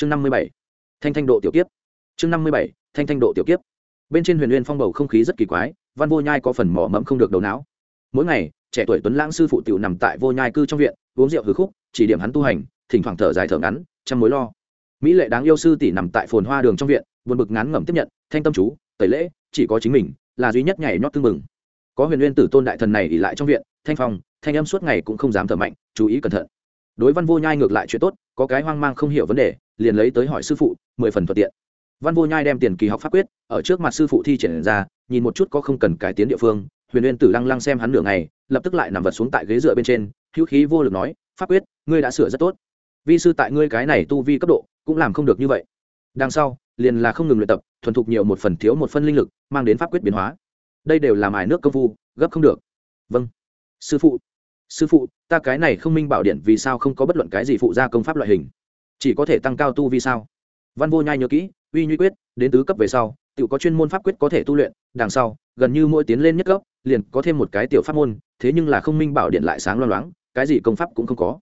chương năm mươi bảy, thanh thanh độ tiểu kiếp. Chương năm mươi bảy, thanh thanh độ tiểu kiếp. Bên trên huyền uyên phong bầu không khí rất kỳ quái, văn vô nhai có phần mỏ mẫm không được đầu não. Mỗi ngày, trẻ tuổi tuấn lãng sư phụ tiểu nằm tại vô nhai cư trong viện, uống rượu hư khúc, chỉ điểm hắn tu hành, thỉnh thoảng thở dài thở ngắn chăm mối lo. Mỹ lệ đáng yêu sư tỷ nằm tại phồn hoa đường trong viện, buồn bực ngán ngẩm tiếp nhận, thanh tâm chú, tẩy lễ, chỉ có chính mình, là duy nhất nhảy nhót tương mừng có huyền uyên tử tôn đại thần này ỉ lại trong viện, thanh phong, thanh âm suốt ngày cũng không dám thở mạnh, chú ý cẩn thận đối văn vô nhai ngược lại chuyện tốt, có cái hoang mang không hiểu vấn đề, liền lấy tới hỏi sư phụ, mười phần thuận tiện. Văn vô nhai đem tiền kỳ học pháp quyết, ở trước mặt sư phụ thi triển ra, nhìn một chút có không cần cải tiến địa phương, huyền uyên tử lăng lăng xem hắn nửa ngày, lập tức lại nằm vật xuống tại ghế dựa bên trên, hữu khí vô lực nói, pháp quyết, ngươi đã sửa rất tốt. Vi sư tại ngươi cái này tu vi cấp độ, cũng làm không được như vậy. Đằng sau, liền là không ngừng luyện tập, thuần thục nhiều một phần thiếu một phân linh lực, mang đến pháp quyết biến hóa. Đây đều là mài nước công phu, gấp không được. Vâng. Sư phụ sư phụ, ta cái này không minh bảo điện vì sao không có bất luận cái gì phụ gia công pháp loại hình? Chỉ có thể tăng cao tu vi sao? Văn vô nhai nhớ kỹ, uy nhuy quyết, đến tứ cấp về sau tự có chuyên môn pháp quyết có thể tu luyện, đằng sau, gần như mỗi tiến lên nhất cấp, liền có thêm một cái tiểu pháp môn, thế nhưng là không minh bảo điện lại sáng loang loáng, cái gì công pháp cũng không có.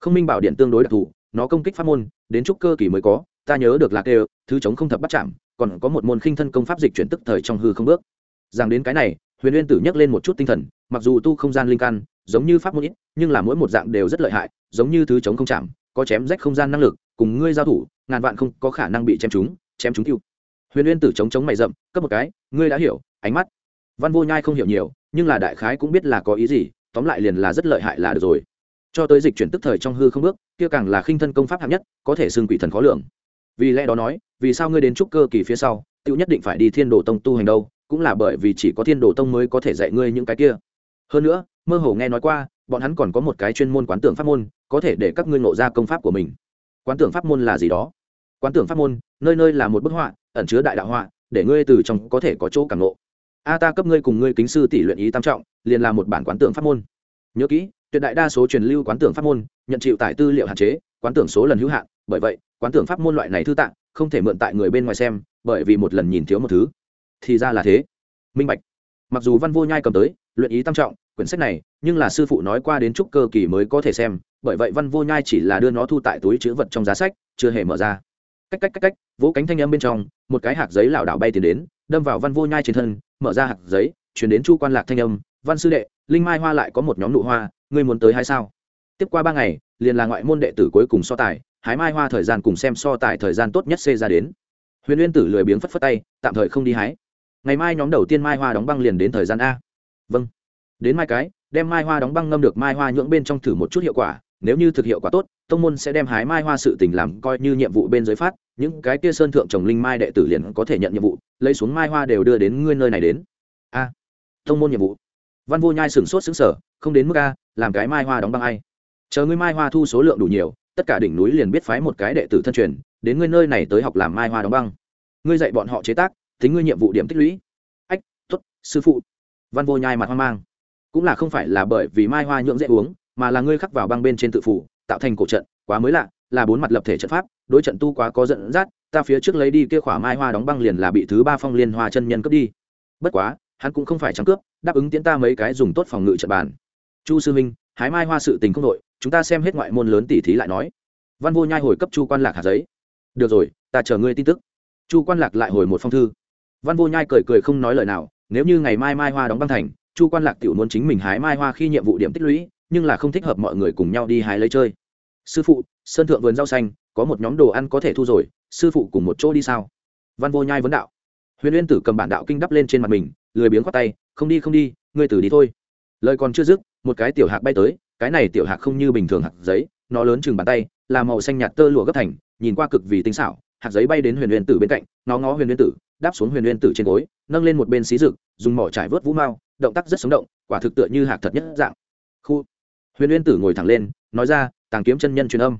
Không minh bảo điện tương đối đặc thù, nó công kích pháp môn, đến trúc cơ kỳ mới có, ta nhớ được là kêu thứ chống không thập bắt chạm, còn có một môn khinh thân công pháp dịch chuyển tức thời trong hư không bước. Rằng đến cái này, huyền uyên tử nhắc lên một chút tinh thần, mặc dù tu không gian linh căn giống như pháp môn ít, nhưng là mỗi một dạng đều rất lợi hại, giống như thứ chống không chạm, có chém rách không gian năng lực, cùng ngươi giao thủ, ngàn vạn không có khả năng bị chém trúng chém trúng tiêu. Huyền uyên tử chống chống mày rậm, cấp một cái, ngươi đã hiểu, ánh mắt. Văn vô nhai không hiểu nhiều, nhưng là đại khái cũng biết là có ý gì, tóm lại liền là rất lợi hại là được rồi. Cho tới dịch chuyển tức thời trong hư không bước, kia càng là khinh thân công pháp hạng nhất, có thể xưng quỷ thần khó lường. Vì lẽ đó nói, vì sao ngươi đến trúc cơ kỳ phía sau tự nhất định phải đi thiên đồ tông tu hành đâu, cũng là bởi vì chỉ có thiên đồ tông mới có thể dạy ngươi những cái kia. Hơn nữa mơ hồ nghe nói qua, bọn hắn còn có một cái chuyên môn quán tưởng pháp môn, có thể để các ngươi ngộ ra công pháp của mình. Quán tưởng pháp môn là gì đó? Quán tưởng pháp môn, nơi nơi là một bức họa, ẩn chứa đại đạo họa, để ngươi từ trong có thể có chỗ càng ngộ. A ta cấp ngươi cùng ngươi kính sư tỷ luyện ý tam trọng, liền là một bản quán tưởng pháp môn. Nhớ kỹ, tuyệt đại đa số truyền lưu quán tưởng pháp môn, nhận chịu tải tư liệu hạn chế, quán tưởng số lần hữu hạn, bởi vậy, quán tưởng pháp môn loại này thư tạng, không thể mượn tại người bên ngoài xem, bởi vì một lần nhìn thiếu một thứ. Thì ra là thế. Minh bạch mặc dù văn vô nhai cầm tới, luyện ý tam trọng, quyển sách này, nhưng là sư phụ nói qua đến trúc cơ kỳ mới có thể xem, bởi vậy văn vô nhai chỉ là đưa nó thu tại túi chữ vật trong giá sách, chưa hề mở ra. Cách cách cách cách, vỗ cánh thanh âm bên trong, một cái hạt giấy lảo đảo bay tiến đến, đâm vào văn vô nhai trên thân, mở ra hạt giấy, chuyển đến chu quan lạc thanh âm, văn sư đệ, linh mai hoa lại có một nhóm nụ hoa, ngươi muốn tới hay sao? Tiếp qua ba ngày, liền là ngoại môn đệ tử cuối cùng so tài, hái mai hoa thời gian cùng xem so tài thời gian tốt nhất xê ra đến. Huyền uyên tử lười biếng phất phất tay, tạm thời không đi hái ngày mai nhóm đầu tiên mai hoa đóng băng liền đến thời gian a. Vâng. Đến mai cái, đem mai hoa đóng băng ngâm được mai hoa nhưỡng bên trong thử một chút hiệu quả, nếu như thực hiệu quả tốt, tông môn sẽ đem hái mai hoa sự tình làm coi như nhiệm vụ bên dưới phát, những cái kia sơn thượng trồng linh mai đệ tử liền có thể nhận nhiệm vụ, lấy xuống mai hoa đều đưa đến ngươi nơi này đến. A. Tông môn nhiệm vụ. Văn vô nhai sửng sốt xứng sở không đến mức a, làm cái mai hoa đóng băng ai? Chờ ngươi mai hoa thu số lượng đủ nhiều, tất cả đỉnh núi liền biết phái một cái đệ tử thân truyền, đến ngươi nơi này tới học làm mai hoa đóng băng. Ngươi dạy bọn họ chế tác tính ngươi nhiệm vụ điểm tích lũy. Ách t ố t sư phụ. Văn vô nhai mặt hoang mang. Cũng là không phải là bởi vì mai hoa nhưỡng dễ uống, mà là ngươi khắc vào băng bên trên tự phủ, tạo thành cổ trận, quá mới lạ, là bốn mặt lập thể trận pháp, đối trận tu quá có dẫn dắt, ta phía trước lấy đi kia khỏa mai hoa đóng băng liền là bị thứ ba phong liên hoa chân nhân cướp đi. Bất quá, hắn cũng không phải trắng cướp, đáp ứng tiễn ta mấy cái dùng tốt phòng ngự trận bàn. Chu sư minh hái mai hoa sự tình không đội chúng ta xem hết ngoại môn lớn tỉ thí lại nói. Văn vô nhai hồi cấp chu quan lạc hạt giấy. Được rồi, ta chờ ngươi tin tức. Chu quan lạc lại hồi một phong thư văn vô nhai cười cười không nói lời nào, nếu như ngày mai mai hoa đóng băng thành, chu quan lạc tiểu muốn chính mình hái mai hoa khi nhiệm vụ điểm tích lũy, nhưng là không thích hợp mọi người cùng nhau đi hái lấy chơi. Sư phụ, sơn thượng vườn rau xanh, có một nhóm đồ ăn có thể thu rồi, sư phụ cùng một chỗ đi sao? Văn vô nhai vấn đạo. Huyền uyên tử cầm bản đạo kinh đắp lên trên mặt mình, lười biếng khoát tay, không đi không đi, ngươi tử đi thôi. Lời còn chưa dứt, một cái tiểu hạc bay tới, cái này tiểu hạc không như bình thường hạt giấy, nó lớn chừng bàn tay, là màu xanh nhạt tơ lụa gấp thành, nhìn qua cực vì tinh xảo hạt giấy bay đến huyền huyền tử bên cạnh, nó ngó huyền huyền tử đáp xuống huyền nguyên tử trên gối, nâng lên một bên xí rực, dùng mỏ trải vớt vũ mao, động tác rất sống động, quả thực tựa như hạc thật nhất dạng. Khu. Huyền nguyên tử ngồi thẳng lên, nói ra, tàng kiếm chân nhân truyền âm.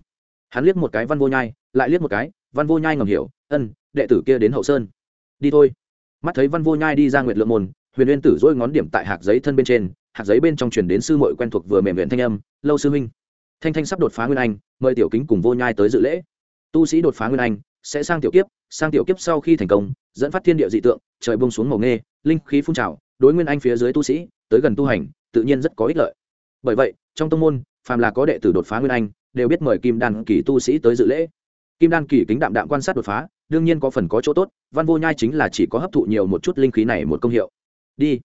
Hắn liếc một cái văn vô nhai, lại liếc một cái, văn vô nhai ngầm hiểu, ân, đệ tử kia đến hậu sơn. Đi thôi. Mắt thấy văn vô nhai đi ra nguyệt lượng môn, huyền nguyên tử dỗi ngón điểm tại hạt giấy thân bên trên hạt giấy bên trong truyền đến sư muội quen thuộc vừa mềm luyện thanh âm, lâu sư huynh. Thanh thanh sắp đột phá nguyên anh, mời tiểu kính cùng vô nhai tới dự lễ. Tu sĩ đột phá nguyên anh sẽ sang tiểu kiếp, sang tiểu kiếp sau khi thành công, dẫn phát thiên địa dị tượng, trời bông xuống màu nghê, linh khí phun trào, đối nguyên anh phía dưới tu sĩ, tới gần tu hành, tự nhiên rất có ích lợi. Bởi vậy, trong tông môn, phàm là có đệ tử đột phá nguyên anh, đều biết mời kim đan kỳ tu sĩ tới dự lễ. Kim đan kỳ kính đạm đạm quan sát đột phá, đương nhiên có phần có chỗ tốt, văn vô nhai chính là chỉ có hấp thụ nhiều một chút linh khí này một công hiệu. Đi.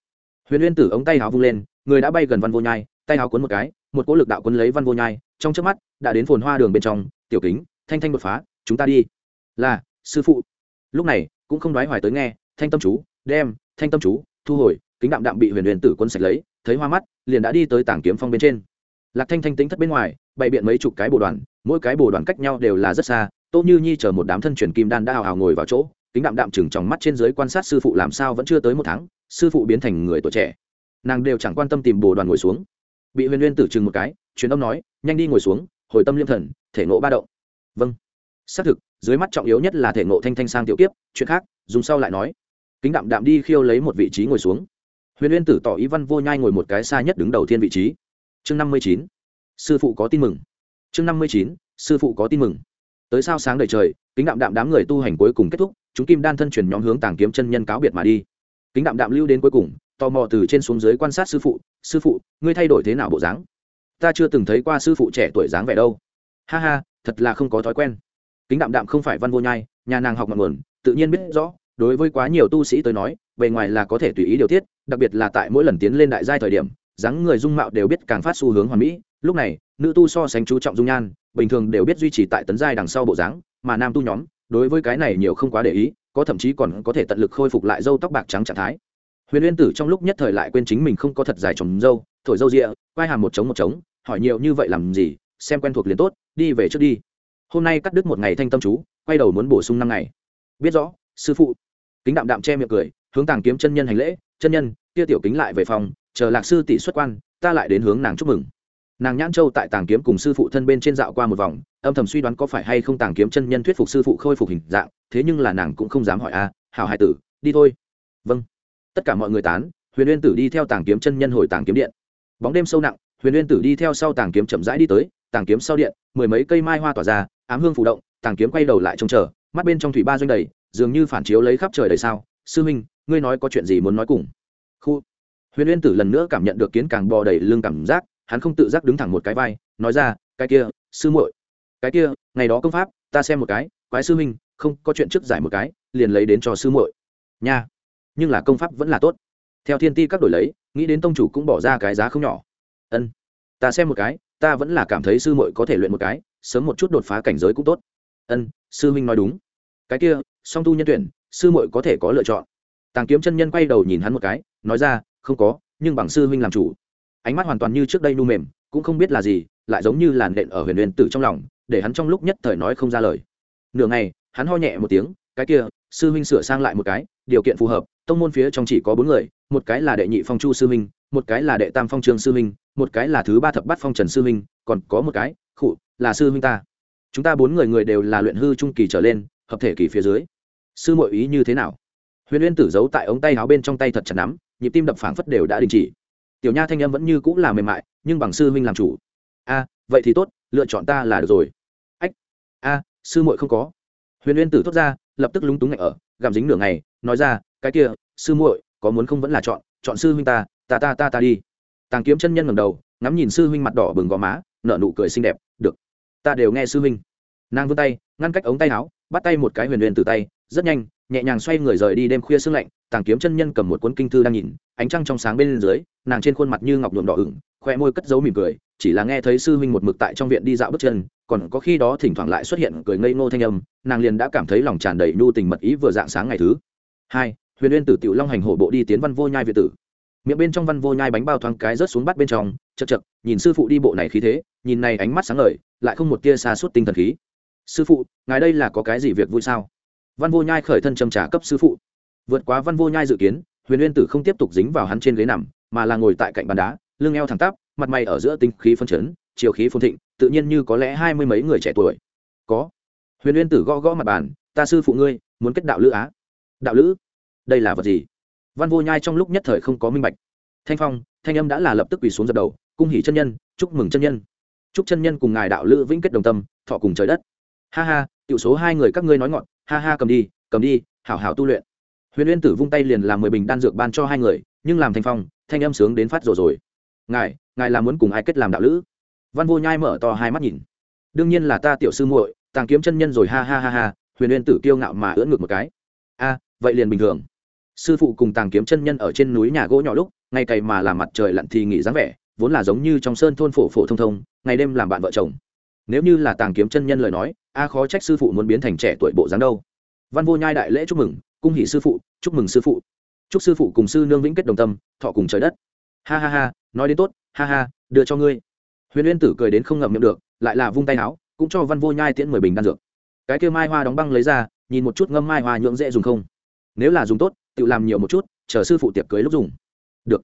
Huyền uyên tử ống tay háo vung lên, người đã bay gần văn vô nhai, tay háo cuốn một cái, một cỗ lực đạo cuốn lấy văn vô nhai, trong trước mắt, đã đến phồn hoa đường bên trong, tiểu kính, thanh thanh đột phá, chúng ta đi là, sư phụ. Lúc này, cũng không đoái hoài tới nghe, thanh tâm chú, đem, thanh tâm chú, thu hồi, kính đạm đạm bị huyền huyền tử quân sạch lấy, thấy hoa mắt, liền đã đi tới tảng kiếm phong bên trên. Lạc thanh thanh tính thất bên ngoài, bày biện mấy chục cái bồ đoàn, mỗi cái bồ đoàn cách nhau đều là rất xa, tô như nhi chờ một đám thân truyền kim đan đã hào hào ngồi vào chỗ, kính đạm đạm chừng trong mắt trên dưới quan sát sư phụ làm sao vẫn chưa tới một tháng, sư phụ biến thành người tuổi trẻ. Nàng đều chẳng quan tâm tìm bồ đoàn ngồi xuống. Bị huyền huyền tử chừng một cái, truyền âm nói, nhanh đi ngồi xuống, hồi tâm liêm thần, thể nộ ba động. Vâng. Xác thực dưới mắt trọng yếu nhất là thể nộ thanh thanh sang tiểu kiếp, chuyện khác, dùng sau lại nói. Kính đạm đạm đi khiêu lấy một vị trí ngồi xuống. Huyền nguyên tử tỏ ý văn vô nhai ngồi một cái xa nhất đứng đầu thiên vị trí. Chương năm mươi chín. Sư phụ có tin mừng. Chương năm mươi chín, sư phụ có tin mừng. Tới sao sáng đầy trời, kính đạm đạm đám người tu hành cuối cùng kết thúc, chúng kim đan thân truyền nhóm hướng tàng kiếm chân nhân cáo biệt mà đi. Kính đạm đạm lưu đến cuối cùng, tò mò từ trên xuống dưới quan sát sư phụ sư phụ, ngươi thay đổi thế nào bộ dáng? Ta chưa từng thấy qua sư phụ trẻ tuổi dáng vẻ đâu. Ha ha, thật là không có thói quen kính đạm đạm không phải văn vô nhai, nhà nàng học ngọn nguồn, tự nhiên biết rõ, đối với quá nhiều tu sĩ tới nói, bề ngoài là có thể tùy ý điều tiết, đặc biệt là tại mỗi lần tiến lên đại giai thời điểm, dáng người dung mạo đều biết càng phát xu hướng hoàn mỹ. Lúc này, nữ tu so sánh chú trọng dung nhan, bình thường đều biết duy trì tại tấn giai đằng sau bộ dáng, mà nam tu nhóm, đối với cái này nhiều không quá để ý, có thậm chí còn có thể tận lực khôi phục lại dâu tóc bạc trắng trạng thái. Huyền uyên tử trong lúc nhất thời lại quên chính mình không có thật dài trồng dâu thổi dâu rịa vai hàm một trống một trống, hỏi nhiều như vậy làm gì, xem quen thuộc liền tốt, đi về trước đi hôm nay cắt đứt một ngày thanh tâm chú quay đầu muốn bổ sung năm ngày. Biết rõ sư phụ. Kính đạm đạm che miệng cười hướng tàng kiếm chân nhân hành lễ chân nhân kia tiểu kính lại về phòng chờ lạc sư tỷ xuất quan ta lại đến hướng nàng chúc mừng. Nàng nhãn châu tại tàng kiếm cùng sư phụ thân bên trên dạo qua một vòng âm thầm suy đoán có phải hay không tàng kiếm chân nhân thuyết phục sư phụ khôi phục hình dạng thế nhưng là nàng cũng không dám hỏi a à, hải tử đi thôi. Vâng. Tất cả mọi người tán huyền uyên tử đi theo tàng kiếm chân nhân hồi tàng kiếm điện. Bóng đêm sâu nặng huyền uyên tử đi theo sau tàng kiếm chậm rãi đi tới tàng kiếm sau điện mười mấy cây mai hoa tỏa ra ám hương phủ động, tàng kiếm quay đầu lại trông chờ, mắt bên trong thủy ba doanh đầy, dường như phản chiếu lấy khắp trời đầy sao. Sư huynh, ngươi nói có chuyện gì muốn nói cùng? Khu. Huyền uyên tử lần nữa cảm nhận được kiến càng bò đầy lưng cảm giác, hắn không tự giác đứng thẳng một cái vai, nói ra, cái kia, sư muội, cái kia, ngày đó công pháp, ta xem một cái, quái sư huynh, không, có chuyện trước giải một cái, liền lấy đến cho sư muội. Nha, nhưng là công pháp vẫn là tốt. Theo thiên ti các đổi lấy, nghĩ đến tông chủ cũng bỏ ra cái giá không nhỏ. Ân, ta xem một cái ta vẫn là cảm thấy sư muội có thể luyện một cái, sớm một chút đột phá cảnh giới cũng tốt. Ân, sư huynh nói đúng. Cái kia, song tu nhân tuyển, sư muội có thể có lựa chọn. Tàng kiếm chân nhân quay đầu nhìn hắn một cái, nói ra, không có, nhưng bằng sư huynh làm chủ. Ánh mắt hoàn toàn như trước đây nu mềm, cũng không biết là gì, lại giống như làn đện ở huyền huyền tử trong lòng, để hắn trong lúc nhất thời nói không ra lời. Nửa ngày, hắn ho nhẹ một tiếng, cái kia, sư huynh sửa sang lại một cái, điều kiện phù hợp, tông môn phía trong chỉ có bốn người, một cái là đệ nhị phong chu sư huynh một cái là đệ tam phong trường sư huynh, một cái là thứ ba thập bát phong trần sư huynh, còn có một cái, khụ, là sư huynh ta. Chúng ta bốn người người đều là luyện hư trung kỳ trở lên, hợp thể kỳ phía dưới. Sư mọi ý như thế nào? Huyền uyên tử giấu tại ống tay áo bên trong tay thật chặt nắm, nhịp tim đập phảng phất đều đã đình chỉ. Tiểu nha thanh âm vẫn như cũng là mềm mại, nhưng bằng sư huynh làm chủ. A, vậy thì tốt, lựa chọn ta là được rồi. Ách, a, sư muội không có. Huyền uyên tử thốt ra, lập tức lúng túng ngạch ở, gặm dính nửa ngày, nói ra, cái kia, sư muội, có muốn không vẫn là chọn chọn sư huynh ta ta ta ta ta đi. Tàng kiếm chân nhân ngầm đầu, ngắm nhìn sư huynh mặt đỏ bừng gò má, nở nụ cười xinh đẹp, được, ta đều nghe sư huynh. Nàng vươn tay, ngăn cách ống tay áo, bắt tay một cái huyền huyền từ tay, rất nhanh, nhẹ nhàng xoay người rời đi đêm khuya sương lạnh, tàng kiếm chân nhân cầm một cuốn kinh thư đang nhìn, ánh trăng trong sáng bên dưới, nàng trên khuôn mặt như ngọc nhuộm đỏ ửng, khoe môi cất giấu mỉm cười, chỉ là nghe thấy sư huynh một mực tại trong viện đi dạo bước chân, còn có khi đó thỉnh thoảng lại xuất hiện cười ngây ngô thanh âm, nàng liền đã cảm thấy lòng tràn đầy nhu tình mật ý vừa dạng sáng ngày thứ hai, huyền uyên tử tiểu long hành hổ bộ đi tiến văn vô nhai việt tử miệng bên trong văn vô nhai bánh bao thoáng cái rớt xuống bắt bên trong, chật chật, nhìn sư phụ đi bộ này khí thế, nhìn này ánh mắt sáng ngời, lại không một tia xa suốt tinh thần khí. Sư phụ, ngài đây là có cái gì việc vui sao? Văn vô nhai khởi thân châm trả cấp sư phụ. Vượt quá văn vô nhai dự kiến, huyền uyên tử không tiếp tục dính vào hắn trên ghế nằm, mà là ngồi tại cạnh bàn đá, lưng eo thẳng tắp, mặt mày ở giữa tinh khí phân chấn, chiều khí phồn thịnh, tự nhiên như có lẽ hai mươi mấy người trẻ tuổi. Có. Huyền uyên tử gõ gõ mặt bàn, ta sư phụ ngươi, muốn kết đạo lữ á. Đạo lữ? Đây là vật gì? Văn vô nhai trong lúc nhất thời không có minh bạch. Thanh phong, thanh âm đã là lập tức quỳ xuống dập đầu, cung hỷ chân nhân, chúc mừng chân nhân. Chúc chân nhân cùng ngài đạo lữ vĩnh kết đồng tâm, thọ cùng trời đất. Ha ha, tiểu số hai người các ngươi nói ngọn, ha ha cầm đi cầm đi, hảo hảo tu luyện. Huyền uyên tử vung tay liền làm mười bình đan dược ban cho hai người, nhưng làm thanh phong, thanh âm sướng đến phát rồi rồi. Ngài ngài là muốn cùng ai kết làm đạo lữ? Văn vô nhai mở to hai mắt nhìn. Đương nhiên là ta tiểu sư muội, tàng kiếm chân nhân rồi, ha ha ha ha, huyền uyên tử kiêu ngạo mà ưỡn ngược một cái. A, vậy liền bình thường sư phụ cùng tàng kiếm chân nhân ở trên núi nhà gỗ nhỏ lúc ngày cày mà làm mặt trời lặn thì nghỉ dáng vẻ, vốn là giống như trong sơn thôn phổ phổ thông thông, ngày đêm làm bạn vợ chồng. Nếu như là tàng kiếm chân nhân lời nói, a khó trách sư phụ muốn biến thành trẻ tuổi bộ dáng đâu. Văn vô nhai đại lễ chúc mừng, cung hỷ sư phụ, chúc mừng sư phụ. Chúc sư phụ cùng sư nương vĩnh kết đồng tâm, thọ cùng trời đất. Ha ha ha, nói đến tốt, ha ha, đưa cho ngươi. Huyền uyên tử cười đến không ngậm miệng được, lại là vung tay áo, cũng cho văn vô nhai tiễn mười bình đan dược. Cái kia mai hoa đóng băng lấy ra, nhìn một chút ngâm mai hoa nhượng dễ dùng không? Nếu là dùng tốt tự làm nhiều một chút, chờ sư phụ tiệc cưới lúc dùng. Được.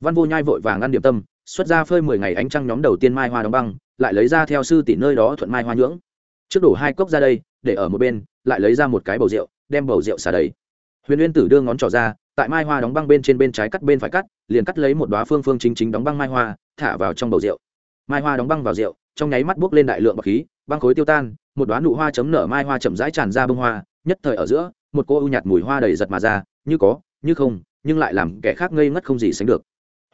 Văn vô nhai vội vàng ăn điểm tâm, xuất ra phơi mười ngày ánh trăng nhóm đầu tiên mai hoa đóng băng, lại lấy ra theo sư tỷ nơi đó thuận mai hoa nhưỡng. Trước đổ hai cốc ra đây, để ở một bên, lại lấy ra một cái bầu rượu, đem bầu rượu xả đầy. Huyền uyên tử đưa ngón trỏ ra, tại mai hoa đóng băng bên trên bên trái cắt bên phải cắt, liền cắt lấy một đoá phương phương chính chính đóng băng mai hoa, thả vào trong bầu rượu. Mai hoa đóng băng vào rượu, trong nháy mắt buốc lên đại lượng bọc khí, băng khối tiêu tan, một đoá nụ hoa chấm nở mai hoa chậm rãi tràn ra bông hoa, nhất thời ở giữa một cô ưu nhạt mùi hoa đầy giật mà ra, như có, như không, nhưng lại làm kẻ khác ngây ngất không gì sánh được.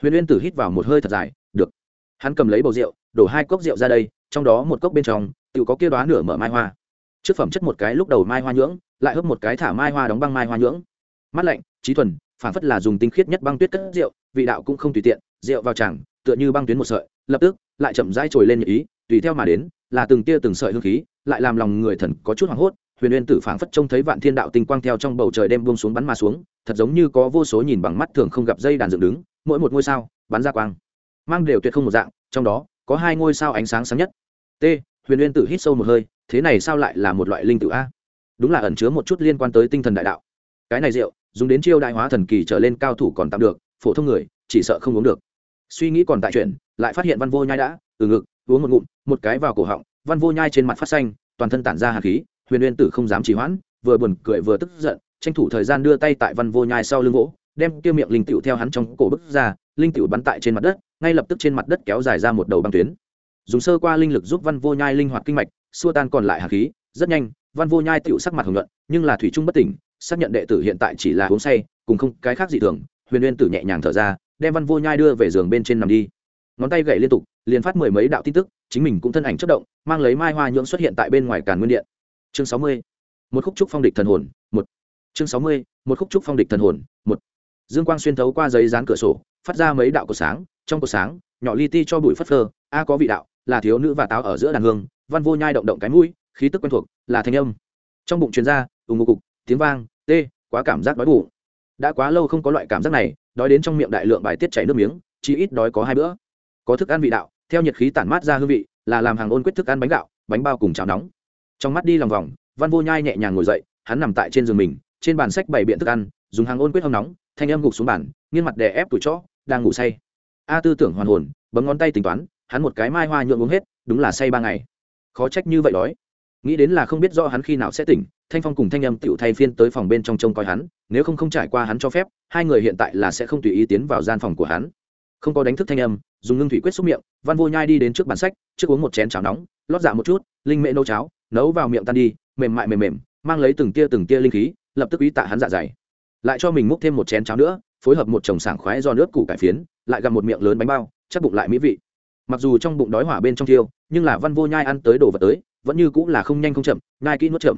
Huyền uyên tử hít vào một hơi thật dài, được. Hắn cầm lấy bầu rượu, đổ hai cốc rượu ra đây, trong đó một cốc bên trong, tự có kia đoá nửa mở mai hoa. Trước phẩm chất một cái lúc đầu mai hoa nhưỡng, lại hấp một cái thả mai hoa đóng băng mai hoa nhưỡng. Mắt lạnh, trí thuần, phản phất là dùng tinh khiết nhất băng tuyết cất rượu, vị đạo cũng không tùy tiện, rượu vào chẳng, tựa như băng tuyến một sợi, lập tức, lại chậm rãi trồi lên nhị ý, tùy theo mà đến, là từng tia từng sợi hương khí, lại làm lòng người thần có chút hoảng hốt huyền uyên tử phảng phất trông thấy vạn thiên đạo tinh quang theo trong bầu trời đêm buông xuống bắn mà xuống, thật giống như có vô số nhìn bằng mắt thường không gặp dây đàn dựng đứng, mỗi một ngôi sao, bắn ra quang. Mang đều tuyệt không một dạng, trong đó, có hai ngôi sao ánh sáng sáng nhất. T, huyền uyên tử hít sâu một hơi, thế này sao lại là một loại linh tử a? Đúng là ẩn chứa một chút liên quan tới tinh thần đại đạo. Cái này rượu, dùng đến chiêu đại hóa thần kỳ trở lên cao thủ còn tạm được, phổ thông người, chỉ sợ không uống được. Suy nghĩ còn tại chuyện, lại phát hiện văn vô nhai đã, từ ngực, uống một ngụm, một cái vào cổ họng, văn vô nhai trên mặt phát xanh, toàn thân tản ra hạt khí huyền uyên tử không dám trì hoãn, vừa buồn cười vừa tức giận, tranh thủ thời gian đưa tay tại văn vô nhai sau lưng gỗ, đem kia miệng linh tiểu theo hắn trong cổ bức ra, linh tiểu bắn tại trên mặt đất, ngay lập tức trên mặt đất kéo dài ra một đầu băng tuyến. Dùng sơ qua linh lực giúp văn vô nhai linh hoạt kinh mạch, xua tan còn lại hạt khí, rất nhanh, văn vô nhai tiểu sắc mặt hồng luận nhưng là thủy trung bất tỉnh, xác nhận đệ tử hiện tại chỉ là uống say, cùng không cái khác gì thường, huyền uyên tử nhẹ nhàng thở ra, đem văn vô nhai đưa về giường bên trên nằm đi. Ngón tay gậy liên tục, liền phát mười mấy đạo tin tức, chính mình cũng thân ảnh chất động, mang lấy mai hoa nhưỡng xuất hiện tại bên ngoài càn nguyên điện chương sáu mươi, một khúc trúc phong địch thần hồn, một. Chương sáu mươi, một khúc trúc phong địch thần hồn, một. Dương quang xuyên thấu qua giấy dán cửa sổ, phát ra mấy đạo cổ sáng, trong cổ sáng, nhỏ li ti cho bụi phất phơ, a có vị đạo, là thiếu nữ và táo ở giữa đàn hương, văn vô nhai động động cái mũi, khí tức quen thuộc, là thanh âm. Trong bụng chuyên gia ùng ngô cục, tiếng vang, tê, quá cảm giác đói bụng. Đã quá lâu không có loại cảm giác này, đói đến trong miệng đại lượng bài tiết chảy nước miếng chỉ ít đói có hai bữa. Có thức ăn vị đạo, theo nhiệt khí tản mát ra hương vị, là làm hàng ôn quyết thức ăn bánh gạo, bánh bao cùng cháo nóng trong mắt đi lòng vòng, văn vô nhai nhẹ nhàng ngồi dậy, hắn nằm tại trên giường mình, trên bàn sách bày biện thức ăn, dùng hàng ôn quyết hâm nóng, thanh âm gục xuống bàn, nghiêng mặt đè ép tủi chó, đang ngủ say. A tư tưởng hoàn hồn, bấm ngón tay tính toán, hắn một cái mai hoa nhuộm uống hết, đúng là say ba ngày. Khó trách như vậy đói. Nghĩ đến là không biết rõ hắn khi nào sẽ tỉnh, thanh phong cùng thanh âm tựu thay phiên tới phòng bên trong trông coi hắn, nếu không không trải qua hắn cho phép, hai người hiện tại là sẽ không tùy ý tiến vào gian phòng của hắn. Không có đánh thức thanh âm, dùng ngưng thủy quyết xúc miệng, văn vô nhai đi đến trước bàn sách, trước uống một chén cháo nóng, lót dạ một chút, linh mễ nấu cháo nấu vào miệng tan đi, mềm mại mềm mềm, mang lấy từng tia từng tia linh khí, lập tức ý tạ hắn dạ dày. Lại cho mình múc thêm một chén cháo nữa, phối hợp một chồng sảng khoái do nước củ cải phiến, lại gặp một miệng lớn bánh bao chắc bụng lại mỹ vị. Mặc dù trong bụng đói hỏa bên trong thiêu, nhưng là văn vô nhai ăn tới đồ vật tới, vẫn như cũng là không nhanh không chậm, nhai kỹ nuốt chậm.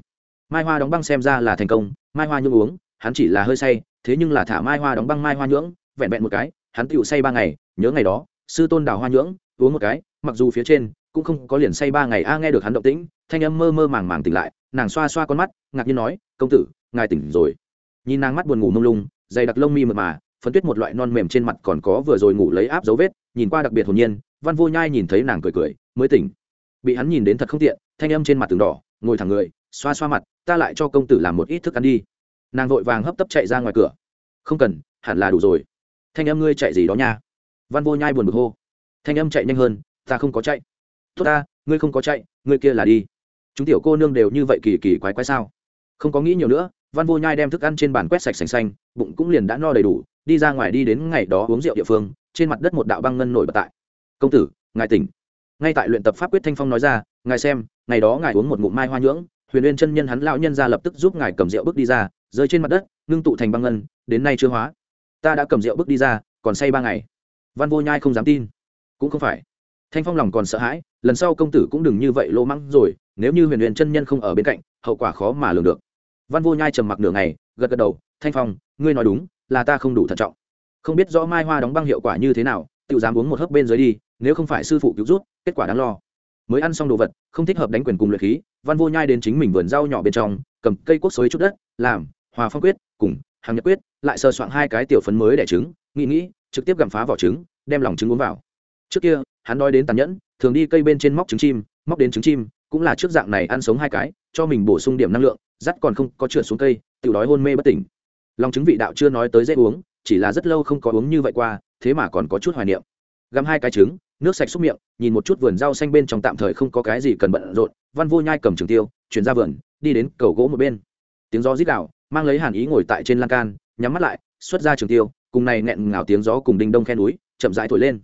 Mai hoa đóng băng xem ra là thành công, mai hoa nhưỡng uống, hắn chỉ là hơi say, thế nhưng là thả mai hoa đóng băng mai hoa nhưỡng, vẹn vẹn một cái, hắn tựu say ba ngày, nhớ ngày đó, sư tôn đào hoa nhưỡng, uống một cái, mặc dù phía trên cũng không có liền say ba ngày, a, nghe được hắn động tĩnh, thanh âm mơ mơ màng màng tỉnh lại, nàng xoa xoa con mắt, ngạc nhiên nói, công tử, ngài tỉnh rồi. Nhìn nàng mắt buồn ngủ mông lung, dày đặc lông mi mật mà, phấn tuyết một loại non mềm trên mặt còn có vừa rồi ngủ lấy áp dấu vết, nhìn qua đặc biệt hồn nhiên, văn vô nhai nhìn thấy nàng cười cười, mới tỉnh. Bị hắn nhìn đến thật không tiện, thanh âm trên mặt từng đỏ, ngồi thẳng người, xoa xoa mặt, ta lại cho công tử làm một ít thức ăn đi. Nàng vội vàng hấp tấp chạy ra ngoài cửa. Không cần, hẳn là đủ rồi. Thanh âm ngươi chạy gì đó nha. Văn vô nhai buồn bực hô. Thanh âm chạy nhanh hơn, ta không có chạy tốt ta, ngươi không có chạy, ngươi kia là đi. Chúng tiểu cô nương đều như vậy kỳ kỳ quái quái sao? Không có nghĩ nhiều nữa, văn vô nhai đem thức ăn trên bàn quét sạch sành xanh, bụng cũng liền đã no đầy đủ, đi ra ngoài đi đến ngày đó uống rượu địa phương, trên mặt đất một đạo băng ngân nổi bật tại. Công tử, ngài tỉnh. Ngay tại luyện tập pháp quyết thanh phong nói ra, ngài xem, ngày đó ngài uống một ngụm mai hoa nhưỡng, huyền uyên chân nhân hắn lão nhân ra lập tức giúp ngài cầm rượu bước đi ra, rơi trên mặt đất, ngưng tụ thành băng ngân, đến nay chưa hóa. Ta đã cầm rượu bước đi ra, còn say ba ngày. Văn vô nhai không dám tin. Cũng không phải thanh phong lòng còn sợ hãi, lần sau công tử cũng đừng như vậy lô mắng rồi, nếu như huyền huyền chân nhân không ở bên cạnh, hậu quả khó mà lường được. Văn vô nhai trầm mặc nửa ngày, gật gật đầu, thanh phong, ngươi nói đúng, là ta không đủ thận trọng. Không biết rõ mai hoa đóng băng hiệu quả như thế nào tự dám uống một hớp bên dưới đi, nếu không phải sư phụ cứu rút, kết quả đáng lo. Mới ăn xong đồ vật, không thích hợp đánh quyền cùng luyện khí, văn vô nhai đến chính mình vườn rau nhỏ bên trong, cầm cây quốc xối chút đất, làm, hòa phong quyết, cùng hàng nhật quyết, lại sơ soạn hai cái tiểu phấn mới đẻ trứng, nghĩ nghĩ, trực tiếp gặm phá vỏ trứng, đem lòng trứng uống vào. Trước kia hắn nói đến tàn nhẫn, thường đi cây bên trên móc trứng chim, móc đến trứng chim, cũng là trước dạng này ăn sống hai cái, cho mình bổ sung điểm năng lượng dắt còn không có trượt xuống cây tự đói hôn mê bất tỉnh. Lòng trứng vị đạo chưa nói tới dễ uống, chỉ là rất lâu không có uống như vậy qua, thế mà còn có chút hoài niệm. Găm hai cái trứng, nước sạch xúc miệng, nhìn một chút vườn rau xanh bên trong tạm thời không có cái gì cần bận rộn, văn vô nhai cầm trường tiêu, chuyển ra vườn, đi đến cầu gỗ một bên. Tiếng gió rít gạo mang lấy hàn ý ngồi tại trên lan can, nhắm mắt lại, xuất ra trường tiêu, cùng này nghẹn ngào tiếng gió cùng đinh đông khe núi, chậm rãi thổi lên.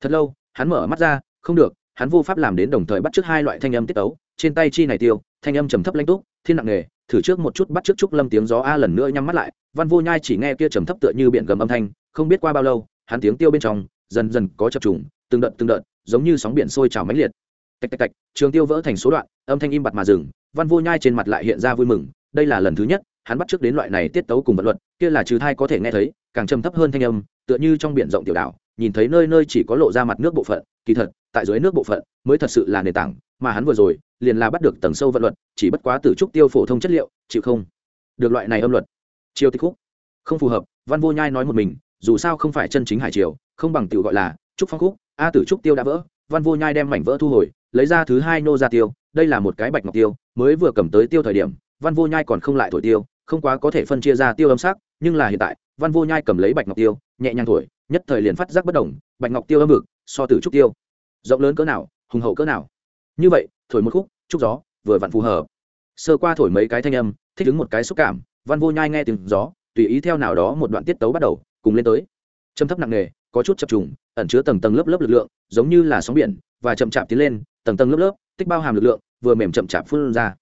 Thật lâu hắn mở mắt ra, không được, hắn vô pháp làm đến đồng thời bắt trước hai loại thanh âm tiết tấu, trên tay chi này tiêu, thanh âm trầm thấp lanh túc, thiên nặng nghề, thử trước một chút bắt trước trúc lâm tiếng gió a lần nữa nhắm mắt lại, văn vô nhai chỉ nghe kia trầm thấp tựa như biển gầm âm thanh, không biết qua bao lâu, hắn tiếng tiêu bên trong, dần dần có chập trùng, từng đợt từng đợt, giống như sóng biển sôi trào mãnh liệt. Tạch tạch tạch, trường tiêu vỡ thành số đoạn, âm thanh im bặt mà dừng, văn vô nhai trên mặt lại hiện ra vui mừng, đây là lần thứ nhất, hắn bắt trước đến loại này tiết tấu cùng vật luật, kia là trừ thai có thể nghe thấy, càng trầm thấp hơn thanh âm, tựa như trong biển rộng tiểu đảo nhìn thấy nơi nơi chỉ có lộ ra mặt nước bộ phận, kỳ thật, tại dưới nước bộ phận mới thật sự là nền tảng, mà hắn vừa rồi liền là bắt được tầng sâu vận luật, chỉ bất quá từ trúc tiêu phổ thông chất liệu, chịu không được loại này âm luật. Chiêu tích khúc. Không phù hợp, văn vô nhai nói một mình, dù sao không phải chân chính hải triều, không bằng tiểu gọi là trúc phong khúc, a tử trúc tiêu đã vỡ, văn vô nhai đem mảnh vỡ thu hồi, lấy ra thứ hai nô ra tiêu, đây là một cái bạch ngọc tiêu, mới vừa cầm tới tiêu thời điểm, văn vô nhai còn không lại thổi tiêu, không quá có thể phân chia ra tiêu âm sắc, nhưng là hiện tại, văn vô nhai cầm lấy bạch ngọc tiêu, nhẹ nhàng thổi nhất thời liền phát giác bất đồng, bạch ngọc tiêu âm vực, so tử trúc tiêu. Rộng lớn cỡ nào, hùng hậu cỡ nào. Như vậy, thổi một khúc, trúc gió, vừa vặn phù hợp. Sơ qua thổi mấy cái thanh âm, thích ứng một cái xúc cảm, văn vô nhai nghe tiếng gió, tùy ý theo nào đó một đoạn tiết tấu bắt đầu, cùng lên tới. Châm thấp nặng nề, có chút chập trùng, ẩn chứa tầng tầng lớp lớp lực lượng, giống như là sóng biển, và chậm chạp tiến lên, tầng tầng lớp lớp, tích bao hàm lực lượng, vừa mềm chậm chạp phun ra.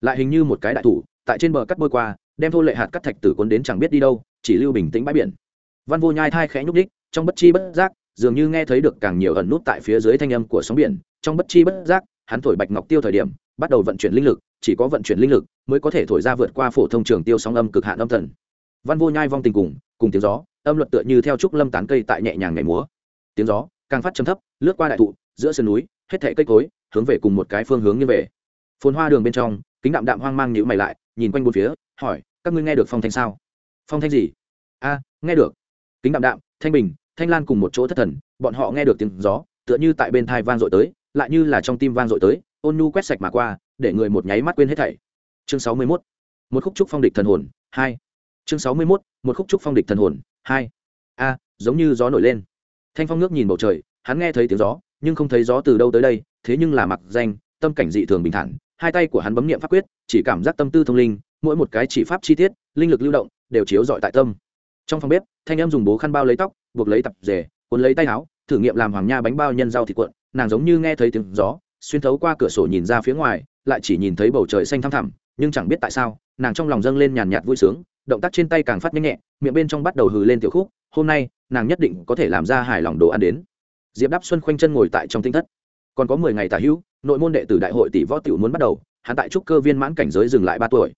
Lại hình như một cái đại thủ, tại trên bờ cắt bôi qua, đem thô lệ hạt cắt thạch tử cuốn đến chẳng biết đi đâu, chỉ lưu bình tĩnh bãi biển văn vô nhai thai khẽ nhúc đích trong bất chi bất giác, dường như nghe thấy được càng nhiều ẩn nút tại phía dưới thanh âm của sóng biển. Trong bất chi bất giác, hắn thổi bạch ngọc tiêu thời điểm, bắt đầu vận chuyển linh lực, chỉ có vận chuyển linh lực mới có thể thổi ra vượt qua phổ thông trường tiêu sóng âm cực hạn âm thần. Văn vô nhai vong tình cùng cùng tiếng gió, âm luật tựa như theo trúc lâm tán cây tại nhẹ nhàng ngày múa. Tiếng gió, càng phát chấm thấp, lướt qua đại thụ, giữa sườn núi, hết thảy cây cối, hướng về cùng một cái phương hướng như về. Phồn hoa đường bên trong, kính đạm đạm hoang mang nhữ mày lại, nhìn quanh bốn phía, hỏi, các ngươi nghe được phong thanh sao? Phong thanh gì? A, nghe được kính đạm đạm, thanh bình, thanh lan cùng một chỗ thất thần, bọn họ nghe được tiếng gió, tựa như tại bên thai vang dội tới, lại như là trong tim vang dội tới, ôn nhu quét sạch mà qua, để người một nháy mắt quên hết thảy chương sáu mươi 61. một khúc trúc phong địch thần hồn, hai chương sáu mươi 61. một khúc trúc phong địch thần hồn, hai a, giống như gió nổi lên thanh phong nước nhìn bầu trời, hắn nghe thấy tiếng gió, nhưng không thấy gió từ đâu tới đây, thế nhưng là mặc danh, tâm cảnh dị thường bình thản, hai tay của hắn bấm niệm pháp quyết, chỉ cảm giác tâm tư thông linh, mỗi một cái chỉ pháp chi tiết, linh lực lưu động, đều chiếu dọi tại tâm trong phòng bếp thanh em dùng bố khăn bao lấy tóc, buộc lấy tập rể, cuốn lấy tay áo, thử nghiệm làm hoàng nha bánh bao nhân rau thịt cuộn, nàng giống như nghe thấy tiếng gió, xuyên thấu qua cửa sổ nhìn ra phía ngoài, lại chỉ nhìn thấy bầu trời xanh thăm thẳm, nhưng chẳng biết tại sao, nàng trong lòng dâng lên nhàn nhạt vui sướng, động tác trên tay càng phát nhanh nhẹ, miệng bên trong bắt đầu hừ lên tiểu khúc, hôm nay, nàng nhất định có thể làm ra hài lòng đồ ăn đến. Diệp đáp xuân khoanh chân ngồi tại trong tinh thất. Còn có mười ngày tả hữu, nội môn đệ tử đại hội tỷ võ tiểu muốn bắt đầu, hắn tại trúc cơ viên mãn cảnh giới dừng lại ba tuổi.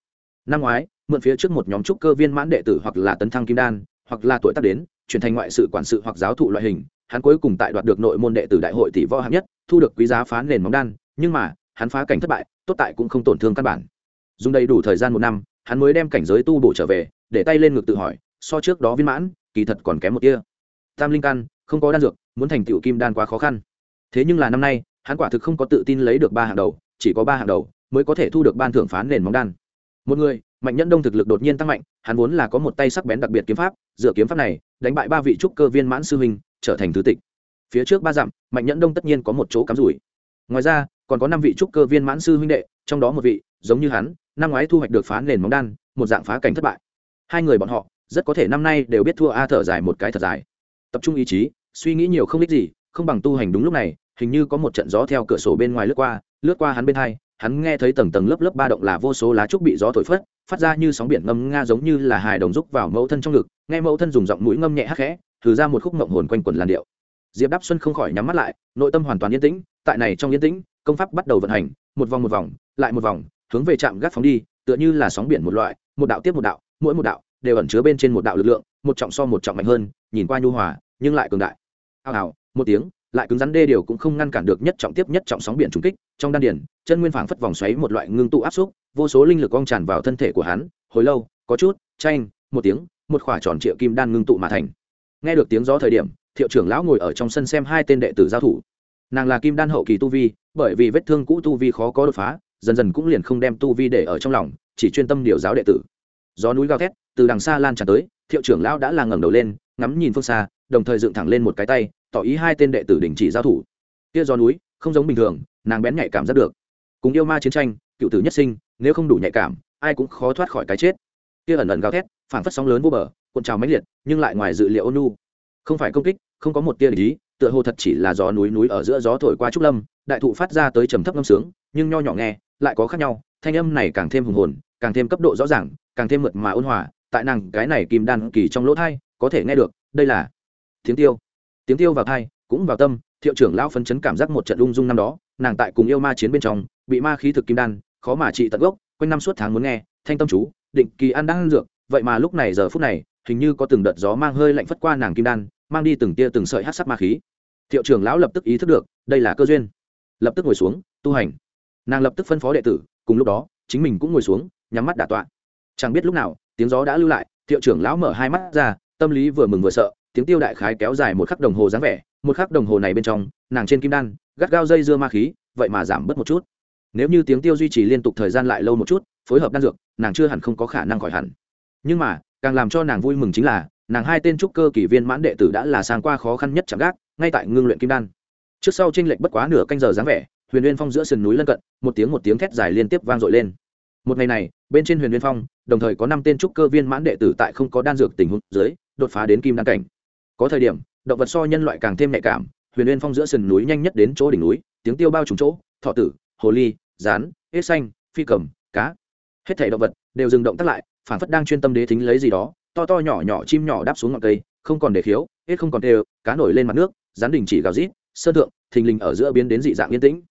Năm ngoái, mượn phía trước một nhóm trúc cơ viên mãn đệ tử hoặc là tấn thăng kim đan hoặc là tuổi tác đến, chuyển thành ngoại sự quản sự hoặc giáo thụ loại hình, hắn cuối cùng tại đoạt được nội môn đệ tử đại hội tỷ võ hạng nhất, thu được quý giá phá nền móng đan, nhưng mà, hắn phá cảnh thất bại, tốt tại cũng không tổn thương căn bản. Dùng đầy đủ thời gian một năm, hắn mới đem cảnh giới tu bổ trở về, để tay lên ngực tự hỏi, so trước đó viên mãn, kỳ thật còn kém một tia. Tam linh căn, không có đan dược, muốn thành tựu kim đan quá khó khăn. Thế nhưng là năm nay, hắn quả thực không có tự tin lấy được ba hạng đầu, chỉ có ba hạng đầu, mới có thể thu được ban thưởng phán nền móng đan. Một người mạnh nhẫn đông thực lực đột nhiên tăng mạnh, hắn vốn là có một tay sắc bén đặc biệt kiếm pháp, dựa kiếm pháp này, đánh bại ba vị trúc cơ viên mãn sư huynh, trở thành thứ tịch. Phía trước ba dặm, mạnh nhẫn đông tất nhiên có một chỗ cắm rủi. Ngoài ra, còn có năm vị trúc cơ viên mãn sư huynh đệ, trong đó một vị, giống như hắn, năm ngoái thu hoạch được phá nền móng đan, một dạng phá cảnh thất bại. Hai người bọn họ, rất có thể năm nay đều biết thua a thở dài một cái thật dài. Tập trung ý chí, suy nghĩ nhiều không ích gì, không bằng tu hành đúng lúc này, hình như có một trận gió theo cửa sổ bên ngoài lướt qua lướt qua hắn bên hai, hắn nghe thấy tầng tầng lớp lớp ba động là vô số lá trúc bị gió thổi phất phát ra như sóng biển ngâm nga giống như là hài đồng rúc vào mẫu thân trong ngực, nghe mẫu thân dùng giọng mũi ngâm nhẹ hắc khẽ, thử ra một khúc mộng hồn quanh quần làn điệu. Diệp đáp xuân không khỏi nhắm mắt lại, nội tâm hoàn toàn yên tĩnh, tại này trong yên tĩnh, công pháp bắt đầu vận hành, một vòng một vòng, lại một vòng, hướng về trạm gác phóng đi, tựa như là sóng biển một loại, một đạo tiếp một đạo, mỗi một đạo đều ẩn chứa bên trên một đạo lực lượng, một trọng so một trọng mạnh hơn, nhìn qua nhu hòa, nhưng lại cường đại. Hào hào, một tiếng lại cứng rắn đê điều cũng không ngăn cản được nhất trọng tiếp nhất trọng sóng biển trùng kích. Trong đan điển chân nguyên phảng phất vòng xoáy một loại ngưng tụ áp xúc, vô số linh lực quang tràn vào thân thể của hắn. Hồi lâu, có chút tranh một tiếng, một khỏa tròn triệu kim đan ngưng tụ mà thành. Nghe được tiếng gió thời điểm, thiệu trưởng lão ngồi ở trong sân xem hai tên đệ tử giao thủ. Nàng là kim đan hậu kỳ tu vi, bởi vì vết thương cũ tu vi khó có đột phá, dần dần cũng liền không đem tu vi để ở trong lòng, chỉ chuyên tâm điều giáo đệ tử. Gió núi gào thét, từ đằng xa lan tràn tới, thiệu trưởng lão đã là ngẩng đầu lên, ngắm nhìn phương xa, đồng thời dựng thẳng lên một cái tay tỏ ý hai tên đệ tử đình chỉ giao thủ. Kia gió núi, không giống bình thường, nàng bén nhạy cảm giác được. Cùng yêu ma chiến tranh, cựu tử nhất sinh, nếu không đủ nhạy cảm, ai cũng khó thoát khỏi cái chết. Kia ẩn ẩn gào thét phản phất sóng lớn vô bờ, cuộn trào mãnh liệt, nhưng lại ngoài dự liệu ôn nu không phải công kích, không có một tia lý, tựa hồ thật chỉ là gió núi núi ở giữa gió thổi qua trúc lâm, đại thụ phát ra tới trầm thấp ngâm sướng, nhưng nho nhỏ nghe, lại có khác nhau, thanh âm này càng thêm hùng hồn, càng thêm cấp độ rõ ràng, càng thêm mượt mà ôn hòa, tại nàng cái này kim đan kỳ trong lỗ thai, có thể nghe được, đây là tiếng tiêu tiếng tiêu vào thai cũng vào tâm, thiệu trưởng lão phấn chấn cảm giác một trận ung dung năm đó, nàng tại cùng yêu ma chiến bên trong, bị ma khí thực kim đan, khó mà trị tận gốc, quanh năm suốt tháng muốn nghe, thanh tâm chú, định kỳ ăn đang dược, vậy mà lúc này giờ phút này, hình như có từng đợt gió mang hơi lạnh phất qua nàng kim đan, mang đi từng tia từng sợi hát sắc ma khí. Thiệu trưởng lão lập tức ý thức được, đây là cơ duyên. Lập tức ngồi xuống, tu hành. Nàng lập tức phân phó đệ tử, cùng lúc đó, chính mình cũng ngồi xuống, nhắm mắt đả tọa. Chẳng biết lúc nào, tiếng gió đã lưu lại, thiệu trưởng lão mở hai mắt ra, tâm lý vừa mừng vừa sợ tiếng tiêu đại khái kéo dài một khắc đồng hồ dáng vẻ, một khắc đồng hồ này bên trong, nàng trên kim đan, gắt gao dây dưa ma khí, vậy mà giảm bớt một chút. Nếu như tiếng tiêu duy trì liên tục thời gian lại lâu một chút, phối hợp đan dược, nàng chưa hẳn không có khả năng khỏi hẳn. Nhưng mà, càng làm cho nàng vui mừng chính là, nàng hai tên trúc cơ kỷ viên mãn đệ tử đã là sang qua khó khăn nhất chẳng gác, ngay tại ngưng luyện kim đan. Trước sau tranh lệch bất quá nửa canh giờ dáng vẻ, huyền uyên phong giữa sườn núi lân cận, một tiếng một tiếng thét dài liên tiếp vang dội lên. Một ngày này, bên trên huyền uyên phong, đồng thời có năm tên trúc cơ viên mãn đệ tử tại không có đan dược tình huống dưới, đột phá đến kim đan cảnh có thời điểm, động vật so nhân loại càng thêm nhạy cảm, huyền uyên phong giữa sườn núi nhanh nhất đến chỗ đỉnh núi, tiếng tiêu bao trùng chỗ, thọ tử, hồ ly, rán ếch xanh, phi cầm, cá. Hết thể động vật đều dừng động tác lại, phản phất đang chuyên tâm đế thính lấy gì đó, to to nhỏ nhỏ chim nhỏ đáp xuống ngọn cây, không còn để khiếu hết không còn đều, cá nổi lên mặt nước, rán đình chỉ gào rít, sơn thượng, thình lình ở giữa biến đến dị dạng yên tĩnh.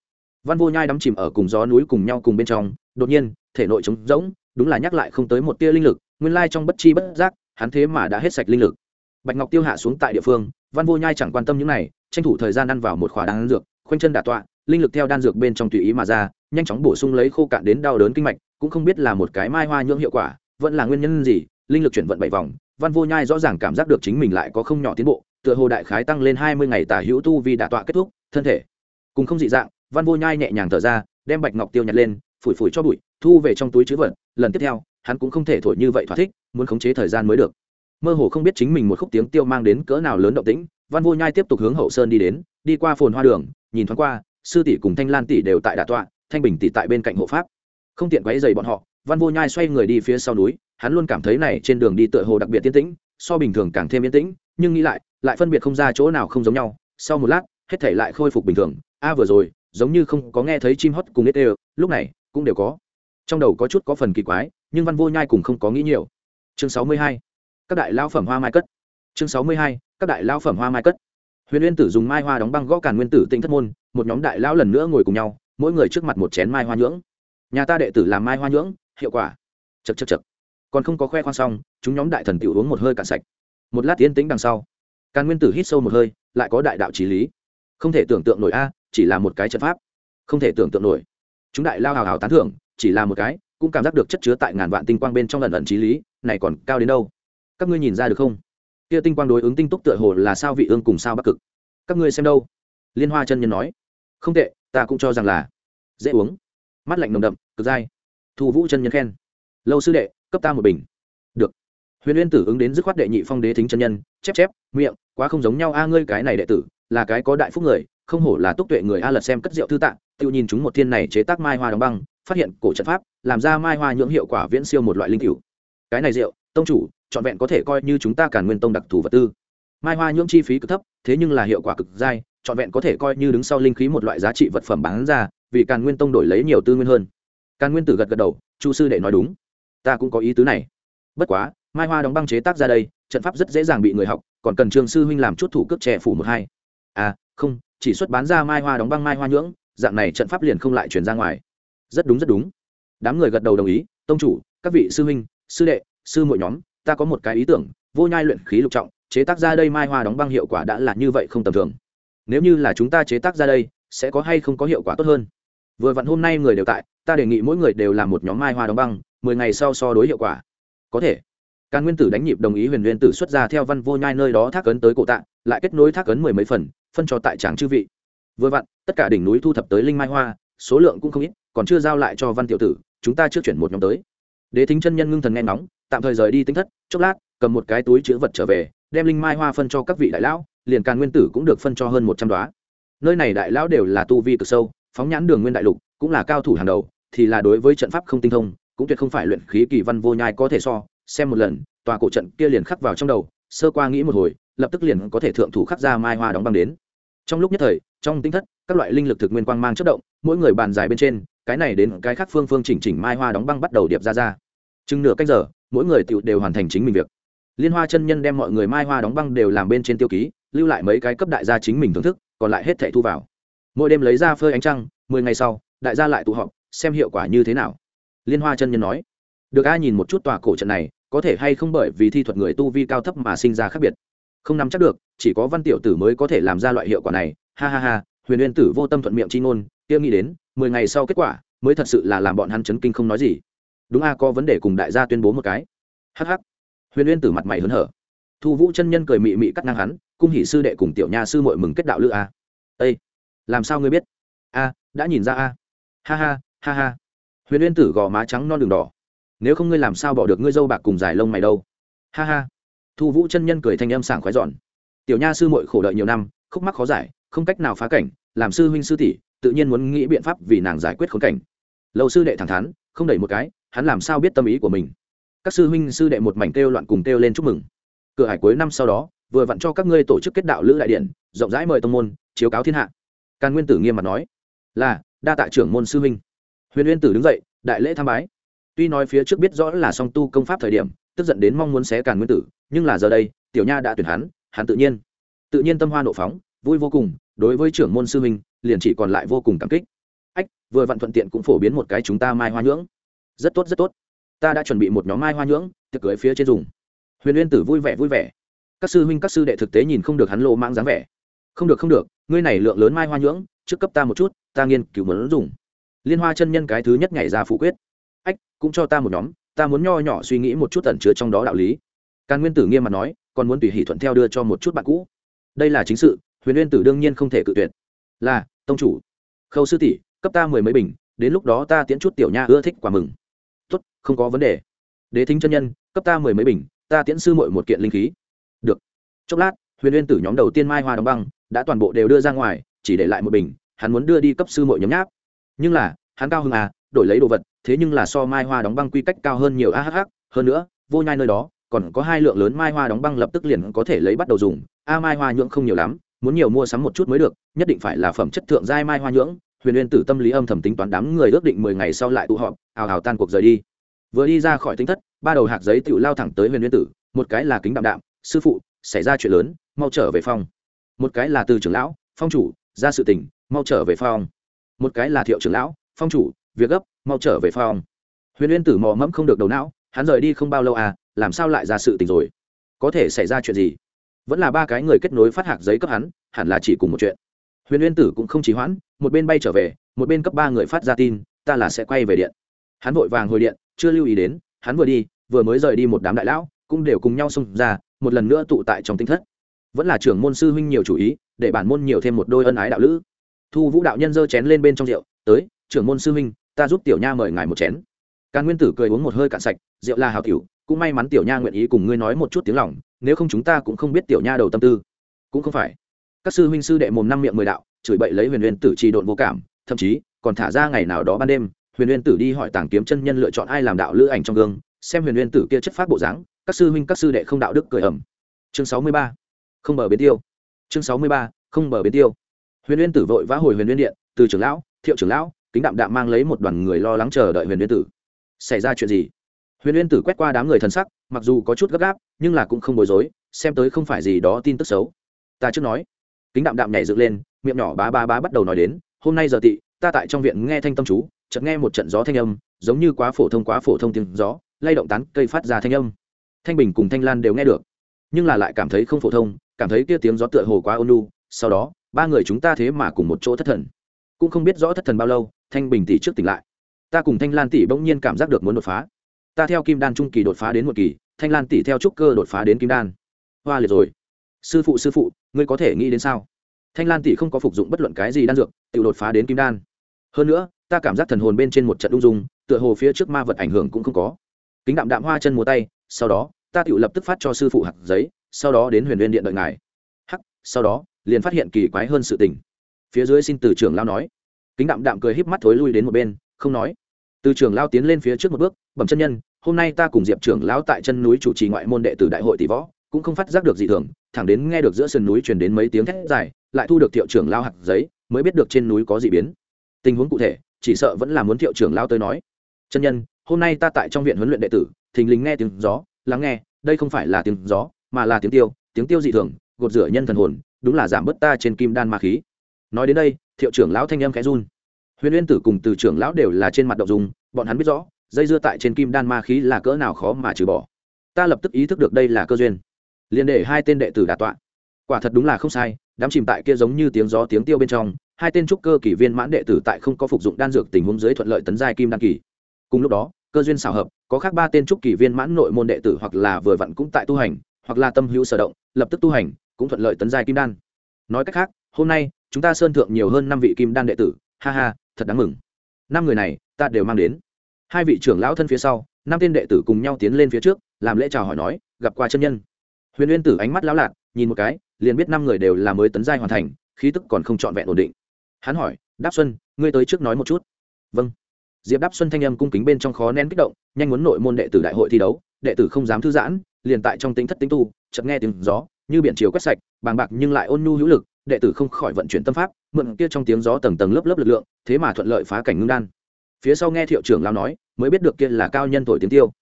Văn vô nhai đắm chìm ở cùng gió núi cùng nhau cùng bên trong, đột nhiên, thể nội trống rỗng, đúng là nhắc lại không tới một tia linh lực, nguyên lai trong bất chi bất giác, hắn thế mà đã hết sạch linh lực bạch ngọc tiêu hạ xuống tại địa phương, văn vô nhai chẳng quan tâm những này, tranh thủ thời gian ăn vào một khỏa đan dược, khoanh chân đả tọa, linh lực theo đan dược bên trong tùy ý mà ra, nhanh chóng bổ sung lấy khô cạn đến đau đớn kinh mạch, cũng không biết là một cái mai hoa nhưỡng hiệu quả, vẫn là nguyên nhân gì, linh lực chuyển vận bảy vòng, văn vô nhai rõ ràng cảm giác được chính mình lại có không nhỏ tiến bộ, tựa hồ đại khái tăng lên hai mươi ngày tả hữu tu vì đả tọa kết thúc, thân thể. Cùng không dị dạng, văn vô nhai nhẹ nhàng thở ra, đem bạch ngọc tiêu nhặt lên, phủi phủi cho bụi, thu về trong túi chữ vật, lần tiếp theo, hắn cũng không thể thổi như vậy thỏa thích, muốn khống chế thời gian mới được mơ hồ không biết chính mình một khúc tiếng tiêu mang đến cỡ nào lớn động tĩnh, văn vô nhai tiếp tục hướng hậu sơn đi đến, đi qua phồn hoa đường, nhìn thoáng qua, sư tỷ cùng thanh lan tỷ đều tại đà tọa, thanh bình tỷ tại bên cạnh hộ pháp. Không tiện quấy dày bọn họ, văn vô nhai xoay người đi phía sau núi, hắn luôn cảm thấy này trên đường đi tựa hồ đặc biệt yên tĩnh, so bình thường càng thêm yên tĩnh, nhưng nghĩ lại lại phân biệt không ra chỗ nào không giống nhau. Sau một lát, hết thể lại khôi phục bình thường. A à, vừa rồi, giống như không có nghe thấy chim hót cùng ít đều lúc này, cũng đều có. Trong đầu có chút có phần kỳ quái, nhưng văn vô nhai cùng không có nghĩ nhiều. Chương sáu mươi hai các đại lao phẩm hoa mai cất. Chương sáu mươi hai, các đại lao phẩm hoa mai cất. Huyền uyên tử dùng mai hoa đóng băng gõ càn nguyên tử tinh thất môn, một nhóm đại lao lần nữa ngồi cùng nhau, mỗi người trước mặt một chén mai hoa nhưỡng. Nhà ta đệ tử làm mai hoa nhưỡng, hiệu quả. Chật chật chật còn không có khoe khoang xong, chúng nhóm đại thần tiểu uống một hơi cạn sạch. Một lát tiến tĩnh đằng sau, càn nguyên tử hít sâu một hơi, lại có đại đạo trí lý. Không thể tưởng tượng nổi a, chỉ là một cái trận pháp. Không thể tưởng tượng nổi. Chúng đại lao hào hào tán thưởng, chỉ là một cái, cũng cảm giác được chất chứa tại ngàn vạn tinh quang bên trong lần ẩn trí lý, này còn cao đến đâu? Các ngươi nhìn ra được không? Kia tinh quang đối ứng tinh túc tựa hồ là sao vị ương cùng sao bắc cực. Các ngươi xem đâu? Liên hoa chân nhân nói. Không tệ, ta cũng cho rằng là. Dễ uống. Mắt lạnh nồng đậm, cực dai. Thu vũ chân nhân khen. Lâu sư đệ, cấp ta một bình. Được. Huyền uyên tử ứng đến dứt khoát đệ nhị phong đế thính chân nhân, chép chép, miệng, quá không giống nhau, a, ngươi cái này đệ tử, là cái có đại phúc người, không hổ là túc tuệ người a lật xem cất rượu thư tạng tự nhìn chúng một thiên này chế tác mai hoa đóng băng, phát hiện cổ trận pháp, làm ra mai hoa nhưỡng hiệu quả viễn siêu một loại linh cửu. Cái này rượu, tông chủ trọn vẹn có thể coi như chúng ta càn nguyên tông đặc thù vật tư. Mai hoa nhưỡng chi phí cực thấp, thế nhưng là hiệu quả cực dai, trọn vẹn có thể coi như đứng sau linh khí một loại giá trị vật phẩm bán ra, vì càn nguyên tông đổi lấy nhiều tư nguyên hơn. Càn nguyên tử gật gật đầu, chu sư đệ nói đúng. Ta cũng có ý tứ này. Bất quá, mai hoa đóng băng chế tác ra đây, trận pháp rất dễ dàng bị người học, còn cần trường sư huynh làm chút thủ cước trẻ phủ một hai. À không, chỉ xuất bán ra mai hoa đóng băng mai hoa nhưỡng, dạng này trận pháp liền không lại chuyển ra ngoài. Rất đúng rất đúng. Đám người gật đầu đồng ý, tông chủ, các vị sư huynh, sư đệ, sư mỗi nhóm ta có một cái ý tưởng, vô nhai luyện khí lục trọng, chế tác ra đây mai hoa đóng băng hiệu quả đã là như vậy không tầm thường. Nếu như là chúng ta chế tác ra đây, sẽ có hay không có hiệu quả tốt hơn? Vừa vặn hôm nay người đều tại, ta đề nghị mỗi người đều làm một nhóm mai hoa đóng băng, mười ngày sau so đối hiệu quả. Có thể. Càn nguyên tử đánh nhịp đồng ý huyền nguyên tử xuất ra theo văn vô nhai nơi đó thác ấn tới cổ tạ, lại kết nối thác ấn mười mấy phần, phân cho tại tràng chư vị. Vừa vặn, tất cả đỉnh núi thu thập tới linh mai hoa, số lượng cũng không ít, còn chưa giao lại cho văn tiểu tử, chúng ta chưa chuyển một nhóm tới. Đế thính chân nhân ngưng thần nghe ngóng tạm thời rời đi tính thất, chốc lát, cầm một cái túi chữ vật trở về, đem linh mai hoa phân cho các vị đại lão, liền càn nguyên tử cũng được phân cho hơn một trăm đoá. Nơi này đại lão đều là tu vi cực sâu, phóng nhãn đường nguyên đại lục, cũng là cao thủ hàng đầu, thì là đối với trận pháp không tinh thông, cũng tuyệt không phải luyện khí kỳ văn vô nhai có thể so, xem một lần, tòa cổ trận kia liền khắc vào trong đầu, sơ qua nghĩ một hồi, lập tức liền có thể thượng thủ khắc ra mai hoa đóng băng đến. Trong lúc nhất thời, trong tinh thất, các loại linh lực thực nguyên quang mang chất động, mỗi người bàn dài bên trên, cái này đến cái khác phương phương chỉnh chỉnh mai hoa đóng băng bắt đầu điệp ra ra. Chừng nửa cách giờ mỗi người tự đều hoàn thành chính mình việc. Liên hoa chân nhân đem mọi người mai hoa đóng băng đều làm bên trên tiêu ký, lưu lại mấy cái cấp đại gia chính mình thưởng thức, còn lại hết thẻ thu vào. Mỗi đêm lấy ra phơi ánh trăng, mười ngày sau, đại gia lại tụ họp, xem hiệu quả như thế nào. Liên hoa chân nhân nói, được ai nhìn một chút tòa cổ trận này, có thể hay không bởi vì thi thuật người tu vi cao thấp mà sinh ra khác biệt. Không nắm chắc được, chỉ có văn tiểu tử mới có thể làm ra loại hiệu quả này. Ha ha ha, huyền uyên tử vô tâm thuận miệng chi ngôn, kia nghĩ đến, mười ngày sau kết quả, mới thật sự là làm bọn hắn chấn kinh không nói gì đúng a, có vấn đề cùng đại gia tuyên bố một cái. Hh huyền uyên tử mặt mày hớn hở. Thu vũ chân nhân cười mị mị cắt ngang hắn, cung hỷ sư đệ cùng tiểu nha sư mội mừng kết đạo lữ a. Ây làm sao ngươi biết? A, đã nhìn ra a. Ha ha ha ha. Huyền uyên tử gò má trắng non đường đỏ. Nếu không ngươi làm sao bỏ được ngươi dâu bạc cùng dài lông mày đâu? Ha ha. Thu vũ chân nhân cười thanh âm sảng khoái giòn tiểu nha sư mội khổ đợi nhiều năm, khúc mắc khó giải, không cách nào phá cảnh, làm sư huynh sư tỷ, tự nhiên muốn nghĩ biện pháp vì nàng giải quyết khốn cảnh. Lâu sư đệ thẳng thắn, không đẩy một cái hắn làm sao biết tâm ý của mình? Các sư huynh sư đệ một mảnh kêu loạn cùng kêu lên chúc mừng. Cửa hải cuối năm sau đó, vừa vặn cho các ngươi tổ chức kết đạo lữ đại điện, rộng rãi mời tông môn, chiếu cáo thiên hạ. Càn nguyên tử nghiêm mặt nói, là, đa tạ trưởng môn sư huynh. Huyền nguyên tử đứng dậy, đại lễ tham bái. Tuy nói phía trước biết rõ là song tu công pháp thời điểm, tức giận đến mong muốn xé càn nguyên tử, nhưng là giờ đây, tiểu nha đã tuyển hắn hắn tự nhiên tự nhiên tâm hoa nộ phóng, vui vô cùng, đối với trưởng môn sư huynh, liền chỉ còn lại vô cùng cảm kích. Ách, vừa vặn thuận tiện cũng phổ biến một cái chúng ta mai hoa nhưỡng rất tốt rất tốt. Ta đã chuẩn bị một nhóm mai hoa nhưỡng, tiệc cưới phía trên dùng. Huyền uyên tử vui vẻ vui vẻ. Các sư huynh, các sư đệ thực tế nhìn không được hắn lộ mang dáng vẻ. Không được không được, ngươi này lượng lớn mai hoa nhưỡng, trước cấp ta một chút, ta nghiên cứu muốn dùng. Liên hoa chân nhân cái thứ nhất nhảy ra phụ quyết. Ách, cũng cho ta một nhóm, ta muốn nho nhỏ suy nghĩ một chút tẩn chứa trong đó đạo lý. Càn nguyên tử nghiêm mặt nói, còn muốn tùy hỷ thuận theo đưa cho một chút bạn cũ. Đây là chính sự, huyền liên tử đương nhiên không thể cự tuyệt. Là, tông chủ. Khâu sư tỷ, cấp ta mười mấy bình, đến lúc đó ta tiễn chút tiểu nha ưa thích quả mừng không có vấn đề. Đế thính chân nhân, cấp ta mười mấy bình, ta tiễn sư mội một kiện linh khí. Được. Chốc lát, huyền uyên tử nhóm đầu tiên mai hoa đóng băng, đã toàn bộ đều đưa ra ngoài, chỉ để lại một bình, hắn muốn đưa đi cấp sư mội nhấm nháp. Nhưng là, hắn cao hơn à đổi lấy đồ vật, thế nhưng là so mai hoa đóng băng quy cách cao hơn nhiều ahh hơn nữa, vô nhai nơi đó, còn có hai lượng lớn mai hoa đóng băng lập tức liền có thể lấy bắt đầu dùng. A mai hoa nhưỡng không nhiều lắm, muốn nhiều mua sắm một chút mới được, nhất định phải là phẩm chất thượng giai mai hoa nhưỡng. Huyền uyên tử tâm lý âm thầm tính toán đám người ước định mười ngày sau lại tụ họp, ào ào tan cuộc rời đi vừa đi ra khỏi tính thất, ba đầu hạc giấy tự lao thẳng tới huyền nguyên tử, một cái là kính đạm đạm, sư phụ, xảy ra chuyện lớn, mau trở về phòng. Một cái là từ trưởng lão, phong chủ, ra sự tình, mau trở về phòng. Một cái là thiệu trưởng lão, phong chủ, việc gấp, mau trở về phòng. Huyền nguyên tử mò mẫm không được đầu não, hắn rời đi không bao lâu à làm sao lại ra sự tình rồi? Có thể xảy ra chuyện gì? Vẫn là ba cái người kết nối phát hạc giấy cấp hắn, hẳn là chỉ cùng một chuyện. Huyền nguyên tử cũng không chỉ hoãn, một bên bay trở về, một bên cấp ba người phát ra tin, ta là sẽ quay về điện. Hắn vội vàng hồi điện chưa lưu ý đến, hắn vừa đi, vừa mới rời đi một đám đại lão, cũng đều cùng nhau xông ra, một lần nữa tụ tại trong tinh thất. Vẫn là trưởng môn sư huynh nhiều chủ ý, để bản môn nhiều thêm một đôi ân ái đạo lữ. Thu vũ đạo nhân giơ chén lên bên trong rượu, tới, trưởng môn sư huynh, ta giúp tiểu nha mời ngài một chén. Càn nguyên tử cười uống một hơi cạn sạch, rượu là hào tiểu, cũng may mắn tiểu nha nguyện ý cùng ngươi nói một chút tiếng lòng, nếu không chúng ta cũng không biết tiểu nha đầu tâm tư. Cũng không phải. Các sư huynh sư đệ mồm năm miệng mười đạo, chửi bậy lấy huyền huyền tử trì độn vô cảm, thậm chí còn thả ra ngày nào đó ban đêm huyền Uyên tử đi hỏi tàng kiếm chân nhân lựa chọn ai làm đạo lữ ảnh trong gương, xem huyền Uyên tử kia chất phát bộ dáng, các sư huynh, các sư đệ không đạo đức cười ẩm. Chương sáu mươi ba. Không bờ biến tiêu. Chương sáu mươi ba. Không bờ biến tiêu. Huyền Uyên tử vội vã hồi huyền Uyên điện, từ trưởng lão, thiệu trưởng lão, kính đạm đạm mang lấy một đoàn người lo lắng chờ đợi huyền Uyên tử. Xảy ra chuyện gì? Huyền Uyên tử quét qua đám người thần sắc, mặc dù có chút gấp gáp, nhưng là cũng không bối rối, xem tới không phải gì đó tin tức xấu. Ta trước nói. Kính đạm đạm nhảy dựng lên, miệng nhỏ bá bá bá bắt đầu nói đến, hôm nay giờ tị, ta tại trong viện nghe thanh tâm chú chợt nghe một trận gió thanh âm, giống như quá phổ thông quá phổ thông tiếng gió, lay động tán cây phát ra thanh âm. Thanh bình cùng thanh lan đều nghe được, nhưng là lại cảm thấy không phổ thông, cảm thấy kia tiếng gió tựa hồ quá ôn lu sau đó, ba người chúng ta thế mà cùng một chỗ thất thần. Cũng không biết rõ thất thần bao lâu, thanh bình tỷ trước tỉnh lại. Ta cùng thanh lan tỷ bỗng nhiên cảm giác được muốn đột phá. Ta theo kim đan trung kỳ đột phá đến một kỳ, thanh lan tỷ theo trúc cơ đột phá đến kim đan. Hoa liệt rồi. Sư phụ sư phụ, ngươi có thể nghĩ đến sao? Thanh lan tỷ không có phục dụng bất luận cái gì đan dược, tự đột phá đến kim đan. Hơn nữa ta cảm giác thần hồn bên trên một trận ung dung, tựa hồ phía trước ma vật ảnh hưởng cũng không có. Kính đạm đạm hoa chân múa tay, sau đó, ta tự lập tức phát cho sư phụ hạt giấy, sau đó đến huyền liên điện đợi ngài. Hắc, sau đó, liền phát hiện kỳ quái hơn sự tình. Phía dưới xin từ trưởng lao nói. Kính đạm đạm cười híp mắt thối lui đến một bên, không nói. Từ trưởng lao tiến lên phía trước một bước, bẩm chân nhân, hôm nay ta cùng diệp trưởng lão tại chân núi chủ trì ngoại môn đệ tử đại hội tỷ võ, cũng không phát giác được gì thường, thẳng đến nghe được giữa sườn núi truyền đến mấy tiếng thét dài, lại thu được thiệu trưởng lao hạt giấy, mới biết được trên núi có gì biến. Tình huống cụ thể chỉ sợ vẫn là muốn thiệu trưởng lao tới nói. Chân nhân, hôm nay ta tại trong viện huấn luyện đệ tử, thình lình nghe tiếng gió, lắng nghe, đây không phải là tiếng gió, mà là tiếng tiêu tiếng tiêu dị thường, gột rửa nhân thần hồn, đúng là giảm bớt ta trên kim đan ma khí. Nói đến đây, thiệu trưởng lão thanh âm khẽ run. Huyền uyên tử cùng từ trưởng lão đều là trên mặt đậu dùng bọn hắn biết rõ, dây dưa tại trên kim đan ma khí là cỡ nào khó mà trừ bỏ. Ta lập tức ý thức được đây là cơ duyên. Liền để hai tên đệ tử đà tọa. Quả thật đúng là không sai, đám chìm tại kia giống như tiếng gió tiếng tiêu bên trong hai tên trúc cơ kỳ viên mãn đệ tử tại không có phục dụng đan dược tình huống dưới thuận lợi tấn giai kim đan kỳ. Cùng lúc đó, cơ duyên xảo hợp, có khác ba tên trúc kỳ viên mãn nội môn đệ tử hoặc là vừa vặn cũng tại tu hành, hoặc là tâm hữu sở động, lập tức tu hành, cũng thuận lợi tấn giai kim đan. Nói cách khác, hôm nay, chúng ta sơn thượng nhiều hơn năm vị kim đan đệ tử, ha ha, thật đáng mừng. Năm người này, ta đều mang đến. Hai vị trưởng lão thân phía sau, năm tên đệ tử cùng nhau tiến lên phía trước, làm lễ chào hỏi nói, gặp qua chân nhân. Huyền uyên tử ánh mắt lão lạc, nhìn một cái, liền biết năm người đều là mới tấn giai hoàn thành, khí tức còn không trọn vẹn ổn định hắn hỏi, đáp xuân, ngươi tới trước nói một chút. Vâng. Diệp đáp xuân thanh âm cung kính bên trong khó nén kích động, nhanh muốn nội môn đệ tử đại hội thi đấu, đệ tử không dám thư giãn, liền tại trong tính thất tính tu, chợt nghe tiếng gió, như biển chiều quét sạch, bàng bạc nhưng lại ôn nhu hữu lực, đệ tử không khỏi vận chuyển tâm pháp, mượn kia trong tiếng gió tầng tầng lớp lớp lực lượng, thế mà thuận lợi phá cảnh ngưng đan. Phía sau nghe thiệu trưởng lao nói, mới biết được kia là cao nhân thổi tiếng tiêu.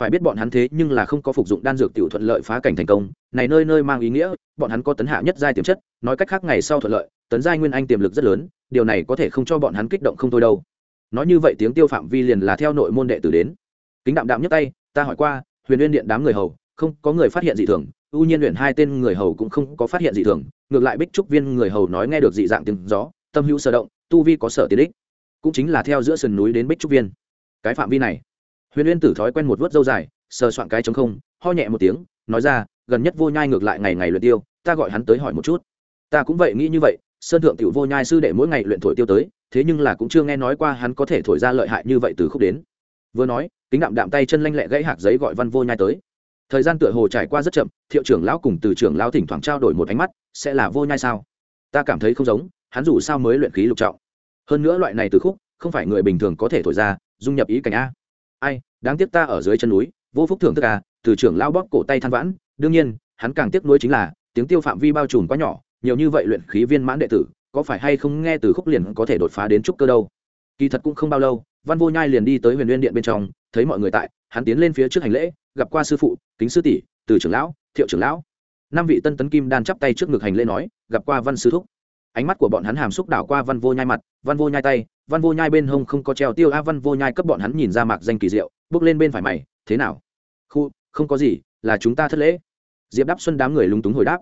Phải biết bọn hắn thế nhưng là không có phục dụng đan dược tiểu thuận lợi phá cảnh thành công, này nơi nơi mang ý nghĩa, bọn hắn có tấn hạ nhất giai tiềm chất, nói cách khác ngày sau thuận lợi tấn giai nguyên anh tiềm lực rất lớn, điều này có thể không cho bọn hắn kích động không thôi đâu. Nói như vậy tiếng tiêu phạm vi liền là theo nội môn đệ tử đến. Kính đạm đạm nhấc tay, ta hỏi qua, huyền uyên điện đám người hầu, không, có người phát hiện dị thường, ưu nhiên luyện hai tên người hầu cũng không có phát hiện dị thường, ngược lại bích trúc viên người hầu nói nghe được dị dạng tiếng gió, tâm hữu sở động, tu vi có sở tiến ích. Cũng chính là theo giữa sườn núi đến bích trúc viên. Cái phạm vi này, huyền uyên tử thói quen một vớt dâu dài, sờ soạn cái chống không, ho nhẹ một tiếng, nói ra, gần nhất vô nhai ngược lại ngày ngày luyện tiêu, ta gọi hắn tới hỏi một chút. Ta cũng vậy nghĩ như vậy sơn thượng tiểu vô nhai sư đệ mỗi ngày luyện thổi tiêu tới, thế nhưng là cũng chưa nghe nói qua hắn có thể thổi ra lợi hại như vậy từ khúc đến. Vừa nói, kính đạm đạm tay chân lanh lẹ gãy hạt giấy gọi văn vô nhai tới. Thời gian tựa hồ trải qua rất chậm, thiệu trưởng lão cùng từ trưởng lão thỉnh thoảng trao đổi một ánh mắt, sẽ là vô nhai sao? Ta cảm thấy không giống, hắn dù sao mới luyện khí lục trọng. Hơn nữa loại này từ khúc, không phải người bình thường có thể thổi ra, dung nhập ý cảnh a. Ai, đáng tiếc ta ở dưới chân núi, vô phúc thưởng thức à từ trưởng lão bóp cổ tay than vãn, đương nhiên, hắn càng tiếc nuối chính là, tiếng tiêu phạm vi bao trùm quá nhỏ nhiều như vậy luyện khí viên mãn đệ tử, có phải hay không nghe từ khúc liền có thể đột phá đến trúc cơ đâu? Kỳ thật cũng không bao lâu, văn vô nhai liền đi tới huyền nguyên điện bên trong, thấy mọi người tại, hắn tiến lên phía trước hành lễ, gặp qua sư phụ, kính sư tỷ, từ trưởng lão, thiệu trưởng lão. Năm vị tân tấn kim đan chắp tay trước ngực hành lễ nói, gặp qua văn sư thúc. Ánh mắt của bọn hắn hàm xúc đảo qua văn vô nhai mặt, văn vô nhai tay, văn vô nhai bên hông không có treo tiêu a, văn vô nhai cấp bọn hắn nhìn ra mạc danh kỳ diệu, bước lên bên phải mày, thế nào? Khu, không có gì, là chúng ta thất lễ. Diệp đáp xuân đám người lúng túng hồi đáp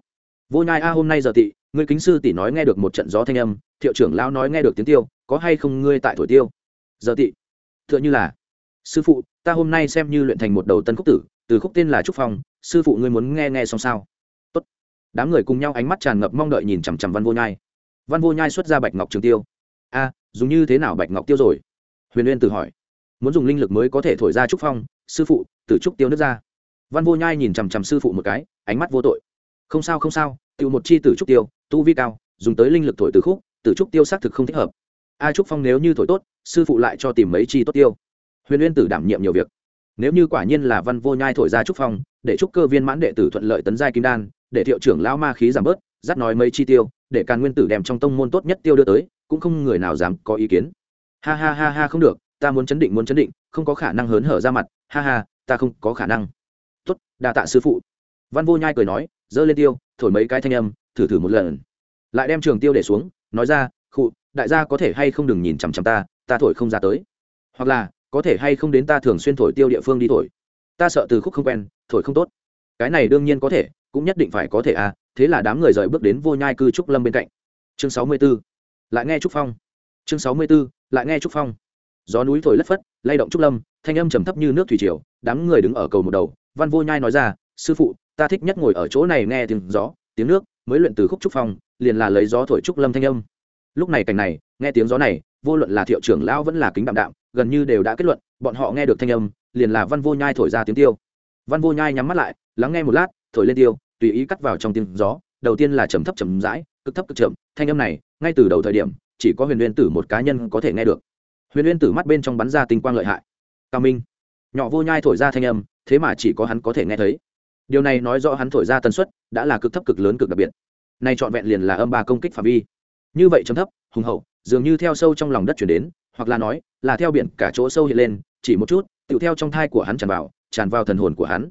vô nhai, a, hôm nay giờ tị, ngươi kính sư tỷ nói nghe được một trận gió thanh âm, thiệu trưởng lão nói nghe được tiếng tiêu, có hay không ngươi tại thổi tiêu? Giờ tị t h ư ợ n h ư là, sư phụ, ta hôm nay xem như luyện thành một đầu tân khúc tử, từ khúc tên là trúc phong, sư phụ ngươi muốn nghe nghe xong sao? Tốt. đám người cùng nhau ánh mắt tràn ngập mong đợi nhìn chằm chằm văn vô nhai. Văn vô nhai xuất ra bạch ngọc trường tiêu. A, dùng như thế nào bạch ngọc tiêu rồi? Huyền uyên tự hỏi. Muốn dùng linh lực mới có thể thổi ra trúc phong, sư phụ, từ trúc tiêu nước ra. Văn vô nhai nhìn chằm chằm sư phụ một cái, ánh mắt vô tội không sao không sao tiêu một chi tử trúc tiêu, tu vi cao, dùng tới linh lực thổi từ khúc, tử trúc tiêu xác thực không thích hợp. A trúc phong nếu như thổi tốt, sư phụ lại cho tìm mấy chi tốt tiêu. Huyền uyên tử đảm nhiệm nhiều việc. Nếu như quả nhiên là văn vô nhai thổi ra trúc phong, để trúc cơ viên mãn đệ tử thuận lợi tấn giai kim đan, để thiệu trưởng lão ma khí giảm bớt, dắt nói mấy chi tiêu, để càn nguyên tử đem trong tông môn tốt nhất tiêu đưa tới, cũng không người nào dám có ý kiến. Ha ha ha ha, không được, ta muốn chấn định, muốn chấn định, không có khả năng hớn hở ra mặt, ha ha, ta không có khả năng. Tốt, đa tạ sư phụ. Văn vô nhai cười nói giơ lên tiêu, thổi mấy cái thanh âm, thử thử một lần. Lại đem trường tiêu để xuống, nói ra, khụ, đại gia có thể hay không đừng nhìn chằm chằm ta ta thổi không ra tới. Hoặc là, có thể hay không đến ta thường xuyên thổi tiêu địa phương đi thổi. Ta sợ từ khúc không quen, thổi không tốt. Cái này đương nhiên có thể, cũng nhất định phải có thể à thế là đám người rời bước đến vô nhai cư trúc lâm bên cạnh. Chương sáu mươi b ố lại nghe trúc phong. Chương sáu mươi b ố lại nghe trúc phong. Gió núi thổi lất phất, lay động trúc lâm, thanh âm trầm thấp như nước thủy triều, đám người đứng ở cầu một đầu, văn vô nhai nói ra, sư phụ ta thích nhất ngồi ở chỗ này nghe tiếng gió, tiếng nước, mới luyện từ khúc trúc phong, liền là lấy gió thổi trúc lâm thanh âm. Lúc này cảnh này, nghe tiếng gió này, vô luận là thiệu trưởng lão vẫn là kính đạm đạm, gần như đều đã kết luận, bọn họ nghe được thanh âm, liền là văn vô nhai thổi ra tiếng tiêu. Văn vô nhai nhắm mắt lại, lắng nghe một lát, thổi lên tiêu, tùy ý cắt vào trong tiếng gió, đầu tiên là trầm thấp trầm rãi, cực thấp cực chậm, thanh âm này, ngay từ đầu thời điểm, chỉ có huyền uyên tử một cá nhân có thể nghe được. Huyền uyên tử mắt bên trong bắn ra tinh quang lợi hại. Cao minh, nhỏ vô nhai thổi ra thanh âm, thế mà chỉ có hắn có thể nghe thấy điều này nói rõ hắn thổi ra tần suất đã là cực thấp cực lớn cực đặc biệt. Nay trọn vẹn liền là âm ba công kích phạm vi. Như vậy chấm thấp, hùng hậu, dường như theo sâu trong lòng đất chuyển đến, hoặc là nói, là theo biển cả chỗ sâu hiện lên, chỉ một chút, tựu theo trong thai của hắn tràn vào tràn vào thần hồn của hắn.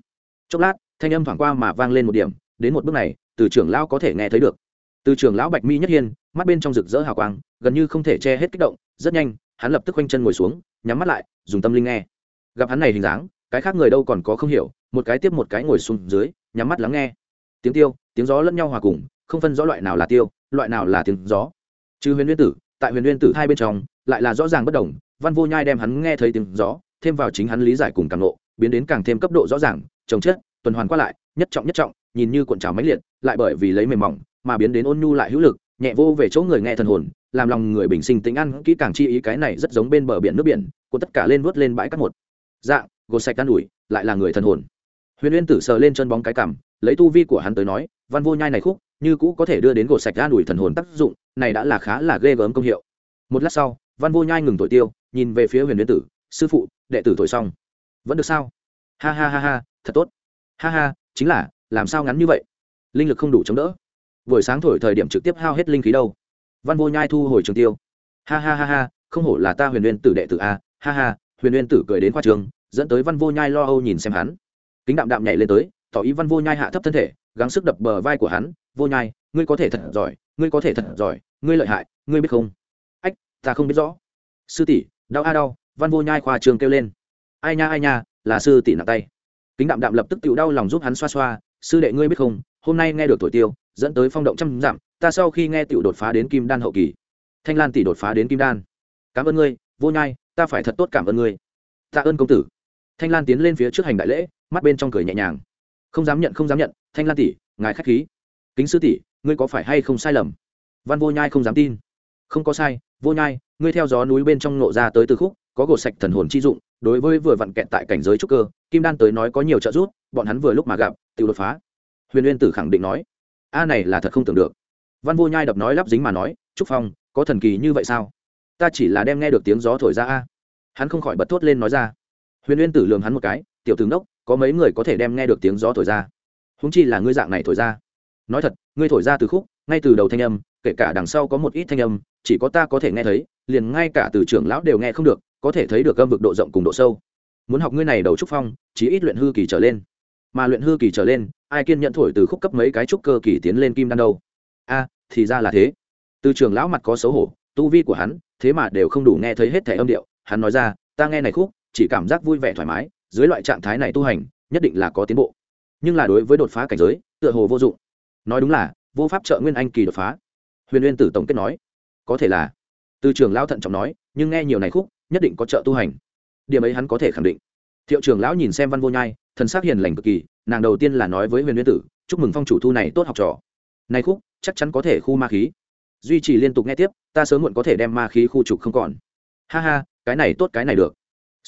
Chốc lát, thanh âm thoảng qua mà vang lên một điểm, đến một bước này, từ trưởng lão có thể nghe thấy được. Từ trưởng lão bạch mi nhất hiên, mắt bên trong rực rỡ hào quang, gần như không thể che hết kích động, rất nhanh, hắn lập tức quanh chân ngồi xuống, nhắm mắt lại, dùng tâm linh nghe. Gặp hắn này hình dáng cái khác người đâu còn có không hiểu, một cái tiếp một cái ngồi xuống dưới, nhắm mắt lắng nghe. Tiếng tiêu, tiếng gió lẫn nhau hòa cùng, không phân rõ loại nào là tiêu, loại nào là tiếng gió. Chứ huyền nguyên tử, tại huyền nguyên tử hai bên trong, lại là rõ ràng bất đồng, văn vô nhai đem hắn nghe thấy tiếng gió, thêm vào chính hắn lý giải cùng càng lộ biến đến càng thêm cấp độ rõ ràng trồng chất, tuần hoàn qua lại, nhất trọng nhất trọng, nhìn như cuộn trào máy liệt, lại bởi vì lấy mềm mỏng, mà biến đến ôn nhu lại hữu lực, nhẹ vô về chỗ người nghe thần hồn, làm lòng người bình sinh tính ăn, kỹ càng chi ý cái này rất giống bên bờ biển nước biển của tất cả lên vớt lên bãi cát một. Dạng gột sạch đan ủi, lại là người thần hồn. Huyền uyên tử sờ lên chân bóng cái cảm lấy tu vi của hắn tới nói, văn vô nhai này khúc, như cũ có thể đưa đến gột sạch đan ủi thần hồn tác dụng, này đã là khá là ghê gớm công hiệu. Một lát sau, văn vô nhai ngừng thổi tiêu, nhìn về phía huyền uyên tử, sư phụ, đệ tử thổi xong. Vẫn được sao? Ha ha ha ha, thật tốt. Ha ha, chính là, làm sao ngắn như vậy? Linh lực không đủ chống đỡ. Buổi sáng thổi thời điểm trực tiếp hao hết linh khí đâu. Văn vô nhai thu hồi trường tiêu. Ha ha ha ha, không hổ là ta huyền uyên tử đệ tử a. Ha ha, huyền uyên tử cười đến khoa trường dẫn tới văn vô nhai lo âu nhìn xem hắn. Kính đạm đạm nhảy lên tới, tỏ ý văn vô nhai hạ thấp thân thể, gắng sức đập bờ vai của hắn. Vô nhai, ngươi có thể thật giỏi, ngươi có thể thật giỏi, ngươi lợi hại, ngươi biết không? Ách, ta không biết rõ. Sư tỷ, đau a đau, văn vô nhai khoa trường kêu lên. Ai nha ai nha, là sư tỷ nặng tay. Kính đạm đạm lập tức tự đau lòng giúp hắn xoa xoa. Sư đệ ngươi biết không, hôm nay nghe được tuổi tiêu, dẫn tới phong động trăm dặm, ta sau khi nghe tiểu đột phá đến kim đan hậu kỳ, thanh lan tỷ đột phá đến kim đan. Cảm ơn ngươi, vô nhai, ta phải thật tốt cảm ơn ngươi. Tạ ơn công tử thanh lan tiến lên phía trước hành đại lễ, mắt bên trong cười nhẹ nhàng. Không dám nhận, không dám nhận, thanh lan tỷ, ngài k h á c h khí. Kính sư tỷ, ngươi có phải hay không sai lầm? Văn vô nhai không dám tin. Không có sai, vô nhai, ngươi theo gió núi bên trong nộ ra tới từ khúc, có gột sạch thần hồn chi dụng, đối với vừa vặn kẹt tại cảnh giới trúc cơ, kim đan tới nói có nhiều trợ giúp, bọn hắn vừa lúc mà gặp tự đột phá. Huyền uyên tử khẳng định nói, a này là thật không tưởng được. Văn vô nhai đập nói lắp dính mà nói, trúc phong, có thần kỳ như vậy sao? Ta chỉ là đem nghe được tiếng gió thổi ra a. Hắn không khỏi bật thốt lên nói ra huyền uyên tử lường hắn một cái, tiểu tướng đốc có mấy người có thể đem nghe được tiếng gió thổi ra? Húng chi là ngươi dạng này thổi ra. Nói thật, ngươi thổi ra từ khúc, ngay từ đầu thanh âm, kể cả đằng sau có một ít thanh âm, chỉ có ta có thể nghe thấy, liền ngay cả từ trưởng lão đều nghe không được, có thể thấy được âm vực độ rộng cùng độ sâu. Muốn học ngươi này đầu trúc phong chỉ ít luyện hư kỳ trở lên. Mà luyện hư kỳ trở lên, ai kiên nhận thổi từ khúc cấp mấy cái trúc cơ kỳ tiến lên kim đan đâu? A, thì ra là thế. Từ trường lão mặt có xấu hổ, tu vi của hắn, thế mà đều không đủ nghe thấy hết thẻ âm điệu, hắn nói ra, ta nghe này khúc chỉ cảm giác vui vẻ thoải mái, dưới loại trạng thái này tu hành, nhất định là có tiến bộ. Nhưng là đối với đột phá cảnh giới, tựa hồ vô dụng. Nói đúng là, vô pháp trợ nguyên anh kỳ đột phá. Huyền uyên tử tổng kết nói, có thể là. Từ trường lão thận trọng nói, nhưng nghe nhiều này khúc, nhất định có trợ tu hành. Điểm ấy hắn có thể khẳng định. Thiệu trường lão nhìn xem văn vô nhai, thần sắc hiền lành cực kỳ, nàng đầu tiên là nói với huyền uyên tử, chúc mừng phong chủ thu này tốt học trò. Này khúc, chắc chắn có thể khu ma khí. Duy trì liên tục nghe tiếp, ta sớm muộn có thể đem ma khí khu trục không còn. Ha ha, cái này tốt cái này được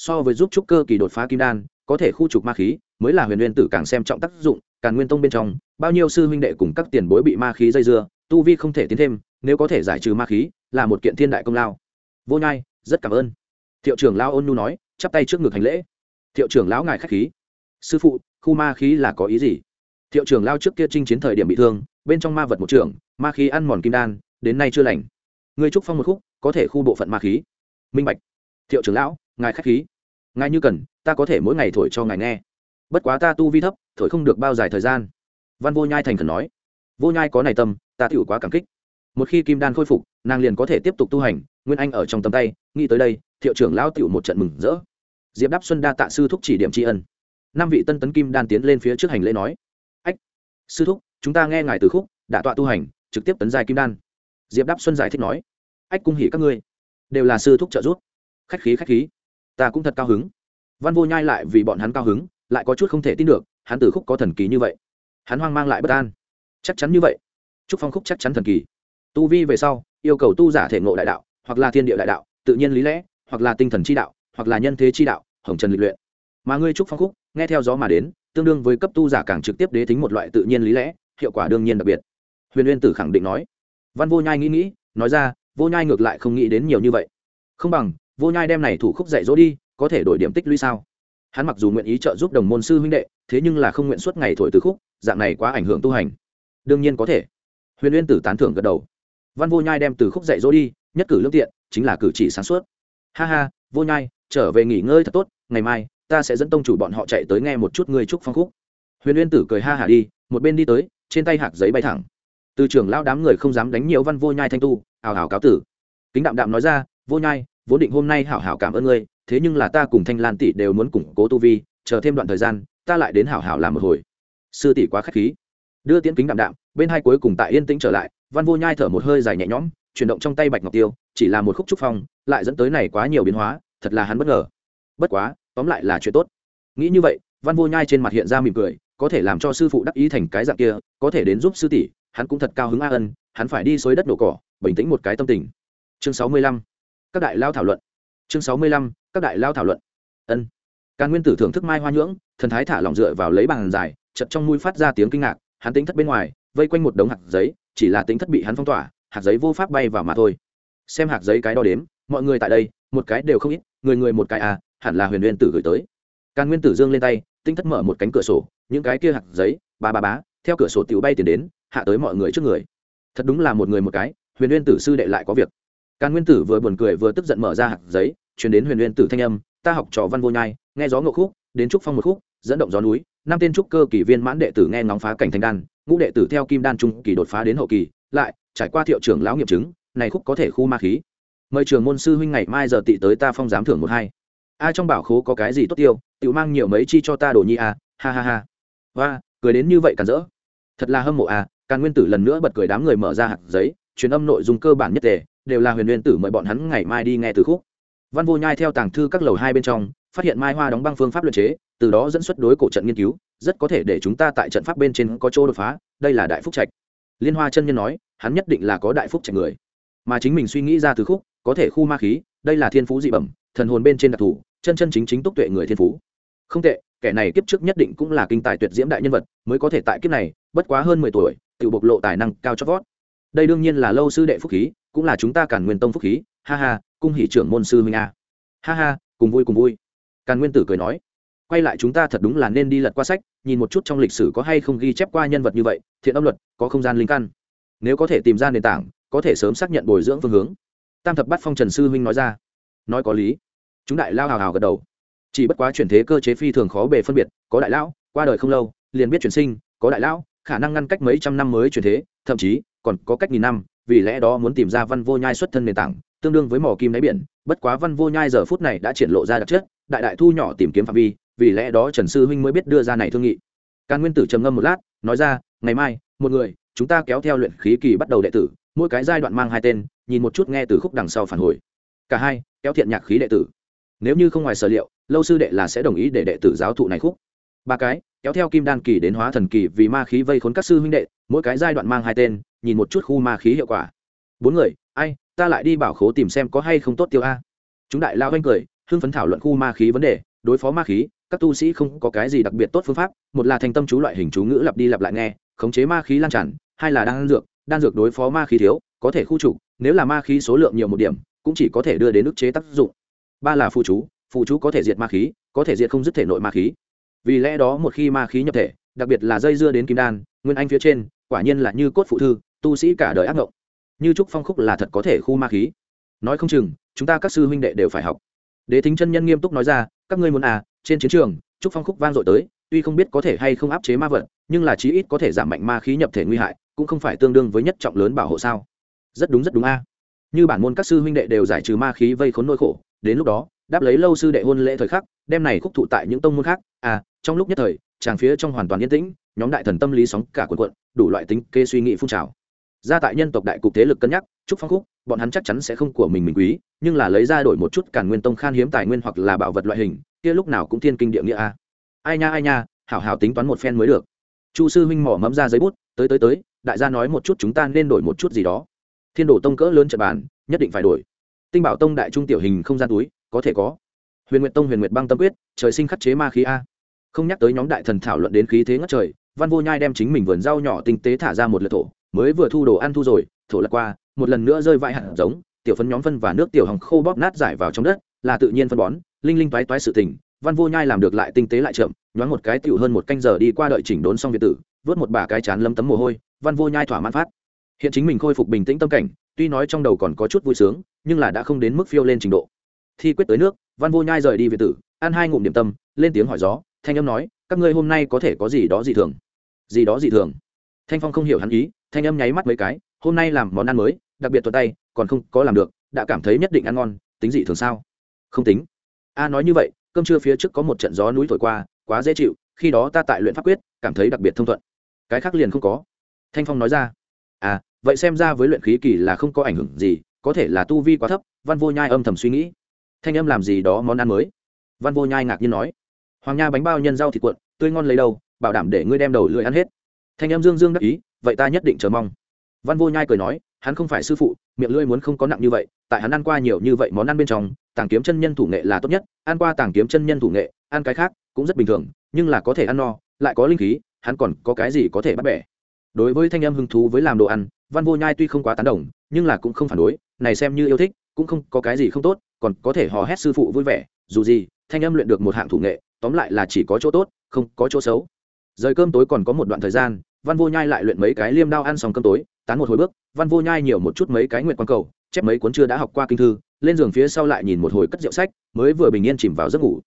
so với giúp trúc cơ kỳ đột phá kim đan, có thể khu trục ma khí, mới là huyền nguyên tử càng xem trọng tác dụng, càng nguyên tông bên trong, bao nhiêu sư huynh đệ cùng các tiền bối bị ma khí dây dưa, tu vi không thể tiến thêm, nếu có thể giải trừ ma khí, là một kiện thiên đại công lao. Vô nhai, rất cảm ơn. Thiệu trưởng lao ôn nu nói, chắp tay trước ngực hành lễ. Thiệu trưởng lão ngài k h á c h khí. Sư phụ, khu ma khí là có ý gì? Thiệu trưởng lao trước kia chinh chiến thời điểm bị thương, bên trong ma vật một trưởng ma khí ăn mòn kim đan, đến nay chưa lành. Người trúc phong một khúc, có thể khu bộ phận ma khí. Minh bạch. Thiệu trưởng lão, ngài k h á c h khí ngài như cần, ta có thể mỗi ngày thổi cho ngài nghe. Bất quá ta tu vi thấp, thổi không được bao dài thời gian. Văn vô nhai thành khẩn nói. Vô nhai có này tâm, ta tựu quá cảm kích. Một khi kim đan khôi phục, nàng liền có thể tiếp tục tu hành, nguyên anh ở trong tầm tay, nghĩ tới đây, thiệu trưởng lão tiểu một trận mừng rỡ. Diệp đáp xuân đa tạ sư thúc chỉ điểm tri ân. Năm vị tân tấn kim đan tiến lên phía trước hành lễ nói. Ách, sư thúc, chúng ta nghe ngài từ khúc, đã tọa tu hành, trực tiếp tấn giai kim đan. Diệp đáp xuân giải thích nói. Ách, cung hỉ các ngươi, đều là sư thúc trợ giúp. Khách khí khách khí ta cũng thật cao hứng. Văn vô nhai lại vì bọn hắn cao hứng, lại có chút không thể tin được, hắn từ khúc có thần kỳ như vậy. Hắn hoang mang lại bất an. Chắc chắn như vậy. Trúc phong khúc chắc chắn thần kỳ. Tu vi về sau, yêu cầu tu giả thể ngộ đại đạo, hoặc là thiên địa đại đạo, tự nhiên lý lẽ, hoặc là tinh thần chi đạo, hoặc là nhân thế chi đạo, hồng trần lịch luyện. Mà ngươi trúc phong khúc, nghe theo gió mà đến, tương đương với cấp tu giả càng trực tiếp đế tính một loại tự nhiên lý lẽ, hiệu quả đương nhiên đặc biệt. Huyền uyên tử khẳng định nói. Văn vô nhai nghĩ nghĩ, nói ra, vô nhai ngược lại không nghĩ đến nhiều như vậy. Không bằng vô nhai đem này thủ khúc dạy dỗ đi, có thể đổi điểm tích lũy sao? Hắn mặc dù nguyện ý trợ giúp đồng môn sư huynh đệ, thế nhưng là không nguyện suốt ngày thổi từ khúc, dạng này quá ảnh hưởng tu hành. Đương nhiên có thể. Huyền uyên tử tán thưởng gật đầu. Văn vô nhai đem từ khúc dạy dỗ đi, nhất cử lương tiện, chính là cử chỉ sáng suốt. Ha ha, vô nhai, trở về nghỉ ngơi thật tốt, ngày mai, ta sẽ dẫn tông chủ bọn họ chạy tới nghe một chút ngươi chúc phong khúc. Huyền uyên tử cười ha hả đi, một bên đi tới, trên tay hạc giấy bay thẳng. Từ trường lao đám người không dám đánh nhiều văn vô nhai thanh tu, ào hảo cáo tử. Kính đạm đạm nói ra, vô nhai vốn định hôm nay hảo hảo cảm ơn ngươi, thế nhưng là ta cùng thanh lan tỷ đều muốn củng cố tu vi, chờ thêm đoạn thời gian, ta lại đến hảo hảo làm một hồi. Sư tỷ quá k h á c h khí. Đưa tiễn kính đạm đạm, bên hai cuối cùng tại yên tĩnh trở lại, văn vô nhai thở một hơi dài nhẹ nhõm, chuyển động trong tay bạch ngọc tiêu, chỉ là một khúc trúc phong, lại dẫn tới này quá nhiều biến hóa, thật là hắn bất ngờ. Bất quá, tóm lại là chuyện tốt. Nghĩ như vậy, văn vô nhai trên mặt hiện ra mỉm cười, có thể làm cho sư phụ đắc ý thành cái dạng kia, có thể đến giúp sư tỷ, hắn cũng thật cao hứng a ân, hắn phải đi xới đất nổ cỏ, bình tĩnh một cái tâm tình. Chương sáu mươi lăm các đại lao thảo luận. Chương sáu mươi lăm, các đại lao thảo luận. Ân. Càn nguyên tử thưởng thức mai hoa nhưỡng, thần thái thả lỏng dựa vào lấy bàn dài chật trong mũi phát ra tiếng kinh ngạc, hắn tính thất bên ngoài, vây quanh một đống hạt giấy, chỉ là tính thất bị hắn phong tỏa, hạt giấy vô pháp bay vào mà thôi. Xem hạt giấy cái đo đếm, mọi người tại đây, một cái đều không ít, người người một cái à hẳn là huyền nguyên tử gửi tới. Càn nguyên tử dương lên tay tinh thất mở một cánh cửa sổ, những cái kia hạt giấy, ba ba bá theo cửa sổ tiểu bay tiền đến, hạ tới mọi người trước người. Thật đúng là một người một cái, huyền nguyên tử sư đệ lại có việc càn nguyên tử vừa buồn cười vừa tức giận mở ra hạt giấy chuyển đến huyền nguyên tử thanh âm, ta học trò văn vô nhai, nghe gió ngộ khúc, đến trúc phong một khúc, dẫn động gió núi, năm tên trúc cơ kỳ viên mãn đệ tử nghe ngóng phá cảnh thanh đan, ngũ đệ tử theo kim đan trung kỳ đột phá đến hậu kỳ, lại trải qua thiệu trưởng lão nghiệm chứng, này khúc có thể khu ma khí. Mời trường môn sư huynh ngày mai giờ tị tới ta phong giám thưởng một hai. A trong bảo khố có cái gì tốt tiêu tự mang nhiều mấy chi cho ta đồ nhi a, ha ha ha. Và cười đến như vậy càn rỡ. Thật là hâm mộ a, càn nguyên tử lần nữa bật cười đám người mở ra hạt giấy, truyền âm nội dung cơ bản nhất tề đều là huyền nguyên tử mời bọn hắn ngày mai đi nghe từ khúc. Văn vô nhai theo tàng thư các lầu hai bên trong, phát hiện mai hoa đóng băng phương pháp luật chế, từ đó dẫn xuất đối cổ trận nghiên cứu, rất có thể để chúng ta tại trận pháp bên trên có chỗ đột phá, đây là đại phúc trạch. Liên hoa chân nhân nói, hắn nhất định là có đại phúc trạch người. Mà chính mình suy nghĩ ra từ khúc, có thể khu ma khí, đây là thiên phú dị bẩm, thần hồn bên trên đặc thù, chân chân chính chính túc tuệ người thiên phú. Không tệ, kẻ này kiếp trước nhất định cũng là kinh tài tuyệt diễm đại nhân vật, mới có thể tại kiếp này, bất quá hơn mười tuổi tự bộc lộ tài năng cao chót vót đây đương nhiên là lâu sư đệ phúc khí, cũng là chúng ta càn nguyên tông phúc khí. Ha ha, cung hỷ trưởng môn sư minh a. Ha ha, cùng vui cùng vui. Càn nguyên tử cười nói, quay lại chúng ta thật đúng là nên đi lật qua sách, nhìn một chút trong lịch sử có hay không ghi chép qua nhân vật như vậy, thiện âm luật, có không gian linh căn. Nếu có thể tìm ra nền tảng, có thể sớm xác nhận bồi dưỡng phương hướng. Tam thập bắt phong trần sư huynh nói ra. Nói có lý. Chúng đại lao hào hào gật đầu. Chỉ bất quá chuyển thế cơ chế phi thường khó bề phân biệt, có đại lão, qua đời không lâu, liền biết chuyển sinh, có đại lão, khả năng ngăn cách mấy trăm năm mới chuyển thế, thậm chí còn có cách nghìn năm, vì lẽ đó muốn tìm ra văn vô nhai xuất thân nền tảng, tương đương với mỏ kim đáy biển, bất quá văn vô nhai giờ phút này đã triển lộ ra đặc chất, đại đại thu nhỏ tìm kiếm phạm vi, vì lẽ đó trần sư huynh mới biết đưa ra này thương nghị. Càn nguyên tử trầm ngâm một lát, nói ra, ngày mai, một người, chúng ta kéo theo luyện khí kỳ bắt đầu đệ tử, mỗi cái giai đoạn mang hai tên, nhìn một chút nghe từ khúc đằng sau phản hồi. Cả hai, kéo thiện nhạc khí đệ tử. Nếu như không ngoài sở liệu, lâu sư đệ là sẽ đồng ý để đệ tử giáo thụ này khúc. Ba cái, kéo theo kim đan kỳ đến hóa thần kỳ vì ma khí vây khốn các sư huynh đệ, mỗi cái giai đoạn mang hai tên nhìn một chút khu ma khí hiệu quả. Bốn người, ai, ta lại đi bảo khố tìm xem có hay không tốt tiêu a. Chúng đại lao anh cười, hưng phấn thảo luận khu ma khí vấn đề, đối phó ma khí, các tu sĩ không có cái gì đặc biệt tốt phương pháp, một là thành tâm chú loại hình chú ngữ lặp đi lặp lại nghe, khống chế ma khí lan tràn, hai là đan dược đan dược đối phó ma khí thiếu, có thể khu trục, nếu là ma khí số lượng nhiều một điểm, cũng chỉ có thể đưa đến ức chế tác dụng. Ba là phụ chú phụ chú có thể diệt ma khí, có thể diệt không dứt thể nội ma khí. Vì lẽ đó một khi ma khí nhập thể, đặc biệt là dây dưa đến kim đan, nguyên anh phía trên, quả nhiên là như cốt phụ thư tu sĩ cả đời ác ngộng. Như trúc phong khúc là thật có thể khu ma khí. Nói không chừng, chúng ta các sư huynh đệ đều phải học. Đế thính chân nhân nghiêm túc nói ra, các ngươi muốn à trên chiến trường, trúc phong khúc vang dội tới, tuy không biết có thể hay không áp chế ma vật, nhưng là chí ít có thể giảm mạnh ma khí nhập thể nguy hại, cũng không phải tương đương với nhất trọng lớn bảo hộ sao? Rất đúng rất đúng a. Như bản môn các sư huynh đệ đều giải trừ ma khí vây khốn nỗi khổ, đến lúc đó, đáp lấy lâu sư đệ hôn lễ thời khắc, đem này khúc thụ tại những tông môn khác à trong lúc nhất thời, chàng phía trong hoàn toàn yên tĩnh, nhóm đại thần tâm lý sóng cả quần quận đủ loại tính kê suy nghĩ phun trào ra tại nhân tộc đại cục thế lực cân nhắc chúc phong khúc, bọn hắn chắc chắn sẽ không của mình mình quý, nhưng là lấy ra đổi một chút càn nguyên tông khan hiếm tài nguyên hoặc là bảo vật loại hình, kia lúc nào cũng thiên kinh địa nghĩa a. Ai nha ai nha, hảo hảo tính toán một phen mới được. Chu sư huynh mỏ mẫm ra giấy bút, tới tới tới, đại gia nói một chút chúng ta nên đổi một chút gì đó. Thiên đồ tông cỡ lớn trận bàn, nhất định phải đổi. Tinh bảo tông đại trung tiểu hình không gian túi, có thể có. Huyền nguyệt tông huyền nguyệt băng tâm quyết, trời sinh khắc chế ma khí a. Không nhắc tới nhóm đại thần thảo luận đến khí thế ngất trời, văn vô nhai đem chính mình vườn rau nhỏ tinh tế thả ra một lượt thổ mới vừa thu đồ ăn thu rồi, thổ lật qua, một lần nữa rơi vãi hạt giống, tiểu phấn nhóm phân và nước tiểu hồng khô bóp nát giải vào trong đất, là tự nhiên phân bón, linh linh toái toái sự tình, văn vô nhai làm được lại tinh tế lại chậm, nhoáng một cái tiểu hơn một canh giờ đi qua đợi chỉnh đốn xong việt tử, vớt một bà cái chán lâm tấm mồ hôi, văn vô nhai thỏa mãn phát. Hiện chính mình khôi phục bình tĩnh tâm cảnh, tuy nói trong đầu còn có chút vui sướng, nhưng là đã không đến mức phiêu lên trình độ. Thi quyết tới nước, văn vô nhai rời đi việt tử, ăn hai ngụm điểm tâm, lên tiếng hỏi gió, thanh âm nói, các ngươi hôm nay có thể có gì đó dị thường? Gì đó dị thường? Thanh phong không hiểu hắn ý thanh âm nháy mắt mấy cái, hôm nay làm món ăn mới, đặc biệt thuật tay, còn không có làm được, đã cảm thấy nhất định ăn ngon, tính dị thường sao? Không tính. A nói như vậy, cơm trưa phía trước có một trận gió núi thổi qua, quá dễ chịu, khi đó ta tại luyện pháp quyết, cảm thấy đặc biệt thông thuận. Cái khác liền không có. Thanh phong nói ra. À vậy xem ra với luyện khí kỳ là không có ảnh hưởng gì, có thể là tu vi quá thấp, văn vô nhai âm thầm suy nghĩ. Thanh âm làm gì đó món ăn mới. Văn vô nhai ngạc nhiên nói. Hoàng nha bánh bao nhân rau thịt cuộn, tươi ngon lấy đâu, bảo đảm để ngươi đem đầu lưỡi ăn hết. Thanh âm dương dương đắc ý vậy ta nhất định chờ mong. Văn vô nhai cười nói, hắn không phải sư phụ, miệng lưỡi muốn không có nặng như vậy, tại hắn ăn qua nhiều như vậy món ăn bên trong, tàng kiếm chân nhân thủ nghệ là tốt nhất, ăn qua tàng kiếm chân nhân thủ nghệ, ăn cái khác cũng rất bình thường, nhưng là có thể ăn no, lại có linh khí, hắn còn có cái gì có thể bắt bẻ. Đối với thanh em hứng thú với làm đồ ăn, văn vô nhai tuy không quá tán đồng, nhưng là cũng không phản đối, này xem như yêu thích, cũng không có cái gì không tốt, còn có thể hò hét sư phụ vui vẻ, dù gì, thanh em luyện được một hạng thủ nghệ, tóm lại là chỉ có chỗ tốt, không có chỗ xấu. Rời cơm tối còn có một đoạn thời gian văn vô nhai lại luyện mấy cái liêm đao ăn xong cơm tối, tán một hồi bước, văn vô nhai nhiều một chút mấy cái nguyện quan cầu, chép mấy cuốn chưa đã học qua kinh thư, lên giường phía sau lại nhìn một hồi cất rượu sách, mới vừa bình yên chìm vào giấc ngủ.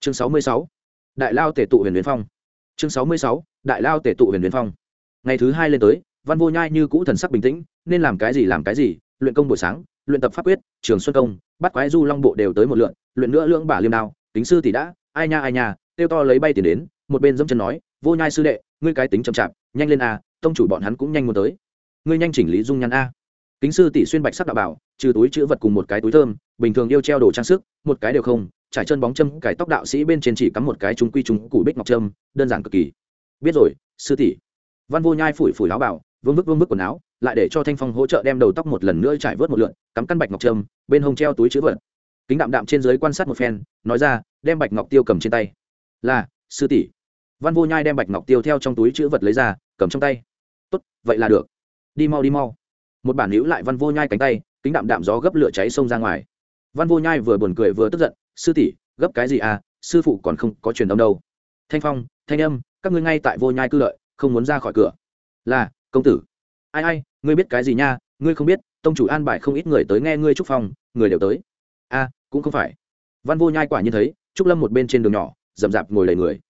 Chương sáu mươi sáu, đại lao tể tụ huyền huyền phong. Chương sáu mươi sáu, đại lao tể tụ huyền huyền phong. Ngày thứ hai lên tới, văn vô nhai như cũ thần sắc bình tĩnh, nên làm cái gì làm cái gì, luyện công buổi sáng, luyện tập pháp quyết, trường xuân công, bắt quái du long bộ đều tới một lượn, luyện nữa lưỡng bả liêm đao tính sư thì đã, ai nha ai nha tiêu to lấy bay tiền đến, một bên dẫm chân nói vô nhai sư đệ, ngươi cái tính chậm chạp, nhanh lên a, tông chủ bọn hắn cũng nhanh muốn tới. Ngươi nhanh chỉnh lý dung nhăn a. Kính sư tỷ xuyên bạch sắc đạo bảo, trừ túi chữ vật cùng một cái túi thơm, bình thường yêu treo đồ trang sức, một cái đều không, trải chân bóng châm cải tóc đạo sĩ bên trên chỉ cắm một cái chúng quy chúng củ bích ngọc trâm đơn giản cực kỳ. Biết rồi, sư tỷ. Văn vô nhai phủi phủi áo bảo, vương vức vương vức quần áo, lại để cho thanh phong hỗ trợ đem đầu tóc một lần nữa trải vớt một lượn, cắm căn bạch ngọc trâm bên hông treo túi chữ vật. Kính đạm đạm trên dưới quan sát một phen, nói ra, đem bạch ngọc tiêu cầm trên tay. Là, sư tỷ văn vô nhai đem bạch ngọc tiêu theo trong túi chữ vật lấy ra, cầm trong tay. Tốt, vậy là được. Đi mau đi mau. Một bản hữu lại văn vô nhai cánh tay, kính đạm đạm gió gấp lửa cháy xông ra ngoài. Văn vô nhai vừa buồn cười vừa tức giận, sư tỷ, gấp cái gì à? Sư phụ còn không có truyền âm đâu. Thanh phong, thanh âm, các ngươi ngay tại vô nhai cư lợi, không muốn ra khỏi cửa. Là, công tử. Ai ai, ngươi biết cái gì nha? Ngươi không biết, tông chủ an bài không ít người tới nghe ngươi trúc phong, người đều tới. A, cũng không phải. Văn vô nhai quả nhiên thấy, trúc lâm một bên trên đường nhỏ, rậm rạp ngồi lầy người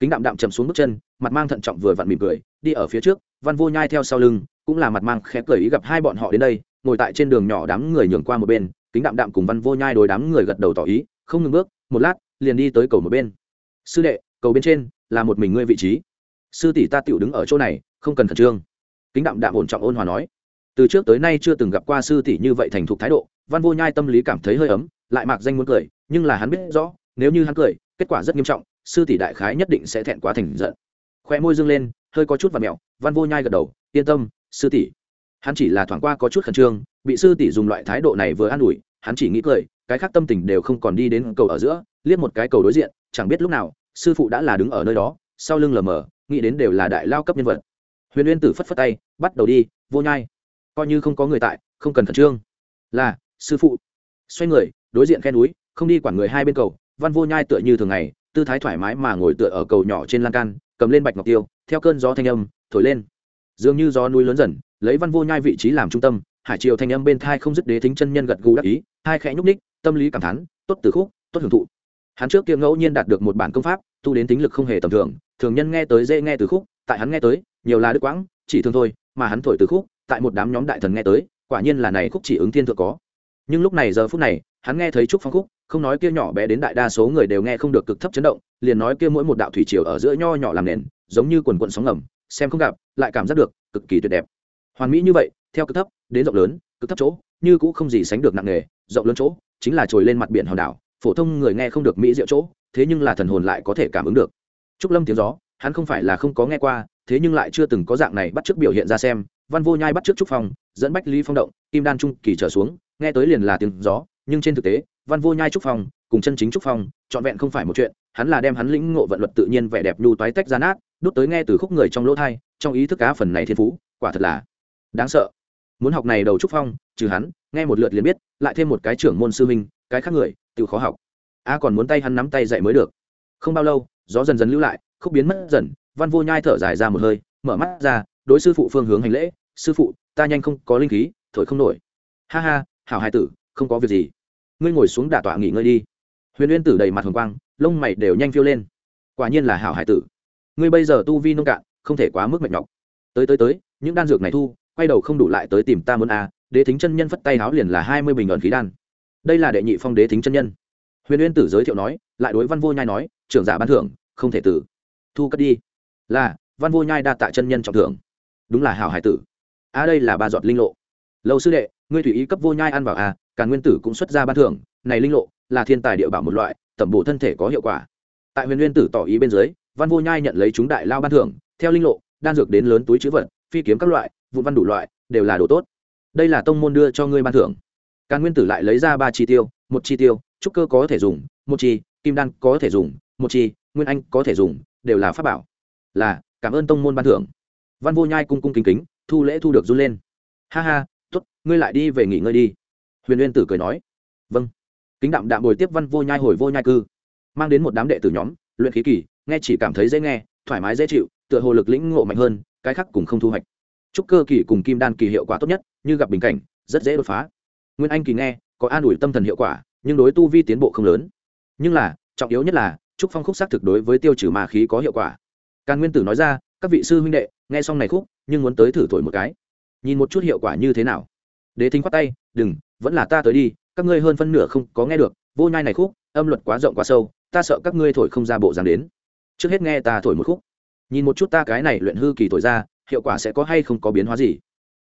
kính đạm đạm chầm xuống bước chân, mặt mang thận trọng vừa vặn mỉm cười, đi ở phía trước, văn vô nhai theo sau lưng, cũng là mặt mang khẽ cười ý gặp hai bọn họ đến đây, ngồi tại trên đường nhỏ đám người nhường qua một bên, kính đạm đạm cùng văn vô nhai đối đám người gật đầu tỏ ý, không ngừng bước, một lát, liền đi tới cầu một bên. Sư đệ, cầu bên trên là một mình ngươi vị trí. Sư tỷ ta tựu đứng ở chỗ này, không cần khẩn trương. Kính đạm đạm ổn trọng ôn hòa nói. Từ trước tới nay chưa từng gặp qua sư tỷ như vậy thành thục thái độ, văn vô nhai tâm lý cảm thấy hơi ấm, lại mạc danh muốn cười, nhưng là hắn biết rõ, nếu như hắn cười, kết quả rất nghiêm trọng sư tỷ đại khái nhất định sẽ thẹn quá thành giận. Khoe môi dương lên, hơi có chút và mẹo, văn vô nhai gật đầu, yên tâm, sư tỷ. Hắn chỉ là thoảng qua có chút khẩn trương, bị sư tỷ dùng loại thái độ này vừa an ủi, hắn chỉ nghĩ cười, cái khác tâm tình đều không còn đi đến cầu ở giữa, liếc một cái cầu đối diện, chẳng biết lúc nào, sư phụ đã là đứng ở nơi đó, sau lưng lờ mờ, nghĩ đến đều là đại lao cấp nhân vật. Huyền uyên tử phất phất tay, bắt đầu đi, vô nhai. Coi như không có người tại, không cần khẩn trương. Là, sư phụ. Xoay người, đối diện khe núi, không đi quản người hai bên cầu, văn vô nhai tựa như thường ngày tư thái thoải mái mà ngồi tựa ở cầu nhỏ trên lan can, cầm lên bạch ngọc tiêu, theo cơn gió thanh âm, thổi lên. Dường như gió núi lớn dần, lấy văn vô nhai vị trí làm trung tâm, hải triều thanh âm bên thai không dứt đế thính chân nhân gật gù đắc ý, hai khẽ nhúc ních tâm lý cảm thán, tốt từ khúc, tốt hưởng thụ. Hắn trước kia ngẫu nhiên đạt được một bản công pháp, tu đến tính lực không hề tầm thường thường nhân nghe tới dễ nghe từ khúc, tại hắn nghe tới, nhiều là đức quãng, chỉ thường thôi, mà hắn thổi từ khúc, tại một đám nhóm đại thần nghe tới, quả nhiên là này khúc chỉ ứng thiên thượng có. Nhưng lúc này giờ phút này, hắn nghe thấy trúc phong khúc không nói kia nhỏ bé đến đại đa số người đều nghe không được cực thấp chấn động, liền nói kia mỗi một đạo thủy triều ở giữa nho nhỏ làm nền, giống như quần quận sóng ngầm, xem không gặp, lại cảm giác được cực kỳ tuyệt đẹp. Hoàn mỹ như vậy, theo cực thấp, đến rộng lớn, cực thấp chỗ, như cũng không gì sánh được nặng nghề rộng lớn chỗ, chính là trồi lên mặt biển hòn đảo, phổ thông người nghe không được mỹ diệu chỗ, thế nhưng là thần hồn lại có thể cảm ứng được. Trúc lâm tiếng gió, hắn không phải là không có nghe qua, thế nhưng lại chưa từng có dạng này bắt chước biểu hiện ra xem, văn vô nhai bắt chước trúc phong, dẫn bách ly phong động, kim đan trung kỳ trở xuống, nghe tới liền là tiếng gió, nhưng trên thực tế văn vô nhai trúc phong, cùng chân chính trúc phong, trọn vẹn không phải một chuyện, hắn là đem hắn lĩnh ngộ vận luật tự nhiên vẻ đẹp nhu toái tách ra nát, đút tới nghe từ khúc người trong lỗ thai, trong ý thức cá phần này thiên phú, quả thật là đáng sợ. Muốn học này đầu trúc phong, trừ hắn, nghe một lượt liền biết, lại thêm một cái trưởng môn sư minh cái khác người tự khó học. A còn muốn tay hắn nắm tay dạy mới được. Không bao lâu, gió dần dần lưu lại, khúc biến mất dần, văn vô nhai thở dài ra một hơi, mở mắt ra, đối sư phụ phương hướng hành lễ, sư phụ, ta nhanh không có linh khí, thổi không nổi. Ha ha, hảo hai tử, không có việc gì ngươi ngồi xuống đả tọa nghỉ ngơi đi. Huyền uyên tử đầy mặt hồng quang lông mày đều nhanh phiêu lên. Quả nhiên là hảo hải tử. Ngươi bây giờ tu vi nông cạn không thể quá mức mệt nhọc. Tới tới tới những đan dược này thu quay đầu không đủ lại tới tìm ta muốn a à, đế thính chân nhân phất tay háo liền là hai mươi bình ẩn khí đan. Đây là đệ nhị phong đế thính chân nhân. Huyền uyên tử giới thiệu nói lại đối văn vô nhai nói trưởng giả ban thưởng không thể tử. Thu cất đi. Là văn vô nhai đa tạ chân nhân trọng thưởng. Đúng là hảo hải tử. A đây là ba giọt linh lộ. Lâu sư đệ ngươi thủy ý cấp vô nhai ăn vào a à, cả nguyên tử cũng xuất ra ban thưởng, này linh lộ, là thiên tài địa bảo một loại, tẩm bổ thân thể có hiệu quả. Tại huyền nguyên tử tỏ ý bên dưới, văn vô nhai nhận lấy chúng đại lao ban thưởng, theo linh lộ, đan dược đến lớn túi chữ vật, phi kiếm các loại vụ văn đủ loại, đều là đồ tốt. Đây là tông môn đưa cho ngươi ban thưởng. Càn nguyên tử lại lấy ra ba chi tiêu, một chi tiêu, trúc cơ có thể dùng, một chi, kim đan có thể dùng, một chi, nguyên anh có thể dùng, đều là pháp bảo. Là, cảm ơn tông môn ban thưởng. Văn vô nhai cung cung kính kính, thu lễ thu được run lên. Ha ha t ố t ngươi lại đi về nghỉ ngơi đi huyền uyên tử cười nói vâng. Kính đạm đạm bồi tiếp văn vô nhai hồi vô nhai cư, mang đến một đám đệ tử nhóm, luyện khí kỳ, nghe chỉ cảm thấy dễ nghe, thoải mái dễ chịu, tựa hồ lực lĩnh ngộ mạnh hơn, cái khác cùng không thu hoạch. Trúc cơ kỳ cùng kim đan kỳ hiệu quả tốt nhất, như gặp bình cảnh, rất dễ đột phá. Nguyên anh kỳ nghe, có an ủi tâm thần hiệu quả, nhưng đối tu vi tiến bộ không lớn. Nhưng là, trọng yếu nhất là, trúc phong khúc xác thực đối với tiêu trừ ma khí có hiệu quả. Càn nguyên tử nói ra, các vị sư huynh đệ, nghe xong này khúc, nhưng muốn tới thử thổi một cái. Nhìn một chút hiệu quả như thế nào. Đế thính khoát tay, đừng vẫn là ta tới đi, các ngươi hơn phân nửa không có nghe được, vô nhai này khúc, âm luật quá rộng quá sâu, ta sợ các ngươi thổi không ra bộ dáng đến. Trước hết nghe ta thổi một khúc. Nhìn một chút ta cái này luyện hư kỳ thổi ra, hiệu quả sẽ có hay không có biến hóa gì?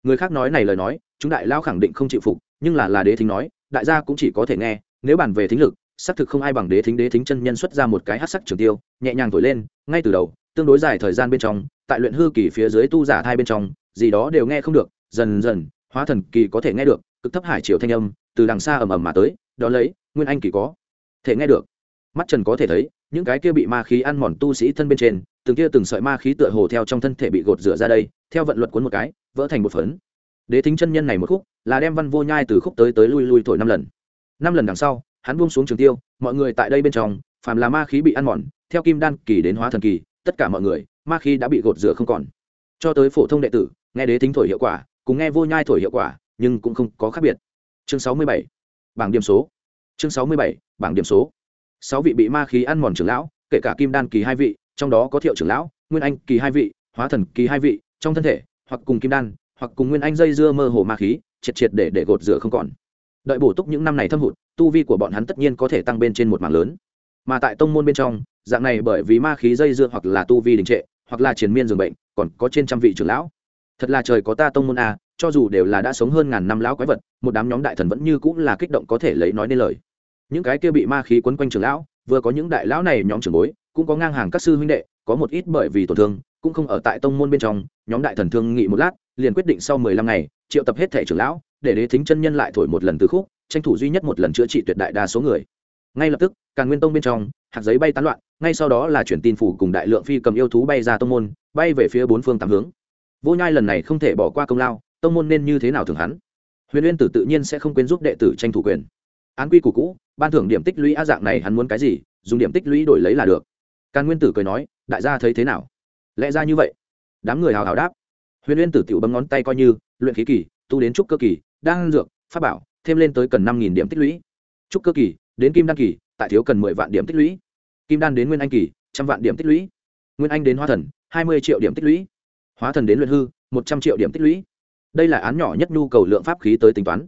Người khác nói này lời nói, chúng đại lao khẳng định không chịu phục, nhưng là là đế thính nói, đại gia cũng chỉ có thể nghe, nếu bàn về thính lực, xác thực không ai bằng đế thính đế thính chân nhân xuất ra một cái hát sắc trường tiêu, nhẹ nhàng thổi lên, ngay từ đầu, tương đối dài thời gian bên trong, tại luyện hư kỳ phía dưới tu giả hai bên trong, gì đó đều nghe không được, dần dần, hóa thần kỳ có thể nghe được cực thấp hải triều thanh âm, từ đằng xa ầm ầm mà tới đó lấy, nguyên anh kỳ có. Thể nghe được. Mắt trần có thể thấy, những cái kia bị ma khí ăn mòn tu sĩ thân bên trên, từng kia từng sợi ma khí tựa hồ theo trong thân thể bị gột rửa ra đây, theo vận luật cuốn một cái, vỡ thành một phấn. Đế thính chân nhân này một khúc, là đem văn vô nhai từ khúc tới tới lui lui thổi năm lần. Năm lần đằng sau, hắn buông xuống trường tiêu, mọi người tại đây bên trong, phàm là ma khí bị ăn mòn, theo kim đan kỳ đến hóa thần kỳ, tất cả mọi người, ma khí đã bị gột rửa không còn. Cho tới phổ thông đệ tử, nghe đế thính thổi hiệu quả, cùng nghe vô nhai thổi hiệu quả nhưng cũng không có khác biệt. Chương sáu mươi bảy, bảng điểm số. Chương sáu mươi bảy, bảng điểm số. Sáu vị bị ma khí ăn mòn trưởng lão, kể cả kim đan kỳ hai vị, trong đó có thiệu trưởng lão, nguyên anh kỳ hai vị, hóa thần kỳ hai vị, trong thân thể, hoặc cùng kim đan, hoặc cùng nguyên anh dây dưa mơ hồ ma khí, triệt triệt để để gột rửa không còn. Đợi bổ túc những năm này thâm hụt, tu vi của bọn hắn tất nhiên có thể tăng bên trên một mảng lớn. Mà tại tông môn bên trong, dạng này bởi vì ma khí dây dưa hoặc là tu vi đình trệ, hoặc là triền miên dường bệnh, còn có trên trăm vị trưởng lão. Thật là trời có ta tông môn a cho dù đều là đã sống hơn ngàn năm lão quái vật, một đám nhóm đại thần vẫn như cũng là kích động có thể lấy nói nên lời. Những cái kia bị ma khí quấn quanh trưởng lão, vừa có những đại lão này nhóm trưởng bối, cũng có ngang hàng các sư huynh đệ, có một ít bởi vì tổn thương, cũng không ở tại tông môn bên trong, nhóm đại thần thương nghị một lát, liền quyết định sau mười lăm ngày, triệu tập hết thể trưởng lão, để đế thính chân nhân lại thổi một lần từ khúc, tranh thủ duy nhất một lần chữa trị tuyệt đại đa số người. Ngay lập tức càng nguyên tông bên trong, hạt giấy bay tán loạn, ngay sau đó là chuyển tin phủ cùng đại lượng phi cầm yêu thú bay ra tông môn, bay về phía bốn phương tám hướng. Vô nhai lần này không thể bỏ qua công lao tông môn nên như thế nào thường hắn? Huyền uyên tử tự nhiên sẽ không quên giúp đệ tử tranh thủ quyền. Án quy củ cũ, ban thưởng điểm tích lũy á dạng này hắn muốn cái gì, dùng điểm tích lũy đổi lấy là được. Càn nguyên tử cười nói, đại gia thấy thế nào? Lẽ ra như vậy. Đám người hào hào đáp. Huyền uyên tử tiểu bấm ngón tay coi như, luyện khí kỳ, tu đến trúc cơ kỳ đang dược, pháp bảo, thêm lên tới cần năm nghìn điểm tích lũy. Trúc cơ kỳ, đến kim đan kỳ, tại thiếu cần mười vạn điểm tích lũy. Kim đan đến nguyên anh kỳ, trăm vạn điểm tích lũy. Nguyên anh đến hóa thần, hai mươi triệu điểm tích lũy. Hóa thần đến luyện hư, một trăm triệu điểm tích lũy đây là án nhỏ nhất nhu cầu lượng pháp khí tới tính toán.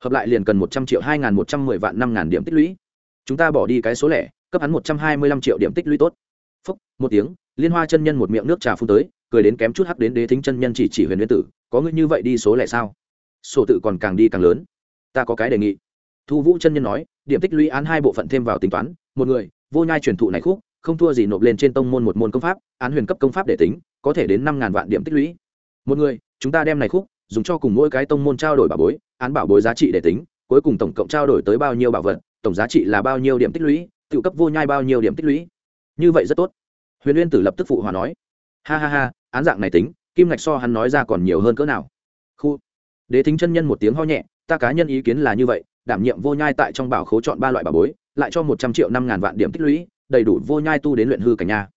Hợp lại liền cần một trăm triệu, hai n một trăm mười vạn, năm ngàn điểm tích lũy. Chúng ta bỏ đi cái số lẻ, cấp hắn một trăm hai mươi lăm triệu điểm tích lũy tốt. Phúc, một tiếng, liên hoa chân nhân một miệng nước trà phun tới, cười đến kém chút hắc đến đế thính chân nhân chỉ chỉ huyền nguyên tử, có ngươi như vậy đi số lẻ sao? Sổ tự còn càng đi càng lớn. Ta có cái đề nghị. Thu vũ chân nhân nói, điểm tích lũy án hai bộ phận thêm vào tính toán, một người, vô nhai truyền thụ này khúc, không thua gì nộp lên trên tông môn một môn công pháp, án huyền cấp công pháp để tính, có thể đến năm ngàn vạn điểm tích lũy. Một người, chúng ta đem này khúc dùng cho cùng mỗi cái tông môn trao đổi bảo bối, án bảo bối giá trị để tính, cuối cùng tổng cộng trao đổi tới bao nhiêu bảo vật, tổng giá trị là bao nhiêu điểm tích lũy, tự cấp vô nhai bao nhiêu điểm tích lũy. Như vậy rất tốt. Huyền uyên tử lập tức phụ hòa nói. Ha ha ha, án dạng này tính, kim ngạch so hắn nói ra còn nhiều hơn cỡ nào. Khu. Đế thính chân nhân một tiếng ho nhẹ, ta cá nhân ý kiến là như vậy, đảm nhiệm vô nhai tại trong bảo khố chọn ba loại bảo bối, lại cho một trăm triệu năm ngàn vạn điểm tích lũy, đầy đủ vô nhai tu đến luyện hư cảnh nha.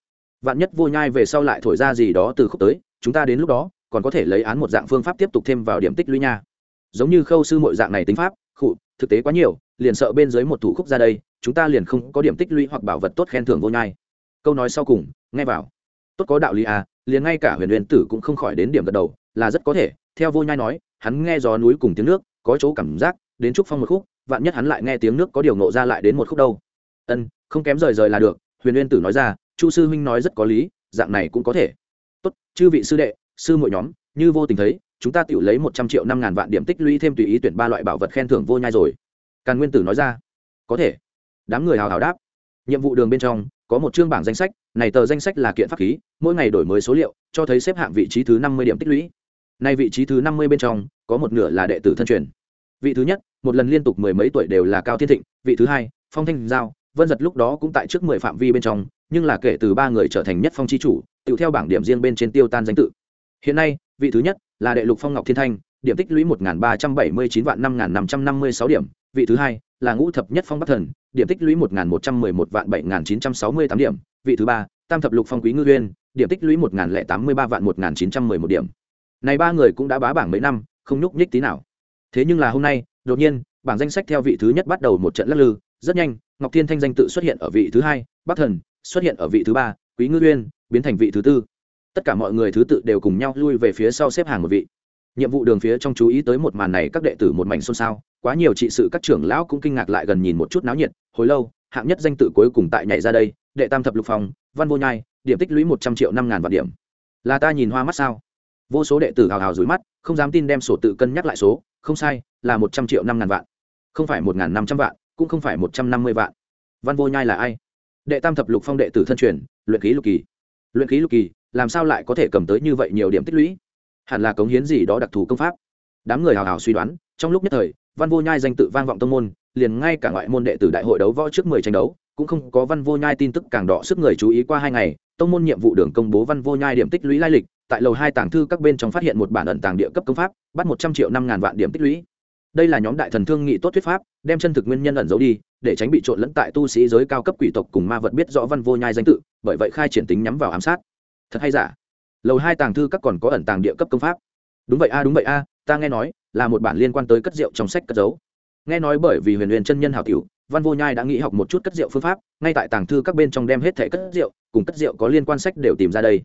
Vạn nhất vô nhai về sau lại thổi ra gì đó từ khúc tới, chúng ta đến lúc đó còn có thể lấy án một dạng phương pháp tiếp tục thêm vào điểm tích lũy nha. Giống như khâu sư mọi dạng này tính pháp, khụ, thực tế quá nhiều, liền sợ bên dưới một thủ khúc ra đây, chúng ta liền không có điểm tích lũy hoặc bảo vật tốt khen thưởng vô nhai. Câu nói sau cùng, nghe vào. Tốt có đạo lý à liền ngay cả huyền huyền tử cũng không khỏi đến điểm gật đầu, là rất có thể, theo vô nhai nói, hắn nghe gió núi cùng tiếng nước, có chỗ cảm giác, đến trúc phong một khúc, vạn nhất hắn lại nghe tiếng nước có điều nộ ra lại đến một khúc đâu. Ân, không kém rời rời là được, huyền huyền tử nói ra, chu sư huynh nói rất có lý, dạng này cũng có thể. Tốt, chư vị sư đệ sư mỗi nhóm, như vô tình thấy, chúng ta tự lấy một trăm triệu năm ngàn vạn điểm tích lũy thêm tùy ý tuyển ba loại bảo vật khen thưởng vô nhai rồi. Càn nguyên tử nói ra. Có thể. Đám người hào hào đáp. Nhiệm vụ đường bên trong, có một chương bảng danh sách, này tờ danh sách là kiện pháp khí, mỗi ngày đổi mới số liệu, cho thấy xếp hạng vị trí thứ năm mươi điểm tích lũy. Nay vị trí thứ năm mươi bên trong, có một nửa là đệ tử thân truyền. Vị thứ nhất, một lần liên tục mười mấy tuổi đều là cao thiên thịnh. Vị thứ hai, phong thanh giao. Vân giật lúc đó cũng tại trước mười phạm vi bên trong, nhưng là kể từ ba người trở thành nhất phong chi chủ tự theo bảng điểm riêng bên trên tiêu tan danh tự hiện nay, vị thứ nhất là đệ lục phong ngọc thiên thanh, điểm tích lũy một ba trăm bảy mươi chín vạn năm năm trăm năm mươi sáu điểm. Vị thứ hai là ngũ thập nhất phong bắc thần, điểm tích lũy một một trăm mười một vạn bảy chín trăm sáu mươi tám điểm. Vị thứ ba, tam thập lục phong quý ngư uyên, điểm tích lũy một tám mươi ba vạn một chín trăm mười một điểm. Này ba người cũng đã bá bảng mấy năm, không nhúc nhích tí nào. Thế nhưng là hôm nay, đột nhiên, bảng danh sách theo vị thứ nhất bắt đầu một trận lắc lư. Rất nhanh, ngọc thiên thanh danh tự xuất hiện ở vị thứ hai, bắc thần xuất hiện ở vị thứ ba, quý ngư uyên, biến thành vị thứ tư tất cả mọi người thứ tự đều cùng nhau lui về phía sau xếp hàng một vị. Nhiệm vụ đường phía trong chú ý tới một màn này, các đệ tử một mảnh xôn xao. Quá nhiều trị sự các trưởng lão cũng kinh ngạc lại gần nhìn một chút náo nhiệt. Hồi lâu, hạng nhất danh tự cuối cùng tại nhảy ra đây, đệ tam thập lục phòng văn vô nhai, điểm tích lũy một trăm triệu năm ngàn vạn điểm. Là ta nhìn hoa mắt sao? Vô số đệ tử hào hào rủi mắt, không dám tin đem sổ tự cân nhắc lại số. Không sai, là một trăm triệu năm ngàn vạn. Không phải một ngàn năm trăm vạn, cũng không phải một trăm năm mươi vạn. Văn vô nhai là ai? Đệ tam thập lục phong đệ tử thân truyền, luyện ký lục kỳ. Luyện ký lục kỳ làm sao lại có thể cầm tới như vậy nhiều điểm tích lũy? Hẳn là cống hiến gì đó đặc thù công pháp. Đám người hào hào suy đoán, trong lúc nhất thời, văn vô nhai danh tự vang vọng tông môn, liền ngay cả ngoại môn đệ tử đại hội đấu võ trước mười tranh đấu, cũng không có văn vô nhai tin tức càng đỏ sức người chú ý qua hai ngày, tông môn nhiệm vụ đường công bố văn vô nhai điểm tích lũy lai lịch, tại lầu hai tàng thư các bên trong phát hiện một bản ẩn tàng địa cấp công pháp, bắt một trăm triệu năm ngàn vạn điểm tích lũy. Đây là nhóm đại thần thương nghị tốt thuyết pháp, đem chân thực nguyên nhân ẩn giấu đi, để tránh bị trộn lẫn tại tu sĩ giới cao cấp quỷ tộc cùng ma vật biết rõ văn vô nhai danh tự, bởi vậy khai triển tính nhắm vào ám sát thật hay giả? Lầu hai tàng thư các còn có ẩn tàng địa cấp công pháp. Đúng vậy a đúng vậy a ta nghe nói là một bản liên quan tới cất rượu trong sách cất giấu. Nghe nói bởi vì huyền huyền chân nhân hảo cửu, văn vô nhai đã nghĩ học một chút cất rượu phương pháp ngay tại tàng thư các bên trong đem hết thẻ cất rượu cùng cất rượu có liên quan sách đều tìm ra đây.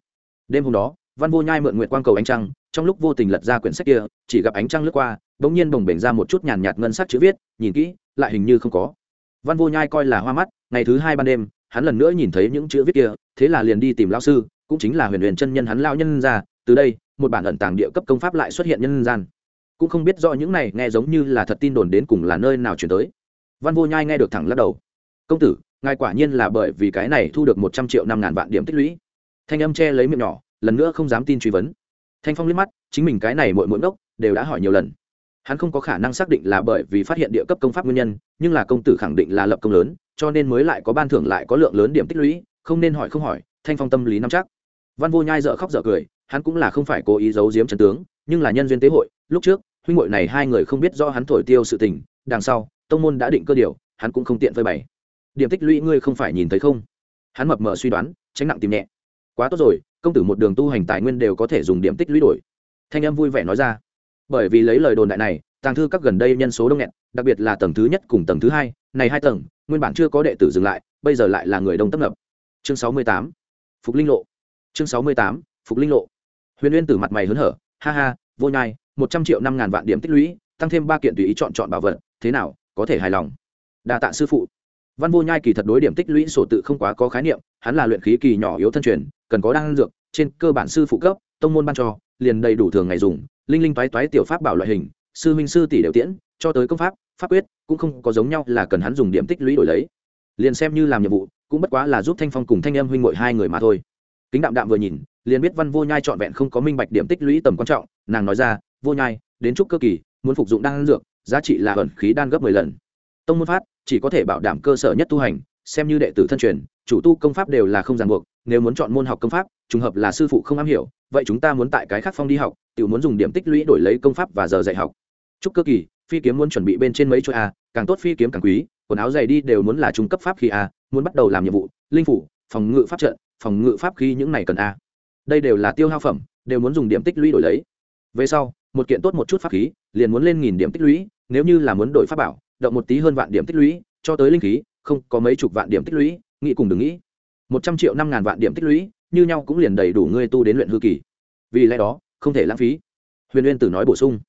Đêm hôm đó văn vô nhai mượn nguyện quang cầu ánh trăng trong lúc vô tình lật ra quyển sách kia chỉ gặp ánh trăng lướt qua bỗng nhiên bồng bềnh ra một chút nhàn nhạt ngân sắc chữ viết nhìn kỹ lại hình như không có. Văn vô nhai coi là hoa mắt ngày thứ hai ban đêm hắn lần nữa nhìn thấy những chữ viết kia thế là liền đi tìm lao sư cũng chính là huyền huyền chân nhân hắn lao nhân ra, từ đây, một bản ẩn tàng địa cấp công pháp lại xuất hiện nhân gian. Cũng không biết rõ những này nghe giống như là thật tin đồn đến cùng là nơi nào chuyển tới. Văn vô nhai nghe được thẳng lắc đầu. Công tử, ngài quả nhiên là bởi vì cái này thu được một trăm triệu năm ngàn vạn điểm tích lũy. Thanh âm che lấy miệng nhỏ, lần nữa không dám tin truy vấn. Thanh phong liếc mắt, chính mình cái này mỗi mỗi ngốc, đều đã hỏi nhiều lần. Hắn không có khả năng xác định là bởi vì phát hiện địa cấp công pháp nguyên nhân, nhưng là công tử khẳng định là lập công lớn, cho nên mới lại có ban thưởng lại có lượng lớn điểm tích lũy, không nên hỏi không hỏi, thanh phong tâm lý nắm chắc văn vô nhai dợ khóc dợ cười, hắn cũng là không phải cố ý giấu giếm trần tướng, nhưng là nhân duyên tế hội, lúc trước, huynh hội này hai người không biết do hắn thổi tiêu sự tình, đằng sau, tông môn đã định cơ điều, hắn cũng không tiện phơi bày. Điểm tích lũy ngươi không phải nhìn thấy không? Hắn mập mờ suy đoán, tránh nặng tìm nhẹ. Quá tốt rồi, công tử một đường tu hành tài nguyên đều có thể dùng điểm tích lũy đổi. Thanh em vui vẻ nói ra. Bởi vì lấy lời đồn đại này, tàng thư các gần đây nhân số đông nghẹt, đặc biệt là tầng thứ nhất cùng tầng thứ hai, này hai tầng, nguyên bản chưa có đệ tử dừng lại, bây giờ lại là người đông tấp nập. Chương sáu mươi tám. Phục linh lộ chương sáu mươi tám, phục linh lộ. Huyền uyên tử mặt mày hớn hở, ha ha, vô nhai, một trăm triệu năm ngàn vạn điểm tích lũy, tăng thêm ba kiện tùy ý chọn chọn bảo vật, thế nào, có thể hài lòng? Đa tạ sư phụ. Văn vô nhai kỳ thật đối điểm tích lũy sổ tự không quá có khái niệm, hắn là luyện khí kỳ nhỏ yếu thân truyền, cần có đan dược, trên cơ bản sư phụ cấp, tông môn ban cho, liền đầy đủ thường ngày dùng, linh linh toái toái tiểu pháp bảo loại hình, sư minh sư tỷ đều tiễn, cho tới công pháp pháp quyết, cũng không có giống nhau là cần hắn dùng điểm tích lũy đổi lấy. Liền xem như làm nhiệm vụ, cũng bất quá là giúp thanh phong cùng thanh em huynh ngội hai người mà thôi kính đạm đạm vừa nhìn, liền biết văn vô nhai trọn vẹn không có minh bạch điểm tích lũy tầm quan trọng, nàng nói ra, vô nhai, đến chúc cơ kỳ, muốn phục dụng đan dược, giá trị là ẩn khí đan gấp mười lần. Tông môn phát, chỉ có thể bảo đảm cơ sở nhất tu hành, xem như đệ tử thân truyền, chủ tu công pháp đều là không ràng buộc, nếu muốn chọn môn học công pháp, trùng hợp là sư phụ không am hiểu, vậy chúng ta muốn tại cái khác phong đi học tự muốn dùng điểm tích lũy đổi lấy công pháp và giờ dạy học. Chúc cơ kỳ, phi kiếm muốn chuẩn bị bên trên mấy chỗ a, càng tốt phi kiếm càng quý, quần áo dày đi đều muốn là trung cấp pháp khí a, muốn bắt đầu làm nhiệm vụ, linh phủ, phòng ngự pháp trận phòng ngự pháp khí những này cần a. Đây đều là tiêu hao phẩm, đều muốn dùng điểm tích lũy đổi lấy. Về sau, một kiện tốt một chút pháp khí, liền muốn lên nghìn điểm tích lũy, nếu như là muốn đổi pháp bảo, động một tí hơn vạn điểm tích lũy, cho tới linh khí, không, có mấy chục vạn điểm tích lũy, nghĩ cùng đừng nghĩ. Một trăm triệu năm ngàn vạn điểm tích lũy, như nhau cũng liền đầy đủ ngươi tu đến luyện hư kỳ. Vì lẽ đó, không thể lãng phí. Huyền uyên tử nói bổ sung.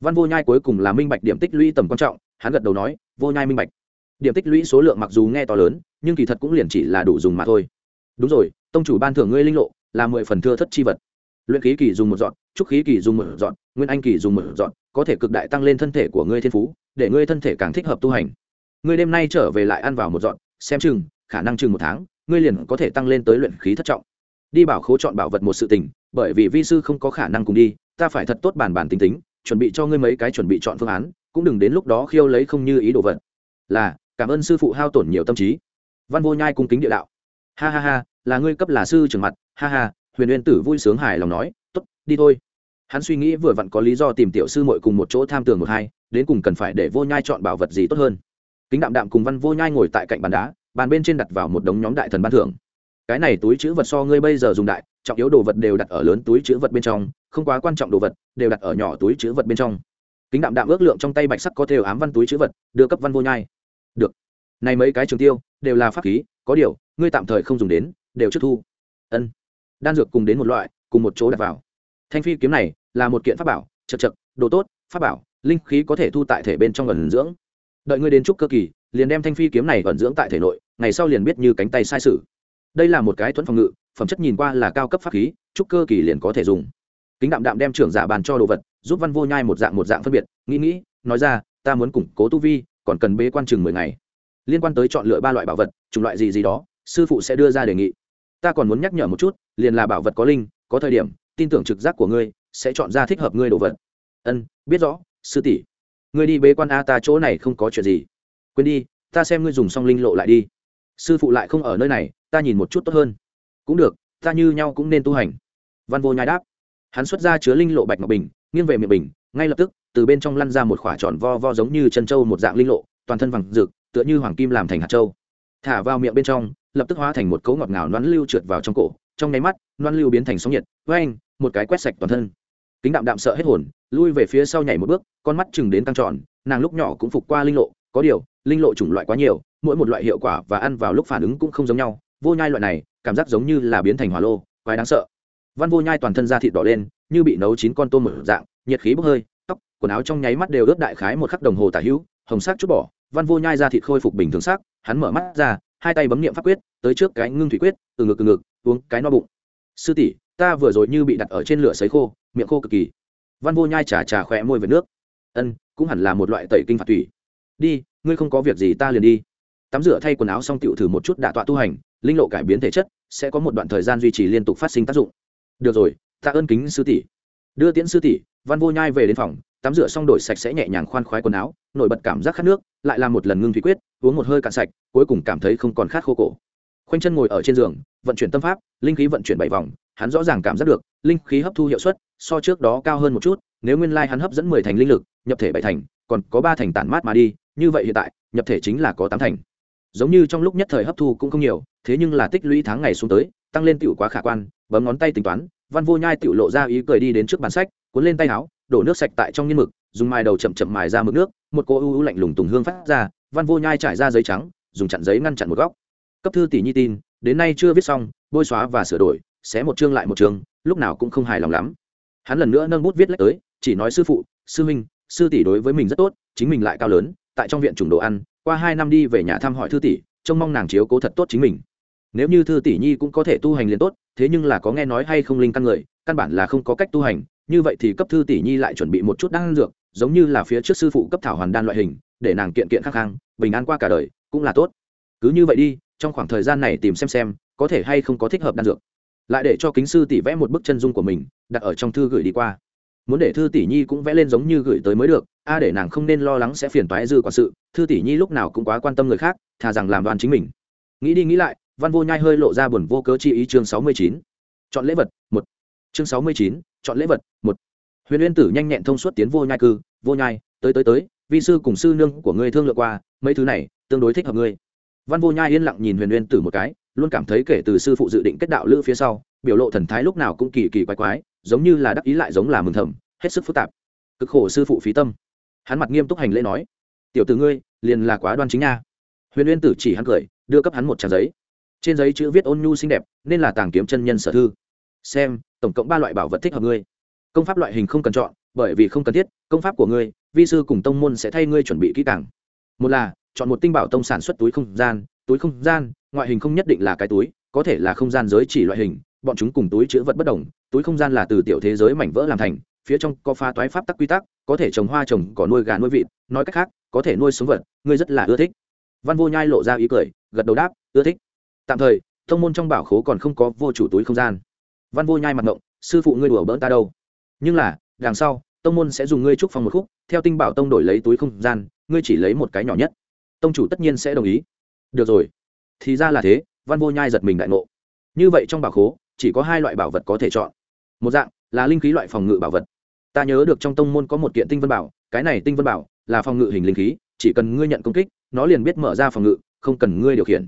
Văn vô nhai cuối cùng là minh bạch điểm tích lũy tầm quan trọng, hắn gật đầu nói, vô nhai minh bạch. Điểm tích lũy số lượng mặc dù nghe to lớn, nhưng kỳ thật cũng liền chỉ là đủ dùng mà thôi đúng rồi, tông chủ ban thưởng ngươi linh lộ, là mười phần thưa thất chi vật. Luyện khí kỳ dùng một dọn trúc khí kỳ dùng một dọn nguyên anh kỳ dùng một dọn có thể cực đại tăng lên thân thể của ngươi thiên phú, để ngươi thân thể càng thích hợp tu hành. Ngươi đêm nay trở về lại ăn vào một dọn xem chừng, khả năng chừng một tháng, ngươi liền có thể tăng lên tới luyện khí thất trọng. Đi bảo khố chọn bảo vật một sự tình, bởi vì vi sư không có khả năng cùng đi, ta phải thật tốt bàn bàn tính tính, chuẩn bị cho ngươi mấy cái chuẩn bị chọn phương án, cũng đừng đến lúc đó khiêu lấy không như ý đồ vật. Là, cảm ơn sư phụ hao tổn nhiều tâm trí. Văn vô nhai cung kính địa đạo ha ha ha, là ngươi cấp là sư trưởng mặt. Ha ha, huyền uyên tử vui sướng hài lòng nói t ố t đi thôi. Hắn suy nghĩ vừa vặn có lý do tìm tiểu sư mội cùng một chỗ tham tường một hai, đến cùng cần phải để vô nhai chọn bảo vật gì tốt hơn. Kính đạm đạm cùng văn vô nhai ngồi tại cạnh bàn đá, bàn bên trên đặt vào một đống nhóm đại thần ban thưởng. Cái này túi chữ vật so ngươi bây giờ dùng đại, trọng yếu đồ vật đều đặt ở lớn túi chữ vật bên trong, không quá quan trọng đồ vật, đều đặt ở nhỏ túi chữ vật bên trong. Kính đạm đạm ước lượng trong tay bạch sắc có thêu ám văn túi chữ vật, đưa cấp văn vô nhai. Được. Này mấy cái trường tiêu, đều là pháp khí, có điều ngươi tạm thời không dùng đến, đều trước thu. Ân. Đan dược cùng đến một loại, cùng một chỗ đặt vào. Thanh phi kiếm này là một kiện pháp bảo, chật chật, đồ tốt, pháp bảo, linh khí có thể thu tại thể bên trong ẩn dưỡng. Đợi ngươi đến trúc cơ kỳ, liền đem thanh phi kiếm này ẩn dưỡng tại thể nội, ngày sau liền biết như cánh tay sai sự. Đây là một cái thuẫn phòng ngự, phẩm chất nhìn qua là cao cấp pháp khí trúc cơ kỳ liền có thể dùng. Kính đạm đạm đem trưởng giả bàn cho đồ vật, giúp văn vô nhai một dạng một dạng phân biệt, nghĩ nghĩ, nói ra, ta muốn củng cố tu vi, còn cần bế quan chừng mười ngày. Liên quan tới chọn lựa ba loại bảo vật, chủng loại gì gì đó sư phụ sẽ đưa ra đề nghị. Ta còn muốn nhắc nhở một chút, liền là bảo vật có linh, có thời điểm, tin tưởng trực giác của ngươi, sẽ chọn ra thích hợp ngươi đồ vật. Ân, biết rõ, sư tỷ. Ngươi đi bế quan a ta chỗ này không có chuyện gì. Quên đi, ta xem ngươi dùng xong linh lộ lại đi. Sư phụ lại không ở nơi này, ta nhìn một chút tốt hơn. Cũng được, ta như nhau cũng nên tu hành. Văn vô nhai đáp. Hắn xuất ra chứa linh lộ bạch ngọc bình, nghiêng về miệng bình, ngay lập tức, từ bên trong lăn ra một khỏa tròn vo vo giống như chân trâu một dạng linh lộ, toàn thân vàng rực, tựa như hoàng kim làm thành hạt trâu. Thả vào miệng bên trong lập tức hóa thành một cấu ngọt ngào loan lưu trượt vào trong cổ, trong nháy mắt loan lưu biến thành sóng nhiệt với anh một cái quét sạch toàn thân. Kính đạm đạm sợ hết hồn, lui về phía sau nhảy một bước, con mắt chừng đến tăng tròn, nàng lúc nhỏ cũng phục qua linh lộ, có điều, linh lộ chủng loại quá nhiều, mỗi một loại hiệu quả và ăn vào lúc phản ứng cũng không giống nhau, vô nhai loại này, cảm giác giống như là biến thành hỏa lô, quái đáng sợ. Văn vô nhai toàn thân da thịt đỏ lên, như bị nấu chín con tôm mở dạng, nhiệt khí bốc hơi, tóc, quần áo trong nháy mắt đều ướt đại khái một khắc đồng hồ tả hữu, hồng sắc chút bỏ, văn vô nhai da thịt khôi phục bình thường sắc, hắn mở mắt ra hai tay bấm niệm pháp quyết, tới trước cái ngưng thủy quyết, từ ngực từ ngực, uống cái no bụng. Sư tỷ, ta vừa rồi như bị đặt ở trên lửa sấy khô, miệng khô cực kỳ. Văn vô nhai trà trà khỏe môi về nước. Ân, cũng hẳn là một loại tẩy kinh phạt thủy đi, ngươi không có việc gì ta liền đi. Tắm rửa thay quần áo xong tựu thử một chút đả tọa tu hành, linh lộ cải biến thể chất, sẽ có một đoạn thời gian duy trì liên tục phát sinh tác dụng. Được rồi, ta ơn kính sư tỷ. Đưa tiễn sư tỷ, văn vô nhai về đến phòng tắm rửa xong đổi sạch sẽ nhẹ nhàng khoan khoái quần áo, nổi bật cảm giác khát nước, lại làm một lần ngưng thủy quyết, uống một hơi cạn sạch, cuối cùng cảm thấy không còn khát khô cổ. Khoanh chân ngồi ở trên giường, vận chuyển tâm pháp, linh khí vận chuyển bảy vòng, hắn rõ ràng cảm giác được, linh khí hấp thu hiệu suất, so trước đó cao hơn một chút, nếu nguyên lai hắn hấp dẫn mười thành linh lực, nhập thể bảy thành, còn có ba thành tản mát mà đi, như vậy hiện tại, nhập thể chính là có tám thành. Giống như trong lúc nhất thời hấp thu cũng không nhiều, thế nhưng là tích lũy tháng ngày xuống tới, tăng lên tiểu quá khả quan, bấm ngón tay tính toán, văn vô nhai tiểu lộ ra ý cười đi đến trước bàn sách, cuốn lên tay áo đổ nước sạch tại trong nghiên mực, dùng mài đầu chậm chậm mài ra mực nước, một cô ưu lạnh lùng tùng hương phát ra, văn vô nhai trải ra giấy trắng, dùng chặn giấy ngăn chặn một góc. Cấp thư tỷ nhi tin, đến nay chưa viết xong, bôi xóa và sửa đổi, xé một chương lại một chương, lúc nào cũng không hài lòng lắm. Hắn lần nữa nâng bút viết lách tới, chỉ nói sư phụ, sư huynh, sư tỷ đối với mình rất tốt, chính mình lại cao lớn, tại trong viện chủng đồ ăn, qua hai năm đi về nhà thăm hỏi thư tỷ, trông mong nàng chiếu cố thật tốt chính mình. Nếu như thư tỷ nhi cũng có thể tu hành liền tốt, thế nhưng là có nghe nói hay không linh căn người, căn bản là không có cách tu hành như vậy thì cấp thư tỷ nhi lại chuẩn bị một chút đan dược, giống như là phía trước sư phụ cấp thảo hoàn đan loại hình, để nàng kiện kiện khắc khang, bình an qua cả đời, cũng là tốt. Cứ như vậy đi, trong khoảng thời gian này tìm xem xem, có thể hay không có thích hợp đan dược. Lại để cho kính sư tỷ vẽ một bức chân dung của mình, đặt ở trong thư gửi đi qua. Muốn để thư tỷ nhi cũng vẽ lên giống như gửi tới mới được, a để nàng không nên lo lắng sẽ phiền toái dư quản sự, thư tỷ nhi lúc nào cũng quá quan tâm người khác, thà rằng làm đoàn chính mình. Nghĩ đi nghĩ lại, văn vô nhai hơi lộ ra buồn vô cớ chi ý chương sáu mươi chín. Chọn lễ vật, một. Chương sáu mươi chín chọn lễ vật, một. Huyền uyên tử nhanh nhẹn thông suốt tiến vô nhai cư, vô nhai, tới tới tới, vi sư cùng sư nương của ngươi thương lượng qua, mấy thứ này, tương đối thích hợp ngươi. Văn vô nhai yên lặng nhìn huyền uyên tử một cái, luôn cảm thấy kể từ sư phụ dự định kết đạo lữ phía sau, biểu lộ thần thái lúc nào cũng kỳ kỳ quái quái, giống như là đắc ý lại giống là mừng thầm, hết sức phức tạp. Cực khổ sư phụ phí tâm. Hắn mặt nghiêm túc hành lễ nói, tiểu tử ngươi, liền là quá đoan chính nha. Huyền uyên tử chỉ hắn cười, đưa cấp hắn một trang giấy. Trên giấy chữ viết ôn nhu xinh đẹp, nên là tàng kiếm chân nhân sở thư. Xem tổng cộng ba loại bảo vật thích hợp ngươi. Công pháp loại hình không cần chọn, bởi vì không cần thiết, công pháp của ngươi, vi sư cùng tông môn sẽ thay ngươi chuẩn bị kỹ càng. Một là, chọn một tinh bảo tông sản xuất túi không gian, túi không gian, ngoại hình không nhất định là cái túi, có thể là không gian giới chỉ loại hình, bọn chúng cùng túi chữ vật bất đồng, túi không gian là từ tiểu thế giới mảnh vỡ làm thành, phía trong có pha toái pháp tắc quy tắc, có thể trồng hoa trồng cỏ nuôi gà nuôi vịt, nói cách khác, có thể nuôi sống vật, ngươi rất là ưa thích. Văn vô nhai lộ ra ý cười, gật đầu đáp, ưa thích. Tạm thời thông môn trong bảo khố còn không có vô chủ túi không gian văn vô nhai mặt ngộng, sư phụ ngươi đùa bỡn ta đâu? Nhưng là, đằng sau, tông môn sẽ dùng ngươi trúc phong một khúc, theo tinh bảo tông đổi lấy túi không gian, ngươi chỉ lấy một cái nhỏ nhất. Tông chủ tất nhiên sẽ đồng ý. Được rồi. Thì ra là thế, văn vô nhai giật mình đại ngộ. Như vậy trong bảo khố, chỉ có hai loại bảo vật có thể chọn. Một dạng là linh khí loại phòng ngự bảo vật. Ta nhớ được trong tông môn có một kiện tinh vân bảo, cái này tinh vân bảo là phòng ngự hình linh khí, chỉ cần ngươi nhận công kích, nó liền biết mở ra phòng ngự, không cần ngươi điều khiển.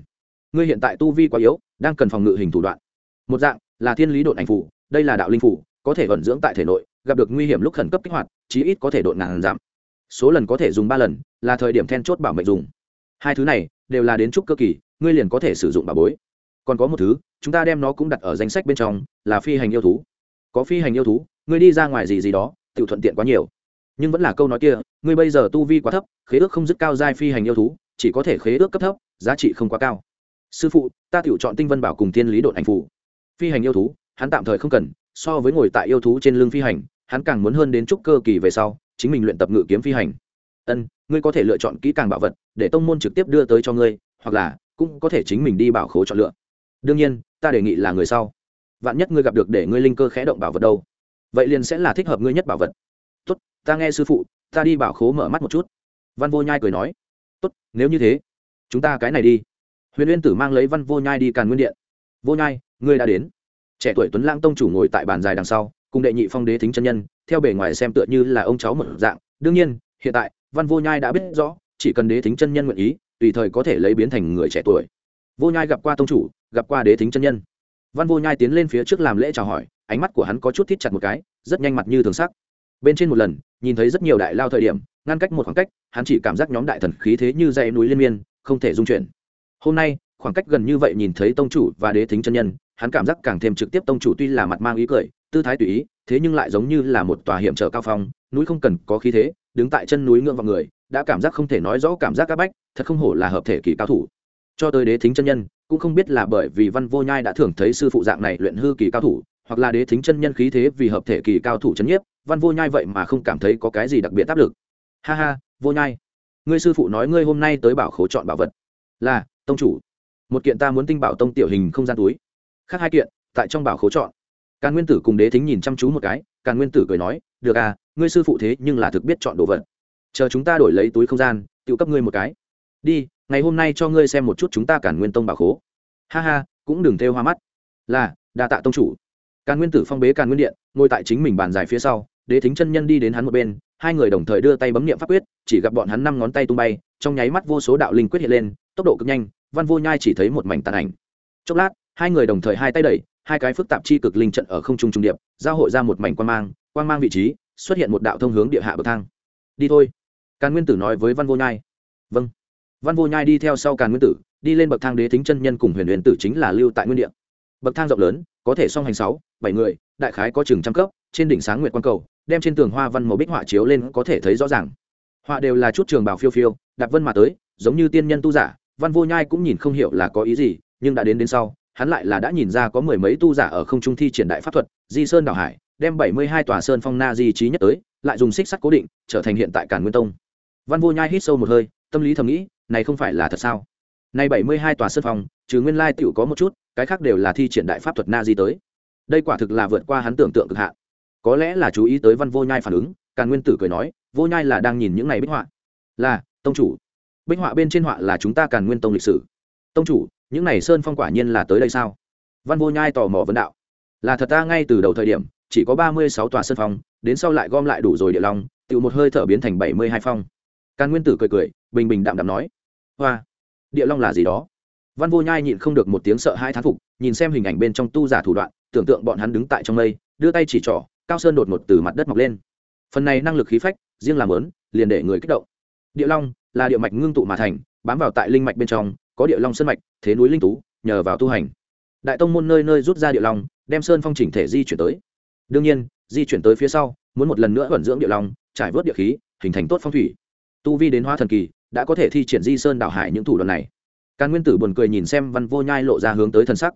Ngươi hiện tại tu vi quá yếu, đang cần phòng ngự hình thủ đoạn một dạng, là thiên lý độn ảnh phủ, đây là đạo linh phủ, có thể vận dưỡng tại thể nội, gặp được nguy hiểm lúc khẩn cấp kích hoạt, chí ít có thể độn ngàn giảm. Số lần có thể dùng ba lần, là thời điểm then chốt bảo mệnh dùng. Hai thứ này, đều là đến trúc cơ kỳ, ngươi liền có thể sử dụng bảo bối. Còn có một thứ, chúng ta đem nó cũng đặt ở danh sách bên trong, là phi hành yêu thú. Có phi hành yêu thú, ngươi đi ra ngoài gì gì đó tự thuận tiện quá nhiều. Nhưng vẫn là câu nói kia, ngươi bây giờ tu vi quá thấp, khế ước không dứt cao giai phi hành yêu thú, chỉ có thể khế ước cấp thấp, giá trị không quá cao. Sư phụ, ta tự chọn tinh vân bảo cùng thiên lý độn ảnh phụ phi hành yêu thú, hắn tạm thời không cần, so với ngồi tại yêu thú trên lưng phi hành, hắn càng muốn hơn đến trúc cơ kỳ về sau, chính mình luyện tập ngự kiếm phi hành. Ân, ngươi có thể lựa chọn kỹ càng bảo vật, để tông môn trực tiếp đưa tới cho ngươi, hoặc là cũng có thể chính mình đi bảo khố chọn lựa. Đương nhiên, ta đề nghị là người sau. Vạn nhất ngươi gặp được để ngươi linh cơ khẽ động bảo vật đâu, vậy liền sẽ là thích hợp ngươi nhất bảo vật. Tốt, ta nghe sư phụ, ta đi bảo khố mở mắt một chút. Văn vô nhai cười nói. Tốt, nếu như thế, chúng ta cái này đi. Huyền uyên tử mang lấy văn vô nhai đi càn nguyên điện vô nhai, ngươi đã đến. Trẻ tuổi tuấn lãng tông chủ ngồi tại bàn dài đằng sau, cùng đệ nhị phong đế thính chân nhân, theo bề ngoài xem tựa như là ông cháu một dạng. Đương nhiên, hiện tại, văn vô nhai đã biết rõ, chỉ cần đế thính chân nhân nguyện ý, tùy thời có thể lấy biến thành người trẻ tuổi. Vô nhai gặp qua tông chủ, gặp qua đế thính chân nhân. Văn vô nhai tiến lên phía trước làm lễ chào hỏi, ánh mắt của hắn có chút thít chặt một cái, rất nhanh mặt như thường sắc. Bên trên một lần, nhìn thấy rất nhiều đại lao thời điểm, ngăn cách một khoảng cách, hắn chỉ cảm giác nhóm đại thần khí thế như dây núi liên miên, không thể dung chuyển. Hôm nay khoảng cách gần như vậy nhìn thấy tông chủ và đế thính chân nhân, hắn cảm giác càng thêm trực tiếp tông chủ tuy là mặt mang ý cười, tư thái tùy ý, thế nhưng lại giống như là một tòa hiểm trở cao phong, núi không cần có khí thế, đứng tại chân núi ngưỡng vào người, đã cảm giác không thể nói rõ cảm giác các bách, thật không hổ là hợp thể kỳ cao thủ. Cho tới đế thính chân nhân, cũng không biết là bởi vì văn vô nhai đã thường thấy sư phụ dạng này luyện hư kỳ cao thủ, hoặc là đế thính chân nhân khí thế vì hợp thể kỳ cao thủ c h ấ n nhiếp, văn vô nhai vậy mà không cảm thấy có cái gì đặc biệt áp lực. Ha ha, vô nhai, ngươi sư phụ nói ngươi hôm nay tới bảo khố chọn bảo vật. Là, tông chủ một kiện ta muốn tinh bảo tông tiểu hình không gian túi. Khác hai kiện, tại trong bảo khố chọn. Càn nguyên tử cùng đế thính nhìn chăm chú một cái, càn nguyên tử cười nói, được à ngươi sư phụ thế nhưng là thực biết chọn đồ vật. Chờ chúng ta đổi lấy túi không gian tự cấp ngươi một cái. Đi, ngày hôm nay cho ngươi xem một chút chúng ta càn nguyên tông bảo khố. Ha ha, cũng đừng thêu hoa mắt. Là, đa tạ tông chủ. Càn nguyên tử phong bế càn nguyên điện, ngồi tại chính mình bàn dài phía sau, đế thính chân nhân đi đến hắn một bên, hai người đồng thời đưa tay bấm niệm pháp quyết, chỉ gặp bọn hắn năm ngón tay tung bay, trong nháy mắt vô số đạo linh quyết hiện lên, tốc độ cực nhanh văn vô nhai chỉ thấy một mảnh tàn ảnh. Chốc lát, hai người đồng thời hai tay đẩy, hai cái phức tạp chi cực linh trận ở không trung trung điệp, giao hội ra một mảnh quan mang quan mang vị trí, xuất hiện một đạo thông hướng địa hạ bậc thang. Đi thôi. Càn nguyên tử nói với văn vô nhai. Vâng. Văn vô nhai đi theo sau càn nguyên tử, đi lên bậc thang đế thính chân nhân cùng huyền huyền tử chính là lưu tại nguyên địa. Bậc thang rộng lớn, có thể song hành sáu, bảy người, đại khái có chừng trăm cấp, trên đỉnh sáng nguyệt quang cầu, đem trên tường hoa văn màu bích họa chiếu lên có thể thấy rõ ràng. Họa đều là chút trường bào phiêu phiêu, đạp vân mà tới, giống như tiên nhân tu giả văn vô nhai cũng nhìn không hiểu là có ý gì, nhưng đã đến đến sau, hắn lại là đã nhìn ra có mười mấy tu giả ở không trung thi triển đại pháp thuật, di sơn đảo hải, đem bảy mươi hai tòa sơn phong na di trí nhất tới, lại dùng xích sắt cố định, trở thành hiện tại cản nguyên tông. Văn vô nhai hít sâu một hơi, tâm lý thầm nghĩ, này không phải là thật sao? Nay bảy mươi hai tòa sơn phong, trừ nguyên lai tựu có một chút, cái khác đều là thi triển đại pháp thuật na di tới. Đây quả thực là vượt qua hắn tưởng tượng cực hạn. Có lẽ là chú ý tới văn vô nhai phản ứng, càn nguyên tử cười nói, vô nhai là đang nhìn những này bích họa. Là, tông chủ bích họa bên trên họa là chúng ta càn nguyên tông lịch sử. Tông chủ, những này sơn phong quả nhiên là tới đây sao? Văn vô nhai tò mò vấn đạo. Là thật ta ngay từ đầu thời điểm, chỉ có ba mươi sáu tòa sơn phong, đến sau lại gom lại đủ rồi địa long tự một hơi thở biến thành bảy mươi hai phong. Càn nguyên tử cười cười, bình bình đạm đạm nói. Hoa, địa long là gì đó? Văn vô nhai nhịn không được một tiếng sợ hai thán phục, nhìn xem hình ảnh bên trong tu giả thủ đoạn, tưởng tượng bọn hắn đứng tại trong mây, đưa tay chỉ trỏ, cao sơn đột ngột từ mặt đất mọc lên. Phần này năng lực khí phách, riêng làm lớn, liền để người kích động. Địa long là địa mạch ngưng tụ mà thành, bám vào tại linh mạch bên trong, có địa long sơn mạch, thế núi linh tú, nhờ vào tu hành. Đại tông môn nơi nơi rút ra địa long, đem sơn phong chỉnh thể di chuyển tới. Đương nhiên, di chuyển tới phía sau, muốn một lần nữa vận dưỡng địa long, trải vớt địa khí, hình thành tốt phong thủy. Tu vi đến hoa thần kỳ, đã có thể thi triển di sơn đảo hải những thủ đoạn này. Càn nguyên tử buồn cười nhìn xem văn vô nhai lộ ra hướng tới thân sắc.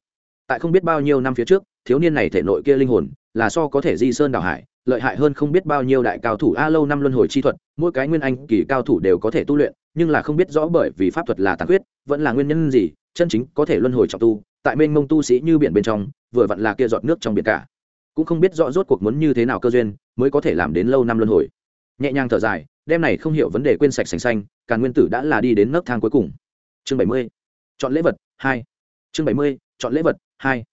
Tại không biết bao nhiêu năm phía trước, thiếu niên này thể nội kia linh hồn, là so có thể di sơn đảo hải lợi hại hơn không biết bao nhiêu đại cao thủ. A lâu năm luân hồi chi thuật, mỗi cái nguyên anh kỳ cao thủ đều có thể tu luyện, nhưng là không biết rõ bởi vì pháp thuật là tàn huyết vẫn là nguyên nhân gì, chân chính có thể luân hồi trọng tu, tại mênh mông tu sĩ như biển bên trong, vừa vặn là kia giọt nước trong biển cả. Cũng không biết rõ rốt cuộc muốn như thế nào cơ duyên, mới có thể làm đến lâu năm luân hồi. Nhẹ nhàng thở dài, đêm này không hiểu vấn đề quên sạch sành xanh, càn nguyên tử đã là đi đến nấc thang cuối cùng. Chương bảy mươi, chọn lễ vật, hai. Chương bảy mươi, chọn lễ vật, hai.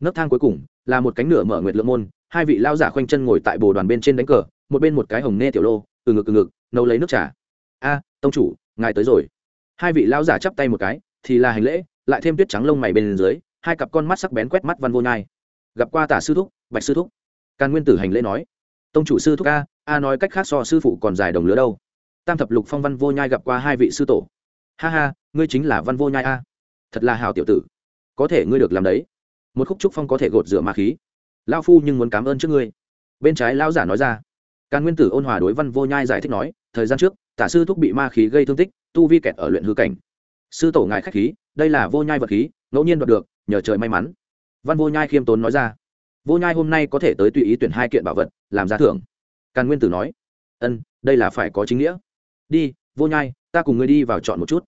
Nấc thang cuối cùng là một cánh nửa mở nguyệt lượng môn hai vị lao giả khoanh chân ngồi tại bồ đoàn bên trên đánh cờ, một bên một cái hồng nê tiểu lô, từ ngực từ ngực, nấu lấy nước trà. A, tông chủ, ngài tới rồi. Hai vị lao giả chắp tay một cái, thì là hành lễ, lại thêm tuyết trắng lông mày bên dưới, hai cặp con mắt sắc bén quét mắt văn vô nhai. Gặp qua tả sư thúc, bạch sư thúc. Càn nguyên tử hành lễ nói. Tông chủ sư thúc a a nói cách khác so sư phụ còn dài đồng lứa đâu. Tam thập lục phong văn vô nhai gặp qua hai vị sư tổ. Ha ha, ngươi chính là văn vô nhai a. Thật là hào tiểu tử, có thể ngươi được làm đấy. Một khúc trúc phong có thể gột rửa ma khí lao phu nhưng muốn cảm ơn trước ngươi. Bên trái lao giả nói ra. Càn nguyên tử ôn hòa đối văn vô nhai giải thích nói, thời gian trước, tả sư thúc bị ma khí gây thương tích, tu vi kẹt ở luyện hư cảnh. Sư tổ ngài khách khí, đây là vô nhai vật khí, ngẫu nhiên đoạt được, nhờ trời may mắn. Văn vô nhai khiêm tốn nói ra. Vô nhai hôm nay có thể tới tùy ý tuyển hai kiện bảo vật, làm giá thưởng. Càn nguyên tử nói. Ân, đây là phải có chính nghĩa. Đi, vô nhai, ta cùng ngươi đi vào chọn một chút.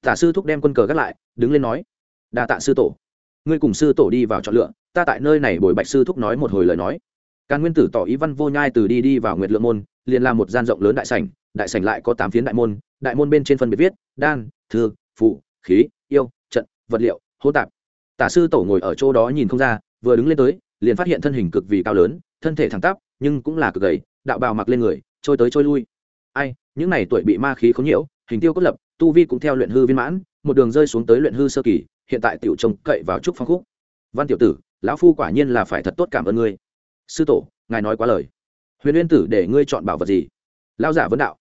Tả sư thúc đem quân cờ gác lại, đứng lên nói. Đa tạ sư tổ. Ngươi cùng sư tổ đi vào chọn lựa ta tại nơi này bồi bạch sư thúc nói một hồi lời nói. Càn nguyên tử tỏ ý văn vô nhai từ đi đi vào nguyệt lượng môn, liền làm một gian rộng lớn đại sảnh đại sảnh lại có tám phiến đại môn đại môn bên trên phân biệt viết, đan, thư, phụ, khí, yêu, trận, vật liệu, hô tạp. Tả sư tổ ngồi ở chỗ đó nhìn không ra, vừa đứng lên tới, liền phát hiện thân hình cực vì cao lớn, thân thể thẳng tắp, nhưng cũng là cực gầy, đạo bào mặc lên người, trôi tới trôi lui. Ai, những này tuổi bị ma khí không nhiễu, hình tiêu cốt lập, tu vi cũng theo luyện hư viên mãn, một đường rơi xuống tới luyện hư sơ kỳ, hiện tại tiểu trông cậy vào trúc phong khúc. Văn tiểu tử lão phu quả nhiên là phải thật tốt cảm ơn ngươi. Sư tổ, ngài nói quá lời. Huyền uyên tử để ngươi chọn bảo vật gì? Lao giả vấn đạo.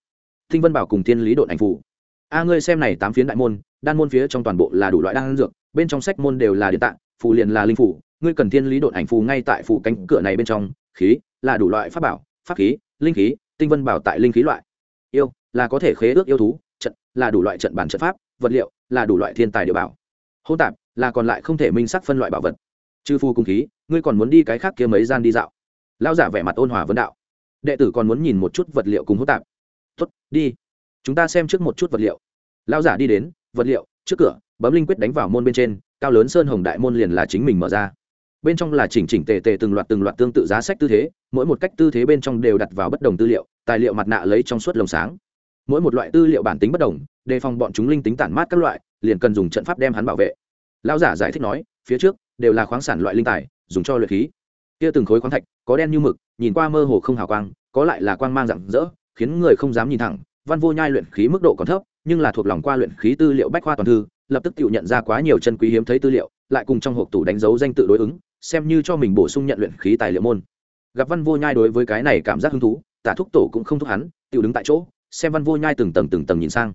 Thinh vân bảo cùng thiên lý độn ảnh phù. A, ngươi xem này tám phiến đại môn, đan môn phía trong toàn bộ là đủ loại đan dược, bên trong sách môn đều là điện tạng, phù liền là linh phủ ngươi cần thiên lý độn ảnh phù ngay tại phủ cánh cửa này bên trong. Khí là đủ loại pháp bảo, pháp khí, linh khí tinh vân bảo tại linh khí loại. Yêu là có thể khế ước yêu thú, trận là đủ loại trận bản trận pháp, vật liệu là đủ loại thiên tài địa bảo. Hôn tạp là còn lại không thể minh sắc phân loại bảo vật chư phu cung khí, ngươi còn muốn đi cái khác kia mấy gian đi dạo? Lao giả vẻ mặt ôn hòa vấn đạo. Đệ tử còn muốn nhìn một chút vật liệu cùng hỗn tạp. Tuất đi. Chúng ta xem trước một chút vật liệu. Lao giả đi đến, vật liệu, trước cửa, bấm linh quyết đánh vào môn bên trên, cao lớn sơn hồng đại môn liền là chính mình mở ra. Bên trong là chỉnh chỉnh tề tề từng loạt từng loạt tương tự giá sách tư thế, mỗi một cách tư thế bên trong đều đặt vào bất đồng tư liệu, tài liệu mặt nạ lấy trong suốt lồng sáng. Mỗi một loại tư liệu bản tính bất đồng, đề phòng bọn chúng linh tính tản mát các loại, liền cần dùng trận pháp đem hắn bảo vệ. Lão giả giải thích nói, phía trước đều là khoáng sản loại linh tài, dùng cho luyện khí. Kia từng khối khoáng thạch, có đen như mực, nhìn qua mơ hồ không hào quang, có lại là quang mang rạng rỡ, khiến người không dám nhìn thẳng. Văn vô nhai luyện khí mức độ còn thấp, nhưng là thuộc lòng qua luyện khí tư liệu bách khoa toàn thư, lập tức tự nhận ra quá nhiều chân quý hiếm thấy tư liệu, lại cùng trong hộp tủ đánh dấu danh tự đối ứng, xem như cho mình bổ sung nhận luyện khí tài liệu môn. Gặp văn vô nhai đối với cái này cảm giác hứng thú, tả thúc tổ cũng không thúc hắn tự đứng tại chỗ, xem văn vô nhai từng tầng từng tầng nhìn sang.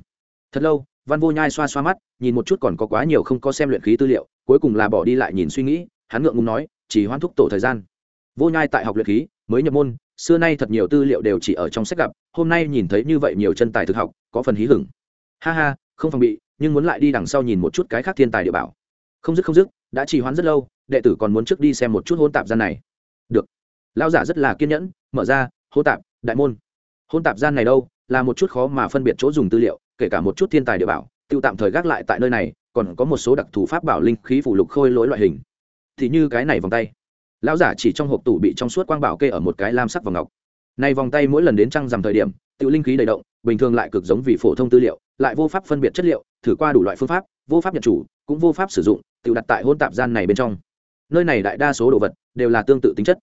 Thật lâu văn vô nhai xoa xoa mắt, nhìn một chút còn có quá nhiều không có xem luyện khí tư liệu, cuối cùng là bỏ đi lại nhìn suy nghĩ, hắn ngượng ngùng nói, chỉ hoan thúc tổ thời gian. Vô nhai tại học luyện khí, mới nhập môn, xưa nay thật nhiều tư liệu đều chỉ ở trong sách gặp, hôm nay nhìn thấy như vậy nhiều chân tài thực học, có phần hí hửng. Ha ha, không phòng bị, nhưng muốn lại đi đằng sau nhìn một chút cái khác thiên tài địa bảo. Không dứt không dứt, đã trì hoãn rất lâu, đệ tử còn muốn trước đi xem một chút hôn tạp gian này. Được. Lao giả rất là kiên nhẫn, mở ra, hôn tạp, đại môn. Hôn tạp gian này đâu, là một chút khó mà phân biệt chỗ dùng tư liệu kể cả một chút thiên tài địa bảo, tiêu tạm thời gác lại tại nơi này, còn có một số đặc thù pháp bảo linh khí phủ lục khôi lỗi loại hình. Thì như cái này vòng tay. Lão giả chỉ trong hộp tủ bị trong suốt quang bảo kê ở một cái lam sắc vòng ngọc. Này vòng tay mỗi lần đến trăng rằm thời điểm tự linh khí đầy động, bình thường lại cực giống vì phổ thông tư liệu, lại vô pháp phân biệt chất liệu, thử qua đủ loại phương pháp, vô pháp nhận chủ, cũng vô pháp sử dụng tự đặt tại hôn tạp gian này bên trong. Nơi này đại đa số đồ vật, đều là tương tự tính chất.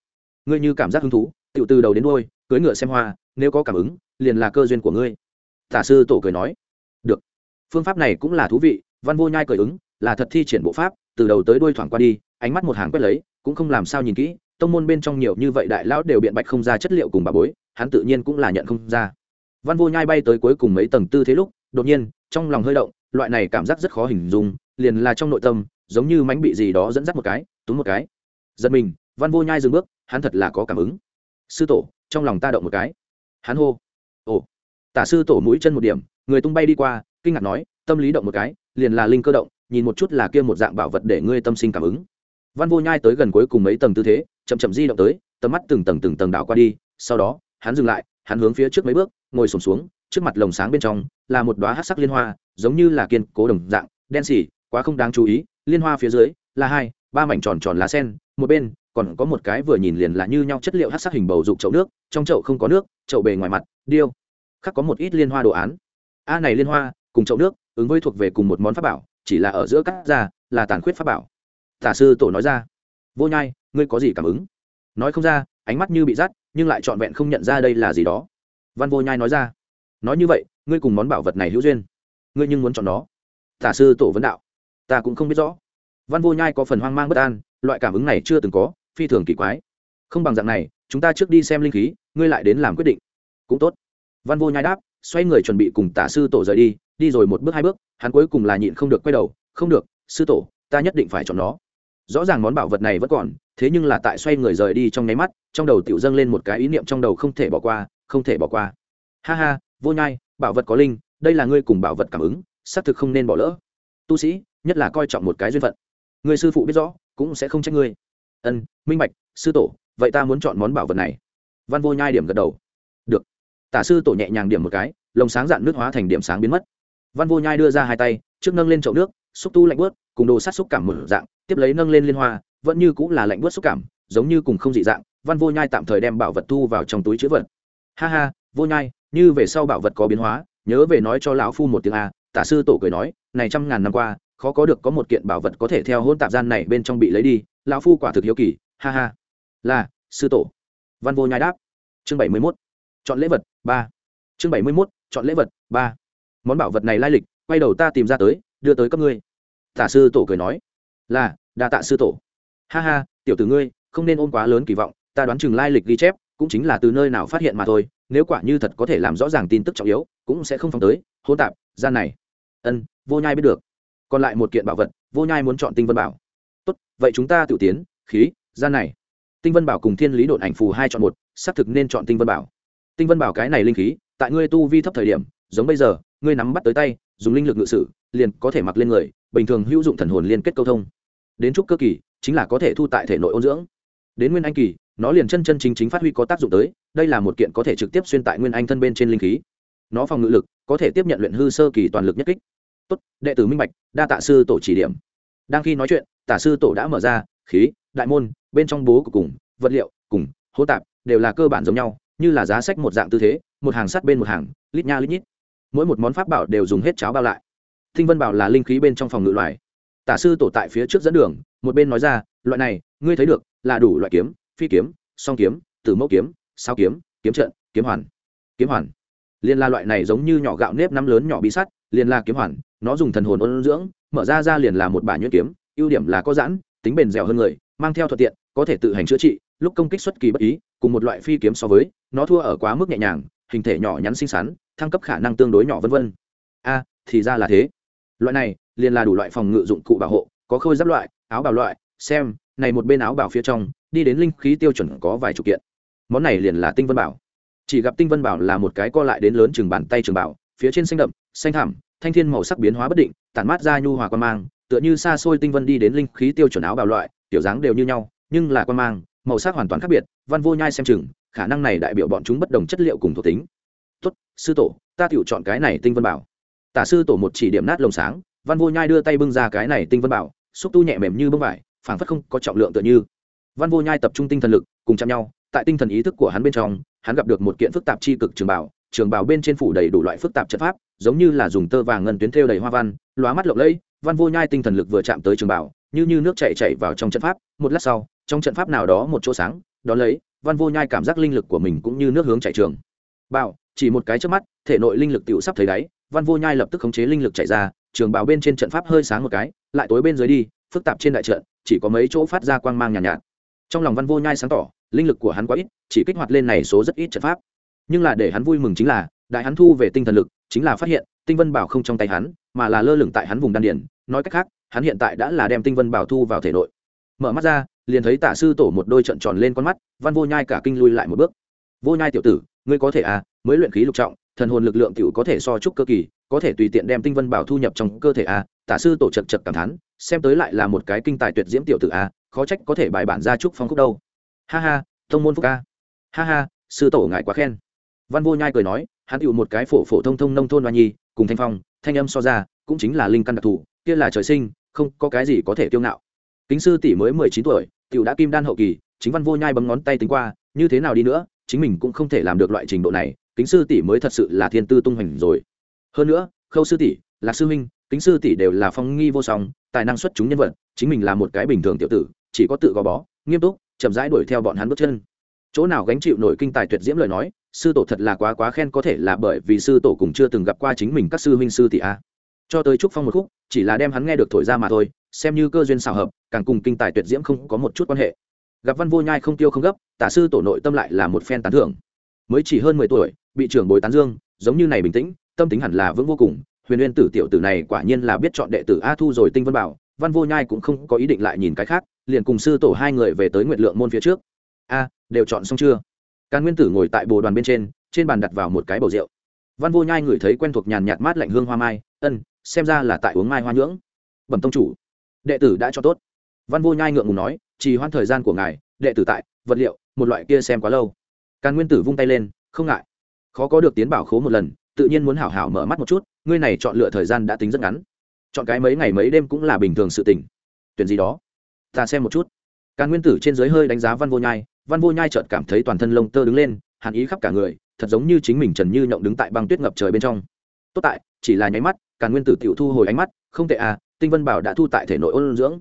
Ngươi như cảm giác hứng thú tự từ đầu đến đôi cưỡi ngựa xem hoa, nếu có cảm ứng, liền là cơ duyên của ngươi. Tả sư tổ cười nói phương pháp này cũng là thú vị, văn vô nhai cởi ứng, là thật thi triển bộ pháp, từ đầu tới đuôi thoảng qua đi, ánh mắt một hàng quét lấy, cũng không làm sao nhìn kỹ, tông môn bên trong nhiều như vậy đại lão đều biện bạch không ra chất liệu cùng bà bối, hắn tự nhiên cũng là nhận không ra. Văn vô nhai bay tới cuối cùng mấy tầng tư thế lúc, đột nhiên, trong lòng hơi động, loại này cảm giác rất khó hình dung, liền là trong nội tâm, giống như mánh bị gì đó dẫn dắt một cái, túm một cái. Giật mình, văn vô nhai dừng bước, hắn thật là có cảm ứng. Sư tổ, trong lòng ta động một cái. Hắn hô. Ồ. Tả sư tổ mũi chân một điểm, người tung bay đi qua kinh ngạc nói, tâm lý động một cái, liền là linh cơ động, nhìn một chút là kia một dạng bảo vật để ngươi tâm sinh cảm ứng. Văn vô nhai tới gần cuối cùng mấy tầng tư thế, chậm chậm di động tới, tầm mắt từng tầng từng tầng đảo qua đi, sau đó, hắn dừng lại, hắn hướng phía trước mấy bước, ngồi sổm xuống, trước mặt lồng sáng bên trong, là một đoá hát sắc liên hoa, giống như là kiên cố đồng dạng, đen xỉ, quá không đáng chú ý, liên hoa phía dưới, là hai, ba mảnh tròn tròn lá sen, một bên, còn có một cái vừa nhìn liền là như nhau chất liệu hát sắc hình bầu dục chậu nước, trong chậu không có nước, chậu bề ngoài mặt, điêu khắc có một ít liên hoa đồ án. A này liên hoa cùng chậu nước, ứng với thuộc về cùng một món pháp bảo, chỉ là ở giữa cắt ra, là tàn khuyết pháp bảo. Tả sư tổ nói ra, vô nhai, ngươi có gì cảm ứng? Nói không ra, ánh mắt như bị dắt nhưng lại trọn vẹn không nhận ra đây là gì đó. Văn vô nhai nói ra, nói như vậy, ngươi cùng món bảo vật này hữu duyên. Ngươi nhưng muốn chọn nó. Tả sư tổ vấn đạo, ta cũng không biết rõ. Văn vô nhai có phần hoang mang bất an, loại cảm ứng này chưa từng có, phi thường kỳ quái. Không bằng dạng này, chúng ta trước đi xem linh khí, ngươi lại đến làm quyết định. Cũng tốt. Văn vô nhai đáp xoay người chuẩn bị cùng tả sư tổ rời đi đi rồi một bước hai bước, hắn cuối cùng là nhịn không được quay đầu, không được, sư tổ, ta nhất định phải chọn nó. Rõ ràng món bảo vật này vẫn còn, thế nhưng là tại xoay người rời đi trong nháy mắt, trong đầu tiểu dâng lên một cái ý niệm trong đầu không thể bỏ qua, không thể bỏ qua. Ha ha, vô nhai, bảo vật có linh, đây là ngươi cùng bảo vật cảm ứng, xác thực không nên bỏ lỡ. Tu sĩ, nhất là coi trọng một cái duyên phận. Người sư phụ biết rõ, cũng sẽ không trách ngươi. Ân, minh bạch, sư tổ, vậy ta muốn chọn món bảo vật này. Văn vô nhai điểm gật đầu tả sư tổ nhẹ nhàng điểm một cái, lồng sáng dạn nước hóa thành điểm sáng biến mất. Văn vô nhai đưa ra hai tay, trước nâng lên chậu nước, xúc tu lạnh bớt cùng đồ sát xúc cảm một dạng, tiếp lấy nâng lên liên hoa, vẫn như cũng là lạnh bớt xúc cảm, giống như cùng không dị dạng. Văn vô nhai tạm thời đem bảo vật thu vào trong túi chữ vật. Ha ha, vô nhai, như về sau bảo vật có biến hóa, nhớ về nói cho lão phu một tiếng a, tả sư tổ cười nói, này trăm ngàn năm qua, khó có được có một kiện bảo vật có thể theo hôn tạp gian này bên trong bị lấy đi, lão phu quả thực hiếu kỳ, ha ha. Là, sư tổ. Văn vô nhai đáp. Chương bảy mươi mốt chọn lễ vật, ba. Chương bảy mươi mốt, chọn lễ vật, ba. Món bảo vật này lai lịch, quay đầu ta tìm ra tới, đưa tới cấp ngươi. Tả sư tổ cười nói. Là, đa tạ sư tổ. Ha ha, tiểu tử ngươi, không nên ôm quá lớn kỳ vọng, ta đoán chừng lai lịch ghi chép, cũng chính là từ nơi nào phát hiện mà thôi, nếu quả như thật có thể làm rõ ràng tin tức trọng yếu, cũng sẽ không phóng tới. Hôn tạp, gian này. Ân, vô nhai biết được. Còn lại một kiện bảo vật, vô nhai muốn chọn tinh vân bảo. Tốt, vậy chúng ta tự tiến, khí, gian này. Tinh vân bảo cùng thiên lý đột ảnh phù hai chọn một, xác thực nên chọn tinh vân bảo tinh vân bảo cái này linh khí, tại ngươi tu vi thấp thời điểm, giống bây giờ, ngươi nắm bắt tới tay, dùng linh lực ngự sử, liền có thể mặc lên người, bình thường hữu dụng thần hồn liên kết câu thông. Đến trúc cơ kỳ, chính là có thể thu tại thể nội ôn dưỡng. Đến nguyên anh kỳ, nó liền chân chân chính chính phát huy có tác dụng tới, đây là một kiện có thể trực tiếp xuyên tại nguyên anh thân bên trên linh khí. Nó phòng ngự lực, có thể tiếp nhận luyện hư sơ kỳ toàn lực nhất kích. Tốt, đệ tử minh bạch, đa tạ sư tổ chỉ điểm. Đang khi nói chuyện, tả sư tổ đã mở ra, khí, đại môn, bên trong bố của cùng, vật liệu, cùng hô tạp, đều là cơ bản giống nhau như là giá sách một dạng tư thế, một hàng sắt bên một hàng, lít nha lít nhít. Mỗi một món pháp bảo đều dùng hết cháo bao lại. Thinh vân bảo là linh khí bên trong phòng ngự loài tả sư tổ tại phía trước dẫn đường, một bên nói ra, loại này, ngươi thấy được, là đủ loại kiếm, phi kiếm, song kiếm, tử mẫu kiếm, sao kiếm kiếm trận, kiếm hoàn. Kiếm hoàn. Liên la loại này giống như nhỏ gạo nếp năm lớn nhỏ bí sắt liền là kiếm hoàn, nó dùng thần hồn ôn dưỡng, mở ra ra liền là một bản nhuyễn kiếm, ưu điểm là có giãn, tính bền dẻo hơn người, mang theo thuận tiện, có thể tự hành chữa trị lúc công kích xuất kỳ bất ý, cùng một loại phi kiếm so với, nó thua ở quá mức nhẹ nhàng, hình thể nhỏ nhắn xinh xắn, thăng cấp khả năng tương đối nhỏ vân vân. A, thì ra là thế. Loại này, liền là đủ loại phòng ngự dụng cụ bảo hộ, có khôi giáp loại, áo bảo loại, xem, này một bên áo bảo phía trong, đi đến linh khí tiêu chuẩn có vài chục kiện. Món này liền là tinh vân bảo. Chỉ gặp tinh vân bảo là một cái co lại đến lớn chừng bàn tay trường bảo, phía trên xanh đậm, xanh thảm thanh thiên màu sắc biến hóa bất định, tản mát ra nhu hòa quan mang, tựa như xa xôi tinh vân đi đến linh khí tiêu chuẩn áo bảo loại, tiểu dáng đều như nhau, nhưng là quan mang màu sắc hoàn toàn khác biệt, văn vô nhai xem chừng, khả năng này đại biểu bọn chúng bất đồng chất liệu cùng thuộc tính. Tốt, sư tổ, ta tự chọn cái này tinh vân bảo. Tả sư tổ một chỉ điểm nát lồng sáng, văn vô nhai đưa tay bưng ra cái này tinh vân bảo, xúc tu nhẹ mềm như bông vải, phảng phất không có trọng lượng tựa như. Văn vô nhai tập trung tinh thần lực, cùng chạm nhau, tại tinh thần ý thức của hắn bên trong, hắn gặp được một kiện phức tạp chi cực trường bảo trường bảo bên trên phủ đầy đủ loại phức tạp chất pháp, giống như là dùng tơ vàng ngân tuyến thêu đầy hoa văn, lóa mắt lộng lẫy, văn vô nhai tinh thần lực vừa chạm tới trường bảo, như như nước chảy chảy vào trong trận pháp, một lát sau trong trận pháp nào đó một chỗ sáng đó lấy văn vô nhai cảm giác linh lực của mình cũng như nước hướng chảy trường. Bảo chỉ một cái trước mắt thể nội linh lực tiểu sắp thấy đáy văn vô nhai lập tức khống chế linh lực chạy ra trường bảo bên trên trận pháp hơi sáng một cái lại tối bên dưới đi phức tạp trên đại trận chỉ có mấy chỗ phát ra quang mang nhàn nhạt, nhạt. Trong lòng văn vô nhai sáng tỏ linh lực của hắn quá ít chỉ kích hoạt lên này số rất ít trận pháp. Nhưng là để hắn vui mừng chính là đại hắn thu về tinh thần lực chính là phát hiện tinh vân bảo không trong tay hắn mà là lơ lửng tại hắn vùng đan điển nói cách khác hắn hiện tại đã là đem tinh vân bảo thu vào thể nội. Mở mắt ra liền thấy tả sư tổ một đôi trận tròn lên con mắt, văn vô nhai cả kinh lui lại một bước. Vô nhai tiểu tử, ngươi có thể à mới luyện khí lục trọng, thần hồn lực lượng tiểu có thể so chúc cơ kỳ, có thể tùy tiện đem tinh vân bảo thu nhập trong cơ thể à? Tả sư tổ chật chật cảm thán, xem tới lại là một cái kinh tài tuyệt diễm tiểu tử à khó trách có thể bài bản ra chúc phong khúc đâu. Ha ha thông môn phúc ca. Ha ha, sư tổ ngại quá khen. Văn vô nhai cười nói, hắn tựu một cái phổ phổ thông thông nông thôn hoa nhi, cùng thanh phong, thanh âm so ra, cũng chính là linh căn đặc thù, kia là trời sinh, không có cái gì có thể kiêu ngạo. Kính sư tỷ mới mười chín tuổi Tiểu đã kim đan hậu kỳ, chính văn vô nhai bấm ngón tay tính qua, như thế nào đi nữa, chính mình cũng không thể làm được loại trình độ này, kính sư tỷ mới thật sự là thiên tư tung hoành rồi. Hơn nữa, khâu sư tỷ, lạc sư huynh, kính sư tỷ đều là phong nghi vô song, tài năng xuất chúng nhân vật, chính mình là một cái bình thường tiểu tử, chỉ có tự gò bó, nghiêm túc, chậm rãi đuổi theo bọn hắn bước chân. Chỗ nào gánh chịu nổi kinh tài tuyệt diễm lời nói, sư tổ thật là quá quá khen có thể là bởi vì sư tổ cùng chưa từng gặp qua chính mình các sư huynh sư tỷ a. Cho tới trúc phong một khúc, chỉ là đem hắn nghe được thổi ra mà thôi xem như cơ duyên xảo hợp, càng cùng kinh tài tuyệt diễm không có một chút quan hệ. Gặp văn vô nhai không tiêu không gấp, tả sư tổ nội tâm lại là một phen tán thưởng. Mới chỉ hơn mười tuổi, bị trưởng bồi tán dương, giống như này bình tĩnh, tâm tính hẳn là vững vô cùng. Huyền uyên tử tiểu tử này quả nhiên là biết chọn đệ tử a thu rồi tinh vân bảo, văn vô nhai cũng không có ý định lại nhìn cái khác, liền cùng sư tổ hai người về tới nguyệt lượng môn phía trước. A, đều chọn xong chưa? Càn nguyên tử ngồi tại bồ đoàn bên trên trên bàn đặt vào một cái bầu rượu. Văn vô nhai ngửi thấy quen thuộc nhàn nhạt mát lạnh hương hoa mai, ân, xem ra là tại uống mai hoa nhưỡng. Bẩm tông chủ đệ tử đã cho tốt. Văn vô nhai ngượng ngùng nói chỉ hoãn thời gian của ngài, đệ tử tại, vật liệu, một loại kia xem quá lâu. Càn nguyên tử vung tay lên, không ngại. Khó có được tiến bảo khố một lần, tự nhiên muốn hảo hảo mở mắt một chút, ngươi này chọn lựa thời gian đã tính rất ngắn. Chọn cái mấy ngày mấy đêm cũng là bình thường sự tình. Tuyển gì đó. Ta xem một chút. Càn nguyên tử trên dưới hơi đánh giá văn vô nhai, văn vô nhai chợt cảm thấy toàn thân lông tơ đứng lên, hàn ý khắp cả người, thật giống như chính mình trần như nhộng đứng tại băng tuyết ngập trời bên trong. Tốt tại, chỉ là nháy mắt, càn nguyên tử tiểu thu hồi ánh mắt, không tệ à tinh vân bảo đã thu tại thể nội ôn dưỡng,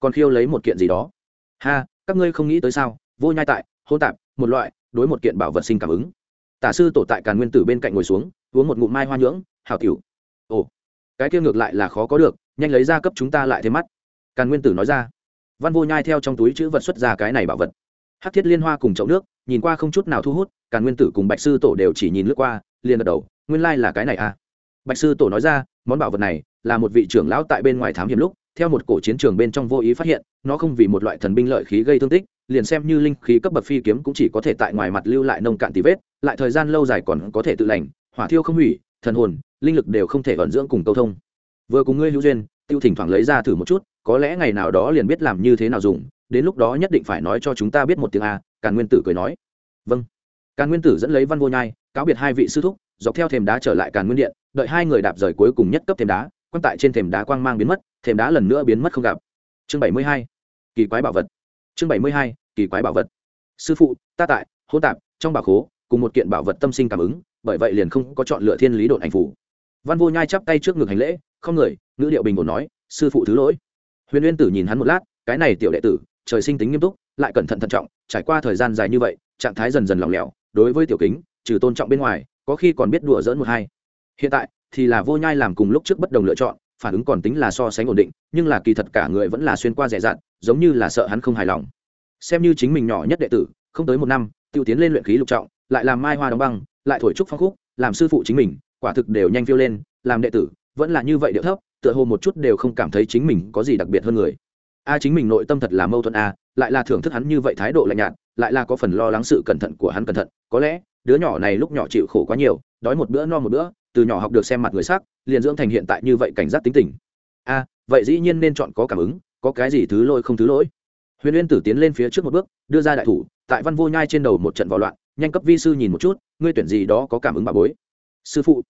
còn khiêu lấy một kiện gì đó. Ha, các ngươi không nghĩ tới sao? Vô nhai tại hô tạp, một loại, đối một kiện bảo vật sinh cảm ứng. Tả sư tổ tại càn nguyên tử bên cạnh ngồi xuống, uống một ngụm mai hoa nhưỡng hào tiểu. Ồ, cái kia ngược lại là khó có được, nhanh lấy ra cấp chúng ta lại thêm mắt. Càn nguyên tử nói ra. Văn vô nhai theo trong túi chữ vật xuất ra cái này bảo vật. Hát thiết liên hoa cùng chậu nước, nhìn qua không chút nào thu hút, càn nguyên tử cùng bạch sư tổ đều chỉ nhìn lướt qua, liền gật đầu, nguyên lai、like、là cái này à. Bạch sư tổ nói ra, món bảo vật này là một vị trưởng lão tại bên ngoài thám hiểm lúc, theo một cổ chiến trường bên trong vô ý phát hiện, nó không vì một loại thần binh lợi khí gây thương tích, liền xem như linh khí cấp bậc phi kiếm cũng chỉ có thể tại ngoài mặt lưu lại nông cạn tí vết, lại thời gian lâu dài còn có thể tự lành, hỏa thiêu không hủy, thần hồn, linh lực đều không thể vận dưỡng cùng câu thông. Vừa cùng ngươi hữu duyên, tiêu thỉnh thoảng lấy ra thử một chút, có lẽ ngày nào đó liền biết làm như thế nào dùng, đến lúc đó nhất định phải nói cho chúng ta biết một tiếng a, càn nguyên tử cười nói. Vâng. Càn nguyên tử dẫn lấy văn vô nhai, cáo biệt hai vị sư thúc, dọc theo thềm đá trở lại càn nguyên điện, đợi hai người đạp rời cuối cùng nhất cấp thềm đá quan tại trên thềm đá quang mang biến mất, thềm đá lần nữa biến mất không gặp. Chương bảy mươi hai, kỳ quái bảo vật. Chương bảy mươi hai, kỳ quái bảo vật. Sư phụ, ta tại hô tạp, trong bảo khố, cùng một kiện bảo vật tâm sinh cảm ứng, bởi vậy liền không có chọn lựa thiên lý độn ảnh phủ. Văn vô nhai chắp tay trước ngực hành lễ, không người, ngữ điệu bình ổn nói, sư phụ thứ lỗi. Huyền uyên tử nhìn hắn một lát, cái này tiểu đệ tử, trời sinh tính nghiêm túc, lại cẩn thận thận trọng, trải qua thời gian dài như vậy, trạng thái dần dần lỏng lẻo, đối với tiểu kính, trừ tôn trọng bên ngoài, có khi còn biết đùa dỡn một hai. Hiện tại thì là vô nhai làm cùng lúc trước bất đồng lựa chọn, phản ứng còn tính là so sánh ổn định, nhưng là kỳ thật cả người vẫn là xuyên qua rẻ dặn giống như là sợ hắn không hài lòng. Xem như chính mình nhỏ nhất đệ tử, không tới một năm, tiêu tiến lên luyện khí lục trọng, lại làm mai hoa đóng băng, lại thổi trúc phong khúc, làm sư phụ chính mình, quả thực đều nhanh phiêu lên, làm đệ tử, vẫn là như vậy điệu thấp, tựa hồ một chút đều không cảm thấy chính mình có gì đặc biệt hơn người. A chính mình nội tâm thật là mâu thuẫn a, lại là thưởng thức hắn như vậy thái độ lạnh nhạt, lại là có phần lo lắng sự cẩn thận của hắn cẩn thận, có lẽ đứa nhỏ này lúc nhỏ chịu khổ quá nhiều, đói một bữa no một bữa từ nhỏ học được xem mặt người sắc, liền dưỡng thành hiện tại như vậy cảnh giác tính tình. A, vậy dĩ nhiên nên chọn có cảm ứng, có cái gì thứ lỗi không thứ lỗi. Huyền uyên tử tiến lên phía trước một bước, đưa ra đại thủ, tại văn vô nhai trên đầu một trận vào loạn, nhanh cấp vi sư nhìn một chút, ngươi tuyển gì đó có cảm ứng bà bối. Sư phụ.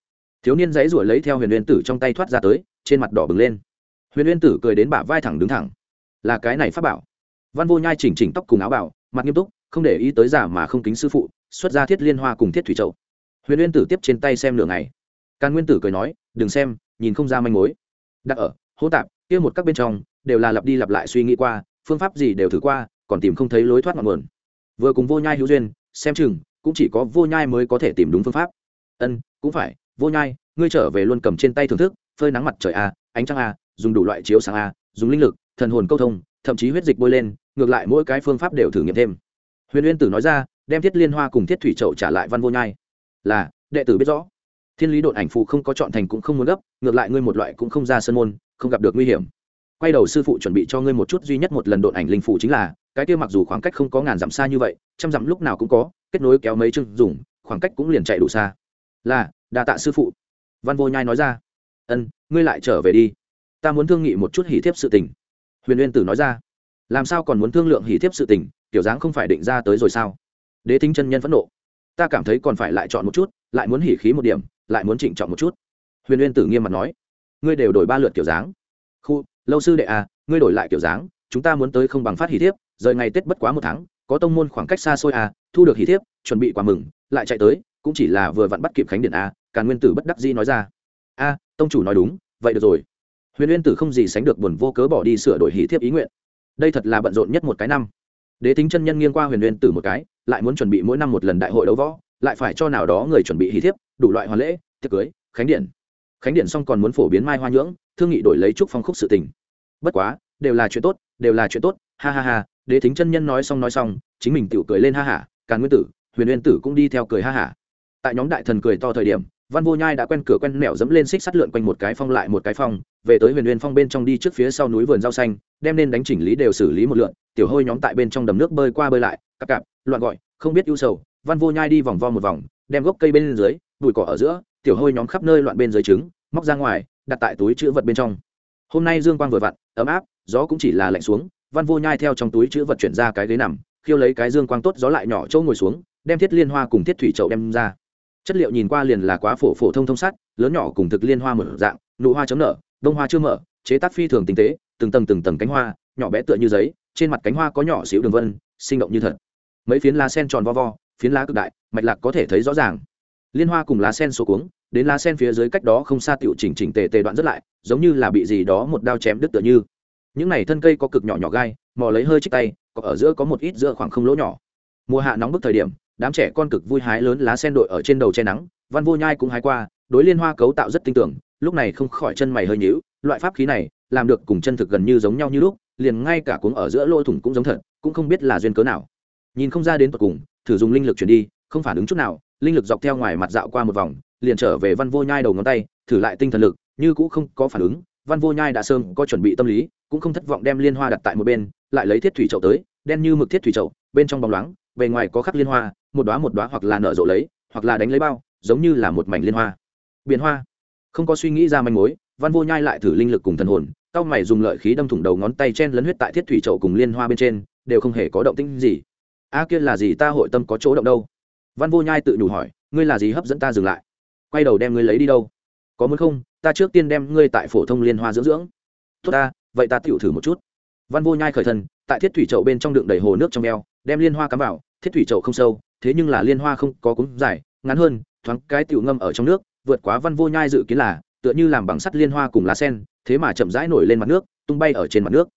Thiếu niên dãy ruổi lấy theo huyền uyên tử trong tay thoát ra tới, trên mặt đỏ bừng lên. Huyền uyên tử cười đến bả vai thẳng đứng thẳng. Là cái này pháp bảo. Văn vô nhai chỉnh chỉnh tóc cùng áo bảo, mặt nghiêm túc, không để ý tới giả mà không kính sư phụ, xuất ra thiết liên hoa cùng thiết thủy châu huyền uyên tử tiếp trên tay xem nửa ngày càn nguyên tử cười nói, đừng xem, nhìn không ra manh mối. Đặt ở hỗ tạp, kia một các bên trong, đều là lặp đi lặp lại suy nghĩ qua, phương pháp gì đều thử qua, còn tìm không thấy lối thoát ngọn nguồn. Vừa cùng vô nhai hữu duyên, xem chừng, cũng chỉ có vô nhai mới có thể tìm đúng phương pháp. Ân, cũng phải, vô nhai, ngươi trở về luôn cầm trên tay thưởng thức, phơi nắng mặt trời a, ánh trăng a, dùng đủ loại chiếu sáng a, dùng linh lực, thần hồn câu thông, thậm chí huyết dịch bôi lên, ngược lại mỗi cái phương pháp đều thử nghiệm thêm. Huyền uyên tử nói ra, đem thiết liên hoa cùng thiết thủy trậu trả lại văn vô nhai. Là, đệ tử biết rõ thiên lý độn ảnh phụ không có chọn thành cũng không muốn gấp, ngược lại ngươi một loại cũng không ra sân môn, không gặp được nguy hiểm. Quay đầu sư phụ chuẩn bị cho ngươi một chút duy nhất một lần độn ảnh linh phụ chính là, cái kia mặc dù khoảng cách không có ngàn dặm xa như vậy, trăm dặm lúc nào cũng có, kết nối kéo mấy chân dùng, khoảng cách cũng liền chạy đủ xa. Là, đa tạ sư phụ. Văn vô nhai nói ra. Ân, ngươi lại trở về đi. Ta muốn thương nghị một chút hỉ thiếp sự tình. Huyền uyên tử nói ra. Làm sao còn muốn thương lượng hỉ thiếp sự tình tiểu dáng không phải định ra tới rồi sao? Đế thính chân nhân phẫn nộ. Ta cảm thấy còn phải lại chọn một chút, lại muốn hỉ khí một điểm lại muốn trịnh trọng một chút. Huyền uyên tử nghiêm mặt nói, ngươi đều đổi ba lượt kiểu dáng. Khu, lâu sư đệ à ngươi đổi lại kiểu dáng, chúng ta muốn tới không bằng phát hỉ thiếp, rời ngày tết bất quá một tháng, có tông môn khoảng cách xa xôi à thu được hỉ thiếp, chuẩn bị quà mừng, lại chạy tới, cũng chỉ là vừa vặn bắt kịp khánh điện à càn nguyên tử bất đắc dĩ nói ra. A, tông chủ nói đúng, vậy được rồi. Huyền uyên tử không gì sánh được buồn vô cớ bỏ đi sửa đổi hỷ thiếp ý nguyện. Đây thật là bận rộn nhất một cái năm. Đế tính chân nhân nghiêng qua huyền uyên tử một cái, lại muốn chuẩn bị mỗi năm một lần đại hội đấu võ, lại phải cho nào đó người chuẩn bị hỷ thiếp đủ loại hoàn lễ, tiệc cưới, khánh điện. Khánh điện xong còn muốn phổ biến mai hoa nhưỡng, thương nghị đổi lấy trúc phong khúc sự tình. Bất quá, đều là chuyện tốt, đều là chuyện tốt, ha ha ha, đế thính chân nhân nói xong nói xong, chính mình tự cười lên ha hả càn nguyên tử, huyền uyên tử cũng đi theo cười ha hả tại nhóm đại thần cười to thời điểm, văn vô nhai đã quen cửa quen mẹo dẫm lên xích sắt lượn quanh một cái phong lại một cái phong, về tới huyền huyền phong bên trong đi trước phía sau núi vườn rau xanh, đem nên đánh chỉnh lý đều xử lý một lượn, tiểu hôi nhóm tại bên trong đầm nước bơi qua bơi lại, cặp cặp, loạn gọi, không biết ưu sầu, văn vô nhai đi vòng vo một vòng đem gốc cây bên dưới bụi cỏ ở giữa tiểu hôi nhóm khắp nơi loạn bên dưới trứng móc ra ngoài đặt tại túi chữ vật bên trong. Hôm nay dương quang vừa vặn ấm áp gió cũng chỉ là lạnh xuống văn vô nhai theo trong túi chữ vật chuyển ra cái ghế nằm khiêu lấy cái dương quang tốt gió lại nhỏ chỗ ngồi xuống đem thiết liên hoa cùng thiết thủy chậu đem ra. Chất liệu nhìn qua liền là quá phổ phổ thông thông sắt, lớn nhỏ cùng thực liên hoa mở dạng nụ hoa chấm nở đông hoa chưa mở chế tác phi thường tinh tế từng tầng từng tầng cánh hoa nhỏ bé tựa như giấy trên mặt cánh hoa có nhỏ xíu đường vân sinh động như thật. Mấy phiến lá sen tròn vo vo phiến lá cực đại, mạch lạc có thể thấy rõ ràng. Liên hoa cùng lá sen sổ cuống, đến lá sen phía dưới cách đó không xa tiểu chỉnh chỉnh tề tề đoạn rất lại, giống như là bị gì đó một đao chém đứt tựa như. Những này thân cây có cực nhỏ nhỏ gai, mò lấy hơi chích tay, có ở giữa có một ít giữa khoảng không lỗ nhỏ. Mùa hạ nóng bức thời điểm, đám trẻ con cực vui hái lớn lá sen đội ở trên đầu che nắng, văn vô nhai cũng hái qua, đối liên hoa cấu tạo rất tinh tưởng, lúc này không khỏi chân mày hơi nhíu, loại pháp khí này, làm được cùng chân thực gần như giống nhau như lúc, liền ngay cả cuống ở giữa lỗ thủng cũng giống thật, cũng không biết là duyên cớ nào. Nhìn không ra đến tận cùng thử dùng linh lực chuyển đi, không phản ứng chút nào, linh lực dọc theo ngoài mặt dạo qua một vòng, liền trở về văn vô nhai đầu ngón tay, thử lại tinh thần lực, như cũ không có phản ứng. Văn vô nhai đã sơn có chuẩn bị tâm lý, cũng không thất vọng đem liên hoa đặt tại một bên, lại lấy thiết thủy chậu tới, đen như mực thiết thủy chậu, bên trong bóng loáng, bề ngoài có khắc liên hoa, một đoá một đoá hoặc là nở rộ lấy, hoặc là đánh lấy bao, giống như là một mảnh liên hoa. Biển hoa. Không có suy nghĩ ra manh mối, văn vô nhai lại thử linh lực cùng thần hồn cao mày dùng lợi khí đâm thủng đầu ngón tay chen lấn huyết tại thiết thủy chậu cùng liên hoa bên trên, đều không hề có động tĩnh gì a kia là gì ta hội tâm có chỗ động đâu? Văn vô nhai tự đủ hỏi, ngươi là gì hấp dẫn ta dừng lại? Quay đầu đem ngươi lấy đi đâu? Có muốn không? Ta trước tiên đem ngươi tại phổ thông liên hoa dưỡng dưỡng. Tốt ta, vậy ta tựu thử một chút. Văn vô nhai khởi thân, tại thiết thủy chậu bên trong đựng đầy hồ nước trong eo, đem liên hoa cắm vào. Thiết thủy chậu không sâu, thế nhưng là liên hoa không có cúng dài ngắn hơn, thoáng cái tựu ngâm ở trong nước, vượt quá văn vô nhai dự kiến là, tựa như làm bằng sắt liên hoa cùng lá sen, thế mà chậm rãi nổi lên mặt nước, tung bay ở trên mặt nước.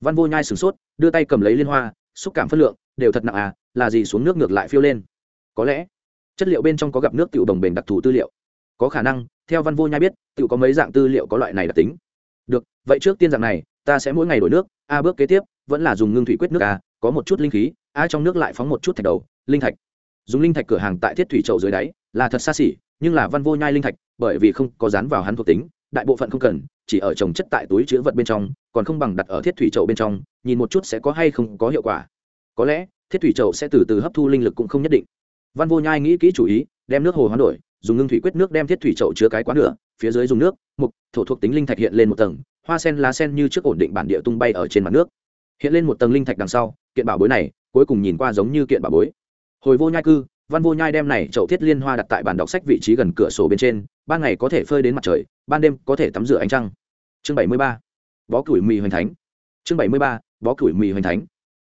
Văn vô nhai sửng sốt, đưa tay cầm lấy liên hoa, xúc cảm phân lượng đều thật nặng à là gì xuống nước ngược lại phiêu lên. Có lẽ, chất liệu bên trong có gặp nước tiểu đồng bền đặc thù tư liệu. Có khả năng, theo văn vô nhai biết, tiểu có mấy dạng tư liệu có loại này đặc tính. Được, vậy trước tiên dạng này, ta sẽ mỗi ngày đổi nước, a à, bước kế tiếp, vẫn là dùng ngưng thủy quyết nước a, có một chút linh khí, a trong nước lại phóng một chút thạch đầu, linh thạch. Dùng linh thạch cửa hàng tại thiết thủy chậu dưới đáy, là thật xa xỉ, nhưng là văn vô nhai linh thạch, bởi vì không có dán vào hắn thuộc tính, đại bộ phận không cần, chỉ ở trồng chất tại túi chứa vật bên trong, còn không bằng đặt ở thiết thủy chậu bên trong, nhìn một chút sẽ có hay không có hiệu quả có lẽ, thiết thủy chậu sẽ từ từ hấp thu linh lực cũng không nhất định. Văn vô nhai nghĩ kỹ chủ ý, đem nước hồ hoán đổi, dùng ngưng thủy quyết nước đem thiết thủy chậu chứa cái quá nửa, phía dưới dùng nước, mục, thổ thuộc tính linh thạch hiện lên một tầng, hoa sen lá sen như trước ổn định bản địa tung bay ở trên mặt nước. Hiện lên một tầng linh thạch đằng sau, kiện bảo bối này, cuối cùng nhìn qua giống như kiện bảo bối. Hồi vô nhai cư, văn vô nhai đem này chậu thiết liên hoa đặt tại bàn đọc sách vị trí gần cửa sổ bên trên, ban ngày có thể phơi đến mặt trời, ban đêm có thể tắm rửa ánh trăng. Chương bảy mươi ba, bó củi mì hoành thánh. Chương bảy mươi ba, bó củi mì hoành thánh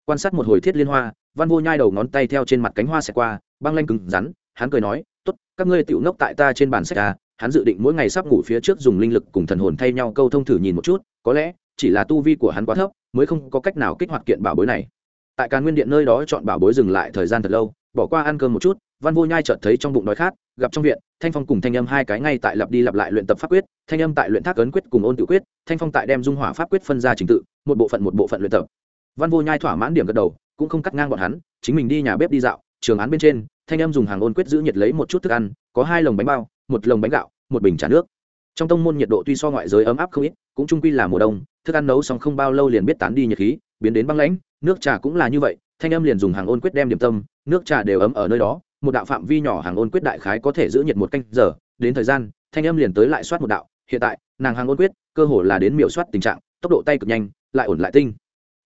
quan sát một hồi thiết liên hoa, văn vô nhai đầu ngón tay theo trên mặt cánh hoa xẹt qua, băng lanh cứng rắn, hắn cười nói, tốt, các ngươi tiểu ngốc tại ta trên bàn sách à hắn dự định mỗi ngày sắp ngủ phía trước dùng linh lực cùng thần hồn thay nhau câu thông thử nhìn một chút, có lẽ chỉ là tu vi của hắn quá thấp, mới không có cách nào kích hoạt kiện bảo bối này. Tại càn nguyên điện nơi đó chọn bảo bối dừng lại thời gian thật lâu, bỏ qua ăn cơm một chút, văn vô nhai chợt thấy trong bụng đói khát, gặp trong viện, thanh phong cùng thanh âm hai cái ngay tại lặp đi lặp lại luyện tập pháp quyết, thanh âm tại luyện thác ấn quyết cùng ôn tự quyết, thanh phong tại đem dung hỏa pháp quyết phân ra trình tự, một bộ phận một bộ phận luyện tập văn vô nhai thỏa mãn điểm gật đầu, cũng không cắt ngang bọn hắn, chính mình đi nhà bếp đi dạo, trường án bên trên, thanh âm dùng hàng ôn quyết giữ nhiệt lấy một chút thức ăn, có hai lồng bánh bao, một lồng bánh gạo, một bình trà nước. Trong tông môn nhiệt độ tuy so ngoại giới ấm áp không ít, cũng trung quy là mùa đông, thức ăn nấu xong không bao lâu liền biết tán đi nhiệt khí, biến đến băng lãnh, nước trà cũng là như vậy, thanh âm liền dùng hàng ôn quyết đem điểm tâm, nước trà đều ấm ở nơi đó, một đạo phạm vi nhỏ hàng ôn quyết đại khái có thể giữ nhiệt một canh giờ, đến thời gian, thanh âm liền tới lại soát một đạo, hiện tại, nàng hàng ôn quyết, cơ hồ là đến miểu soát tình trạng, tốc độ tay cực nhanh, lại ổn lại tinh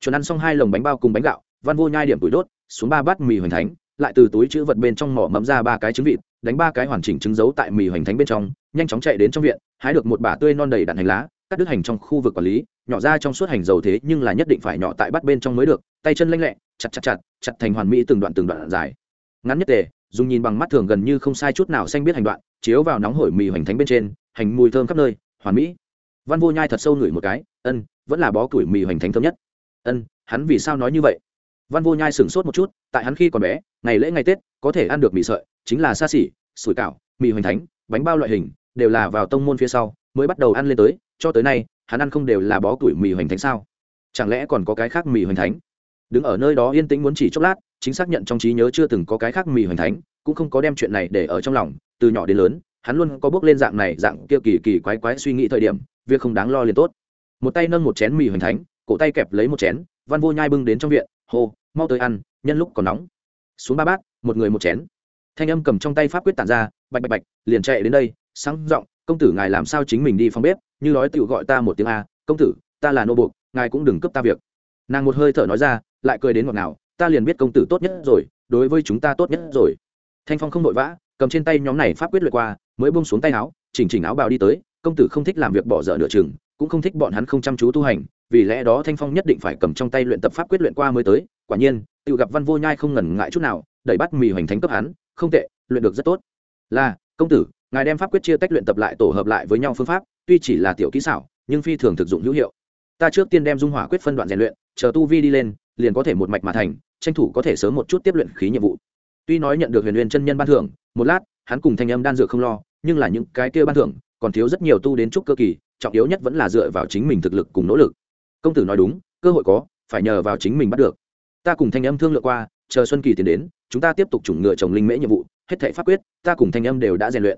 chuẩn ăn xong hai lồng bánh bao cùng bánh gạo, văn vô nhai điểm tuổi đốt, xuống ba bát mì hoành thánh, lại từ túi chữ vật bên trong mỏ mẫm ra ba cái trứng vịt, đánh ba cái hoàn chỉnh trứng giấu tại mì hoành thánh bên trong, nhanh chóng chạy đến trong viện, hái được một bả tươi non đầy đạn hành lá, cắt đứt hành trong khu vực quản lý, nhỏ ra trong suốt hành dầu thế nhưng là nhất định phải nhỏ tại bắt bên trong mới được, tay chân lanh lẹ, chặt chặt chặt chặt thành hoàn mỹ từng đoạn từng đoạn dài. Ngắn nhất tề, dùng nhìn bằng mắt thường gần như không sai chút nào xanh biết hành đoạn, chiếu vào nóng hổi mì hoành thánh bên trên, hành mùi thơm khắp nơi, hoàn mỹ. Văn vô nhai thật sâu ngửi một cái, ân, vẫn là bó củi mì hoành thánh thơm nhất ân, hắn vì sao nói như vậy? Văn vô nhai sửng sốt một chút, tại hắn khi còn bé, ngày lễ ngày tết, có thể ăn được mì sợi, chính là xa xỉ, sủi cảo, mì hoành thánh, bánh bao loại hình, đều là vào tông môn phía sau, mới bắt đầu ăn lên tới, cho tới nay, hắn ăn không đều là bó củi mì hoành thánh sao? Chẳng lẽ còn có cái khác mì hoành thánh? Đứng ở nơi đó yên tĩnh muốn chỉ chốc lát, chính xác nhận trong trí nhớ chưa từng có cái khác mì hoành thánh, cũng không có đem chuyện này để ở trong lòng, từ nhỏ đến lớn, hắn luôn có bước lên dạng này, dạng kia kỳ kỳ quái quái suy nghĩ thời điểm, việc không đáng lo liền tốt. Một tay nâng một chén mì hoành thánh cổ tay kẹp lấy một chén, văn vô nhai bưng đến trong viện, hô, mau tới ăn, nhân lúc còn nóng. Xuống ba bát, một người một chén. Thanh âm cầm trong tay pháp quyết tản ra, bạch bạch bạch, liền chạy đến đây, sáng giọng, công tử ngài làm sao chính mình đi phòng bếp, như nói tự gọi ta một tiếng a, công tử, ta là nô buộc, ngài cũng đừng cướp ta việc. Nàng một hơi thở nói ra, lại cười đến ngọt nào ta liền biết công tử tốt nhất rồi, đối với chúng ta tốt nhất rồi. Thanh phong không vội vã, cầm trên tay nhóm này pháp quyết lượt qua, mới bông xuống tay áo, chỉnh chỉnh áo bào đi tới, công tử không thích làm việc bỏ dở nửa chừng, cũng không thích bọn hắn không chăm chú tu hành vì lẽ đó thanh phong nhất định phải cầm trong tay luyện tập pháp quyết luyện qua mới tới, quả nhiên, tự gặp văn vô nhai không ngần ngại chút nào, đẩy bắt mì hoành thánh cấp hắn, không tệ, luyện được rất tốt. Là, công tử, ngài đem pháp quyết chia tách luyện tập lại tổ hợp lại với nhau phương pháp, tuy chỉ là tiểu kỹ xảo, nhưng phi thường thực dụng hữu hiệu. Ta trước tiên đem dung hỏa quyết phân đoạn rèn luyện, chờ tu vi đi lên, liền có thể một mạch mà thành, tranh thủ có thể sớm một chút tiếp luyện khí nhiệm vụ. Tuy nói nhận được huyền huyền chân nhân ban thưởng, một lát, hắn cùng thanh âm đan dược không lo, nhưng là những cái kia ban thưởng, còn thiếu rất nhiều tu đến chút cơ kỳ, trọng yếu nhất vẫn là dựa vào chính mình thực lực cùng nỗ lực công tử nói đúng, cơ hội có, phải nhờ vào chính mình bắt được. Ta cùng thanh âm thương lượng qua, chờ xuân kỳ tiến đến, chúng ta tiếp tục chủng ngựa trồng linh mễ nhiệm vụ, hết thảy pháp quyết, ta cùng thanh âm đều đã rèn luyện.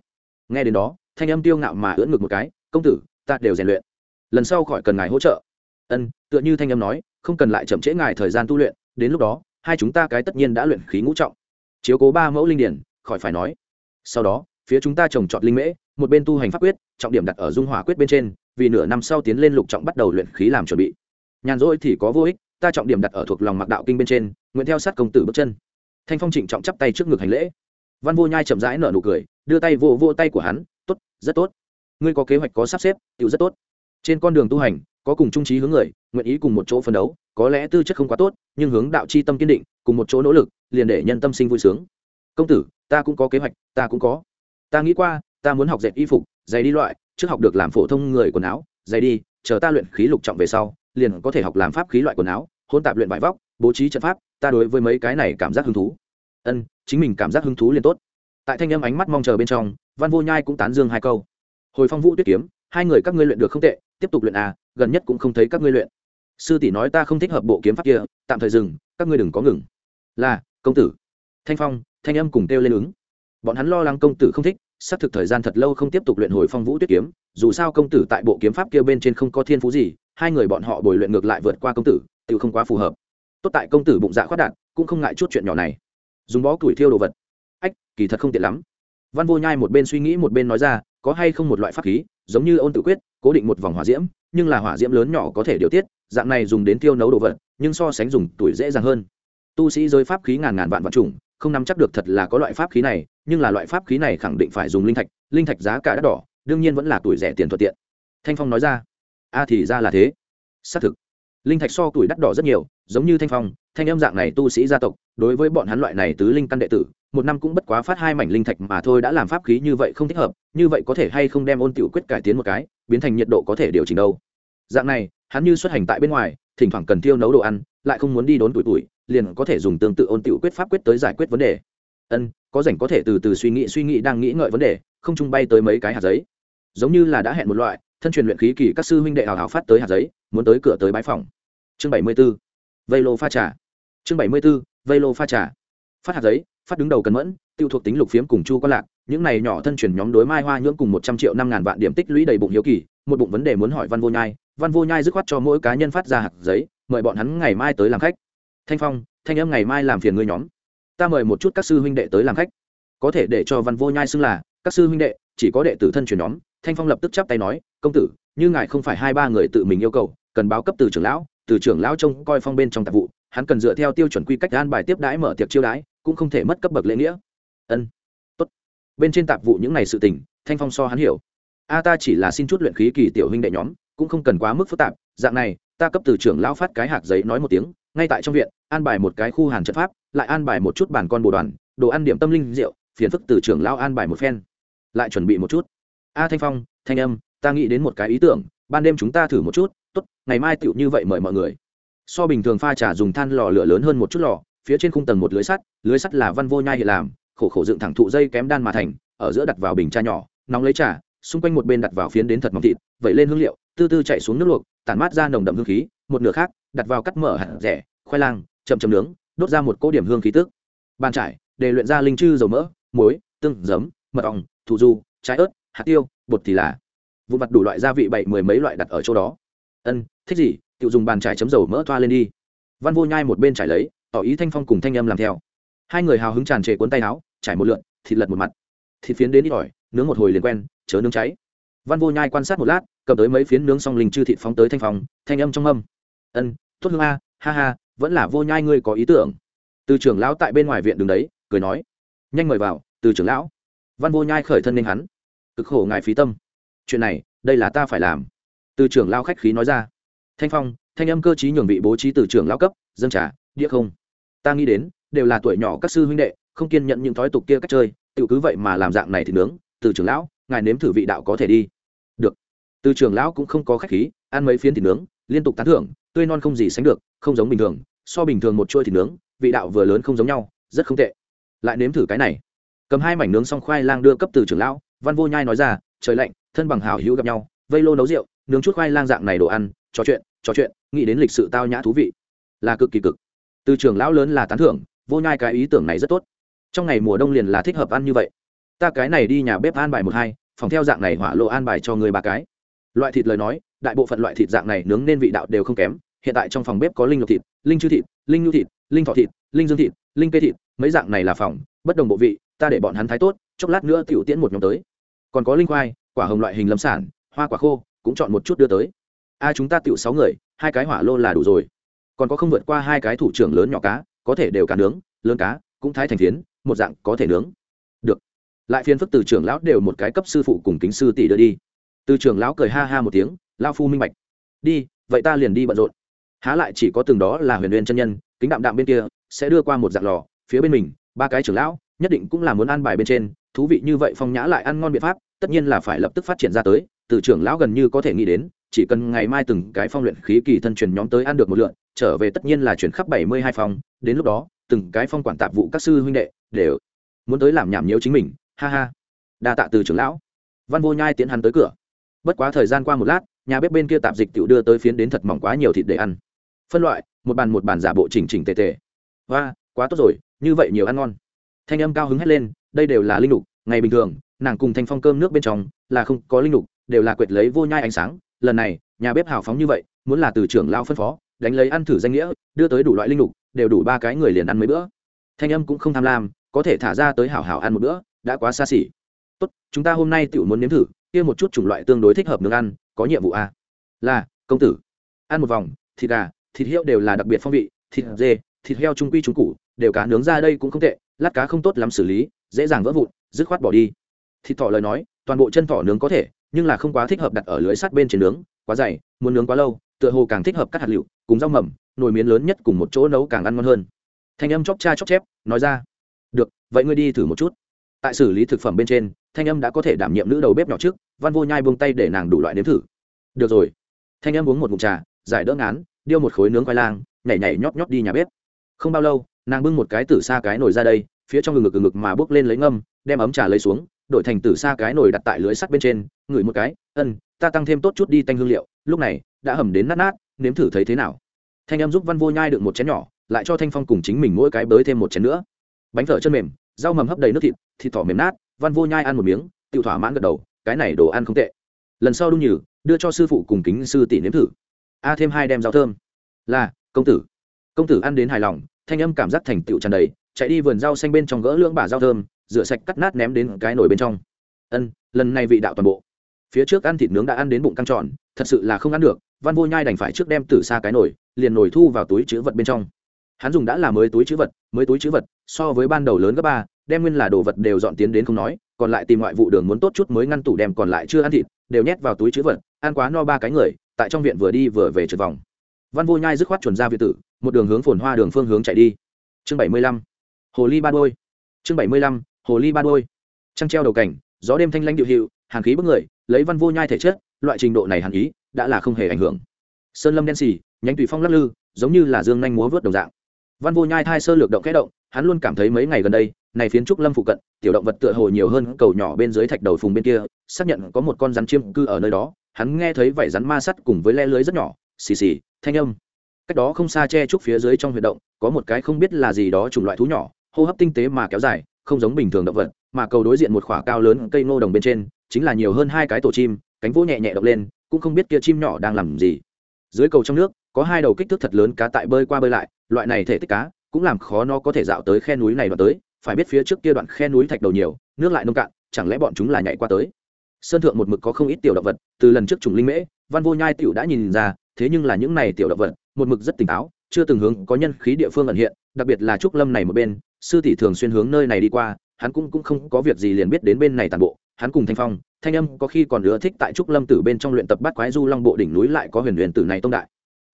Nghe đến đó, thanh âm tiêu ngạo mà ưỡn ngực một cái, công tử, ta đều rèn luyện. Lần sau khỏi cần ngài hỗ trợ. Ân, tựa như thanh âm nói, không cần lại chậm trễ ngài thời gian tu luyện, đến lúc đó, hai chúng ta cái tất nhiên đã luyện khí ngũ trọng. Chiếu cố ba mẫu linh điển, khỏi phải nói. Sau đó, phía chúng ta trồng trọt linh mễ, một bên tu hành pháp quyết, trọng điểm đặt ở dung hỏa quyết bên trên vì nửa năm sau tiến lên lục trọng bắt đầu luyện khí làm chuẩn bị. Nhàn rỗi thì có vô ích, ta trọng điểm đặt ở thuộc lòng mặc đạo kinh bên trên, nguyện theo sát công tử bước chân. Thanh phong trịnh trọng chắp tay trước ngực hành lễ. Văn vô nhai chậm rãi nở nụ cười, đưa tay vô vô tay của hắn, tốt, rất tốt. Ngươi có kế hoạch có sắp xếp tự rất tốt. Trên con đường tu hành, có cùng trung trí hướng người, nguyện ý cùng một chỗ phấn đấu, có lẽ tư chất không quá tốt, nhưng hướng đạo c h i tâm kiên định, cùng một chỗ nỗ lực, liền để nhân tâm sinh vui sướng. Công tử, ta cũng có kế hoạch, ta cũng có. Ta nghĩ qua, ta muốn học dệt y phục, giày đi loại trước học được làm phổ thông người quần áo giày đi, chờ ta luyện khí lục trọng về sau, liền có thể học làm pháp khí loại quần áo, hôn tạp luyện vải vóc, bố trí trận pháp, ta đối với mấy cái này cảm giác hứng thú. Ân, chính mình cảm giác hứng thú liền tốt. Tại thanh âm ánh mắt mong chờ bên trong, văn vô nhai cũng tán dương hai câu. Hồi phong vũ tuyết kiếm, hai người các ngươi luyện được không tệ, tiếp tục luyện à gần nhất cũng không thấy các ngươi luyện. Sư tỷ nói ta không thích hợp bộ kiếm pháp kia, tạm thời dừng, các ngươi đừng có ngừng. Là, công tử. Thanh phong, thanh âm cùng kêu lên ứng. Bọn hắn lo lắng công tử không thích xác thực thời gian thật lâu không tiếp tục luyện hồi phong vũ tuyết kiếm, dù sao công tử tại bộ kiếm pháp kia bên trên không có thiên phú gì, hai người bọn họ bồi luyện ngược lại vượt qua công tử tự không quá phù hợp. Tốt tại công tử bụng dạ khoát đạt cũng không ngại chút chuyện nhỏ này. Dùng bó củi thiêu đồ vật. Ách, kỳ thật không tiện lắm. Văn vô nhai một bên suy nghĩ một bên nói ra, có hay không một loại pháp khí, giống như ôn tự quyết, cố định một vòng hỏa diễm, nhưng là hỏa diễm lớn nhỏ có thể điều tiết, dạng này dùng đến tiêu nấu đồ vật, nhưng so sánh dùng tuổi dễ dàng hơn. Tu sĩ giới pháp khí ngàn ngàn vạn vạn chủng, không nắm chắc được thật là có loại pháp khí này nhưng là loại pháp khí này khẳng định phải dùng linh thạch linh thạch giá cả đắt đỏ, đương nhiên vẫn là tuổi rẻ tiền thuận tiện. Thanh phong nói ra. A thì ra là thế. Xác thực, linh thạch so tuổi đắt đỏ rất nhiều, giống như thanh phong, thanh âm dạng này tu sĩ gia tộc, đối với bọn hắn loại này tứ linh căn đệ tử, một năm cũng bất quá phát hai mảnh linh thạch mà thôi, đã làm pháp khí như vậy không thích hợp, như vậy có thể hay không đem ôn tiểu quyết cải tiến một cái, biến thành nhiệt độ có thể điều chỉnh đâu. Dạng này, hắn như xuất hành tại bên ngoài, thỉnh thoảng cần tiêu nấu đồ ăn, lại không muốn đi đốn tuổi tuổi, liền có thể dùng tương tự ôn tiểu quyết pháp quyết tới giải quyết vấn đề. Ân có rảnh có thể từ từ suy nghĩ suy nghĩ đang nghĩ ngợi vấn đề, không chung bay tới mấy cái hạt giấy giống như là đã hẹn một loại, thân truyền luyện khí kỳ các sư huynh đệ hào hào phát tới hạt giấy, muốn tới cửa tới bãi phòng chương bảy mươi 74. vây lô pha trà chương bảy mươi 74. vây lô pha trà phát hạt giấy, phát đứng đầu cần mẫn, tiêu thuộc tính lục phiếm cùng chu có lạc, những này nhỏ thân truyền nhóm đối mai hoa nhưỡng cùng một trăm triệu năm ngàn vạn điểm tích lũy đầy bụng hiếu kỳ, một bụng vấn đề muốn hỏi văn vô nhai, văn vô nhai dứt khoát cho mỗi cá nhân phát ra hạt giấy, mời bọn hắn ngày mai tới làm khách thanh phong, thanh âm ngày mai làm phiền ngươi nhóm ta mời một chút các sư huynh đệ tới làm khách. Có thể để cho văn vô nhai xưng là, các sư huynh đệ, chỉ có đệ tử thân truyền nhóm, thanh phong lập tức chắp tay nói, công tử, như ngài không phải hai ba người tự mình yêu cầu, cần báo cấp từ trưởng lão, từ trưởng lão trông coi phong bên trong tạp vụ, hắn cần dựa theo tiêu chuẩn quy cách an bài tiếp đãi mở tiệc chiêu đãi, cũng không thể mất cấp bậc lễ nghĩa. Ân, tốt. Bên trên tạp vụ những ngày sự tình, thanh phong so hắn hiểu. A, ta chỉ là xin chút luyện khí kỳ tiểu huynh đệ nhóm, cũng không cần quá mức phức tạp, dạng này, ta cấp từ trưởng lão phát cái hạt giấy nói một tiếng, ngay tại trong viện, an bài một cái khu hàn trận pháp lại an bài một chút bản con bồ đoàn, đồ ăn điểm tâm linh rượu, phiền phức từ trưởng lao an bài một phen. Lại chuẩn bị một chút. A thanh phong, thanh âm, ta nghĩ đến một cái ý tưởng, ban đêm chúng ta thử một chút, tốt, ngày mai tựu như vậy mời mọi người. So bình thường pha trà dùng than lò lửa lớn hơn một chút lò, phía trên khung tầng một lưới sắt lưới sắt là văn vô nhai hiện làm, khổ khổ dựng thẳng thụ dây kém đan mà thành, ở giữa đặt vào bình trà nhỏ, nóng lấy trà, xung quanh một bên đặt vào phiến đến thật mỏng thịt, vẩy lên hương liệu tư tư chạy xuống nước luộc, tản mát ra nồng đậm hương khí, một nửa khác, đặt vào cắt mở hạt rẻ, khoai lang, chậm chậm nướng đốt ra một cỗ điểm hương khí tức. Bàn trải, để luyện ra linh chư dầu mỡ, muối, tương, giấm, mật ong thủ du, trái ớt, hạt tiêu, bột thì là. Vụ mặt đủ loại gia vị bảy mười mấy loại đặt ở chỗ đó. Ân, thích gì, tự dùng bàn trải chấm dầu mỡ thoa lên đi. Văn vô nhai một bên trải lấy, tỏ ý thanh phong cùng thanh âm làm theo. Hai người hào hứng tràn trề cuốn tay áo, trải một lượn, thịt lật một mặt. Thịt phiến đến ít ỏi, nướng một hồi liền quen, chớ nướng cháy. Văn vô nhai quan sát một lát, cầm tới mấy phiến nướng xong linh chư thịt phóng tới thanh phong, thanh âm trong âm. Ân, tốt hương a, ha ha vẫn là vô nhai ngươi có ý tưởng. Từ trưởng lão tại bên ngoài viện đường đấy, cười nói. Nhanh mời vào, từ trưởng lão. Văn vô nhai khởi thân nên hắn. Cực khổ ngài phí tâm. Chuyện này, đây là ta phải làm. Từ trưởng lao khách khí nói ra. Thanh phong, thanh âm cơ chí nhường vị bố trí từ trưởng lao cấp, dân trả đĩa không. Ta nghĩ đến, đều là tuổi nhỏ các sư huynh đệ, không kiên nhận những thói tục kia cách chơi tự cứ vậy mà làm dạng này thì nướng. Từ trưởng lão, ngài nếm thử vị đạo có thể đi. Được. Từ trưởng lão cũng không có khách khí, ăn mấy phiến thịt nướng, liên tục tán thưởng, tươi non không gì sánh được, không giống bình thường so bình thường một chuôi thịt nướng, vị đạo vừa lớn không giống nhau, rất không tệ. Lại nếm thử cái này. Cầm hai mảnh nướng xong khoai lang đưa cấp từ trưởng lão, văn vô nhai nói ra, trời lạnh, thân bằng hào hữu gặp nhau, vây lô nấu rượu, nướng chút khoai lang dạng này đồ ăn, trò chuyện trò chuyện, nghĩ đến lịch sự tao nhã thú vị. Là cực kỳ cực. Từ trường lão lớn là tán thưởng, vô nhai cái ý tưởng này rất tốt. Trong ngày mùa đông liền là thích hợp ăn như vậy. Ta cái này đi nhà bếp an bài một hai, phòng theo dạng này hỏa lộ an bài cho người ba cái. Loại thịt lời nói, đại bộ phận loại thịt dạng này nướng nên vị đạo đều không kém, hiện tại trong phòng bếp có linh lục thịt linh chư thịt, linh nhu thịt, linh thọ thịt, linh dương thịt, linh kê thịt, mấy dạng này là phòng, bất đồng bộ vị, ta để bọn hắn thái tốt, chốc lát nữa tiểu tiễn một nhóm tới. Còn có linh khoai, quả hồng loại hình lâm sản, hoa quả khô, cũng chọn một chút đưa tới. A, chúng ta tiểu sáu người, hai cái hỏa lô là đủ rồi. Còn có không vượt qua hai cái thủ trưởng lớn nhỏ cá, có thể đều cả nướng, lớn cá, cũng thái thành phiến, một dạng có thể nướng. Được. Lại phiên phức từ trưởng lão đều một cái cấp sư phụ cùng kính sư tỷ đưa đi. Từ trưởng lão cười ha ha một tiếng lao phu minh bạch. Đi, vậy ta liền đi bận rộn há lại chỉ có từng đó là huyền huyền chân nhân, kính đạm đạm bên kia, sẽ đưa qua một dạng lò, phía bên mình, ba cái trưởng lão, nhất định cũng là muốn ăn bài bên trên, thú vị như vậy phong nhã lại ăn ngon biện pháp, tất nhiên là phải lập tức phát triển ra tới, từ trưởng lão gần như có thể nghĩ đến, chỉ cần ngày mai từng cái phong luyện khí kỳ thân truyền nhóm tới ăn được một lượn, trở về tất nhiên là chuyển khắp bảy mươi hai phong, đến lúc đó, từng cái phong quản tạp vụ các sư huynh đệ đều muốn tới làm nhảm nhiễu chính mình, ha ha. Đa tạ từ trưởng lão. Văn vô nhai tiến hắn tới cửa. Bất quá thời gian qua một lát, nhà bếp bên kia tạp dịch tiểu đưa tới phiến đến thật mỏng quá nhiều thịt để ăn phân loại, một bàn một bàn giả bộ chỉnh chỉnh tề tề. Và quá tốt rồi, như vậy nhiều ăn ngon. Thanh âm cao hứng hét lên, đây đều là linh lục, ngày bình thường, nàng cùng thanh phong cơm nước bên trong, là không có linh lục, đều là quệt lấy vô nhai ánh sáng. Lần này, nhà bếp hào phóng như vậy, muốn là từ trưởng lao phân phó, đánh lấy ăn thử danh nghĩa, đưa tới đủ loại linh lục, đều đủ ba cái người liền ăn mấy bữa. Thanh âm cũng không tham lam, có thể thả ra tới hảo hảo ăn một bữa, đã quá xa xỉ. Tốt, chúng ta hôm nay tự muốn nếm thử, kia một chút chủng loại tương đối thích hợp nướng ăn, có nhiệm vụ a là, công tử, ăn một vòng, thịt gà thịt heo đều là đặc biệt phong vị, thịt dê, thịt heo trung quy trung cụ đều cá nướng ra đây cũng không tệ, lát cá không tốt lắm xử lý, dễ dàng vỡ vụn, dứt khoát bỏ đi. Thịt thỏ lời nói, toàn bộ chân thỏ nướng có thể, nhưng là không quá thích hợp đặt ở lưới sắt bên trên nướng, quá dày, muốn nướng quá lâu, tựa hồ càng thích hợp cắt hạt liệu cùng rau mầm, nồi miến lớn nhất cùng một chỗ nấu càng ăn ngon hơn. Thanh âm chóc cha chóc chép, nói ra, được, vậy ngươi đi thử một chút. Tại xử lý thực phẩm bên trên, thanh âm đã có thể đảm nhiệm nữ đầu bếp nhỏ trước, văn vô nhai buông tay để nàng đủ loại nếm thử. Được rồi. Thanh âm uống một ngụm trà, giải đỡ ngán điêu một khối nướng khoai lang, nhảy nhảy nhót nhót đi nhà bếp. Không bao lâu, nàng bưng một cái tử xa cái nồi ra đây, phía trong ngực ngực ngực mà bước lên lấy ngâm, đem ấm trà lấy xuống, đổi thành tử xa cái nồi đặt tại lưới sắt bên trên, ngửi một cái, ân, ta tăng thêm tốt chút đi tanh hương liệu, lúc này đã hầm đến nát nát, nếm thử thấy thế nào? Thanh em giúp văn vô nhai được một chén nhỏ, lại cho thanh phong cùng chính mình mỗi cái bới thêm một chén nữa. Bánh phở chân mềm, rau mầm hấp đầy nước thịt thịt thỏ mềm nát, văn vô nhai ăn một miếng tự thỏa mãn gật đầu, cái này đồ ăn không tệ. Lần sau đung nhử, đưa cho sư phụ cùng kính sư tỷ nếm thử a thêm hai đem rau thơm. Là, công tử. Công tử ăn đến hài lòng, thanh âm cảm giác thành tựu tràn đầy, chạy đi vườn rau xanh bên trong gỡ lưỡng bả rau thơm, rửa sạch cắt nát ném đến cái nồi bên trong. Ân, lần này vị đạo toàn bộ. Phía trước ăn thịt nướng đã ăn đến bụng căng tròn, thật sự là không ăn được, văn vô nhai đành phải trước đem từ xa cái nồi, liền nồi thu vào túi chữ vật bên trong. Hắn dùng đã là mới túi chữ vật, mới túi chữ vật, so với ban đầu lớn gấp ba, đem nguyên là đồ vật đều dọn tiến đến không nói, còn lại tìm ngoại vụ đường muốn tốt chút mới ngăn tủ đem còn lại chưa ăn thịt, đều nhét vào túi chữ vật, ăn quá no ba cái người tại trong viện vừa đi vừa về trượt vòng. Văn vô nhai dứt khoát chuẩn ra viện tử, một đường hướng phồn hoa đường phương hướng chạy đi. Chương bảy mươi lăm, hồ ly ba đôi. Chương bảy mươi lăm, hồ ly ba đôi. Trăng treo đầu cảnh, gió đêm thanh lãnh điệu hiệu, hàn khí bức người, lấy văn vô nhai thể chất, loại trình độ này hàn ý, đã là không hề ảnh hưởng. Sơn lâm đen xì, nhánh tùy phong lắc lư, giống như là dương nhanh múa vớt đồng dạng. Văn vô nhai thai sơ lược động kẽ động, hắn luôn cảm thấy mấy ngày gần đây, này phiến trúc lâm phụ cận, tiểu động vật tựa hồ nhiều hơn cầu nhỏ bên dưới thạch đầu phùng bên kia, xác nhận có một con rắn chiêm cư ở nơi đó hắn nghe thấy vảy rắn ma sắt cùng với le lưới rất nhỏ, xì xì, thanh âm. Cách đó không xa che trúc phía dưới trong huyệt động, có một cái không biết là gì đó chủng loại thú nhỏ, hô hấp tinh tế mà kéo dài, không giống bình thường động vật, mà cầu đối diện một khỏa cao lớn cây ngô đồng bên trên, chính là nhiều hơn hai cái tổ chim, cánh vỗ nhẹ nhẹ động lên, cũng không biết kia chim nhỏ đang làm gì. Dưới cầu trong nước, có hai đầu kích thước thật lớn cá tại bơi qua bơi lại, loại này thể tích cá, cũng làm khó nó có thể dạo tới khe núi này đoạn tới, phải biết phía trước kia đoạn khe núi thạch đầu nhiều, nước lại nông cạn, chẳng lẽ bọn chúng là nhảy qua tới? Sơn thượng một mực có không ít tiểu động vật, từ lần trước trùng linh mễ, văn vô nhai tiểu đã nhìn ra, thế nhưng là những này tiểu động vật, một mực rất tỉnh táo, chưa từng hướng có nhân khí địa phương ẩn hiện, đặc biệt là trúc lâm này một bên, sư tỷ thường xuyên hướng nơi này đi qua, hắn cũng cũng không có việc gì liền biết đến bên này toàn bộ, hắn cùng thanh phong, thanh âm có khi còn ưa thích tại trúc lâm tử bên trong luyện tập bắt quái du long bộ đỉnh núi lại có huyền huyền tử này tông đại.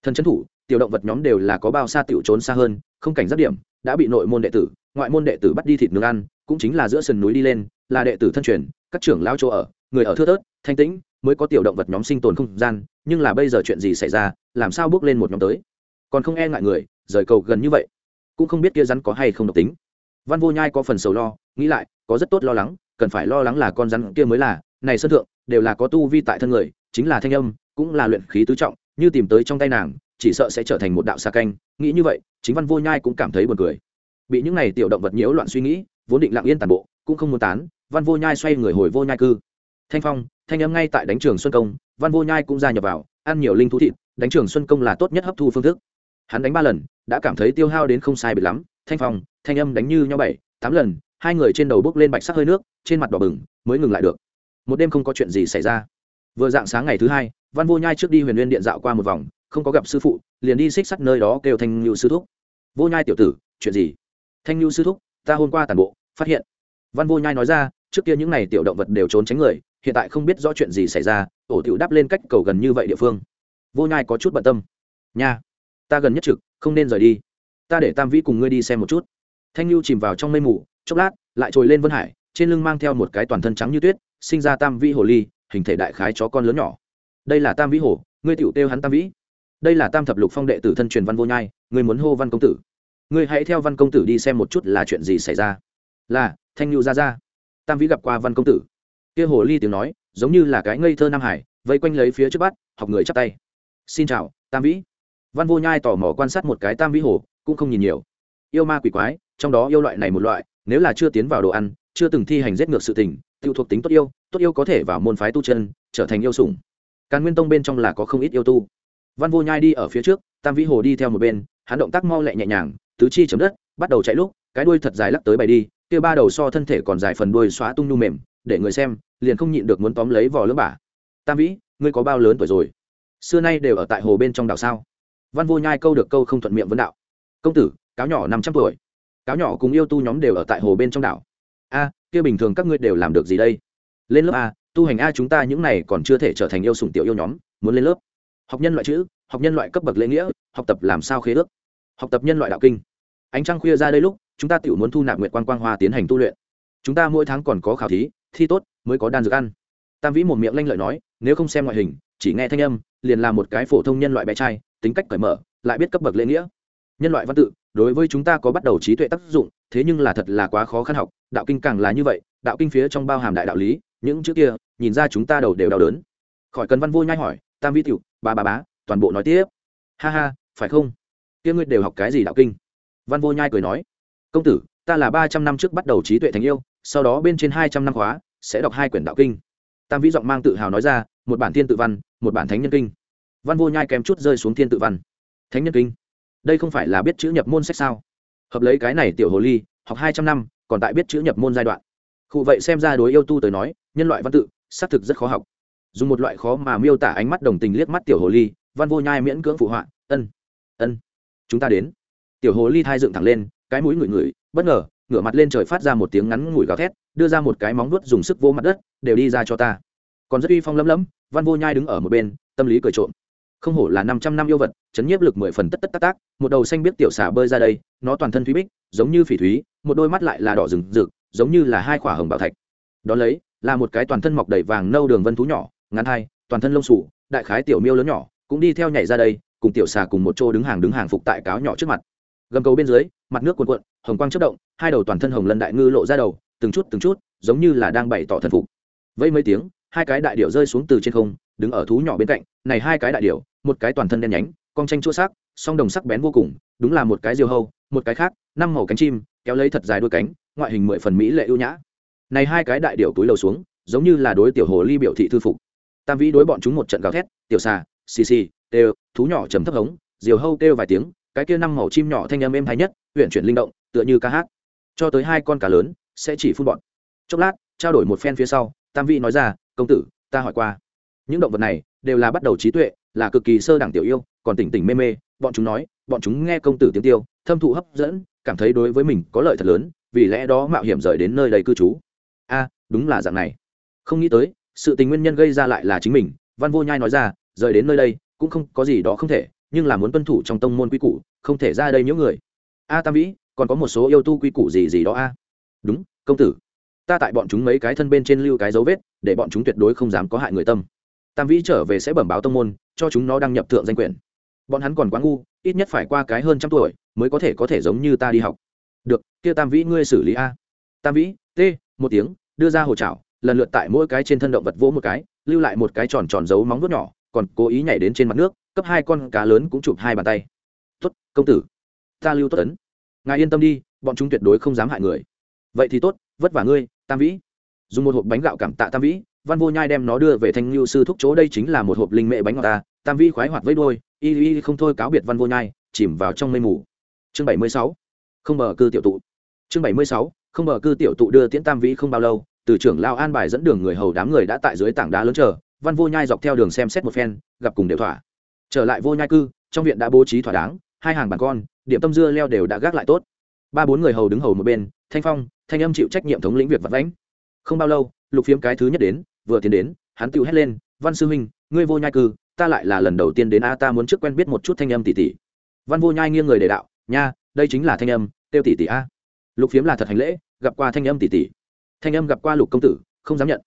Thần trấn thủ, tiểu động vật nhóm đều là có bao xa tiểu trốn xa hơn, không cảnh giác điểm, đã bị nội môn đệ tử, ngoại môn đệ tử bắt đi thịt nướng ăn, cũng chính là giữa sườn núi đi lên, là đệ tử thân truyền, các trưởng lao chỗ ở người ở thưa thớt, thanh tĩnh, mới có tiểu động vật nhóm sinh tồn không gian, nhưng là bây giờ chuyện gì xảy ra, làm sao bước lên một nhóm tới? Còn không e ngại người, rời cầu gần như vậy. Cũng không biết kia rắn có hay không độc tính. Văn vô nhai có phần sầu lo, nghĩ lại, có rất tốt lo lắng, cần phải lo lắng là con rắn kia mới là, này sân thượng, đều là có tu vi tại thân người, chính là thanh âm, cũng là luyện khí tứ trọng, như tìm tới trong tay nàng, chỉ sợ sẽ trở thành một đạo xa canh. Nghĩ như vậy, chính văn vô nhai cũng cảm thấy buồn cười. Bị những này tiểu động vật nhiễu loạn suy nghĩ, vốn định lặng yên tàn bộ, cũng không muốn tán, văn vô nhai xoay người hồi vô nhai cư thanh phong, thanh âm ngay tại đánh trường xuân công, văn vô nhai cũng gia nhập vào, ăn nhiều linh thú thịt, đánh trường xuân công là tốt nhất hấp thu phương thức. Hắn đánh ba lần, đã cảm thấy tiêu hao đến không sai biệt lắm. Thanh phong, thanh âm đánh như nhau bảy, tám lần, hai người trên đầu bốc lên bạch sắc hơi nước, trên mặt đỏ bừng, mới ngừng lại được. Một đêm không có chuyện gì xảy ra. Vừa dạng sáng ngày thứ hai, văn vô nhai trước đi huyền liên điện dạo qua một vòng, không có gặp sư phụ, liền đi xích sắt nơi đó kêu thanh lưu sư thúc. Vô nhai tiểu tử, chuyện gì? Thanh lưu sư thúc, ta hôm qua tàn bộ, phát hiện. Văn vô nhai nói ra, trước kia những n à y tiểu động vật đều trốn tránh người hiện tại không biết rõ chuyện gì xảy ra, ổ tiểu đáp lên cách cầu gần như vậy địa phương. Vô nhai có chút bận tâm. Nha, ta gần nhất trực, không nên rời đi. Ta để tam vĩ cùng ngươi đi xem một chút. Thanh lưu chìm vào trong mây mù, chốc lát, lại trồi lên vân hải, trên lưng mang theo một cái toàn thân trắng như tuyết, sinh ra tam vĩ hồ ly, hình thể đại khái chó con lớn nhỏ. Đây là tam vĩ hồ, ngươi tiểu kêu hắn tam vĩ. Đây là tam thập lục phong đệ tử thân truyền văn vô nhai, ngươi muốn hô văn công tử. Ngươi hãy theo văn công tử đi xem một chút là chuyện gì xảy ra. Là, thanh lưu ra ra. Tam vĩ gặp qua văn công tử kia hồ ly tiếng nói, giống như là cái ngây thơ nam hải, vây quanh lấy phía trước bắt, học người chắp tay. Xin chào, tam vĩ. Văn vô nhai tò mò quan sát một cái tam vĩ hồ, cũng không nhìn nhiều. Yêu ma quỷ quái, trong đó yêu loại này một loại, nếu là chưa tiến vào đồ ăn, chưa từng thi hành giết ngược sự tình tự thuộc tính tốt yêu tốt yêu có thể vào môn phái tu chân, trở thành yêu sủng. Càn nguyên tông bên trong là có không ít yêu tu. Văn vô nhai đi ở phía trước, tam vĩ hồ đi theo một bên, hắn động tác mau lẹ nhẹ nhàng, tứ chi chấm đất, bắt đầu chạy lúc, cái đuôi thật dài lắc tới bày đi, kia ba đầu so thân thể còn dài phần đuôi xóa tung nu mềm để người xem, liền không nhịn được muốn tóm lấy vỏ lưỡng bả. Tam vĩ, ngươi có bao lớn tuổi rồi? Xưa nay đều ở tại hồ bên trong đảo sao? Văn vô nhai câu được câu không thuận miệng vấn đạo. Công tử, cáo nhỏ năm trăm tuổi. Cáo nhỏ cùng yêu tu nhóm đều ở tại hồ bên trong đảo. A, kia bình thường các ngươi đều làm được gì đây? Lên lớp a, tu hành a chúng ta những này còn chưa thể trở thành yêu sủng tiểu yêu nhóm, muốn lên lớp. Học nhân loại chữ, học nhân loại cấp bậc lễ nghĩa, học tập làm sao khế ước? Học tập nhân loại đạo kinh. Ánh trăng khuya ra đây lúc, chúng ta tự muốn thu nạp nguyện quan quang hoa tiến hành tu luyện. Chúng ta mỗi tháng còn có khảo thí thi tốt, mới có đan dược ăn. Tam vĩ một miệng lanh lợi nói, nếu không xem ngoại hình, chỉ nghe thanh âm, liền là một cái phổ thông nhân loại bé trai, tính cách cởi mở, lại biết cấp bậc lễ nghĩa. Nhân loại văn tự, đối với chúng ta có bắt đầu trí tuệ tác dụng, thế nhưng là thật là quá khó khăn học, đạo kinh càng là như vậy, đạo kinh phía trong bao hàm đại đạo lý, những chữ kia, nhìn ra chúng ta đầu đều đau đớn. Khỏi cần văn vô nhai hỏi, tam vĩ tiểu, ba ba bá toàn bộ nói tiếp. Ha ha, phải không? Kia ngươi đều học cái gì đạo kinh? Văn vô nhai cười nói, công tử, ta là ba trăm năm trước bắt đầu trí tuệ thành yêu sau đó bên trên hai trăm năm khóa, sẽ đọc hai quyển đạo kinh. Tam vĩ giọng mang tự hào nói ra, một bản thiên tự văn, một bản thánh nhân kinh. Văn vô nhai kém chút rơi xuống thiên tự văn. Thánh nhân kinh? Đây không phải là biết chữ nhập môn sách sao? Hợp lấy cái này tiểu hồ ly, học hai trăm năm, còn tại biết chữ nhập môn giai đoạn. Cụ vậy xem ra đối yêu tu tới nói, nhân loại văn tự, xác thực rất khó học. Dùng một loại khó mà miêu tả ánh mắt đồng tình liếc mắt tiểu hồ ly, văn vô nhai miễn cưỡng phụ họa, ân ân, chúng ta đến. Tiểu hồ ly thai dựng thẳng lên, cái mũi ngửi ngửi, bất ngờ ngửa mặt lên trời phát ra một tiếng ngắn ngủi gào thét, đưa ra một cái móng vuốt dùng sức vô mặt đất, đều đi ra cho ta. Còn rất uy phong lấm lấm văn vô nhai đứng ở một bên, tâm lý cười trộm. Không hổ là năm trăm năm yêu vật, chấn nhiếp lực mười phần tất tất tác tác, một đầu xanh biết tiểu xà bơi ra đây, nó toàn thân thúy bích, giống như phỉ thúy, một đôi mắt lại là đỏ rừng rực, giống như là hai khỏa hồng bảo thạch. Đó lấy, là một cái toàn thân mọc đầy vàng nâu đường vân thú nhỏ, ngắn hai, toàn thân lông sủ đại khái tiểu miêu lớn nhỏ, cũng đi theo nhảy ra đây, cùng tiểu xà cùng một chỗ đứng hàng đứng hàng phục tại cáo nhỏ trước mặt gầm cầu bên dưới, mặt nước cuồn cuộn, hồng quang chất động, hai đầu toàn thân hồng lân đại ngư lộ ra đầu, từng chút từng chút, giống như là đang bày tỏ thần phục. Vây mấy tiếng, hai cái đại điệu rơi xuống từ trên không, đứng ở thú nhỏ bên cạnh, này hai cái đại điệu một cái toàn thân đen nhánh, con tranh chua sắc, song đồng sắc bén vô cùng, đúng là một cái diều hâu, một cái khác, năm màu cánh chim, kéo lấy thật dài đôi cánh, ngoại hình mười phần mỹ lệ ưu nhã. Này hai cái đại điệu túi lầu xuống, giống như là đối tiểu hồ ly biểu thị thư phục. Tam vĩ đối bọn chúng một trận gào thét, tiểu xà xì xì, tê, thú nhỏ trầm thấp hống. Diều hâu kêu vài tiếng cái kia năm màu chim nhỏ thanh âm êm hay nhất huyện chuyển linh động, tựa như ca hát. Cho tới hai con cá lớn, sẽ chỉ phun bọn. Chốc lát, trao đổi một phen phía sau, tam vị nói ra, công tử, ta hỏi qua. Những động vật này đều là bắt đầu trí tuệ, là cực kỳ sơ đẳng tiểu yêu, còn tỉnh tỉnh mê mê. Bọn chúng nói, bọn chúng nghe công tử tiếng tiêu, thâm thụ hấp dẫn, cảm thấy đối với mình có lợi thật lớn, vì lẽ đó mạo hiểm rời đến nơi đây cư trú. A, đúng là dạng này. Không nghĩ tới, sự tình nguyên nhân gây ra lại là chính mình. Văn vô nhai nói ra, rời đến nơi đây, cũng không có gì đó không thể nhưng là muốn tuân thủ trong tông môn quy củ không thể ra đây những người. A tam vĩ còn có một số yêu tu quy củ gì gì đó a? Đúng công tử. Ta tại bọn chúng mấy cái thân bên trên lưu cái dấu vết để bọn chúng tuyệt đối không dám có hại người tâm. Tam vĩ trở về sẽ bẩm báo tông môn cho chúng nó đăng nhập thượng danh quyền. Bọn hắn còn quá ngu ít nhất phải qua cái hơn trăm tuổi mới có thể có thể giống như ta đi học. Được kia tam vĩ ngươi xử lý a. Tam vĩ t một tiếng đưa ra hồ chảo, lần lượt tại mỗi cái trên thân động vật vỗ một cái lưu lại một cái tròn tròn dấu móng vuốt nhỏ còn cố ý nhảy đến trên mặt nước cấp hai con cá lớn cũng chụp hai bàn tay. Tốt, công tử. Ta lưu tốt ấn. Ngài yên tâm đi, bọn chúng tuyệt đối không dám hại người. Vậy thì tốt, vất vả ngươi, tam vĩ. Dùng một hộp bánh gạo cảm tạ tam vĩ, văn vô nhai đem nó đưa về thanh lưu sư thúc chỗ đây chính là một hộp linh mệ bánh ngọt ta. Tam vĩ khoái hoạt với đôi y y không thôi cáo biệt văn vô nhai, chìm vào trong mây mù. Chương bảy mươi sáu. Không mở cư tiểu tụ. Chương bảy mươi sáu. Không mở cư tiểu tụ đưa tiễn tam vĩ không bao lâu, từ trưởng lao an bài dẫn đường người hầu đám người đã tại dưới tảng đá lớn chờ. Văn vô nhai dọc theo đường xem xét một phen, gặp cùng đều thỏa trở lại vô nhai cư, trong viện đã bố trí thỏa đáng, hai hàng bàn con, điểm tâm dưa leo đều đã gác lại tốt. Ba bốn người hầu đứng hầu một bên, thanh phong, thanh âm chịu trách nhiệm thống lĩnh việc vật vãnh. Không bao lâu, lục phiếm cái thứ nhất đến, vừa tiến đến, hắn tự hét lên, văn sư huynh, ngươi vô nhai cư, ta lại là lần đầu tiên đến a, ta muốn trước quen biết một chút thanh âm tỷ tỷ. Văn vô nhai nghiêng người để đạo, nha, đây chính là thanh âm, tiêu tỷ tỷ a. Lục phiếm là thật hành lễ, gặp qua thanh âm tỷ tỷ. Thanh âm gặp qua lục công tử, không dám nhận.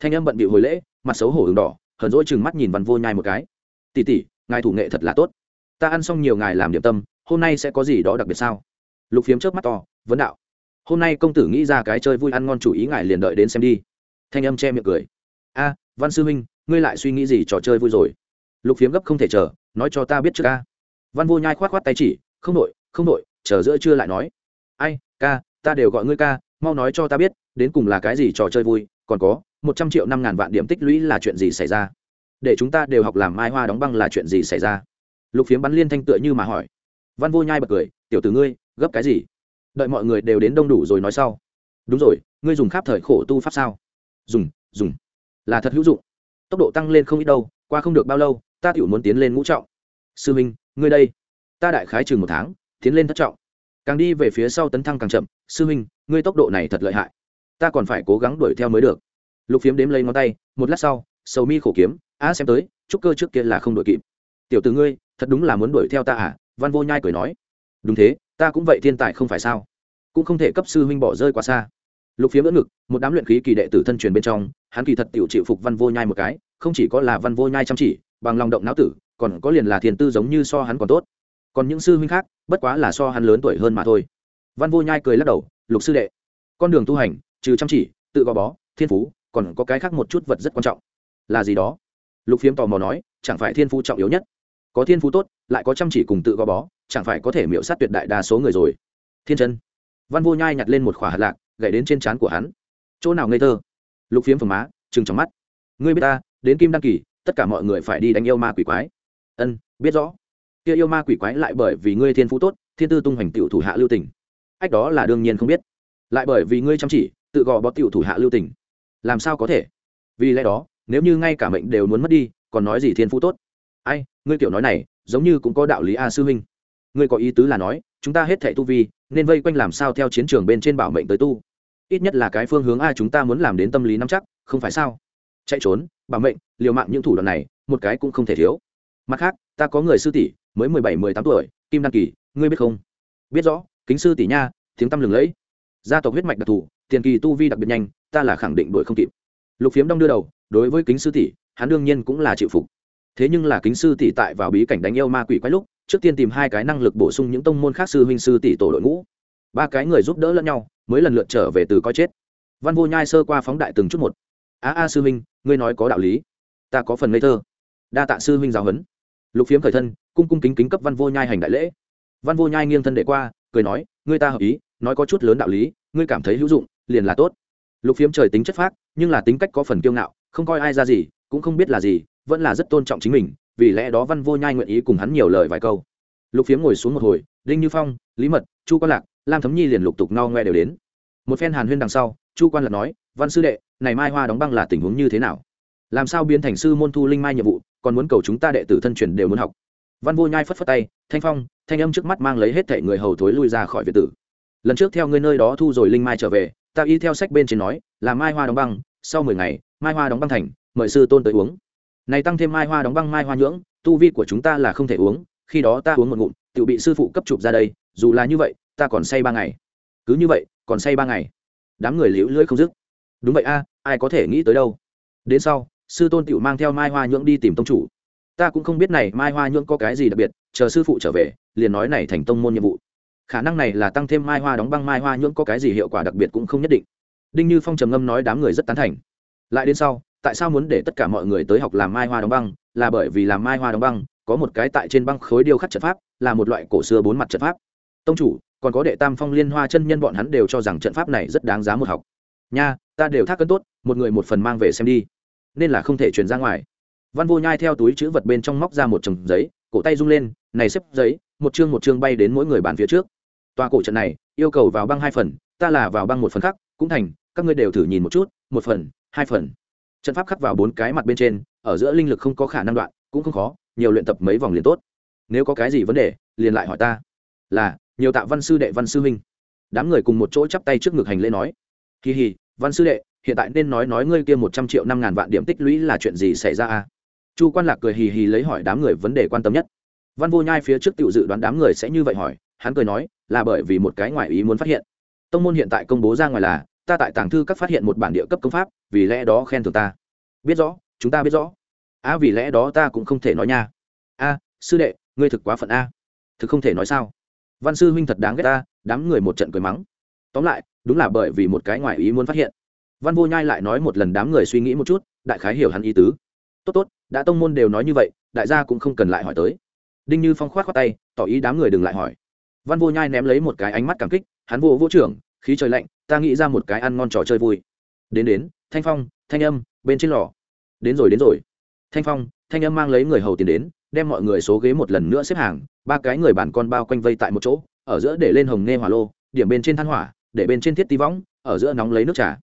Thanh âm bận bị hồi lễ, mặt xấu hổ h đỏ, hờn dỗi chừng mắt nhìn văn vô nhai một cái. Tỷ tỷ ngài thủ nghệ thật là tốt. Ta ăn xong nhiều ngài làm điểm tâm, hôm nay sẽ có gì đó đặc biệt sao? Lục phiếm trước mắt to, vấn đạo. Hôm nay công tử nghĩ ra cái chơi vui ăn ngon chủ ý ngài liền đợi đến xem đi. Thanh âm che miệng cười. A, văn sư huynh ngươi lại suy nghĩ gì trò chơi vui rồi? Lục phiếm gấp không thể chờ, nói cho ta biết trước ca. Văn vô nhai khoát khoát tay chỉ, không đội không đội chờ giữa trưa lại nói. Ai, ca, ta đều gọi ngươi ca, mau nói cho ta biết, đến cùng là cái gì trò chơi vui, còn có, một trăm triệu năm ngàn vạn điểm tích lũy là chuyện gì xảy ra? Để chúng ta đều học làm mai hoa đóng băng là chuyện gì xảy ra? Lục phiếm bắn liên thanh tựa như mà hỏi. Văn vô nhai bật cười, tiểu tử ngươi, gấp cái gì? Đợi mọi người đều đến đông đủ rồi nói sau. Đúng rồi, ngươi dùng khắp thời khổ tu pháp sao? Dùng dùng. Là thật hữu dụng. Tốc độ tăng lên không ít đâu, qua không được bao lâu, ta tiểu muốn tiến lên ngũ trọng. Sư minh, ngươi đây. Ta đại khái chừng một tháng, tiến lên thất trọng. Càng đi về phía sau tấn thăng càng chậm. Sư minh, ngươi tốc độ này thật lợi hại. Ta còn phải cố gắng đuổi theo mới được. Lục phiếm đếm lấy ngón tay, một lát sau, sầu mi khổ kiếm a, xem tới, chúc cơ trước kia là không đuổi kịp. Tiểu từ ngươi, thật đúng là muốn đuổi theo ta à? Văn vô nhai cười nói. Đúng thế, ta cũng vậy thiên tài không phải sao? Cũng không thể cấp sư huynh bỏ rơi quá xa. Lục phía đỡ ngực, một đám luyện khí kỳ đệ tử thân truyền bên trong, hắn kỳ thật tiểu chịu phục văn vô nhai một cái, không chỉ có là văn vô nhai chăm chỉ, bằng lòng động não tử, còn có liền là thiền tư giống như so hắn còn tốt. Còn những sư huynh khác, bất quá là so hắn lớn tuổi hơn mà thôi. Văn vô nhai cười lắc đầu, lục sư đệ, con đường tu hành, trừ chăm chỉ, tự gò bó, thiên phú, còn có cái khác một chút vật rất quan trọng. Là gì đó? Lục phiếm tò mò nói, chẳng phải thiên phú trọng yếu nhất? Có thiên phú tốt, lại có chăm chỉ cùng tự gò bó, chẳng phải có thể miễu sát tuyệt đại đa số người rồi. Thiên chân. Văn vô nhai nhặt lên một khỏa hạt lạc gậy đến trên trán của hắn. Chỗ nào ngây thơ? Lục phiếm phồng má chừng trong mắt. Ngươi biết ta, đến kim đăng kỳ, tất cả mọi người phải đi đánh yêu ma quỷ quái. Ân, biết rõ. Kia yêu ma quỷ quái lại bởi vì ngươi thiên phú tốt, thiên tư tung hoành tiểu thủ hạ lưu tình. Ách đó là đương nhiên không biết. Lại bởi vì ngươi chăm chỉ, tự gò bó tiểu thủ hạ lưu tình. Làm sao có thể? Vì lẽ đó nếu như ngay cả mệnh đều muốn mất đi, còn nói gì thiên phú tốt? Ai, ngươi kiểu nói này, giống như cũng có đạo lý a sư huynh. Ngươi có ý tứ là nói, chúng ta hết thảy tu vi, nên vây quanh làm sao theo chiến trường bên trên bảo mệnh tới tu? Ít nhất là cái phương hướng a chúng ta muốn làm đến tâm lý nắm chắc, không phải sao? Chạy trốn, bảo mệnh, liều mạng những thủ đoạn này, một cái cũng không thể thiếu. Mặt khác, ta có người sư tỷ, mới mười bảy, mười tám tuổi, kim đăng kỳ, ngươi biết không? Biết rõ, kính sư tỷ nha, tiếng tăm lừng lẫy. Gia tộc huyết mạch đặc thù, tiền kỳ tu vi đặc biệt nhanh, ta là khẳng định đuổi không kịp. Lục phiếm đong đưa đầu đối với kính sư tỷ, hắn đương nhiên cũng là chịu phục. Thế nhưng là kính sư tỷ tại vào bí cảnh đánh yêu ma quỷ quái lúc, trước tiên tìm hai cái năng lực bổ sung những tông môn khác sư huynh sư tỷ tổ đội ngũ. Ba cái người giúp đỡ lẫn nhau, mới lần lượt trở về từ coi chết. Văn vô nhai sơ qua phóng đại từng chút một. A a sư huynh, ngươi nói có đạo lý. Ta có phần ngây thơ. Đa tạ sư huynh giáo huấn. Lục phiếm khởi thân, cung cung kính kính cấp văn vô nhai hành đại lễ. Văn vô nhai nghiêng thân để qua, cười nói, ngươi ta hợp ý, nói có chút lớn đạo lý, ngươi cảm thấy hữu dụng, liền là tốt. Lục phiếm trời tính chất phác, nhưng là tính cách có phần kiêu ngạo không coi ai ra gì, cũng không biết là gì, vẫn là rất tôn trọng chính mình, vì lẽ đó văn vô nhai nguyện ý cùng hắn nhiều lời vài câu. Lục phiếm ngồi xuống một hồi, đinh như phong, lý mật, chu quan lạc, lam thấm nhi liền lục tục no ngoe đều đến. Một phen hàn huyên đằng sau, chu quan lạc nói, văn sư đệ, này mai hoa đóng băng là tình huống như thế nào? Làm sao biến thành sư môn thu linh mai nhiệm vụ, còn muốn cầu chúng ta đệ tử thân truyền đều muốn học? Văn vô nhai phất phất tay, thanh phong, thanh âm trước mắt mang lấy hết thệ người hầu thối lui ra khỏi việt tử. Lần trước theo ngươi nơi đó thu rồi linh mai trở về, ta y theo sách bên trên nói, là mai hoa đóng băng, sau mười ngày mai hoa đóng băng thành, mời sư tôn tới uống. Này tăng thêm mai hoa đóng băng, mai hoa nhưỡng, tu vi của chúng ta là không thể uống, khi đó ta uống một ngụm tự bị sư phụ cấp chụp ra đây, dù là như vậy, ta còn say ba ngày. Cứ như vậy, còn say ba ngày. Đám người liễu lưỡi không dứt. Đúng vậy a, ai có thể nghĩ tới đâu. Đến sau, sư tôn tiểu mang theo mai hoa nhưỡng đi tìm tông chủ. Ta cũng không biết này mai hoa nhưỡng có cái gì đặc biệt, chờ sư phụ trở về, liền nói này thành tông môn nhiệm vụ. Khả năng này là tăng thêm mai hoa đóng băng, mai hoa nhưỡng có cái gì hiệu quả đặc biệt cũng không nhất định. Đinh như phong trầm ngâm nói đám người rất tán thành lại đến sau, tại sao muốn để tất cả mọi người tới học làm mai hoa đóng băng? Là bởi vì làm mai hoa đóng băng, có một cái tại trên băng khối điêu khắc trận pháp, là một loại cổ xưa bốn mặt trận pháp. Tông chủ, còn có đệ tam phong liên hoa chân nhân bọn hắn đều cho rằng trận pháp này rất đáng giá một học. Nha, ta đều thác cân tốt, một người một phần mang về xem đi. Nên là không thể truyền ra ngoài. Văn vô nhai theo túi chữ vật bên trong móc ra một chồng giấy, cổ tay rung lên, này xếp giấy, một chương một chương bay đến mỗi người bàn phía trước. Tòa cổ trận này, yêu cầu vào băng hai phần, ta là vào băng một phần khác, cũng thành, các ngươi đều thử nhìn một chút, một phần hai phần. Trận pháp khắc vào bốn cái mặt bên trên, ở giữa linh lực không có khả năng đoạn, cũng không khó, nhiều luyện tập mấy vòng liền tốt. Nếu có cái gì vấn đề, liền lại hỏi ta. Là, nhiều tạ văn sư đệ, văn sư huynh. Đám người cùng một chỗ chắp tay trước ngực hành lễ nói. Kỳ hì, văn sư đệ, hiện tại nên nói nói ngươi kia một trăm triệu năm ngàn vạn điểm tích lũy là chuyện gì xảy ra à chu quan lạc cười hì hì lấy hỏi đám người vấn đề quan tâm nhất. Văn vô nhai phía trước tự dự đoán đám người sẽ như vậy hỏi, hắn cười nói, là bởi vì một cái ngoại ý muốn phát hiện. Tông môn hiện tại công bố ra ngoài là ta tại tàng thư các phát hiện một bản địa cấp công pháp, vì lẽ đó khen thưởng ta. Biết rõ, chúng ta biết rõ. A vì lẽ đó ta cũng không thể nói nha. A sư đệ, ngươi thực quá phận a. Thực không thể nói sao. Văn sư huynh thật đáng ghét ta, đám người một trận cười mắng. Tóm lại, đúng là bởi vì một cái ngoài ý muốn phát hiện. Văn vô nhai lại nói một lần đám người suy nghĩ một chút, đại khái hiểu hắn ý tứ. Tốt tốt, đã tông môn đều nói như vậy, đại gia cũng không cần lại hỏi tới. Đinh như phong khoát khoát tay, tỏ ý đám người đừng lại hỏi. Văn vô nhai ném lấy một cái ánh mắt cảm kích, hắn vô vô trưởng khí trời lạnh, ta nghĩ ra một cái ăn ngon trò chơi vui. Đến đến, thanh phong, thanh âm, bên trên lò. Đến rồi đến rồi. Thanh phong, thanh âm mang lấy người hầu tiền đến, đem mọi người số ghế một lần nữa xếp hàng, ba cái người bản con bao quanh vây tại một chỗ, ở giữa để lên hồng nghe hỏa lô, điểm bên trên than hỏa, để bên trên thiết tí võng, ở giữa nóng lấy nước trà.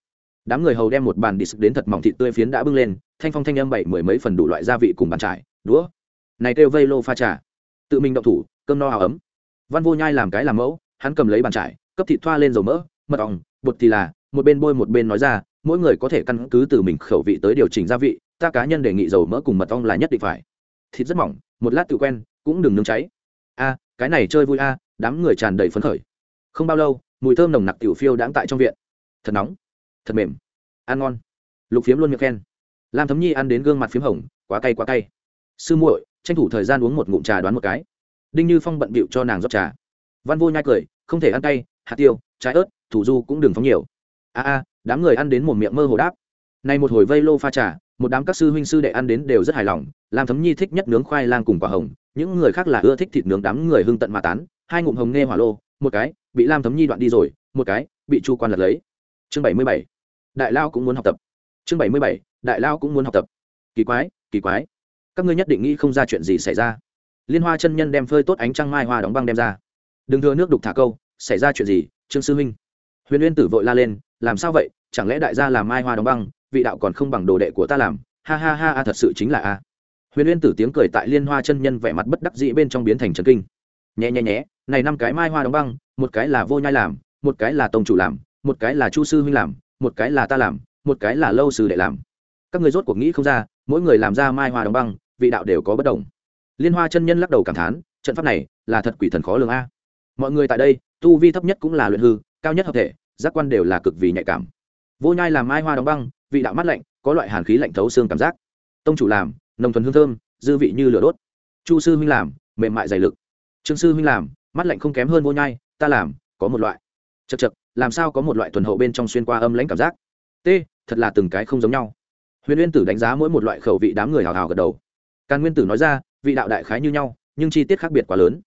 Đám người hầu đem một bàn đi sực đến thật mỏng thịt tươi phiến đã bưng lên, thanh phong, thanh âm bảy mười mấy phần đủ loại gia vị cùng bàn trải, đũa. Này kêu vây lô pha trà. Tự mình động thủ, cơm no áo ấm. Văn vô nhai làm cái làm mẫu, hắn cầm lấy bàn trải cấp thịt thoa lên dầu mỡ, mật ong, bột thì là, một bên bôi một bên nói ra, mỗi người có thể căn cứ từ mình khẩu vị tới điều chỉnh gia vị, ta cá nhân đề nghị dầu mỡ cùng mật ong là nhất định phải. Thịt rất mỏng, một lát tự quen, cũng đừng nướng cháy. A, cái này chơi vui a, đám người tràn đầy phấn khởi. Không bao lâu, mùi thơm nồng nặc tiểu phiêu đãng tại trong viện. Thật nóng, thật mềm, ăn ngon. Lục phiếm luôn miệng khen. Lam thấm nhi ăn đến gương mặt phiếm hồng, quá cay quá cay. Sư muội, tranh thủ thời gian uống một ngụm trà đoán một cái. Đinh như phong bận bịu cho nàng rót trà. Văn vô nhai cười không thể ăn cay, hạt tiêu, trái ớt, thủ du cũng đừng phóng nhiều. A a, đám người ăn đến một miệng mơ hồ đáp. Này một hồi vây lô pha trà, một đám các sư huynh sư đệ ăn đến đều rất hài lòng, lam thấm nhi thích nhất nướng khoai lang cùng quả hồng, những người khác là ưa thích thịt nướng đám người hưng tận mà tán, hai ngụm hồng nghe hỏa lô, một cái, bị lam thấm nhi đoạn đi rồi, một cái, bị chu quan lật lấy. Chương bảy mươi bảy, đại lao cũng muốn học tập. Chương bảy mươi bảy, đại lao cũng muốn học tập. Kỳ quái kỳ quái. Các ngươi nhất định nghĩ không ra chuyện gì xảy ra. Liên hoa chân nhân đem phơi tốt ánh trăng mai hoa đóng băng đem ra đừng thưa nước đục thả câu, xảy ra chuyện gì, trương sư huynh? Huyền uyên tử vội la lên, làm sao vậy, chẳng lẽ đại gia làm mai hoa đóng băng, vị đạo còn không bằng đồ đệ của ta làm, ha ha ha a, thật sự chính là a. Huyền uyên tử tiếng cười tại liên hoa chân nhân vẻ mặt bất đắc dĩ bên trong biến thành trần kinh. Nhẹ nhẹ nhé này năm cái mai hoa đóng băng, một cái là vô nhai làm, một cái là tông chủ làm, một cái là chu sư huynh làm, một cái là ta làm, một cái là lâu sư đệ làm. Các người rốt cuộc nghĩ không ra, mỗi người làm ra mai hoa đóng băng, vị đạo đều có bất đồng. Liên hoa chân nhân lắc đầu cảm thán, trận pháp này là thật quỷ thần khó lường a mọi người tại đây, tu vi thấp nhất cũng là luyện hư, cao nhất hợp thể, giác quan đều là cực vì nhạy cảm. Vô nhai làm mai hoa đóng băng, vị đạo mắt lạnh, có loại hàn khí lạnh thấu xương cảm giác. Tông chủ làm, nồng thuần hương thơm, dư vị như lửa đốt. Chu sư huynh làm, mềm mại dày lực. Trương sư huynh làm mắt lạnh không kém hơn vô nhai, ta làm, có một loại. Chật chật làm sao có một loại thuần hậu bên trong xuyên qua âm lãnh cảm giác? T, thật là từng cái không giống nhau. Huyền nguyên tử đánh giá mỗi một loại khẩu vị đám người hào hào gật đầu. Càn nguyên tử nói ra, vị đạo đại khái như nhau, nhưng chi tiết khác biệt quá lớn.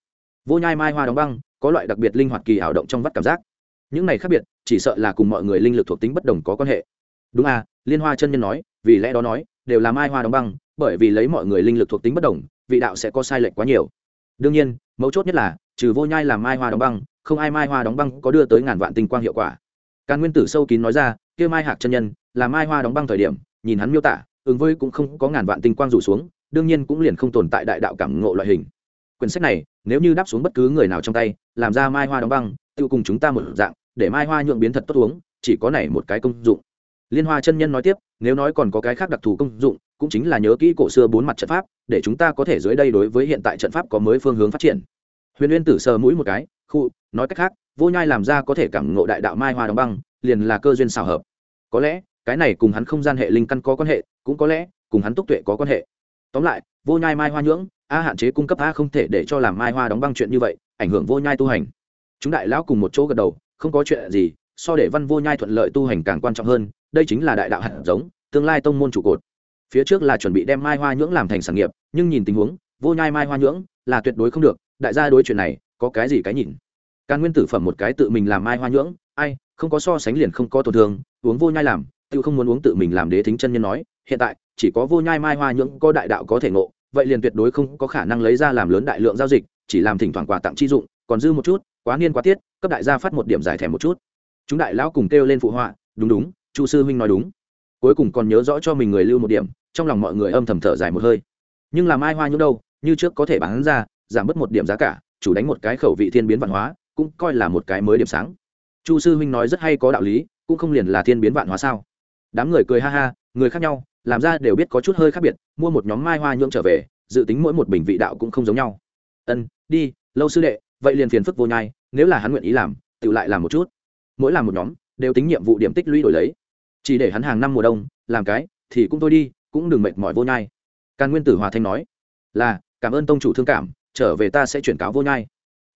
Vô nhai mai hoa đóng băng có loại đặc biệt linh hoạt kỳ ảo động trong vắt cảm giác. Những này khác biệt, chỉ sợ là cùng mọi người linh lực thuộc tính bất đồng có quan hệ. Đúng à liên hoa chân nhân nói, vì lẽ đó nói, đều là mai hoa đóng băng, bởi vì lấy mọi người linh lực thuộc tính bất đồng, vị đạo sẽ có sai lệch quá nhiều. Đương nhiên, mấu chốt nhất là, trừ vô nhai làm mai hoa đóng băng, không ai mai hoa đóng băng có đưa tới ngàn vạn tinh quang hiệu quả. Càn nguyên tử sâu kín nói ra, kia mai hạc chân nhân, là mai hoa đóng băng thời điểm, nhìn hắn miêu tả, ứng với cũng không có ngàn vạn tinh quang rủ xuống, đương nhiên cũng liền không tồn tại đại đạo cảm ngộ loại hình quyển sách này, nếu như đáp xuống bất cứ người nào trong tay, làm ra mai hoa đóng băng tự cùng chúng ta một dạng, để mai hoa nhượng biến thật tốt uống, chỉ có này một cái công dụng. Liên hoa chân nhân nói tiếp, nếu nói còn có cái khác đặc thù công dụng, cũng chính là nhớ kỹ cổ xưa bốn mặt trận pháp, để chúng ta có thể dưới đây đối với hiện tại trận pháp có mới phương hướng phát triển. Huyền uyên tử sờ mũi một cái, khu, nói cách khác, vô nhai làm ra có thể cảm ngộ đại đạo mai hoa đóng băng, liền là cơ duyên xào hợp. Có lẽ, cái này cùng hắn không gian hệ linh căn có quan hệ, cũng có lẽ, cùng hắn túc tuệ có quan hệ. Tóm lại, vô nhai mai hoa nhưỡng a hạn chế cung cấp a không thể để cho làm mai hoa đóng băng chuyện như vậy, ảnh hưởng vô nhai tu hành. Chúng đại lão cùng một chỗ gật đầu, không có chuyện gì, so để văn vô nhai thuận lợi tu hành càng quan trọng hơn, đây chính là đại đạo hạt giống, tương lai tông môn trụ cột. Phía trước là chuẩn bị đem mai hoa nhưỡng làm thành sản nghiệp, nhưng nhìn tình huống, vô nhai mai hoa nhưỡng là tuyệt đối không được, đại gia đối chuyện này, có cái gì cái nhìn? Càng nguyên tử phẩm một cái tự mình làm mai hoa nhưỡng, ai, không có so sánh liền không có tổn thương, uống vô nhai làm tự không muốn uống tự mình làm đế thính chân nhân nói, hiện tại, chỉ có vô nhai mai hoa nhưỡng có đại đạo có thể ngộ vậy liền tuyệt đối không có khả năng lấy ra làm lớn đại lượng giao dịch, chỉ làm thỉnh thoảng quà tặng chi dụng, còn dư một chút, quá niên quá tiết, cấp đại gia phát một điểm giải thẻ một chút. Chúng đại lão cùng kêu lên phụ họa, đúng đúng, chu sư huynh nói đúng. Cuối cùng còn nhớ rõ cho mình người lưu một điểm, trong lòng mọi người âm thầm thở dài một hơi. Nhưng làm ai hoa nhũ đâu, như trước có thể bán ra, giảm bớt một điểm giá cả, chủ đánh một cái khẩu vị thiên biến văn hóa, cũng coi là một cái mới điểm sáng. Chu sư huynh nói rất hay có đạo lý, cũng không liền là thiên biến vạn hóa sao? Đám người cười ha ha, người khác nhau làm ra đều biết có chút hơi khác biệt, mua một nhóm mai hoa nhưỡng trở về, dự tính mỗi một bình vị đạo cũng không giống nhau. Ân, đi, lâu sư đệ, vậy liền phiền phức vô nhai, nếu là hắn nguyện ý làm, tự lại làm một chút. Mỗi làm một nhóm, đều tính nhiệm vụ điểm tích lũy đổi lấy. Chỉ để hắn hàng năm mùa đông, làm cái, thì cũng thôi đi, cũng đừng mệt mỏi vô nhai. Càn nguyên tử hòa thanh nói, là, cảm ơn tông chủ thương cảm, trở về ta sẽ chuyển cáo vô nhai.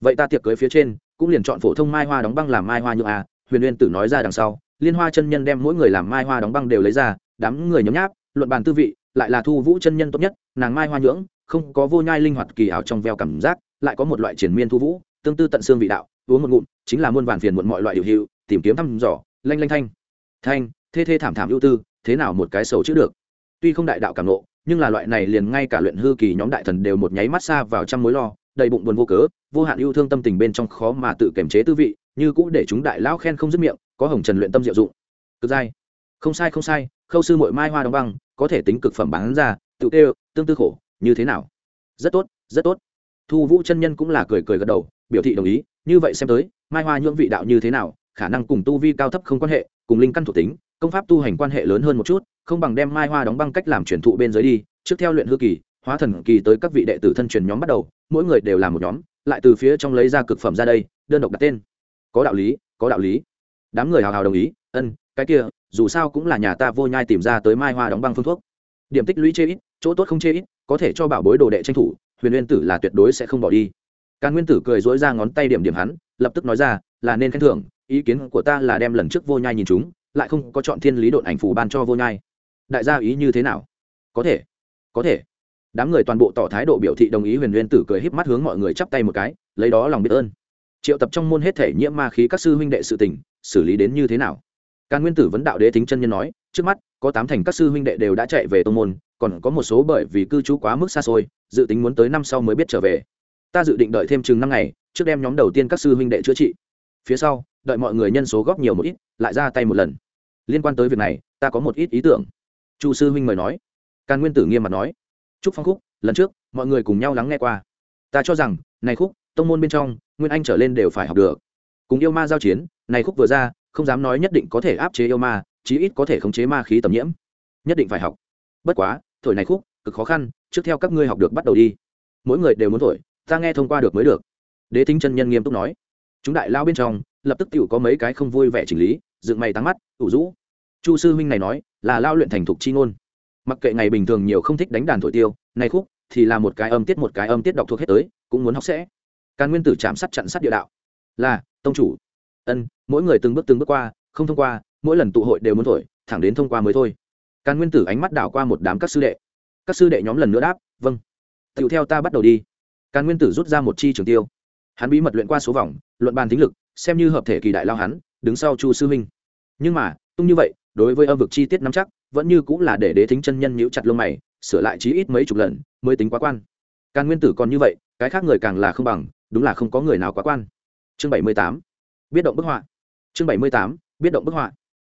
Vậy ta tiệc cưới phía trên, cũng liền chọn phổ thông mai hoa đóng băng làm mai hoa nhựa à. Huyền nguyên tử nói ra đằng sau, liên hoa chân nhân đem mỗi người làm mai hoa đóng băng đều lấy ra, đám người nhấm nháp luận bàn tư vị, lại là thu vũ chân nhân tốt nhất, nàng mai hoa nhưỡng, không có vô nhai linh hoạt kỳ ảo trong veo cảm giác, lại có một loại triển miên thu vũ, tương tư tận xương vị đạo, uống một ngụm, chính là muôn vàn phiền muộn mọi loại điều hiệu tìm kiếm thăm dò, lanh lanh thanh. Thanh, thê thê thảm thảm ưu tư, thế nào một cái sầu chữ được? Tuy không đại đạo cảm nộ nhưng là loại này liền ngay cả luyện hư kỳ nhóm đại thần đều một nháy mắt xa vào trăm mối lo, đầy bụng buồn vô cớ, vô hạn yêu thương tâm tình bên trong khó mà tự kiềm chế tư vị, như cũ để chúng đại lão khen không dứt miệng, có hồng trần luyện tâm diệu dụng. Cực dai. Không sai không sai khâu sư mội mai hoa đóng băng, có thể tính cực phẩm bán ra, tự tê tương tư khổ, như thế nào? Rất tốt rất tốt. Thu vũ chân nhân cũng là cười cười gật đầu, biểu thị đồng ý, như vậy xem tới, mai hoa nhuộm vị đạo như thế nào, khả năng cùng tu vi cao thấp không quan hệ, cùng linh căn thuộc tính, công pháp tu hành quan hệ lớn hơn một chút, không bằng đem mai hoa đóng băng cách làm truyền thụ bên dưới đi, trước theo luyện hư kỳ, hóa thần kỳ tới các vị đệ tử thân truyền nhóm bắt đầu, mỗi người đều làm một nhóm, lại từ phía trong lấy ra cực phẩm ra đây, đơn độc đặt tên. Có đạo lý, có đạo lý. Đám người hào hào đồng ý, ân, cái kia dù sao cũng là nhà ta vô nhai tìm ra tới mai hoa đóng băng phương thuốc. Điểm tích lũy chê ít, chỗ tốt không chê ít, có thể cho bảo bối đồ đệ tranh thủ, huyền nguyên tử là tuyệt đối sẽ không bỏ đi. Càn nguyên tử cười dối ra ngón tay điểm điểm hắn, lập tức nói ra, là nên khen thưởng, ý kiến của ta là đem lần trước vô nhai nhìn chúng, lại không có chọn thiên lý độn ảnh phù ban cho vô nhai. Đại gia ý như thế nào? Có thể có thể. Đám người toàn bộ tỏ thái độ biểu thị đồng ý, huyền nguyên tử cười híp mắt hướng mọi người chắp tay một cái, lấy đó lòng biết ơn. Triệu tập trong môn hết thể nhiễm ma khí các sư huynh đệ sự tình, xử lý đến như thế nào? Càn nguyên tử vấn đạo đế tính chân nhân nói, trước mắt, có tám thành các sư huynh đệ đều đã chạy về tô môn, còn có một số bởi vì cư trú quá mức xa xôi, dự tính muốn tới năm sau mới biết trở về. Ta dự định đợi thêm chừng năm ngày, trước đem nhóm đầu tiên các sư huynh đệ chữa trị. Phía sau, đợi mọi người nhân số góp nhiều một ít, lại ra tay một lần. Liên quan tới việc này, ta có một ít ý tưởng. Chu sư huynh mời nói. Càn nguyên tử nghiêm mặt nói. Chúc phong khúc, lần trước, mọi người cùng nhau lắng nghe qua. Ta cho rằng, này khúc, tông môn bên trong, nguyên anh trở lên đều phải học được. Cùng yêu ma giao chiến, này khúc vừa ra không dám nói nhất định có thể áp chế yêu ma, chí ít có thể khống chế ma khí tầm nhiễm. Nhất định phải học. Bất quá, thổi này khúc, cực khó khăn, trước theo các ngươi học được bắt đầu đi. Mỗi người đều muốn thổi, ta nghe thông qua được mới được. Đế thính chân nhân nghiêm túc nói. Chúng đại lao bên trong, lập tức tự có mấy cái không vui vẻ chỉnh lý, dựng mày tăng mắt, ủ rũ. Chu sư huynh này nói, là lao luyện thành thục chi ngôn. Mặc kệ ngày bình thường nhiều không thích đánh đàn thổi tiêu, này khúc thì là một cái âm tiết, một cái âm tiết đọc thuộc hết tới, cũng muốn học sẽ. Càn nguyên tử chạm sắt chặn sắt địa đạo. Là, tông chủ ân, mỗi người từng bước từng bước qua, không thông qua, mỗi lần tụ hội đều muốn thổi, thẳng đến thông qua mới thôi. Càn nguyên tử ánh mắt đảo qua một đám các sư đệ. Các sư đệ nhóm lần nữa đáp vâng. Tựu theo ta bắt đầu đi. Càn nguyên tử rút ra một chi trường tiêu. Hắn bí mật luyện qua số vòng, luận bàn tính lực, xem như hợp thể kỳ đại lao hắn, đứng sau chu sư huynh. Nhưng mà, tung như vậy, đối với âm vực chi tiết nắm chắc, vẫn như cũng là để đế thính chân nhân nhíu chặt lông mày, sửa lại chí ít mấy chục lần, mới tính quá quan. Càn nguyên tử còn như vậy, cái khác người càng là không bằng, đúng là không có người nào quá quan. Chương bảy mươi tám biết động bức họa. Chương bảy mươi tám, biết động bức họa.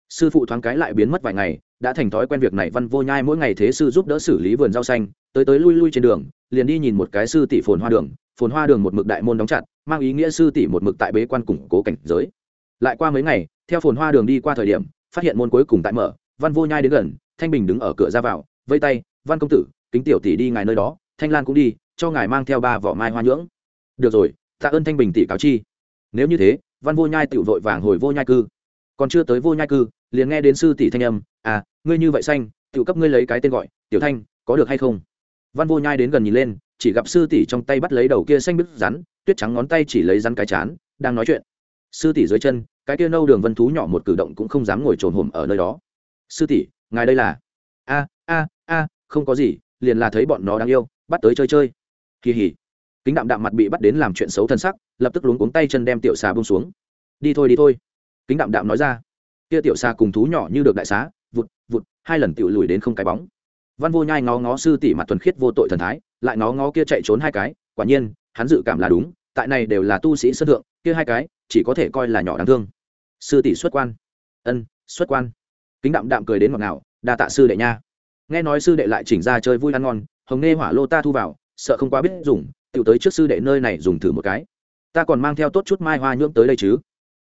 Sư phụ thoáng cái lại biến mất vài ngày, đã thành thói quen việc này văn vô nhai mỗi ngày thế sư giúp đỡ xử lý vườn rau xanh, tới tới lui lui trên đường, liền đi nhìn một cái sư tỷ phồn hoa đường, phồn hoa đường một mực đại môn đóng chặt, mang ý nghĩa sư tỷ một mực tại bế quan củng cố cảnh giới. Lại qua mấy ngày, theo phồn hoa đường đi qua thời điểm, phát hiện môn cuối cùng tại mở, văn vô nhai đến gần, thanh bình đứng ở cửa ra vào, vây tay, văn công tử, kính tiểu tỷ đi ngài nơi đó, thanh lan cũng đi, cho ngài mang theo ba vỏ mai hoa nhưỡng. Được rồi, tạ ơn thanh bình tỷ cáo chi. Nếu như thế văn vô nhai tiểu vội vàng hồi vô nhai cư. Còn chưa tới vô nhai cư, liền nghe đến sư tỷ thanh âm à ngươi như vậy xanh, tiểu cấp ngươi lấy cái tên gọi, tiểu thanh, có được hay không? Văn vô nhai đến gần nhìn lên, chỉ gặp sư tỷ trong tay bắt lấy đầu kia xanh bứt rắn, tuyết trắng ngón tay chỉ lấy rắn cái chán, đang nói chuyện. Sư tỷ dưới chân, cái kia nâu đường vân thú nhỏ một cử động cũng không dám ngồi trồn hổm ở nơi đó. Sư tỷ, ngài đây là? A a a, không có gì, liền là thấy bọn nó đáng yêu, bắt tới chơi chơi. Kỳ hỉ. Kính đạm đạm mặt bị bắt đến làm chuyện xấu thân sắc lập tức luống cuống tay chân đem tiểu xà bông xuống. Đi thôi đi thôi. Kính đạm đạm nói ra. Kia tiểu xà cùng thú nhỏ như được đại xá, vụt vụt, hai lần tiểu lùi đến không cái bóng. Văn vô nhai ngó ngó sư tỷ mặt thuần khiết vô tội thần thái, lại ngó ngó kia chạy trốn hai cái, quả nhiên, hắn dự cảm là đúng, tại này đều là tu sĩ sân thượng, kia hai cái, chỉ có thể coi là nhỏ đáng thương. Sư tỷ xuất quan. Ân, xuất quan. Kính đạm đạm cười đến ngọt ngào, đa tạ sư đệ nha. Nghe nói sư đệ lại chỉnh ra chơi vui ăn ngon, hồng nghe hỏa lô ta thu vào, sợ không quá biết dùng tự tới trước sư đệ nơi này dùng thử một cái ta còn mang theo tốt chút mai hoa nhưỡng tới đây chứ.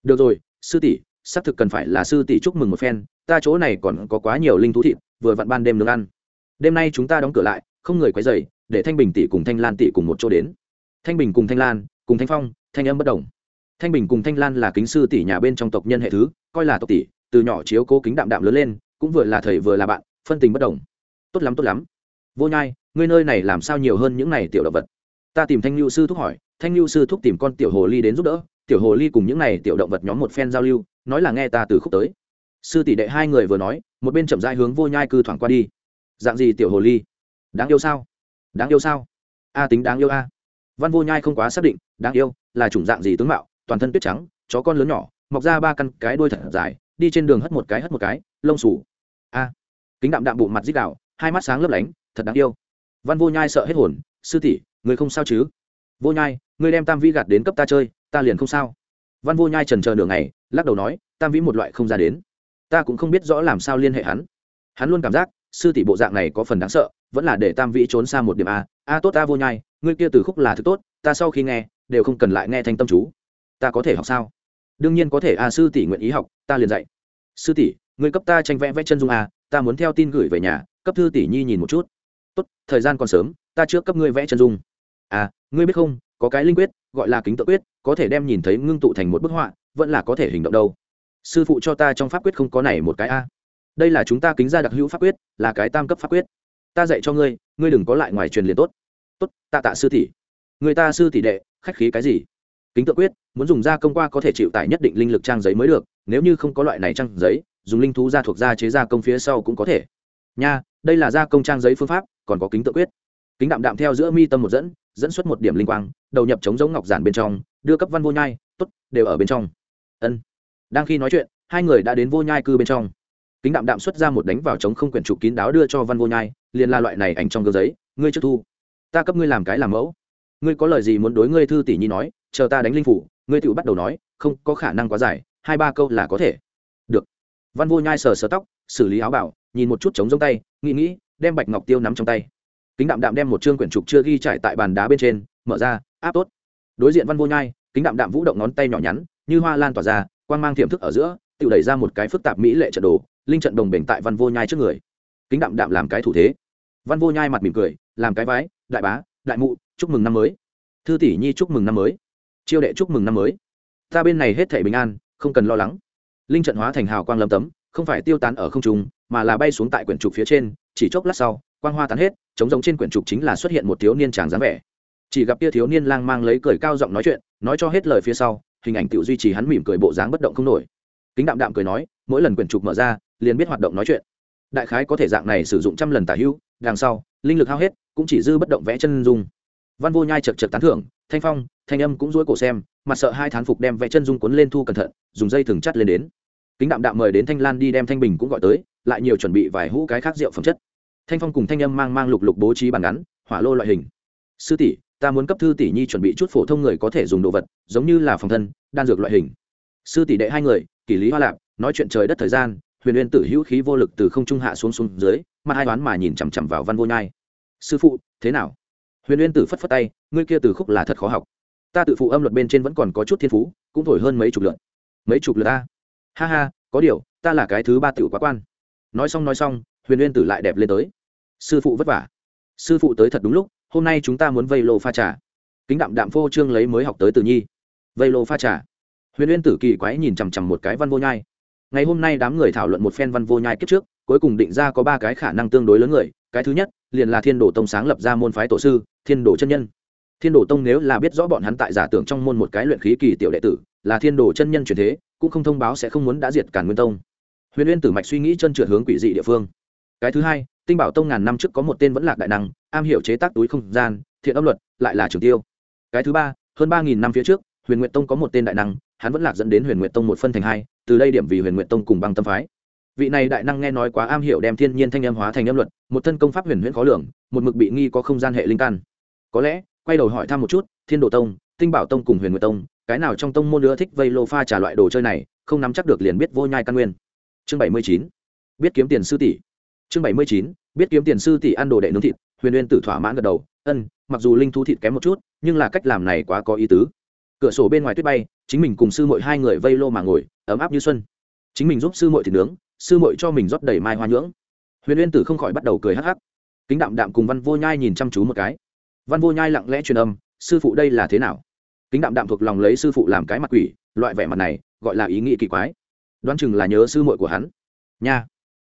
Được rồi, sư tỷ, xác thực cần phải là sư tỷ chúc mừng một phen, ta chỗ này còn có quá nhiều linh thú thịt, vừa vặn ban đêm nướng ăn. Đêm nay chúng ta đóng cửa lại, không người quấy dày để thanh bình tỷ cùng thanh lan tỷ cùng một chỗ đến. Thanh bình cùng thanh lan, cùng thanh phong, thanh âm bất đồng thanh bình cùng thanh lan là kính sư tỷ nhà bên trong tộc nhân hệ thứ, coi là tộc tỷ, từ nhỏ chiếu cố kính đạm đạm lớn lên, cũng vừa là thầy vừa là bạn, phân tình bất đồng tốt lắm tốt lắm. Vô nhai, ngươi nơi này làm sao nhiều hơn những này tiểu động vật? Ta tìm thanh lưu sư thúc hỏi thanh lưu sư thúc tìm con tiểu hồ ly đến giúp đỡ, tiểu hồ ly cùng những này tiểu động vật nhóm một phen giao lưu, nói là nghe ta từ khúc tới. Sư tỷ đệ hai người vừa nói, một bên chậm rãi hướng vô nhai cư thoảng qua đi. Dạng gì tiểu hồ ly? Đáng yêu sao? Đáng yêu sao? A tính đáng yêu a. Văn vô nhai không quá xác định, đáng yêu là chủng dạng gì tướng mạo, toàn thân tuyết trắng, chó con lớn nhỏ, mọc ra ba căn cái đuôi thật dài, đi trên đường hất một cái hất một cái, lông sủ a. Kính đạm đạm bụng mặt dít đạo, hai mắt sáng lấp lánh, thật đáng yêu. Văn vô nhai sợ hết hồn, sư tỷ, người không sao chứ? Vô nhai, ngươi đem tam vĩ gạt đến cấp ta chơi, ta liền không sao. Văn vô nhai trần chờ nửa ngày, lắc đầu nói, tam vĩ một loại không ra đến. Ta cũng không biết rõ làm sao liên hệ hắn. Hắn luôn cảm giác, sư tỷ bộ dạng này có phần đáng sợ, vẫn là để tam vĩ trốn xa một điểm a. A tốt ta vô nhai, ngươi kia từ khúc là thứ tốt, ta sau khi nghe, đều không cần lại nghe thanh tâm chú. Ta có thể học sao? Đương nhiên có thể a, sư tỷ nguyện ý học, ta liền dạy. Sư tỷ, ngươi cấp ta tranh vẽ vẽ chân dung a, ta muốn theo tin gửi về nhà, cấp thư tỷ nhi nhìn một chút. Tốt, thời gian còn sớm, ta trước cấp ngươi vẽ chân dung à ngươi biết không, có cái linh quyết, gọi là kính tự quyết, có thể đem nhìn thấy ngưng tụ thành một bức họa, vẫn là có thể hình động đâu. Sư phụ cho ta trong pháp quyết không có này một cái a. Đây là chúng ta kính ra đặc hữu pháp quyết, là cái tam cấp pháp quyết. Ta dạy cho ngươi ngươi đừng có lại ngoài truyền liền tốt. Tốt, tạ tạ sư tỷ. Người ta sư tỷ đệ, khách khí cái gì? Kính tự quyết, muốn dùng da công qua có thể chịu tải nhất định linh lực trang giấy mới được, nếu như không có loại này trang giấy, dùng linh thú da thuộc da chế gia công phía sau cũng có thể. Nha, đây là gia công trang giấy phương pháp, còn có kính tự quyết kính đạm đạm theo giữa mi tâm một dẫn dẫn xuất một điểm linh quang, đầu nhập chống giống ngọc giản bên trong, đưa cấp văn vô nhai t ố t đều ở bên trong. Ân. Đang khi nói chuyện, hai người đã đến vô nhai cư bên trong. Kính đạm đạm xuất ra một đánh vào chống không quyển trục kín đáo đưa cho văn vô nhai, liền la loại này ảnh trong cơ giấy, ngươi chưa thu. Ta cấp ngươi làm cái làm mẫu. Ngươi có lời gì muốn đối ngươi thư tỷ nhi nói, chờ ta đánh linh phủ, ngươi tự bắt đầu nói, không, có khả năng quá dài, hai ba câu là có thể. Được. Văn vô nhai sờ sờ tóc, xử lý áo bảo, nhìn một chút chống giống tay, nghĩ nghĩ, đem bạch ngọc tiêu nắm trong tay kính đạm đạm đem một chương quyển trục chưa ghi trải tại bàn đá bên trên, mở ra, áp tốt. Đối diện văn vô nhai, kính đạm đạm vũ động ngón tay nhỏ nhắn, như hoa lan tỏa ra quan g mang tiềm thức ở giữa, tự đẩy ra một cái phức tạp mỹ lệ trận đồ, linh trận đồng bền tại văn vô nhai trước người. Kính đạm đạm làm cái thủ thế. Văn vô nhai mặt mỉm cười, làm cái vái, đại bá, đại mụ, chúc mừng năm mới. Thư tỷ nhi chúc mừng năm mới. Chiêu đệ chúc mừng năm mới. Ta bên này hết thể bình an, không cần lo lắng. Linh trận hóa thành hào quang lâm tấm, không phải tiêu tán ở không trung, mà là bay xuống tại quyển trục phía trên, chỉ chốc lát sau quang hoa tán hết chống giống trên quyển trục chính là xuất hiện một thiếu niên tràng dáng vẻ. Chỉ gặp kia thiếu niên lang mang lấy cười cao giọng nói chuyện, nói cho hết lời phía sau, hình ảnh tự duy trì hắn mỉm cười bộ dáng bất động không nổi. Kính đạm đạm cười nói, mỗi lần quyển trục mở ra, liền biết hoạt động nói chuyện. Đại khái có thể dạng này sử dụng trăm lần tả hữu, đằng sau, linh lực hao hết, cũng chỉ dư bất động vẽ chân dung. Văn vô nhai chật chật tán thưởng, thanh phong, thanh âm cũng dối cổ xem, mặt sợ hai thán phục đem vẽ chân dung cuốn lên thu cẩn thận, dùng dây thừng chắt lên đến. Kính đạm đạm mời đến thanh lan đi đem thanh bình cũng gọi tới, lại nhiều chuẩn bị vài hũ cái khác rượu phẩm chất thanh phong cùng thanh âm mang mang lục lục bố trí bàn ngắn, hỏa lô loại hình. Sư tỷ, ta muốn cấp thư tỷ nhi chuẩn bị chút phổ thông người có thể dùng đồ vật, giống như là phòng thân, đan dược loại hình. Sư tỷ đệ hai người kỷ lý hoa lạp, nói chuyện trời đất thời gian, huyền uyên tử hữu khí vô lực từ không trung hạ xuống xuống dưới, mặt hai toán mà nhìn chằm chằm vào văn vô nhai. Sư phụ, thế nào? Huyền uyên tử phất phất tay, ngươi kia từ khúc là thật khó học. Ta tự phụ âm luật bên trên vẫn còn có chút thiên phú, cũng thổi hơn mấy chục lượt. Mấy chục lượt ta ha ha, có điều, ta là cái thứ ba tiểu quá quan. Nói xong nói xong, huyền uyên tử lại đẹp lên tới sư phụ vất vả. Sư phụ tới thật đúng lúc, hôm nay chúng ta muốn vây lô pha trà. Kính đạm đạm phô trương lấy mới học tới từ nhi. Vây lô pha trà. Huyền uyên tử kỳ quái nhìn chằm chằm một cái văn vô nhai. Ngày hôm nay đám người thảo luận một phen văn vô nhai kiếp trước, cuối cùng định ra có ba cái khả năng tương đối lớn người. Cái thứ nhất, liền là thiên đồ tông sáng lập ra môn phái tổ sư, thiên đồ chân nhân. Thiên đồ tông nếu là biết rõ bọn hắn tại giả tưởng trong môn một cái luyện khí kỳ tiểu đệ tử, là thiên đồ chân nhân truyền thế, cũng không thông báo sẽ không muốn đã diệt cản nguyên tông. Huyền uyên tử mạch suy nghĩ chân trượt hướng quỷ dị địa phương. Cái thứ hai tinh bảo tông ngàn năm trước có một tên vẫn lạc đại năng, am hiểu chế tác túi không gian, thiện âm luật, lại là trường tiêu. Cái thứ ba, hơn ba nghìn năm phía trước, huyền nguyện tông có một tên đại năng, hắn vẫn lạc dẫn đến huyền nguyện tông một phân thành hai, từ đây điểm vì huyền nguyện tông cùng băng tâm phái. Vị này đại năng nghe nói quá am hiểu đem thiên nhiên thanh âm hóa thành âm luật, một thân công pháp huyền huyễn khó lường, một mực bị nghi có không gian hệ linh căn. Có lẽ, quay đầu hỏi thăm một chút, thiên đồ tông, tinh bảo tông cùng huyền nguyệt tông, cái nào trong tông môn nữa thích vây lô pha trả loại đồ chơi này, không nắm chắc được liền biết vô nhai căn nguyên. Chương bảy mươi chín, biết kiếm tiền sư tỷ. Chương bảy mươi chín biết kiếm tiền sư tỷ ăn đồ đệ nướng thịt, huyền uyên tử thỏa mãn gật đầu, ân, mặc dù linh thú thịt kém một chút, nhưng là cách làm này quá có ý tứ. Cửa sổ bên ngoài tuyết bay, chính mình cùng sư mội hai người vây lô mà ngồi, ấm áp như xuân. Chính mình giúp sư mội thịt nướng, sư mội cho mình rót đầy mai hoa nhưỡng. Huyền uyên tử không khỏi bắt đầu cười hắc hắc. Kính đạm đạm cùng văn vô nhai nhìn chăm chú một cái. Văn vô nhai lặng lẽ truyền âm, sư phụ đây là thế nào? Kính đạm đạm thuộc lòng lấy sư phụ làm cái mặt quỷ, loại vẻ mặt này, gọi là ý nghĩ kỳ quái. Đoán chừng là nhớ sư muội của hắn. Nha.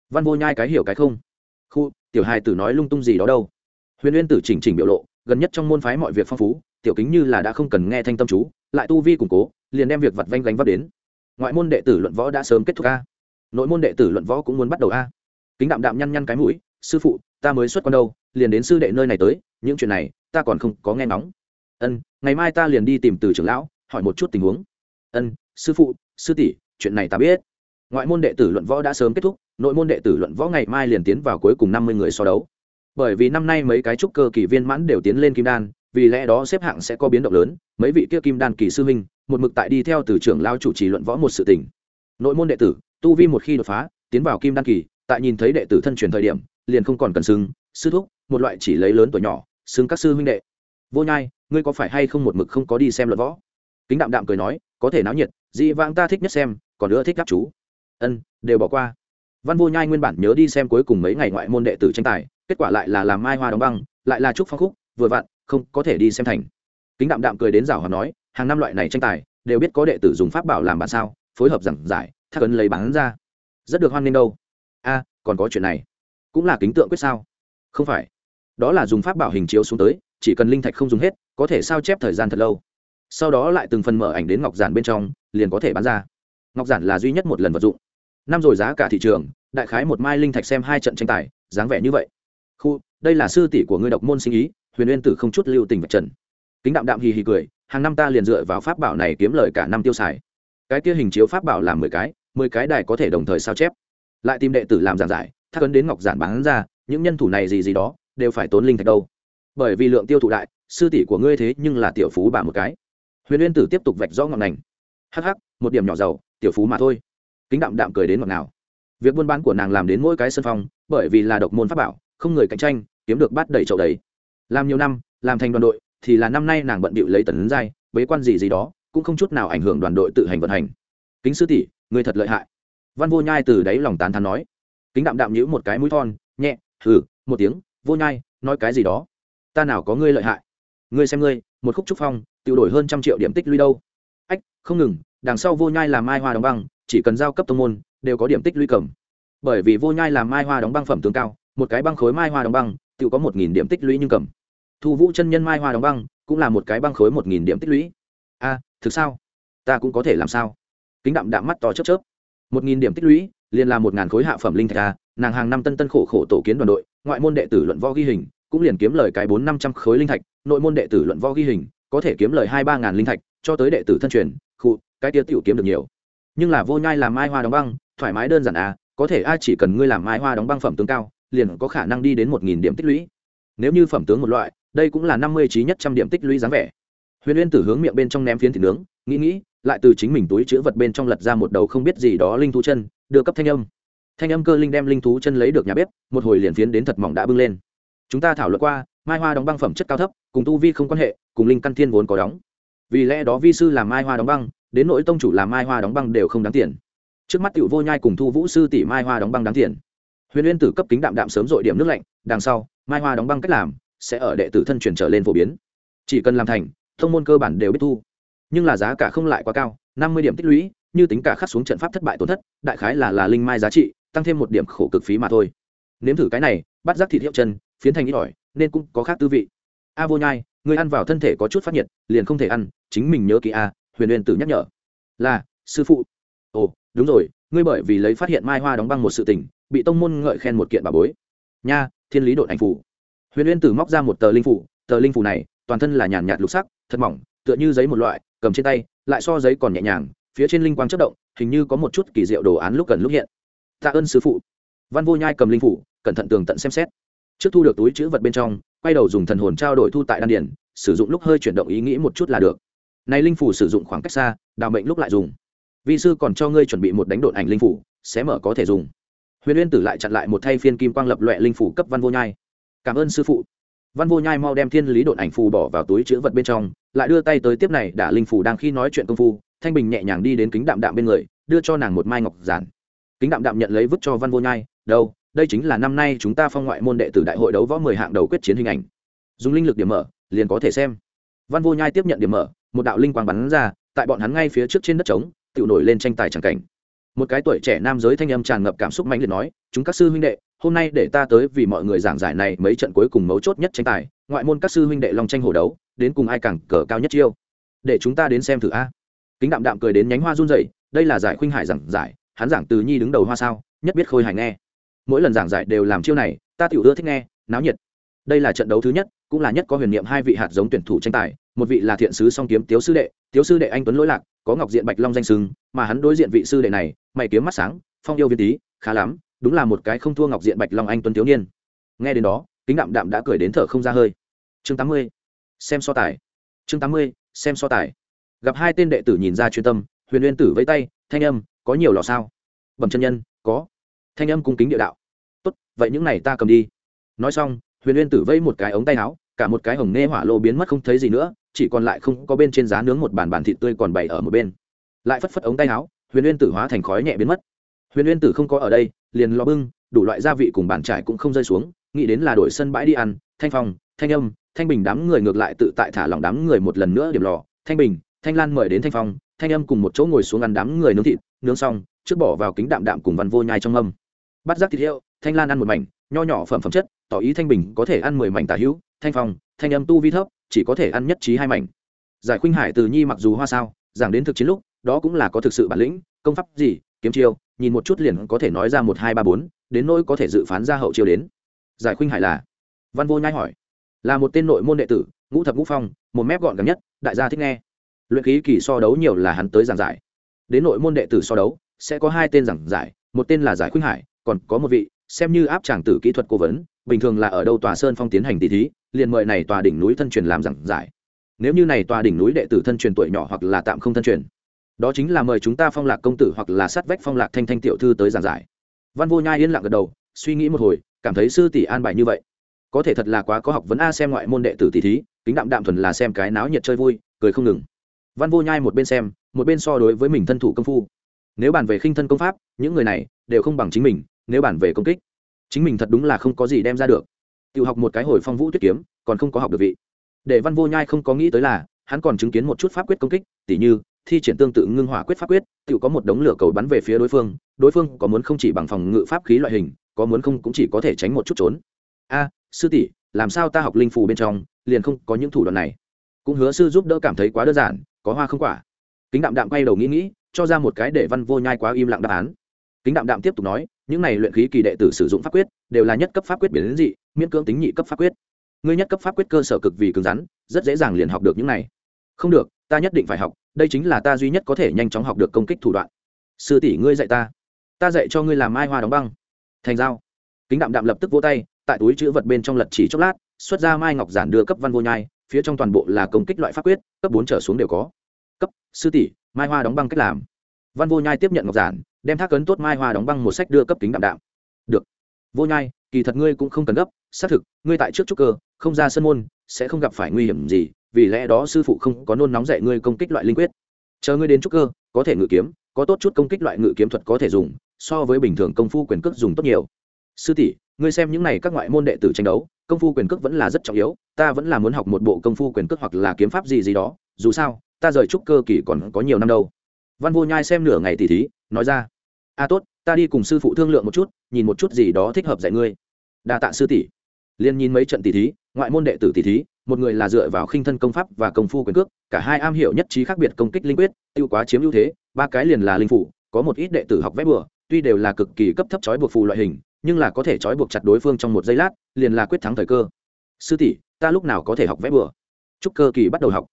Văn vô nhai cái hiểu cái không khu, tiểu hài tử nói lung tung gì đó đâu. Huyền uyên tử chỉnh chỉnh biểu lộ, gần nhất trong môn phái mọi việc phong phú, tiểu kính như là đã không cần nghe thanh tâm chú, lại tu vi củng cố, liền đem việc vặt vanh gánh vác đến. Ngoại môn đệ tử luận võ đã sớm kết thúc a. Nội môn đệ tử luận võ cũng muốn bắt đầu a. Kính đạm đạm nhăn nhăn cái mũi, sư phụ, ta mới xuất con đâu, liền đến sư đệ nơi này tới, những chuyện này, ta còn không có nghe nóng ân, ngày mai ta liền đi tìm từ trưởng lão, hỏi một chút tình huống. Ân, sư phụ, sư tỷ, chuyện này ta biết. Ngoại môn đệ tử luận võ đã sớm kết thúc nội môn đệ tử luận võ ngày mai liền tiến vào cuối cùng năm mươi người so đấu. Bởi vì năm nay mấy cái trúc cơ kỳ viên mãn đều tiến lên kim đan, vì lẽ đó xếp hạng sẽ có biến động lớn, mấy vị kia kim đan kỳ sư huynh, một mực tại đi theo từ trưởng lao chủ trì luận võ một sự tình. Nội môn đệ tử, tu vi một khi đột phá, tiến vào kim đan kỳ, tại nhìn thấy đệ tử thân truyền thời điểm, liền không còn cần xưng, sư thúc, một loại chỉ lấy lớn tuổi nhỏ, xưng các sư huynh đệ. Vô nhai, ngươi có phải hay không một mực không có đi xem luận võ? Kính đạm đạm cười nói, có thể náo nhiệt dị vãng ta thích nhất xem, còn nữa thích các chú. Ân, đều bỏ qua văn vô nhai nguyên bản nhớ đi xem cuối cùng mấy ngày ngoại môn đệ tử tranh tài, kết quả lại là làm mai hoa đóng băng, lại là trúc phong khúc, vừa vặn, không có thể đi xem thành. Kính đạm đạm cười đến rào hòa nói, hàng năm loại này tranh tài, đều biết có đệ tử dùng pháp bảo làm bản sao, phối hợp giảng giải thắc ấn lấy bán ra. Rất được hoan nghênh đâu. A, còn có chuyện này. Cũng là kính tượng quyết sao? Không phải. Đó là dùng pháp bảo hình chiếu xuống tới, chỉ cần linh thạch không dùng hết, có thể sao chép thời gian thật lâu. Sau đó lại từng phần mở ảnh đến ngọc giản bên trong, liền có thể bán ra. Ngọc giản là duy nhất một lần vật dụng năm rồi giá cả thị trường, đại khái một mai linh thạch xem hai trận tranh tài, dáng vẻ như vậy. Khu, đây là sư tỷ của ngươi độc môn sinh ý, huyền uyên tử không chút lưu tình vật trần. Kính đạm đạm hì hì cười, hàng năm ta liền dựa vào pháp bảo này kiếm lời cả năm tiêu xài. Cái kia hình chiếu pháp bảo làm mười cái mười cái đài có thể đồng thời sao chép. Lại tìm đệ tử làm giảng giải thắc ấn đến ngọc giản bán ra, những nhân thủ này gì gì đó, đều phải tốn linh thạch đâu. Bởi vì lượng tiêu thụ đại, sư tỷ của ngươi thế nhưng là tiểu phú bà một cái. Huyền uyên tử tiếp tục vạch rõ ngọn ngành hh một điểm nhỏ giàu, tiểu phú mà thôi kính đạm đạm cười đến ngọt nào việc buôn bán của nàng làm đến mỗi cái sân phong, bởi vì là độc môn pháp bảo, không người cạnh tranh, kiếm được bắt đầy chậu đầy. Làm nhiều năm, làm thành đoàn đội, thì là năm nay nàng bận bịu lấy tấn giai, bế quan gì gì đó, cũng không chút nào ảnh hưởng đoàn đội tự hành vận hành. Kính sư tỷ, người thật lợi hại. Văn vô nhai từ đáy lòng tán thán nói. Kính đạm đạm nhữ một cái mũi thon, nhẹ, hừ, một tiếng, vô nhai, nói cái gì đó? Ta nào có ngươi lợi hại? Ngươi xem ngươi, một khúc trúc phong tự đổi hơn trăm triệu điểm tích lũy đâu? Ách, không ngừng, đằng sau vô nhai làm mai hoa đóng băng chỉ cần giao cấp tông môn, đều có điểm tích lũy cầm. Bởi vì vô nhai làm mai hoa đóng băng phẩm tướng cao, một cái băng khối mai hoa đóng băng, tự có một nghìn điểm tích lũy nhưng cầm. Thu vũ chân nhân mai hoa đóng băng, cũng là một cái băng khối một nghìn điểm tích lũy. A, thực sao? Ta cũng có thể làm sao? Kính đạm đạm mắt to chớp chớp. Một nghìn điểm tích lũy, liền là một ngàn khối hạ phẩm linh thạch a. Nàng hàng năm tân tân khổ khổ tổ kiến đoàn đội, ngoại môn đệ tử luận võ ghi hình, cũng liền kiếm lời cái bốn năm trăm khối linh thạch, nội môn đệ tử luận võ ghi hình, có thể kiếm lời hai ba ngàn linh thạch, cho tới đệ tử thân truyền khu cái tia tiểu kiếm được nhiều nhưng là vô nhai làm mai hoa đóng băng, thoải mái đơn giản à có thể ai chỉ cần ngươi làm mai hoa đóng băng phẩm tướng cao, liền có khả năng đi đến một nghìn điểm tích lũy. Nếu như phẩm tướng một loại, đây cũng là năm mươi trí nhất trăm điểm tích lũy dáng vẻ. Huyền uyên tử hướng miệng bên trong ném phiến thịt nướng, nghĩ nghĩ, lại từ chính mình túi chữ vật bên trong lật ra một đầu không biết gì đó linh thú chân, đưa cấp thanh âm. Thanh âm cơ linh đem linh thú chân lấy được nhà bếp, một hồi liền phiến đến thật mỏng đã bưng lên. Chúng ta thảo luận qua, mai hoa đóng băng phẩm chất cao thấp, cùng tu vi không quan hệ, cùng linh căn thiên vốn có đóng. Vì lẽ đó vi sư làm mai hoa đóng băng đến nỗi tông chủ làm mai hoa đóng băng đều không đáng tiền. Trước mắt tiểu vô nhai cùng thu vũ sư tỷ mai hoa đóng băng đáng tiền. Huyền uyên tử cấp kính đạm đạm sớm dội điểm nước lạnh, đằng sau, mai hoa đóng băng cách làm, sẽ ở đệ tử thân truyền trở lên phổ biến. Chỉ cần làm thành, thông môn cơ bản đều biết thu. Nhưng là giá cả không lại quá cao, năm mươi điểm tích lũy, như tính cả khắc xuống trận pháp thất bại tổn thất, đại khái là là linh mai giá trị, tăng thêm một điểm khổ cực phí mà thôi. Nếm thử cái này, bắt giác thịt hiệu chân, phiến thành ít ỏi, nên cũng có khác tư vị. A vô nhai, người ăn vào thân thể có chút phát nhiệt, liền không thể ăn, chính mình nhớ kỹ a huyền huyền tử nhắc nhở. Là, sư phụ. Ồ, đúng rồi, ngươi bởi vì lấy phát hiện mai hoa đóng băng một sự tình, bị tông môn ngợi khen một kiện bà bối. Nha, thiên lý đội ảnh phủ. Huyền huyền tử móc ra một tờ linh phủ, tờ linh phủ này, toàn thân là nhàn nhạt lục sắc, thật mỏng, tựa như giấy một loại, cầm trên tay, lại so giấy còn nhẹ nhàng, phía trên linh quang chất động, hình như có một chút kỳ diệu đồ án lúc cần lúc hiện. Tạ ơn sư phụ. Văn vô nhai cầm linh phủ, cẩn thận tường tận xem xét. Trước thu được túi chữ vật bên trong, quay đầu dùng thần hồn trao đổi thu tại đan điển sử dụng lúc hơi chuyển động ý nghĩ một chút là được này linh phủ sử dụng khoảng cách xa, đào mệnh lúc lại dùng. Vi sư còn cho ngươi chuẩn bị một đánh đột ảnh linh phủ sẽ mở có thể dùng. Huyền uyên tử lại chặn lại một thay phiên kim quang lập loẹ linh phủ cấp văn vô nhai. Cảm ơn sư phụ. Văn vô nhai mau đem thiên lý đột ảnh phù bỏ vào túi chữ vật bên trong, lại đưa tay tới tiếp này, đả linh phủ đang khi nói chuyện công phu, thanh bình nhẹ nhàng đi đến kính đạm đạm bên người, đưa cho nàng một mai ngọc giản. Kính đạm đạm nhận lấy vứt cho văn vô nhai, đâu, đây chính là năm nay chúng ta phong ngoại môn đệ tử đại hội đấu võ mười hạng đầu quyết chiến hình ảnh. Dùng linh lực điểm mở, liền có thể xem. Văn vô nhai tiếp nhận điểm mở một đạo linh quang bắn ra, tại bọn hắn ngay phía trước trên đất trống tự nổi lên tranh tài chẳng cảnh. Một cái tuổi trẻ nam giới thanh âm tràn ngập cảm xúc mạnh liệt nói, chúng các sư huynh đệ, hôm nay để ta tới vì mọi người giảng giải này mấy trận cuối cùng mấu chốt nhất tranh tài, ngoại môn các sư huynh đệ long tranh hổ đấu, đến cùng ai càng cờ cao nhất chiêu? Để chúng ta đến xem thử a. Kính đạm đạm cười đến nhánh hoa run rẩy, đây là giải khuynh hải giảng giải, hắn giảng từ nhi đứng đầu hoa sao, nhất biết khôi hài nghe. Mỗi lần giảng giải đều làm chiêu này, ta tiểu ưa thích nghe, náo nhiệt. Đây là trận đấu thứ nhất, cũng là nhất có huyền niệm hai vị hạt giống tuyển thủ tranh tài một vị là thiện sứ song kiếm tiếu sư đệ, tiếu sư đệ anh tuấn lỗi lạc, có ngọc diện bạch long danh sừng mà hắn đối diện vị sư đệ này, mày kiếm mắt sáng, phong yêu viên tý khá lắm, đúng là một cái không thua ngọc diện bạch long anh tuấn thiếu niên. Nghe đến đó, kính đạm đạm đã cười đến thở không ra hơi. Chương tám mươi, xem so tài. Chương tám mươi, xem so tài. Gặp hai tên đệ tử nhìn ra chuyên tâm, huyền uyên tử vẫy tay, thanh âm, có nhiều lò sao? Bẩm chân nhân, có. Thanh âm cung kính địa đạo. Tốt, vậy những này ta cầm đi. Nói xong, huyền uyên tử vẫy một cái ống tay áo, cả một cái hồng nê hỏa lô biến mất không thấy gì nữa chỉ còn lại không có bên trên giá nướng một bàn bàn thịt tươi còn bày ở một bên. Lại phất phất ống tay áo, huyền uyên tử hóa thành khói nhẹ biến mất. Huyền uyên tử không có ở đây, liền lo bưng, đủ loại gia vị cùng bàn trải cũng không rơi xuống, nghĩ đến là đổi sân bãi đi ăn, thanh phong, thanh âm, thanh bình đám người ngược lại tự tại thả lỏng đám người một lần nữa điểm lò. Thanh bình, thanh lan mời đến thanh phong, thanh âm cùng một chỗ ngồi xuống ăn đám người nướng thịt, nướng xong, trước bỏ vào kính đạm đạm cùng văn vô nhai trong âm bắt giác thịt hiệu, thanh lan ăn một mảnh, nho nhỏ phẩm phẩm chất, tỏ ý thanh bình có thể ăn mười mảnh tả hữu. Thanh phong, thanh âm tu vi thấp chỉ có thể ăn nhất trí hai mảnh. Giải khuynh hải từ nhi mặc dù hoa sao, giảng đến thực chiến lúc, đó cũng là có thực sự bản lĩnh, công pháp gì, kiếm chiêu, nhìn một chút liền có thể nói ra một hai ba bốn, đến nỗi có thể dự phán ra hậu chiêu đến. Giải khuynh hải là? Văn vô nhai hỏi. Là một tên nội môn đệ tử, ngũ thập ngũ phong, một mép gọn gàng nhất, đại gia thích nghe. Luyện khí kỳ so đấu nhiều là hắn tới giảng giải. Đến nội môn đệ tử so đấu, sẽ có hai tên giảng giải, một tên là giải khuynh hải, còn có một vị, xem như áp tràng tử kỹ thuật cố vấn, bình thường là ở đâu tòa sơn phong tiến hành tỷ thí liền mời này tòa đỉnh núi thân truyền làm giảng giải. Nếu như này tòa đỉnh núi đệ tử thân truyền tuổi nhỏ hoặc là tạm không thân truyền, đó chính là mời chúng ta phong lạc công tử hoặc là sát vách phong lạc thanh thanh tiểu thư tới giảng giải. Văn vô nhai yên lặng gật đầu, suy nghĩ một hồi, cảm thấy sư tỷ an bài như vậy, có thể thật là quá có học vấn a xem ngoại môn đệ tử tỷ thí, kính đạm đạm thuần là xem cái náo nhiệt chơi vui, cười không ngừng. Văn vô nhai một bên xem, một bên so đối với mình thân thủ công phu. Nếu bàn về khinh thân công pháp, những người này đều không bằng chính mình, nếu bàn về công kích, chính mình thật đúng là không có gì đem ra được tự học một cái hồi phong vũ tuyết kiếm, còn không có học được vị. Để văn vô nhai không có nghĩ tới là, hắn còn chứng kiến một chút pháp quyết công kích, tỉ như, thi triển tương tự ngưng hỏa quyết pháp quyết tự có một đống lửa cầu bắn về phía đối phương đối phương có muốn không chỉ bằng phòng ngự pháp khí loại hình, có muốn không cũng chỉ có thể tránh một chút trốn. A, sư tỷ, làm sao ta học linh phù bên trong, liền không có những thủ đoạn này? Cũng hứa sư giúp đỡ cảm thấy quá đơn giản, có hoa không quả. Kính đạm đạm quay đầu nghĩ nghĩ, cho ra một cái để văn vô nhai quá im lặng đáp án. Kính đạm đạm tiếp tục nói, những này luyện khí kỳ đệ tử sử dụng pháp quyết, đều là nhất cấp pháp quyết biến dị miễn cưỡng tính nhị cấp pháp quyết. Ngươi nhất cấp pháp quyết cơ sở cực vì cứng rắn, rất dễ dàng liền học được những này. Không được, ta nhất định phải học, đây chính là ta duy nhất có thể nhanh chóng học được công kích thủ đoạn. Sư tỷ ngươi dạy ta. Ta dạy cho ngươi làm mai hoa đóng băng. Thành dao kính đạm đạm lập tức vỗ tay, tại túi chữ vật bên trong lật chỉ chốc lát, xuất ra mai ngọc giản đưa cấp văn vô nhai, phía trong toàn bộ là công kích loại pháp quyết, cấp bốn trở xuống đều có. Cấp, sư tỷ, mai hoa đóng băng cách làm. Văn vô nhai tiếp nhận ngọc giản, đem thác ấn tốt mai hoa đóng băng một sách đưa cấp kính đạm đạm. Được. Vô nhai kỳ thật ngươi cũng không cần gấp, xác thực, ngươi tại trước trúc cơ, không ra sân môn, sẽ không gặp phải nguy hiểm gì, vì lẽ đó sư phụ không có nôn nóng dạy ngươi công kích loại linh quyết. Chờ ngươi đến trúc cơ, có thể ngự kiếm, có tốt chút công kích loại ngự kiếm thuật có thể dùng, so với bình thường công phu quyền cước dùng tốt nhiều. Sư tỷ, ngươi xem những này các ngoại môn đệ tử tranh đấu, công phu quyền cước vẫn là rất trọng yếu, ta vẫn là muốn học một bộ công phu quyền cước hoặc là kiếm pháp gì gì đó, dù sao, ta rời trúc cơ kỳ còn có nhiều năm đâu. Văn vô nhai xem nửa ngày tỷ thí, nói ra a tốt, ta đi cùng sư phụ thương lượng một chút, nhìn một chút gì đó thích hợp dạy ngươi đa tạ sư tỷ. Liên nhìn mấy trận tỷ thí, ngoại môn đệ tử tỷ thí, một người là dựa vào khinh thân công pháp và công phu quyền cước, cả hai am hiểu nhất trí khác biệt công kích linh quyết, tiêu quá chiếm ưu thế, ba cái liền là linh phủ, có một ít đệ tử học vẽ bừa, tuy đều là cực kỳ cấp thấp trói buộc phù loại hình, nhưng là có thể trói buộc chặt đối phương trong một giây lát, liền là quyết thắng thời cơ. Sư tỷ, ta lúc nào có thể học vẽ bừa? Chúc cơ kỳ bắt đầu học.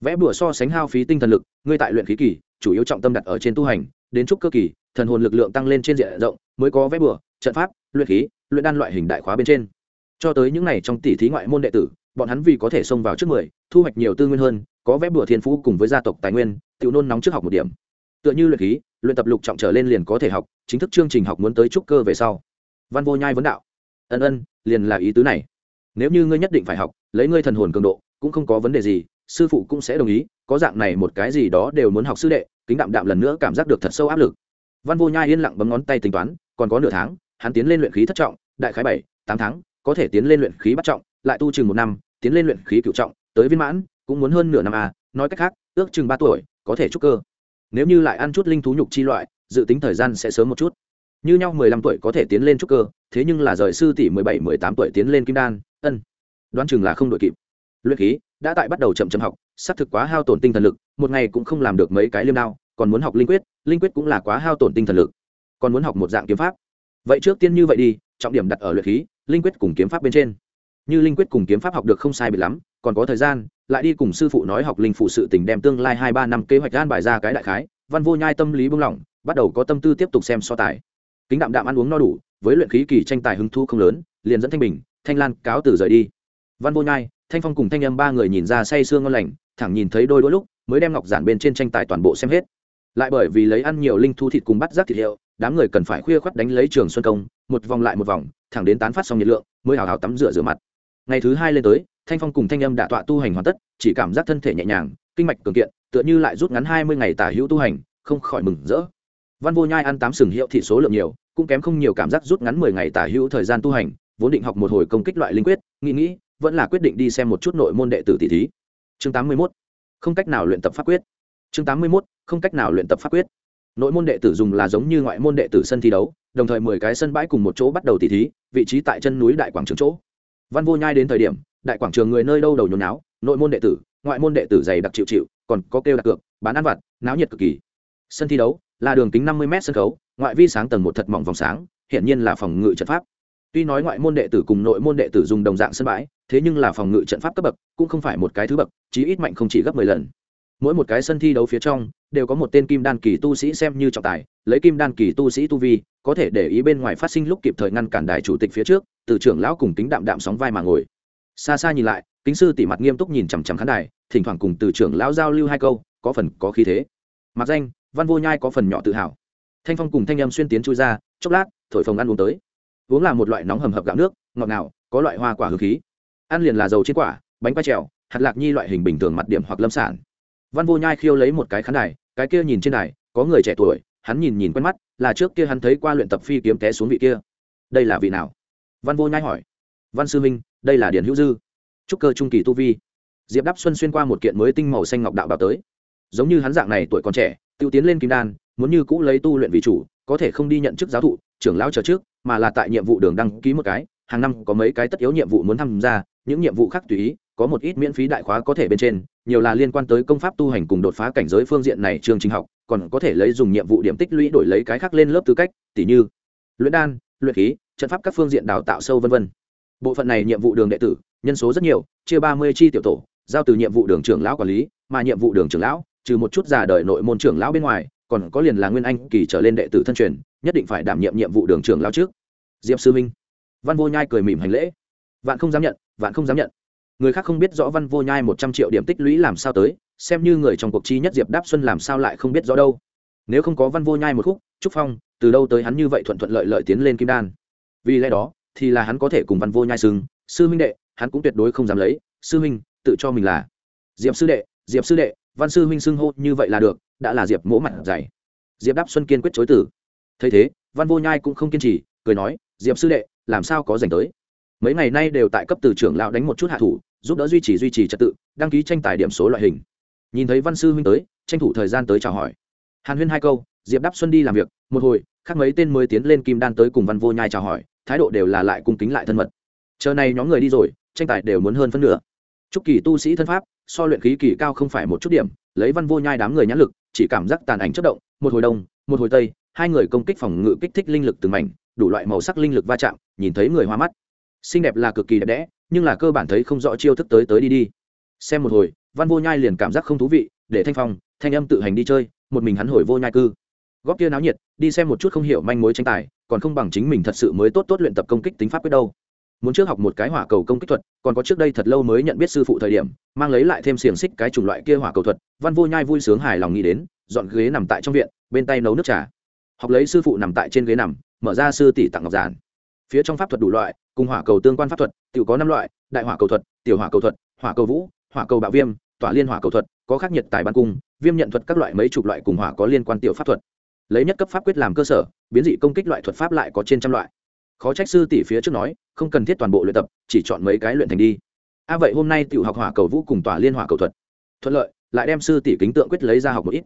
Vẽ bừa so sánh hao phí tinh thần lực, ngươi tại luyện khí kỳ, chủ yếu trọng tâm đặt ở trên tu hành, đến chúc cơ kỳ, thần hồn lực lượng tăng lên trên diện rộng, mới có vẽ bừa, trận pháp, luyện khí luyện đan loại hình đại khóa bên trên. Cho tới những này trong tỷ thí ngoại môn đệ tử, bọn hắn vì có thể xông vào trước mười, thu hoạch nhiều tư nguyên hơn, có vẽ bừa thiên phú cùng với gia tộc tài nguyên, Tiểu nôn nóng trước học một điểm. Tựa như luyện khí, luyện tập lục trọng trở lên liền có thể học, chính thức chương trình học muốn tới trúc cơ về sau. Văn vô nhai vấn đạo. Ân ân, liền là ý tứ này. Nếu như ngươi nhất định phải học, lấy ngươi thần hồn cường độ, cũng không có vấn đề gì, sư phụ cũng sẽ đồng ý, có dạng này một cái gì đó đều muốn học sư đệ, kính đạm đạm lần nữa cảm giác được thật sâu áp lực. Văn vô nhai yên lặng bấm ngón tay tính toán, còn có nửa tháng hắn tiến lên luyện khí thất trọng, đại khái bảy, tám tháng, có thể tiến lên luyện khí bắt trọng, lại tu chừng một năm, tiến lên luyện khí cựu trọng, tới viên mãn, cũng muốn hơn nửa năm à nói cách khác, ước chừng ba tuổi, có thể trúc cơ. Nếu như lại ăn chút linh thú nhục chi loại, dự tính thời gian sẽ sớm một chút. Như nhau mười lăm tuổi có thể tiến lên trúc cơ, thế nhưng là rời sư tỷ mười bảy, mười tám tuổi tiến lên kim đan, ân, đoán chừng là không đội kịp. Luyện khí đã tại bắt đầu chậm chậm học, xác thực quá hao tổn tinh thần lực, một ngày cũng không làm được mấy cái liêm đao, còn muốn học linh quyết linh quyết cũng là quá hao tổn tinh thần lực. Còn muốn học một dạng kiếm pháp vậy trước tiên như vậy đi, trọng điểm đặt ở luyện khí, linh quyết cùng kiếm pháp bên trên. Như linh quyết cùng kiếm pháp học được không sai bị lắm, còn có thời gian, lại đi cùng sư phụ nói học linh phụ sự tình đem tương lai hai ba năm kế hoạch gan bài ra cái đại khái, văn vô nhai tâm lý bưng lỏng bắt đầu có tâm tư tiếp tục xem so tài. Kính đạm đạm ăn uống no đủ, với luyện khí kỳ tranh tài hứng thu không lớn, liền dẫn thanh bình, thanh lan, cáo từ rời đi. Văn vô nhai, thanh phong cùng thanh âm ba người nhìn ra say sương ngon lành, thẳng nhìn thấy đôi đôi lúc, mới đem ngọc giản bên trên tranh tài toàn bộ xem hết. Lại bởi vì lấy ăn nhiều linh thu thịt cùng bắt rác thịt hiệu đám người cần phải khuya khoắt đánh lấy trường xuân công, một vòng lại một vòng, thẳng đến tán phát xong nhiệt lượng, mới hào hào tắm rửa rửa mặt. Ngày thứ hai lên tới, thanh phong cùng thanh âm đã tọa tu hành hoàn tất, chỉ cảm giác thân thể nhẹ nhàng, kinh mạch cường kiện, tựa như lại rút ngắn hai mươi ngày tả hữu tu hành, không khỏi mừng rỡ. Văn vô nhai ăn tám sừng hiệu thị số lượng nhiều, cũng kém không nhiều cảm giác rút ngắn mười ngày tả hữu thời gian tu hành, vốn định học một hồi công kích loại linh quyết, nghĩ nghĩ, vẫn là quyết định đi xem một chút nội môn đệ tử tỷ thí. Chương tám mươi mốt. Không cách nào luyện tập pháp quyết. Chương tám mươi mốt. Không cách nào luyện tập pháp quyết nội môn đệ tử dùng là giống như ngoại môn đệ tử sân thi đấu, đồng thời mười cái sân bãi cùng một chỗ bắt đầu tỷ thí, vị trí tại chân núi đại quảng trường chỗ. Văn vô nhai đến thời điểm, đại quảng trường người nơi đâu đầu nhốn náo nội môn đệ tử, ngoại môn đệ tử dày đặc chịu chịu, còn có kêu đặc cược, bán ăn vặt, náo nhiệt cực kỳ. Sân thi đấu, là đường kính năm mươi m sân khấu, ngoại vi sáng tầng một thật mỏng vòng sáng hiện nhiên là phòng ngự trận pháp. Tuy nói ngoại môn đệ tử cùng nội môn đệ tử dùng đồng dạng sân bãi, thế nhưng là phòng ngự trận pháp cấp bậc, cũng không phải một cái thứ bậc, chí ít mạnh không chỉ gấp mười lần mỗi một cái sân thi đấu phía trong, đều có một tên kim đan kỳ tu sĩ xem như trọng tài, lấy kim đan kỳ tu sĩ tu vi, có thể để ý bên ngoài phát sinh lúc kịp thời ngăn cản đài chủ tịch phía trước, từ trưởng lão cùng kính đạm đạm sóng vai mà ngồi. Xa xa nhìn lại, kính sư tỉ mặt nghiêm túc nhìn chằm chằm khán đài, thỉnh thoảng cùng từ trưởng lão giao lưu hai câu, có phần có khí thế. Mặc danh, văn vô nhai có phần nhỏ tự hào. Thanh phong cùng thanh âm xuyên tiến chui ra, chốc lát, thổi phồng ăn uống tới. Uống là một loại nóng hầm hập gạo nước, ngọt ngào, có loại hoa quả hương khí. Ăn liền là dầu trên quả, bánh quay trèo, hạt lạc nhi loại hình bình thường mặt điểm hoặc lâm sản văn vô nhai khiêu lấy một cái khán đài, cái kia nhìn trên đài, có người trẻ tuổi, hắn nhìn nhìn quen mắt, là trước kia hắn thấy qua luyện tập phi kiếm té xuống vị kia. Đây là vị nào? Văn vô nhai hỏi. Văn sư minh, đây là điển hữu dư. Trúc cơ trung kỳ tu vi. Diệp đắp xuân xuyên qua một kiện mới tinh màu xanh ngọc đạo bảo tới. Giống như hắn dạng này tuổi còn trẻ tự tiến lên kim đan, muốn như cũ lấy tu luyện vị chủ, có thể không đi nhận chức giáo thụ, trưởng lão chờ trước, mà là tại nhiệm vụ đường đăng ký một cái, hàng năm có mấy cái tất yếu nhiệm vụ muốn tham gia, những nhiệm vụ khác tùy ý, có một ít miễn phí đại khóa có thể bên trên nhiều là liên quan tới công pháp tu hành cùng đột phá cảnh giới phương diện này chương trình học, còn có thể lấy dùng nhiệm vụ điểm tích lũy đổi lấy cái khác lên lớp tư cách, tỉ như luyện đan, luyện khí, trận pháp các phương diện đào tạo sâu vân vân. Bộ phận này nhiệm vụ đường đệ tử, nhân số rất nhiều, chia ba mươi chi tiểu tổ, giao từ nhiệm vụ đường trưởng lão quản lý, mà nhiệm vụ đường trưởng lão, trừ một chút già đời nội môn trưởng lão bên ngoài, còn có liền là nguyên anh kỳ trở lên đệ tử thân truyền, nhất định phải đảm nhiệm nhiệm vụ đường trưởng lão trước. Diệp sư minh, văn vô nhai cười mỉm hành lễ. Vạn không dám nhận, vạn không dám nhận người khác không biết rõ văn vô nhai một trăm triệu điểm tích lũy làm sao tới, xem như người trong cuộc chi nhất diệp đáp xuân làm sao lại không biết rõ đâu. Nếu không có văn vô nhai một khúc, trúc phong, từ đâu tới hắn như vậy thuận thuận lợi lợi tiến lên kim đan? Vì lẽ đó, thì là hắn có thể cùng văn vô nhai xưng, sư minh đệ, hắn cũng tuyệt đối không dám lấy, sư minh tự cho mình là diệp sư đệ, diệp sư đệ, văn sư minh xưng hô như vậy là được, đã là diệp mỗ mặt dày. Diệp đáp xuân kiên quyết chối tử thấy thế, văn vô nhai cũng không kiên trì, cười nói, diệp sư đệ, làm sao có dành tới? Mấy ngày nay đều tại cấp từ trưởng lão đánh một chút hạ thủ giúp đỡ duy trì duy trì trật tự, đăng ký tranh tài điểm số loại hình. Nhìn thấy văn sư huynh tới, tranh thủ thời gian tới chào hỏi. Hàn huyên hai câu, diệp đáp xuân đi làm việc, một hồi, khác mấy tên mới tiến lên kim đan tới cùng văn vô nhai chào hỏi, thái độ đều là lại cung kính lại thân mật. Chờ này nhóm người đi rồi, tranh tài đều muốn hơn phân nửa. Chúc kỳ tu sĩ thân pháp, so luyện khí kỳ cao không phải một chút điểm, lấy văn vô nhai đám người nhãn lực, chỉ cảm giác tàn ảnh chất động, một hồi đông, một hồi tây, hai người công kích phòng ngự kích thích linh lực từng mảnh, đủ loại màu sắc linh lực va chạm, nhìn thấy người hoa mắt. Xinh đẹp là cực kỳ đẹp đẽ nhưng là cơ bản thấy không rõ chiêu thức tới tới đi đi. Xem một hồi, văn vô nhai liền cảm giác không thú vị, để thanh phong, thanh âm tự hành đi chơi, một mình hắn hồi vô nhai cư. Góp kia náo nhiệt, đi xem một chút không hiểu manh mối tranh tài, còn không bằng chính mình thật sự mới tốt tốt luyện tập công kích tính pháp quyết đâu. Muốn trước học một cái hỏa cầu công kích thuật, còn có trước đây thật lâu mới nhận biết sư phụ thời điểm, mang lấy lại thêm xiềng xích cái chủng loại kia hỏa cầu thuật, văn vô nhai vui sướng hài lòng nghĩ đến, dọn ghế nằm tại trong viện, bên tay nấu nước trà. Học lấy sư phụ nằm tại trên ghế nằm, mở ra sư tỷ tặng ngọc giản phía trong pháp thuật đủ loại, cùng hỏa cầu tương quan pháp thuật tự có năm loại, đại hỏa cầu thuật, tiểu hỏa cầu thuật, hỏa cầu vũ, hỏa cầu bạo viêm, tỏa liên hỏa cầu thuật, có khắc nhiệt tài ban cung, viêm nhận thuật các loại mấy chục loại cùng hỏa có liên quan tiểu pháp thuật. Lấy nhất cấp pháp quyết làm cơ sở, biến dị công kích loại thuật pháp lại có trên trăm loại. Khó trách sư tỷ phía trước nói, không cần thiết toàn bộ luyện tập, chỉ chọn mấy cái luyện thành đi. A à vậy hôm nay tiểu học hỏa cầu vũ cùng tỏa liên hỏa cầu thuật. Thuận lợi, lại đem sư tỷ kính tượng quyết lấy ra học một ít.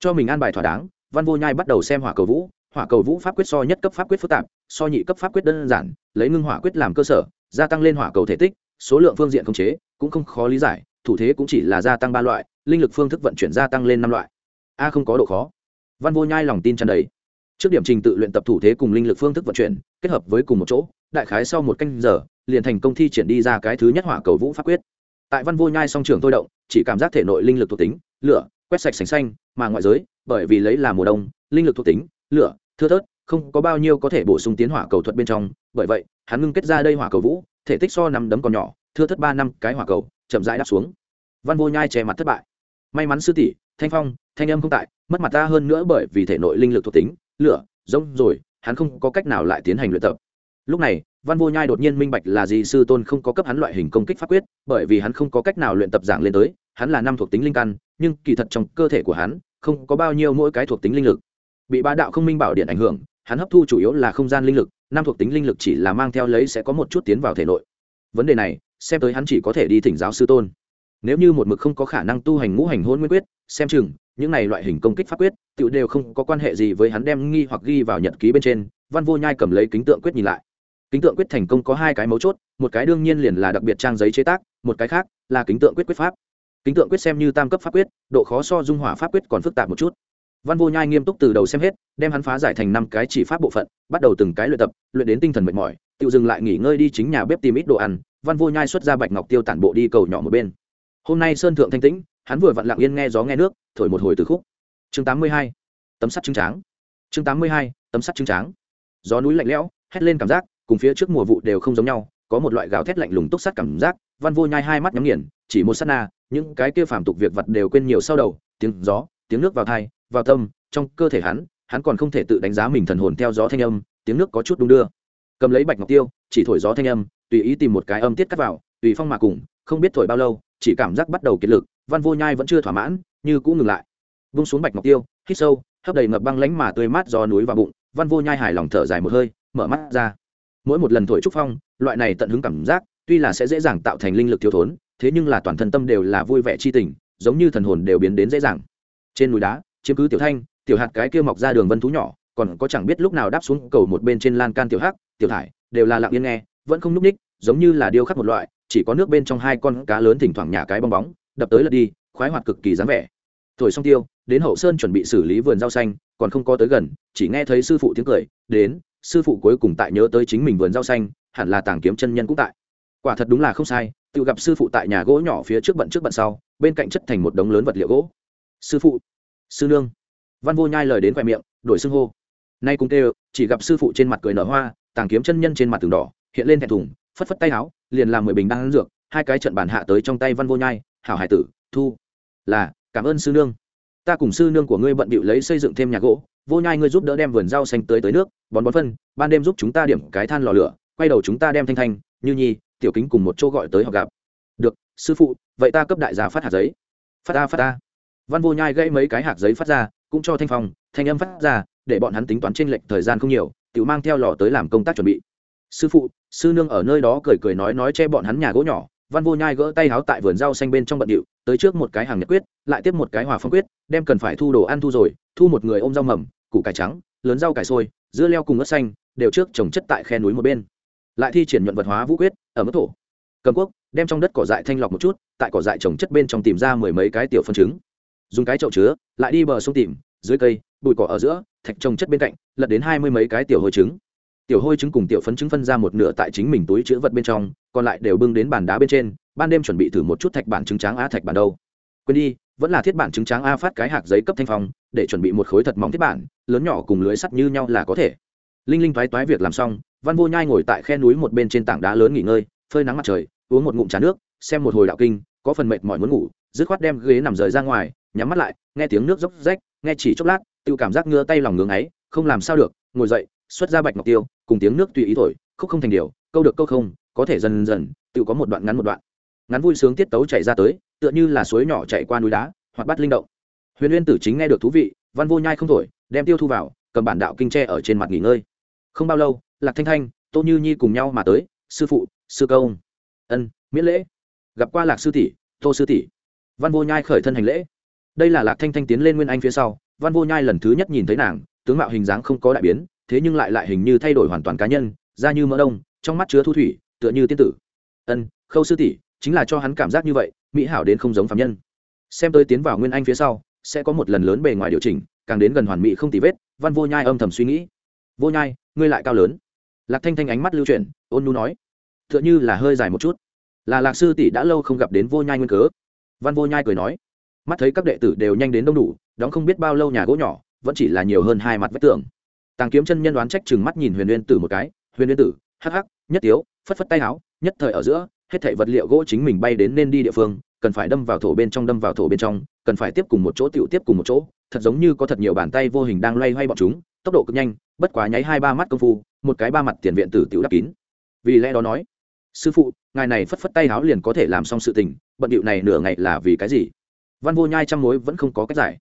Cho mình an bài thỏa đáng, văn vô nhai bắt đầu xem hỏa cầu vũ hỏa cầu vũ pháp quyết so nhất cấp pháp quyết phức tạp, so nhị cấp pháp quyết đơn giản, lấy ngưng hỏa quyết làm cơ sở, gia tăng lên hỏa cầu thể tích, số lượng phương diện khống chế cũng không khó lý giải, thủ thế cũng chỉ là gia tăng ba loại, linh lực phương thức vận chuyển gia tăng lên năm loại. A không có độ khó. Văn vô nhai lòng tin tràn đầy. Trước điểm trình tự luyện tập thủ thế cùng linh lực phương thức vận chuyển, kết hợp với cùng một chỗ, đại khái sau một canh giờ, liền thành công thi triển đi ra cái thứ nhất hỏa cầu vũ pháp quyết. Tại văn vô nhai song trường tôi động, chỉ cảm giác thể nội linh lực thuộc tính, lửa, quét sạch sành xanh, mà ngoại giới, bởi vì lấy là mùa đông, linh lực thuộc tính, lửa thưa thớt, không có bao nhiêu có thể bổ sung tiến hỏa cầu thuật bên trong, bởi vậy, hắn ngưng kết ra đây hỏa cầu vũ, thể tích so năm đấm còn nhỏ, thưa thất ba năm cái hỏa cầu, chậm rãi đáp xuống. Văn vô nhai che mặt thất bại. May mắn sư tỷ, thanh phong, thanh âm không tại, mất mặt ta hơn nữa bởi vì thể nội linh lực thuộc tính, lửa giống rồi, hắn không có cách nào lại tiến hành luyện tập. Lúc này, văn vô nhai đột nhiên minh bạch là gì sư tôn không có cấp hắn loại hình công kích pháp quyết, bởi vì hắn không có cách nào luyện tập giảng lên tới, hắn là năm thuộc tính linh căn, nhưng kỳ thật trong cơ thể của hắn, không có bao nhiêu mỗi cái thuộc tính linh lực bị ba đạo không minh bảo điện ảnh hưởng, hắn hấp thu chủ yếu là không gian linh lực, năm thuộc tính linh lực chỉ là mang theo lấy sẽ có một chút tiến vào thể nội. Vấn đề này, xem tới hắn chỉ có thể đi thỉnh giáo sư tôn. Nếu như một mực không có khả năng tu hành ngũ hành hôn nguyên quyết, xem chừng, những này loại hình công kích pháp quyết tự đều không có quan hệ gì với hắn đem nghi hoặc ghi vào nhật ký bên trên, văn vô nhai cầm lấy kính tượng quyết nhìn lại. Kính tượng quyết thành công có hai cái mấu chốt, một cái đương nhiên liền là đặc biệt trang giấy chế tác, một cái khác là kính tượng quyết quyết pháp. Kính tượng quyết xem như tam cấp pháp quyết, độ khó so dung hỏa pháp quyết còn phức tạp một chút văn vô nhai nghiêm túc từ đầu xem hết, đem hắn phá giải thành năm cái chỉ pháp bộ phận, bắt đầu từng cái luyện tập, luyện đến tinh thần mệt mỏi, tự dừng lại nghỉ ngơi đi chính nhà bếp tìm ít đồ ăn văn vô nhai xuất ra bạch ngọc tiêu tản bộ đi cầu nhỏ một bên hôm nay sơn thượng thanh tĩnh, hắn vừa vặn lặng yên nghe gió nghe nước, thổi một hồi từ khúc chương 82. tấm sắt trứng tráng chương 82. tấm sắt trứng tráng gió núi lạnh lẽo, hét lên cảm giác, cùng phía trước mùa vụ đều không giống nhau, có một loại gào thét lạnh lùng túc sắt cảm giác văn vô nhai hai mắt nhắm nghiền, chỉ một sát na, những cái kia phàm tục việc vật đều quên nhiều sau đầu, tiếng gió, tiếng nước vào thai vào tâm, trong cơ thể hắn hắn còn không thể tự đánh giá mình thần hồn theo gió thanh âm, tiếng nước có chút đung đưa. Cầm lấy bạch ngọc tiêu, chỉ thổi gió thanh âm, tùy ý tìm một cái âm tiết cắt vào, tùy phong mà cùng, không biết thổi bao lâu, chỉ cảm giác bắt đầu kiệt lực, văn vô nhai vẫn chưa thỏa mãn, như cũng ngừng lại. Vung xuống bạch ngọc tiêu, hít sâu, hấp đầy ngập băng lánh mà tươi mát gió núi vào bụng, văn vô nhai hài lòng thở dài một hơi, mở mắt ra. Mỗi một lần thổi trúc phong, loại này tận hứng cảm giác, tuy là sẽ dễ dàng tạo thành linh lực thiếu thốn, thế nhưng là toàn thân tâm đều là vui vẻ chi tình, giống như thần hồn đều biến đến dễ dàng. Trên núi đá chiếm cứ tiểu thanh, tiểu hạt cái kia mọc ra đường vân thú nhỏ, còn có chẳng biết lúc nào đáp xuống cầu một bên trên lan can tiểu hắc, tiểu thải, đều là lặng yên nghe, vẫn không núp ních, giống như là điêu khắc một loại, chỉ có nước bên trong hai con cá lớn thỉnh thoảng nhả cái bong bóng, đập tới lật đi, khoái hoạt cực kỳ dáng vẻ. Thổi xong tiêu, đến hậu sơn chuẩn bị xử lý vườn rau xanh, còn không có tới gần, chỉ nghe thấy sư phụ tiếng cười, đến, sư phụ cuối cùng tại nhớ tới chính mình vườn rau xanh, hẳn là tàng kiếm chân nhân cũng tại. Quả thật đúng là không sai, tự gặp sư phụ tại nhà gỗ nhỏ phía trước bận trước bận sau, bên cạnh chất thành một đống lớn vật liệu gỗ. Sư phụ sư nương. Văn vô nhai lời đến khoe miệng, đổi xưng hô. Nay cũng kêu, chỉ gặp sư phụ trên mặt cười nở hoa, tàng kiếm chân nhân trên mặt tường đỏ, hiện lên thẹn thùng, phất phất tay áo, liền làm mười bình đang ăn dược, hai cái trận bàn hạ tới trong tay văn vô nhai, hảo hải tử, thu. Là, cảm ơn sư nương. Ta cùng sư nương của ngươi bận bịu lấy xây dựng thêm nhà gỗ, vô nhai ngươi giúp đỡ đem vườn rau xanh tới tới nước, bón bón phân, ban đêm giúp chúng ta điểm cái than lò lửa, quay đầu chúng ta đem thanh thanh, như nhi, tiểu kính cùng một chỗ gọi tới họ gặp. Được, sư phụ, vậy ta cấp đại gia phát hạt giấy. Phát ta phát ta văn vô nhai gãy mấy cái hạt giấy phát ra, cũng cho thanh phong, thanh âm phát ra, để bọn hắn tính toán trên lệnh thời gian không nhiều tự mang theo lò tới làm công tác chuẩn bị. Sư phụ, sư nương ở nơi đó cười cười nói nói che bọn hắn nhà gỗ nhỏ. Văn vô nhai gỡ tay háo tại vườn rau xanh bên trong bận điệu, tới trước một cái hàng nhật quyết, lại tiếp một cái hòa phong quyết, đem cần phải thu đồ ăn thu rồi, thu một người ôm rau mầm, củ cải trắng, lớn rau cải sôi dưa leo cùng ớt xanh, đều trước trồng chất tại khe núi một bên. Lại thi triển nhuận vật hóa vũ quyết, ở mức thổ. Cầm quốc đem trong đất cỏ dại thanh lọc một chút, tại cỏ dại trồng chất bên trong tìm ra mười mấy cái tiểu phân trứng dùng cái chậu chứa, lại đi bờ sông tìm, dưới cây, bụi cỏ ở giữa, thạch trồng chất bên cạnh, lật đến hai mươi mấy cái tiểu hôi trứng. Tiểu hôi trứng cùng tiểu phấn trứng phân ra một nửa tại chính mình túi chữ vật bên trong, còn lại đều bưng đến bàn đá bên trên, ban đêm chuẩn bị thử một chút thạch bản trứng tráng a thạch bản đâu. Quên đi, vẫn là thiết bản trứng tráng a phát cái hạt giấy cấp thanh phong, để chuẩn bị một khối thật mỏng thiết bản, lớn nhỏ cùng lưới sắt như nhau là có thể. Linh linh toái toái việc làm xong, văn vô nhai ngồi tại khe núi một bên trên tảng đá lớn nghỉ ngơi, phơi nắng mặt trời, uống một ngụm trà nước, xem một hồi đạo kinh, có phần mệt mỏi muốn ngủ, dứt khoát đem ghế nằm rời ra ngoài nhắm mắt lại, nghe tiếng nước dốc rách, nghe chỉ chốc lát tự cảm giác ngứa tay lòng ngưỡng ấy không làm sao được, ngồi dậy, xuất ra bạch ngọc tiêu, cùng tiếng nước tùy ý thổi, khúc không thành điều, câu được câu không, có thể dần dần tự có một đoạn ngắn một đoạn. Ngắn vui sướng tiết tấu chạy ra tới, tựa như là suối nhỏ chạy qua núi đá hoặc bắt linh động. Huyền uyên tử chính nghe được thú vị, văn vô nhai không thổi, đem tiêu thu vào, cầm bản đạo kinh tre ở trên mặt nghỉ ngơi. Không bao lâu, lạc thanh thanh, tô như nhi cùng nhau mà tới, sư phụ, sư công. Ân, miễn lễ. Gặp qua lạc sư tỷ, tô sư tỷ. Văn vô nhai khởi thân hành lễ đây là lạc thanh thanh tiến lên nguyên anh phía sau, văn vô nhai lần thứ nhất nhìn thấy nàng, tướng mạo hình dáng không có đại biến, thế nhưng lại lại hình như thay đổi hoàn toàn cá nhân, da như mỡ đông, trong mắt chứa thu thủy, tựa như tiên tử. Ân, khâu sư tỷ, chính là cho hắn cảm giác như vậy, mỹ hảo đến không giống phạm nhân. Xem tôi tiến vào nguyên anh phía sau, sẽ có một lần lớn bề ngoài điều chỉnh, càng đến gần hoàn mỹ không tì vết, văn vô nhai âm thầm suy nghĩ. Vô nhai, ngươi lại cao lớn. Lạc thanh thanh ánh mắt lưu chuyển, ôn nu nói. T h ư ợ n h ư là hơi dài một chút. Là lạc sư tỷ đã lâu không gặp đến vô nhai nguyên cớ. Văn vô nhai cười nói mắt thấy các đệ tử đều nhanh đến đông đủ, đóng không biết bao lâu nhà gỗ nhỏ, vẫn chỉ là nhiều hơn hai mặt vách tường. Tàng kiếm chân nhân đoán trách chừng mắt nhìn huyền liên tử một cái, huyền liên tử, hắc hắc, nhất tiếu, phất phất tay áo, nhất thời ở giữa, hết thảy vật liệu gỗ chính mình bay đến nên đi địa phương, cần phải đâm vào thổ bên trong, đâm vào thổ bên trong, cần phải tiếp cùng một chỗ tựu tiếp cùng một chỗ. Thật giống như có thật nhiều bàn tay vô hình đang loay hoay bọn chúng, tốc độ cực nhanh, bất quá nháy hai ba mắt công phu, một cái ba mặt tiền viện tử tiểu đắp kín. Vì lẽ đó nói, sư phụ, ngài này phất phất tay háo liền có thể làm xong sự tình, bận điệu này nửa ngày là vì cái gì? Văn vô nhai trăm mối vẫn không có cách giải.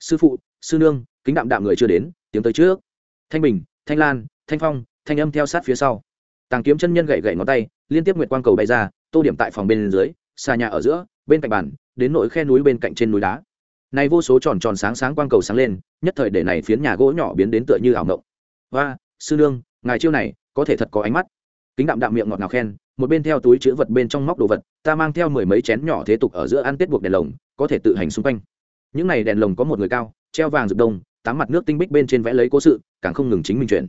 Sư phụ, sư nương, kính đạm đạm người chưa đến, tiếng tới trước. Thanh bình, thanh lan, thanh phong, thanh âm theo sát phía sau. Tàng kiếm chân nhân gậy gậy ngón tay, liên tiếp nguyệt quang cầu bay ra, tô điểm tại phòng bên dưới xa nhà ở giữa, bên cạnh bàn, đến nội khe núi bên cạnh trên núi đá. Này vô số tròn tròn sáng sáng quang cầu sáng lên, nhất thời để này phiến nhà gỗ nhỏ biến đến tựa như ảo ngộng và sư nương, ngài chiêu này, có thể thật có ánh mắt. Kính đạm đạm miệng ngọt ngào khen một bên theo túi chữ vật bên trong móc đồ vật, ta mang theo mười mấy chén nhỏ thế tục ở giữa ăn tết buộc đèn lồng, có thể tự hành xung quanh. Những này đèn lồng có một người cao, treo vàng rực đông, tám mặt nước tinh bích bên trên vẽ lấy cố sự, càng không ngừng chính mình chuyển.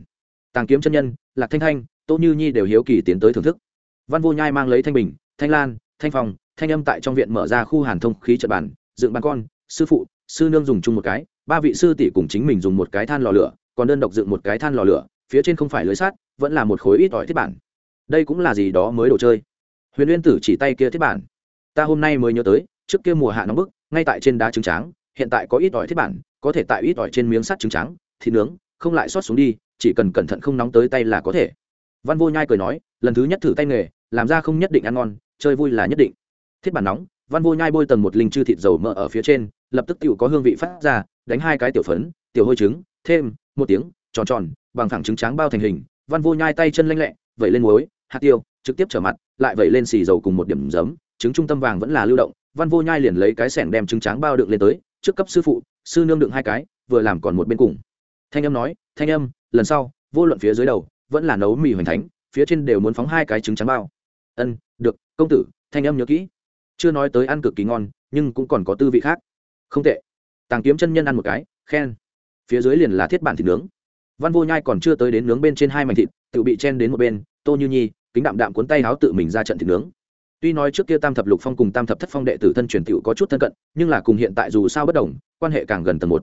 Tàng kiếm chân nhân, lạc thanh thanh, tô như nhi đều hiếu kỳ tiến tới thưởng thức. Văn vô nhai mang lấy thanh bình, thanh lan, thanh phòng thanh âm tại trong viện mở ra khu hàn thông khí trận bàn, dựng bàn con, sư phụ, sư nương dùng chung một cái, ba vị sư tỷ cùng chính mình dùng một cái than lò lửa, còn đơn độc dựng một cái than lò lửa, phía trên không phải lưới sắt, vẫn là một khối ít ỏi thiết bản đây cũng là gì đó mới đồ chơi. Huyền uyên tử chỉ tay kia thiết bản. Ta hôm nay mới nhớ tới, trước kia mùa hạ nóng bức, ngay tại trên đá trứng tráng, hiện tại có ít ỏi thiết bản, có thể tại ít ỏi trên miếng sắt trứng trắng thịt nướng, không lại xót xuống đi, chỉ cần cẩn thận không nóng tới tay là có thể. Văn vô nhai cười nói, lần thứ nhất thử tay nghề, làm ra không nhất định ăn ngon, chơi vui là nhất định. Thiết bản nóng, văn vô nhai bôi tầng một linh chư thịt dầu mỡ ở phía trên, lập tức tựu có hương vị phát ra, đánh hai cái tiểu phấn, tiểu hôi trứng, thêm một tiếng, tròn tròn, bằng thẳng trứng tráng bao thành hình. Văn vô nhai tay chân lanh lẹ, vẩy lên muối hạt tiêu, trực tiếp trở mặt, lại vẩy lên xì dầu cùng một điểm giấm, trứng trung tâm vàng vẫn là lưu động, văn vô nhai liền lấy cái sẻng đem trứng tráng bao đựng lên tới, trước cấp sư phụ, sư nương đựng hai cái, vừa làm còn một bên cùng. Thanh âm nói, thanh âm, lần sau, vô luận phía dưới đầu, vẫn là nấu mì hoành thánh, phía trên đều muốn phóng hai cái trứng trắng bao. Ân, được, công tử, thanh âm nhớ kỹ. Chưa nói tới ăn cực kỳ ngon, nhưng cũng còn có tư vị khác. Không tệ. Tàng kiếm chân nhân ăn một cái, khen. Phía dưới liền là thiết bản thịt nướng. Văn vô nhai còn chưa tới đến nướng bên trên hai mảnh thịt, tự bị chen đến một bên tô như nhi kính đạm đạm cuốn tay áo tự mình ra trận thịt nướng tuy nói trước kia tam thập lục phong cùng tam thập thất phong đệ tử thân truyền tiểu có chút thân cận nhưng là cùng hiện tại dù sao bất đồng quan hệ càng gần tầng một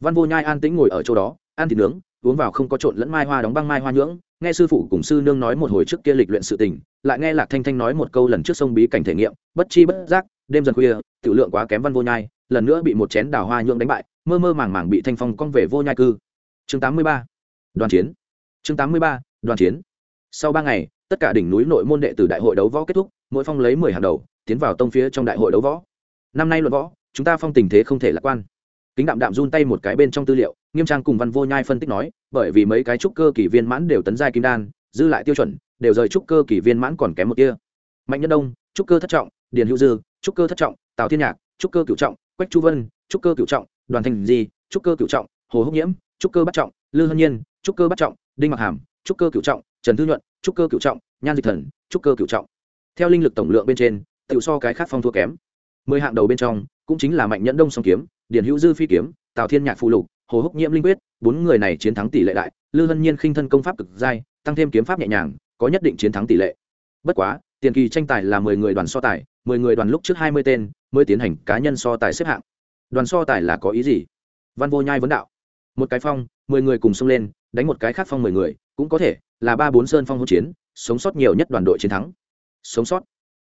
văn vô nhai an tĩnh ngồi ở chỗ đó ăn thịt nướng uống vào không có trộn lẫn mai hoa đóng băng mai hoa nhưỡng nghe sư phụ cùng sư nương nói một hồi trước kia lịch luyện sự tình lại nghe lạc thanh thanh nói một câu lần trước sông bí cảnh thể nghiệm bất chi bất giác đêm dần khuya tiểu lượng quá kém văn vô nhai lần nữa bị một chén đào hoa nhưỡng đánh bại mơ mơ màng màng bị thanh phong cong về vô nhai cư chương 83. đoàn chiến chương 83. đoàn chiến sau ba ngày tất cả đỉnh núi nội môn đệ tử đại hội đấu võ kết thúc mỗi phong lấy mười hàng đầu tiến vào tông phía trong đại hội đấu võ năm nay luận võ chúng ta phong tình thế không thể lạc quan kính đạm đạm run tay một cái bên trong tư liệu nghiêm trang cùng văn vô nhai phân tích nói bởi vì mấy cái trúc cơ kỷ viên mãn đều tấn giai kim đan dư lại tiêu chuẩn đều rời trúc cơ kỷ viên mãn còn kém một kia mạnh nhân đông trúc cơ thất trọng điền hữu dư trúc cơ thất trọng tào thiên nhạc trúc cơ cửu trọng quách chu vân trúc cơ cửu trọng đoàn thành di trúc cơ cửu trọng hồ húc nhiễm trúc cơ bắt trọng lư hân nhiên trúc cơ bắt trọng đinh mặc hàm trúc cơ cửu trọng trần thư nhuận, trúc cơ cửu trọng, nhan dịch thần, trúc cơ cửu trọng. Theo linh lực tổng lượng bên trên tự so cái khác phong thua kém. Mười hạng đầu bên trong, cũng chính là mạnh nhẫn đông song kiếm điền hữu dư phi kiếm, tào thiên nhạc phụ lục, hồ húc nhiễm linh quyết, bốn người này chiến thắng tỷ lệ đại, lư hân nhiên khinh thân công pháp cực giai tăng thêm kiếm pháp nhẹ nhàng, có nhất định chiến thắng tỷ lệ. Bất quá, tiền kỳ tranh tài là mười người đoàn so tài, mười người đoàn lúc trước hai mươi tên, mới tiến hành cá nhân so tài xếp hạng. Đoàn so tài là có ý gì? Văn vô nhai vấn đạo. Một cái phong, mười người cùng xông lên, đánh một cái khác phong mười người, cũng có thể là ba bốn sơn phong hỗn chiến, sống sót nhiều nhất đoàn đội chiến thắng. Sống sót.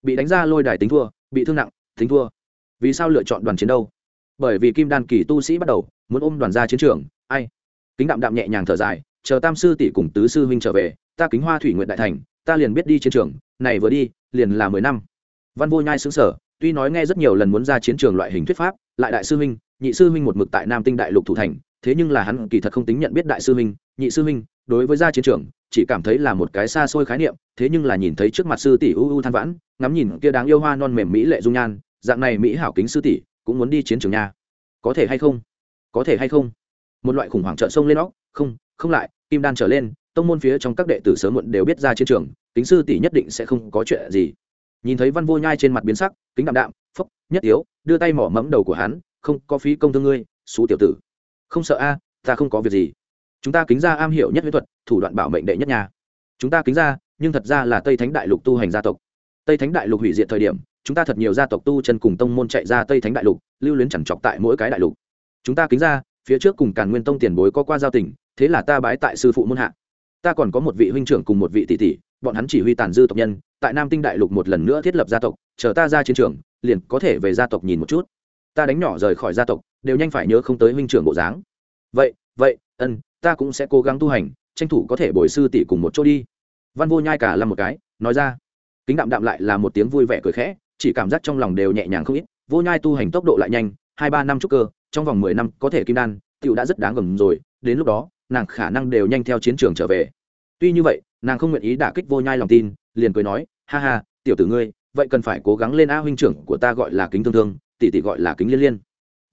Bị đánh ra lôi đài tính thua, bị thương nặng, tính thua. Vì sao lựa chọn đoàn chiến đâu? Bởi vì kim đan kỳ tu sĩ bắt đầu, muốn ôm đoàn ra chiến trường, ai? Kính đạm đạm nhẹ nhàng thở dài, chờ tam sư tỷ cùng tứ sư huynh trở về, ta kính hoa thủy nguyện đại thành, ta liền biết đi chiến trường, này vừa đi, liền là mười năm. Văn vô nhai xứng sở tuy nói nghe rất nhiều lần muốn ra chiến trường loại hình thuyết pháp, lại đại sư huynh, nhị sư huynh một mực tại nam tinh đại lục thủ thành, thế nhưng là hắn kỳ thật không tính nhận biết đại sư huynh, nhị sư huynh, đối với ra chiến trường chỉ cảm thấy là một cái xa xôi khái niệm, thế nhưng là nhìn thấy trước mặt sư tỷ u u than vãn, ngắm nhìn kia đáng yêu hoa non mềm mỹ lệ dung nhan, dạng này mỹ hảo kính sư tỷ, cũng muốn đi chiến trường nha. Có thể hay không? Có thể hay không? Một loại khủng hoảng trợ sông lên óc, không không lại, kim đan trở lên, tông môn phía trong các đệ tử sớm muộn đều biết ra chiến trường, kính sư tỷ nhất định sẽ không có chuyện gì. Nhìn thấy văn vô nhai trên mặt biến sắc, kính đạm đạm, phúc, nhất yếu đưa tay mỏ mẫm đầu của hắn, không, có phí công thương ngươi, xú tiểu tử. Không sợ a, ta không có việc gì chúng ta kính ra am hiểu nhất huyết thuật, thủ đoạn bảo mệnh đệ nhất nhà chúng ta kính ra, nhưng thật ra là tây thánh đại lục tu hành gia tộc. Tây thánh đại lục hủy diệt thời điểm, chúng ta thật nhiều gia tộc tu chân cùng tông môn chạy ra tây thánh đại lục, lưu luyến chẳng chọc tại mỗi cái đại lục. Chúng ta kính ra, phía trước cùng càn nguyên tông tiền bối có qua giao tình, thế là ta bái tại sư phụ môn hạ. Ta còn có một vị huynh trưởng cùng một vị tỷ tỷ, bọn hắn chỉ huy tàn dư tộc nhân tại tại nam tinh đại lục một lần nữa thiết lập gia tộc, chờ ta ra chiến trường, liền có thể về gia tộc nhìn một chút. Ta đánh nhỏ rời khỏi gia tộc, đều nhanh phải nhớ không tới huynh trưởng bộ dáng. Vậy vậy, ân ta cũng sẽ cố gắng tu hành, tranh thủ có thể bồi sư tỷ cùng một chỗ đi. Văn vô nhai cả làm một cái, nói ra. Kính đạm đạm lại là một tiếng vui vẻ cười khẽ, chỉ cảm giác trong lòng đều nhẹ nhàng không ít. Vô nhai tu hành tốc độ lại nhanh, hai ba năm trúc cơ, trong vòng mười năm có thể kim đan tựu đã rất đáng gầm rồi, đến lúc đó, nàng khả năng đều nhanh theo chiến trường trở về. Tuy như vậy, nàng không nguyện ý đả kích vô nhai lòng tin, liền cười nói, ha ha, tiểu tử ngươi, vậy cần phải cố gắng lên a huynh trưởng của ta gọi là kính thương thương, tỷ tỷ gọi là kính liên liên.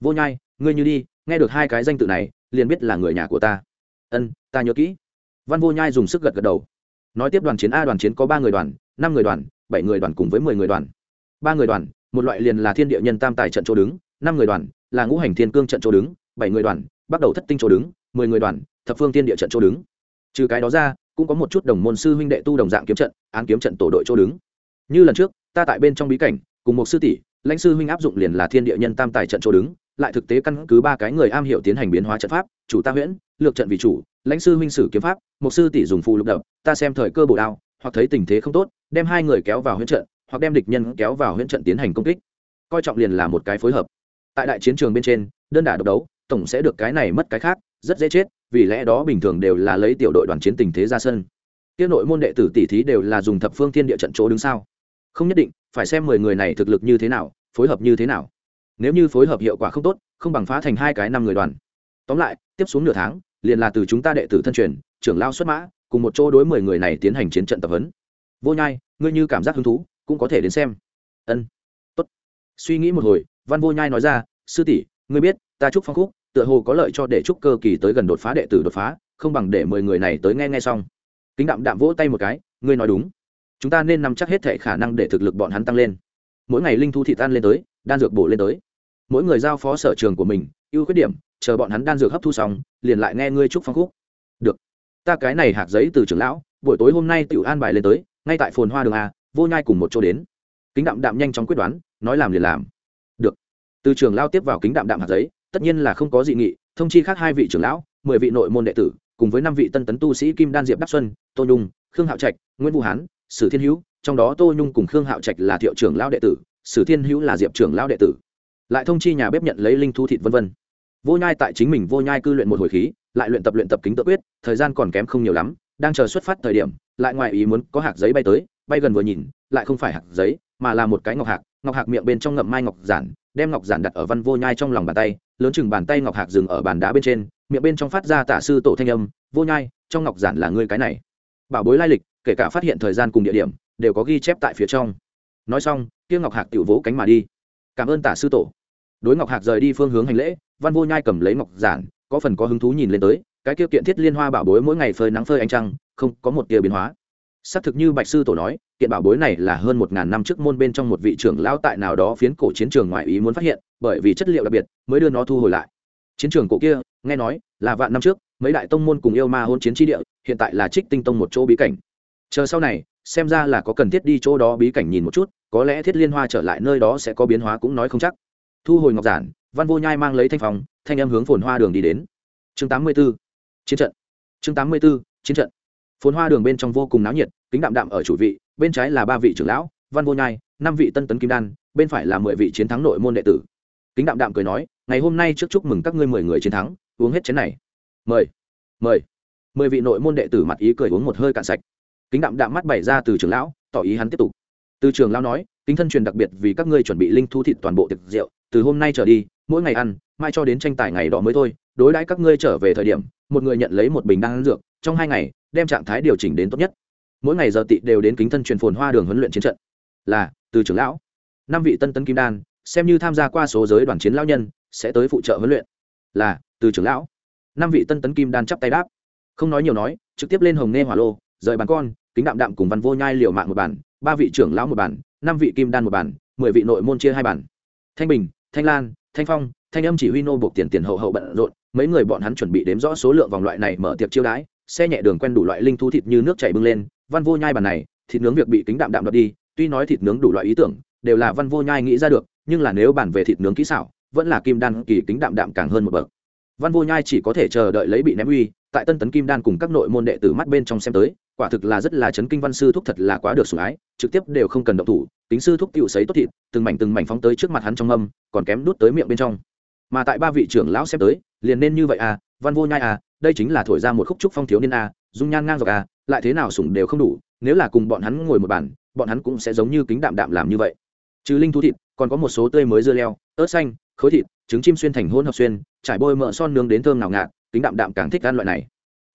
Vô nhai, ngươi như đi, nghe được hai cái danh tự này, liền biết là người nhà của ta ân, ta nhớ kỹ. Văn vô nhai dùng sức gật gật đầu. Nói tiếp đoàn chiến a, đoàn chiến có ba người đoàn, năm người đoàn, bảy người đoàn cùng với mười người đoàn. Ba người đoàn, một loại liền là thiên địa nhân tam tài trận chỗ đứng, năm người đoàn, là ngũ hành thiên cương trận chỗ đứng, bảy người đoàn, bắt đầu thất tinh chỗ đứng, mười người đoàn, thập phương thiên địa trận chỗ đứng. Trừ cái đó ra, cũng có một chút đồng môn sư huynh đệ tu đồng dạng kiếm trận, án kiếm trận tổ đội chỗ đứng. Như lần trước, ta tại bên trong bí cảnh, cùng một sư tỷ, lãnh sư huynh áp dụng liền là thiên địa nhân tam tài trận chỗ đứng, lại thực tế căn cứ ba cái người am hiểu tiến hành biến hóa trận pháp, chủ ta huyễn lược trận vì chủ, lãnh sư huynh sử kiếm pháp một sư tỷ dùng phù lục đập, ta xem thời cơ bổ đao, hoặc thấy tình thế không tốt, đem hai người kéo vào huyễn trận, hoặc đem địch nhân kéo vào huyễn trận tiến hành công kích. Coi trọng liền là một cái phối hợp. Tại đại chiến trường bên trên, đơn đả độc đấu, tổng sẽ được cái này mất cái khác, rất dễ chết, vì lẽ đó bình thường đều là lấy tiểu đội đoàn chiến tình thế ra sân. Tiết nội môn đệ tử tỷ thí đều là dùng thập phương thiên địa trận chỗ đứng sau không nhất định, phải xem mười người này thực lực như thế nào, phối hợp như thế nào. Nếu như phối hợp hiệu quả không tốt, không bằng phá thành hai cái năm người đoàn tóm lại, tiếp xuống nửa tháng, liền là từ chúng ta đệ tử thân truyền, trưởng lao xuất mã, cùng một chỗ đối mười người này tiến hành chiến trận tập huấn. Vô nhai, ngươi như cảm giác hứng thú, cũng có thể đến xem. Ân. Tốt. Suy nghĩ một hồi, văn vô nhai nói ra, sư tỷ, ngươi biết, ta chúc phong khúc, tựa hồ có lợi cho để chúc cơ kỳ tới gần đột phá đệ tử đột phá, không bằng để mười người này tới nghe nghe xong. Kính đạm đạm vỗ tay một cái, ngươi nói đúng. Chúng ta nên nắm chắc hết thể khả năng để thực lực bọn hắn tăng lên. Mỗi ngày linh thu thị tan lên tới, đan dược bổ lên tới. Mỗi người giao phó sở trường của mình, ưu khuyết điểm chờ bọn hắn đan dược hấp thu xong, liền lại nghe ngươi chúc phong khúc. Được. Ta cái này hạt giấy từ trưởng lão, buổi tối hôm nay tiểu an bài lên tới, ngay tại phồn hoa đường a, vô nhai cùng một chỗ đến. Kính đạm đạm nhanh chóng quyết đoán, nói làm liền làm. Được. Từ trưởng lao tiếp vào kính đạm đạm hạt giấy, tất nhiên là không có dị nghị, thông chi khác hai vị trưởng lão, mười vị nội môn đệ tử, cùng với năm vị tân tấn tu sĩ kim đan diệp đắc xuân, tô nhung, khương hạo trạch, nguyễn vũ hán, sử thiên hữu, trong đó tô nhung cùng khương hạo trạch là thiệu trưởng lão đệ tử, sử thiên hữu là diệp trưởng lão đệ tử. Lại thông chi nhà bếp nhận lấy linh thu thịt vân vân vô nhai tại chính mình vô nhai cư luyện một hồi khí, lại luyện tập luyện tập kính tự quyết, thời gian còn kém không nhiều lắm, đang chờ xuất phát thời điểm, lại ngoài ý muốn có hạt giấy bay tới, bay gần vừa nhìn, lại không phải hạt giấy, mà là một cái ngọc hạc ngọc hạc miệng bên trong ngậm mai ngọc giản, đem ngọc giản đặt ở văn vô nhai trong lòng bàn tay, lớn chừng bàn tay ngọc hạc dừng ở bàn đá bên trên, miệng bên trong phát ra tả sư tổ thanh âm, vô nhai, trong ngọc giản là ngươi cái này. Bảo bối lai lịch, kể cả phát hiện thời gian cùng địa điểm, đều có ghi chép tại phía trong. Nói xong, kia ngọc hạc tiểu vỗ cánh mà đi. Cảm ơn tả sư tổ. Đối ngọc hạc rời đi phương hướng hành lễ văn vô nhai cầm lấy ngọc giản, có phần có hứng thú nhìn lên tới, cái kia kiện thiết liên hoa bảo bối mỗi ngày phơi nắng phơi ánh trăng, không, có một tia biến hóa. Xác thực như bạch sư tổ nói, kiện bảo bối này là hơn một ngàn năm trước môn bên trong một vị trưởng lão tại nào đó phiến cổ chiến trường ngoại ý muốn phát hiện, bởi vì chất liệu đặc biệt, mới đưa nó thu hồi lại. Chiến trường cổ kia, nghe nói, là vạn năm trước, mấy đại tông môn cùng yêu ma hôn chiến tri địa, hiện tại là trích tinh tông một chỗ bí cảnh. Chờ sau này, xem ra là có cần thiết đi chỗ đó bí cảnh nhìn một chút, có lẽ thiết liên hoa trở lại nơi đó sẽ có biến hóa cũng nói không chắc. Thu hồi ngọc giản văn vô nhai mang lấy thanh phòng thanh em hướng phồn hoa đường đi đến. Chương tám mươi b ố chiến trận. Chương tám mươi b ố chiến trận. Phồn hoa đường bên trong vô cùng náo nhiệt, kính đạm đạm ở chủ vị, bên trái là ba vị trưởng lão, văn vô nhai, năm vị tân tấn kim đan, bên phải là mười vị chiến thắng nội môn đệ tử. Kính đạm đạm cười nói, ngày hôm nay trước chúc mừng các ngươi mười người chiến thắng, uống hết chén này. Mời mời. Mười vị nội môn đệ tử mặt ý cười uống một hơi cạn sạch. Kính đạm đạm mắt bày ra từ trưởng lão, tỏ ý hắn tiếp tục. Từ trường lão nói, kính thân truyền đặc biệt vì các ngươi chuẩn bị linh thu thịt toàn bộ thực rượu, từ hôm nay trở đi mỗi ngày ăn, mai cho đến tranh tài ngày đó mới thôi, đối đãi các ngươi trở về thời điểm, một người nhận lấy một bình đan dược, trong hai ngày, đem trạng thái điều chỉnh đến tốt nhất. Mỗi ngày giờ tị đều đến kính thân truyền phồn hoa đường huấn luyện chiến trận. Là, từ trưởng lão, năm vị tân tấn kim đan, xem như tham gia qua số giới đoàn chiến lão nhân, sẽ tới phụ trợ huấn luyện. Là, từ trưởng lão, năm vị tân tấn kim đan chắp tay đáp. Không nói nhiều nói, trực tiếp lên hồng nghe hỏa lô, rời bàn con, kính đạm đạm cùng văn vô nhai liều mạng một bản ba vị trưởng lão một bản năm vị kim đan một bản mười vị nội môn chia hai bản thanh bình, thanh lan thanh phong, thanh âm chỉ huy nô buộc tiền tiền hậu hậu bận rộn, mấy người bọn hắn chuẩn bị đếm rõ số lượng vòng loại này mở tiệc chiêu đãi, xe nhẹ đường quen đủ loại linh thú thịt như nước chảy bưng lên, văn vô nhai bàn này, thịt nướng việc bị kính đạm đạm đập đi, tuy nói thịt nướng đủ loại ý tưởng, đều là văn vô nhai nghĩ ra được, nhưng là nếu bàn về thịt nướng kỹ xảo, vẫn là kim đan kỳ kính đạm đạm càng hơn một bậc. Văn vô nhai chỉ có thể chờ đợi lấy bị ném uy tại tân tấn kim đan cùng các nội môn đệ tử mắt bên trong xem tới, quả thực là rất là chấn kinh văn sư thúc thật là quá được sủng ái, trực tiếp đều không cần động thủ tính sư thúc cựu sấy tốt thịt, từng mảnh từng mảnh phóng tới trước mặt hắn trong âm, còn kém đút tới miệng bên trong. Mà tại ba vị trưởng lão xem tới, liền nên như vậy à văn vô nhai à đây chính là thổi ra một khúc trúc phong thiếu niên à dung nhan ngang dọc à lại thế nào sủng đều không đủ, nếu là cùng bọn hắn ngồi một bàn, bọn hắn cũng sẽ giống như kính đạm đạm làm như vậy. Trừ linh thú thịt, còn có một số tươi mới dưa leo, ớt xanh, khối thịt, trứng chim xuyên thành hôn hợp xuyên, trải bôi mỡ son nướng đến thơm nào ngạt kính đạm đạm càng thích ăn loại này.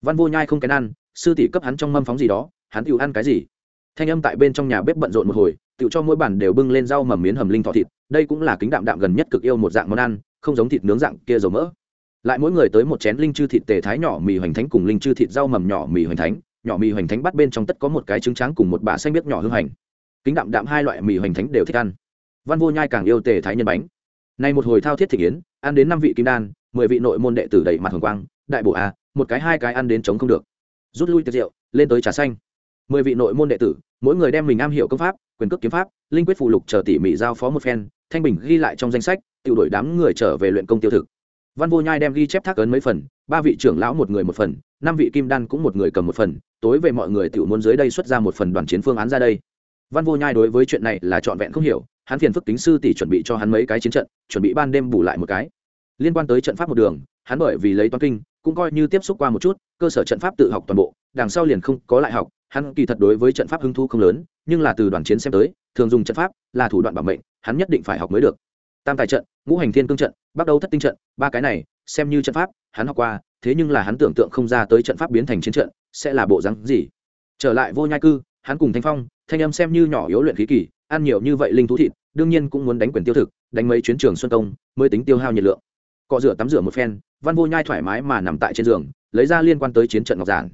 Văn vô nhai không kén ăn, sư tỷ cấp hắn trong mâm phóng gì đó, hắn tự ăn cái gì? Thanh âm tại bên trong nhà bếp bận rộn một hồi, tự cho mỗi bản đều bưng lên rau mầm miến hầm linh thọ thịt, đây cũng là kính đạm đạm gần nhất cực yêu một dạng món ăn, không giống thịt nướng dạng kia dầu mỡ. Lại mỗi người tới một chén linh chư thịt tề thái nhỏ mì hoành thánh cùng linh chư thịt rau mầm nhỏ mì hoành thánh, nhỏ mì hoành thánh bắt bên trong tất có một cái trứng tráng cùng một bả xanh biết nhỏ hương hành. Kính đạm đạm hai loại mì hoành thánh đều thích ăn. Văn vô nhai càng yêu tề thái nhân bánh. Nay một hồi thao thiết thị yến, ăn đến năm vị kim đan mười vị nội môn đệ tử đầy mặt hồng quang, đại bộ a, một cái hai cái ăn đến chống không được. Rút lui tiệc rượu, lên tới trà xanh. Mười vị nội môn đệ tử, mỗi người đem mình am hiểu công pháp, quyền cước kiếm pháp, linh quyết phụ lục chờ tỉ mỉ giao phó một phen, thanh bình ghi lại trong danh sách tự đổi đám người trở về luyện công tiêu thực. Văn vô nhai đem ghi chép thác ấn mấy phần, ba vị trưởng lão một người một phần, năm vị kim đan cũng một người cầm một phần, tối về mọi người tự muốn dưới đây xuất ra một phần đoàn chiến phương án ra đây. Văn vô nhai đối với chuyện này là trọn vẹn không hiểu, hắn phiền phức tính sư tỷ chuẩn bị cho hắn mấy cái chiến trận, chuẩn bị ban đêm bù lại một cái liên quan tới trận pháp một đường, hắn bởi vì lấy toán kinh, cũng coi như tiếp xúc qua một chút, cơ sở trận pháp tự học toàn bộ, đằng sau liền không có lại học. Hắn kỳ thật đối với trận pháp hứng thu không lớn, nhưng là từ đoàn chiến xem tới, thường dùng trận pháp là thủ đoạn bảo mệnh, hắn nhất định phải học mới được. Tam tài trận, ngũ hành thiên cương trận bắt đầu thất tinh trận, ba cái này, xem như trận pháp, hắn học qua, thế nhưng là hắn tưởng tượng không ra tới trận pháp biến thành chiến trận, sẽ là bộ rắn gì. Trở lại vô nhai cư, hắn cùng thanh phong, thanh âm xem như nhỏ yếu luyện khí kỳ, ăn nhiều như vậy linh thú thịt, đương nhiên cũng muốn đánh quyền tiêu thực, đánh mấy chuyến trường xuân công mới tính tiêu hao nhiệt lượng cọ rửa tắm rửa một phen, văn vô nhai thoải mái mà nằm tại trên giường, lấy ra liên quan tới chiến trận ngọc giản.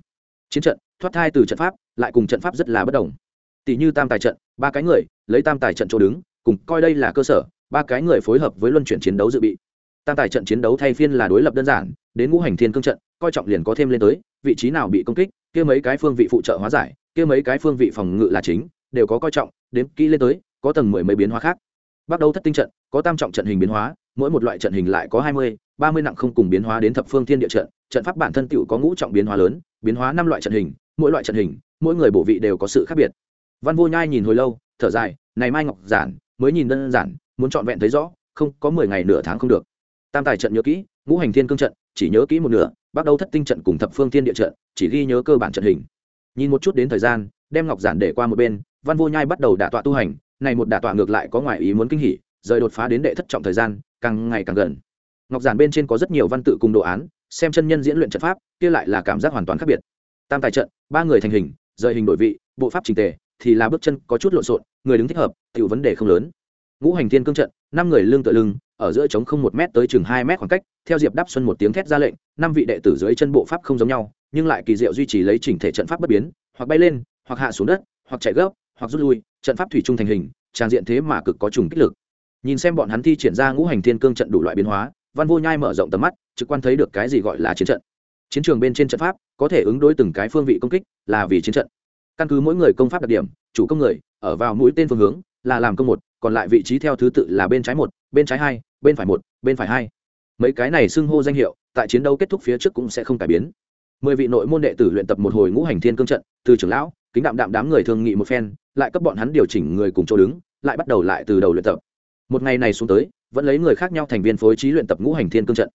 Chiến trận, thoát thai từ trận pháp, lại cùng trận pháp rất là bất đồng. Tỷ như tam tài trận, ba cái người, lấy tam tài trận chỗ đứng, cùng coi đây là cơ sở, ba cái người phối hợp với luân chuyển chiến đấu dự bị. Tam tài trận chiến đấu thay phiên là đối lập đơn giản, đến ngũ hành thiên cương trận, coi trọng liền có thêm lên tới, vị trí nào bị công kích, kia mấy cái phương vị phụ trợ hóa giải, kia mấy cái phương vị phòng ngự là chính, đều có coi trọng, đến kỹ lên tới, có tầng mười mấy biến hóa khác. Bắt đầu thất tinh trận, có tam trọng trận hình biến hóa mỗi một loại trận hình lại có hai mươi, ba mươi nặng không cùng biến hóa đến thập phương thiên địa trận trận pháp bản thân tựu có ngũ trọng biến hóa lớn, biến hóa năm loại trận hình, mỗi loại trận hình, mỗi người bổ vị đều có sự khác biệt. Văn vô nhai nhìn hồi lâu, thở dài, này mai ngọc giản, mới nhìn đơn giản, muốn trọn vẹn thấy rõ, không, có mười ngày nửa tháng không được. Tam tài trận nhớ kỹ, ngũ hành thiên cương trận, chỉ nhớ kỹ một nửa bắt đầu thất tinh trận cùng thập phương thiên địa trận, chỉ ghi nhớ cơ bản trận hình. Nhìn một chút đến thời gian, đem ngọc giản để qua một bên, văn vô nhai bắt đầu đả tọa tu hành, này một đả tọa ngược lại có ngoại ý muốn kinh hỉ, rời đột phá đến đệ thất trọng thời gian càng ngày càng gần. Ngọc giản bên trên có rất nhiều văn tự cùng đồ án, xem chân nhân diễn luyện trận pháp, kia lại là cảm giác hoàn toàn khác biệt. Tam tài trận, ba người thành hình, rời hình đổi vị, bộ pháp trình tề, thì là bước chân có chút lộn xộn, người đứng thích hợp, tiểu vấn đề không lớn. Ngũ hành thiên cương trận, năm người lưng tựa lưng, ở giữa trống không một m tới chừng hai m khoảng cách, theo diệp đáp xuân một tiếng thét ra lệnh, năm vị đệ tử dưới chân bộ pháp không giống nhau, nhưng lại kỳ diệu duy trì lấy chỉnh thể trận pháp bất biến, hoặc bay lên, hoặc hạ xuống đất, hoặc chạy gấp, hoặc rút lui, trận pháp thủy chung thành hình, trang diện thế mà cực có trùng kích lực nhìn xem bọn hắn thi triển ra ngũ hành thiên cương trận đủ loại biến hóa, văn vô nhai mở rộng tầm mắt, trực quan thấy được cái gì gọi là chiến trận. Chiến trường bên trên trận pháp, có thể ứng đối từng cái phương vị công kích, là vì chiến trận. Căn cứ mỗi người công pháp đặc điểm, chủ công người, ở vào mũi tên phương hướng, là làm công một, còn lại vị trí theo thứ tự là bên trái một, bên trái hai, bên phải một, bên phải hai. Mấy cái này xưng hô danh hiệu, tại chiến đấu kết thúc phía trước cũng sẽ không cải biến. Mười vị nội môn đệ tử luyện tập một hồi ngũ hành thiên cương trận, từ trưởng lão, kính đạm đạm đám người thương nghị một phen, lại cấp bọn hắn điều chỉnh người cùng chỗ đứng, lại bắt đầu lại từ đầu luyện tập một ngày này xuống tới, vẫn lấy người khác nhau thành viên phối trí luyện tập ngũ hành thiên cương trận.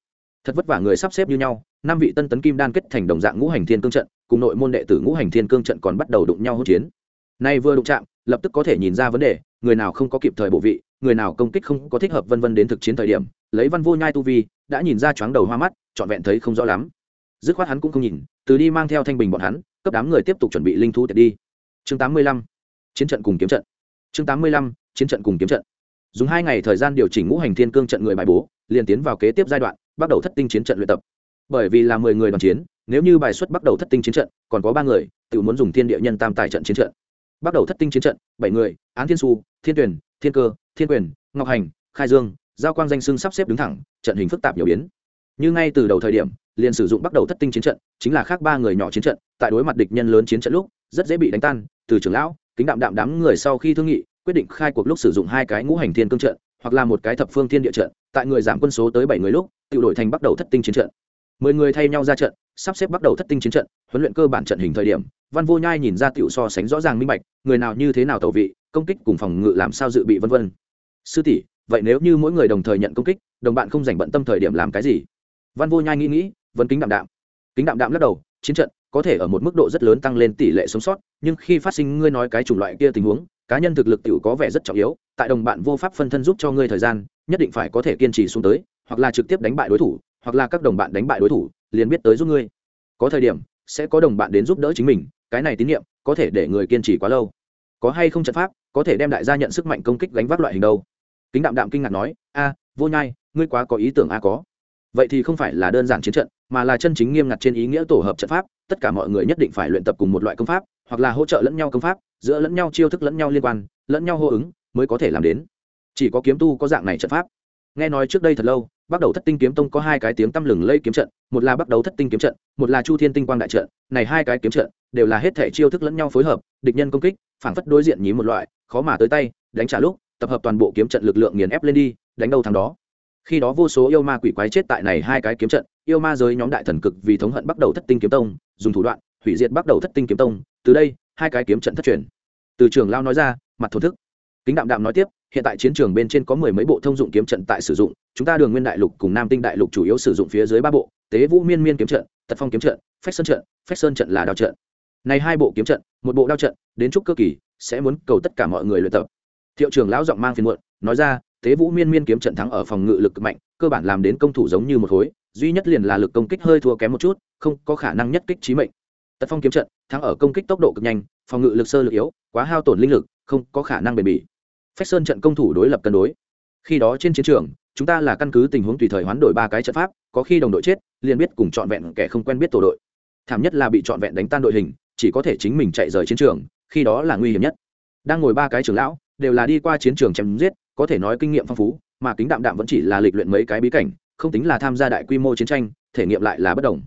Thật vất vả người sắp xếp như nhau, năm vị tân tấn kim đan kết thành đồng dạng ngũ hành thiên cương trận, cùng nội môn đệ tử ngũ hành thiên cương trận còn bắt đầu đụng nhau hỗn chiến. Nay vừa đụng chạm, lập tức có thể nhìn ra vấn đề, người nào không có kịp thời bộ vị, người nào công kích không có thích hợp vân vân đến thực chiến thời điểm, lấy văn vô nhai tu vi, đã nhìn ra chóng đầu hoa mắt, trọn vẹn thấy không rõ lắm. Dứt khoát hắn cũng không nhìn, từ đi mang theo thanh bình bọn hắn, cấp đám người tiếp tục chuẩn bị linh thu tiệt đi. Chương tám mươi lăm, chiến trận cùng kiếm trận. Chương tám mươi lăm, chiến trận cùng kiếm trận dùng hai ngày thời gian điều chỉnh ngũ hành thiên cương trận người bài bố, liền tiến vào kế tiếp giai đoạn, bắt đầu thất tinh chiến trận luyện tập. Bởi vì là mười người đoàn chiến, nếu như bài xuất bắt đầu thất tinh chiến trận, còn có ba người tự muốn dùng thiên địa nhân tam tài trận chiến trận. Bắt đầu thất tinh chiến trận, bảy người, án thiên su, thiên tuyển thiên cơ, thiên quyền, ngọc hành, khai dương, giao quang danh xưng sắp xếp đứng thẳng, trận hình phức tạp nhiều biến. Như ngay từ đầu thời điểm, liền sử dụng bắt đầu thất tinh chiến trận, chính là khác ba người nhỏ chiến trận, tại đối mặt địch nhân lớn chiến trận lúc, rất dễ bị đánh tan, từ trưởng lão, kính đạm đạm đám người sau khi thương nghị quyết định khai cuộc lúc sử dụng hai cái ngũ hành thiên cương trận, hoặc là một cái thập phương thiên địa trận, tại người giảm quân số tới bảy người lúc tự đổi thành bắt đầu thất tinh chiến trận. Mười người thay nhau ra trận, sắp xếp bắt đầu thất tinh chiến trận, huấn luyện cơ bản trận hình thời điểm, văn vô nhai nhìn ra tiểu so sánh rõ ràng minh bạch, người nào như thế nào tẩu vị, công kích cùng phòng ngự làm sao dự bị vân vân. Sư tỷ, vậy nếu như mỗi người đồng thời nhận công kích, đồng bạn không dành bận tâm thời điểm làm cái gì? Văn vô nhai nghĩ nghĩ, vẫn kính đạm đạm. Kính đạm đạm lắc đầu, chiến trận có thể ở một mức độ rất lớn tăng lên tỷ lệ sống sót, nhưng khi phát sinh ngươi nói cái chủng loại kia tình huống cá nhân thực lực tiểu có vẻ rất trọng yếu, tại đồng bạn vô pháp phân thân giúp cho ngươi thời gian, nhất định phải có thể kiên trì xuống tới, hoặc là trực tiếp đánh bại đối thủ, hoặc là các đồng bạn đánh bại đối thủ, liền biết tới giúp ngươi. Có thời điểm, sẽ có đồng bạn đến giúp đỡ chính mình, cái này tín nhiệm, có thể để người kiên trì quá lâu. Có hay không trận pháp, có thể đem đại gia nhận sức mạnh công kích gánh vác loại hình đâu. Kính đạm đạm kinh ngạc nói, a, vô nhai, ngươi quá có ý tưởng a có. Vậy thì không phải là đơn giản chiến trận, mà là chân chính nghiêm ngặt trên ý nghĩa tổ hợp trận pháp, tất cả mọi người nhất định phải luyện tập cùng một loại công pháp hoặc là hỗ trợ lẫn nhau công pháp, giữa lẫn nhau chiêu thức lẫn nhau liên quan, lẫn nhau hô ứng mới có thể làm đến. Chỉ có kiếm tu có dạng này trận pháp. Nghe nói trước đây thật lâu bắt đầu thất tinh kiếm tông có hai cái tiếng tăm lừng lây kiếm trận, một là bắt đầu thất tinh kiếm trận, một là chu thiên tinh quang đại trận. Này hai cái kiếm trận đều là hết thể chiêu thức lẫn nhau phối hợp, địch nhân công kích phản phất đối diện nhí một loại, khó mà tới tay, đánh trả lúc, tập hợp toàn bộ kiếm trận lực lượng nghiền ép lên đi, đánh đâu thằng đó. Khi đó vô số yêu ma quỷ quái chết tại này hai cái kiếm trận, yêu ma giới nhóm đại thần cực vì thống hận bắt đầu thất tinh kiếm tông, dùng thủ đoạn hủy diệt bắt đầu thất tinh kiếm tông từ đây, hai cái kiếm trận thất truyền. Từ trường lao nói ra, mặt thổ thức. Kính đạm đạm nói tiếp, hiện tại chiến trường bên trên có mười mấy bộ thông dụng kiếm trận tại sử dụng, chúng ta đường nguyên đại lục cùng nam tinh đại lục chủ yếu sử dụng phía dưới ba bộ, tế vũ miên miên kiếm trận, tật phong kiếm trận, phách sơn trận, phách sơn trận là đao trận. Này hai bộ kiếm trận, một bộ đao trận, đến trúc cơ kỳ, sẽ muốn cầu tất cả mọi người luyện tập. Thiệu trưởng lão giọng mang phiền muộn, nói ra, tế vũ miên miên kiếm trận thắng ở phòng ngự lực mạnh, cơ bản làm đến công thủ giống như một khối, duy nhất liền là lực công kích hơi thua kém một chút, không có khả năng nhất kích trí mệnh tật phong kiếm trận, thắng ở công kích tốc độ cực nhanh, phòng ngự lực sơ lực yếu, quá hao tổn linh lực, không có khả năng bền bỉ. Phách sơn trận công thủ đối lập cân đối. Khi đó trên chiến trường, chúng ta là căn cứ tình huống tùy thời hoán đổi ba cái trận pháp, có khi đồng đội chết, liền biết cùng trọn vẹn kẻ không quen biết tổ đội. Thảm nhất là bị trọn vẹn đánh tan đội hình, chỉ có thể chính mình chạy rời chiến trường, khi đó là nguy hiểm nhất. Đang ngồi ba cái trưởng lão, đều là đi qua chiến trường chém giết, có thể nói kinh nghiệm phong phú, mà kính đạm đạm vẫn chỉ là lịch luyện mấy cái bí cảnh, không tính là tham gia đại quy mô chiến tranh, thể nghiệm lại là bất đồng.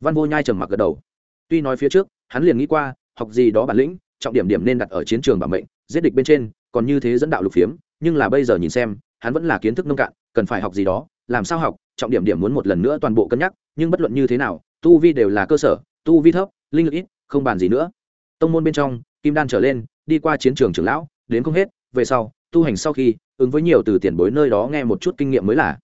Văn vô nhai trầm mặc gật đầu tuy nói phía trước, hắn liền nghĩ qua, học gì đó bản lĩnh, trọng điểm điểm nên đặt ở chiến trường bảo mệnh, giết địch bên trên, còn như thế dẫn đạo lục phiếm, nhưng là bây giờ nhìn xem, hắn vẫn là kiến thức nông cạn, cần phải học gì đó, làm sao học, trọng điểm điểm muốn một lần nữa toàn bộ cân nhắc, nhưng bất luận như thế nào, tu vi đều là cơ sở, tu vi thấp, linh lực ít, không bàn gì nữa. Tông môn bên trong, kim đan trở lên, đi qua chiến trường trưởng lão, đến không hết, về sau, tu hành sau khi, ứng với nhiều từ tiền bối nơi đó nghe một chút kinh nghiệm mới là.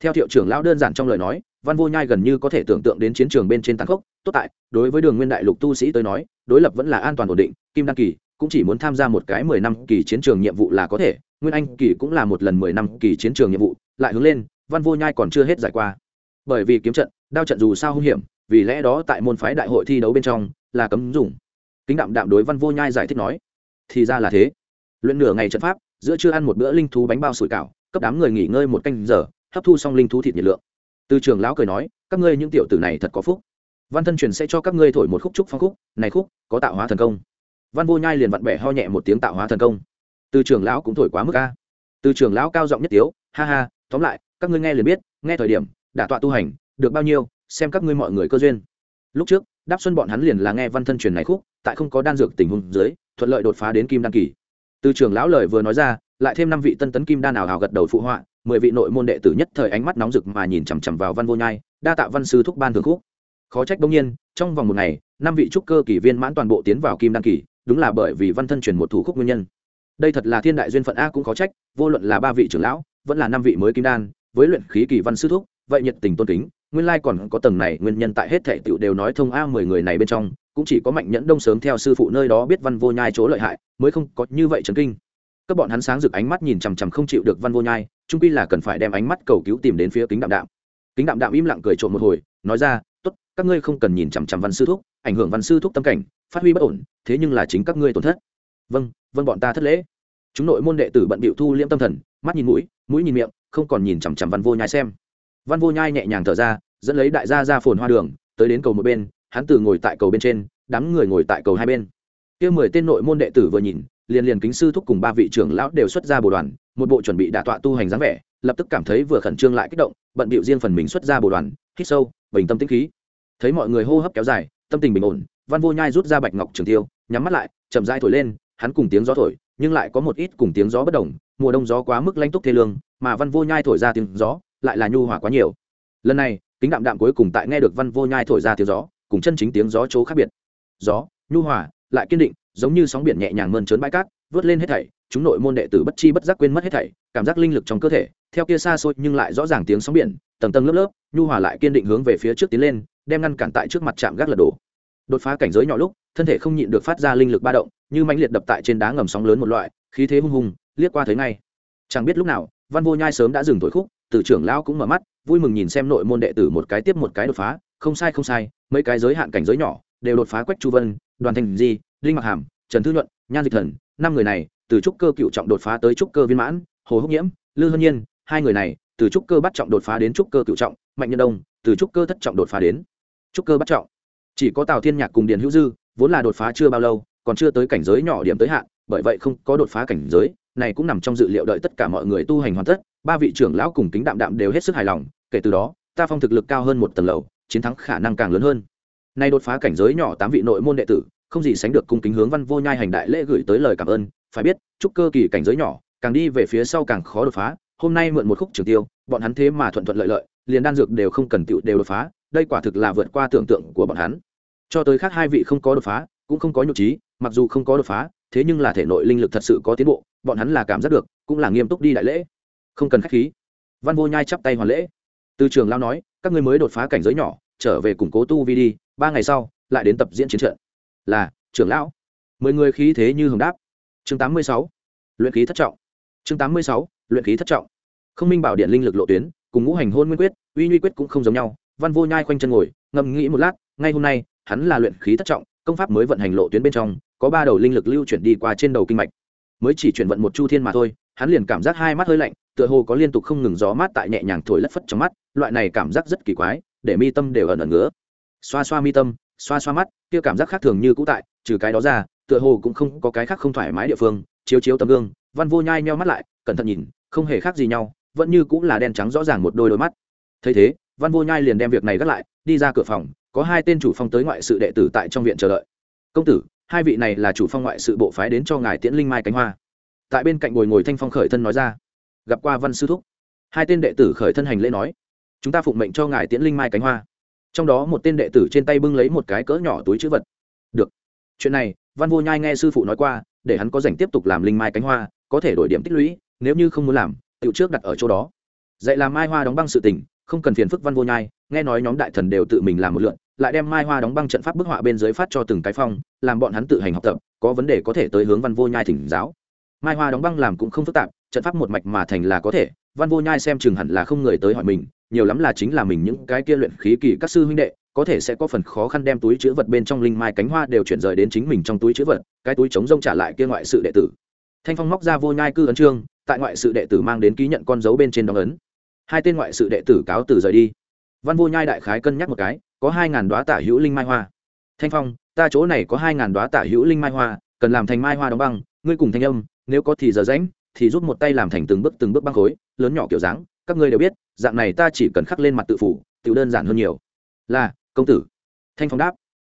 Theo thiệu trưởng lão đơn giản trong lời nói văn vô nhai gần như có thể tưởng tượng đến chiến trường bên trên tàn khốc. Tốt tại, đối với đường nguyên đại lục tu sĩ tới nói, đối lập vẫn là an toàn ổn định. Kim Đăng kỳ cũng chỉ muốn tham gia một cái mười năm kỳ chiến trường nhiệm vụ là có thể. Nguyên anh kỳ cũng là một lần mười năm kỳ chiến trường nhiệm vụ. Lại hướng lên, văn vô nhai còn chưa hết giải qua. Bởi vì kiếm trận, đao trận dù sao hung hiểm, vì lẽ đó tại môn phái đại hội thi đấu bên trong là cấm dùng. Kính đạm đạm đối văn vô nhai giải thích nói, thì ra là thế. Luyện nửa ngày trận pháp, giữa chưa ăn một bữa linh thú bánh bao sủi cảo, cấp đám người nghỉ ngơi một canh giờ, hấp thu xong linh thú thịt nhiệt lượng từ trường lão cười nói, các ngươi những tiểu tử này thật có phúc. Văn thân truyền sẽ cho các ngươi thổi một khúc trúc phong khúc, này khúc, có tạo hóa thần công. Văn vô nhai liền vặn bẻ ho nhẹ một tiếng tạo hóa thần công. Từ trường lão cũng thổi quá mức ca từ trường lão cao giọng nhất tiếu, ha ha, tóm lại, các ngươi nghe liền biết, nghe thời điểm đả tọa tu hành, được bao nhiêu, xem các ngươi mọi người cơ duyên. Lúc trước, đáp xuân bọn hắn liền là nghe văn thân truyền này khúc, tại không có đan dược tình huống dưới, thuận lợi đột phá đến kim đan kỳ. Từ trường lão lời vừa nói ra, lại thêm năm vị tân tấn kim đan ảo hào gật đầu phụ họa mười vị nội môn đệ tử nhất thời ánh mắt nóng rực mà nhìn chằm chằm vào văn vô nhai, đa tạ văn sư thúc ban thường khúc. Khó trách đông nhiên, trong vòng một ngày, năm vị trúc cơ kỳ viên mãn toàn bộ tiến vào kim đăng kỳ, đúng là bởi vì văn thân truyền một thủ khúc nguyên nhân. Đây thật là thiên đại duyên phận a cũng khó trách, vô luận là ba vị trưởng lão, vẫn là năm vị mới kim đan, với luyện khí kỳ văn sư thúc, vậy nhiệt tình tôn kính, nguyên lai còn có tầng này nguyên nhân tại hết thệ tựu đều nói thông a mười người này bên trong, cũng chỉ có mạnh nhẫn đông sớm theo sư phụ nơi đó biết văn vô nhai chỗ lợi hại, mới không có như vậy trấn kinh các bọn hắn sáng rực ánh mắt nhìn chằm chằm không chịu được văn vô nhai trung quy là cần phải đem ánh mắt cầu cứu tìm đến phía kính đạm đạm. Kính đạm đạm im lặng cười trộm một hồi, nói ra, tốt, các ngươi không cần nhìn chằm chằm văn sư thúc, ảnh hưởng văn sư thúc tâm cảnh, phát huy bất ổn, thế nhưng là chính các ngươi tổn thất. Vâng vâng bọn ta thất lễ. Chúng nội môn đệ tử bận bịu thu liễm tâm thần, mắt nhìn mũi mũi nhìn miệng, không còn nhìn chằm chằm văn vô nhai xem. Văn vô nhai nhẹ nhàng thở ra, dẫn lấy đại gia ra phồn hoa đường, tới đến cầu một bên, hắn từ ngồi tại cầu bên trên, đám người ngồi tại cầu hai bên. Kia mười tên nội môn đệ tử vừa nhìn liền liền kính sư thúc cùng ba vị trưởng lão đều xuất ra bồ đoàn, một bộ chuẩn bị đả tọa tu hành dáng vẻ, lập tức cảm thấy vừa khẩn trương lại kích động, bận bịu riêng phần mình xuất ra bồ đoàn, hít sâu, bình tâm tĩnh khí. Thấy mọi người hô hấp kéo dài, tâm tình bình ổn, văn vô nhai rút ra bạch ngọc trường tiêu, nhắm mắt lại, chậm rãi thổi lên, hắn cùng tiếng gió thổi, nhưng lại có một ít cùng tiếng gió bất đồng, mùa đông gió quá mức lanh túc thê lương, mà văn vô nhai thổi ra tiếng gió, lại là nhu hòa quá nhiều. Lần này, kính đạm đạm cuối cùng tại nghe được văn vô nhai thổi ra tiếng gió, cùng chân chính tiếng gió chỗ khác biệt. Gió, nhu hòa lại kiên định, giống như sóng biển nhẹ nhàng mơn trớn bãi cát, vớt lên hết thảy, chúng nội môn đệ tử bất chi bất giác quên mất hết thảy, cảm giác linh lực trong cơ thể, theo kia xa xôi nhưng lại rõ ràng tiếng sóng biển, tầng tầng lớp lớp, nhu hòa lại kiên định hướng về phía trước tiến lên, đem ngăn cản tại trước mặt chạm gác lật đổ. Đột phá cảnh giới nhỏ lúc, thân thể không nhịn được phát ra linh lực ba động, như mãnh liệt đập tại trên đá ngầm sóng lớn một loại, khí thế hung hùng, liếc qua thấy ngay. Chẳng biết lúc nào, văn vô nhai sớm đã dừng thổi khúc tử trưởng lão cũng mở mắt, vui mừng nhìn xem nội môn đệ tử một cái tiếp một cái đột phá, không sai không sai, mấy cái giới hạn cảnh giới nhỏ đều đột phá quách chu vân, đoàn thành di linh mặc hàm, trần thư nhuận, nhan dịch thần, năm người này, từ trúc cơ cựu trọng đột phá tới trúc cơ viên mãn, hồ húc nhiễm, lư hân nhiên, hai người này, từ trúc cơ bắt trọng đột phá đến trúc cơ cựu trọng, mạnh nhân đông, từ trúc cơ thất trọng đột phá đến trúc cơ bắt trọng. Chỉ có tào thiên nhạc cùng điền hữu dư, vốn là đột phá chưa bao lâu, còn chưa tới cảnh giới nhỏ điểm tới hạn, bởi vậy không có đột phá cảnh giới, này cũng nằm trong dự liệu đợi tất cả mọi người tu hành hoàn tất, ba vị trưởng lão cùng kính đạm đạm đều hết sức hài lòng, kể từ đó, ta phong thực lực cao hơn một tầng lầu, chiến thắng khả năng càng lớn hơn nay đột phá cảnh giới nhỏ tám vị nội môn đệ tử, không gì sánh được cung kính hướng văn vô nhai hành đại lễ gửi tới lời cảm ơn. Phải biết, chúc cơ kỳ cảnh giới nhỏ, càng đi về phía sau càng khó đột phá. Hôm nay mượn một khúc trường tiêu, bọn hắn thế mà thuận thuận lợi lợi, liền đan dược đều không cần tựu đều đột phá, đây quả thực là vượt qua tưởng tượng của bọn hắn. Cho tới khác hai vị không có đột phá, cũng không có nhục trí, mặc dù không có đột phá, thế nhưng là thể nội linh lực thật sự có tiến bộ, bọn hắn là cảm giác được, cũng là nghiêm túc đi đại lễ. Không cần khách khí. Văn vô nhai chắp tay hoàn lễ. Từ trường lao nói, các ngươi mới đột phá cảnh giới nhỏ, trở về củng cố tu vi đi ba ngày sau, lại đến tập diễn chiến trận. Là, trưởng lão. Mười người khí thế như hồng đáp. Chương tám mươi sáu. Luyện khí thất trọng. Chương tám mươi sáu. Luyện khí thất trọng. Không minh bảo điện linh lực lộ tuyến, cùng ngũ hành hôn nguyên quyết, uy nhuy quyết cũng không giống nhau. Văn vô nhai khoanh chân ngồi, ngẫm nghĩ một lát, ngay hôm nay, hắn là luyện khí thất trọng, công pháp mới vận hành lộ tuyến bên trong, có ba đầu linh lực lưu chuyển đi qua trên đầu kinh mạch. Mới chỉ chuyển vận một chu thiên mà thôi, hắn liền cảm giác hai mắt hơi lạnh, tựa hồ có liên tục không ngừng gió mát tại nhẹ nhàng thổi lất phất trong mắt, loại này cảm giác rất kỳ quái, để mi tâm đều ẩn ẩn ngứa xoa xoa mi tâm, xoa xoa mắt, kia cảm giác khác thường như cũ tại, trừ cái đó ra, tựa hồ cũng không có cái khác không thoải mái địa phương, chiếu chiếu tấm gương, văn vô nhai meo mắt lại, cẩn thận nhìn, không hề khác gì nhau, vẫn như cũng là đen trắng rõ ràng một đôi đôi mắt. Thấy thế, văn vô nhai liền đem việc này gác lại, đi ra cửa phòng, có hai tên chủ phong tới ngoại sự đệ tử tại trong viện chờ đợi. Công tử, hai vị này là chủ phong ngoại sự bộ phái đến cho ngài tiễn linh mai cánh hoa. Tại bên cạnh ngồi ngồi thanh phong khởi thân nói ra. Gặp qua văn sư thúc. Hai tên đệ tử khởi thân hành lễ nói, chúng ta phụng mệnh cho ngài tiễn linh mai cánh hoa trong đó một tên đệ tử trên tay bưng lấy một cái cỡ nhỏ túi chữ vật. Được. Chuyện này, văn vô nhai nghe sư phụ nói qua, để hắn có dành tiếp tục làm linh mai cánh hoa, có thể đổi điểm tích lũy, nếu như không muốn làm tự trước đặt ở chỗ đó. Dạy làm mai hoa đóng băng sự tình, không cần phiền phức văn vô nhai, nghe nói nhóm đại thần đều tự mình làm một lượn, lại đem mai hoa đóng băng trận pháp bức họa bên dưới phát cho từng cái phong, làm bọn hắn tự hành học tập, có vấn đề có thể tới hướng văn vô nhai thỉnh giáo. Mai hoa đóng băng làm cũng không phức tạp, trận pháp một mạch mà thành là có thể, văn vô nhai xem chừng hẳn là không người tới hỏi mình nhiều lắm là chính là mình những cái kia luyện khí kỳ các sư huynh đệ, có thể sẽ có phần khó khăn đem túi chữ vật bên trong linh mai cánh hoa đều chuyển rời đến chính mình trong túi chữ vật, cái túi chống rông trả lại kia ngoại sự đệ tử. Thanh phong móc ra vô nhai cư ấn trương tại ngoại sự đệ tử mang đến ký nhận con dấu bên trên đóng ấn. Hai tên ngoại sự đệ tử cáo từ rời đi. Văn vô nhai đại khái cân nhắc một cái, có hai ngàn đoá tả hữu linh mai hoa. Thanh phong, ta chỗ này có hai ngàn đoá tả hữu linh mai hoa, cần làm thành mai hoa đóng băng, ngươi cùng thanh âm, nếu có thì giờ rãnh thì rút một tay làm thành từng bước từng bước băng khối, lớn nhỏ kiểu dáng các ngươi đều biết, dạng này ta chỉ cần khắc lên mặt tự phủ tự đơn giản hơn nhiều. Là, công tử. Thanh phong đáp.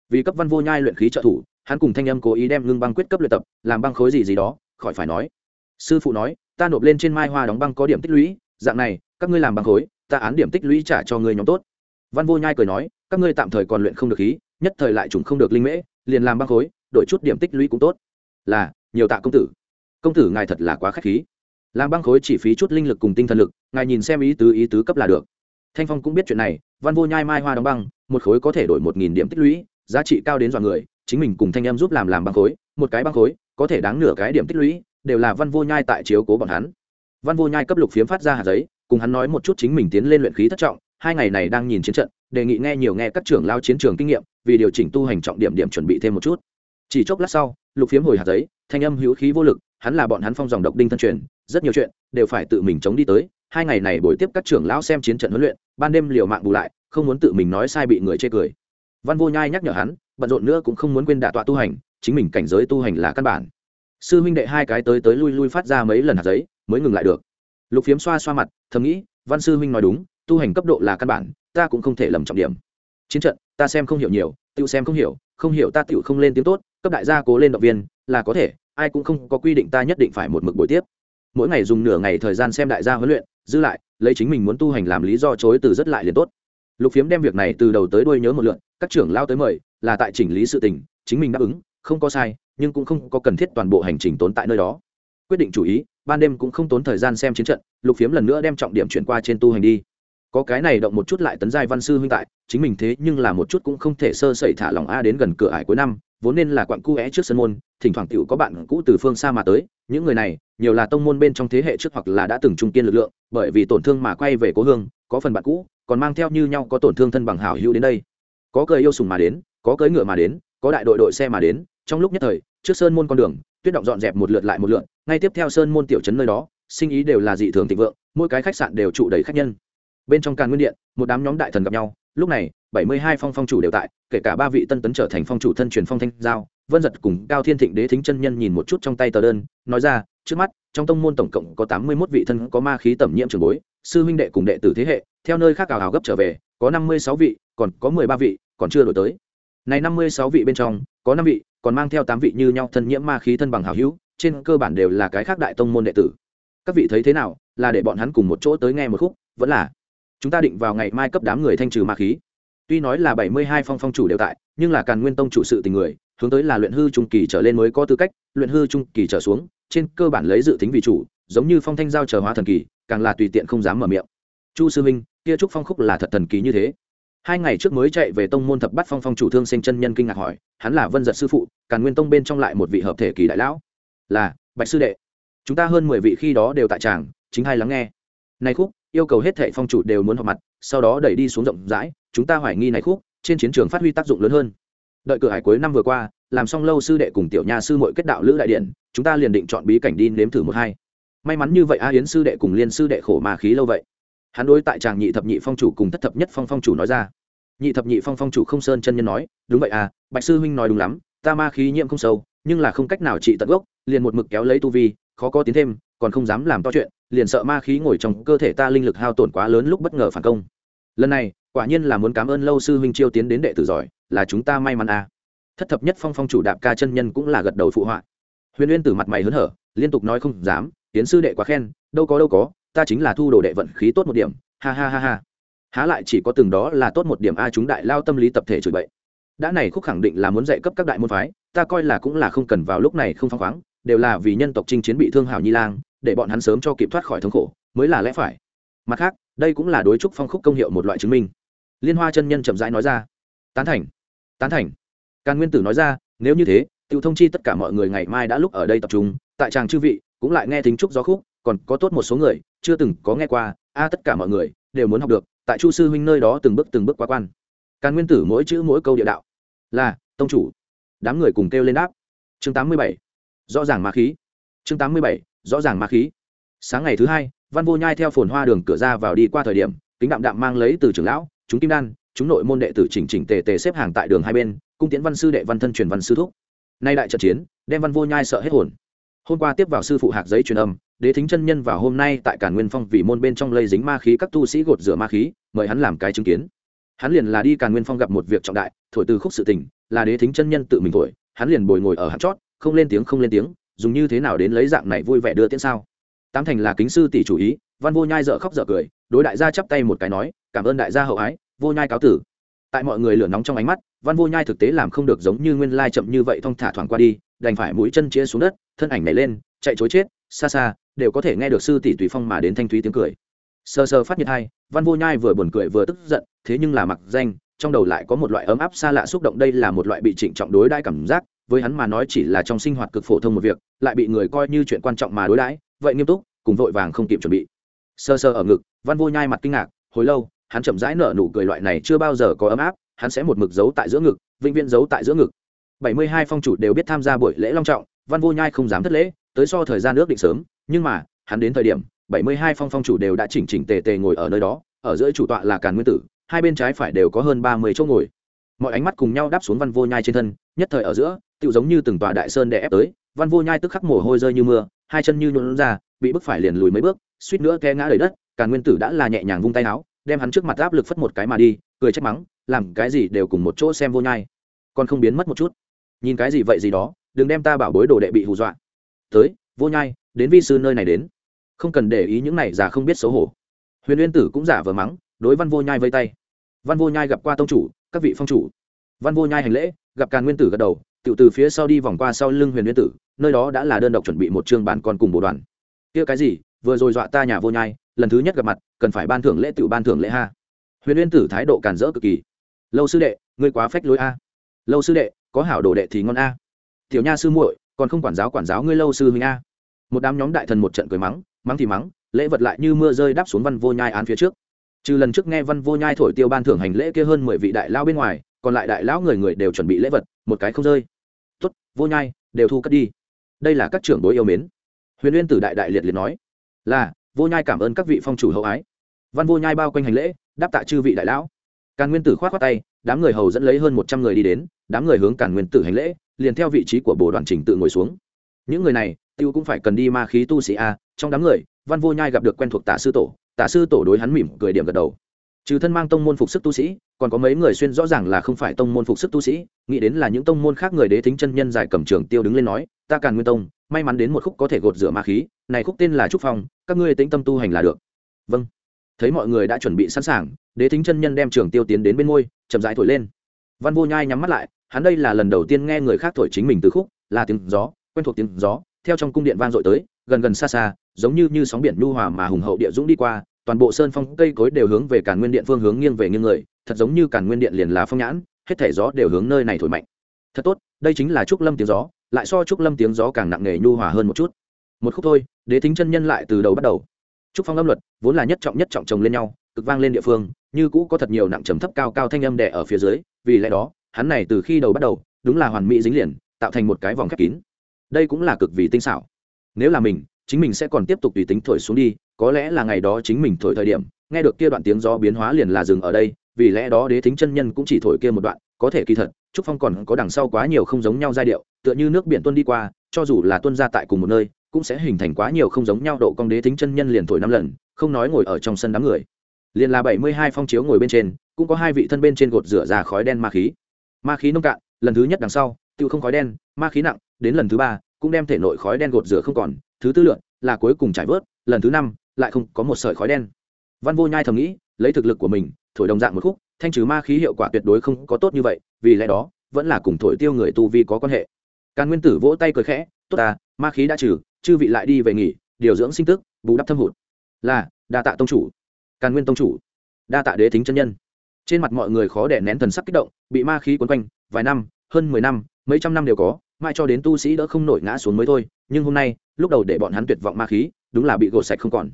Vì cấp văn vô nhai luyện khí trợ thủ, hắn cùng thanh âm cố ý đem ngưng băng quyết cấp luyện tập, làm băng khối gì gì đó, khỏi phải nói. Sư phụ nói, ta nộp lên trên mai hoa đóng băng có điểm tích lũy, dạng này, các ngươi làm băng khối, ta án điểm tích lũy trả cho ngươi nhóm tốt. Văn vô nhai cười nói, các ngươi tạm thời còn luyện không được khí, nhất thời lại trùng không được linh mễ, liền làm băng khối, đổi chút điểm tích lũy cũng tốt. Là, nhiều tạ công tử. Công tử ngài thật là quá k h á c h khí làm băng khối chỉ phí chút linh lực cùng tinh thần lực, ngài nhìn xem ý tứ ý tứ cấp là được. Thanh phong cũng biết chuyện này, văn vô nhai mai hoa đóng băng, một khối có thể đổi một nghìn điểm tích lũy, giá trị cao đến dọa người, chính mình cùng thanh em giúp làm làm băng khối, một cái băng khối, có thể đáng nửa cái điểm tích lũy, đều là văn vô nhai tại chiếu cố bọn hắn. Văn vô nhai cấp lục phiếm phát ra hạt giấy, cùng hắn nói một chút chính mình tiến lên luyện khí thất trọng, hai ngày này đang nhìn chiến trận, đề nghị nghe nhiều nghe các trưởng lao chiến trường kinh nghiệm, vì điều chỉnh tu hành trọng điểm điểm chuẩn bị thêm một chút. Chỉ chốc lát sau, lục phiếm hồi hạt giấy, thanh âm hữu khí vô lực, hắn là bọn hắn phong dòng độc đinh thân truyền rất nhiều chuyện, đều phải tự mình chống đi tới. Hai ngày này buổi tiếp các trưởng lão xem chiến trận huấn luyện, ban đêm liều mạng bù lại, không muốn tự mình nói sai bị người chê cười. Văn vô nhai nhắc nhở hắn, bận rộn nữa cũng không muốn quên đả tọa tu hành, chính mình cảnh giới tu hành là căn bản. Sư huynh đệ hai cái tới tới lui lui phát ra mấy lần hạt giấy, mới ngừng lại được. Lục phiếm xoa xoa mặt, thầm nghĩ, văn sư huynh nói đúng, tu hành cấp độ là căn bản, ta cũng không thể lầm trọng điểm. Chiến trận, ta xem không hiểu nhiều tự xem không hiểu không hiểu ta tự không lên tiếng tốt, cấp đại gia cố lên động viên, là có thể, ai cũng không có quy định ta nhất định phải một mực buổi tiếp mỗi ngày dùng nửa ngày thời gian xem đại gia huấn luyện, giữ lại, lấy chính mình muốn tu hành làm lý do chối từ rất lại liền tốt. Lục phiếm đem việc này từ đầu tới đuôi nhớ một lượn các trưởng lao tới mời, là tại chỉnh lý sự tình, chính mình đáp ứng, không có sai, nhưng cũng không có cần thiết toàn bộ hành trình tốn tại nơi đó. Quyết định chủ ý, ban đêm cũng không tốn thời gian xem chiến trận, lục phiếm lần nữa đem trọng điểm chuyển qua trên tu hành đi. Có cái này động một chút lại tấn giai văn sư huynh tại, chính mình thế nhưng là một chút cũng không thể sơ sẩy thả lòng a đến gần cửa ải cuối năm vốn nên là quặng cu é trước sân môn, thỉnh thoảng tiểu có bạn cũ từ phương xa mà tới, những người này, nhiều là tông môn bên trong thế hệ trước hoặc là đã từng trung kiên lực lượng, bởi vì tổn thương mà quay về cố hương, có phần bạn cũ, còn mang theo như nhau có tổn thương thân bằng hảo hữu đến đây. Có cười yêu sùng mà đến, có cưỡi ngựa mà đến, có đại đội đội xe mà đến, trong lúc nhất thời, trước sơn môn con đường, tuyết động dọn dẹp một lượt lại một lượt, ngay tiếp theo sơn môn tiểu trấn nơi đó, sinh ý đều là dị thường thịnh vượng, mỗi cái khách sạn đều trụ đầy khách nhân. Bên trong càn nguyên điện, một đám nhóm đại thần gặp nhau, lúc này bảy mươi hai phong phong chủ đều tại, kể cả ba vị tân tấn trở thành phong chủ thân truyền phong thanh giao, vân giật cùng cao thiên thịnh đế thính chân nhân nhìn một chút trong tay tờ đơn, nói ra, trước mắt, trong tông môn tổng cộng có tám mươi mốt vị thân có ma khí tẩm nhiễm trường bối, sư huynh đệ cùng đệ tử thế hệ, theo nơi khác ảo ảo gấp trở về, có năm mươi sáu vị, còn có mười ba vị, còn chưa đổi tới. Này năm mươi sáu vị bên trong, có năm vị, còn mang theo tám vị như nhau thân nhiễm ma khí thân bằng hảo hữu, trên cơ bản đều là cái khác đại tông môn đệ tử. Các vị thấy thế nào? Là để bọn hắn cùng một chỗ tới nghe một khúc, vẫn là, chúng ta định vào ngày mai cấp đám người thanh trừ ma khí tuy nói là bảy mươi hai phong phong chủ đều tại, nhưng là càn nguyên tông chủ sự tình người, hướng tới là luyện hư trung kỳ trở lên mới có tư cách, luyện hư trung kỳ trở xuống, trên cơ bản lấy dự tính vị chủ, giống như phong thanh giao chờ hóa thần kỳ, càng là tùy tiện không dám mở miệng. Chu sư minh kia trúc phong khúc là thật thần kỳ như thế. Hai ngày trước mới chạy về tông môn thập bắt phong phong chủ thương sinh chân nhân kinh ngạc hỏi, hắn là vân giật sư phụ, càn nguyên tông bên trong lại một vị hợp thể kỳ đại lão. Là, bạch sư đệ. Chúng ta hơn mười vị khi đó đều tại tràng, chính hay lắng nghe. Này khúc yêu cầu hết thệ phong chủ đều muốn họp mặt, sau đó đẩy đi xuống rộng rãi, chúng ta hoài nghi này khúc, trên chiến trường phát huy tác dụng lớn hơn. Đợi cửa hải cuối năm vừa qua, làm xong lâu sư đệ cùng tiểu nha sư mội kết đạo lữ đại điện, chúng ta liền định chọn bí cảnh đi nếm thử một hai. May mắn như vậy a yến sư đệ cùng liên sư đệ khổ mà khí lâu vậy. Hắn đối tại chàng nhị thập nhị phong chủ cùng thất thập nhất phong phong chủ nói ra. Nhị thập nhị phong phong chủ không sơn chân nhân nói, đúng vậy à bạch sư huynh nói đúng lắm, ta ma khí nhiễm không sâu, nhưng là không cách nào trị tận gốc, liền một mực kéo lấy tu vi, khó có tiến thêm, còn không dám làm to chuyện liền sợ ma khí ngồi trong cơ thể ta linh lực hao tổn quá lớn lúc bất ngờ phản công. Lần này, quả nhiên là muốn cảm ơn lâu sư huynh chiêu tiến đến đệ tử giỏi, là chúng ta may mắn à. thất thập nhất phong phong chủ đạp ca chân nhân cũng là gật đầu phụ họa. Huyền uyên từ mặt mày hớn hở, liên tục nói không dám tiến sư đệ quá khen, đâu có đâu có, ta chính là thu đồ đệ vận khí tốt một điểm. Ha ha ha ha. Há lại chỉ có từng đó là tốt một điểm a, chúng đại lao tâm lý tập thể chửi bậy. Đã này khúc khẳng định là muốn dạy cấp các đại môn phái, ta coi là cũng là không cần vào lúc này không phăng khoáng, đều là vì nhân tộc chinh chiến bị thương hảo nhi lang để bọn hắn sớm cho kịp thoát khỏi thống khổ, mới là lẽ phải. Mặt khác, đây cũng là đối trúc phong khúc công hiệu một loại chứng minh. Liên hoa chân nhân chậm rãi nói ra. Tán thành tán thành. Càn nguyên tử nói ra, nếu như thế tự thông chi tất cả mọi người ngày mai đã lúc ở đây tập trung, tại tràng chư vị, cũng lại nghe thính trúc gió khúc, còn có tốt một số người, chưa từng có nghe qua, a tất cả mọi người, đều muốn học được, tại chu sư huynh nơi đó từng bước từng bước qua quan. Càn nguyên tử mỗi chữ mỗi câu địa đạo. Là, tông chủ. Đám người cùng kêu lên đáp. Chương tám mươi bảy. Rõ ràng ma khí. Chương tám mươi bảy rõ ràng ma khí. Sáng ngày thứ hai, văn vô nhai theo phồn hoa đường cửa ra vào đi qua thời điểm, kính đạm đạm mang lấy từ trưởng lão, chúng kim đan, chúng nội môn đệ tử chỉnh chỉnh tề tề xếp hàng tại đường hai bên, cung tiễn văn sư đệ văn thân truyền văn sư thúc. Nay đại trận chiến, đem văn vô nhai sợ hết hồn. Hôm qua tiếp vào sư phụ hạc giấy truyền âm, đế thính chân nhân vào hôm nay tại cản nguyên phong vì môn bên trong lây dính ma khí các tu sĩ gột rửa ma khí, mời hắn làm cái chứng kiến. Hắn liền là đi càn nguyên phong gặp một việc trọng đại, thổi từ khúc sự tình, là đế thính chân nhân tự mình thổi, hắn liền bồi ngồi ở hạt chót, không lên tiếng, không lên tiếng dùng như thế nào đến lấy dạng này vui vẻ đưa tiễn sao? Tám thành là kính sư tỷ chủ ý, văn vô nhai dợ khóc dợ cười, đối đại gia chắp tay một cái nói, cảm ơn đại gia hậu ái, vô nhai cáo tử. Tại mọi người lửa nóng trong ánh mắt, văn vô nhai thực tế làm không được giống như nguyên lai chậm như vậy thong thả thoảng qua đi, đành phải mũi chân chia xuống đất, thân ảnh nảy lên, chạy chối chết, xa xa, đều có thể nghe được sư tỷ tùy phong mà đến thanh thúy tiếng cười. Sơ sơ phát nhiệt hai, văn vô nhai vừa buồn cười vừa tức giận, thế nhưng là mặc danh, trong đầu lại có một loại ấm áp xa lạ xúc động, đây là một loại bị trịnh trọng đối đãi cảm giác với hắn mà nói chỉ là trong sinh hoạt cực phổ thông một việc, lại bị người coi như chuyện quan trọng mà đối đãi, vậy nghiêm túc, cùng vội vàng không kịp chuẩn bị. Sơ sơ ở ngực, văn vô nhai mặt kinh ngạc, hồi lâu, hắn chậm rãi nở nụ cười loại này chưa bao giờ có ấm áp, hắn sẽ một mực giấu tại giữa ngực, vĩnh viễn giấu tại giữa ngực. Bảy mươi hai phong chủ đều biết tham gia buổi lễ long trọng, văn vô nhai không dám thất lễ, tới so thời gian ước định sớm, nhưng mà, hắn đến thời điểm, bảy mươi hai phong phong chủ đều đã chỉnh chỉnh tề tề ngồi ở nơi đó, ở giữa chủ tọa là càn nguyên tử, hai bên trái phải đều có hơn ba mươi chỗ ngồi. Mọi ánh mắt cùng nhau đáp xuống văn vô nhai trên thân, nhất thời ở giữa tự giống như từng tòa đại sơn đè ép tới, văn vô nhai tức khắc mồ hôi rơi như mưa, hai chân như nhuộn ra, bị bức phải liền lùi mấy bước, suýt nữa té ngã đầy đất, càn nguyên tử đã là nhẹ nhàng vung tay áo, đem hắn trước mặt áp lực phất một cái mà đi, cười trách mắng, làm cái gì đều cùng một chỗ xem vô nhai, còn không biến mất một chút. Nhìn cái gì vậy gì đó, đừng đem ta bảo bối đồ đệ bị hù dọa. Tới, vô nhai, đến vi sư nơi này đến. Không cần để ý những này già không biết xấu hổ. Huyền uyên tử cũng giả vờ mắng, đối văn vô nhai vây tay. Văn vô nhai gặp qua tông chủ, các vị phong chủ. Văn vô nhai hành lễ, gặp càn nguyên tử gật đầu tự từ phía sau đi vòng qua sau lưng huyền nguyên tử, nơi đó đã là đơn độc chuẩn bị một chương bản con cùng bộ đoàn. Kia cái gì, vừa rồi dọa ta nhà vô nhai, lần thứ nhất gặp mặt, cần phải ban thưởng lễ tự ban thưởng lễ ha. Huyền nguyên tử thái độ cản rỡ cực kỳ. Lâu sư đệ, ngươi quá phách lối a. Lâu sư đệ, có hảo đồ đệ thì ngon a. Tiểu nha sư muội, còn không quản giáo quản giáo ngươi lâu sư huynh a. Một đám nhóm đại thần một trận cười mắng mắng thì mắng, lễ vật lại như mưa rơi đáp xuống văn vô nhai án phía trước. Trừ lần trước nghe văn vô nhai thổi tiêu ban thưởng hành lễ kia hơn mười vị đại lao bên ngoài còn lại đại lão người người đều chuẩn bị lễ vật, một cái không rơi. Tuất vô nhai, đều thu cất đi. Đây là các trưởng đối yêu mến. Huyền uyên tử đại đại liệt liệt nói, là, vô nhai cảm ơn các vị phong chủ hậu ái. Văn vô nhai bao quanh hành lễ, đáp tạ chư vị đại lão. Càn nguyên tử k h o á t tay, đám người hầu dẫn lấy hơn một trăm người đi đến, đám người hướng càn nguyên tử hành lễ, liền theo vị trí của bồ đoàn trình tự ngồi xuống. Những người này, tiêu cũng phải cần đi ma khí tu sĩ a, trong đám người, văn vô nhai gặp được quen thuộc tả sư tổ, tả sư tổ đối hắn mỉm cười điểm gật đầu. Trừ thân mang tông môn phục sức tu sĩ còn có mấy người xuyên rõ ràng là không phải tông môn phục sức tu sĩ, nghĩ đến là những tông môn khác người đế thính chân nhân giải cầm trường tiêu đứng lên nói, ta càn nguyên tông, may mắn đến một khúc có thể gột rửa ma khí, này khúc tên là trúc phong, các ngươi tĩnh tâm tu hành là được. Vâng. Thấy mọi người đã chuẩn bị sẵn sàng, đế thính chân nhân đem trường tiêu tiến đến bên môi chậm rãi thổi lên. Văn vô nhai nhắm mắt lại, hắn đây là lần đầu tiên nghe người khác thổi chính mình từ khúc, là tiếng gió, quen thuộc tiếng gió, theo trong cung điện vang dội tới, gần gần xa xa, giống như như sóng biển nhu hòa mà hùng hậu địa dũng đi qua, toàn bộ sơn phong cây cối đều hướng về càn nguyên điện phương hướng nghiêng về nghiêng người thật giống như càn nguyên điện liền là phong nhãn, hết thể gió đều hướng nơi này thổi mạnh. Thật tốt, đây chính là trúc lâm tiếng gió, lại so trúc lâm tiếng gió càng nặng nề nhu hòa hơn một chút. Một khúc thôi, đế thính chân nhân lại từ đầu bắt đầu. Trúc phong âm luật, vốn là nhất trọng nhất trọng chồng lên nhau, cực vang lên địa phương, như cũ có thật nhiều nặng trầm thấp cao cao thanh âm đẻ ở phía dưới, vì lẽ đó, hắn này từ khi đầu bắt đầu, đúng là hoàn mỹ dính liền, tạo thành một cái vòng khép kín. Đây cũng là cực vì tinh xảo. Nếu là mình, chính mình sẽ còn tiếp tục tùy tính thổi xuống đi, có lẽ là ngày đó chính mình thổi thời điểm, nghe được kia đoạn tiếng gió biến hóa liền là dừng ở đây vì lẽ đó đế thính chân nhân cũng chỉ thổi kia một đoạn, có thể kỳ thật, trúc phong còn có đằng sau quá nhiều không giống nhau giai điệu, tựa như nước biển tuân đi qua, cho dù là tuân ra tại cùng một nơi, cũng sẽ hình thành quá nhiều không giống nhau độ cong đế thính chân nhân liền thổi năm lần, không nói ngồi ở trong sân đám người. Liền là bảy mươi hai phong chiếu ngồi bên trên, cũng có hai vị thân bên trên gột rửa ra khói đen ma khí. Ma khí nông cạn, lần thứ nhất đằng sau tự không khói đen, ma khí nặng, đến lần thứ ba, cũng đem thể nội khói đen gột rửa không còn, thứ tư lượn, là cuối cùng trải vớt, lần thứ năm, lại không có một sợi khói đen. Văn vô nhai thầm nghĩ lấy thực lực của mình, thổi đồng dạng một khúc, thanh trừ ma khí hiệu quả tuyệt đối không có tốt như vậy, vì lẽ đó, vẫn là cùng thổi tiêu người tu vi có quan hệ. Càn nguyên tử vỗ tay cười khẽ, tốt ta, ma khí đã trừ, chư vị lại đi về nghỉ, điều dưỡng sinh tức, bù đắp thâm hụt. Là, đa tạ tông chủ. Càn nguyên tông chủ. Đa tạ đế thính chân nhân. Trên mặt mọi người khó đẻ nén thần sắc kích động, bị ma khí quấn quanh, vài năm, hơn mười năm, mấy trăm năm đều có, mãi cho đến tu sĩ đỡ không nổi ngã xuống mới thôi, nhưng hôm nay, lúc đầu để bọn hắn tuyệt vọng ma khí, đúng là bị gột sạch không còn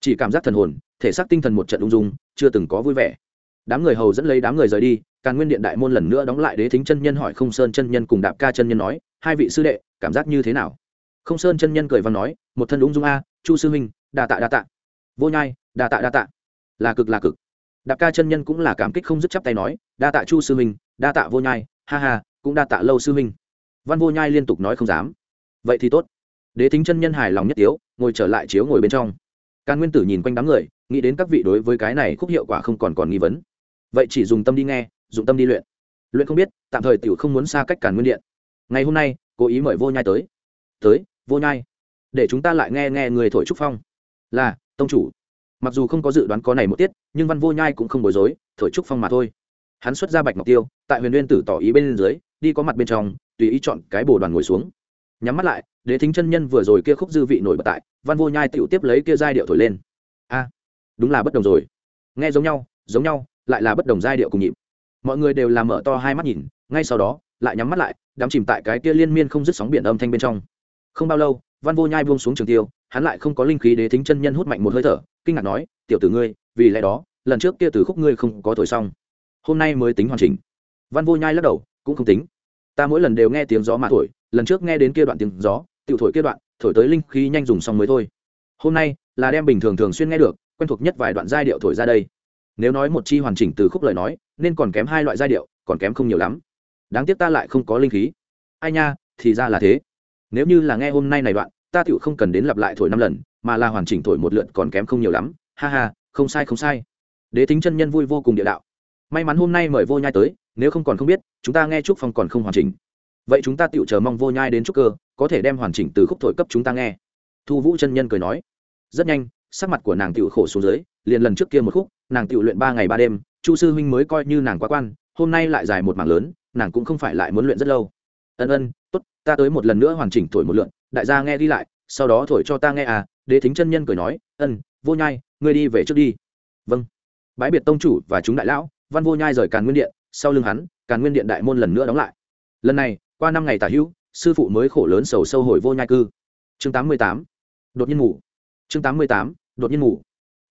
chỉ cảm giác thần hồn, thể xác tinh thần một trận ung dung, chưa từng có vui vẻ. Đám người hầu dẫn lấy đám người rời đi, càn nguyên điện đại môn lần nữa đóng lại đế thính chân nhân hỏi không sơn chân nhân cùng đạp ca chân nhân nói, hai vị sư đệ, cảm giác như thế nào? Không sơn chân nhân cười và nói, một thân ung dung a, chu sư huynh, đa tạ đa tạ. Vô nhai, đa tạ đa tạ. Là cực là cực. Đạp ca chân nhân cũng là cảm kích không dứt chắp tay nói, đa tạ chu sư huynh, đa tạ vô nhai, ha ha, cũng đa tạ lâu sư huynh. Văn vô nhai liên tục nói không dám. Vậy thì tốt. Đế thính chân nhân hài lòng nhất tiếu, ngồi trở lại chiếu ngồi bên trong càn nguyên tử nhìn quanh đám người, nghĩ đến các vị đối với cái này khúc hiệu quả không còn còn nghi vấn. Vậy chỉ dùng tâm đi nghe, dùng tâm đi luyện. Luyện không biết, tạm thời tiểu không muốn xa cách càn nguyên điện. Ngày hôm nay, cố ý mời vô nhai tới. Tới, vô nhai. Để chúng ta lại nghe nghe người thổi trúc phong. Là, tông chủ. Mặc dù không có dự đoán có này một tiết, nhưng văn vô nhai cũng không bối rối, thổi trúc phong mà thôi. Hắn xuất ra bạch ngọc tiêu, tại huyền nguyên tử tỏ ý bên dưới, đi có mặt bên trong, tùy ý chọn cái bồ đoàn ngồi xuống. Nhắm mắt lại, đế thính chân nhân vừa rồi kia khúc dư vị nổi bật tại văn vô nhai tựu tiếp lấy kia giai điệu thổi lên. A, đúng là bất đồng rồi. Nghe giống nhau giống nhau, lại là bất đồng giai điệu cùng nhịp. Mọi người đều làm mở to hai mắt nhìn, ngay sau đó, lại nhắm mắt lại, đắm chìm tại cái kia liên miên không dứt sóng biển âm thanh bên trong. Không bao lâu, văn vô nhai buông xuống trường tiêu, hắn lại không có linh khí đế thính chân nhân hút mạnh một hơi thở, kinh ngạc nói, tiểu tử ngươi, vì lẽ đó, lần trước kia từ khúc ngươi không có thổi xong. Hôm nay mới tính hoàn chỉnh. Văn vô nhai lắc đầu, cũng không tính. Ta mỗi lần đều nghe tiếng gió mà thổi, lần trước nghe đến kia đoạn tiếng gió tự thổi kia đoạn thổi tới linh khí nhanh dùng xong mới thôi. Hôm nay, là đem bình thường thường xuyên nghe được, quen thuộc nhất vài đoạn giai điệu thổi ra đây. Nếu nói một chi hoàn chỉnh từ khúc lời nói, nên còn kém hai loại giai điệu, còn kém không nhiều lắm. Đáng tiếc ta lại không có linh khí. Ai nha, thì ra là thế. Nếu như là nghe hôm nay này đoạn, ta tựu không cần đến lặp lại thổi năm lần, mà là hoàn chỉnh thổi một lượt còn kém không nhiều lắm. Ha ha, không sai không sai. Đế tính chân nhân vui vô cùng địa đạo. May mắn hôm nay mời vô nhai tới, nếu không còn không biết, chúng ta nghe trúc phong còn không hoàn chỉnh vậy chúng ta tựu chờ mong vô nhai đến chúc cơ, có thể đem hoàn chỉnh từ khúc thổi cấp chúng ta nghe. Thu vũ chân nhân cười nói. Rất nhanh, sắc mặt của nàng tựu khổ xuống dưới, liền lần trước kia một khúc, nàng tựu luyện ba ngày ba đêm, chu sư huynh mới coi như nàng quá quan, hôm nay lại dài một mảng lớn, nàng cũng không phải lại muốn luyện rất lâu. Ân ân, tốt, ta tới một lần nữa hoàn chỉnh thổi một lượn, đại gia nghe đi lại, sau đó thổi cho ta nghe à. Đế thính chân nhân cười nói. Ân, vô nhai, ngươi đi về trước đi. Vâng. Bãi biệt tông chủ và chúng đại lão, văn vô nhai rời càn nguyên điện, sau lưng hắn, càn nguyên điện đại môn lần nữa đóng lại. Lần này qua năm ngày tả hữu, sư phụ mới khổ lớn sầu sâu hồi vô nhai cư. Chương tám mươi tám, đột nhiên ngủ. Chương tám mươi tám, đột nhiên ngủ.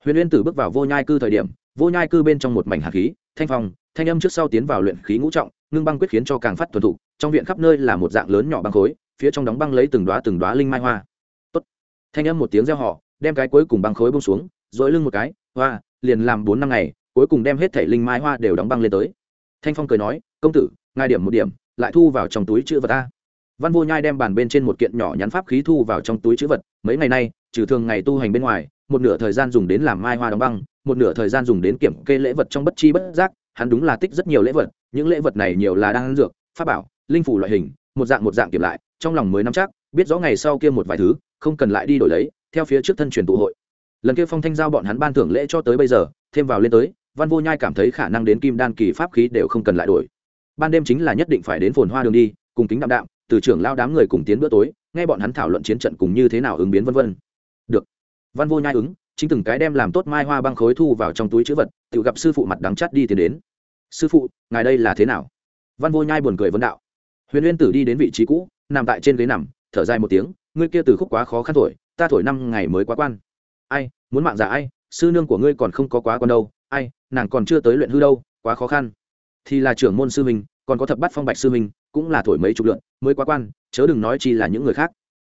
Huyền uyên tử bước vào vô nhai cư thời điểm, vô nhai cư bên trong một mảnh hạt khí, thanh phong, thanh âm trước sau tiến vào luyện khí ngũ trọng, ngưng băng quyết khiến cho càng phát thuần thục, trong viện khắp nơi là một dạng lớn nhỏ băng khối, phía trong đóng băng lấy từng đoá từng đoá linh mai hoa. Tốt. thanh âm một tiếng reo họ đem cái cuối cùng băng khối bông xuống dội lưng một cái, hoa, liền làm bốn năm ngày, cuối cùng đem hết thảy linh mai hoa đều đóng băng lên tới. Thanh phong cười nói, công tử, ngài điểm một điểm lại thu vào trong túi chữ vật ta. Văn vô nhai đem bàn bên trên một kiện nhỏ nhắn pháp khí thu vào trong túi chữ vật, mấy ngày nay, trừ thường ngày tu hành bên ngoài, một nửa thời gian dùng đến làm mai hoa đóng băng, một nửa thời gian dùng đến kiểm kê lễ vật trong bất chi bất giác, hắn đúng là tích rất nhiều lễ vật, những lễ vật này nhiều là đang dược, pháp bảo, linh phủ loại hình, một dạng một dạng kiểm lại, trong lòng mới nắm chắc, biết rõ ngày sau kia một vài thứ, không cần lại đi đổi lấy, theo phía trước thân truyền tụ hội. Lần kia phong thanh giao bọn hắn ban thưởng lễ cho tới bây giờ, thêm vào lên tới, văn vô nhai cảm thấy khả năng đến kim đan kỳ pháp khí đều không cần lại đổi ban đêm chính là nhất định phải đến phồn hoa đường đi, cùng kính đạm đạm, từ trưởng lao đám người cùng tiến bữa tối, nghe bọn hắn thảo luận chiến trận cùng như thế nào ứng biến vân vân. Được. Văn vô nhai ứng, chính từng cái đem làm tốt mai hoa băng khối thu vào trong túi chữ vật, tự gặp sư phụ mặt đắng chắt đi tiến đến. Sư phụ, ngài đây là thế nào? Văn vô nhai buồn cười vấn đạo. Huyền uyên tử đi đến vị trí cũ, nằm tại trên ghế nằm, thở dài một tiếng, ngươi kia từ khúc quá khó khăn thổi ta thổi năm ngày mới quá quan. Ai, muốn mạng giả ai, sư nương của ngươi còn không có quá quan đâu, ai, nàng còn chưa tới luyện hư đâu, quá khó khăn thì là trưởng môn sư minh còn có thập bắt phong bạch sư minh cũng là thổi mấy chục lượn, mới quá quan, chớ đừng nói chi là những người khác.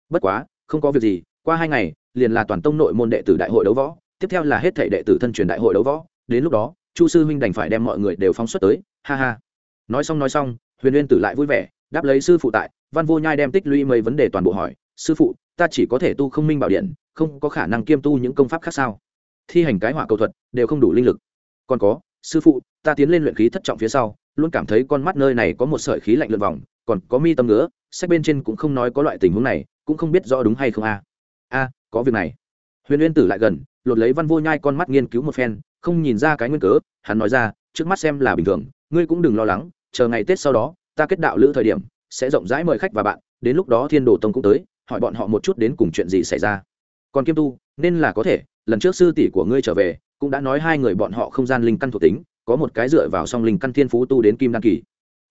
Bất quá, không có việc gì, qua hai ngày, liền là toàn tông nội môn đệ tử đại hội đấu võ, tiếp theo là hết thể đệ tử thân truyền đại hội đấu võ. Đến lúc đó, chu sư huynh đành phải đem mọi người đều phóng xuất tới, ha ha. Nói xong nói xong, huyền uyên tử lại vui vẻ, đáp lấy sư phụ tại, văn vô nhai đem tích lũy mấy vấn đề toàn bộ hỏi, sư phụ, ta chỉ có thể tu không minh bảo điện, không có khả năng kiêm tu những công pháp khác sao? Thi hành cái hỏa cầu thuật đều không đủ linh lực. Còn có sư phụ, ta tiến lên luyện khí thất trọng phía sau, luôn cảm thấy con mắt nơi này có một sợi khí lạnh lượn vòng, còn có mi tâm ngứa, sách bên trên cũng không nói có loại tình huống này, cũng không biết rõ đúng hay không a. A, có việc này. Huyền uyên tử lại gần, lột lấy văn vô nhai con mắt nghiên cứu một phen, không nhìn ra cái nguyên cớ, hắn nói ra, trước mắt xem là bình thường, ngươi cũng đừng lo lắng, chờ ngày tết sau đó, ta kết đạo lữ thời điểm, sẽ rộng rãi mời khách và bạn, đến lúc đó thiên đồ tông cũng tới, hỏi bọn họ một chút đến cùng chuyện gì xảy ra. Còn kim tu, nên là có thể, lần trước sư tỷ của ngươi trở về cũng đã nói hai người bọn họ không gian linh căn thuộc tính, có một cái dựa vào song linh căn thiên phú tu đến kim đan kỳ.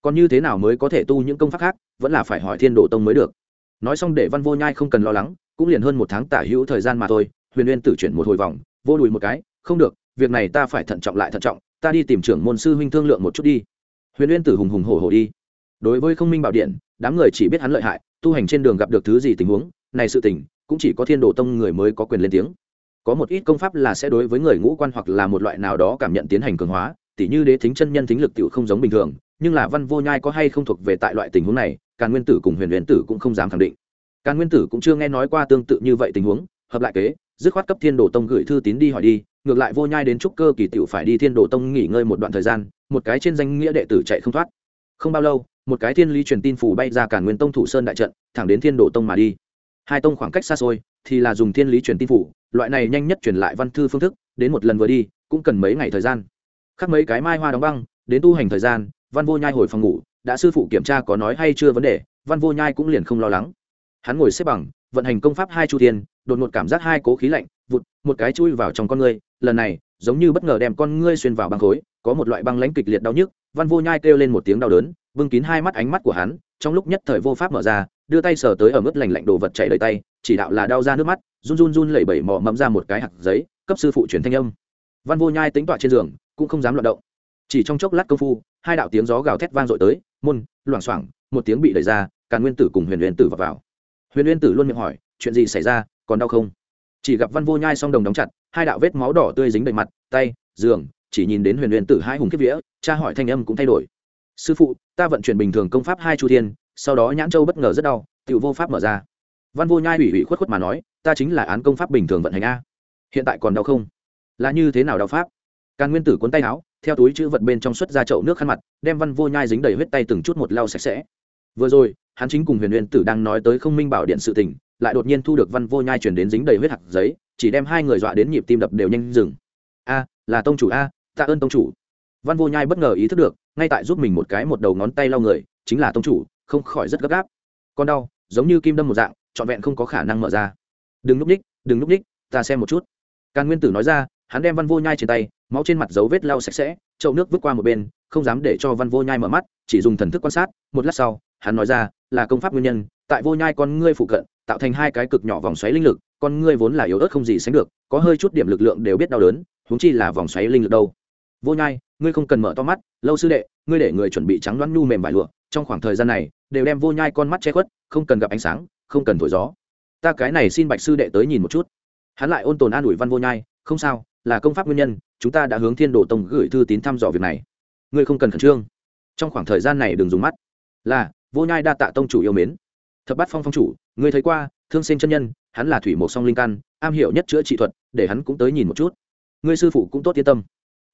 Còn như thế nào mới có thể tu những công pháp khác, vẫn là phải hỏi thiên đồ tông mới được. Nói xong để văn vô nhai không cần lo lắng, cũng liền hơn một tháng tả hữu thời gian mà thôi, huyền uyên tử chuyển một hồi vòng, vô đùi một cái, không được, việc này ta phải thận trọng lại thận trọng, ta đi tìm trưởng môn sư huynh thương lượng một chút đi. Huyền uyên tử hùng hùng hổ hổ đi. Đối với không minh bảo điện, đám người chỉ biết hắn lợi hại, tu hành trên đường gặp được thứ gì tình huống, này sự tình, cũng chỉ có thiên đồ tông người mới có quyền lên tiếng có một ít công pháp là sẽ đối với người ngũ quan hoặc là một loại nào đó cảm nhận tiến hành cường hóa, tỉ như đế thính chân nhân thính lực tiểu không giống bình thường, nhưng là văn vô nhai có hay không thuộc về tại loại tình huống này, càn nguyên tử cùng huyền huyền tử cũng không dám khẳng định. Càn nguyên tử cũng chưa nghe nói qua tương tự như vậy tình huống, hợp lại kế, dứt khoát cấp thiên đồ tông gửi thư tín đi hỏi đi, ngược lại vô nhai đến trúc cơ kỳ tiểu phải đi thiên đồ tông nghỉ ngơi một đoạn thời gian, một cái trên danh nghĩa đệ tử chạy không thoát. Không bao lâu, một cái thiên lý truyền tin phủ bay ra càn nguyên tông thủ sơn đại trận, thẳng đến thiên đồ tông mà đi hai tông khoảng cách xa xôi thì là dùng thiên lý truyền tin phủ, loại này nhanh nhất truyền lại văn thư phương thức, đến một lần vừa đi, cũng cần mấy ngày thời gian. Khắc mấy cái mai hoa đóng băng, đến tu hành thời gian, văn vô nhai hồi phòng ngủ, đã sư phụ kiểm tra có nói hay chưa vấn đề, văn vô nhai cũng liền không lo lắng. Hắn ngồi xếp bằng, vận hành công pháp hai chu thiên, đột ngột cảm giác hai cố khí lạnh, vụt, một cái chui vào trong con ngươi, lần này, giống như bất ngờ đem con ngươi xuyên vào băng khối, có một loại băng lãnh kịch liệt đau nhức, văn vô nhai kêu lên một tiếng đau đớn, bưng kín hai mắt ánh mắt của hắn, trong lúc nhất thời vô pháp mở ra đưa tay sờ tới ở mức lành lạnh đồ vật chảy đầy tay chỉ đạo là đau ra nước mắt run run run lẩy bẩy mò mẫm ra một cái hạt giấy cấp sư phụ truyền thanh âm. Văn vô nhai tính tọa trên giường cũng không dám loạt động. Chỉ trong chốc lát công phu hai đạo tiếng gió gào thét vang dội tới môn loảng xoảng một tiếng bị đẩy ra càn nguyên tử cùng huyền huyền tử vào, vào. huyền huyền tử luôn miệng hỏi chuyện gì xảy ra còn đau không? Chỉ gặp văn vô nhai song đồng đóng chặt hai đạo vết máu đỏ tươi dính đầy mặt tay giường chỉ nhìn đến huyền huyền tử hai hùng kiếp vía cha hỏi thanh âm cũng thay đổi. Sư phụ ta vận chuyển bình thường công pháp hai chu thiên sau đó nhãn châu bất ngờ rất đau tự vô pháp mở ra. Văn vô nhai ủy ủy khuất khuất mà nói, ta chính là án công pháp bình thường vận hành a. Hiện tại còn đau không? Là như thế nào đau pháp? Càn nguyên tử cuốn tay áo, theo túi chữ vật bên trong xuất ra chậu nước khăn mặt, đem văn vô nhai dính đầy huyết tay từng chút một lau sạch sẽ. Vừa rồi, hắn chính cùng huyền huyền tử đang nói tới không minh bảo điện sự tình, lại đột nhiên thu được văn vô nhai chuyển đến dính đầy huyết hạt giấy, chỉ đem hai người dọa đến nhịp tim đập đều nhanh dừng. A, là tông chủ a, tạ ơn tông chủ. Văn vô nhai bất ngờ ý thức được, ngay tại giúp mình một cái một đầu ngón tay lau người, chính là tông chủ không khỏi rất gấp gáp. Con đau, giống như kim đâm một dạng, trọn vẹn không có khả năng mở ra. Đừng núp ních đừng núp ních ta xem một chút. Càn nguyên tử nói ra, hắn đem văn vô nhai trên tay, máu trên mặt dấu vết lau sạch sẽ, chậu nước vứt qua một bên, không dám để cho văn vô nhai mở mắt, chỉ dùng thần thức quan sát. Một lát sau, hắn nói ra, là công pháp nguyên nhân, tại vô nhai con ngươi phụ cận, tạo thành hai cái cực nhỏ vòng xoáy linh lực, con ngươi vốn là yếu ớt không gì sánh được, có hơi chút điểm lực lượng đều biết đau đớn, huống chi là vòng xoáy linh lực đâu. Vô nhai, ngươi không cần mở to mắt, lâu sư đệ, ngươi để người chuẩn bị trắng đoán nhu mềm vải lụa trong khoảng thời gian này, đều đem vô nhai con mắt che khuất, không cần gặp ánh sáng, không cần thổi gió. Ta cái này xin bạch sư đệ tới nhìn một chút. Hắn lại ôn tồn an ủi văn vô nhai, không sao, là công pháp nguyên nhân, chúng ta đã hướng thiên đồ tông gửi thư tín thăm dò việc này. Ngươi không cần khẩn trương. Trong khoảng thời gian này đừng dùng mắt. Là, vô nhai đa tạ tông chủ yêu mến. Thập bát phong phong chủ, ngươi thấy qua, thương sinh chân nhân, hắn là thủy một song linh căn, am hiểu nhất chữa trị thuật, để hắn cũng tới nhìn một chút. Ngươi sư phụ cũng tốt yên tâm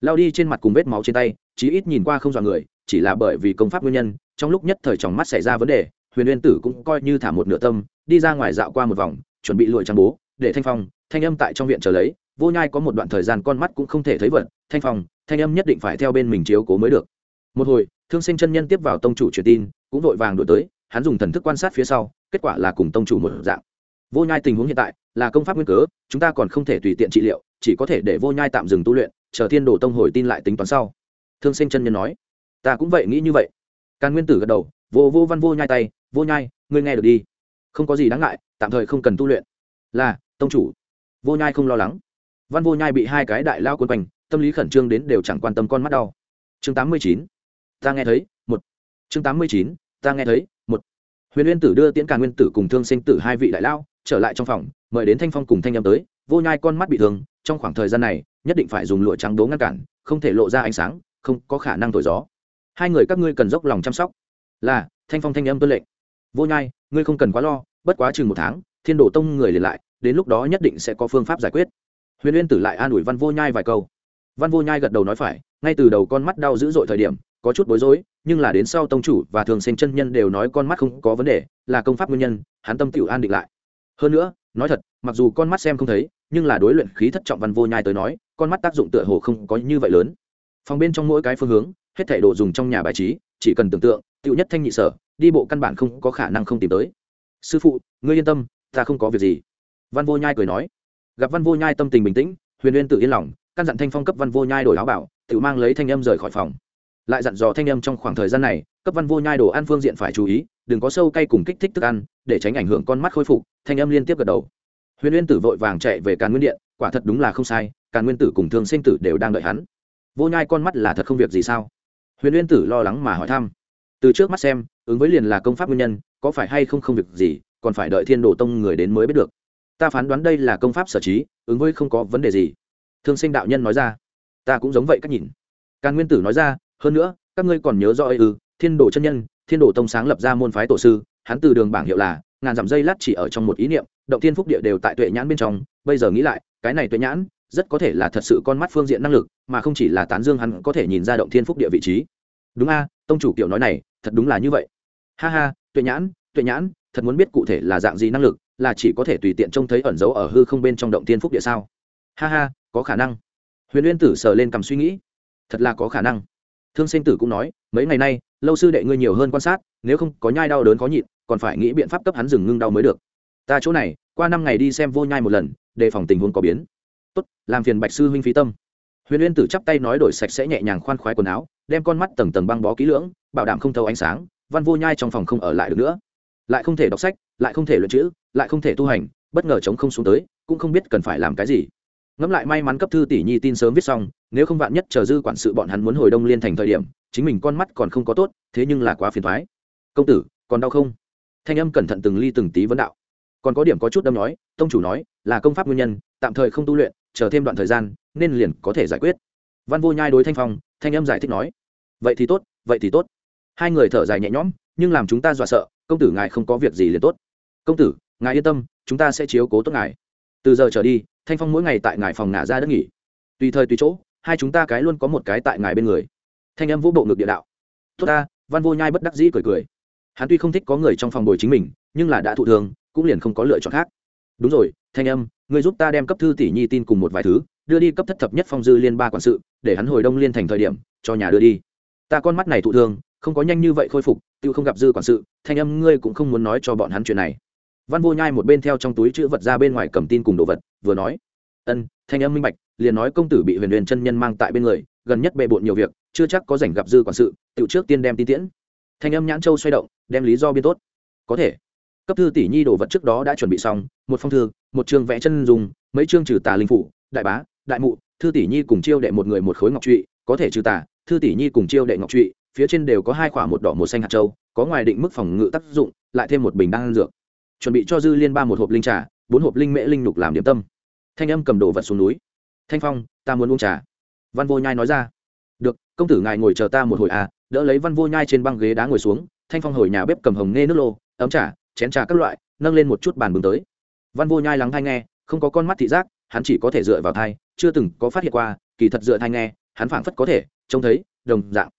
lao đi trên mặt cùng vết máu trên tay, chí ít nhìn qua không dọa người, chỉ là bởi vì công pháp nguyên nhân, trong lúc nhất thời tròng mắt xảy ra vấn đề, huyền uyên tử cũng coi như thả một nửa tâm, đi ra ngoài dạo qua một vòng, chuẩn bị lụi trang bố, để thanh phong, thanh âm tại trong viện chờ lấy, vô nhai có một đoạn thời gian con mắt cũng không thể thấy vật, thanh phong, thanh âm nhất định phải theo bên mình chiếu cố mới được. Một hồi, thương sinh chân nhân tiếp vào tông chủ truyền tin, cũng vội vàng đổi tới, hắn dùng thần thức quan sát phía sau, kết quả là cùng tông chủ một dạng. Vô nhai tình huống hiện tại là công pháp nguyên cớ, chúng ta còn không thể tùy tiện trị liệu, chỉ có thể để vô nhai tạm dừng tu luyện chờ thiên đồ tông hồi tin lại tính toán sau. Thương sinh chân nhân nói, ta cũng vậy nghĩ như vậy. Càn nguyên tử gật đầu, vô vô văn vô nhai tay, vô nhai, ngươi nghe được đi. Không có gì đáng ngại, tạm thời không cần tu luyện. Là, tông chủ. Vô nhai không lo lắng. Văn vô nhai bị hai cái đại lao quân quanh, tâm lý khẩn trương đến đều chẳng quan tâm con mắt đau. Chương tám mươi chín, ta nghe thấy, một. Chương tám mươi chín, ta nghe thấy, một. Huyền nguyên tử đưa tiễn càn nguyên tử cùng thương sinh tử hai vị đại lao trở lại trong phòng, mời đến thanh phong cùng thanh â tới. Vô nhai con mắt bị thương, trong khoảng thời gian này nhất định phải dùng lụa trắng đố ngăn cản, không thể lộ ra ánh sáng, không có khả năng thổi gió. Hai người các ngươi cần dốc lòng chăm sóc. Là, thanh phong thanh âm tuân lệnh. Vô nhai, ngươi không cần quá lo, bất quá chừng một tháng, thiên đổ tông người liền lại, đến lúc đó nhất định sẽ có phương pháp giải quyết. Huyền uyên tử lại an ủi văn vô nhai vài câu. Văn vô nhai gật đầu nói phải, ngay từ đầu con mắt đau dữ dội thời điểm, có chút bối rối, nhưng là đến sau tông chủ và thường sinh chân nhân đều nói con mắt không có vấn đề, là công pháp nguyên nhân, hắn tâm tiểu an định lại. Hơn nữa, nói thật, mặc dù con mắt xem không thấy, nhưng là đối luyện khí thất trọng văn vô nhai tới nói con mắt tác dụng tựa hồ không có như vậy lớn. Phòng bên trong mỗi cái phương hướng, hết thảy đồ dùng trong nhà bài trí, chỉ cần tưởng tượng tựu nhất thanh nhị sở, đi bộ căn bản không có khả năng không tìm tới. Sư phụ, ngươi yên tâm, ta không có việc gì. Văn vô nhai cười nói. Gặp văn vô nhai tâm tình bình tĩnh, huyền uyên tự yên lòng, căn dặn thanh phong cấp văn vô nhai đổi áo bảo, tự mang lấy thanh âm rời khỏi phòng. Lại dặn dò thanh âm trong khoảng thời gian này, cấp văn vô nhai đồ ăn phương diện phải chú ý, đừng có sâu cay cùng kích thích thức ăn, để tránh ảnh hưởng con mắt khôi phục, thanh âm liên tiếp gật đầu. Huyền uyên tử vội vàng chạy về càn nguyên điện, quả thật đúng là không sai cả nguyên tử cùng thương sinh tử đều đang đợi hắn. Vô nhai con mắt là thật không việc gì sao? Huyền nguyên tử lo lắng mà hỏi thăm. Từ trước mắt xem, ứng với liền là công pháp nguyên nhân, có phải hay không không việc gì, còn phải đợi thiên đồ tông người đến mới biết được. Ta phán đoán đây là công pháp sở trí, ứng với không có vấn đề gì. Thương sinh đạo nhân nói ra. Ta cũng giống vậy cách nhìn. Càn nguyên tử nói ra, hơn nữa, các ngươi còn nhớ rõ ấy ư, thiên đồ chân nhân, thiên đồ tông sáng lập ra môn phái tổ sư, hắn từ đường bảng hiệu là, ngàn dặm dây lát chỉ ở trong một ý niệm, động thiên phúc địa đều tại tuệ nhãn bên trong, bây giờ nghĩ lại, cái này tuệ nhãn rất có thể là thật sự con mắt phương diện năng lực, mà không chỉ là tán dương hắn có thể nhìn ra động thiên phúc địa vị trí. Đúng a, tông chủ kiểu nói này, thật đúng là như vậy. Ha ha, tuệ nhãn tuệ nhãn, thật muốn biết cụ thể là dạng gì năng lực, là chỉ có thể tùy tiện trông thấy ẩn dấu ở hư không bên trong động thiên phúc địa sao? Ha ha, có khả năng. Huyền uyên tử sờ lên cầm suy nghĩ. Thật là có khả năng. Thương sinh tử cũng nói, mấy ngày nay, lâu sư đệ ngươi nhiều hơn quan sát, nếu không có nhai đau đớn khó nhịn, còn phải nghĩ biện pháp cấp hắn dừng ngưng đau mới được. Ta chỗ này, qua năm ngày đi xem vô nhai một lần, đề phòng tình huống có biến tốt, làm phiền bạch sư huynh phí tâm. Huyền uyên tử chắp tay nói đổi sạch sẽ nhẹ nhàng khoan khoái quần áo, đem con mắt tầng tầng băng bó kỹ lưỡng, bảo đảm không thâu ánh sáng, văn vô nhai trong phòng không ở lại được nữa. Lại không thể đọc sách, lại không thể luyện chữ, lại không thể tu hành, bất ngờ chống không xuống tới, cũng không biết cần phải làm cái gì. Ngẫm lại may mắn cấp thư tỷ nhi tin sớm viết xong, nếu không vạn nhất chờ dư quản sự bọn hắn muốn hồi đông liên thành thời điểm, chính mình con mắt còn không có tốt, thế nhưng là quá phiền thoái công tử, còn đau không? Thanh âm cẩn thận từng ly từng tí vấn đạo. Còn có điểm có chút đâm nói, tông chủ nói, là công pháp nguyên nhân, tạm thời không tu luyện chờ thêm đoạn thời gian, nên liền có thể giải quyết. Văn vô nhai đối thanh phong, thanh âm giải thích nói, vậy thì tốt, vậy thì tốt. Hai người thở dài nhẹ nhõm, nhưng làm chúng ta dọa sợ, công tử ngài không có việc gì liền tốt. Công tử, ngài yên tâm, chúng ta sẽ chiếu cố tốt ngài. Từ giờ trở đi, thanh phong mỗi ngày tại ngài phòng ngả ra đất nghỉ. Tùy thời tùy chỗ, hai chúng ta cái luôn có một cái tại ngài bên người. Thanh âm vũ bộ ngực địa đạo. Tốt ta, văn vô nhai bất đắc dĩ cười cười. Hắn tuy không thích có người trong phòng bồi chính mình, nhưng là đã thụ thường cũng liền không có lựa chọn khác. Đúng rồi, thanh âm Ngươi giúp ta đem cấp thư tỷ nhi tin cùng một vài thứ, đưa đi cấp thất thập nhất phong dư liên ba quản sự, để hắn hồi đông liên thành thời điểm, cho nhà đưa đi. Ta con mắt này thụ thương, không có nhanh như vậy khôi phục tự không gặp dư quản sự, thanh âm ngươi cũng không muốn nói cho bọn hắn chuyện này. Văn vô nhai một bên theo trong túi chữ vật ra bên ngoài cầm tin cùng đồ vật, vừa nói, ân, thanh âm minh bạch, liền nói công tử bị huyền huyền chân nhân mang tại bên người, gần nhất bề bộn nhiều việc, chưa chắc có rảnh gặp dư quản sự tự trước tiên đem tin tiễn. Thanh âm nhãn châu xoay động, đem lý do biên tốt. Có thể cấp thư tỷ nhi đồ vật trước đó đã chuẩn bị xong, một phong thư, một chương vẽ chân dùng mấy chương trừ tà linh phủ, đại bá, đại mụ, thư tỷ nhi cùng chiêu đệ một người một khối ngọc trụy, có thể trừ tà, thư tỷ nhi cùng chiêu đệ ngọc trụy, phía trên đều có hai khoả một đỏ một xanh hạt châu, có ngoài định mức phòng ngự tác dụng, lại thêm một bình đan dược. Chuẩn bị cho dư liên ba một hộp linh trà, bốn hộp linh mễ linh lục làm điểm tâm. Thanh âm cầm đồ vật xuống núi. Thanh phong, ta muốn uống trà. Văn vô nhai nói ra. Được, công tử ngài ngồi chờ ta một hồi à đỡ lấy văn vô nhai trên băng ghế đá ngồi xuống, thanh phong hồi nhà bếp cầm hồng nghe nước lô, ấm trà chén trà các loại, nâng lên một chút bàn bừng tới. Văn vô nhai lắng thai nghe, không có con mắt thị giác, hắn chỉ có thể dựa vào thai, chưa từng có phát hiện qua, kỳ thật dựa thai nghe, hắn phảng phất có thể trông thấy, đồng dạng.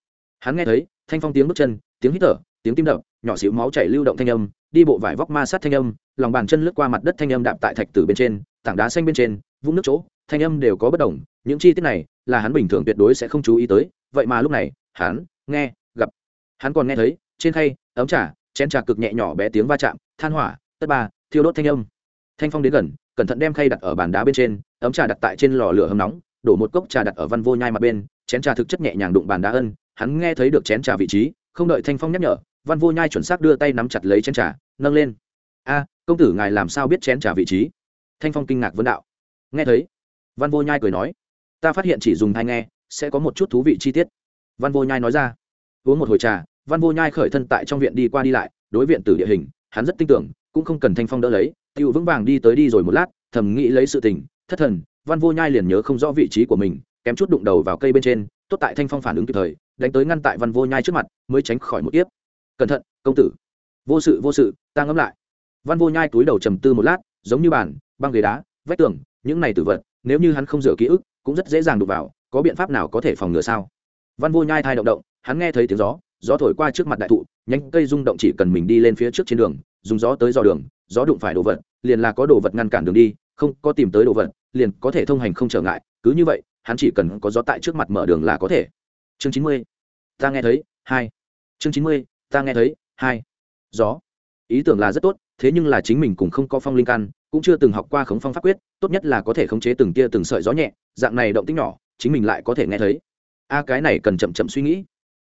Hắn nghe thấy, thanh phong tiếng bước chân, tiếng hít thở, tiếng tim đập, nhỏ xíu máu chảy lưu động thanh âm, đi bộ vải vóc ma sát thanh âm, lòng bàn chân lướt qua mặt đất thanh âm đạp tại thạch tử bên trên, tảng đá xanh bên trên, vũng nước chỗ, thanh âm đều có bất đồng, những chi tiết này là hắn bình thường tuyệt đối sẽ không chú ý tới, vậy mà lúc này, hắn nghe, gặp. Hắn còn nghe thấy, trên khay, ấm trà chén trà cực nhẹ nhỏ bé tiếng va chạm, than hỏa, tất ba, thiêu đốt thanh âm. Thanh phong đến gần, cẩn thận đem khay đặt ở bàn đá bên trên, ấm trà đặt tại trên lò lửa hầm nóng, đổ một cốc trà đặt ở văn vô nhai mặt bên, chén trà thực chất nhẹ nhàng đụng bàn đá ân, hắn nghe thấy được chén trà vị trí, không đợi thanh phong nhắc nhở, văn vô nhai chuẩn xác đưa tay nắm chặt lấy chén trà, nâng lên. A, công tử ngài làm sao biết chén trà vị trí? Thanh phong kinh ngạc vấn đạo. Nghe thấy, văn vô nhai cười nói, ta phát hiện chỉ dùng thai nghe, sẽ có một chút thú vị chi tiết. Văn vô nhai nói ra, uống một hồi trà văn vô nhai khởi thân tại trong viện đi qua đi lại, đối viện từ địa hình, hắn rất tin tưởng, cũng không cần thanh phong đỡ lấy, tiêu vững vàng đi tới đi rồi một lát, thầm nghĩ lấy sự tình, thất thần, văn vô nhai liền nhớ không rõ vị trí của mình, kém chút đụng đầu vào cây bên trên, tốt tại thanh phong phản ứng kịp thời, đánh tới ngăn tại văn vô nhai trước mặt, mới tránh khỏi một tiếp cẩn thận, công tử. Vô sự vô sự, ta ngẫm lại. Văn vô nhai túi đầu trầm tư một lát, giống như bàn, băng ghế đá, vách tường, những này tử vật, nếu như hắn không rửa ký ức, cũng rất dễ dàng đụng vào, có biện pháp nào có thể phòng ngừa sao? Văn vô nhai thai động động, hắn nghe thấy tiếng gió gió thổi qua trước mặt đại thụ, nhánh cây rung động chỉ cần mình đi lên phía trước trên đường, dùng gió tới dò đường, gió đụng phải đồ vật, liền là có đồ vật ngăn cản đường đi, không có tìm tới đồ vật, liền có thể thông hành không trở ngại, cứ như vậy, hắn chỉ cần có gió tại trước mặt mở đường là có thể. Chương chín mươi, ta nghe thấy, hai. Chương chín mươi, ta nghe thấy, hai. Gió. Ý tưởng là rất tốt, thế nhưng là chính mình cũng không có phong linh căn, cũng chưa từng học qua khống phong pháp quyết, tốt nhất là có thể khống chế từng tia từng sợi gió nhẹ, dạng này động tích nhỏ, chính mình lại có thể nghe thấy. A, cái này cần chậm chậm suy nghĩ.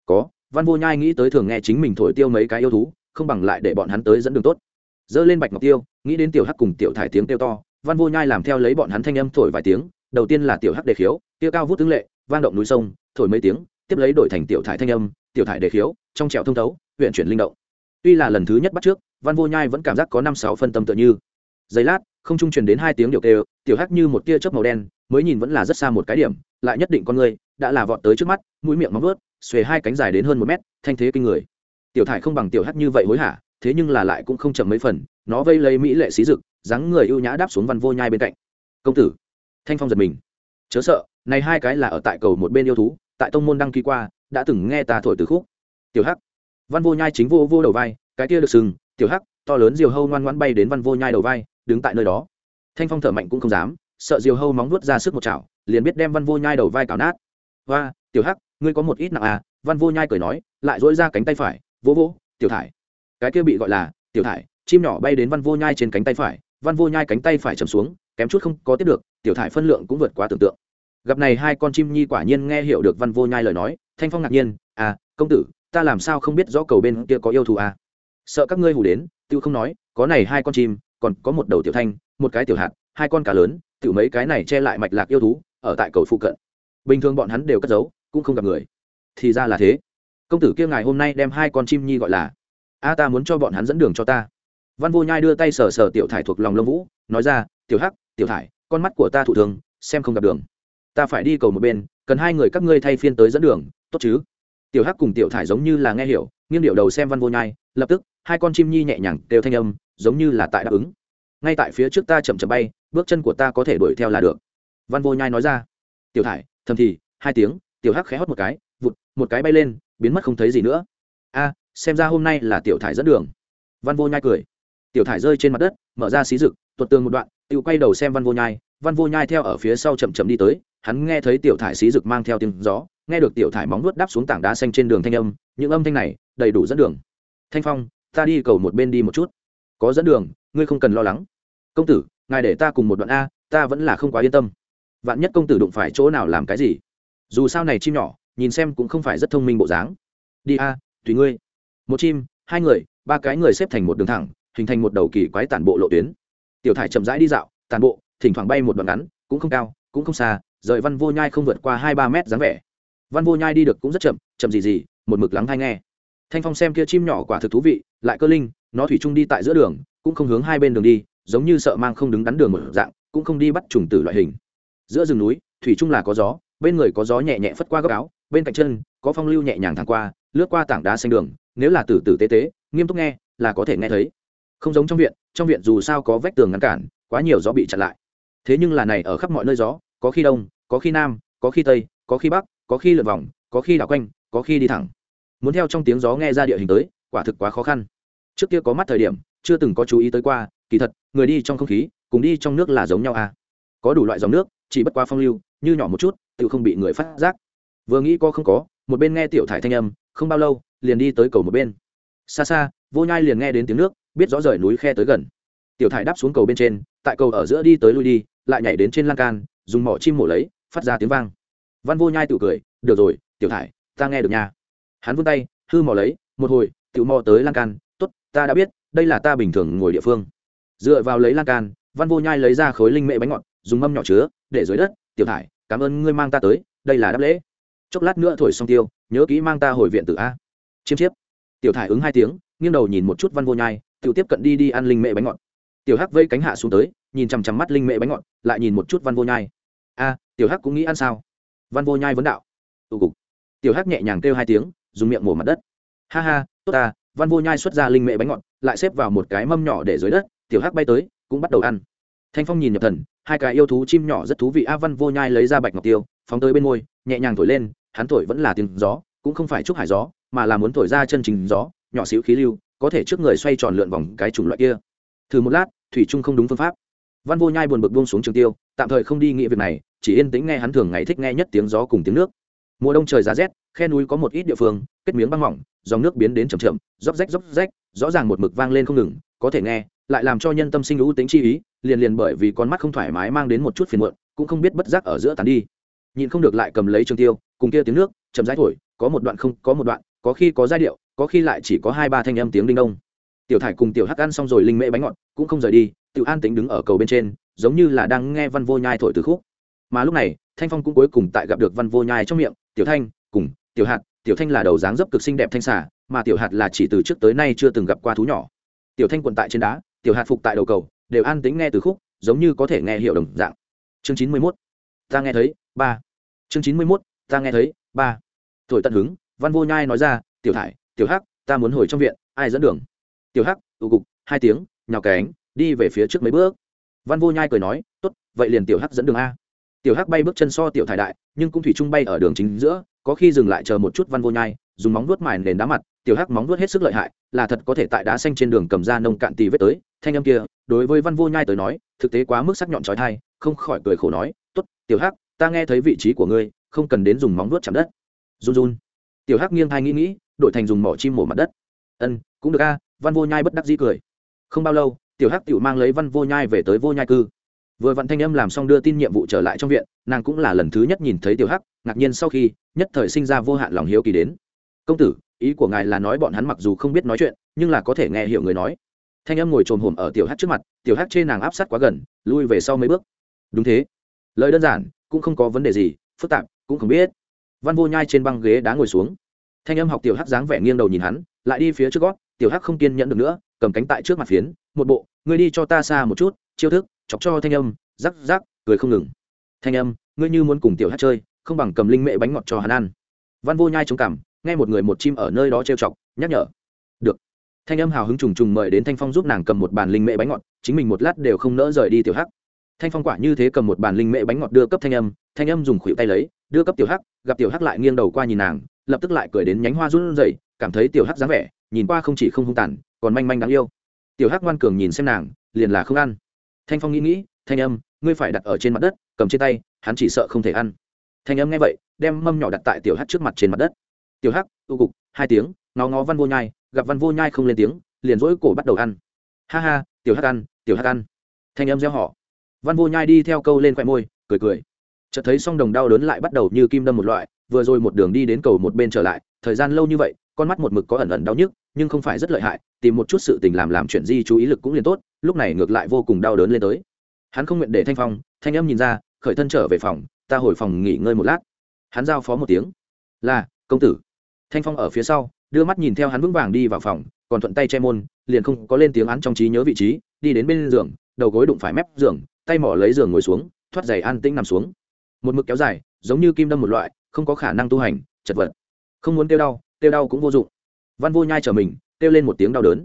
Có văn vô nhai nghĩ tới thường nghe chính mình thổi tiêu mấy cái yêu thú, không bằng lại để bọn hắn tới dẫn đường tốt. Dơ lên bạch ngọc tiêu, nghĩ đến tiểu hắc cùng tiểu thải tiếng tiêu to, văn vô nhai làm theo lấy bọn hắn thanh âm thổi vài tiếng, đầu tiên là tiểu hắc đề khiếu tiêu cao vút tướng lệ, vang động núi sông, thổi mấy tiếng, tiếp lấy đổi thành tiểu thải thanh âm, tiểu thải đề khiếu, trong trẻo thông thấu, huyện chuyển linh động. Tuy là lần thứ nhất bắt trước, văn vô nhai vẫn cảm giác có năm sáu phân tâm tựa như. Giây lát, không trung truyền đến hai tiếng điệu kêu, tiểu hắc như một tia chớp màu đen, mới nhìn vẫn là rất xa một cái điểm, lại nhất định con người, đã là vọt tới trước mắt, mũi miệng móng vớt xuề hai cánh dài đến hơn một mét, thanh thế kinh người. Tiểu thải không bằng tiểu hắc như vậy hối hả, thế nhưng là lại cũng không chậm mấy phần, nó vây lấy mỹ lệ xí rực, dáng người ưu nhã đáp xuống văn vô nhai bên cạnh. Công tử. Thanh phong giật mình. Chớ sợ, này hai cái là ở tại cầu một bên yêu thú, tại tông môn đăng ký qua, đã từng nghe ta thổi từ khúc. Tiểu hắc. Văn vô nhai chính vô vô đầu vai, cái kia được sừng, tiểu hắc, to lớn diều hâu ngoan ngoãn bay đến văn vô nhai đầu vai, đứng tại nơi đó. Thanh phong thở mạnh cũng không dám, sợ diều hâu móng nuốt ra sức một chảo, liền biết đem văn vô nhai đầu vai cào nát. Và tiểu hắc ngươi có một ít nặng à? Văn vô nhai cười nói, lại dỗi ra cánh tay phải vỗ vỗ tiểu thải. Cái kia bị gọi là, tiểu thải, chim nhỏ bay đến văn vô nhai trên cánh tay phải. Văn vô nhai cánh tay phải chầm xuống, kém chút không có tiếp được, tiểu thải phân lượng cũng vượt quá tưởng tượng. Gặp này hai con chim nhi quả nhiên nghe hiểu được văn vô nhai lời nói, thanh phong ngạc nhiên à công tử, ta làm sao không biết rõ cầu bên kia có yêu thù à? Sợ các ngươi hù đến, tiêu không nói, có này hai con chim, còn có một đầu tiểu thanh, một cái tiểu hạt, hai con cá lớn, tiểu mấy cái này che lại mạch lạc yêu thú, ở tại cầu phụ cận. Bình thường bọn hắn đều cất giấu cũng không gặp người. Thì ra là thế. Công tử kia ngài hôm nay đem hai con chim nhi gọi là, a, ta muốn cho bọn hắn dẫn đường cho ta. Văn vô nhai đưa tay sờ sờ tiểu thải thuộc lòng lông vũ, nói ra, tiểu hắc, tiểu thải, con mắt của ta thụ thường, xem không gặp đường. Ta phải đi cầu một bên, cần hai người các ngươi thay phiên tới dẫn đường, tốt chứ? Tiểu hắc cùng tiểu thải giống như là nghe hiểu, nghiêng điệu đầu xem văn vô nhai, lập tức, hai con chim nhi nhẹ nhàng đều thanh âm, giống như là tại đáp ứng. Ngay tại phía trước ta chậm chậm bay, bước chân của ta có thể đuổi theo là được. Văn vô nhai nói ra, tiểu thải, thầm thì, hai tiếng tiểu hắc khẽ hót một cái, vụt, một cái bay lên, biến mất không thấy gì nữa. A, xem ra hôm nay là tiểu thải dẫn đường. Văn vô nhai cười. Tiểu thải rơi trên mặt đất, mở ra xí rực, tuột tường một đoạn tự quay đầu xem văn vô nhai. Văn vô nhai theo ở phía sau chậm chậm đi tới, hắn nghe thấy tiểu thải xí rực mang theo tiếng gió, nghe được tiểu thải móng nuốt đáp xuống tảng đá xanh trên đường thanh âm, những âm thanh này đầy đủ dẫn đường. Thanh phong, ta đi cầu một bên đi một chút. Có dẫn đường, ngươi không cần lo lắng. Công tử, ngài để ta cùng một đoạn a, ta vẫn là không quá yên tâm. Vạn nhất công tử đụng phải chỗ nào làm cái gì? Dù sao này chim nhỏ, nhìn xem cũng không phải rất thông minh bộ dáng. Đi a, tùy ngươi. Một chim, hai người, ba cái người xếp thành một đường thẳng, hình thành một đầu kỳ quái tản bộ lộ tuyến. Tiểu thải chậm rãi đi dạo, tản bộ, thỉnh thoảng bay một đoạn ngắn, cũng không cao, cũng không xa, rời văn vô nhai không vượt qua hai ba mét dáng vẻ. Văn vô nhai đi được cũng rất chậm chậm gì gì, một mực lắng hay nghe. Thanh phong xem kia chim nhỏ quả thực thú vị, lại cơ linh, nó thủy chung đi tại giữa đường, cũng không hướng hai bên đường đi, giống như sợ mang không đứng đắn đường một dạng, cũng không đi bắt trùng tử loại hình. Giữa rừng núi, thủy chung là có gió bên người có gió nhẹ nhẹ phất qua góc áo, bên cạnh chân, có phong lưu nhẹ nhàng thẳng qua, lướt qua tảng đá xanh đường, nếu là từ từ tế tế, nghiêm túc nghe, là có thể nghe thấy. Không giống trong viện trong viện dù sao có vách tường ngăn cản, quá nhiều gió bị chặn lại. Thế nhưng là này ở khắp mọi nơi gió, có khi đông, có khi nam, có khi tây, có khi bắc, có khi lượn vòng, có khi đảo quanh, có khi đi thẳng. Muốn theo trong tiếng gió nghe ra địa hình tới, quả thực quá khó khăn. Trước kia có mắt thời điểm, chưa từng có chú ý tới qua, kỳ thật, người đi trong không khí, cùng đi trong nước là giống nhau à. Có đủ loại dòng nước, chỉ bất qua phong lưu, như nhỏ một chút tự không bị người phát giác. Vừa nghĩ có không có, một bên nghe tiểu thải thanh âm, không bao lâu, liền đi tới cầu một bên. Xa xa, vô nhai liền nghe đến tiếng nước, biết rõ rời núi khe tới gần. Tiểu thải đáp xuống cầu bên trên, tại cầu ở giữa đi tới lui đi, lại nhảy đến trên lan can, dùng mỏ chim mổ lấy, phát ra tiếng vang. Văn vô nhai tự cười, được rồi, tiểu thải, ta nghe được nha. Hắn vươn tay, hư mò lấy, một hồi tự mò tới lan can t ố t ta đã biết, đây là ta bình thường ngồi địa phương. Dựa vào lấy lan can, văn vô nhai lấy ra khối linh mệ bánh ngọt, dùng mâm nhỏ chứa, để dưới đất, tiểu thải cảm ơn ngươi mang ta tới, đây là đáp lễ. Chốc lát nữa thổi xong tiêu, nhớ kỹ mang ta hồi viện tử a. Chiêm chiếp. Tiểu thải ứng hai tiếng, nghiêng đầu nhìn một chút văn vô nhai, tự tiếp cận đi đi ăn linh mệ bánh ngọt. Tiểu hắc vây cánh hạ xuống tới, nhìn chằm chằm mắt linh mệ bánh ngọt, lại nhìn một chút văn vô nhai. A, tiểu hắc cũng nghĩ ăn sao? Văn vô nhai vấn đạo. Tụ cục. Tiểu hắc nhẹ nhàng kêu hai tiếng, dùng miệng mổ mặt đất. Ha ha, tốt ta, văn vô nhai xuất ra linh mệ bánh ngọt, lại xếp vào một cái mâm nhỏ để dưới đất, tiểu hắc bay tới, cũng bắt đầu ăn thanh phong nhìn nhập thần, hai cái yêu thú chim nhỏ rất thú vị. A văn vô nhai lấy ra bạch ngọc tiêu, phóng tới bên môi, nhẹ nhàng thổi lên, hắn thổi vẫn là tiếng gió, cũng không phải chúc hải gió, mà là muốn thổi ra chân trình gió, nhỏ xíu khí lưu, có thể trước người xoay tròn lượn vòng cái chủng loại kia. Thử một lát, thủy trung không đúng phương pháp. Văn vô nhai buồn bực buông xuống trường tiêu, tạm thời không đi nghĩ việc này, chỉ yên tĩnh nghe hắn thường ngày thích nghe nhất tiếng gió cùng tiếng nước. Mùa đông trời giá rét, khe núi có một ít địa phương, kết miếng băng mỏng, dòng nước biến đến chầm chậm róc rách róc rách, rõ ràng một mực vang lên không ngừng, có thể nghe lại làm cho nhân tâm sinh lũ tính chi ý, liền liền bởi vì con mắt không thoải mái mang đến một chút phiền muộn, cũng không biết bất giác ở giữa tàn đi. Nhìn không được lại cầm lấy trường tiêu, cùng kia tiếng nước, chậm rãi thổi, có một đoạn không, có một đoạn, có khi có giai điệu, có khi lại chỉ có hai ba thanh âm tiếng đinh đông. Tiểu thải cùng tiểu hắc ăn xong rồi linh mễ bánh ngọt, cũng không rời đi, tiểu an tính đứng ở cầu bên trên, giống như là đang nghe văn vô nhai thổi từ khúc. Mà lúc này, thanh phong cũng cuối cùng tại gặp được văn vô nhai trong miệng, tiểu thanh, cùng, tiểu hạt, tiểu thanh là đầu dáng dấp cực xinh đẹp thanh xả mà tiểu hạt là chỉ từ trước tới nay chưa từng gặp qua thú nhỏ. Tiểu thanh quần tại trên đá tiểu hạt phục tại đầu cầu, đều an tính nghe từ khúc, giống như có thể nghe hiểu đồng dạng. Chương chín mươi mốt, ta nghe thấy, ba. Chương chín mươi mốt, ta nghe thấy, ba. Thổi tận hứng, văn vô nhai nói ra, tiểu thải, tiểu hắc, ta muốn hồi trong viện, ai dẫn đường? Tiểu hắc tụ cục, hai tiếng, nhào cánh đi về phía trước mấy bước. Văn vô nhai cười nói, tốt, vậy liền tiểu hắc dẫn đường a. Tiểu hắc bay bước chân so tiểu thải đại, nhưng cũng thủy chung bay ở đường chính giữa, có khi dừng lại chờ một chút văn vô nhai, dùng móng vuốt mài nền đá mặt, tiểu hắc móng vuốt hết sức lợi hại, là thật có thể tại đá xanh trên đường cầm ra nông cạn tì vết tới thanh âm kia, đối với văn vô nhai tới nói, thực tế quá mức sắc nhọn trói thai, không khỏi cười khổ nói, tốt, tiểu hắc, ta nghe thấy vị trí của ngươi, không cần đến dùng móng vuốt chạm đất. Run run. Tiểu hắc nghiêng thai nghĩ nghĩ, đổi thành dùng mỏ chim mổ mặt đất. Ân, cũng được a. Văn vô nhai bất đắc dĩ cười. Không bao lâu, tiểu hắc tiểu mang lấy văn vô nhai về tới vô nhai cư. Vừa vặn thanh âm làm xong đưa tin nhiệm vụ trở lại trong viện, nàng cũng là lần thứ nhất nhìn thấy tiểu hắc, ngạc nhiên sau khi, nhất thời sinh ra vô hạn lòng hiếu kỳ đến. Công tử, ý của ngài là nói bọn hắn mặc dù không biết nói chuyện, nhưng là có thể nghe hiểu người nói thanh âm ngồi trồm hổm ở tiểu hát trước mặt tiểu hát trên nàng áp sát quá gần lui về sau mấy bước. Đúng thế. Lời đơn giản cũng không có vấn đề gì phức tạp cũng không biết. Văn vô nhai trên băng ghế đá ngồi xuống. Thanh âm học tiểu hát dáng vẻ nghiêng đầu nhìn hắn lại đi phía trước gót tiểu hát không kiên nhẫn được nữa cầm cánh tại trước mặt phiến một bộ ngươi đi cho ta xa một chút chiêu thức chọc cho thanh âm rắc rắc cười không ngừng. Thanh âm ngươi như muốn cùng tiểu hát chơi không bằng cầm linh mệ bánh ngọt cho hắn ăn. Văn vô nhai chống cảm, nghe một người một chim ở nơi đó trêu chọc nhắc nhở thanh âm hào hứng trùng trùng mời đến thanh phong giúp nàng cầm một bàn linh mệ bánh ngọt, chính mình một lát đều không nỡ rời đi tiểu hắc. Thanh phong quả như thế cầm một bàn linh mệ bánh ngọt đưa cấp thanh âm thanh âm dùng khuỷu tay lấy, đưa cấp tiểu hắc, gặp tiểu hắc lại nghiêng đầu qua nhìn nàng, lập tức lại cười đến nhánh hoa run rẩy, cảm thấy tiểu hắc dáng vẻ, nhìn qua không chỉ không hung tàn, còn manh manh đáng yêu. Tiểu hắc ngoan cường nhìn xem nàng, liền là không ăn. Thanh phong nghĩ nghĩ, thanh âm, ngươi phải đặt ở trên mặt đất, cầm trên tay, hắn chỉ sợ không thể ăn. Thanh âm nghe vậy, đem mâm nhỏ đặt tại tiểu hắc trước mặt trên mặt đất. Tiểu hắc tu cục, hai tiếng ngó ngó văn vô nhai, gặp văn vô nhai không lên tiếng, liền rỗi cổ bắt đầu ăn. Ha ha, tiểu hát ăn, tiểu hát ăn. Thanh âm gieo họ văn vô nhai đi theo câu lên khoe môi, cười cười. Chợt thấy song đồng đau đớn lại bắt đầu như kim đâm một loại, vừa rồi một đường đi đến cầu một bên trở lại, thời gian lâu như vậy, con mắt một mực có ẩn ẩn đau nhức, nhưng không phải rất lợi hại, tìm một chút sự tình làm làm chuyện di chú ý lực cũng liền tốt, lúc này ngược lại vô cùng đau đớn lên tới. Hắn không nguyện để thanh phong, thanh âm nhìn ra, khởi thân trở về phòng, ta hồi phòng nghỉ ngơi một lát. Hắn giao phó một tiếng. Là, công tử. Thanh phong ở phía sau đưa mắt nhìn theo hắn vững vàng đi vào phòng, còn thuận tay che môn, liền không có lên tiếng Án trong trí nhớ vị trí, đi đến bên giường, đầu gối đụng phải mép giường, tay mỏ lấy giường ngồi xuống, thoát giày an tĩnh nằm xuống. Một mực kéo dài, giống như kim đâm một loại, không có khả năng tu hành, chật vật. Không muốn kêu đau kêu đau cũng vô dụng. Văn vô nhai trở mình, kêu lên một tiếng đau đớn.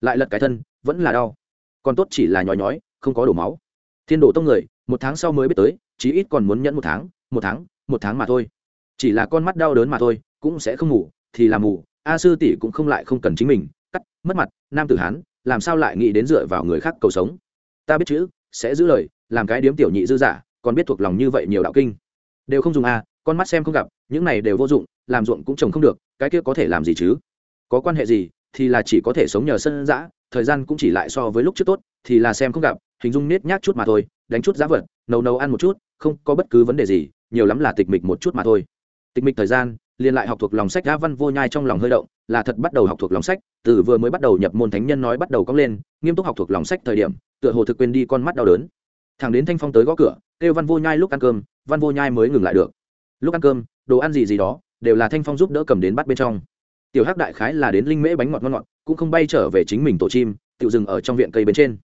Lại lật cái thân, vẫn là đau. Còn tốt chỉ là nhói nhói, không có đổ máu. Thiên đổ tông người, một tháng sau mới biết tới, chí ít còn muốn nhẫn một tháng một tháng một tháng mà thôi. Chỉ là con mắt đau đớn mà thôi, cũng sẽ không ngủ, thì là mù a sư tỷ cũng không lại không cần chính mình, cắt, mất mặt, nam tử hán, làm sao lại nghĩ đến dựa vào người khác cầu sống? Ta biết chữ, sẽ giữ lời, làm cái điếm tiểu nhị dư giả, còn biết thuộc lòng như vậy nhiều đạo kinh. Đều không dùng a, con mắt xem không gặp, những này đều vô dụng, làm ruộng cũng trồng không được, cái kia có thể làm gì chứ? Có quan hệ gì, thì là chỉ có thể sống nhờ sân giã, thời gian cũng chỉ lại so với lúc trước tốt, thì là xem không gặp, hình dung nết nhác chút mà thôi, đánh chút giá vật, nấu nấu ăn một chút, không có bất cứ vấn đề gì, nhiều lắm là tịch mịch một chút mà thôi. Tịch mịch thời gian liền lại học thuộc lòng sách đã văn vô nhai trong lòng hơi động, là thật bắt đầu học thuộc lòng sách, từ vừa mới bắt đầu nhập môn thánh nhân nói bắt đầu cong lên, nghiêm túc học thuộc lòng sách thời điểm, tựa hồ thực quên đi con mắt đau đớn. Thằng đến thanh phong tới gõ cửa, kêu văn vô nhai lúc ăn cơm, văn vô nhai mới ngừng lại được. Lúc ăn cơm, đồ ăn gì gì đó, đều là thanh phong giúp đỡ cầm đến bắt bên trong. Tiểu hắc đại khái là đến linh mễ bánh ngọt ngon ngọt, cũng không bay trở về chính mình tổ chim tự dừng ở trong viện cây bên trên.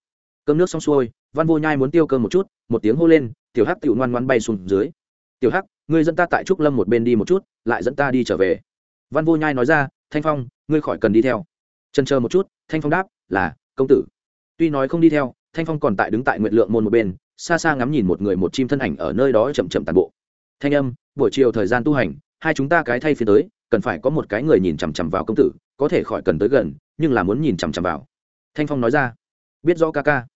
Cơm nước xong xuôi, văn vô nhai muốn tiêu cơm một chút, một tiếng hô lên, tiểu hắc tự ngoan ngoan bay xuống dưới. Tiểu hắc ngươi dẫn ta tại trúc lâm một bên đi một chút, lại dẫn ta đi trở về. Văn vô nhai nói ra, thanh phong, ngươi khỏi cần đi theo. Trần chờ một chút, thanh phong đáp, là, công tử. Tuy nói không đi theo, thanh phong còn tại đứng tại nguyện lượng môn một bên, xa xa ngắm nhìn một người một chim thân ảnh ở nơi đó chậm chậm tàn bộ. Thanh âm, buổi chiều thời gian tu hành, hai chúng ta cái thay phía tới, cần phải có một cái người nhìn chằm chằm vào công tử, có thể khỏi cần tới gần, nhưng là muốn nhìn chằm chằm vào. Thanh phong nói ra, biết rõ ca ca.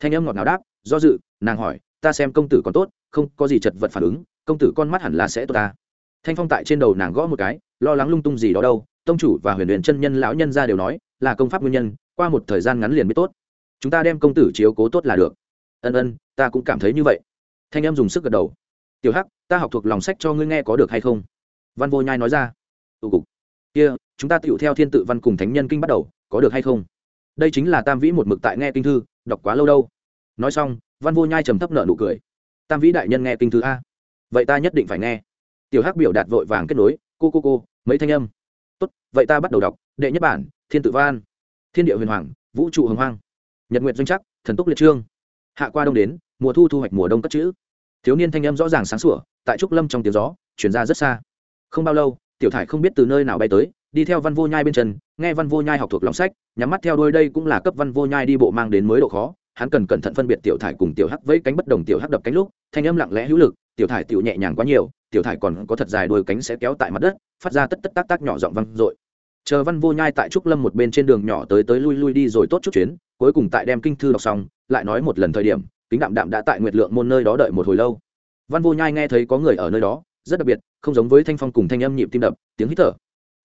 Thanh âm ngọt ngào đáp, do dự, nàng hỏi, ta xem công tử còn tốt, không có gì chật vật phản ứng công tử con mắt hẳn là sẽ tốt ta. Thanh phong tại trên đầu nàng gõ một cái, lo lắng lung tung gì đó đâu, tông chủ và huyền huyền chân nhân lão nhân ra đều nói, là công pháp nguyên nhân, qua một thời gian ngắn liền biết tốt. Chúng ta đem công tử chiếu cố tốt là được. Ân ân, ta cũng cảm thấy như vậy. Thanh em dùng sức gật đầu. Tiểu hắc, ta học thuộc lòng sách cho ngươi nghe có được hay không? Văn vô nhai nói ra. Tụ cục. Kia, chúng ta tựu theo thiên tự văn cùng thánh nhân kinh bắt đầu, có được hay không? Đây chính là tam vĩ một mực tại nghe kinh thư, đọc quá lâu đâu. Nói xong, văn vô nhai trầm thấp nợ nụ cười. Tam vĩ đại nhân nghe kinh thư a vậy ta nhất định phải nghe. Tiểu hắc biểu đạt vội vàng kết nối, cô cô cô, mấy thanh âm. Tốt, vậy ta bắt đầu đọc, đệ nhất bản, thiên tự văn thiên địa huyền hoàng, vũ trụ hồng hoang. Nhật nguyện doanh chắc thần túc liệt trương. Hạ qua đông đến, mùa thu thu hoạch mùa đông cất chữ. Thiếu niên thanh âm rõ ràng sáng sủa, tại trúc lâm trong tiếng gió chuyển ra rất xa. Không bao lâu, tiểu thải không biết từ nơi nào bay tới, đi theo văn vô nhai bên chân, nghe văn vô nhai học thuộc lòng sách, nhắm mắt theo đôi đây cũng là cấp văn vô nhai đi bộ mang đến mới độ khó hắn cần cẩn thận phân biệt tiểu thải cùng tiểu hắc với cánh bất đồng tiểu hắc đập cánh lúc, thanh âm lặng lẽ hữu lực, tiểu thải tiểu nhẹ nhàng quá nhiều, tiểu thải còn có thật dài đôi cánh sẽ kéo tại mặt đất, phát ra tất tất tác tác nhỏ giọng văng dội. Chờ văn vô nhai tại trúc lâm một bên trên đường nhỏ tới tới lui lui đi rồi tốt chút chuyến, cuối cùng tại đem kinh thư đọc xong, lại nói một lần thời điểm, kính đạm đạm đã tại nguyệt lượng môn nơi đó đợi một hồi lâu. Văn vô nhai nghe thấy có người ở nơi đó, rất đặc biệt, không giống với thanh phong cùng thanh âm nhịp tim đập, tiếng hít thở.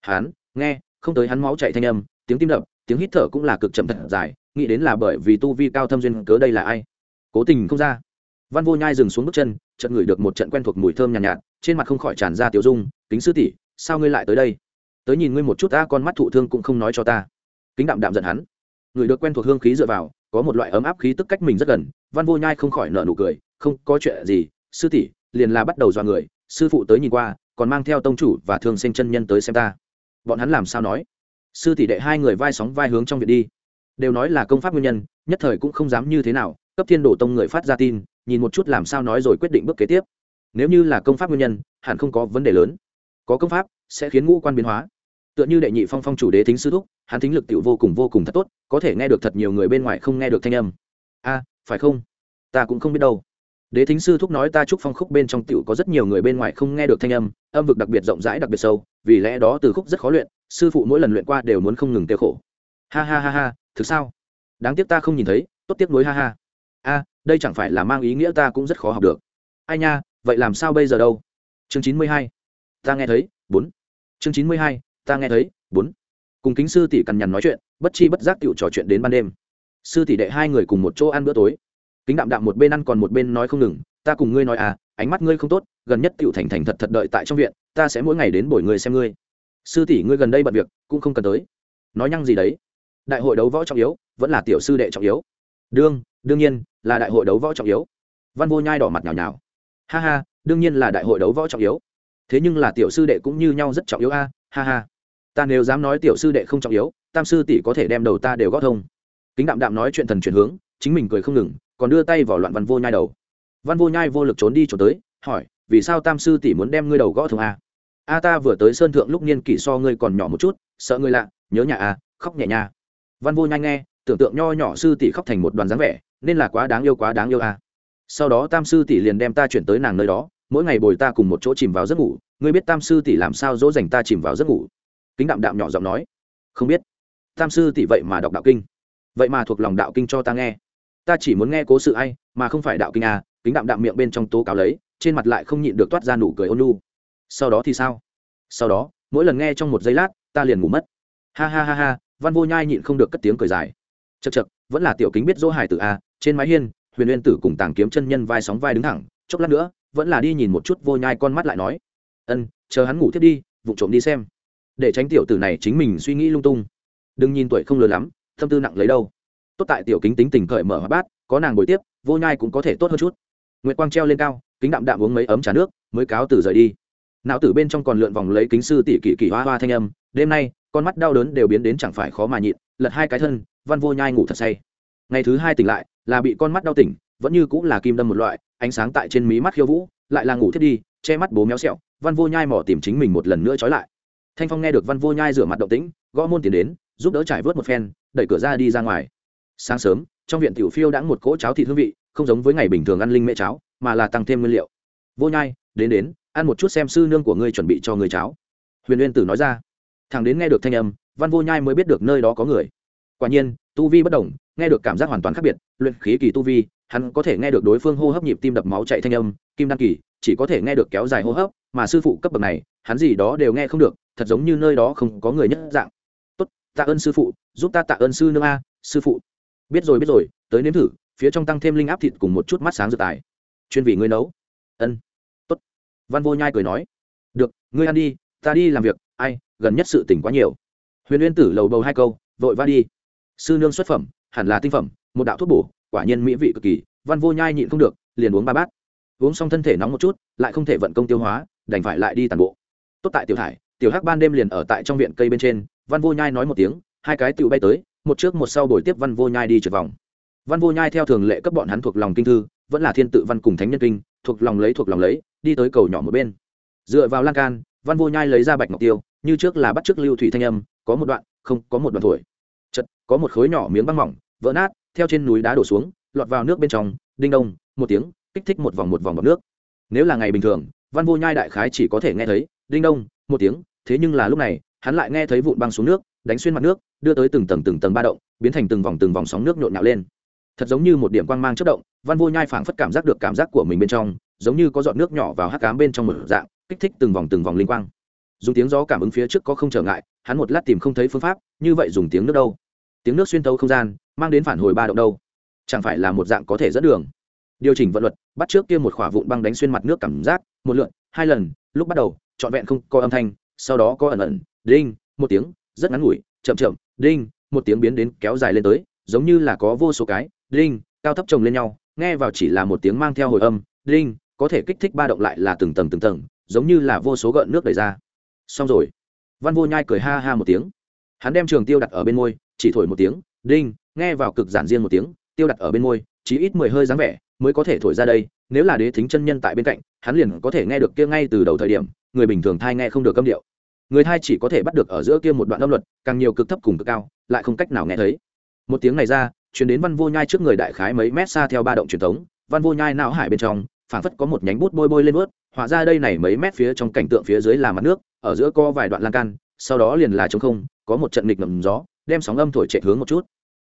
Hắn nghe, không tới hắn máu chạy thanh âm, tiếng tim đập, tiếng hít thở cũng là cực chậm thật dài nghĩ đến là bởi vì tu vi cao thâm duyên cớ đây là ai? Cố tình không ra. Văn vô nhai dừng xuống bước chân chợt ngửi được một trận quen thuộc mùi thơm nhàn nhạt, nhạt trên mặt không khỏi tràn ra tiểu dung kính sư tỷ sao ngươi lại tới đây? Tới nhìn ngươi một chút ta con mắt thụ thương cũng không nói cho ta. Kính đạm đạm giận hắn. Người được quen thuộc hương khí dựa vào có một loại ấm áp khí tức cách mình rất gần văn vô nhai không khỏi nở nụ cười không có chuyện gì sư tỷ liền là bắt đầu dọa người sư phụ tới nhìn qua còn mang theo tông chủ và thương sinh chân nhân tới xem ta. Bọn hắn làm sao nói? Sư tỷ đệ hai người vai sóng vai hướng trong viện đi đều nói là công pháp nguyên nhân, nhất thời cũng không dám như thế nào, cấp thiên đổ tông người phát ra tin, nhìn một chút làm sao nói rồi quyết định bước kế tiếp. Nếu như là công pháp nguyên nhân, hẳn không có vấn đề lớn. Có công pháp, sẽ khiến ngũ quan biến hóa. Tựa như đệ nhị phong phong chủ đế thính sư thúc, hắn thính lực tiểu vô cùng vô cùng thật tốt, có thể nghe được thật nhiều người bên ngoài không nghe được thanh âm. A, phải không? Ta cũng không biết đâu. Đế thính sư thúc nói ta chúc phong khúc bên trong tiểu có rất nhiều người bên ngoài không nghe được thanh âm âm vực đặc biệt rộng rãi đặc biệt sâu, vì lẽ đó từ khúc rất khó luyện, sư phụ mỗi lần luyện qua đều muốn không ngừng tiêu khổ. Ha ha ha ha thực sao? Đáng tiếc ta không nhìn thấy, tốt tiếc nuối, ha ha. A, đây chẳng phải là mang ý nghĩa ta cũng rất khó học được. Ai nha, vậy làm sao bây giờ đâu? Chương chín mươi hai, ta nghe thấy, bốn. Chương chín mươi hai, ta nghe thấy, bốn. Cùng kính sư tỷ cằn nhằn nói chuyện, bất chi bất giác tựu trò chuyện đến ban đêm. Sư tỷ đệ hai người cùng một chỗ ăn bữa tối. Kính đạm đạm một bên ăn còn một bên nói không ngừng, ta cùng ngươi nói à ánh mắt ngươi không tốt, gần nhất tựu thành thành thật thật đợi tại trong viện, ta sẽ mỗi ngày đến bồi ngươi xem ngươi. Sư tỷ ngươi gần đây bận việc, cũng không cần tới. Nói nhăng gì đấy? Đại hội đấu võ trọng yếu, vẫn là tiểu sư đệ trọng yếu. Đương đương nhiên, là đại hội đấu võ trọng yếu. Văn vô nhai đỏ mặt nhào nhào. Ha ha, đương nhiên là đại hội đấu võ trọng yếu. Thế nhưng là tiểu sư đệ cũng như nhau rất trọng yếu a, ha ha. Ta nếu dám nói tiểu sư đệ không trọng yếu, tam sư tỷ có thể đem đầu ta đều gót thông. Kính đạm đạm nói chuyện thần chuyển hướng, chính mình cười không ngừng, còn đưa tay vào loạn văn vô nhai đầu. Văn vô nhai vô lực trốn đi trốn tới, hỏi, vì sao tam sư tỷ muốn đem ngươi đầu gõ thông a? A ta vừa tới sơn thượng lúc niên kỷ so ngươi còn nhỏ một chút, sợ ngươi lạ, nhớ nhà a, khóc nhẹ nha văn vô nhanh nghe, tưởng tượng nho nhỏ sư tỷ khóc thành một đoàn dáng vẻ, nên là quá đáng yêu, quá đáng yêu à? sau đó tam sư tỷ liền đem ta chuyển tới nàng nơi đó, mỗi ngày bồi ta cùng một chỗ chìm vào giấc ngủ, ngươi biết tam sư tỷ làm sao dỗ dành ta chìm vào giấc ngủ? Kính đạm đạm nhỏ giọng nói. Không biết. Tam sư tỷ vậy mà đọc đạo kinh. Vậy mà thuộc lòng đạo kinh cho ta nghe. Ta chỉ muốn nghe cố sự ai, mà không phải đạo kinh à kính đạm đạm miệng bên trong tố cáo lấy, trên mặt lại không nhịn được toát ra nụ cười ôn lu sau đó thì sao? Sau đó, mỗi lần nghe trong một giây lát, ta liền ngủ mất. Ha ha ha ha văn vô nhai nhịn không được cất tiếng cười dài. Chật chật vẫn là tiểu kính biết dỗ hải tử a trên mái hiên, huyền liên tử cùng tàng kiếm chân nhân vai sóng vai đứng thẳng, chốc lát nữa, vẫn là đi nhìn một chút vô nhai con mắt lại nói. Ân, chờ hắn ngủ thiết đi vụ trộm đi xem. Để tránh tiểu tử này chính mình suy nghĩ lung tung. Đừng nhìn tuổi không lớn lắm, tâm tư nặng lấy đâu. Tốt tại tiểu kính tính tình cởi mở hóa bát, có nàng ngồi tiếp, vô nhai cũng có thể tốt hơn chút. Nguyệt quang treo lên cao, kính đạm đạm uống mấy ấm trà nước, mới cáo từ rời đi. Não tử bên trong còn lượn vòng lấy kính sư tỷ kỷ kỷ hoa hoa thanh âm, đêm nay con mắt đau đớn đều biến đến chẳng phải khó mà nhịn, lật hai cái thân, văn vô nhai ngủ thật say. Ngày thứ hai tỉnh lại, là bị con mắt đau tỉnh, vẫn như cũng là kim đâm một loại, ánh sáng tại trên mí mắt khiêu vũ, lại là ngủ thiết đi, che mắt bố méo xẹo, văn vô nhai mỏ tìm chính mình một lần nữa trói lại. Thanh phong nghe được văn vô nhai rửa mặt động tĩnh, gõ môn tiền đến, giúp đỡ trải vớt một phen, đẩy cửa ra đi ra ngoài. Sáng sớm, trong viện tiểu phiêu đã một cỗ cháo thịt hương vị, không giống với ngày bình thường ăn linh mễ cháo, mà là tăng thêm nguyên liệu. Vô nhai, đến đến, ăn một chút xem sư nương của ngươi chuẩn bị cho người cháo. Huyền uyên tử nói ra thằng đến nghe được thanh âm, văn vô nhai mới biết được nơi đó có người. Quả nhiên, tu vi bất đồng, nghe được cảm giác hoàn toàn khác biệt, luyện khí kỳ tu vi, hắn có thể nghe được đối phương hô hấp nhịp tim đập máu chạy thanh âm, kim đăng kỳ chỉ có thể nghe được kéo dài hô hấp, mà sư phụ cấp bậc này, hắn gì đó đều nghe không được, thật giống như nơi đó không có người nhất dạng. Tốt, tạ ơn sư phụ, giúp ta tạ ơn sư nương a, sư phụ. Biết rồi biết rồi, tới nếm thử, phía trong tăng thêm linh áp thịt cùng một chút mắt sáng dược tài. Chuyên vị ngươi nấu. Ân, tốt. Văn vô nhai cười nói. Được, ngươi ăn đi, ta đi làm việc, ai gần nhất sự tỉnh quá nhiều. Huyền uyên tử lầu bầu hai câu, vội va đi. Sư nương xuất phẩm, hẳn là tinh phẩm, một đạo thuốc bổ, quả nhiên mỹ vị cực kỳ, văn vô nhai nhịn không được, liền uống ba bát. Uống xong thân thể nóng một chút, lại không thể vận công tiêu hóa, đành phải lại đi tàn bộ. Tốt tại tiểu hải tiểu hắc ban đêm liền ở tại trong viện cây bên trên, văn vô nhai nói một tiếng, hai cái tựu bay tới, một trước một sau đổi tiếp văn vô nhai đi trượt vòng. Văn vô nhai theo thường lệ cấp bọn hắn thuộc lòng kinh thư, vẫn là thiên tự văn cùng thánh nhân kinh, thuộc lòng lấy thuộc lòng lấy, đi tới cầu nhỏ một bên. Dựa vào lan can, văn vô nhai lấy ra bạch ngọc tiêu như trước là bắt chước lưu thủy thanh âm, có một đoạn, không, có một đoạn thổi. Chật có một khối nhỏ miếng băng mỏng, vỡ nát, theo trên núi đá đổ xuống, lọt vào nước bên trong, đinh đông, một tiếng, kích thích một vòng một vòng bọc nước. Nếu là ngày bình thường, văn vô nhai đại khái chỉ có thể nghe thấy, đinh đông, một tiếng, thế nhưng là lúc này, hắn lại nghe thấy vụn băng xuống nước, đánh xuyên mặt nước, đưa tới từng tầng từng tầng ba động, biến thành từng vòng từng vòng sóng nước nhộn nhạo lên. Thật giống như một điểm quang mang chất động, văn vô nhai phảng phất cảm giác được cảm giác của mình bên trong, giống như có giọt nước nhỏ vào hắc cám bên trong một dạng, kích thích từng vòng từng vòng linh quang dùng tiếng gió cảm ứng phía trước có không trở ngại, hắn một lát tìm không thấy phương pháp, như vậy dùng tiếng nước đâu? Tiếng nước xuyên tấu không gian, mang đến phản hồi ba động đâu? Chẳng phải là một dạng có thể dẫn đường? Điều chỉnh vận luật, bắt trước kia một khỏa vụn băng đánh xuyên mặt nước cảm giác, một lượn, hai lần, lúc bắt đầu, trọn vẹn không có âm thanh, sau đó có ẩn ẩn, đinh, một tiếng, rất ngắn ngủi, chậm chậm, đinh, một tiếng biến đến kéo dài lên tới, giống như là có vô số cái, đinh, cao thấp chồng lên nhau, nghe vào chỉ là một tiếng mang theo hồi âm, đinh, có thể kích thích ba động lại là từng tầng từng tầng, giống như là vô số gợn nước đẩy ra xong rồi. Văn vô nhai cười ha ha một tiếng. Hắn đem trường tiêu đặt ở bên môi, chỉ thổi một tiếng, đinh. Nghe vào cực giản riêng một tiếng, tiêu đặt ở bên môi, chỉ ít mười hơi dáng vẻ mới có thể thổi ra đây. Nếu là đế thính chân nhân tại bên cạnh, hắn liền có thể nghe được kia ngay từ đầu thời điểm, người bình thường thai nghe không được âm điệu. Người thai chỉ có thể bắt được ở giữa kia một đoạn âm luật, càng nhiều cực thấp cùng cực cao, lại không cách nào nghe thấy. Một tiếng này ra chuyển đến văn vô nhai trước người đại khái mấy mét xa theo ba động truyền thống, văn vô nhai não hải bên trong, phảng phất có một nhánh bút bôi bôi lên ướt họa ra đây này mấy mét phía trong cảnh tượng phía dưới là mặt nước ở giữa có vài đoạn lan can, sau đó liền là trống không, có một trận nghịch ngầm gió, đem sóng âm thổi chạy hướng một chút.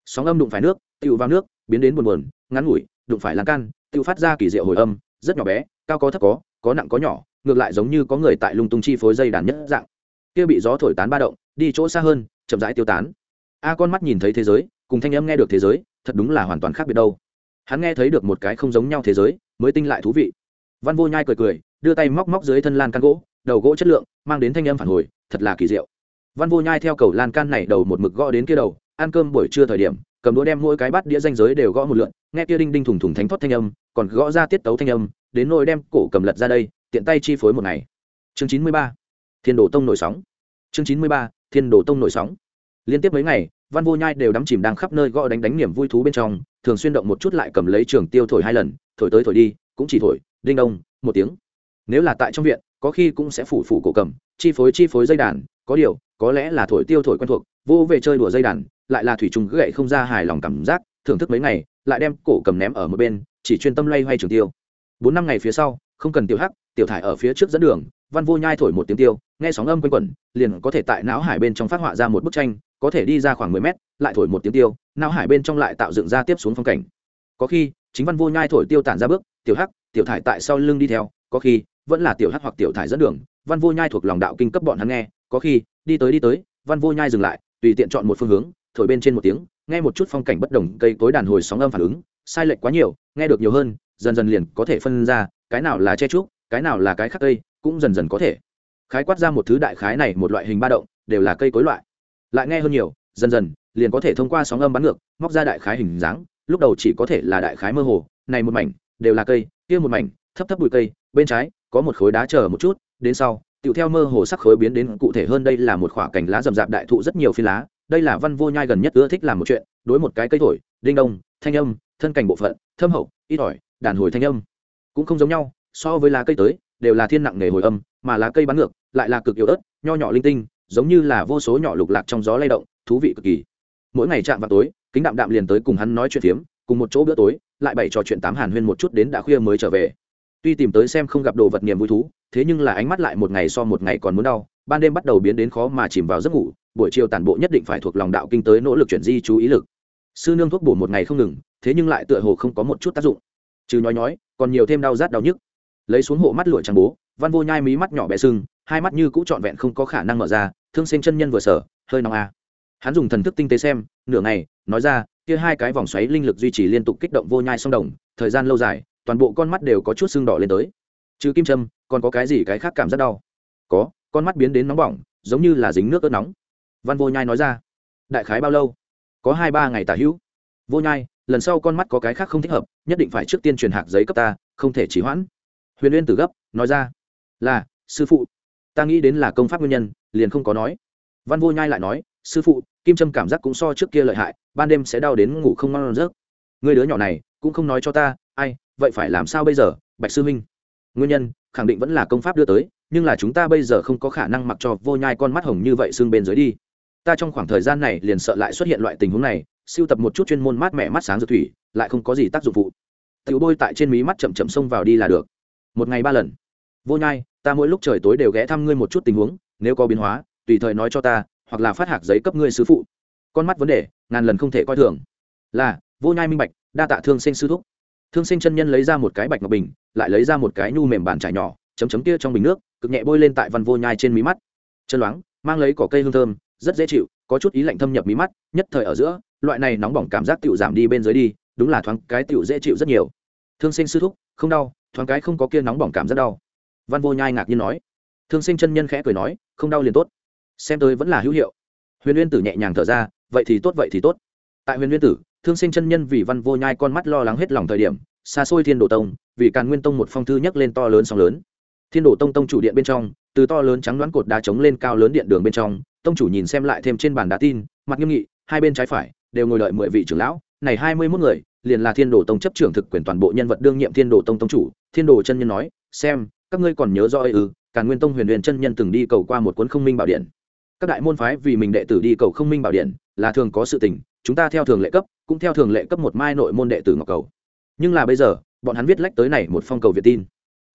Sóng âm đụng phải nước, tựu vào nước, biến đến buồn buồn, ngắn ngủi, đụng phải lan can tự phát ra kỳ diệu hồi âm, rất nhỏ bé, cao có thấp có có nặng có nhỏ, ngược lại giống như có người tại lung tung chi phối dây đàn nhất dạng. Kia bị gió thổi tán ba động, đi chỗ xa hơn, chậm rãi tiêu tán. A con mắt nhìn thấy thế giới, cùng thanh âm nghe được thế giới, thật đúng là hoàn toàn khác biệt đâu. Hắn nghe thấy được một cái không giống nhau thế giới, mới tinh lại thú vị. Văn vô nhai cười cười, đưa tay móc móc dưới thân lan can gỗ đầu gỗ chất lượng, mang đến thanh âm phản hồi, thật là kỳ diệu. Văn vô nhai theo cầu lan can này đầu một mực gõ đến kia đầu, ăn cơm buổi trưa thời điểm, cầm đũa đem mỗi cái bát đĩa danh giới đều gõ một lượn, nghe kia đinh đinh thùng thùng thánh thoát thanh âm, còn gõ ra tiết tấu thanh âm, đến nỗi đem cổ cầm lật ra đây, tiện tay chi phối một ngày. Chương chín mươi ba, thiên đồ tông nổi sóng. Chương chín mươi ba, thiên đồ tông nổi sóng. Liên tiếp mấy ngày, văn vô nhai đều đắm chìm đang khắp nơi gõ đánh đánh niềm vui thú bên trong, thường xuyên động một chút lại cầm lấy trường tiêu thổi hai lần, thổi tới thổi đi, cũng chỉ thổi, đinh đông, một tiếng. Nếu là tại trong viện có khi cũng sẽ phủ phủ cổ cầm, chi phối chi phối dây đàn, có điều, có lẽ là thổi tiêu thổi quen thuộc, vô về chơi đùa dây đàn, lại là thủy trùng gậy không ra hài lòng cảm giác, thưởng thức mấy ngày, lại đem cổ cầm ném ở một bên, chỉ chuyên tâm lay hoay trường tiêu. Bốn năm ngày phía sau, không cần tiểu hắc, tiểu thải ở phía trước dẫn đường, văn vô nhai thổi một tiếng tiêu, nghe sóng âm quanh quẩn, liền có thể tại não hải bên trong phát họa ra một bức tranh, có thể đi ra khoảng mười mét, lại thổi một tiếng tiêu, não hải bên trong lại tạo dựng ra tiếp xuống phong cảnh. Có khi, chính văn vô nhai thổi tiêu tản ra bước, tiểu hắc, tiểu thải tại sau lưng đi theo, có khi vẫn là tiểu hắc hoặc tiểu thải dẫn đường, văn vô nhai thuộc lòng đạo kinh cấp bọn hắn nghe, có khi, đi tới đi tới, văn vô nhai dừng lại, tùy tiện chọn một phương hướng, thổi bên trên một tiếng, nghe một chút phong cảnh bất đồng, cây cối đàn hồi sóng âm phản ứng, sai lệch quá nhiều, nghe được nhiều hơn, dần dần liền có thể phân ra, cái nào là che trúc, cái nào là cái khác cây, cũng dần dần có thể. Khái quát ra một thứ đại khái này, một loại hình ba động, đều là cây cối loại. Lại nghe hơn nhiều, dần dần, liền có thể thông qua sóng âm bắn ngược, móc ra đại khái hình dáng, lúc đầu chỉ có thể là đại khái mơ hồ, này một mảnh, đều là cây, kia một mảnh, thấp thấp bụi cây, bên trái có một khối đá chờ một chút, đến sau, tựu theo mơ hồ sắc khối biến đến cụ thể hơn đây là một khoả cành lá rậm rạp đại thụ rất nhiều phi lá, đây là văn vô nhai gần nhất ưa thích làm một chuyện, đối một cái cây thổi, đinh đông, thanh âm, thân cành bộ phận, thâm hậu, ít ỏi, đàn hồi thanh âm. Cũng không giống nhau, so với lá cây tới, đều là thiên nặng nghề hồi âm, mà lá cây bắn ngược, lại là cực yếu ớt, nho nhỏ linh tinh, giống như là vô số nhỏ lục lạc trong gió lay động, thú vị cực kỳ. Mỗi ngày chạm vào tối, kính đạm đạm liền tới cùng hắn nói chuyện phiếm, cùng một chỗ bữa tối, lại bày trò chuyện tám hàn huyên một chút đến đã khuya mới trở về tuy tìm tới xem không gặp đồ vật niềm vui thú, thế nhưng là ánh mắt lại một ngày so một ngày còn muốn đau, ban đêm bắt đầu biến đến khó mà chìm vào giấc ngủ, buổi chiều tản bộ nhất định phải thuộc lòng đạo kinh tới nỗ lực chuyển di chú ý lực. Sư nương thuốc bổ một ngày không ngừng, thế nhưng lại tựa hồ không có một chút tác dụng. Trừ nhói nhói, còn nhiều thêm đau rát đau nhức. Lấy xuống hộ mắt lụa trắng bố, văn vô nhai mí mắt nhỏ bé sưng, hai mắt như cũ trọn vẹn không có khả năng mở ra, thương sinh chân nhân vừa sở, hơi nóng a. À. hắn dùng thần thức tinh tế xem, nửa ngày, nói ra, kia hai cái vòng xoáy linh lực duy trì liên tục kích động vô nhai song đồng, thời gian lâu dài toàn bộ con mắt đều có chút sưng đỏ lên tới. Trừ kim trâm, còn có cái gì cái khác cảm giác đau? Có con mắt biến đến nóng bỏng giống như là dính nước ớt nóng. Văn vô nhai nói ra. Đại khái bao lâu? Có hai ba ngày tả hữu. Vô nhai lần sau con mắt có cái khác không thích hợp nhất định phải trước tiên truyền hạc giấy cấp ta không thể chỉ hoãn. Huyền uyên tử gấp nói ra. Là sư phụ. Ta nghĩ đến là công pháp nguyên nhân liền không có nói. Văn vô nhai lại nói sư phụ kim trâm cảm giác cũng so trước kia lợi hại ban đêm sẽ đau đến ngủ không ngon rớt người đứa nhỏ này cũng không nói cho ta ai vậy phải làm sao bây giờ, bạch sư minh? Nguyên nhân, khẳng định vẫn là công pháp đưa tới, nhưng là chúng ta bây giờ không có khả năng mặc cho vô nhai con mắt hồng như vậy xương bên dưới đi. Ta trong khoảng thời gian này liền sợ lại xuất hiện loại tình huống này, siêu tập một chút chuyên môn mát mẻ mắt sáng dược thủy, lại không có gì tác dụng phụ. Tiểu bôi tại trên mí mắt chậm chậm xông vào đi là được. Một ngày ba lần. Vô nhai, ta mỗi lúc trời tối đều ghé thăm ngươi một chút tình huống, nếu có biến hóa, tùy thời nói cho ta, hoặc là phát hạc giấy cấp ngươi sứ phụ. Con mắt vấn đề, ngàn lần không thể coi thường. Là, vô nhai minh bạch, đa tạ thương sinh sư thúc thương sinh chân nhân lấy ra một cái bạch ngọc bình, lại lấy ra một cái nhu mềm bàn trải nhỏ, chấm chấm kia trong bình nước, cực nhẹ bôi lên tại văn vô nhai trên mí mắt. Chân loáng, mang lấy cỏ cây hương thơm, rất dễ chịu, có chút ý lạnh thâm nhập mí mắt, nhất thời ở giữa, loại này nóng bỏng cảm giác tựu giảm đi bên dưới đi, đúng là thoáng cái tựu dễ chịu rất nhiều. Thương sinh sư thúc, không đau, thoáng cái không có kia nóng bỏng cảm rất đau. Văn vô nhai ngạc nhiên nói. Thương sinh chân nhân khẽ cười nói, không đau liền tốt. Xem tôi vẫn là hữu hiệu. Huyền uyên tử nhẹ nhàng thở ra, vậy thì tốt, vậy thì tốt. Tại huyền uyên tử thương sinh chân nhân vì văn vô nhai con mắt lo lắng hết lòng thời điểm xa xôi thiên đồ tông vì càn nguyên tông một phong thư nhấc lên to lớn sóng lớn. Thiên đồ tông tông chủ điện bên trong từ to lớn trắng đoán cột đá trống lên cao lớn điện đường bên trong tông chủ nhìn xem lại thêm trên bàn đá tin mặt nghiêm nghị hai bên trái phải đều ngồi đợi mười vị trưởng lão này hai mươi mốt người liền là thiên đồ tông chấp trưởng thực quyền toàn bộ nhân vật đương nhiệm thiên đồ tông tông chủ. Thiên đồ chân nhân nói xem các ngươi còn nhớ rõ ư ừ, càn nguyên tông huyền huyền chân nhân từng đi cầu qua một cuốn không minh bảo điện. Các đại môn phái vì mình đệ tử đi cầu không minh bảo điện là thường có sự tình chúng ta theo thường lệ cấp cũng theo thường lệ cấp một mai nội môn đệ tử ngọc cầu. Nhưng là bây giờ bọn hắn viết lách tới này một phong cầu việt tin.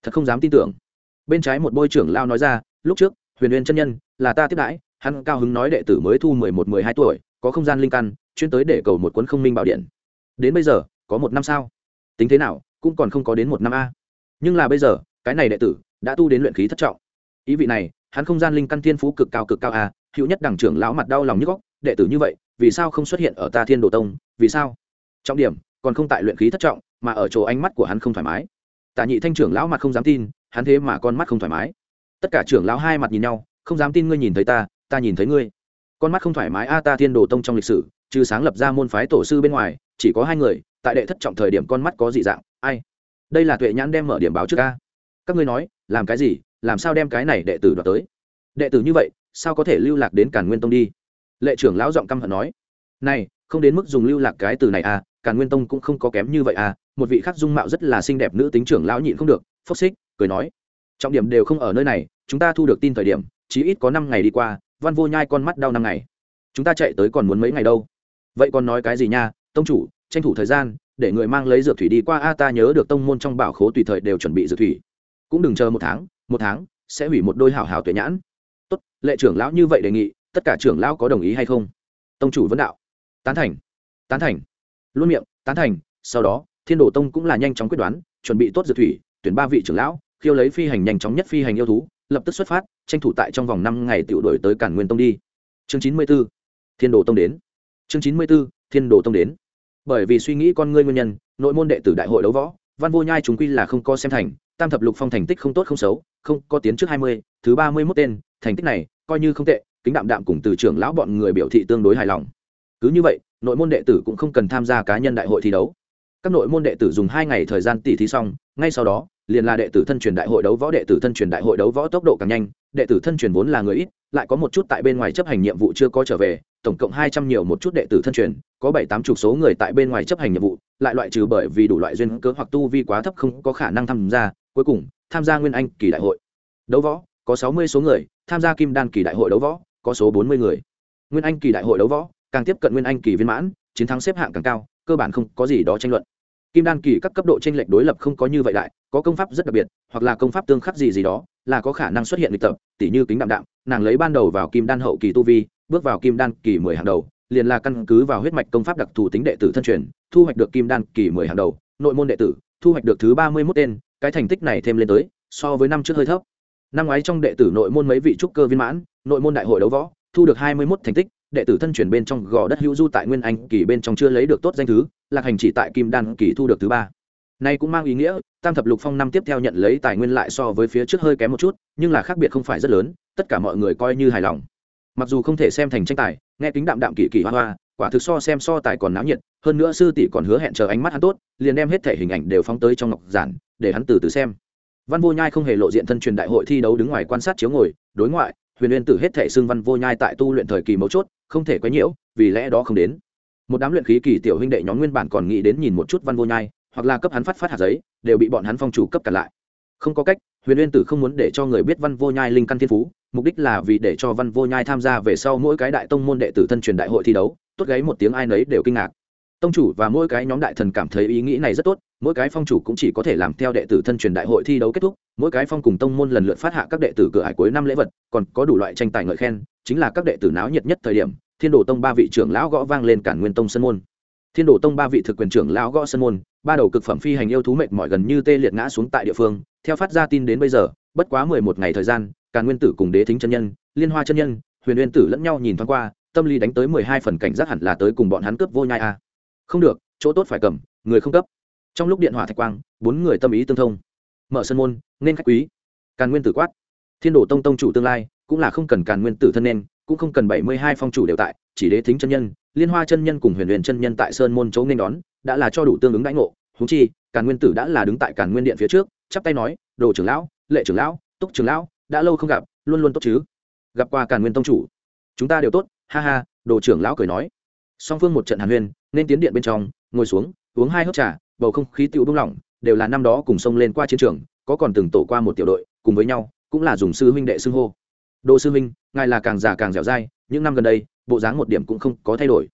Thật không dám tin tưởng. Bên trái một bôi trưởng lao nói ra lúc trước huyền huyền chân nhân là ta tiếp đãi hắn cao hứng nói đệ tử mới thu mười một mười hai tuổi có không gian linh căn chuyên tới để cầu một cuốn không minh bảo điện. Đến bây giờ có một năm sao? Tính thế nào cũng còn không có đến một năm a. Nhưng là bây giờ cái này đệ tử đã tu đến luyện khí thất trọng. Ý vị này hắn không gian linh căn thiên phú cực cao cực cao a, hữu nhất đẳng trưởng lão mặt đau lòng như góc đệ tử như vậy vì sao không xuất hiện ở ta thiên đồ tông, vì sao? Trọng điểm, còn không tại luyện khí thất trọng, mà ở chỗ ánh mắt của hắn không thoải mái. Tả nhị thanh trưởng lão mặt không dám tin, hắn thế mà con mắt không thoải mái. Tất cả trưởng lão hai mặt nhìn nhau, không dám tin ngươi nhìn thấy ta ta nhìn thấy ngươi. Con mắt không thoải mái a, ta thiên đồ tông trong lịch sử, trừ sáng lập ra môn phái tổ sư bên ngoài, chỉ có hai người, tại đệ thất trọng thời điểm con mắt có dị dạng, ai? Đây là tuệ nhãn đem mở điểm báo trước a. Các ngươi nói, làm cái gì, làm sao đem cái này đệ tử đoạt tới? Đệ tử như vậy, sao có thể lưu lạc đến càn nguyên tông đi? Lệ trưởng lão giọng căm hận nói, này, không đến mức dùng lưu lạc cái từ này à càn nguyên tông cũng không có kém như vậy à một vị khác dung mạo rất là xinh đẹp nữ tính trưởng lão nhịn không được, phốc xích, cười nói, trọng điểm đều không ở nơi này, chúng ta thu được tin thời điểm, chí ít có năm ngày đi qua, văn vô nhai con mắt đau năm ngày. Chúng ta chạy tới còn muốn mấy ngày đâu? Vậy còn nói cái gì nha, tông chủ, tranh thủ thời gian, để người mang lấy dược thủy đi qua, a, ta nhớ được tông môn trong bảo khố tùy thời đều chuẩn bị dược thủy. Cũng đừng chờ một tháng một tháng, sẽ hủy một đôi hảo hảo tuệ nhãn. Tốt, lệ trưởng lão như vậy đề nghị tất cả trưởng lão có đồng ý hay không? Tông chủ vấn đạo. Tán thành tán thành. Luôn miệng, tán thành, sau đó, thiên đồ tông cũng là nhanh chóng quyết đoán, chuẩn bị tốt dược thủy, tuyển ba vị trưởng lão, khiêu lấy phi hành nhanh chóng nhất phi hành yêu thú, lập tức xuất phát, tranh thủ tại trong vòng năm ngày tiểu đổi tới cản nguyên tông đi. Chương chín mươi b ố thiên đồ tông đến. Chương chín mươi b ố thiên đồ tông đến. Bởi vì suy nghĩ con ngươi nguyên nhân, nội môn đệ tử đại hội đấu võ, văn vô nhai chúng quy là không có xem thành, tam thập lục phong thành tích không tốt không xấu, không có tiến trước hai mươi, thứ ba mươi mốt tên, thành tích này, coi như không tệ kính đạm đạm cùng từ trưởng lão bọn người biểu thị tương đối hài lòng. Cứ như vậy, nội môn đệ tử cũng không cần tham gia cá nhân đại hội thi đấu. Các nội môn đệ tử dùng hai ngày thời gian tỉ thí xong, ngay sau đó, liền là đệ tử thân truyền đại hội đấu võ, đệ tử thân truyền đại hội đấu võ tốc độ càng nhanh, đệ tử thân truyền vốn là người ít, lại có một chút tại bên ngoài chấp hành nhiệm vụ chưa có trở về, tổng cộng hai trăm nhiều một chút đệ tử thân truyền, có bảy tám chục số người tại bên ngoài chấp hành nhiệm vụ, lại loại trừ bởi vì đủ loại duyên cớ hoặc tu vi quá thấp không có khả năng tham gia, cuối cùng, tham gia nguyên anh kỳ đại hội đấu võ, có sáu mươi số người, tham gia kim đan kỳ đại hội đấu võ có số bốn mươi người. Nguyên anh kỳ đại hội đấu võ, càng tiếp cận nguyên anh kỳ viên mãn, chiến thắng xếp hạng càng cao, cơ bản không có gì đó tranh luận. Kim đan kỳ các cấp độ tranh lệch đối lập không có như vậy đại, có công pháp rất đặc biệt, hoặc là công pháp tương khắc gì gì đó, là có khả năng xuất hiện lịch tập, tỉ như kính đạm đạm, nàng lấy ban đầu vào kim đan hậu kỳ tu vi, bước vào kim đan kỳ mười hàng đầu, liền là căn cứ vào huyết mạch công pháp đặc thù tính đệ tử thân truyền, thu hoạch được kim đan kỳ mười hàng đầu, nội môn đệ tử, thu hoạch được thứ ba mươi mốt tên, cái thành tích này thêm lên tới, so với năm trước hơi thấp. Năm ngoái trong đệ tử nội môn mấy vị trúc cơ viên mãn nội môn đại hội đấu võ, thu được hai mươi mốt thành tích, đệ tử thân truyền bên trong gò đất hữu du tại nguyên anh kỳ bên trong chưa lấy được tốt danh thứ, lạc hành chỉ tại kim đan kỳ thu được thứ ba. Nay cũng mang ý nghĩa, tam thập lục phong năm tiếp theo nhận lấy tài nguyên lại so với phía trước hơi kém một chút, nhưng là khác biệt không phải rất lớn, tất cả mọi người coi như hài lòng. Mặc dù không thể xem thành tranh tài, nghe kính đạm đạm kỳ kỳ hoa hoa, quả thực so xem so tài còn náo nhiệt, hơn nữa sư tỷ còn hứa hẹn chờ ánh mắt hắn tốt, liền đem hết thể hình ảnh đều phóng tới trong ngọc giản, để hắn từ từ xem. Văn vô nhai không hề lộ diện thân truyền đại hội thi đấu đứng ngoài quan sát chiếu ngồi, đối ngoại huyền uyên tử hết thể xương văn vô nhai tại tu luyện thời kỳ mấu chốt, không thể quấy nhiễu, vì lẽ đó không đến. Một đám luyện khí kỳ tiểu huynh đệ nhóm nguyên bản còn nghĩ đến nhìn một chút văn vô nhai, hoặc là cấp hắn phát phát hạt giấy, đều bị bọn hắn phong chủ cấp cả lại. Không có cách, huyền uyên tử không muốn để cho người biết văn vô nhai linh căn thiên phú, mục đích là vì để cho văn vô nhai tham gia về sau mỗi cái đại tông môn đệ tử thân truyền đại hội thi đấu, tốt gáy một tiếng ai nấy đều kinh ngạc tông chủ và mỗi cái nhóm đại thần cảm thấy ý nghĩ này rất tốt, mỗi cái phong chủ cũng chỉ có thể làm theo đệ tử thân truyền đại hội thi đấu kết thúc, mỗi cái phong cùng tông môn lần lượt phát hạ các đệ tử cửa hải cuối năm lễ vật, còn có đủ loại tranh tài ngợi khen, chính là các đệ tử náo nhiệt nhất thời điểm, thiên đồ tông ba vị trưởng lão gõ vang lên cản nguyên tông sân môn. Thiên đồ tông ba vị thực quyền trưởng lão gõ sân môn, ba đầu cực phẩm phi hành yêu thú mệt mỏi gần như tê liệt ngã xuống tại địa phương, theo phát ra tin đến bây giờ, bất quá mười một ngày thời gian càn nguyên tử cùng đế thính chân nhân, liên hoa chân nhân, huyền nguyên tử lẫn nhau nhìn thoáng qua, tâm lý đánh tới mười hai phần cảnh giác hẳn là tới cùng bọn hắn cướp vô nhai a không được, chỗ tốt phải cầm, người không cấp. Trong lúc điện hỏa thạch quang, bốn người tâm ý tương thông. Mở sân môn, nên khách quý. Càn nguyên tử quát. Thiên đồ tông tông chủ tương lai, cũng là không cần càn nguyên tử thân nên, cũng không cần bảy mươi hai phong chủ đều tại, chỉ đế thính chân nhân, liên hoa chân nhân cùng huyền huyền chân nhân tại sơn môn chỗ nên đón, đã là cho đủ tương ứng đãi ngộ. Húng chi, càn nguyên tử đã là đứng tại càn nguyên điện phía trước, chắp tay nói, đồ trưởng lão, lệ trưởng lão, túc trưởng lão, đã lâu không gặp, luôn luôn tốt chứ? Gặp qua càn nguyên tông chủ. Chúng ta đều tốt. Ha ha, đồ trưởng lão cười nói song phương một trận hàn huyên, nên tiến điện bên trong, ngồi xuống, uống hai hớp trà, bầu không khí tựu đông lỏng, đều là năm đó cùng sông lên qua chiến trường, có còn từng tổ qua một tiểu đội, cùng với nhau, cũng là dùng sư huynh đệ xưng hô. Đồ sư huynh, ngài là càng già càng dẻo dai, những năm gần đây, bộ dáng một điểm cũng không có thay đổi.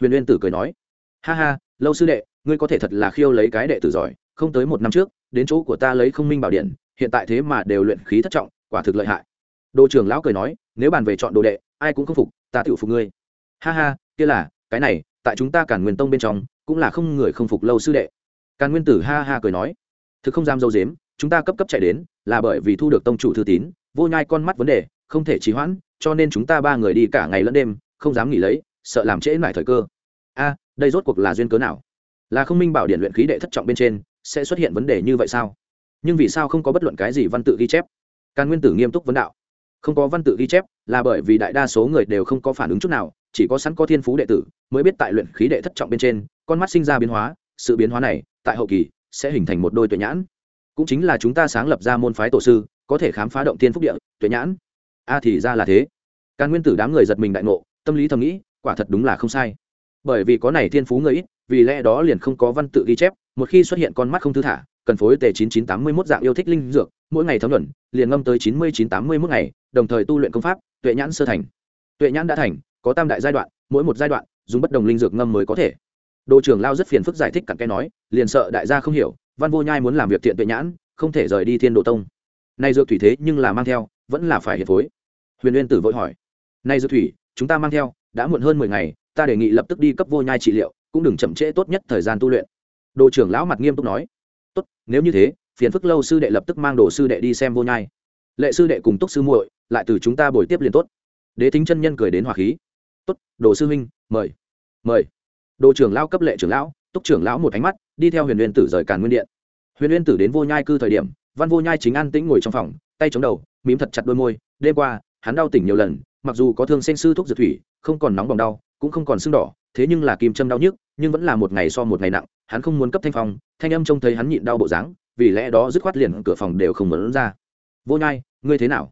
Huyền uyên tử cười nói, ha ha, lâu sư đệ, ngươi có thể thật là khiêu lấy cái đệ tử giỏi, không tới một năm trước, đến chỗ của ta lấy không minh bảo điện, hiện tại thế mà đều luyện khí thất trọng, quả thực lợi hại. Đồ trưởng lão cười nói, nếu bàn về chọn đồ đệ, ai cũng không phục, ta tự phục ngươi. Ha ha, kia là cái này, tại chúng ta cản nguyên tông bên trong, cũng là không người không phục lâu sư đệ. Càn nguyên tử ha ha cười nói, thực không dám dâu dếm chúng ta cấp cấp chạy đến, là bởi vì thu được tông chủ thư tín, vô nhai con mắt vấn đề, không thể trì hoãn, cho nên chúng ta ba người đi cả ngày lẫn đêm, không dám nghỉ lấy, sợ làm trễ mải thời cơ. A, đây rốt cuộc là duyên cớ nào? Là không minh bảo điện luyện khí đệ thất trọng bên trên, sẽ xuất hiện vấn đề như vậy sao? Nhưng vì sao không có bất luận cái gì văn tự ghi chép? Càn nguyên tử nghiêm túc vấn đạo. Không có văn tự ghi chép, là bởi vì đại đa số người đều không có phản ứng chút nào chỉ có sẵn có thiên phú đệ tử mới biết tại luyện khí đệ thất trọng bên trên, con mắt sinh ra biến hóa, sự biến hóa này tại hậu kỳ sẽ hình thành một đôi tuệ nhãn. Cũng chính là chúng ta sáng lập ra môn phái tổ sư, có thể khám phá động tiên phúc địa, tuệ nhãn. A thì ra là thế. Càn nguyên tử đám người giật mình đại ngộ, tâm lý thầm nghĩ, quả thật đúng là không sai. Bởi vì có này thiên phú người ít, vì lẽ đó liền không có văn tự ghi chép, một khi xuất hiện con mắt không thư thả, cần phối tề chín chín tám mươi mốt dạng yêu thích linh dược, mỗi ngày thấm luận liền ngâm tới chín mươi chín tám mươi mốt ngày, đồng thời tu luyện công pháp, tuệ nhãn sơ thành. Tuệ nhãn đã thành có tam đại giai đoạn, mỗi một giai đoạn, dùng bất đồng linh dược ngâm mới có thể. Đồ trưởng lao rất phiền phức giải thích cặn cái nói, liền sợ đại gia không hiểu, văn vô nhai muốn làm việc thiện tuệ nhãn, không thể rời đi thiên đồ tông. Nay dược thủy thế nhưng là mang theo, vẫn là phải hiệp phối. Huyền uyên tử vội hỏi, nay dược thủy, chúng ta mang theo, đã muộn hơn mười ngày, ta đề nghị lập tức đi cấp vô nhai trị liệu, cũng đừng chậm trễ tốt nhất thời gian tu luyện. Đồ trưởng lão mặt nghiêm túc nói, tốt, nếu như thế, phiền phức lâu sư đệ lập tức mang đồ sư đệ đi xem vô nhai. Lệ sư đệ cùng túc sư muội, lại từ chúng ta bồi tiếp liền tốt. Đế thính chân nhân cười đến hòa khí tốt, đồ sư huynh, mời mời. Đồ trưởng lão cấp lệ trưởng lão, túc trưởng lão một ánh mắt, đi theo huyền nguyên tử rời càn nguyên điện. Huyền nguyên tử đến vô nhai cư thời điểm, văn vô nhai chính an tĩnh ngồi trong phòng, tay chống đầu, mím thật chặt đôi môi. Đêm qua, hắn đau tỉnh nhiều lần, mặc dù có thương sen sư thuốc dược thủy, không còn nóng bỏng đau, cũng không còn sưng đỏ, thế nhưng là kim châm đau nhức, nhưng vẫn là một ngày so một ngày nặng, hắn không muốn cấp thanh phong, thanh âm trông thấy hắn nhịn đau bộ dáng, vì lẽ đó dứt khoát liền cửa phòng đều không muốn ra. Vô nhai, ngươi thế nào?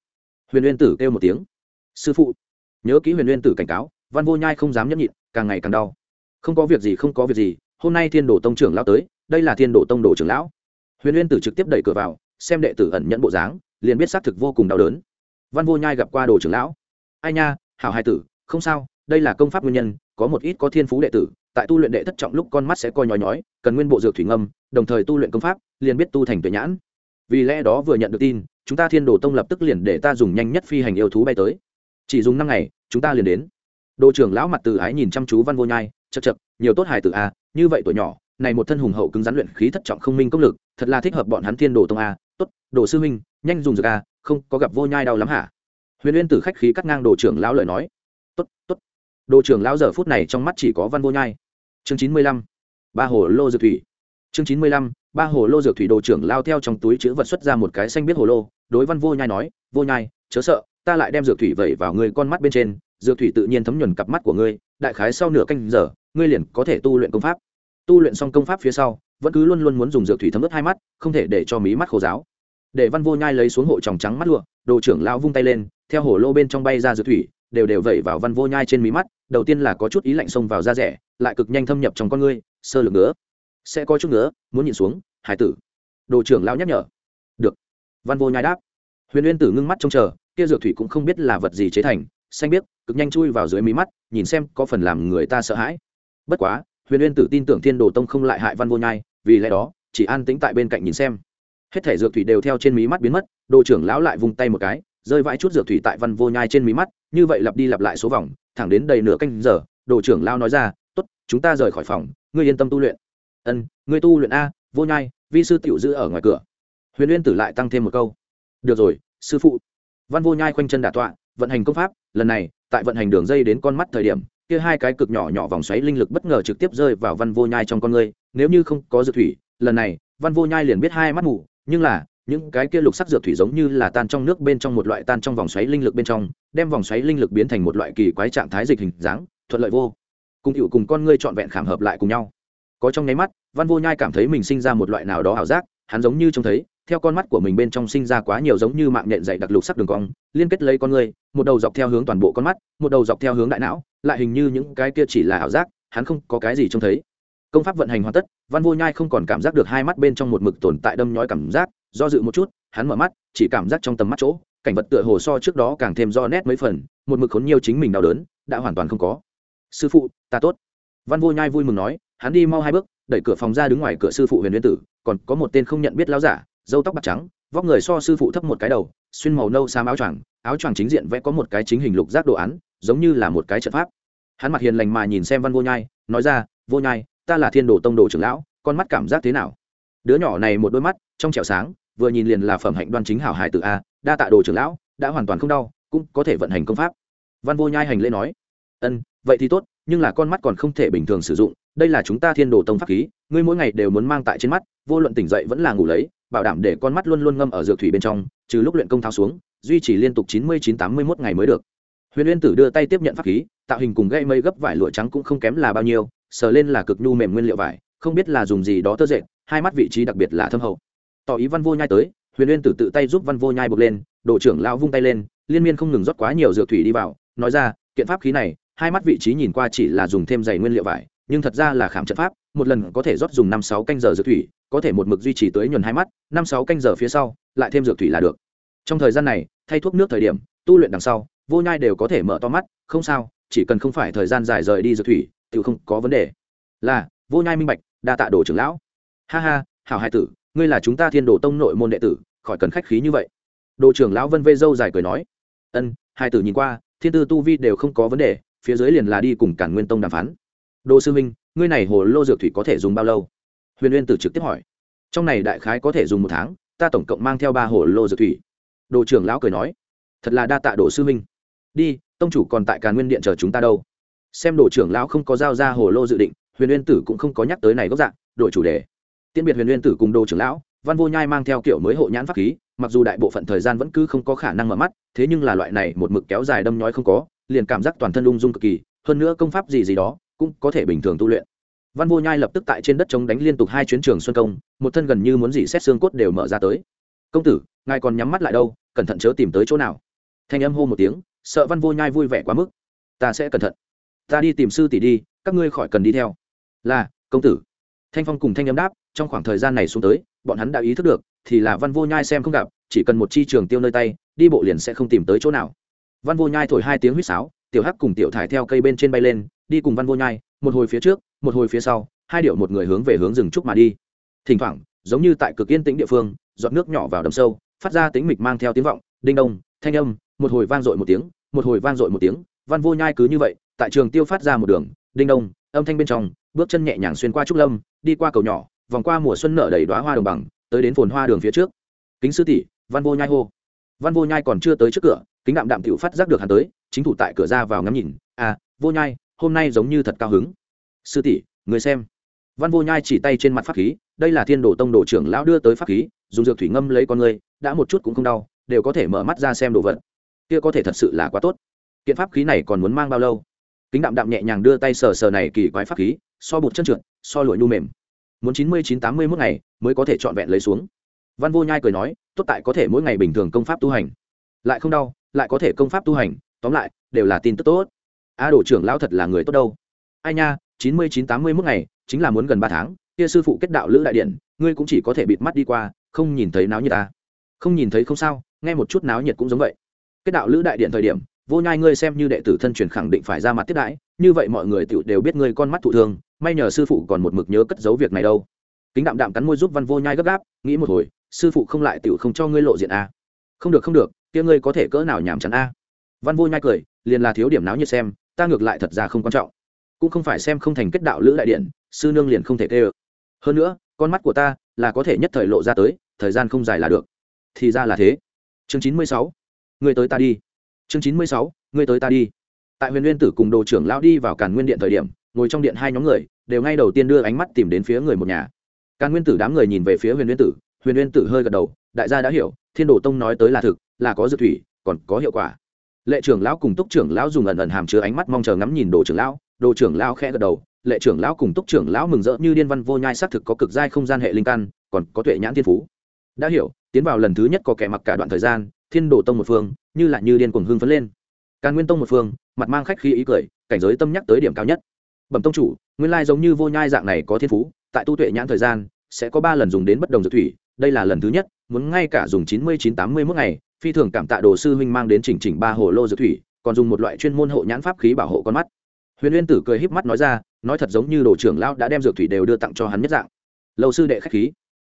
Huyền uyên tử kêu một tiếng. Sư phụ, nhớ kỹ huyền uyên tử cảnh cáo văn vô nhai không dám nhấp nhịn, càng ngày càng đau. Không có việc gì, không có việc gì, hôm nay thiên đồ tông trưởng lão tới, đây là thiên đồ tông đồ trưởng lão. Huyền uyên tử trực tiếp đẩy cửa vào, xem đệ tử ẩn nhận bộ dáng, liền biết xác thực vô cùng đau đớn. Văn vô nhai gặp qua đồ trưởng lão. Ai nha, hảo hai tử, không sao, đây là công pháp nguyên nhân, có một ít có thiên phú đệ tử, tại tu luyện đệ thất trọng lúc con mắt sẽ coi nhói nhói, cần nguyên bộ dược thủy ngâm, đồng thời tu luyện công pháp, liền biết tu thành tuệ nhãn. Vì lẽ đó vừa nhận được tin, chúng ta thiên đồ tông lập tức liền để ta dùng nhanh nhất phi hành yêu thú bay tới. Chỉ dùng năm ngày, chúng ta liền đến đồ trưởng lão mặt từ ái nhìn chăm chú văn vô nhai chật chật nhiều tốt hài tử a như vậy tuổi nhỏ, này một thân hùng hậu cứng rắn luyện khí thất trọng không minh công lực, thật là thích hợp bọn hắn thiên đồ tông a tốt, đồ sư minh nhanh dùng dược a không có gặp vô nhai đau lắm hả? Huyền uyên tử khách khí cắt ngang đồ trưởng lão lời nói, tốt tốt. Đồ trưởng lão giờ phút này trong mắt chỉ có văn vô nhai. Chương chín mươi lăm, ba hồ lô dược thủy. Chương chín mươi lăm, ba hồ lô dược thủy đồ trưởng lao theo trong túi chữ vật xuất ra một cái xanh biết hồ lô, đối văn vô nhai nói, vô nhai, chớ sợ, ta lại đem dược thủy vẩy vào người con mắt bên trên dược thủy tự nhiên thấm nhuần cặp mắt của ngươi, đại khái sau nửa canh giờ, ngươi liền có thể tu luyện công pháp. Tu luyện xong công pháp phía sau, vẫn cứ luôn luôn muốn dùng dược thủy thấm ướt hai mắt, không thể để cho mí mắt khô giáo để văn vô nhai lấy xuống hộ tròng trắng mắt lụa, đồ trưởng lao vung tay lên, theo hồ lô bên trong bay ra dược thủy, đều đều vẩy vào văn vô nhai trên mí mắt, đầu tiên là có chút ý lạnh xông vào da rẻ, lại cực nhanh thâm nhập trong con ngươi, sơ lược nữa sẽ có chút nữa muốn nhìn xuống hải tử. Đồ trưởng lao nhắc nhở. Được. Văn vô nhai đáp. Huyền uyên tử ngưng mắt trông chờ, kia dược thủy cũng không biết là vật gì chế thành xanh biết cực nhanh chui vào dưới mí mắt, nhìn xem có phần làm người ta sợ hãi. Bất quá, huyền uyên tử tin tưởng thiên đồ tông không lại hại văn vô nhai, vì lẽ đó, chỉ an tĩnh tại bên cạnh nhìn xem. Hết thể dược thủy đều theo trên mí mắt biến mất, đồ trưởng lão lại vung tay một cái, rơi vãi chút dược thủy tại văn vô nhai trên mí mắt, như vậy lặp đi lặp lại số vòng, thẳng đến đầy nửa canh giờ, đồ trưởng lão nói ra, tốt, chúng ta rời khỏi phòng, ngươi yên tâm tu luyện. Ân, ngươi tu luyện a, vô nhai, vi sư tiểu giữ ở ngoài cửa. Huyền uyên tử lại tăng thêm một câu. Được rồi, sư phụ. Văn vô nhai khoanh chân đả tọa vận hành công pháp, lần này, tại vận hành đường dây đến con mắt thời điểm, kia hai cái cực nhỏ nhỏ vòng xoáy linh lực bất ngờ trực tiếp rơi vào văn vô nhai trong con ngươi, nếu như không có dược thủy, lần này, văn vô nhai liền biết hai mắt mù nhưng là, những cái kia lục sắc dược thủy giống như là tan trong nước bên trong một loại tan trong vòng xoáy linh lực bên trong, đem vòng xoáy linh lực biến thành một loại kỳ quái trạng thái dịch hình dáng, thuận lợi vô. Cùng hiệu cùng con ngươi trọn vẹn khảm hợp lại cùng nhau. Có trong nháy mắt, văn vô nhai cảm thấy mình sinh ra một loại nào đó ảo giác hắn giống như trông thấy, theo con mắt của mình bên trong sinh ra quá nhiều giống như mạng nhện dày đặc lục sắc đường cong, liên kết lấy con người, một đầu dọc theo hướng toàn bộ con mắt, một đầu dọc theo hướng đại não, lại hình như những cái kia chỉ là ảo giác, hắn không có cái gì trông thấy. Công pháp vận hành hoàn tất, văn vô nhai không còn cảm giác được hai mắt bên trong một mực tồn tại đâm nhói cảm giác, do dự một chút, hắn mở mắt, chỉ cảm giác trong tầm mắt chỗ, cảnh vật tựa hồ so trước đó càng thêm do nét mấy phần, một mực khốn nhiều chính mình đau đớn, đã hoàn toàn không có. Sư phụ, ta tốt. Văn vô nhai vui mừng nói, hắn đi mau hai bước đẩy cửa phòng ra đứng ngoài cửa sư phụ huyền nguyên tử, còn có một tên không nhận biết lao giả dâu tóc bạc trắng, vóc người so sư phụ thấp một cái đầu, xuyên màu nâu xám áo choàng áo choàng chính diện vẽ có một cái chính hình lục giác đồ án, giống như là một cái trận pháp. Hắn mặt hiền lành mà nhìn xem văn vô nhai, nói ra, vô nhai, ta là thiên đồ tông đồ trưởng lão, con mắt cảm giác thế nào? Đứa nhỏ này một đôi mắt, trong trẻo sáng, vừa nhìn liền là phẩm hạnh đoan chính hảo hải tự a, đa tạ đồ trưởng lão, đã hoàn toàn không đau, cũng có thể vận hành công pháp. Văn vô nhai hành lễ nói, ân, vậy thì tốt, nhưng là con mắt còn không thể bình thường sử dụng đây là chúng ta thiên đồ tông pháp khí, ngươi mỗi ngày đều muốn mang tại trên mắt, vô luận tỉnh dậy vẫn là ngủ lấy, bảo đảm để con mắt luôn luôn ngâm ở dược thủy bên trong, trừ lúc luyện công thao xuống, duy trì liên tục chín mươi chín tám mươi mốt ngày mới được. Huyền uyên tử đưa tay tiếp nhận pháp khí, tạo hình cùng gây mây gấp vải lụa trắng cũng không kém là bao nhiêu, sờ lên là cực nhu mềm nguyên liệu vải, không biết là dùng gì đó tơ dệt hai mắt vị trí đặc biệt là thâm hậu. Tỏ ý văn vô nhai tới, huyền uyên tử tự tay giúp văn vô nhai buộc lên đội trưởng lao vung tay lên, liên miên không ngừng rót quá nhiều dược thủy đi vào, nói ra, kiện pháp khí này, hai mắt vị trí nhìn qua chỉ là dùng thêm dày nguyên liệu vải nhưng thật ra là khảm trận pháp, một lần có thể rót dùng năm sáu canh giờ dược thủy, có thể một mực duy trì tới nhuần hai mắt, năm sáu canh giờ phía sau, lại thêm dược thủy là được. Trong thời gian này, thay thuốc nước thời điểm, tu luyện đằng sau, vô nhai đều có thể mở to mắt, không sao, chỉ cần không phải thời gian dài rời đi dược thủy tự không có vấn đề. Là, vô nhai minh bạch, đa tạ đồ trưởng lão. Ha ha, hảo hai tử, ngươi là chúng ta thiên đồ tông nội môn đệ tử, khỏi cần khách khí như vậy. Đồ trưởng lão vân vê dâu dài cười nói. Ân hai tử nhìn qua, thiên tư tu vi đều không có vấn đề, phía dưới liền là đi cùng cản nguyên tông đàm phán đồ sư minh ngươi này hồ lô dược thủy có thể dùng bao lâu? Huyền uyên tử trực tiếp hỏi. Trong này đại khái có thể dùng một tháng, ta tổng cộng mang theo ba hồ lô dược thủy. Đồ trưởng lão cười nói. Thật là đa tạ đồ sư minh đi, tông chủ còn tại càn nguyên điện chờ chúng ta đâu. Xem đồ trưởng lão không có giao ra hồ lô dự định, huyền uyên tử cũng không có nhắc tới này gốc dạng đội chủ đề. Tiễn biệt huyền uyên tử cùng đồ trưởng lão, văn vô nhai mang theo kiểu mới hộ nhãn pháp khí, mặc dù đại bộ phận thời gian vẫn cứ không có khả năng mở mắt, thế nhưng là loại này một mực kéo dài đâm nhói không có, liền cảm giác toàn thân ung dung cực kỳ, hơn nữa công pháp gì gì đó cũng có thể bình thường tu luyện. Văn vô nhai lập tức tại trên đất chống đánh liên tục hai chuyến trường xuân công, một thân gần như muốn dỉ xét xương cốt đều mở ra tới. Công tử, ngài còn nhắm mắt lại đâu, cẩn thận chớ tìm tới chỗ nào. Thanh âm hô một tiếng, sợ văn vô nhai vui vẻ quá mức. Ta sẽ cẩn thận. Ta đi tìm sư tỷ đi, các ngươi khỏi cần đi theo. Là, công tử. Thanh phong cùng thanh âm đáp, trong khoảng thời gian này xuống tới, bọn hắn đã ý thức được, thì là văn vô nhai xem không gặp, chỉ cần một chi trường tiêu nơi tay, đi bộ liền sẽ không tìm tới chỗ nào. Văn vô nhai thổi hai tiếng huýt sáo, tiểu hắc cùng tiểu thải theo cây bên trên bay lên đi cùng văn vô nhai, một hồi phía trước, một hồi phía sau, hai điệu một người hướng về hướng rừng trúc mà đi. Thỉnh thoảng, giống như tại cực yên tĩnh địa phương, giọt nước nhỏ vào đầm sâu, phát ra tính mịch mang theo tiếng vọng, đinh đông, thanh âm, một hồi vang dội một tiếng, một hồi vang dội một tiếng, văn vô nhai cứ như vậy, tại trường tiêu phát ra một đường, đinh đông, âm thanh bên trong, bước chân nhẹ nhàng xuyên qua trúc lâm, đi qua cầu nhỏ, vòng qua mùa xuân nở đầy đoá hoa đồng bằng, tới đến phồn hoa đường phía trước. Kính sư tỷ, văn vô nhai hô. Văn vô nhai còn chưa tới trước cửa, kính đạm đạm tiểu phát giác được hắn tới, chính thủ tại cửa ra vào ngắm nhìn à vô nhai hôm nay giống như thật cao hứng. Sư tỷ, người xem. Văn vô nhai chỉ tay trên mặt pháp khí, đây là thiên đồ tông đồ trưởng lão đưa tới pháp khí, dùng dược thủy ngâm lấy con người, đã một chút cũng không đau, đều có thể mở mắt ra xem đồ vật. Kia có thể thật sự là quá tốt. Kiện pháp khí này còn muốn mang bao lâu? Kính đạm đạm nhẹ nhàng đưa tay sờ sờ này kỳ quái pháp khí, so bụt chân trượt, so lụi nhu mềm. Muốn chín mươi chín tám mươi mốt ngày mới có thể trọn vẹn lấy xuống. Văn vô nhai cười nói, tốt tại có thể mỗi ngày bình thường công pháp tu hành. Lại không đau, lại có thể công pháp tu hành, tóm lại, đều là tin tức tốt a à, đồ trưởng lão thật là người tốt đâu ai nha chín mươi chín tám mươi mốt ngày chính là muốn gần ba tháng kia sư phụ kết đạo lữ đại điện ngươi cũng chỉ có thể bịt mắt đi qua không nhìn thấy náo nhiệt ta không nhìn thấy không sao nghe một chút náo nhiệt cũng giống vậy kết đạo lữ đại điện thời điểm vô nhai ngươi xem như đệ tử thân truyền khẳng định phải ra mặt tiếp đãi như vậy mọi người tựu đều biết ngươi con mắt thụ thương may nhờ sư phụ còn một mực nhớ cất giấu việc này đâu kính đạm đạm cắn môi giúp văn vô nhai gấp gáp nghĩ một hồi sư phụ không lại tựu không cho ngươi lộ diện a à. không được không được kia ngươi có thể cỡ nào nhảm chán a à. văn vô nhai cười liền là thiếu điểm náo nhiệt xem ta ngược lại thật ra không quan trọng. Cũng không phải xem không thành kết đạo lữ đại điện, sư nương liền không thể tê ơ. Hơn nữa, con mắt của ta là có thể nhất thời lộ ra tới, thời gian không dài là được. Thì ra là thế. Chương chín mươi sáu. Người tới ta đi. Chương chín mươi sáu. Người tới ta đi. Tại huyền nguyên tử cùng đồ trưởng lão đi vào càn nguyên điện thời điểm, ngồi trong điện hai nhóm người, đều ngay đầu tiên đưa ánh mắt tìm đến phía người một nhà. Càn nguyên tử đám người nhìn về phía huyền nguyên tử, huyền nguyên tử hơi gật đầu, đại gia đã hiểu, thiên đồ tông nói tới là thực, là có dược thủy, còn có hiệu quả lệ trưởng lão cùng túc trưởng lão dùng ẩn ẩn hàm chứa ánh mắt mong chờ ngắm nhìn đồ trưởng lão, đồ trưởng lão khẽ gật đầu, lệ trưởng lão cùng túc trưởng lão mừng rỡ như điên văn vô nhai xác thực có cực giai không gian hệ linh căn, còn có tuệ nhãn thiên phú. Đã hiểu, tiến vào lần thứ nhất có kẻ mặc cả đoạn thời gian, thiên đồ tông một phương, như là như điên cuồng hưng phấn lên. Càn nguyên tông một phương, mặt mang khách khi ý cười, cảnh giới tâm nhắc tới điểm cao nhất. Bẩm tông chủ, nguyên lai giống như vô nhai dạng này có thiên phú, tại tu tuệ nhãn thời gian, sẽ có ba lần dùng đến bất đồng dược thủy, đây là lần thứ nhất, muốn ngay cả dùng chín mươi chín tám mươi mỗi ngày phi thường cảm tạ đồ sư huynh mang đến chỉnh chỉnh ba hồ lô dược thủy, còn dùng một loại chuyên môn hộ nhãn pháp khí bảo hộ con mắt. Huyền uyên tử cười híp mắt nói ra, nói thật giống như đồ trưởng lão đã đem dược thủy đều đưa tặng cho hắn nhất dạng. Lâu sư đệ khách khí.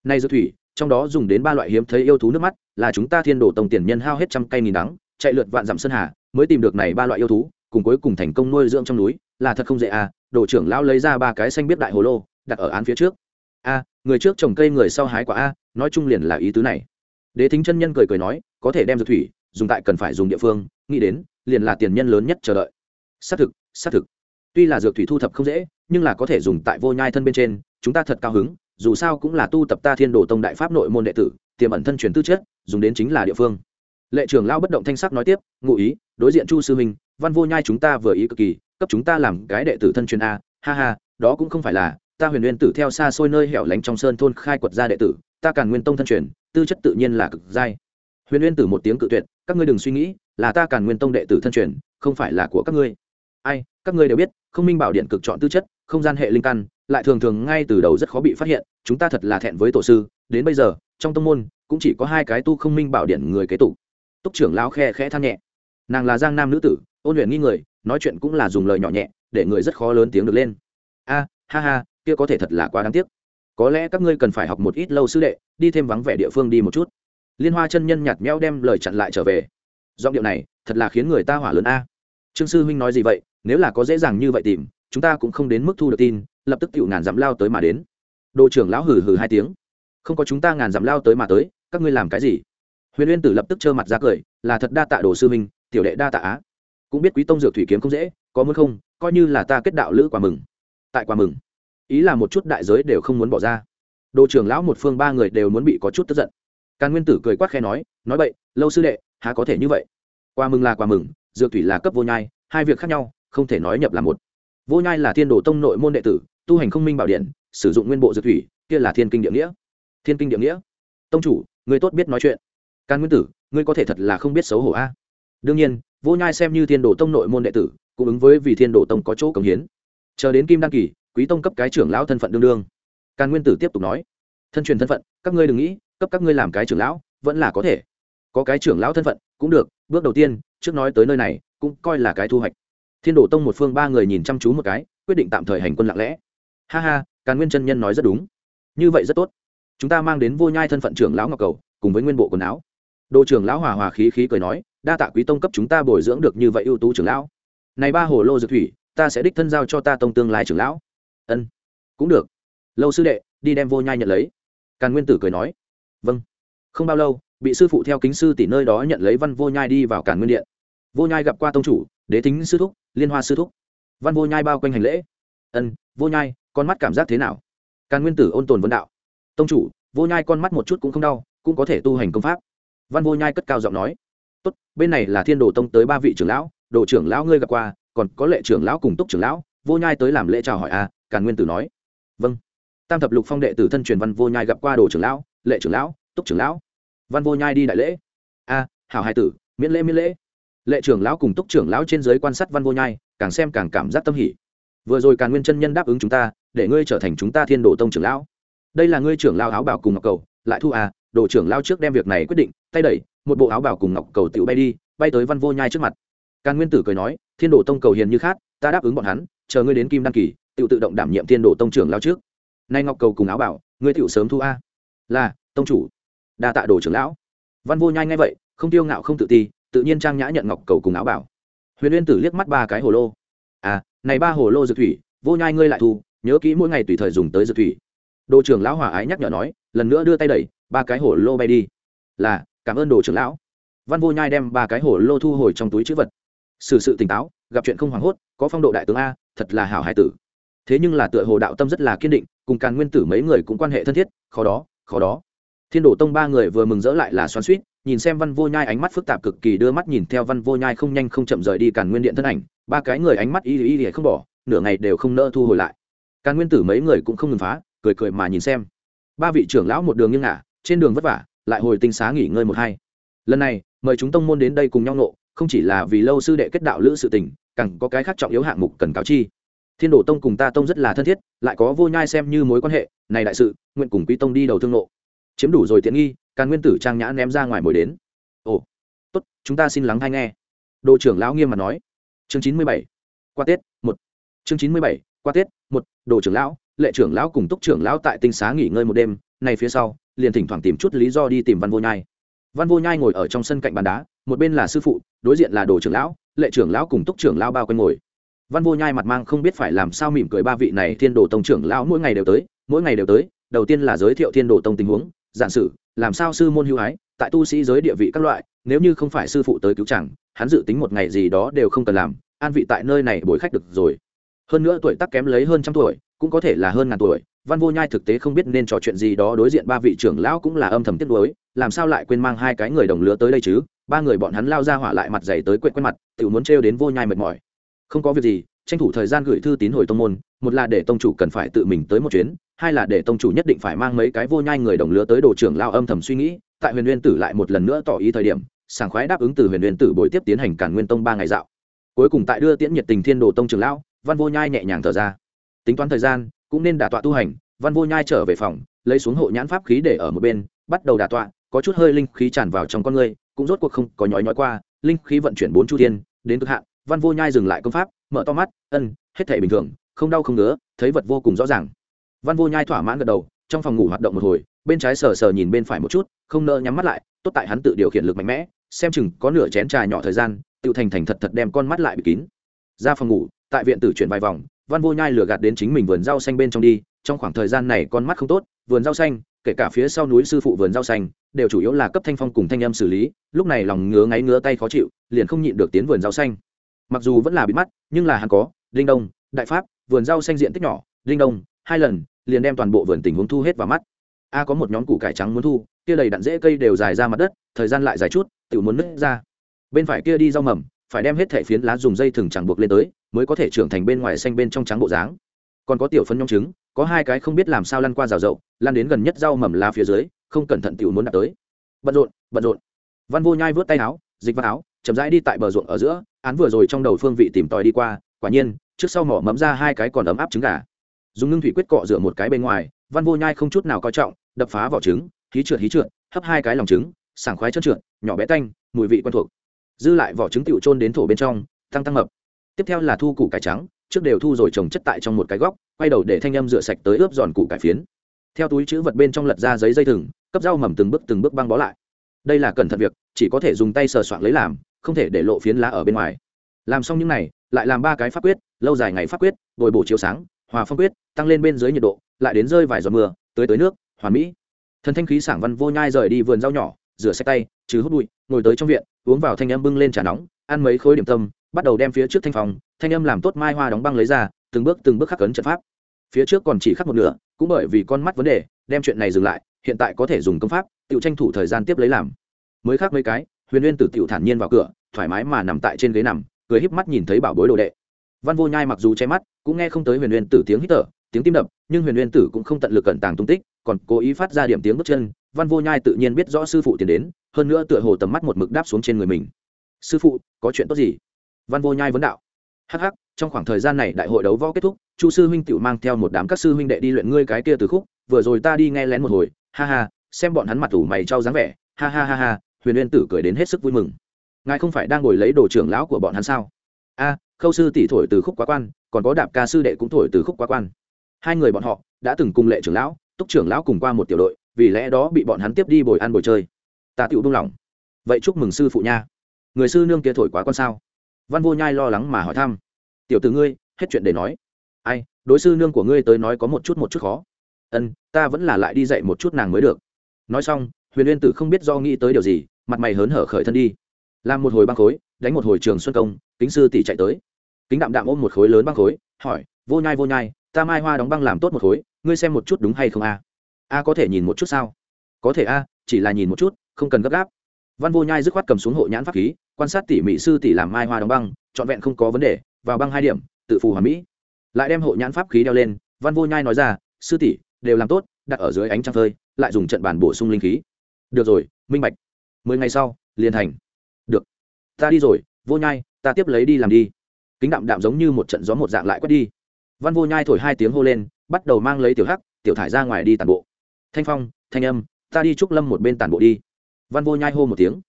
Nay dược thủy, trong đó dùng đến ba loại hiếm thấy yêu thú nước mắt, là chúng ta thiên đồ tông tiền nhân hao hết trăm cây nghìn đắng, chạy lượt vạn dặm sơn hà, mới tìm được này ba loại yêu thú, cùng cuối cùng thành công nuôi dưỡng trong núi, là thật không dễ à đồ trưởng lão lấy ra ba cái xanh biết đại hồ lô, đặt ở án phía trước. A, người trước trồng cây người sau hái quả a, nói chung liền là ý tứ này. Đế thính chân nhân cười cười nói có thể đem dược thủy dùng tại cần phải dùng địa phương, nghĩ đến, liền là tiền nhân lớn nhất chờ đợi. Xác thực xác thực. Tuy là dược thủy thu thập không dễ, nhưng là có thể dùng tại vô nhai thân bên trên, chúng ta thật cao hứng, dù sao cũng là tu tập ta thiên đồ tông đại pháp nội môn đệ tử, tiềm ẩn thân truyền tư chất, dùng đến chính là địa phương. Lệ trưởng lao bất động thanh sắc nói tiếp, ngụ ý, đối diện chu sư minh văn vô nhai chúng ta vừa ý cực kỳ, cấp chúng ta làm cái đệ tử thân truyền a, ha ha, đó cũng không phải là, ta huyền nguyên tử theo xa xôi nơi hẻo lánh trong sơn thôn khai quật ra đệ tử, ta càn nguyên tông thân truyền, tư chất tự nhiên là cực giai huyền uyên tử một tiếng cự tuyệt, các ngươi đừng suy nghĩ, là ta càn nguyên tông đệ tử thân truyền, không phải là của các ngươi. Ai, các ngươi đều biết, không minh bảo điện cực chọn tư chất, không gian hệ linh căn, lại thường thường ngay từ đầu rất khó bị phát hiện, chúng ta thật là thẹn với tổ sư, đến bây giờ, trong tông môn, cũng chỉ có hai cái tu không minh bảo điện người kế tục. Túc trưởng lão khe khẽ than nhẹ. Nàng là giang nam nữ tử, ôn luyện nghi người, nói chuyện cũng là dùng lời nhỏ nhẹ, để người rất khó lớn tiếng được lên. A, ha ha, kia có thể thật là quá đáng tiếc. Có lẽ các ngươi cần phải học một ít lâu sư đệ, đi thêm vắng vẻ địa phương đi một chút liên hoa chân nhân nhạt nhẽo đem lời chặn lại trở về. Giọng điệu này thật là khiến người ta hỏa lớn a. Trương sư huynh nói gì vậy? Nếu là có dễ dàng như vậy tìm, chúng ta cũng không đến mức thu được tin, lập tức tựu ngàn dặm lao tới mà đến. Đồ trưởng lão hừ hừ hai tiếng. Không có chúng ta ngàn dặm lao tới mà tới, các ngươi làm cái gì? Huyền uyên tử lập tức trơ mặt ra cười, là thật đa tạ đồ sư huynh, tiểu đệ đa tạ á. Cũng biết quý tông dược thủy kiếm không dễ, có muốn không, coi như là ta kết đạo lữ quả mừng. Tại quả mừng. Ý là một chút đại giới đều không muốn bỏ ra. Đồ trưởng lão một phương ba người đều muốn bị có chút tức giận càn nguyên tử cười quát khe nói nói vậy lâu sư đệ, há có thể như vậy? Qua mừng là qua mừng, dược thủy là cấp vô nhai, hai việc khác nhau, không thể nói nhập là một. Vô nhai là thiên đồ tông nội môn đệ tử, tu hành không minh bảo điện, sử dụng nguyên bộ dược thủy, kia là thiên kinh địa nghĩa. Thiên kinh địa nghĩa? Tông chủ, người tốt biết nói chuyện. Càn nguyên tử, ngươi có thể thật là không biết xấu hổ a. Đương nhiên, vô nhai xem như thiên đồ tông nội môn đệ tử, cũng ứng với vì thiên đồ tông có chỗ cống hiến. Chờ đến kim đăng kỳ, quý tông cấp cái trưởng lão thân phận đương đương. Càn nguyên tử tiếp tục nói. Thân truyền thân phận, các ngươi đừng nghĩ cấp các ngươi làm cái trưởng lão, vẫn là có thể. Có cái trưởng lão thân phận, cũng được, bước đầu tiên, trước nói tới nơi này, cũng coi là cái thu hoạch. Thiên đồ tông một phương ba người nhìn chăm chú một cái, quyết định tạm thời hành quân lặng lẽ. Ha ha, càn nguyên chân nhân nói rất đúng. Như vậy rất tốt. Chúng ta mang đến vô nhai thân phận trưởng lão ngọc cầu, cùng với nguyên bộ quần áo. Đồ trưởng lão hòa hòa khí khí cười nói, đa tạ quý tông cấp chúng ta bồi dưỡng được như vậy ưu tú trưởng lão. Này ba hồ lô dược thủy, ta sẽ đích thân giao cho ta tông tương lai trưởng lão. Ân, cũng được. Lâu sư đệ, đi đem vô nhai nhận lấy. Càn nguyên tử cười nói vâng. Không bao lâu bị sư phụ theo kính sư tỷ nơi đó nhận lấy văn vô nhai đi vào càn nguyên điện. Vô nhai gặp qua tông chủ đế thính sư thúc liên hoa sư thúc. Văn vô nhai bao quanh hành lễ. Ân vô nhai con mắt cảm giác thế nào? Càn nguyên tử ôn tồn vấn đạo. Tông chủ vô nhai con mắt một chút cũng không đau cũng có thể tu hành công pháp. Văn vô nhai cất cao giọng nói. Tốt bên này là thiên đồ tông tới ba vị trưởng lão đồ trưởng lão ngươi gặp qua còn có lệ trưởng lão cùng túc trưởng lão vô nhai tới làm lễ chào hỏi a à, càn nguyên tử nói. Vâng. Tam thập lục phong đệ tử thân truyền văn vô nhai gặp qua đồ trưởng lão lệ trưởng lão, túc trưởng lão. Văn vô nhai đi đại lễ. A, hảo hai tử, miễn lễ miễn lễ. Lệ trưởng lão cùng túc trưởng lão trên giới quan sát văn vô nhai, càng xem càng cảm giác tâm hỉ. Vừa rồi càng nguyên chân nhân đáp ứng chúng ta, để ngươi trở thành chúng ta thiên đồ tông trưởng lão. Đây là ngươi trưởng lão áo bảo cùng ngọc cầu, lại thu à đồ trưởng lão trước đem việc này quyết định, tay đẩy, một bộ áo bảo cùng ngọc cầu tự bay đi, bay tới văn vô nhai trước mặt. Càng nguyên tử cười nói, thiên đồ tông cầu hiền như khát, ta đáp ứng bọn hắn, chờ ngươi đến kim đăng kỳ tự tự động đảm nhiệm thiên đồ tông trưởng lão trước. Nay ngọc cầu cùng áo bảo ngươi tự sớm thu a là, tông chủ. Đa tạ đồ trưởng lão. Văn vô nhai ngay vậy, không tiêu ngạo không tự ti, tự nhiên trang nhã nhận ngọc cầu cùng áo bảo. Huyền uyên tử liếc mắt ba cái hồ lô. À này ba hồ lô dược thủy, vô nhai ngươi lại thu, nhớ kỹ mỗi ngày tùy thời dùng tới dược thủy. Đồ trưởng lão hòa ái nhắc nhở nói, lần nữa đưa tay đẩy, ba cái hồ lô bay đi. Là, cảm ơn đồ trưởng lão. Văn vô nhai đem ba cái hồ lô thu hồi trong túi chữ vật. Xử sự tỉnh táo, gặp chuyện không hoảng hốt, có phong độ đại tướng a, thật là hảo hải tử. Thế nhưng là tựa hồ đạo tâm rất là kiên định, cùng càn nguyên tử mấy người cũng quan hệ thân thiết, khó đó khó đó. Thiên Đồ tông ba người vừa mừng rỡ lại là xoắn suýt nhìn xem văn vô nhai ánh mắt phức tạp cực kỳ, đưa mắt nhìn theo văn vô nhai không nhanh không chậm rời đi càn nguyên điện thân ảnh, ba cái người ánh mắt y y y không bỏ, nửa ngày đều không nỡ thu hồi lại. Càn nguyên tử mấy người cũng không ngừng phá, cười cười mà nhìn xem. Ba vị trưởng lão một đường nghiêng ngả, trên đường vất vả, lại hồi tinh xá nghỉ ngơi một hai. Lần này, mời chúng tông môn đến đây cùng nhau nộ không chỉ là vì lâu sư đệ kết đạo lữ sự tình, càng có cái khác trọng yếu hạng mục cần cáo chi thiên Đổ tông cùng ta tông rất là thân thiết, lại có vô nhai xem như mối quan hệ, này đại sự, nguyện cùng quý tông đi đầu thương lộ chiếm đủ rồi tiện nghi, càn nguyên tử trang nhã ném ra ngoài mồi đến. Ồ, tốt, chúng ta xin lắng hay nghe. Đồ trưởng lão nghiêm mà nói. Chương chín mươi bảy, qua tết, một. Chương chín mươi bảy, qua tết, một. Đồ trưởng lão, lệ trưởng lão cùng túc trưởng lão tại tinh xá nghỉ ngơi một đêm, này phía sau, liền thỉnh thoảng tìm chút lý do đi tìm văn vô nhai. Văn vô nhai ngồi ở trong sân cạnh bàn đá, một bên là sư phụ, đối diện là đồ trưởng lão, lệ trưởng lão cùng túc trưởng lão bao quanh ngồi văn vô nhai mặt mang không biết phải làm sao mỉm cười ba vị này thiên đồ tông trưởng lão mỗi ngày đều tới, mỗi ngày đều tới, đầu tiên là giới thiệu thiên đồ tông tình huống giản sử làm sao sư môn hưu ái, tại tu sĩ giới địa vị các loại, nếu như không phải sư phụ tới cứu chẳng, hắn dự tính một ngày gì đó đều không cần làm, an vị tại nơi này bồi khách được rồi. Hơn nữa tuổi tác kém lấy hơn trăm tuổi, cũng có thể là hơn ngàn tuổi, văn vô nhai thực tế không biết nên trò chuyện gì đó đối diện ba vị trưởng lão cũng là âm thầm tiếc nuối, làm sao lại quên mang hai cái người đồng lứa tới đây chứ? Ba người bọn hắn lao ra hỏa lại mặt dày tới quên quen mặt tự muốn trêu đến vô nhai mệt mỏi không có việc gì, tranh thủ thời gian gửi thư tín hồi tông môn, một là để tông chủ cần phải tự mình tới một chuyến, hai là để tông chủ nhất định phải mang mấy cái vô nhai người đồng lứa tới đồ trưởng lao âm thầm suy nghĩ, tại huyền nguyên tử lại một lần nữa tỏ ý thời điểm, sảng khoái đáp ứng từ huyền nguyên tử bồi tiếp tiến hành cản nguyên tông ba ngày dạo. Cuối cùng tại đưa tiễn nhiệt tình thiên đồ tông trưởng lão, văn vô nhai nhẹ nhàng thở ra. Tính toán thời gian, cũng nên đả tọa tu hành, văn vô nhai trở về phòng, lấy xuống hộ nhãn pháp khí để ở một bên, bắt đầu đả tọa, có chút hơi linh khí tràn vào trong con người, cũng rốt cuộc không có nhói nhói qua, linh khí vận chuyển bốn chu thiên, đến cực hạn văn vô nhai dừng lại công pháp, mở to mắt, ân, hết thể bình thường, không đau không ngứa, thấy vật vô cùng rõ ràng. Văn vô nhai thỏa mãn gật đầu, trong phòng ngủ hoạt động một hồi, bên trái sờ sờ nhìn bên phải một chút, không nỡ nhắm mắt lại, tốt tại hắn tự điều khiển lực mạnh mẽ, xem chừng có nửa chén trà nhỏ thời gian tự thành thành thật thật đem con mắt lại bị kín. Ra phòng ngủ, tại viện tử chuyển vài vòng, văn vô nhai lừa gạt đến chính mình vườn rau xanh bên trong đi, trong khoảng thời gian này con mắt không tốt, vườn rau xanh, kể cả phía sau núi sư phụ vườn rau xanh, đều chủ yếu là cấp thanh phong cùng thanh âm xử lý, lúc này lòng ngứa ngáy ngứa tay khó chịu, liền không nhịn được tiến vườn rau xanh mặc dù vẫn là bị mắt nhưng là hắn có linh đông, đại pháp, vườn rau xanh diện tích nhỏ linh đông, hai lần, liền đem toàn bộ vườn tình huống thu hết vào mắt. A có một nhóm củ cải trắng muốn thu, kia đầy đặn rễ cây đều dài ra mặt đất, thời gian lại dài chút tự muốn nứt ra. Bên phải kia đi rau mầm, phải đem hết thẻ phiến lá dùng dây thừng chẳng buộc lên tới, mới có thể trưởng thành bên ngoài xanh bên trong trắng bộ dáng. Còn có tiểu phân nhóm trứng, có hai cái không biết làm sao lăn qua rào rậu, lăn đến gần nhất rau mầm lá phía dưới, không cẩn thận tiểu muốn đạt tới. Bận rộn bận rộn. Văn vô nhai vớt tay áo, dịch vào áo chậm rãi đi tại bờ ruộng ở giữa, án vừa rồi trong đầu phương vị tìm tòi đi qua, quả nhiên, trước sau mỏ mẫm ra hai cái còn ấm áp trứng gà. Dùng ngưng thủy quyết cọ rửa một cái bên ngoài, văn vô nhai không chút nào coi trọng, đập phá vỏ trứng, hí trượt hí trượt, hấp hai cái lòng trứng, sảng khoái trơn trượt, nhỏ bé tanh, mùi vị quen thuộc. Dư lại vỏ trứng tựu trôn đến thổ bên trong, tăng tăng mập. Tiếp theo là thu củ cải trắng, trước đều thu rồi trồng chất tại trong một cái góc, quay đầu để thanh âm rửa sạch tới ướp giòn củ cải phiến. Theo túi chữ vật bên trong lật ra giấy dây thừng, cấp rau mầm từng bước từng bước băng bó lại. Đây là cẩn thận việc, chỉ có thể dùng tay sờ soạn lấy làm không thể để lộ phiến lá ở bên ngoài. Làm xong những này, lại làm ba cái pháp quyết, lâu dài ngày pháp quyết, bồi bổ chiếu sáng, hòa phong quyết, tăng lên bên dưới nhiệt độ, lại đến rơi vài giọt mưa, tới tới nước, hoàn mỹ. Thần thanh khí sảng văn vô nhai rời đi vườn rau nhỏ, rửa xe tay, trừ hút bụi, ngồi tới trong viện, uống vào thanh âm bưng lên trà nóng, ăn mấy khối điểm tâm, bắt đầu đem phía trước thanh phòng, thanh âm làm tốt mai hoa đóng băng lấy ra, từng bước từng bước khắc cấn trận pháp. Phía trước còn chỉ khắc một nửa, cũng bởi vì con mắt vấn đề, đem chuyện này dừng lại, hiện tại có thể dùng công pháp tự tranh thủ thời gian tiếp lấy làm. Mới khác mấy cái, huyền uyên tử tiểu thản nhiên vào cửa thoải mái mà nằm tại trên ghế nằm, cười híp mắt nhìn thấy bảo bối đồ đệ. Văn vô nhai mặc dù che mắt, cũng nghe không tới huyền uyên tử tiếng hít thở, tiếng tim đập, nhưng huyền uyên tử cũng không tận lực cẩn tàng tung tích, còn cố ý phát ra điểm tiếng bước chân. Văn vô nhai tự nhiên biết rõ sư phụ tiến đến, hơn nữa tựa hồ tầm mắt một mực đáp xuống trên người mình. Sư phụ, có chuyện tốt gì? Văn vô nhai vấn đạo. Hh trong khoảng thời gian này đại hội đấu võ kết thúc, chu sư huynh tự mang theo một đám các sư huynh đệ đi luyện ngươi cái kia từ khúc, vừa rồi ta đi nghe lén một hồi, ha ha, xem bọn hắn mặt ủ mày trao dáng vẻ, ha ha ha ha. Huyền uyên tử cười đến hết sức vui mừng ngài không phải đang ngồi lấy đồ trưởng lão của bọn hắn sao? A, khâu sư tỷ thổi từ khúc quá quan, còn có đạp ca sư đệ cũng thổi từ khúc quá quan. Hai người bọn họ đã từng cùng lệ trưởng lão, túc trưởng lão cùng qua một tiểu đội, vì lẽ đó bị bọn hắn tiếp đi bồi ăn bồi chơi. Ta tựu buông lỏng vậy chúc mừng sư phụ nha. Người sư nương kia thổi quá con sao? Văn vô nhai lo lắng mà hỏi thăm. Tiểu từ ngươi, hết chuyện để nói. Ai, đối sư nương của ngươi tới nói có một chút một chút khó. Ân, ta vẫn là lại đi dạy một chút nàng mới được. Nói xong, huyền uyên tử không biết do nghĩ tới điều gì, mặt mày hớn hở khởi thân đi làm một hồi băng khối, đánh một hồi trường xuân công, kính sư tỷ chạy tới. Kính đạm đạm ôm một khối lớn băng khối, hỏi, vô nhai vô nhai, ta mai hoa đóng băng làm tốt một khối, ngươi xem một chút đúng hay không a? A, có thể nhìn một chút sao? Có thể a, chỉ là nhìn một chút, không cần gấp gáp. Văn vô nhai dứt khoát cầm xuống hộ nhãn pháp khí, quan sát tỉ mỹ sư tỷ làm mai hoa đóng băng, trọn vẹn không có vấn đề, vào băng hai điểm, tự phù hòa mỹ. Lại đem hộ nhãn pháp khí đeo lên, văn vô nhai nói ra, sư tỷ, đều làm tốt, đặt ở dưới ánh trăng phơi, lại dùng trận bàn bổ sung linh khí. Được rồi, minh bạch. Mười ngày sau, liền thành ta đi rồi, vô nhai, ta tiếp lấy đi làm đi. Kính đạm đạm giống như một trận gió một dạng lại quét đi. Văn vô nhai thổi hai tiếng hô lên, bắt đầu mang lấy tiểu hắc, tiểu thải ra ngoài đi tàn bộ. Thanh phong, thanh âm, ta đi trúc lâm một bên tàn bộ đi. Văn vô nhai hô một tiếng.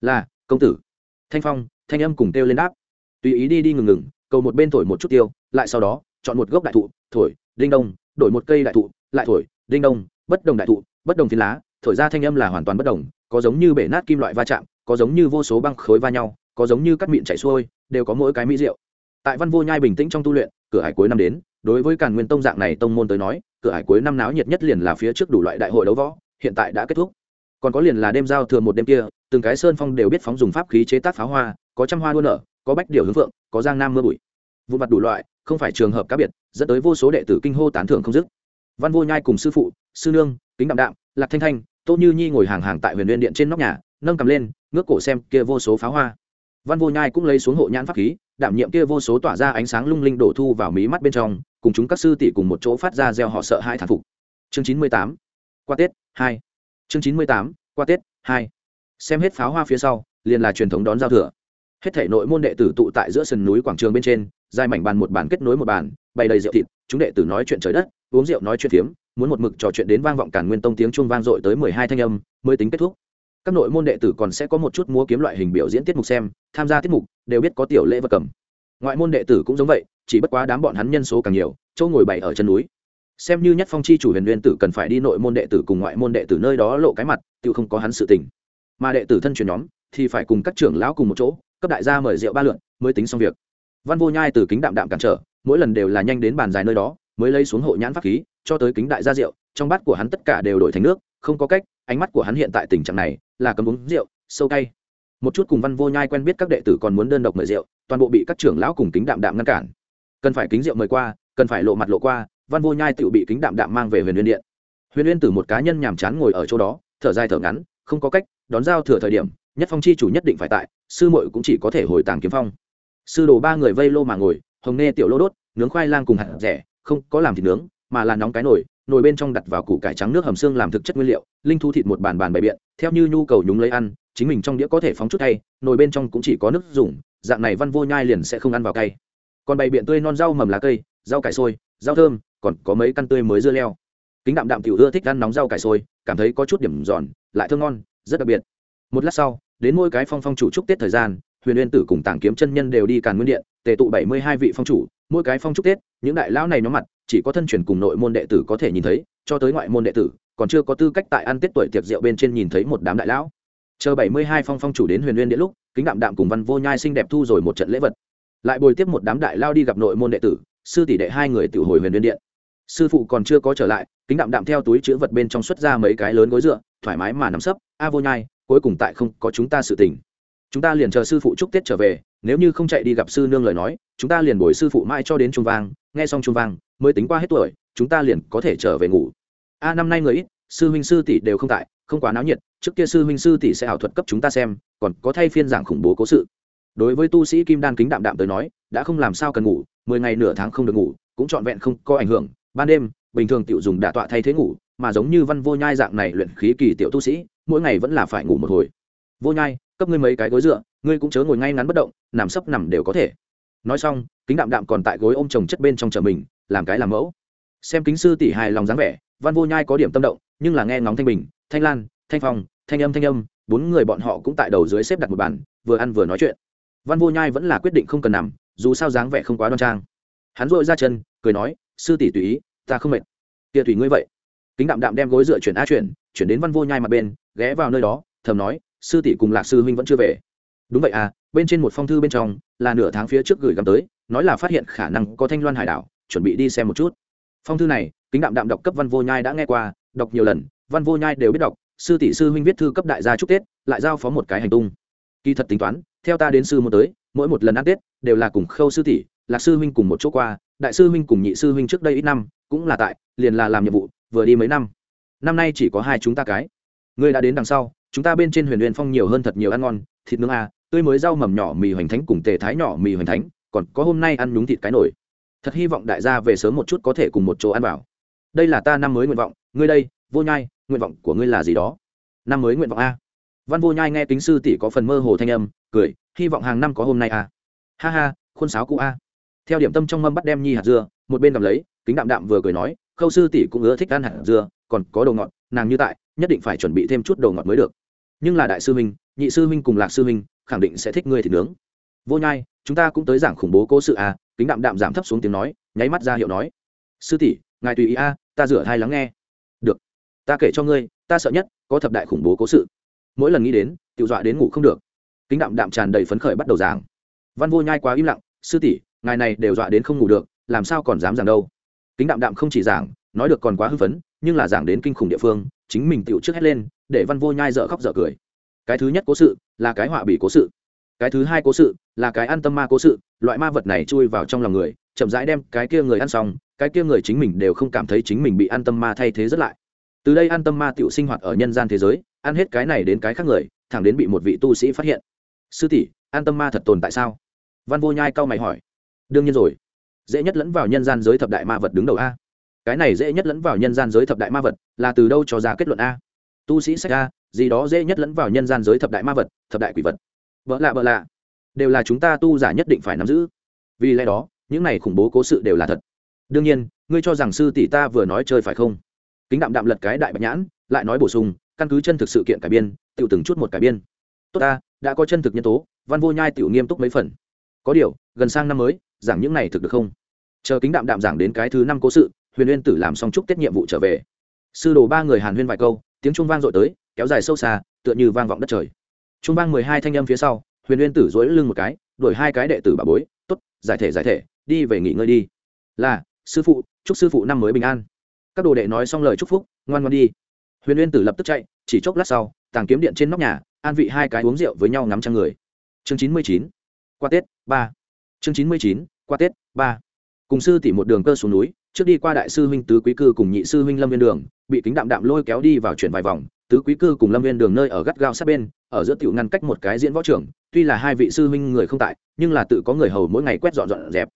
Là, công tử. Thanh phong, thanh âm cùng kêu lên đáp. Tùy ý đi đi ngừng ngừng, cầu một bên thổi một chút tiêu, lại sau đó, chọn một gốc đại thụ, thổi, đinh đông, đổi một cây đại thụ, lại thổi, đinh đông, bất đồng đại thụ, bất đồng phiến lá, thổi ra thanh âm là hoàn toàn bất đồng, có giống như bể nát kim loại va chạm có giống như vô số băng khối va nhau, có giống như cắt mịn chảy xuôi, đều có mỗi cái mỹ rượu tại văn vô nhai bình tĩnh trong tu luyện, cửa hải cuối năm đến, đối với càn nguyên tông dạng này tông môn tới nói, cửa hải cuối năm náo nhiệt nhất liền là phía trước đủ loại đại hội đấu võ, hiện tại đã kết thúc. Còn có liền là đêm giao thừa một đêm kia, từng cái sơn phong đều biết phóng dùng pháp khí chế tác pháo hoa, có trăm hoa đua nở, có bách điều hướng phượng, có giang nam mưa bụi. Vụ mặt đủ loại, không phải trường hợp cá biệt, dẫn tới vô số đệ tử kinh hô tán thưởng không dứt. Văn vô nhai cùng sư phụ, sư nương, kính đạm đạm, lạc thanh thanh, tô như nhi ngồi hàng hàng tại huyền liên điện trên nóc nhà, nâng cầm lên ngước cổ xem kia vô số pháo hoa. Văn vô nhai cũng lấy xuống hộ nhãn pháp khí, đảm nhiệm kia vô số tỏa ra ánh sáng lung linh đổ thu vào mí mắt bên trong, cùng chúng các sư tỷ cùng một chỗ phát ra gieo họ sợ hai thản phục. Chương chín mươi tám, qua tết hai. Chương chín mươi tám, qua tết hai. Xem hết pháo hoa phía sau, liền là truyền thống đón giao thừa. Hết thể nội môn đệ tử tụ tại giữa sườn núi quảng trường bên trên dài mảnh bàn một bàn kết nối một bàn, bày đầy rượu thịt, chúng đệ tử nói chuyện trời đất, uống rượu nói chuyện phiếm, muốn một mực trò chuyện đến vang vọng cản nguyên tông tiếng chuông vang dội tới mười hai thanh âm, mới tính kết thúc các nội môn đệ tử còn sẽ có một chút múa kiếm loại hình biểu diễn tiết mục xem, tham gia tiết mục, đều biết có tiểu lễ vật cầm. Ngoại môn đệ tử cũng giống vậy, chỉ bất quá đám bọn hắn nhân số càng nhiều, chỗ ngồi bày ở chân núi. Xem như nhất phong chi chủ huyền nguyên tử cần phải đi nội môn đệ tử cùng ngoại môn đệ tử nơi đó lộ cái mặt, tự không có hắn sự tình. Mà đệ tử thân truyền nhóm, thì phải cùng các trưởng lão cùng một chỗ, cấp đại gia mời rượu ba lượn, mới tính xong việc. Văn vô nhai từ kính đạm đạm cản trở, mỗi lần đều là nhanh đến bàn dài nơi đó, mới lấy xuống hộ nhãn pháp khí, cho tới kính đại gia rượu, trong bát của hắn tất cả đều đổi thành nước, không có cách ánh mắt của hắn hiện tại tình trạng này là cấm uống rượu, sâu cay. Một chút cùng văn vô nhai quen biết các đệ tử còn muốn đơn độc mời rượu, toàn bộ bị các trưởng lão cùng kính đạm đạm ngăn cản. Cần phải kính rượu mời qua, cần phải lộ mặt lộ qua, văn vô nhai tự bị kính đạm đạm mang về huyền liên điện. Huyền liên từ một cá nhân nhàm chán ngồi ở chỗ đó, thở dài thở ngắn, không có cách, đón giao thừa thời điểm, nhất phong chi chủ nhất định phải tại, sư muội cũng chỉ có thể hồi tàng kiếm phong. Sư đồ ba người vây lô mà ngồi, hồng nê tiểu lô đốt, nướng khoai lang cùng hạt rẻ, không có làm thịt nướng, mà là nóng cái nồi nồi bên trong đặt vào củ cải trắng nước hầm xương làm thực chất nguyên liệu, linh thu thịt một bàn bàn bày biện, theo như nhu cầu nhúng lấy ăn, chính mình trong đĩa có thể phóng chút thay nồi bên trong cũng chỉ có nước dùng, dạng này văn vô nhai liền sẽ không ăn vào cay. Còn bày biện tươi non rau mầm lá cây, rau cải sôi rau thơm, còn có mấy căn tươi mới dưa leo. Kính đạm đạm tiểu ưa thích ăn nóng rau cải sôi cảm thấy có chút điểm giòn, lại thơm ngon, rất đặc biệt. Một lát sau, đến mỗi cái phong phong chủ chúc tết thời gian, huyền uyên tử cùng tàng kiếm chân nhân đều đi càn nguyên điện, tề tụ bảy mươi hai vị phong chủ, mỗi cái phong chúc tết, những đại lão này nó mặt chỉ có thân truyền cùng nội môn đệ tử có thể nhìn thấy, cho tới ngoại môn đệ tử, còn chưa có tư cách tại ăn tết tuổi tiệc rượu bên trên nhìn thấy một đám đại lão. Chờ bảy mươi hai phong phong chủ đến huyền nguyên điện lúc, kính đạm đạm cùng văn vô nhai xinh đẹp thu rồi một trận lễ vật. Lại bồi tiếp một đám đại lao đi gặp nội môn đệ tử, sư tỷ đệ hai người tự hồi huyền nguyên điện. Sư phụ còn chưa có trở lại, kính đạm đạm theo túi chữ vật bên trong xuất ra mấy cái lớn gối dựa, thoải mái mà nắm sấp, a vô nhai, cuối cùng tại không có chúng ta sự tình. Chúng ta liền chờ sư phụ chúc tết trở về, nếu như không chạy đi gặp sư nương lời nói, chúng ta liền bồi sư phụ mãi cho đến trung vang. Nghe xong trung vang mới tính qua hết tuổi, chúng ta liền có thể trở về ngủ. A, năm nay người ít, sư huynh sư tỷ đều không tại, không quá náo nhiệt, trước kia sư huynh sư tỷ sẽ ảo thuật cấp chúng ta xem, còn có thay phiên giảng khủng bố cố sự. Đối với tu sĩ kim đan kính đạm đạm tới nói, đã không làm sao cần ngủ, mười ngày nửa tháng không được ngủ, cũng trọn vẹn không có ảnh hưởng. Ban đêm, bình thường tiểu dùng đả tọa thay thế ngủ, mà giống như văn vô nhai dạng này luyện khí kỳ tiểu tu sĩ, mỗi ngày vẫn là phải ngủ một hồi. Vô nhai, cấp ngươi mấy cái gối dựa, ngươi cũng chớ ngồi ngay ngắn bất động, nằm sấp nằm đều có thể. Nói xong, kính đạm đạm còn tại gối ôm chồng chất bên trong chờ mình làm cái làm mẫu. Xem kính sư tỷ hài lòng dáng vẻ, văn vô nhai có điểm tâm động, nhưng là nghe ngóng thanh bình, thanh lan, thanh phong, thanh âm thanh âm, bốn người bọn họ cũng tại đầu dưới xếp đặt một bàn, vừa ăn vừa nói chuyện. Văn vô nhai vẫn là quyết định không cần nằm, dù sao dáng vẻ không quá đoan trang. Hắn dội ra chân, cười nói, sư tỷ tùy ý, ta không mệt. Kia tùy ngươi vậy. Kính đạm đạm đem gối dựa chuyển a chuyển chuyển đến văn vô nhai mặt bên, ghé vào nơi đó, thầm nói, sư tỷ cùng lạc sư huynh vẫn chưa về. Đúng vậy à bên trên một phong thư bên trong, là nửa tháng phía trước gửi gắm tới, nói là phát hiện khả năng có thanh loan hải đảo chuẩn bị đi xem một chút. Phong thư này, kính đạm đạm đọc cấp văn vô nhai đã nghe qua, đọc nhiều lần, văn vô nhai đều biết đọc, sư tỷ sư huynh viết thư cấp đại gia chúc tết, lại giao phó một cái hành tung. Kỳ thật tính toán, theo ta đến sư một tới, mỗi một lần ăn tết, đều là cùng khâu sư tỷ, lạc sư huynh cùng một chỗ qua, đại sư huynh cùng nhị sư huynh trước đây ít năm, cũng là tại, liền là làm nhiệm vụ, vừa đi mấy năm. Năm nay chỉ có hai chúng ta cái. Ngươi đã đến đằng sau, chúng ta bên trên huyền huyền phong nhiều hơn thật nhiều ăn ngon, thịt nướng à tươi mới rau mầm nhỏ mì hoành thánh cùng tề thái nhỏ mì hoành thánh, còn có hôm nay ăn nhúng thịt cái nổi thật hy vọng đại gia về sớm một chút có thể cùng một chỗ ăn vào. Đây là ta năm mới nguyện vọng, ngươi đây, vô nhai, nguyện vọng của ngươi là gì đó? Năm mới nguyện vọng a. Văn vô nhai nghe kính sư tỷ có phần mơ hồ thanh âm, cười, hy vọng hàng năm có hôm nay a. Ha ha, khuôn sáo cũ a. Theo điểm tâm trong mâm bắt đem nhi hạt dưa, một bên cầm lấy, kính đạm đạm vừa cười nói, khâu sư tỷ cũng ưa thích ăn hạt dưa, còn có đồ ngọt, nàng như tại, nhất định phải chuẩn bị thêm chút đồ ngọt mới được. Nhưng là đại sư huynh, nhị sư huynh cùng lạc sư huynh, khẳng định sẽ thích ngươi thì nướng. Vô nhai, chúng ta cũng tới giảng khủng bố cố sự a kính đạm đạm giảm thấp xuống tiếng nói, nháy mắt ra hiệu nói. Sư tỷ, ngài tùy ý a, ta rửa thai lắng nghe. Được. Ta kể cho ngươi, ta sợ nhất, có thập đại khủng bố cố sự. Mỗi lần nghĩ đến tự dọa đến ngủ không được. Kính đạm đạm tràn đầy phấn khởi bắt đầu giảng. Văn vô nhai quá im lặng, sư tỷ, ngài này đều dọa đến không ngủ được, làm sao còn dám giảng đâu? Kính đạm đạm không chỉ giảng, nói được còn quá hưng phấn, nhưng là giảng đến kinh khủng địa phương, chính mình tựu trước hết lên, để văn vô nhai dở khóc dở cười. Cái thứ nhất cố sự, là cái họa bị cố sự. Cái thứ hai cố sự, là cái an tâm ma cố sự loại ma vật này chui vào trong lòng người, chậm rãi đem cái kia người ăn xong, cái kia người chính mình đều không cảm thấy chính mình bị an tâm ma thay thế rất lại. Từ đây an tâm ma tựu sinh hoạt ở nhân gian thế giới, ăn hết cái này đến cái khác người, thẳng đến bị một vị tu sĩ phát hiện. Sư tỷ, an tâm ma thật tồn tại sao? Văn vô nhai cau mày hỏi. Đương nhiên rồi. Dễ nhất lẫn vào nhân gian giới thập đại ma vật đứng đầu a. Cái này dễ nhất lẫn vào nhân gian giới thập đại ma vật là từ đâu cho ra kết luận a? Tu sĩ sách a, gì đó dễ nhất lẫn vào nhân gian giới thập đại ma vật, thập đại quỷ vật. Vợ lạ vợ lạ đều là chúng ta tu giả nhất định phải nắm giữ. Vì lẽ đó, những này khủng bố cố sự đều là thật. Đương nhiên, ngươi cho rằng sư tỷ ta vừa nói chơi phải không? Kính đạm đạm lật cái đại bạch nhãn, lại nói bổ sung, căn cứ chân thực sự kiện cải biên tự từng chút một cải biên. Tốt ta, đã có chân thực nhân tố, văn vô nhai tiểu nghiêm túc mấy phần. Có điều, gần sang năm mới, giảng những này thực được không? Chờ kính đạm đạm giảng đến cái thứ năm cố sự, huyền uyên tử làm xong chúc tiết nhiệm vụ trở về. Sư đồ ba người hàn huyên vài câu, tiếng trung vang dội tới, kéo dài sâu xa, tựa như vang vọng đất trời. Trung vang mười hai thanh âm phía sau huyền uyên tử dối lưng một cái, đuổi hai cái đệ tử bà bối t ố t giải thể giải thể, đi về nghỉ ngơi đi. Là, sư phụ, chúc sư phụ năm mới bình an. Các đồ đệ nói xong lời chúc phúc, ngoan ngoan đi. Huyền uyên tử lập tức chạy, chỉ chốc lát sau, tàng kiếm điện trên nóc nhà, an vị hai cái uống rượu với nhau ngắm trăng người. Chương chín mươi chín, qua tết ba. Chương chín mươi chín, qua tết ba. Cùng sư tỉ một đường cơ xuống núi, trước đi qua đại sư huynh tứ quý cư cùng nhị sư huynh lâm viên đường, bị kính đạm đạm lôi kéo đi vào chuyển vài vòng tứ quý cư cùng lâm viên đường nơi ở gắt gao sát bên, ở giữa tiểu ngăn cách một cái diễn võ trưởng tuy là hai vị sư huynh người không tại, nhưng là tự có người hầu mỗi ngày quét dọn dọn dẹp.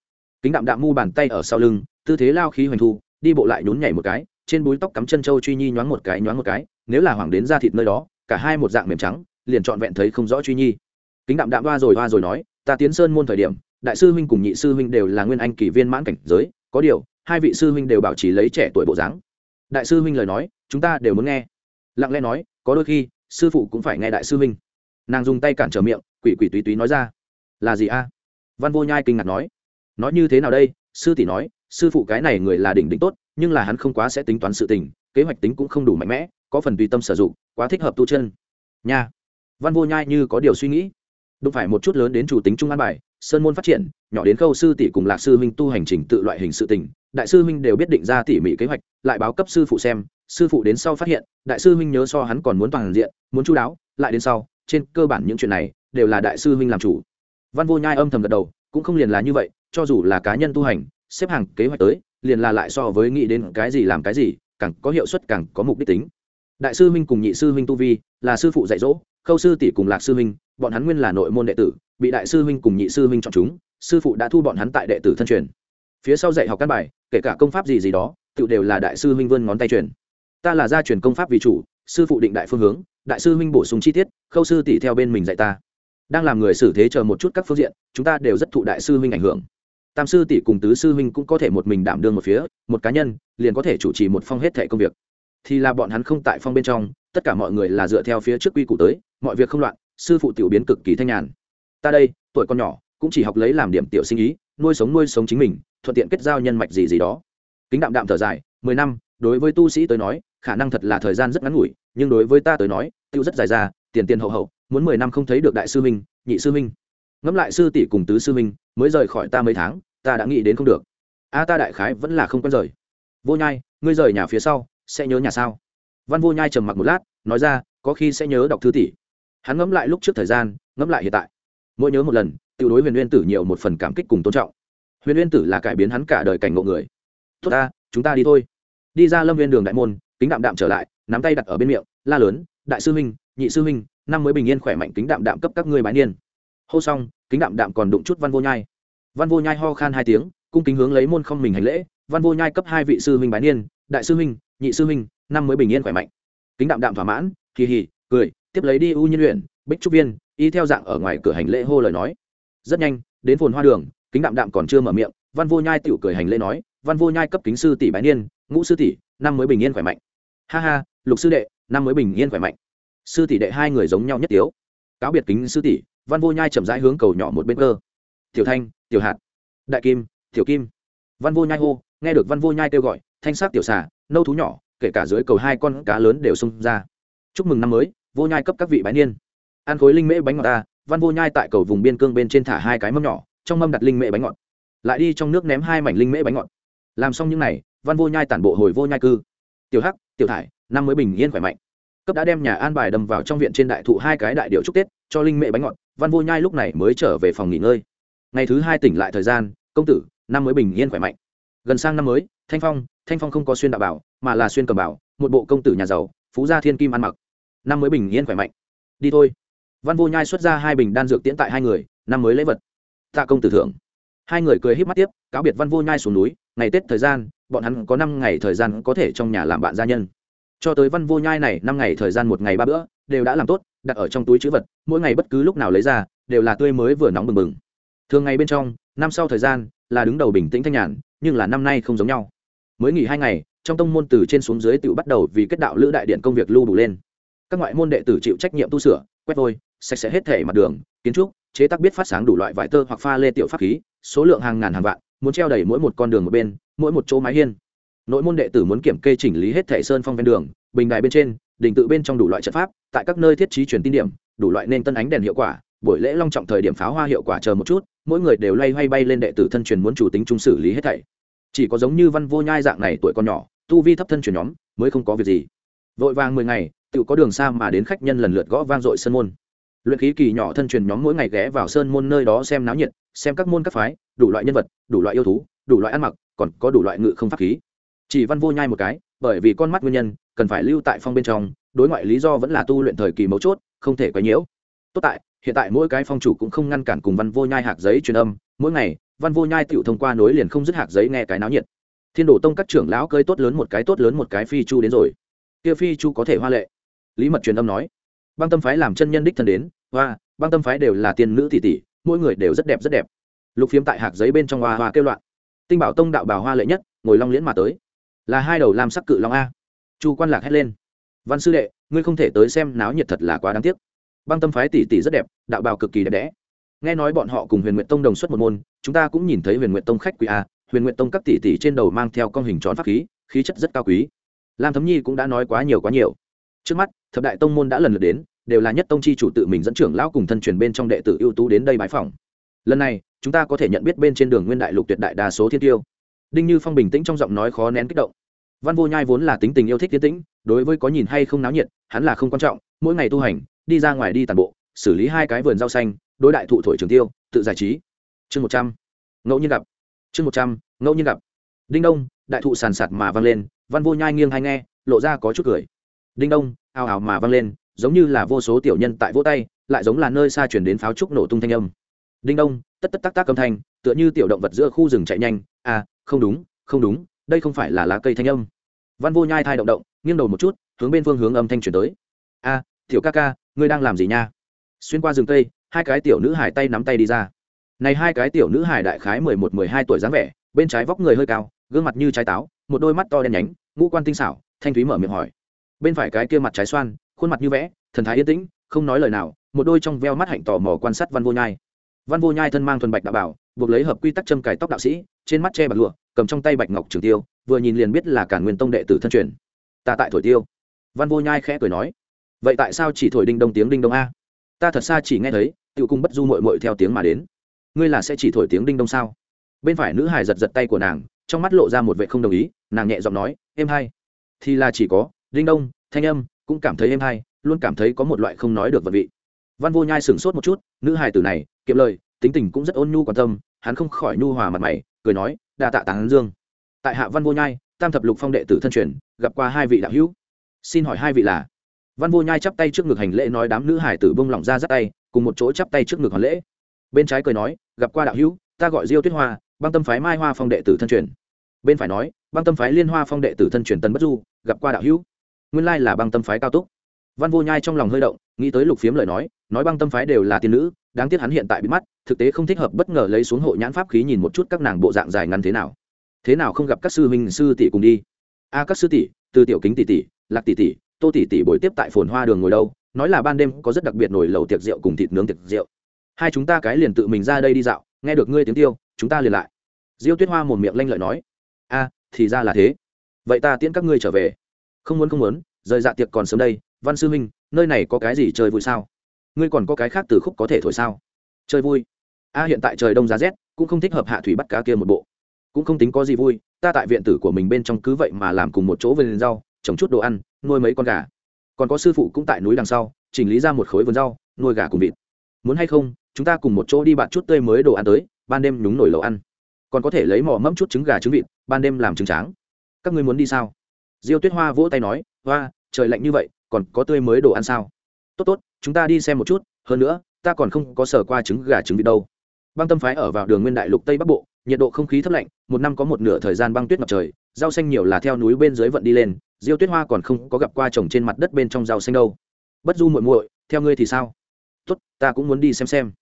Kính đạm đạm mu bàn tay ở sau lưng, tư thế lao khí hoành thu, đi bộ lại nhún nhảy một cái, trên búi tóc cắm chân châu truy nhi nhoáng một cái nhoáng một cái, nếu là hoàng đến ra thịt nơi đó, cả hai một dạng mềm trắng, liền trọn vẹn thấy không rõ truy nhi. Kính đạm đạm hoa rồi hoa rồi nói, ta tiến sơn môn thời điểm, đại sư huynh cùng nhị sư huynh đều là nguyên anh kỳ viên mãn cảnh giới, có điều, hai vị sư huynh đều bảo trì lấy trẻ tuổi bộ dáng. Đại sư huynh lời nói, chúng ta đều muốn nghe lặng lẽ nói, có đôi khi, sư phụ cũng phải nghe đại sư huynh. Nàng dùng tay cản trở miệng, quỷ quỷ túy túy nói ra, là gì a? Văn vô nhai kinh ngạc nói nói như thế nào đây? Sư tỷ nói, sư phụ cái này người là đỉnh đỉnh tốt, nhưng là hắn không quá sẽ tính toán sự tình, kế hoạch tính cũng không đủ mạnh mẽ, có phần tùy tâm sử dụng, quá thích hợp tu chân. Nha. Văn vô nhai như có điều suy nghĩ. Đụng phải một chút lớn đến chủ tính trung an bài, sơn môn phát triển, nhỏ đến khâu sư tỷ cùng lạc sư huynh tu hành trình tự loại hình sự tình, đại sư huynh đều biết định ra tỉ mỉ kế hoạch, lại báo cấp sư phụ xem sư phụ đến sau phát hiện, đại sư huynh nhớ so hắn còn muốn toàn diện, muốn chú đáo, lại đến sau, trên cơ bản những chuyện này đều là đại sư huynh làm chủ. Văn vô nhai âm thầm gật đầu, cũng không liền là như vậy, cho dù là cá nhân tu hành, xếp hàng kế hoạch tới, liền là lại so với nghĩ đến cái gì làm cái gì, càng có hiệu suất càng có mục đích tính. Đại sư huynh cùng nhị sư huynh tu vi, là sư phụ dạy dỗ, khâu sư tỷ cùng lạc sư huynh, bọn hắn nguyên là nội môn đệ tử, bị đại sư huynh cùng nhị sư huynh chọn chúng, sư phụ đã thu bọn hắn tại đệ tử thân truyền. Phía sau dạy học các bài, kể cả công pháp gì gì đó tự đều là đại sư huynh vươn ngón tay truyền ta là gia truyền công pháp vì chủ, sư phụ định đại phương hướng, đại sư huynh bổ sung chi tiết, khâu sư tỷ theo bên mình dạy ta. Đang làm người xử thế chờ một chút các phương diện, chúng ta đều rất thụ đại sư huynh ảnh hưởng. Tam sư tỷ cùng tứ sư huynh cũng có thể một mình đảm đương một phía, một cá nhân, liền có thể chủ trì một phong hết thẻ công việc. Thì là bọn hắn không tại phong bên trong, tất cả mọi người là dựa theo phía trước quy củ tới, mọi việc không loạn, sư phụ tiểu biến cực kỳ thanh nhàn. Ta đây, tuổi con nhỏ, cũng chỉ học lấy làm điểm tiểu sinh ý, nuôi sống nuôi sống chính mình, thuận tiện kết giao nhân mạch gì gì đó. Kính đạm đạm thở dài, mười năm, đối với tu sĩ tới nói khả năng thật là thời gian rất ngắn ngủi, nhưng đối với ta tới nói, tiêu rất dài ra, tiền tiền hậu hậu, muốn mười năm không thấy được đại sư minh nhị sư minh ngẫm lại sư tỷ cùng tứ sư minh mới rời khỏi ta mấy tháng, ta đã nghĩ đến không được. A ta đại khái vẫn là không quen rời. Vô nhai, ngươi rời nhà phía sau, sẽ nhớ nhà sao? Văn vô nhai trầm mặc một lát, nói ra, có khi sẽ nhớ đọc thư tỷ. Hắn ngẫm lại lúc trước thời gian, ngẫm lại hiện tại. Mỗi nhớ một lần, tiêu đối huyền uyên tử nhiều một phần cảm kích cùng tôn trọng. Huyền uyên tử là cải biến hắn cả đời cảnh ngộ người. Tốt ta, chúng ta đi thôi. Đi ra lâm viên đường đại môn kính đạm đạm trở lại nắm tay đặt ở bên miệng la lớn đại sư huynh nhị sư huynh năm mới bình yên khỏe mạnh kính đạm đạm cấp các ngươi bái niên. Hô xong kính đạm đạm còn đụng chút văn vô nhai. Văn vô nhai ho khan hai tiếng cung kính hướng lấy môn không mình hành lễ văn vô nhai cấp hai vị sư huynh bái niên đại sư huynh nhị sư huynh năm mới bình yên khỏe mạnh. Kính đạm đạm thỏa mãn kỳ hỉ, cười tiếp lấy đi u nhiên luyện bích trúc viên y theo dạng ở ngoài cửa hành lễ hô lời nói. Rất nhanh đến phồn hoa đường kính đạm đạm còn chưa mở miệng văn vô nhai tiểu cười hành lễ nói văn vô nhai cấp kính sư tỷ bái niên ngũ sư tỷ năm mới bình yên khỏe mạnh ha ha, lục sư đệ, năm mới bình yên khỏe mạnh. Sư tỷ đệ hai người giống nhau nhất tiếu. Cáo biệt kính sư tỷ, văn vô nhai chậm rãi hướng cầu nhỏ một bên cơ. Tiểu thanh, tiểu hạt. Đại kim, tiểu kim. Văn vô nhai hô, nghe được văn vô nhai kêu gọi, thanh sắc tiểu xà, nâu thú nhỏ, kể cả dưới cầu hai con cá lớn đều xông ra. Chúc mừng năm mới, vô nhai cấp các vị bái niên. Ăn khối linh mễ bánh ngọt ta, văn vô nhai tại cầu vùng biên cương bên trên thả hai cái mâm nhỏ, trong mâm đặt linh mễ bánh ngọt. Lại đi trong nước ném hai mảnh linh mễ bánh ngọt. Làm xong những n à y văn vô nhai tản bộ hồi vô nhai cư. Tiểu hắc tiểu thải, năm mới bình yên khỏe mạnh. Cấp đã đem nhà an bài đâm vào trong viện trên đại thụ hai cái đại điệu chúc tết, cho linh mẹ bánh ngọt, văn vô nhai lúc này mới trở về phòng nghỉ ngơi. Ngày thứ hai tỉnh lại thời gian, công tử, năm mới bình yên khỏe mạnh. Gần sang năm mới, thanh phong thanh phong không có xuyên đạo bảo, mà là xuyên cầm bảo, một bộ công tử nhà giàu, phú gia thiên kim ăn mặc. Năm mới bình yên khỏe mạnh. Đi thôi. Văn vô nhai xuất ra hai bình đan dược tiễn tại hai người, năm mới lễ vật. Tạ công tử thưởng. Hai người cười híp mắt tiếp, cáo biệt văn vô nhai xuống núi, ngày tết thời gian bọn hắn có năm ngày thời gian có thể trong nhà làm bạn gia nhân. Cho tới văn vô nhai này, năm ngày thời gian một ngày ba bữa, đều đã làm tốt, đặt ở trong túi chữ vật, mỗi ngày bất cứ lúc nào lấy ra, đều là tươi mới vừa nóng bừng bừng. Thường ngày bên trong, năm sau thời gian, là đứng đầu bình tĩnh thanh nhàn, nhưng là năm nay không giống nhau. Mới nghỉ hai ngày, trong tông môn từ trên xuống dưới tự bắt đầu vì kết đạo lữ đại điện công việc lưu đủ lên. Các ngoại môn đệ tử chịu trách nhiệm tu sửa, quét vôi, sạch sẽ hết thể mặt đường, kiến trúc, chế tác biết phát sáng đủ loại vải tơ hoặc pha lê tiểu pháp khí, số lượng hàng ngàn hàng vạn, muốn treo đầy mỗi một con đường một bên mỗi một chỗ mái hiên. Nội môn đệ tử muốn kiểm kê chỉnh lý hết thẻ sơn phong ven đường, bình đài bên trên, đình tự bên trong đủ loại trận pháp, tại các nơi thiết trí truyền tin điểm, đủ loại nên tân ánh đèn hiệu quả, buổi lễ long trọng thời điểm pháo hoa hiệu quả chờ một chút, mỗi người đều loay hoay bay lên đệ tử thân truyền muốn chủ tính trung xử lý hết thảy. Chỉ có giống như văn vô nhai dạng này tuổi còn nhỏ, tu vi thấp thân truyền nhóm, mới không có việc gì. Vội vàng mười ngày tự có đường xa mà đến khách nhân lần lượt gõ vang dội sơn môn. Luyện khí kỳ nhỏ thân truyền nhóm mỗi ngày ghé vào sơn môn nơi đó xem náo nhiệt, xem các môn các phái, đủ loại nhân vật, đủ loại yêu thú, đủ loại ăn mặc còn có đủ loại ngự không pháp khí. Chỉ văn vô nhai một cái, bởi vì con mắt nguyên nhân, cần phải lưu tại phong bên trong, đối ngoại lý do vẫn là tu luyện thời kỳ mấu chốt, không thể quấy nhiễu. Tốt tại, hiện tại mỗi cái phong chủ cũng không ngăn cản cùng văn vô nhai hạc giấy truyền âm, mỗi ngày, văn vô nhai tựu thông qua nối liền không dứt hạc giấy nghe cái náo nhiệt. Thiên đồ tông các trưởng lão cơi tốt lớn một cái tốt lớn một cái phi chu đến rồi. Kia phi chu có thể hoa lệ. Lý mật truyền âm nói, băng tâm phái làm chân nhân đích thân đến, hoa, băng tâm phái đều là tiên nữ tỷ tỷ, mỗi người đều rất đẹp rất đẹp. Lục phiếm tại hạc giấy bên trong hoa hoa kêu loạn tinh bảo tông đạo bào hoa lệ nhất, ngồi long liễn mà tới. Là hai đầu làm sắc cự long a. Chu quan lạc hét lên. Văn sư đệ, ngươi không thể tới xem náo nhiệt thật là quá đáng tiếc. Băng tâm phái tỷ tỷ rất đẹp, đạo bào cực kỳ đẹp đẽ. Nghe nói bọn họ cùng huyền nguyện tông đồng xuất một môn, chúng ta cũng nhìn thấy huyền nguyện tông khách quý a. Huyền nguyện tông các tỷ tỷ trên đầu mang theo con hình tròn pháp khí khí chất rất cao quý. Lam thấm nhi cũng đã nói quá nhiều quá nhiều. Trước mắt, thập đại tông môn đã lần lượt đến, đều là nhất tông chi chủ tự mình dẫn trưởng lão cùng thân truyền bên trong đệ tử ưu tú đến đây bái phỏng. Lần này chúng ta có thể nhận biết bên trên đường nguyên đại lục tuyệt đại đa số thiên tiêu. Đinh như phong bình tĩnh trong giọng nói khó nén kích động. Văn vô nhai vốn là tính tình yêu thích tiến tĩnh, đối với có nhìn hay không náo nhiệt, hắn là không quan trọng, mỗi ngày tu hành, đi ra ngoài đi tàn bộ, xử lý hai cái vườn rau xanh, đối đại thụ thổi trường tiêu, tự giải trí. Chương một trăm. Ngẫu nhiên gặp. Chương một trăm, ngẫu nhiên gặp. Đinh đông, đại thụ sàn sạt mà vang lên, văn vô nhai nghiêng hay nghe, lộ ra có chút cười. Đinh đông, ào ào mà vang lên, giống như là vô số tiểu nhân tại vỗ tay, lại giống là nơi xa chuyển đến pháo trúc nổ tung thanh âm. Đinh đông tất tất tác tác âm thanh, tựa như tiểu động vật giữa khu rừng chạy nhanh. À không đúng không đúng, đây không phải là lá cây thanh âm. Văn vô nhai thai động động, nghiêng đầu một chút, hướng bên phương hướng âm thanh chuyển tới. A tiểu ca ca, ngươi đang làm gì nha? Xuyên qua rừng cây, hai cái tiểu nữ hải tay nắm tay đi ra. Này hai cái tiểu nữ hải đại khái mười một, mười hai tuổi dáng vẻ, bên trái vóc người hơi cao, gương mặt như trái táo, một đôi mắt to đen nhánh, ngũ quan tinh xảo, thanh thúy mở miệng hỏi. Bên phải cái kia mặt trái xoan, khuôn mặt như vẽ, thần thái yên tĩnh, không nói lời nào, một đôi trong veo mắt hạnh tò mò quan sát văn vô nhai văn vô nhai thân mang thuần bạch đạo bảo, buộc lấy hợp quy tắc châm cài tóc đạo sĩ, trên mắt che bạc lụa, cầm trong tay bạch ngọc trường tiêu, vừa nhìn liền biết là cả nguyên tông đệ tử thân truyền. Ta tại thổi tiêu. Văn vô nhai khẽ cười nói, vậy tại sao chỉ thổi đinh đông tiếng đinh đông a? Ta thật xa chỉ nghe thấy tự cung bất du mội mội theo tiếng mà đến. Ngươi là sẽ chỉ thổi tiếng đinh đông sao? Bên phải nữ hải giật giật tay của nàng, trong mắt lộ ra một vệ không đồng ý, nàng nhẹ giọng nói êm hay thì là chỉ có, đinh đông, thanh âm, cũng cảm thấy êm hay luôn cảm thấy có một loại không nói được vật vị. Văn vô nhai sửng sốt một chút, nữ hải tử này kiệm lời, tính tình cũng rất ôn nhu quan tâm, hắn không khỏi nhu hòa mặt mày, cười nói, đa tạ tán dương. Tại hạ văn vô nhai, tam thập lục phong đệ tử thân truyền, gặp qua hai vị đạo hữu. Xin hỏi hai vị là? Văn vô nhai chắp tay trước ngực hành lễ nói đám nữ hải tử bông lỏng ra dắt tay, cùng một chỗ chắp tay trước ngực hoàn lễ. Bên trái cười nói, gặp qua đạo hữu, ta gọi diêu tuyết hoa, băng tâm phái mai hoa phong đệ tử thân truyền. Bên phải nói, băng tâm phái liên hoa phong đệ tử thân truyền tân bất du, gặp qua đạo hữu. Nguyên lai là băng tâm phái cao túc. Văn vô nhai trong lòng hơi động, nghĩ tới lục phiếm lời nói nói băng tâm phái đều là tiên nữ đáng tiếc hắn hiện tại bị mắt, thực tế không thích hợp bất ngờ lấy xuống hộ nhãn pháp khí nhìn một chút các nàng bộ dạng dài ngắn thế nào. Thế nào không gặp các sư huynh sư tỷ cùng đi? A, các sư tỷ, từ tiểu kính tỷ tỷ, lạc tỷ tỷ, tô tỷ tỷ buổi tiếp tại phồn hoa đường ngồi đâu? Nói là ban đêm có rất đặc biệt nổi lầu tiệc rượu cùng thịt nướng tiệc rượu. Hai chúng ta cái liền tự mình ra đây đi dạo, nghe được ngươi tiếng tiêu, chúng ta liền lại. Diêu tuyết hoa một miệng lanh lợi nói. A, thì ra là thế. Vậy ta tiễn các ngươi trở về. Không muốn không muốn, rời dạ tiệc còn sớm đây, văn sư huynh, nơi này có cái gì chơi vui sao? Ngươi còn có cái khác từ khúc có thể thổi sao? Chơi vui. A, hiện tại trời đông giá rét, cũng không thích hợp hạ thủy bắt cá kia một bộ. Cũng không tính có gì vui, ta tại viện tử của mình bên trong cứ vậy mà làm cùng một chỗ vườn rau, trồng chút đồ ăn, nuôi mấy con gà. Còn có sư phụ cũng tại núi đằng sau, chỉnh lý ra một khối vườn rau, nuôi gà cùng vịt. Muốn hay không, chúng ta cùng một chỗ đi bạn chút tươi mới đồ ăn tới, ban đêm nhúng nổi lẩu ăn. Còn có thể lấy mỏ mẫm chút trứng gà trứng vịt, ban đêm làm trứng tráng. Các ngươi muốn đi sao? Diêu tuyết hoa vỗ tay nói, hoa, trời lạnh như vậy, còn có tươi mới đồ ăn sao? Tốt tốt chúng ta đi xem một chút, hơn nữa, ta còn không có sở qua trứng gà trứng vịt đâu. Băng tâm phái ở vào đường nguyên đại lục tây bắc bộ, nhiệt độ không khí thấp lạnh, một năm có một nửa thời gian băng tuyết ngập trời, rau xanh nhiều là theo núi bên dưới vận đi lên, diêu tuyết hoa còn không có gặp qua trồng trên mặt đất bên trong rau xanh đâu. Bất du muội muội, theo ngươi thì sao? Tốt, ta cũng muốn đi xem xem.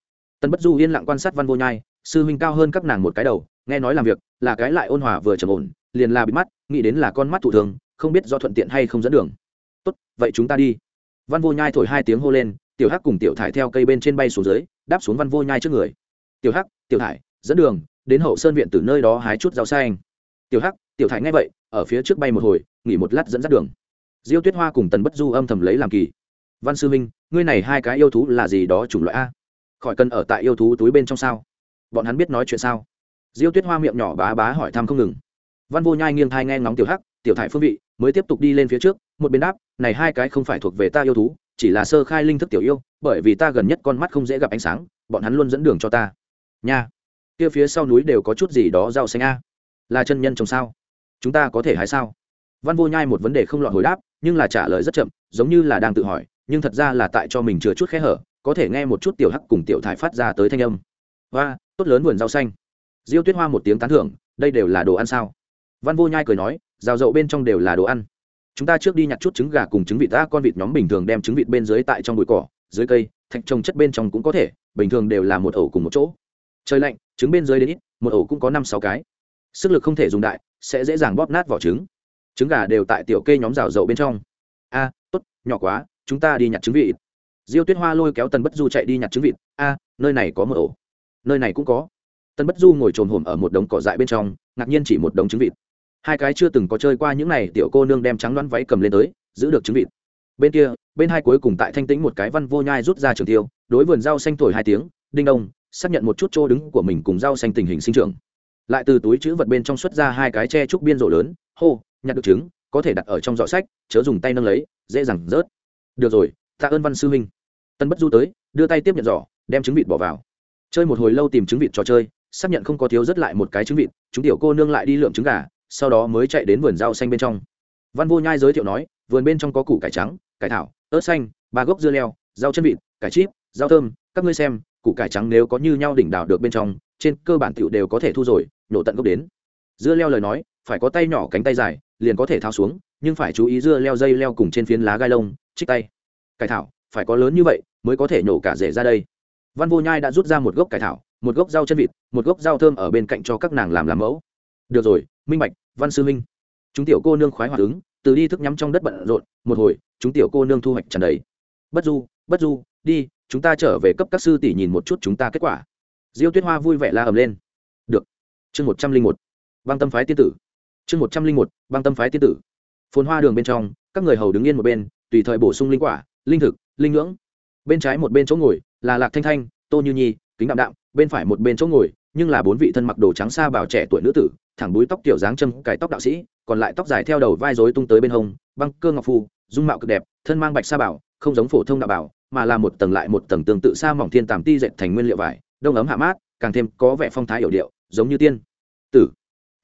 Tần bất du yên lặng quan sát văn vô nhai, sư huynh cao hơn các nàng một cái đầu, nghe nói làm việc, là cái lại ôn hòa vừa trầm ổn, liền là bị mắt, nghĩ đến là con mắt thủ thường, không biết do thuận tiện hay không dẫn đường. Tốt, vậy chúng ta đi văn vô nhai thổi hai tiếng hô lên, tiểu hắc cùng tiểu thải theo cây bên trên bay xuống dưới, đáp xuống văn vô nhai trước người. Tiểu hắc, tiểu thải, dẫn đường, đến hậu sơn viện từ nơi đó hái chút rau xanh. Tiểu hắc, tiểu thải nghe vậy, ở phía trước bay một hồi, nghỉ một lát dẫn dắt đường. Diêu tuyết hoa cùng tần bất du âm thầm lấy làm kỳ. Văn sư minh, ngươi này hai cái yêu thú là gì đó chủng loại a? Khỏi cần ở tại yêu thú túi bên trong sao? Bọn hắn biết nói chuyện sao? Diêu tuyết hoa miệng nhỏ bá bá hỏi thăm không ngừng. Văn vô nhai nghiêng thai nghe ngóng tiểu hắc, tiểu thải phương vị mới tiếp tục đi lên phía trước, một bên đáp, này hai cái không phải thuộc về ta yêu thú, chỉ là sơ khai linh thức tiểu yêu, bởi vì ta gần nhất con mắt không dễ gặp ánh sáng, bọn hắn luôn dẫn đường cho ta. Nha, kia phía sau núi đều có chút gì đó rau xanh a. Là chân nhân trồng sao? Chúng ta có thể hái sao? Văn vô nhai một vấn đề không lọt hồi đáp, nhưng là trả lời rất chậm, giống như là đang tự hỏi, nhưng thật ra là tại cho mình chừa chút khe hở, có thể nghe một chút tiểu hắc cùng tiểu thải phát ra tới thanh âm. Và tốt lớn vườn rau xanh. Diêu tuyết hoa một tiếng tán thưởng, đây đều là đồ ăn sao? Văn vô nhai cười nói rào dậu bên trong đều là đồ ăn. Chúng ta trước đi nhặt chút trứng gà cùng trứng vịt ta con vịt nhóm bình thường đem trứng vịt bên dưới tại trong bụi cỏ, dưới cây, thạch trồng chất bên trong cũng có thể, bình thường đều là một ổ cùng một chỗ. Trời lạnh, trứng bên dưới đến ít, một ổ cũng có năm sáu cái. Sức lực không thể dùng đại, sẽ dễ dàng bóp nát vỏ trứng. Trứng gà đều tại tiểu kê nhóm rào dậu bên trong. A, tốt, nhỏ quá, chúng ta đi nhặt trứng vịt. Diêu tuyết hoa lôi kéo tần bất du chạy đi nhặt trứng vịt. A, nơi này có một ổ nơi này cũng có. Tần bất du ngồi trồn hổm ở một đống cỏ dại bên trong, ngạc nhiên chỉ một đống trứng vịt hai cái chưa từng có chơi qua những n à y tiểu cô nương đem trắng đoán váy cầm lên tới, giữ được trứng vịt. Bên kia, bên hai cuối cùng tại thanh tĩnh một cái văn vô nhai rút ra trường tiêu, đối vườn rau xanh thổi hai tiếng, đinh đông, xác nhận một chút chỗ đứng của mình cùng rau xanh tình hình sinh trưởng. Lại từ túi chữ vật bên trong xuất ra hai cái tre trúc biên rộ lớn, hô, nhặt được trứng, có thể đặt ở trong giỏ sách, chớ dùng tay nâng lấy, dễ dàng rớt. Được rồi, tạ ơn văn sư huynh. Tân bất du tới, đưa tay tiếp nhận giỏ, đem trứng vịt bỏ vào. Chơi một hồi lâu tìm trứng vịt trò chơi, xác nhận không có thiếu rất lại một cái trứng vịt, chúng tiểu cô nương lại đi lượm trứng gà sau đó mới chạy đến vườn rau xanh bên trong. Văn vô nhai giới thiệu nói, vườn bên trong có củ cải trắng, cải thảo, ớt xanh, ba gốc dưa leo, rau chân vịt, cải chip, rau thơm, các ngươi xem, củ cải trắng nếu có như nhau đỉnh đảo được bên trong, trên cơ bản tiểu đều có thể thu rồi, nhổ tận gốc đến. Dưa leo lời nói, phải có tay nhỏ cánh tay dài, liền có thể thao xuống, nhưng phải chú ý dưa leo dây leo cùng trên phiến lá gai lông trích tay. Cải thảo, phải có lớn như vậy mới có thể nhổ cả rễ ra đây. Văn vô nhai đã rút ra một gốc cải thảo, một gốc rau chân vịt, một gốc rau thơm ở bên cạnh cho các nàng làm làm mẫu. Được rồi minh bạch, văn sư minh. Chúng tiểu cô nương khoái hoạt ứng, từ đi thức nhắm trong đất bận rộn, một hồi, chúng tiểu cô nương thu hoạch tràn đầy. Bất du bất du, đi, chúng ta trở về cấp các sư tỷ nhìn một chút chúng ta kết quả. Diêu tuyết hoa vui vẻ la ầm lên. Được. Chương một trăm linh một, băng tâm phái tiên tử. Chương một trăm linh một, băng tâm phái tiên tử. Phồn hoa đường bên trong, các người hầu đứng yên một bên, tùy thời bổ sung linh quả, linh thực, linh ngưỡng. Bên trái một bên chỗ ngồi là lạc thanh thanh, tô như nhi, kính đạm đạm, bên phải một bên chỗ ngồi, nhưng là bốn vị thân mặc đồ trắng xa bảo trẻ tuổi nữ tử thẳng búi tóc tiểu dáng châm cải tóc đạo sĩ, còn lại tóc dài theo đầu vai rối tung tới bên hông, băng cơ ngọc phu dung mạo cực đẹp, thân mang bạch sa bảo, không giống phổ thông đạo bảo, mà là một tầng lại một tầng tương tự sa mỏng thiên tàm ti dệt thành nguyên liệu vải, đông ấm hạ mát, càng thêm có vẻ phong thái hiểu điệu, giống như tiên. Tử.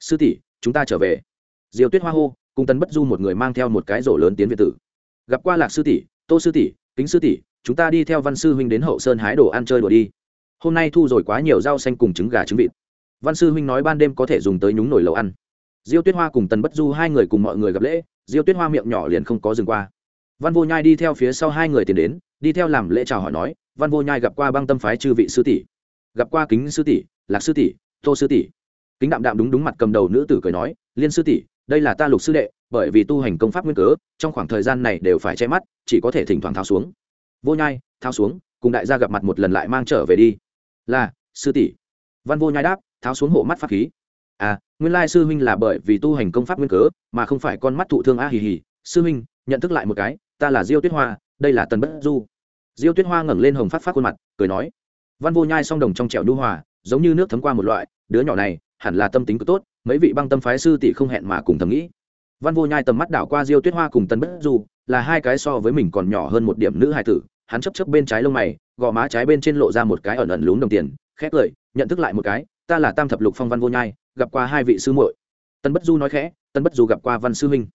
Sư tỷ, chúng ta trở về. Diều tuyết hoa hô, cùng tấn bất du một người mang theo một cái rổ lớn tiến việt tử. Gặp qua lạc sư tỷ, tô sư tỷ, kính sư tỷ, chúng ta đi theo văn sư huynh đến hậu sơn hái đồ ăn chơi đùa đi. Hôm nay thu rồi quá nhiều rau xanh cùng trứng gà trứng vịt văn sư huynh nói ban đêm có thể dùng tới nhúng nồi lẩu ăn. Diêu tuyết hoa cùng tần bất du hai người cùng mọi người gặp lễ, diêu tuyết hoa miệng nhỏ liền không có dừng qua. Văn vô nhai đi theo phía sau hai người tiến đến, đi theo làm lễ chào hỏi nói, văn vô nhai gặp qua băng tâm phái chư vị sư tỷ, gặp qua kính sư tỷ, lạc sư tỷ, tô sư tỷ. Kính đạm đạm đúng đúng mặt cầm đầu nữ tử cười nói, liên sư tỷ, đây là ta lục sư đệ, bởi vì tu hành công pháp nguyên cớ, trong khoảng thời gian này đều phải che mắt, chỉ có thể thỉnh thoảng tháo xuống. Vô nhai, tháo xuống, cùng đại gia gặp mặt một lần lại mang trở về đi. Là, sư tỷ. Văn vô nhai đáp tháo xuống hộ mắt pháp khí. À nguyên lai sư huynh là bởi vì tu hành công pháp nguyên cớ, mà không phải con mắt thụ thương a hì hì. Sư huynh, nhận thức lại một cái, ta là diêu tuyết hoa, đây là tần bất du. Diêu tuyết hoa ngẩng lên hồng phát phát khuôn mặt, cười nói, văn vô nhai song đồng trong trẻo nhu hòa, giống như nước thấm qua một loại, đứa nhỏ này, hẳn là tâm tính cứ tốt, mấy vị băng tâm phái sư tỷ không hẹn mà cùng thầm nghĩ. Văn vô nhai tầm mắt đảo qua diêu tuyết hoa cùng tân bất du, là hai cái so với mình còn nhỏ hơn một điểm nữ hài tử, hắn chấp chấp bên trái lông mày, gò má trái bên trên lộ ra một cái ẩn ẩn lún đồng tiền khét cười, nhận thức lại một cái ta là tam thập lục phong văn vô nhai, gặp qua hai vị sư muội. Tân bất du nói khẽ tân bất du gặp qua văn sư huynh.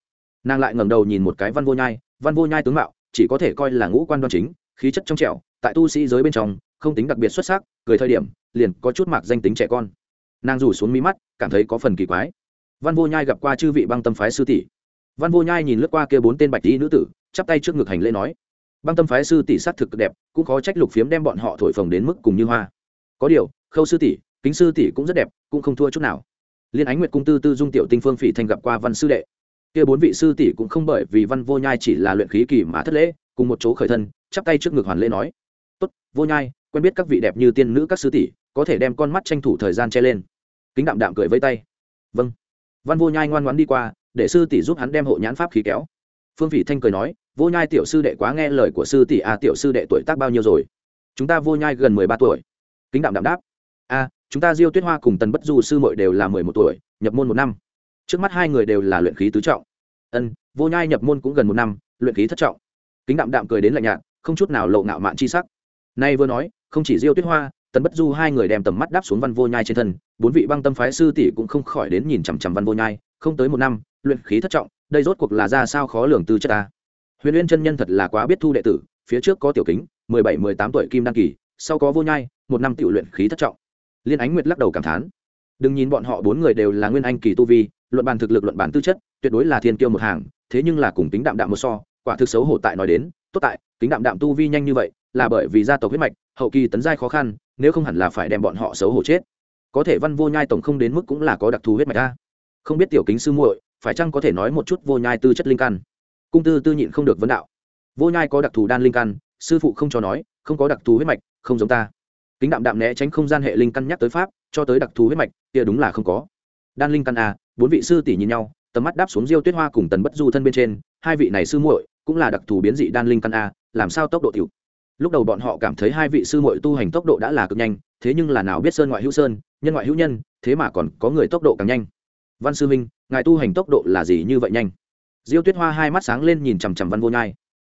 Nàng lại ngẩng đầu nhìn một cái văn vô nhai, văn vô nhai tướng mạo, chỉ có thể coi là ngũ quan đoan chính, khí chất trong trẻo, tại tu sĩ giới bên trong, không tính đặc biệt xuất sắc, cười thời điểm, liền có chút mạc danh tính trẻ con. Nàng rủ xuống mí mắt, cảm thấy có phần kỳ quái. Văn vô nhai gặp qua chư vị băng tâm phái sư tỷ. Văn vô nhai nhìn lướt qua kia bốn tên bạch tỷ nữ tử, chắp tay trước ngực hành lễ nói, băng tâm phái sư tỷ s thực đẹp, cũng khó trách lục phiếm đem bọn họ thổi phồng đến mức cùng như hoa. Có điều, khâu sư tỷ kính sư tỷ cũng rất đẹp cũng không thua chút nào. Liên ánh nguyệt cung tư tư dung tiểu tinh phương phỉ thành gặp qua văn sư đệ. Kia bốn vị sư tỷ cũng không bởi vì văn vô nhai chỉ là luyện khí kỳ mà thất lễ cùng một chỗ khởi thân chắp tay trước ngực hoàn lễ nói tốt vô nhai quen biết các vị đẹp như tiên nữ các sư tỷ có thể đem con mắt tranh thủ thời gian che lên. Kính đạm đạm cười với tay. Vâng. Văn vô nhai ngoan ngoãn đi qua để sư tỷ giúp hắn đem hộ nhãn pháp khí kéo. Phương vị thanh cười nói vô nhai tiểu sư đệ quá nghe lời của sư tỷ à, tiểu sư đệ tuổi tác bao nhiêu rồi? Chúng ta vô nhai gần mười ba tuổi. Kính đạm đạm đáp chúng ta diêu tuyết hoa cùng tần bất du sư mội đều là mười một tuổi, nhập môn một năm. Trước mắt hai người đều là luyện khí tứ trọng. Ân, vô nhai nhập môn cũng gần một năm, luyện khí thất trọng. Kính đạm đạm cười đến lạnh nhạt, không chút nào lộ ngạo mạn chi sắc. Nay vừa nói, không chỉ diêu tuyết hoa, tần bất du hai người đem tầm mắt đáp xuống văn vô nhai trên thân, bốn vị băng tâm phái sư tỷ cũng không khỏi đến nhìn chằm chằm văn vô nhai, không tới một năm, luyện khí thất trọng, đây rốt cuộc là ra sao khó lường tư chất ta. Huyền uyên chân nhân thật là quá biết thu đệ tử, phía trước có tiểu kính, mười bảy, mười tám tuổi kim đăng kỳ, sau có vô nhai, một năm tiểu luyện khí thất trọng liên ánh nguyệt lắc đầu cảm thán. Đừng nhìn bọn họ bốn người đều là nguyên anh kỳ tu vi, luận bàn thực lực, luận bàn tư chất, tuyệt đối là thiên kiêu một hàng, thế nhưng là cùng tính đạm đạm một so, quả thực xấu hổ tại nói đến, tốt tại tính đạm đạm tu vi nhanh như vậy, là bởi vì gia tộc huyết mạch, hậu kỳ tấn giai khó khăn, nếu không hẳn là phải đem bọn họ xấu hổ chết. Có thể văn vô nhai tổng không đến mức cũng là có đặc thù huyết mạch ta không biết tiểu kính sư muội, phải chăng có thể nói một chút vô nhai tư chất linh căn? Cung tư tư nhịn không được vấn đạo. Vô nhai có đặc thù đan linh căn, sư phụ không cho nói, không có đặc thù huyết mạch, không giống ta kính đạm đạm né tránh không gian hệ linh căn nhắc tới pháp, cho tới đặc thù huyết mạch, kia đúng là không có. Đan linh căn a bốn vị sư tỷ nhìn nhau, tầm mắt đáp xuống diêu tuyết hoa cùng tần bất du thân bên trên, hai vị này sư muội cũng là đặc thù biến dị đan linh căn a làm sao tốc độ tiểu? Lúc đầu bọn họ cảm thấy hai vị sư muội tu hành tốc độ đã là cực nhanh, thế nhưng là nào biết sơn ngoại hữu sơn, nhân ngoại hữu nhân, thế mà còn có người tốc độ càng nhanh. Văn sư minh ngài tu hành tốc độ là gì như vậy nhanh? Diêu tuyết hoa hai mắt sáng lên nhìn chằm chằm văn vô nhai.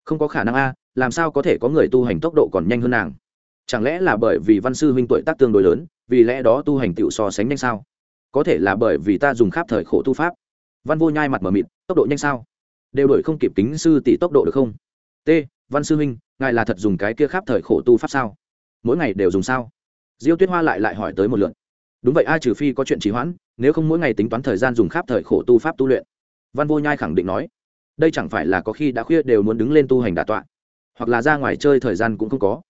Không có khả năng a làm sao có thể có người tu hành tốc độ còn nhanh hơn nàng? Chẳng lẽ là bởi vì văn sư huynh tuổi tác tương đối lớn, vì lẽ đó tu hành tựu so sánh nhanh sao? Có thể là bởi vì ta dùng khắp thời khổ tu pháp. Văn vô nhai mặt mờ mịt, tốc độ nhanh sao? Đều đổi không kịp kính sư tỷ tốc độ được không? T, văn sư huynh, ngài là thật dùng cái kia khắp thời khổ tu pháp sao? Mỗi ngày đều dùng sao? Diêu tuyết hoa lại lại hỏi tới một lượt. Đúng vậy ai trừ phi có chuyện trì hoãn, nếu không mỗi ngày tính toán thời gian dùng khắp thời khổ tu pháp tu luyện. Văn vô nhai khẳng định nói, đây chẳng phải là có khi đã khuya đều muốn đứng lên tu hành đà tọa, hoặc là ra ngoài chơi thời gian cũng không có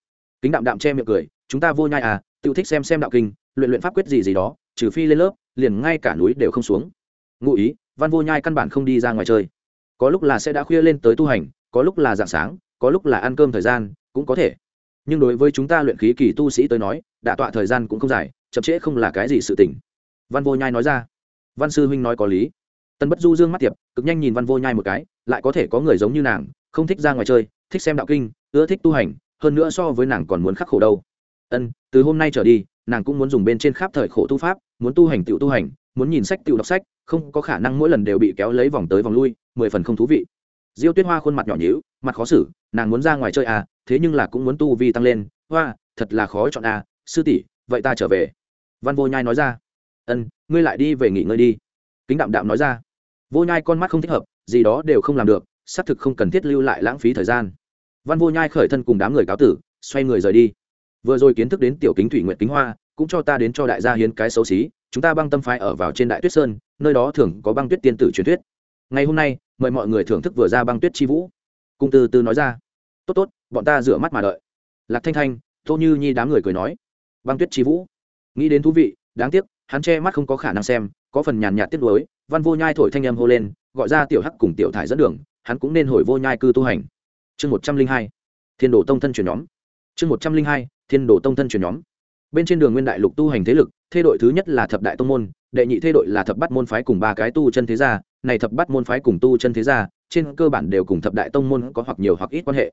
kính đạm đạm che miệng cười, chúng ta vô nhai à tự thích xem xem đạo kinh, luyện luyện pháp quyết gì gì đó, trừ phi lên lớp, liền ngay cả núi đều không xuống. Ngụ ý, văn vô nhai căn bản không đi ra ngoài chơi. Có lúc là sẽ đã khuya lên tới tu hành, có lúc là dạng sáng, có lúc là ăn cơm thời gian, cũng có thể. Nhưng đối với chúng ta luyện khí kỳ tu sĩ tới nói đạ tọa thời gian cũng không dài, chậm trễ không là cái gì sự tỉnh văn vô nhai nói ra. Văn sư huynh nói có lý. Tân bất du dương mắt tiệp, cực nhanh nhìn văn vô nhai một cái, lại có thể có người giống như nàng, không thích ra ngoài chơi, thích xem đạo kinh, ưa thích tu hành hơn nữa so với nàng còn muốn khắc khổ đâu. Ân, từ hôm nay trở đi, nàng cũng muốn dùng bên trên khắp thời khổ tu pháp, muốn tu hành tự tu hành, muốn nhìn sách tự đọc sách, không có khả năng mỗi lần đều bị kéo lấy vòng tới vòng lui, mười phần không thú vị. Diêu tuyết hoa khuôn mặt nhỏ nhíu, mặt khó xử, nàng muốn ra ngoài chơi à thế nhưng là cũng muốn tu vi tăng lên. Hoa, thật là khó chọn à sư tỷ, vậy ta trở về. Văn vô nhai nói ra. Ân, ngươi lại đi về nghỉ ngơi đi. Kính đạm đạm nói ra. Vô nhai con mắt không thích hợp, gì đó đều không làm được, xác thực không cần thiết lưu lại lãng phí thời gian văn vô nhai khởi thân cùng đám người cáo tử, xoay người rời đi. Vừa rồi kiến thức đến tiểu kính thủy nguyện kính hoa, cũng cho ta đến cho đại gia hiến cái xấu xí, chúng ta băng tâm phái ở vào trên đại tuyết sơn, nơi đó thường có băng tuyết tiên tử truyền thuyết. Ngày hôm nay, mời mọi người thưởng thức vừa ra băng tuyết chi vũ. Cung tư tư nói ra. Tốt tốt, bọn ta rửa mắt mà đợi. Lạc thanh thanh, tô như nhi đám người cười nói. Băng tuyết chi vũ. Nghĩ đến thú vị, đáng tiếc, hắn che mắt không có khả năng xem, có phần nhàn nhạt tiết nuối. Văn vô nhai thổi thanh âm hô lên, gọi ra tiểu hắc cùng tiểu thải dẫn đường, hắn cũng nên hồi vô nhai cư tu hành chương một trăm linh hai, thiên đồ tông thân truyền nhóm. chương một trăm linh hai, thiên đồ tông thân truyền nhóm. bên trên đường nguyên đại lục tu hành thế lực, thế đội thứ nhất là thập đại tông môn, đệ nhị thế đội là thập bát môn phái cùng ba cái tu chân thế gia, này thập bát môn phái cùng tu chân thế gia, trên cơ bản đều cùng thập đại tông môn có hoặc nhiều hoặc ít quan hệ.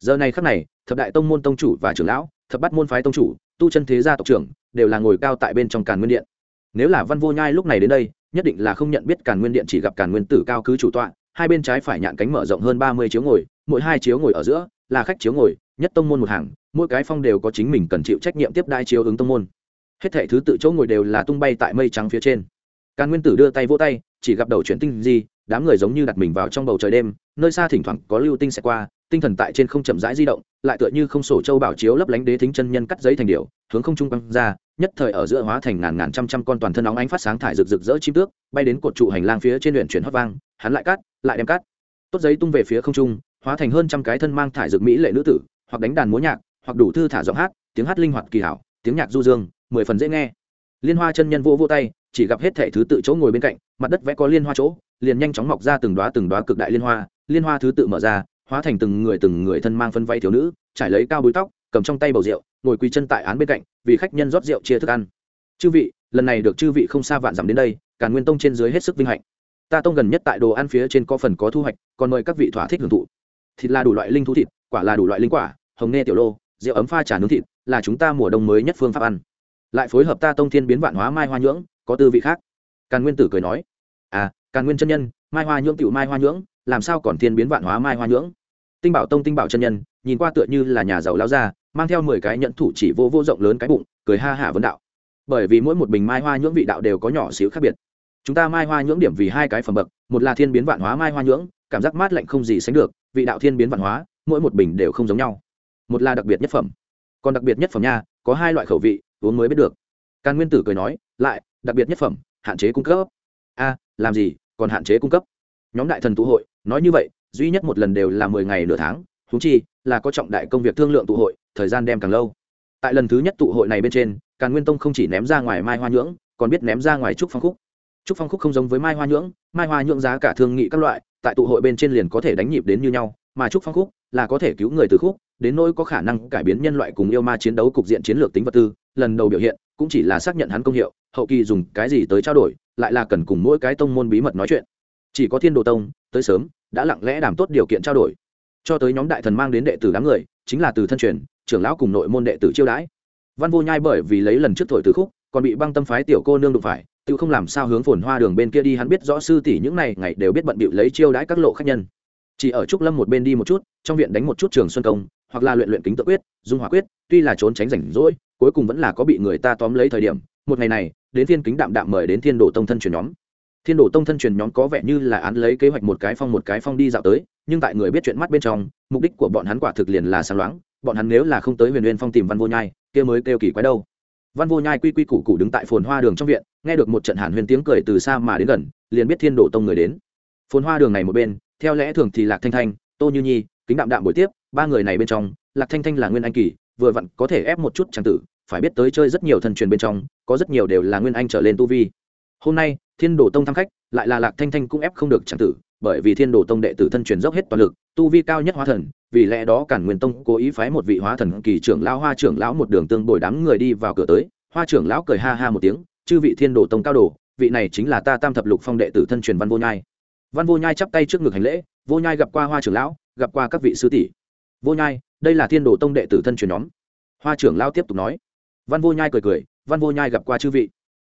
giờ này khắc này, thập đại tông môn tông chủ và trưởng lão, thập bát môn phái tông chủ, tu chân thế gia tộc trưởng, đều là ngồi cao tại bên trong càn nguyên điện. nếu là văn vô nhai lúc này đến đây, nhất định là không nhận biết càn nguyên điện chỉ gặp càn nguyên tử cao cứ chủ tọa hai bên trái phải nhạn cánh mở rộng hơn ba mươi chiếu ngồi, mỗi hai chiếu ngồi ở giữa là khách chiếu ngồi, nhất tông môn một hàng, mỗi cái phong đều có chính mình cần chịu trách nhiệm tiếp đai chiếu ứng tông môn. Hết thảy thứ tự chỗ ngồi đều là tung bay tại mây trắng phía trên. Càn nguyên tử đưa tay vỗ tay, chỉ gặp đầu chuyển tinh gì đám người giống như đặt mình vào trong bầu trời đêm, nơi xa thỉnh thoảng có lưu tinh sẽ qua, tinh thần tại trên không chậm rãi di động, lại tựa như không sổ châu bảo chiếu lấp lánh đế thính chân nhân cắt giấy thành điệu hướng không trung băng ra, nhất thời ở giữa hóa thành ngàn ngàn trăm trăm con toàn thân óng ánh phát sáng thải rực rực rỡ chim tước, bay đến cột trụ hành lang phía trên luyện chuyển hót vang hắn lại cắt, lại đem cắt. Tốt giấy tung về phía không trung, hóa thành hơn trăm cái thân mang thải dược mỹ lệ nữ tử, hoặc đánh đàn múa nhạc, hoặc đủ thư thả giọng hát, tiếng hát linh hoạt kỳ hảo, tiếng nhạc du dương, mười phần dễ nghe. Liên hoa chân nhân vô vô tay, chỉ gặp hết thẻ thứ tự chỗ ngồi bên cạnh, mặt đất vẽ có liên hoa chỗ, liền nhanh chóng mọc ra từng đoá từng đoá cực đại liên hoa liên hoa thứ tự mở ra, hóa thành từng người từng người thân mang phân vay thiếu nữ, trải lấy cao búi tóc, cầm trong tay bầu rượu, ngồi quỳ chân tại án bên cạnh, vì khách nhân rót rượu chia thức ăn. Chư vị, lần này được chư vị không xa vạn dặm đến đây cả nguyên tông trên dưới hết sức vinh hạnh ta tông gần nhất tại đồ ăn phía trên có phần có thu hoạch, còn mời các vị thỏa thích hưởng thụ. Thịt là đủ loại linh thú thịt, quả là đủ loại linh quả, hồng nê tiểu lô, rượu ấm pha trà nướng thịt, là chúng ta mùa đông mới nhất phương pháp ăn. Lại phối hợp ta tông thiên biến vạn hóa mai hoa nhưỡng, có tư vị khác. Càn nguyên tử cười nói. À càn nguyên chân nhân, mai hoa nhưỡng tiểu mai hoa nhưỡng, làm sao còn thiên biến vạn hóa mai hoa nhưỡng? Tinh bảo tông tinh bảo chân nhân, nhìn qua tựa như là nhà giàu lao ra mang theo mười cái nhận thủ chỉ vô vô rộng lớn cái bụng, cười ha hả vấn đạo. Bởi vì mỗi một bình mai hoa nhưỡng vị đạo đều có nhỏ xíu khác biệt chúng ta mai hoa nhưỡng điểm vì hai cái phẩm bậc, một là thiên biến vạn hóa mai hoa nhưỡng, cảm giác mát lạnh không gì sánh được, vị đạo thiên biến vạn hóa, mỗi một bình đều không giống nhau. Một là đặc biệt nhất phẩm. Còn đặc biệt nhất phẩm nha, có hai loại khẩu vị, uống mới biết được. Càn nguyên tử cười nói, lại, đặc biệt nhất phẩm, hạn chế cung cấp. A, làm gì, còn hạn chế cung cấp. Nhóm đại thần tụ hội, nói như vậy, duy nhất một lần đều là mười ngày nửa tháng thú chi, là có trọng đại công việc thương lượng tụ hội, thời gian đem càng lâu. Tại lần thứ nhất tụ hội này bên trên càn nguyên tông không chỉ ném ra ngoài mai hoa nhưỡng, còn biết ném ra ngoài trúc phong khúc trúc phong khúc không giống với mai hoa nhưỡng, mai hoa nhưỡng giá cả thương nghị các loại, tại tụ hội bên trên liền có thể đánh nhịp đến như nhau, mà trúc phong khúc là có thể cứu người từ khúc, đến nỗi có khả năng cải biến nhân loại cùng yêu ma chiến đấu cục diện chiến lược tính vật tư, lần đầu biểu hiện cũng chỉ là xác nhận hắn công hiệu, hậu kỳ dùng cái gì tới trao đổi, lại là cần cùng mỗi cái tông môn bí mật nói chuyện. Chỉ có thiên đồ tông, tới sớm, đã lặng lẽ đảm tốt điều kiện trao đổi. Cho tới nhóm đại thần mang đến đệ tử đám người, chính là từ thân truyền, trưởng lão cùng nội môn đệ tử chiêu đãi. Văn vô nhai bởi vì lấy lần trước thổi từ khúc, còn bị băng tâm phái tiểu cô nương đụng phải tự không làm sao hướng phồn hoa đường bên kia đi, hắn biết rõ sư tỷ những này ngày đều biết bận bịu lấy chiêu đãi các lộ khách nhân. Chỉ ở trúc lâm một bên đi một chút, trong viện đánh một chút trường xuân công, hoặc là luyện luyện kính tự quyết, dung hỏa quyết, tuy là trốn tránh rảnh rỗi, cuối cùng vẫn là có bị người ta tóm lấy thời điểm. Một ngày này, đến thiên kính đạm đạm mời đến thiên đồ tông thân truyền nhóm. Thiên đồ tông thân truyền nhóm có vẻ như là án lấy kế hoạch một cái phong một cái phong đi dạo tới, nhưng tại người biết chuyện mắt bên trong, mục đích của bọn hắn quả thực liền là sáng loáng, bọn hắn nếu là không tới huyền uyên phong tìm văn vô nhai, kia mới kêu kỳ quái đâu văn vô nhai quy quy củ củ đứng tại phồn hoa đường trong viện, nghe được một trận hàn huyền tiếng cười từ xa mà đến gần, liền biết thiên Đổ tông người đến. Phồn hoa đường này một bên, theo lẽ thường thì lạc thanh thanh, tô như nhi, kính đạm đạm buổi tiếp, ba người này bên trong, lạc thanh thanh là nguyên anh kỳ, vừa vặn có thể ép một chút trang tử, phải biết tới chơi rất nhiều thần truyền bên trong, có rất nhiều đều là nguyên anh trở lên tu vi. Hôm nay, thiên Đổ tông thăm khách, lại là lạc thanh thanh cũng ép không được trang tử bởi vì thiên đồ tông đệ tử thân truyền dốc hết toàn lực, tu vi cao nhất hóa thần, vì lẽ đó cản nguyên tông cố ý phái một vị hóa thần kỳ trưởng lão, hoa trưởng lão một đường tương bồi đám người đi vào cửa tới. Hoa trưởng lão cười ha ha một tiếng, chư vị thiên đồ tông cao đồ, vị này chính là ta tam thập lục phong đệ tử thân truyền văn vô nhai. Văn vô nhai chắp tay trước ngực hành lễ, vô nhai gặp qua hoa trưởng lão, gặp qua các vị sư tỷ. Vô nhai, đây là thiên đồ tông đệ tử thân truyền nhóm. Hoa trưởng lão tiếp tục nói. Văn vô nhai cười cười, văn vô nhai gặp qua chư vị.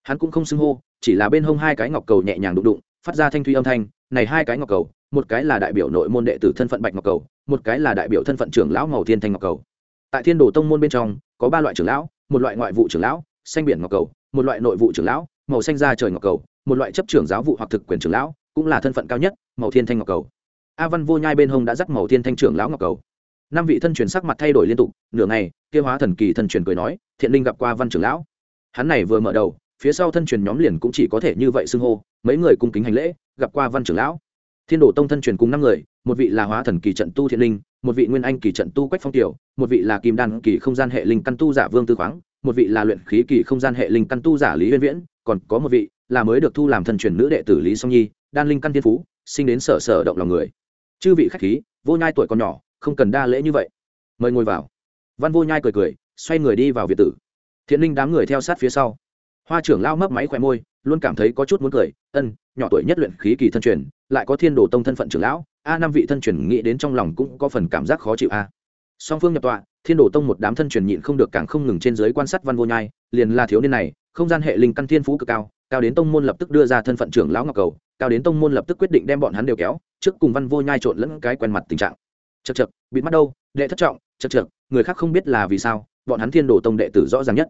Hắn cũng không xưng hô, chỉ là bên hông hai cái ngọc cầu nhẹ nhàng đụng đụng, phát ra thanh thuy âm thanh này hai cái ngọc cầu, một cái là đại biểu nội môn đệ tử thân phận bạch ngọc cầu, một cái là đại biểu thân phận trưởng lão màu thiên thanh ngọc cầu. Tại thiên đồ tông môn bên trong, có ba loại trưởng lão, một loại ngoại vụ trưởng lão, xanh biển ngọc cầu, một loại nội vụ trưởng lão, màu xanh da trời ngọc cầu, một loại chấp trưởng giáo vụ hoặc thực quyền trưởng lão, cũng là thân phận cao nhất, màu thiên thanh ngọc cầu. A văn vô nhai bên hông đã dắt màu thiên thanh trưởng lão ngọc cầu. Năm vị thân truyền sắc mặt thay đổi liên tục, nửa ngày kêu hóa thần kỳ thân truyền cười nói, thiện linh gặp qua văn trưởng lão. Hắn này vừa mở đầu, phía sau thân truyền nhóm liền cũng chỉ có thể như vậy xưng hô mấy người cung kính hành lễ, gặp qua văn trưởng lão. Thiên đồ tông thân truyền cùng năm người, một vị là hóa thần kỳ trận tu thiện linh, một vị nguyên anh kỳ trận tu quách phong tiểu, một vị là kim đan kỳ không gian hệ linh căn tu giả vương tư khoáng, một vị là luyện khí kỳ không gian hệ linh căn tu giả lý huyên viễn, còn có một vị là mới được thu làm thân truyền nữ đệ tử lý song nhi, đan linh căn thiên phú, sinh đến sở sở động lòng người. Chư vị khách khí, vô nhai tuổi còn nhỏ, không cần đa lễ như vậy. Mời ngồi vào. Văn vô nhai cười cười, xoay người đi vào việt tử. Thiện linh đám người theo sát phía sau. Hoa trưởng lao mấp máy khỏe môi luôn cảm thấy có chút muốn cười, ân, nhỏ tuổi nhất luyện khí kỳ thân truyền, lại có thiên đồ tông thân phận trưởng lão, a năm vị thân truyền nghĩ đến trong lòng cũng có phần cảm giác khó chịu a. Song phương nhập tọa, thiên đồ tông một đám thân truyền nhịn không được càng không ngừng trên giới quan sát văn vô nhai, liền là thiếu niên này, không gian hệ linh căn thiên phú cực cao cao đến tông môn lập tức đưa ra thân phận trưởng lão ngọc cầu, cao đến tông môn lập tức quyết định đem bọn hắn đều kéo, trước cùng văn vô nhai trộn lẫn cái quen mặt tình trạng. Chật chật bị mắt đâu, đệ thất trọng chật chật người khác không biết là vì sao, bọn hắn thiên đồ tông đệ tử rõ ràng nhất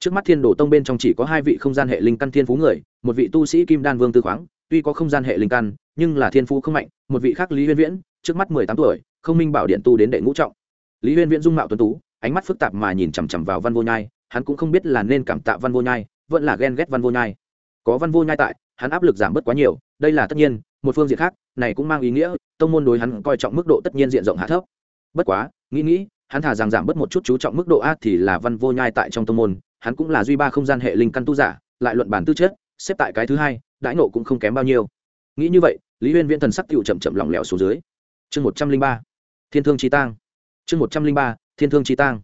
trước mắt thiên đồ tông bên trong chỉ có hai vị không gian hệ linh căn thiên phú người, một vị tu sĩ kim đan vương tư khoáng, tuy có không gian hệ linh căn, nhưng là thiên phú không mạnh, một vị khác lý huyên viễn, trước mắt mười tám tuổi, không minh bảo điện tu đến đệ ngũ trọng. Lý huyên viễn dung mạo tuấn tú, ánh mắt phức tạp mà nhìn chằm chằm vào văn vô nhai, hắn cũng không biết là nên cảm tạ văn vô nhai, vẫn là ghen ghét văn vô nhai. Có văn vô nhai tại, hắn áp lực giảm bớt quá nhiều, đây là tất nhiên, một phương diện khác, này cũng mang ý nghĩa, tông môn đối hắn coi trọng mức độ tất nhiên diện rộng hạ thấp. Bất quá, nghĩ nghĩ, hắn thả rằng giảm bớt một chút chú trọng mức độ a thì là văn vô nhai tại trong tông môn hắn cũng là duy ba không gian hệ linh căn tu giả, lại luận bản tư chất, xếp tại cái thứ hai, đãi nộ cũng không kém bao nhiêu. Nghĩ như vậy, lý huyên viễn thần sắc tựu chậm chậm lỏng lẻo xuống dưới. Chương một trăm linh ba, thiên thương trí tang. Chương một trăm linh ba, thiên thương trí tang.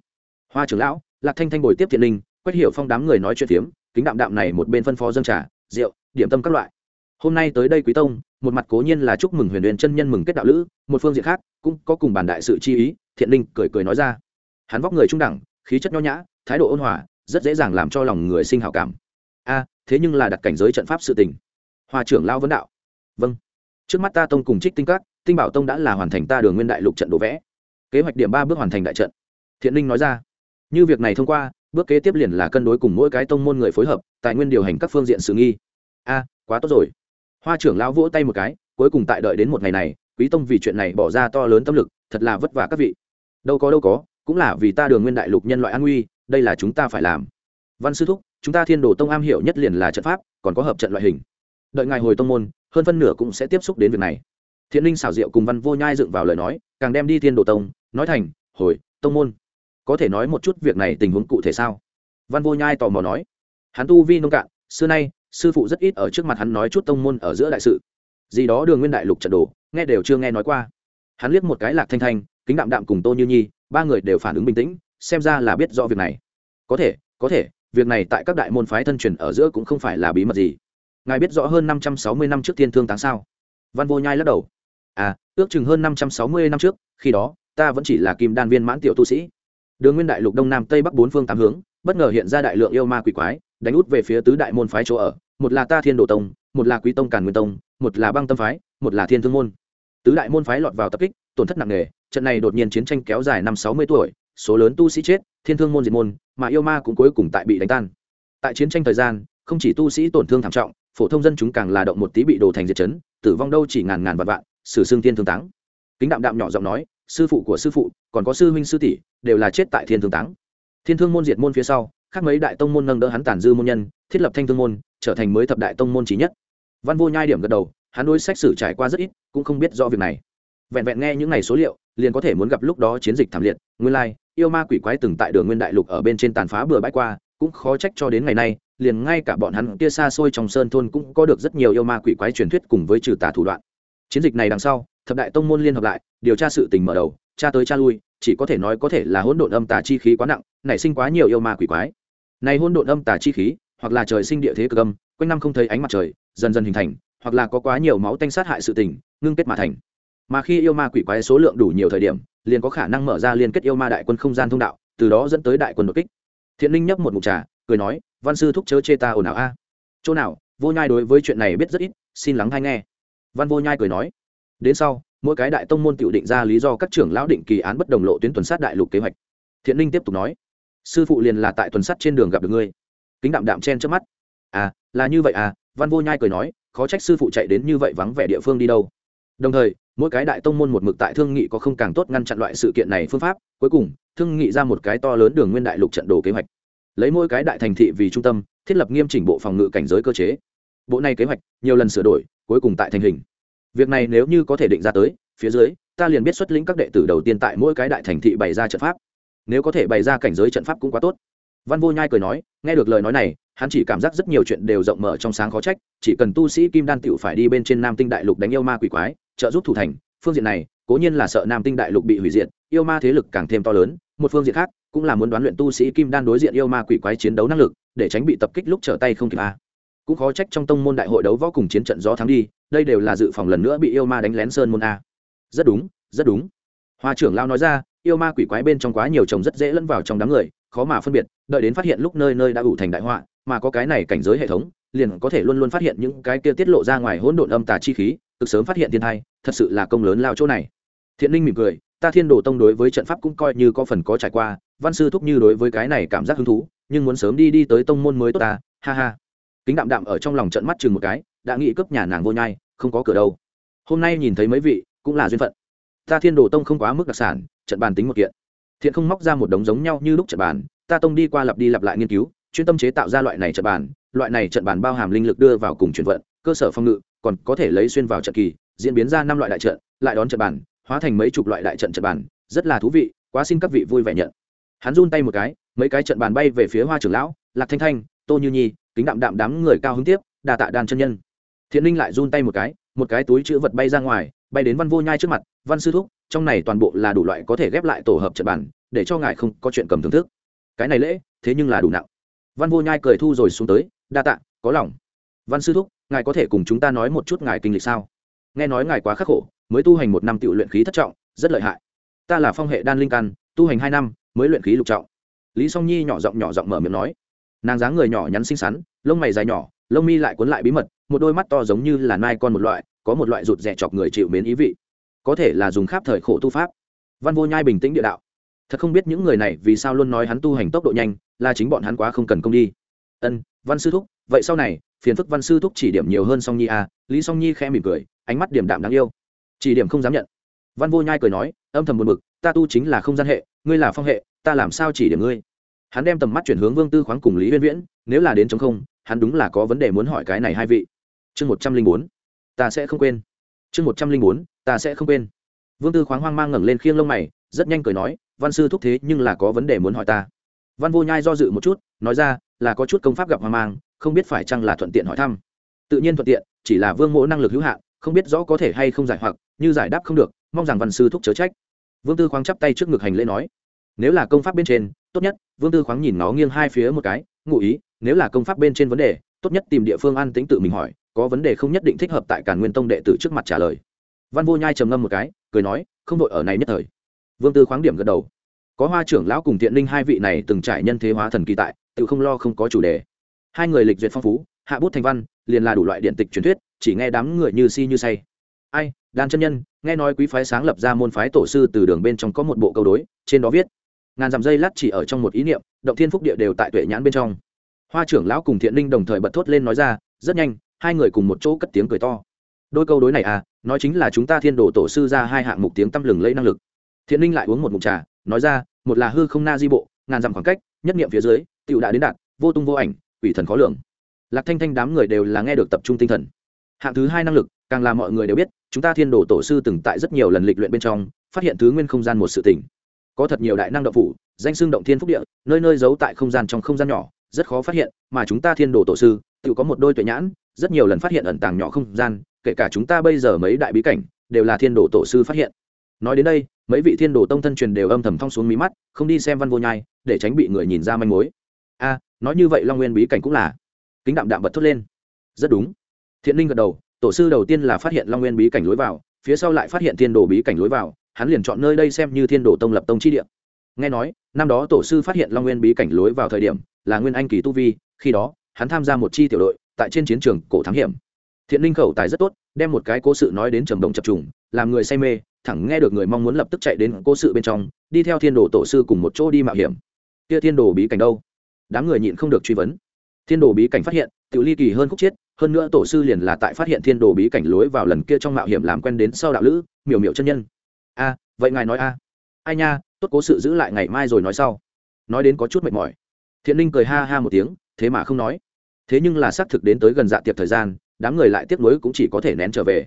Hoa trưởng lão, lạc thanh thanh bồi tiếp thiện linh quét hiểu phong đám người nói chuyện phiếm, kính đạm đạm này một bên phân phó dân trà, rượu, điểm tâm các loại. Hôm nay tới đây quý tông, một mặt cố nhiên là chúc mừng huyền huyền chân nhân mừng kết đạo lữ, một phương diện khác, cũng có cùng bàn đại sự chi ý, thiện linh cười cười nói ra. Hắn vóc người trung đẳng, khí chất nho nhã, thái độ ôn hòa rất dễ dàng làm cho lòng người sinh hảo cảm. A, thế nhưng là đặt cảnh giới trận pháp sự tình. Hoa trưởng lao vấn đạo. Vâng. Trước mắt ta tông cùng trích tinh các, tinh bảo tông đã là hoàn thành ta đường nguyên đại lục trận đồ vẽ. Kế hoạch điểm ba bước hoàn thành đại trận. Thiện linh nói ra. Như việc này thông qua, bước kế tiếp liền là cân đối cùng mỗi cái tông môn người phối hợp, tài nguyên điều hành các phương diện sự nghi. A, quá tốt rồi. Hoa trưởng lão vỗ tay một cái, cuối cùng tại đợi đến một ngày này, quý tông vì chuyện này bỏ ra to lớn tâm lực, thật là vất vả các vị. Đâu có đâu có, cũng là vì ta đường nguyên đại lục nhân loại an nguy đây là chúng ta phải làm. Văn sư thúc, chúng ta thiên đồ tông am hiểu nhất liền là trận pháp, còn có hợp trận loại hình. Đợi ngài hồi tông môn, hơn phân nửa cũng sẽ tiếp xúc đến việc này. Thiện linh xảo diệu cùng văn vô nhai dựng vào lời nói, càng đem đi thiên đồ tông, nói thành, hồi, tông môn. Có thể nói một chút việc này tình huống cụ thể sao? Văn vô nhai tò mò nói. Hắn tu vi nông cạn, xưa nay, sư phụ rất ít ở trước mặt hắn nói chút tông môn ở giữa đại sự. Gì đó đường nguyên đại lục trận đồ, nghe đều chưa nghe nói qua. Hắn liếc một cái lạc thanh thanh, kính đạm đạm cùng tô như nhi, ba người đều phản ứng bình tĩnh xem ra là biết rõ việc này. Có thể có thể, việc này tại các đại môn phái thân truyền ở giữa cũng không phải là bí mật gì. Ngài biết rõ hơn năm trăm sáu mươi năm trước thiên thương táng sao? Văn vô nhai lắc đầu. À ước chừng hơn năm trăm sáu mươi năm trước, khi đó, ta vẫn chỉ là kim đan viên mãn tiểu tu sĩ. Đường nguyên đại lục đông nam tây bắc bốn phương tám hướng, bất ngờ hiện ra đại lượng yêu ma quỷ quái, đánh út về phía tứ đại môn phái chỗ ở, một là ta thiên đồ tông, một là quý tông càn nguyên tông, một là băng tâm phái, một là thiên thương môn. Tứ đại môn phái lọt vào tập kích, tổn thất nặng nề, trận này đột nhiên chiến tranh kéo dài năm sáu mươi tuổi số lớn tu sĩ chết, thiên thương môn diệt môn, mà yêu ma cũng cuối cùng tại bị đánh tan. Tại chiến tranh thời gian, không chỉ tu sĩ tổn thương thảm trọng, phổ thông dân chúng càng là động một tí bị đổ thành diệt chấn, tử vong đâu chỉ ngàn ngàn vạn vạn, sử xương thiên thương táng. Kính đạm đạm nhỏ giọng nói, sư phụ của sư phụ, còn có sư huynh sư tỷ, đều là chết tại thiên thương táng. Thiên thương môn diệt môn phía sau, khác mấy đại tông môn nâng đỡ hắn tàn dư môn nhân, thiết lập thanh thương môn, trở thành mới thập đại tông môn trí nhất. Văn vô nhai điểm gật đầu, hắn đối sách sử trải qua rất ít, cũng không biết rõ việc này. Vẹn vẹn nghe những ngày số liệu, liền có thể muốn gặp lúc đó chiến dịch thảm liệt, nguyên lai yêu ma quỷ quái từng tại đường nguyên đại lục ở bên trên tàn phá bừa bãi qua, cũng khó trách cho đến ngày nay, liền ngay cả bọn hắn kia xa xôi trong sơn thôn cũng có được rất nhiều yêu ma quỷ quái truyền thuyết cùng với trừ tà thủ đoạn. Chiến dịch này đằng sau, thập đại tông môn liên hợp lại, điều tra sự tình mở đầu, tra tới tra lui, chỉ có thể nói có thể là hỗn độn âm tà chi khí quá nặng, nảy sinh quá nhiều yêu ma quỷ quái. Này hỗn độn âm tà chi khí, hoặc là trời sinh địa thế cực âm, quanh năm không thấy ánh mặt trời, dần dần hình thành, hoặc là có quá nhiều máu tanh sát hại sự tình, ngưng kết mà thành. Mà khi yêu ma quỷ quái số lượng đủ nhiều thời điểm liền có khả năng mở ra liên kết yêu ma đại quân không gian thông đạo, từ đó dẫn tới đại quân đột kích. Thiện linh nhấp một mục trà, cười nói, văn sư thúc chớ chê ta ồn ào a. À, chỗ nào, vô nhai đối với chuyện này biết rất ít, xin lắng hay nghe. Văn vô nhai cười nói, đến sau, mỗi cái đại tông môn tự định ra lý do các trưởng lão định kỳ án bất đồng lộ tuyến tuần sát đại lục kế hoạch. Thiện linh tiếp tục nói, sư phụ liền là tại tuần sát trên đường gặp được ngươi. Kính đạm đạm chen trước mắt à là như vậy à? Văn vô nhai cười nói, khó trách sư phụ chạy đến như vậy vắng vẻ địa phương đi đâu. Đồng thời mỗi cái đại tông môn một mực tại thương nghị có không càng tốt ngăn chặn loại sự kiện này phương pháp, cuối cùng, thương nghị ra một cái to lớn đường nguyên đại lục trận đồ kế hoạch. Lấy mỗi cái đại thành thị vì trung tâm, thiết lập nghiêm chỉnh bộ phòng ngự cảnh giới cơ chế. Bộ này kế hoạch, nhiều lần sửa đổi, cuối cùng tại thành hình. Việc này nếu như có thể định ra tới, phía dưới, ta liền biết xuất lĩnh các đệ tử đầu tiên tại mỗi cái đại thành thị bày ra trận pháp. Nếu có thể bày ra cảnh giới trận pháp cũng quá tốt. Văn vô nhai cười nói, nghe được lời nói này, hắn chỉ cảm giác rất nhiều chuyện đều rộng mở trong sáng khó trách, chỉ cần tu sĩ kim đan tựu phải đi bên trên nam tinh đại lục đánh yêu ma quỷ quái trợ giúp thủ thành, phương diện này, cố nhiên là sợ nam tinh đại lục bị hủy diệt, yêu ma thế lực càng thêm to lớn, một phương diện khác, cũng là muốn đoán luyện tu sĩ kim đan đối diện yêu ma quỷ quái chiến đấu năng lực, để tránh bị tập kích lúc trở tay không kịp a. Cũng khó trách trong tông môn đại hội đấu võ cùng chiến trận gió thắng đi, đây đều là dự phòng lần nữa bị yêu ma đánh lén sơn môn a. Rất đúng rất đúng. Hoa trưởng lao nói ra, yêu ma quỷ quái bên trong quá nhiều chồng rất dễ lẫn vào trong đám người, khó mà phân biệt, đợi đến phát hiện lúc nơi nơi đã ủ thành đại họa, mà có cái này cảnh giới hệ thống, liền có thể luôn luôn phát hiện những cái kia tiết lộ ra ngoài hỗn độn âm tà chi khí cực sớm phát hiện thiên thai, thật sự là công lớn lao chỗ này. Thiện linh mỉm cười, ta thiên đồ tông đối với trận pháp cũng coi như có phần có trải qua, văn sư thúc như đối với cái này cảm giác hứng thú, nhưng muốn sớm đi đi tới tông môn mới tốt ta, ha ha. Kính đạm đạm ở trong lòng trận mắt chừng một cái, đã nghĩ cướp nhà nàng vô nhai, không có cửa đâu. Hôm nay nhìn thấy mấy vị, cũng là duyên phận. Ta thiên đồ tông không quá mức đặc sản, trận bàn tính một kiện. Thiện không móc ra một đống giống nhau như lúc trận bàn, ta tông đi qua lặp đi lặp lại nghiên cứu, chuyên tâm chế tạo ra loại này trận bàn, loại này trận bàn bao hàm linh lực đưa vào cùng chuyển vận, cơ sở phòng ngự còn có thể lấy xuyên vào trận kỳ, diễn biến ra năm loại đại trận, lại đón trận bàn, hóa thành mấy chục loại đại trận trận bàn, rất là thú vị, quá xin các vị vui vẻ nhận. Hắn run tay một cái, mấy cái trận bàn bay về phía hoa trưởng lão, lạc thanh thanh, tô như nhi, kính đạm đạm đám người cao hứng tiếp, đà tạ đàn chân nhân. Thiện linh lại run tay một cái một cái túi chữ vật bay ra ngoài, bay đến văn vô nhai trước mặt, văn sư thúc, trong này toàn bộ là đủ loại có thể ghép lại tổ hợp trận bàn, để cho ngài không có chuyện cầm thưởng thức. Cái này lễ, thế nhưng là đủ nặng. Văn vô nhai cười thu rồi xuống tới, đa tạ, có lòng. Văn sư thúc ngài có thể cùng chúng ta nói một chút ngài kinh lịch sao? Nghe nói ngài quá khắc khổ, mới tu hành một năm tự luyện khí thất trọng, rất lợi hại. Ta là phong hệ đan linh căn, tu hành hai năm, mới luyện khí lục trọng. Lý song nhi nhỏ giọng nhỏ giọng mở miệng nói. Nàng dáng người nhỏ nhắn xinh xắn, lông mày dài nhỏ, lông mi lại cuốn lại bí mật, một đôi mắt to giống như là nai con một loại, có một loại rụt rè chọc người chịu mến ý vị. Có thể là dùng kháp thời khổ tu pháp. Văn vô nhai bình tĩnh địa đạo. Thật không biết những người này vì sao luôn nói hắn tu hành tốc độ nhanh, là chính bọn hắn quá không cần công đi. Ân, văn sư thúc, vậy sau này phiền phức văn sư thúc chỉ điểm nhiều hơn song nhi à lý song nhi khẽ mỉm cười, ánh mắt điểm đạm đáng yêu. Chỉ điểm không dám nhận. Văn vô nhai cười nói, âm thầm buồn bực, ta tu chính là không gian hệ, ngươi là phong hệ, ta làm sao chỉ điểm ngươi? Hắn đem tầm mắt chuyển hướng vương tư khoáng cùng lý uyên viễn, nếu là đến chống không, hắn đúng là có vấn đề muốn hỏi cái này hai vị. Chương một trăm linh bốn, ta sẽ không quên. Chương một trăm linh bốn, ta sẽ không quên. Vương tư khoáng hoang mang ngẩng lên khiêng lông mày, rất nhanh cười nói, văn sư thúc thế nhưng là có vấn đề muốn hỏi ta văn vô nhai do dự một chút, nói ra, là có chút công pháp gặp hoang mang, không biết phải chăng là thuận tiện hỏi thăm. Tự nhiên thuận tiện, chỉ là vương mỗ năng lực hữu hạn, không biết rõ có thể hay không giải hoặc, như giải đáp không được, mong rằng văn sư thúc chớ trách. Vương tư khoáng chắp tay trước ngực hành lễ nói, nếu là công pháp bên trên, tốt nhất, vương tư khoáng nhìn nó nghiêng hai phía một cái, ngụ ý, nếu là công pháp bên trên vấn đề, tốt nhất tìm địa phương an tính tự mình hỏi, có vấn đề không nhất định thích hợp tại càn nguyên tông đệ tử trước mặt trả lời. Văn vô nhai trầm ngâm một cái, cười nói, không đội ở này nhất thời. Vương tư khoáng điểm gật đầu có hoa trưởng lão cùng thiện linh hai vị này từng trải nhân thế hóa thần kỳ tại, tự không lo không có chủ đề. Hai người lịch duyệt phong phú, hạ bút thành văn, liền là đủ loại điện tịch truyền thuyết, chỉ nghe đám người như si như say. Ai đan chân nhân, nghe nói quý phái sáng lập ra môn phái tổ sư từ đường bên trong có một bộ câu đối, trên đó viết, ngàn dặm dây lát chỉ ở trong một ý niệm, động thiên phúc địa đều tại tuệ nhãn bên trong. Hoa trưởng lão cùng thiện linh đồng thời bật thốt lên nói ra, rất nhanh, hai người cùng một chỗ cất tiếng cười to. Đôi câu đối này à nói chính là chúng ta thiên đồ tổ sư ra hai hạng mục tiếng tăm lừng lấy năng lực. Thiện linh lại uống một mục trà nói ra, một là hư không na di bộ, ngàn dặm khoảng cách, nhất niệm phía dưới tựu đã đến đạt, vô tung vô ảnh, quỷ thần khó lường. Lạc thanh thanh đám người đều là nghe được tập trung tinh thần. Hạng thứ hai năng lực, càng là mọi người đều biết, chúng ta thiên đồ tổ sư từng tại rất nhiều lần lịch luyện bên trong, phát hiện thứ nguyên không gian một sự tỉnh có thật nhiều đại năng động phủ, danh xưng động thiên phúc địa, nơi nơi giấu tại không gian trong không gian nhỏ, rất khó phát hiện, mà chúng ta thiên đồ tổ sư tự có một đôi tuệ nhãn, rất nhiều lần phát hiện ẩn tàng nhỏ không gian, kể cả chúng ta bây giờ mấy đại bí cảnh, đều là thiên đồ tổ sư phát hiện. Nói đến đây mấy vị thiên đồ tông thân truyền đều âm thầm thong xuống mí mắt, không đi xem văn vô nhai, để tránh bị người nhìn ra manh mối. A, nói như vậy long nguyên bí cảnh cũng là kính đạm đạm bật thốt lên. Rất đúng. Thiện linh gật đầu, tổ sư đầu tiên là phát hiện long nguyên bí cảnh lối vào, phía sau lại phát hiện thiên đồ bí cảnh lối vào, hắn liền chọn nơi đây xem như thiên đồ tông lập tông chi địa. Nghe nói, năm đó tổ sư phát hiện long nguyên bí cảnh lối vào thời điểm, là nguyên anh kỳ tu vi, khi đó, hắn tham gia một chi tiểu đội, tại trên chiến trường cổ thám hiểm. Thiện linh khẩu tài rất tốt, đem một cái cố sự nói đến trầm đồng chập trùng, làm người say mê thẳng nghe được người mong muốn lập tức chạy đến cố sự bên trong, đi theo thiên đồ tổ sư cùng một chỗ đi mạo hiểm. Kia thiên đồ bí cảnh đâu? Đám người nhịn không được truy vấn. Thiên đồ bí cảnh phát hiện tự ly kỳ hơn khúc chiết hơn nữa tổ sư liền là tại phát hiện thiên đồ bí cảnh lối vào lần kia trong mạo hiểm làm quen đến sau đạo lữ, miểu miểu chân nhân. A, vậy ngài nói a. Ai nha, tốt cố sự giữ lại ngày mai rồi nói sau. Nói đến có chút mệt mỏi. Thiện linh cười ha ha một tiếng, thế mà không nói. Thế nhưng là xác thực đến tới gần dạ tiệc thời gian, đám người lại tiếp nối cũng chỉ có thể nén trở về.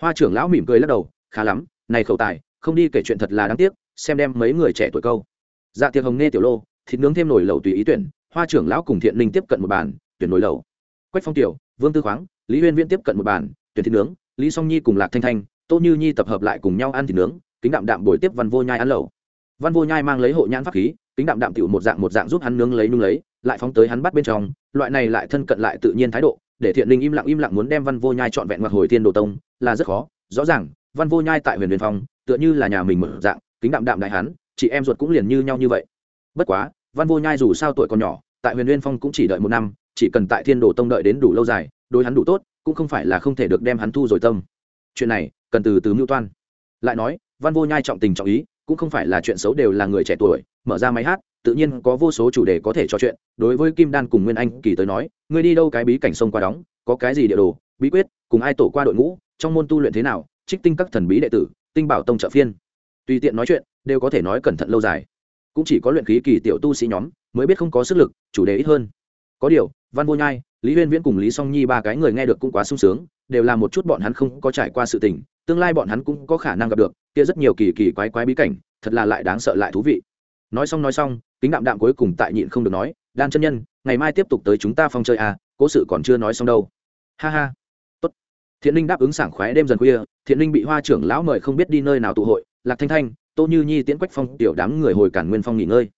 Hoa trưởng lão mỉm cười lắc đầu, khá lắm này khẩu tài, không đi kể chuyện thật là đáng tiếc, xem đem mấy người trẻ tuổi câu. Dạ tiệc hồng nghe tiểu lô, thịt nướng thêm nồi lẩu tùy ý tuyển, hoa trưởng lão cùng thiện linh tiếp cận một bàn, tuyển nồi lẩu. Quách phong tiểu, vương tư khoáng, lý huyên viễn tiếp cận một bàn, tuyển thịt nướng, lý song nhi cùng lạc thanh thanh, tô như nhi tập hợp lại cùng nhau ăn thịt nướng, kính đạm đạm bồi tiếp văn vô nhai ăn lẩu. Văn vô nhai mang lấy hộ nhãn pháp khí, kính đạm đạm tiểu một dạng một dạng giúp hắn nướng lấy nung lấy, lại phóng tới hắn bắt bên trong, loại này lại thân cận lại tự nhiên thái độ, để thiện linh im lặng im lặng muốn đem văn vô nhai trọn vẹn hoặc hồi thiên đồ tông, là rất khó, rõ ràng văn vô nhai tại huyền huyền phong, tựa như là nhà mình mở dạng, kính đạm đạm đại hắn, chị em ruột cũng liền như nhau như vậy. Bất quá, văn vô nhai dù sao tuổi còn nhỏ, tại huyền huyền phong cũng chỉ đợi một năm, chỉ cần tại thiên đồ tông đợi đến đủ lâu dài, đối hắn đủ tốt, cũng không phải là không thể được đem hắn thu rồi tâm. Chuyện này, cần từ từ mưu toan. Lại nói, văn vô nhai trọng tình trọng ý, cũng không phải là chuyện xấu đều là người trẻ tuổi, mở ra máy hát, tự nhiên có vô số chủ đề có thể trò chuyện, đối với kim đan cùng nguyên anh kỳ tới nói, ngươi đi đâu cái bí cảnh sông qua đóng, có cái gì địa đồ, bí quyết, cùng ai tổ qua đội ngũ, trong môn tu luyện thế nào trích tinh các thần bí đệ tử, tinh bảo tông trợ phiên. Tùy tiện nói chuyện, đều có thể nói cẩn thận lâu dài. Cũng chỉ có luyện khí kỳ tiểu tu sĩ nhóm, mới biết không có sức lực, chủ đề ít hơn. Có điều, văn vô nhai, lý huyên viễn cùng lý song nhi ba cái người nghe được cũng quá sung sướng, đều là một chút bọn hắn không có trải qua sự tình, tương lai bọn hắn cũng có khả năng gặp được, kia rất nhiều kỳ kỳ quái quái bí cảnh, thật là lại đáng sợ lại thú vị. Nói xong nói xong, kính đạm đạm cuối cùng tại nhịn không được nói, đan chân nhân, ngày mai tiếp tục tới chúng ta phong chơi à cố sự còn chưa nói xong đâu. Ha ha thiện linh đáp ứng sảng khoái đêm dần khuya, thiện linh bị hoa trưởng lão mời không biết đi nơi nào tụ hội, lạc thanh thanh, tô như nhi, tiễn quách phong, tiểu đám người hồi cản nguyên phong nghỉ ngơi.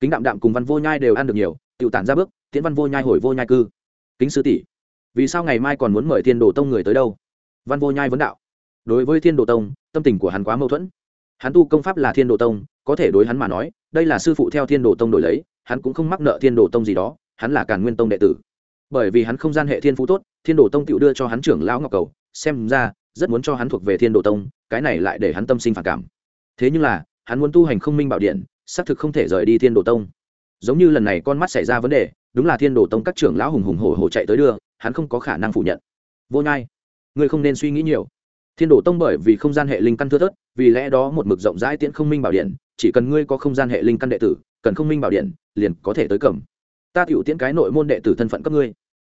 Kính đạm đạm cùng văn vô nhai đều ăn được nhiều tự tản ra bước, tiễn văn vô nhai hồi vô nhai cư. Kính sư tỷ, vì sao ngày mai còn muốn mời thiên đồ tông người tới đâu? Văn vô nhai vấn đạo. Đối với thiên đồ tông, tâm tình của hắn quá mâu thuẫn. Hắn tu công pháp là thiên đồ tông, có thể đối hắn mà nói, đây là sư phụ theo thiên đồ tông đổi lấy, hắn cũng không mắc nợ thiên đồ tông gì đó, hắn là càn nguyên tông đệ tử. Bởi vì hắn không gian hệ thiên phú tốt thiên đồ tông tự đưa cho hắn trưởng lão ngọc cầu, xem ra, rất muốn cho hắn thuộc về thiên đồ tông, cái này lại để hắn tâm sinh phản cảm. Thế nhưng là, hắn muốn tu hành không minh bảo điện, xác thực không thể rời đi thiên đồ tông. Giống như lần này con mắt xảy ra vấn đề, đúng là thiên đồ tông các trưởng lão hùng hùng hổ hổ chạy tới đưa, hắn không có khả năng phủ nhận. Vô nhai, ngươi không nên suy nghĩ nhiều. Thiên đồ tông bởi vì không gian hệ linh căn thưa thớt, vì lẽ đó một mực rộng rãi tiễn không minh bảo điện, chỉ cần ngươi có không gian hệ linh căn đệ tử, cần không minh bảo điện, liền có thể tới cầm. Ta tiểu tiễn cái nội môn đệ tử thân phận cấp ngươi.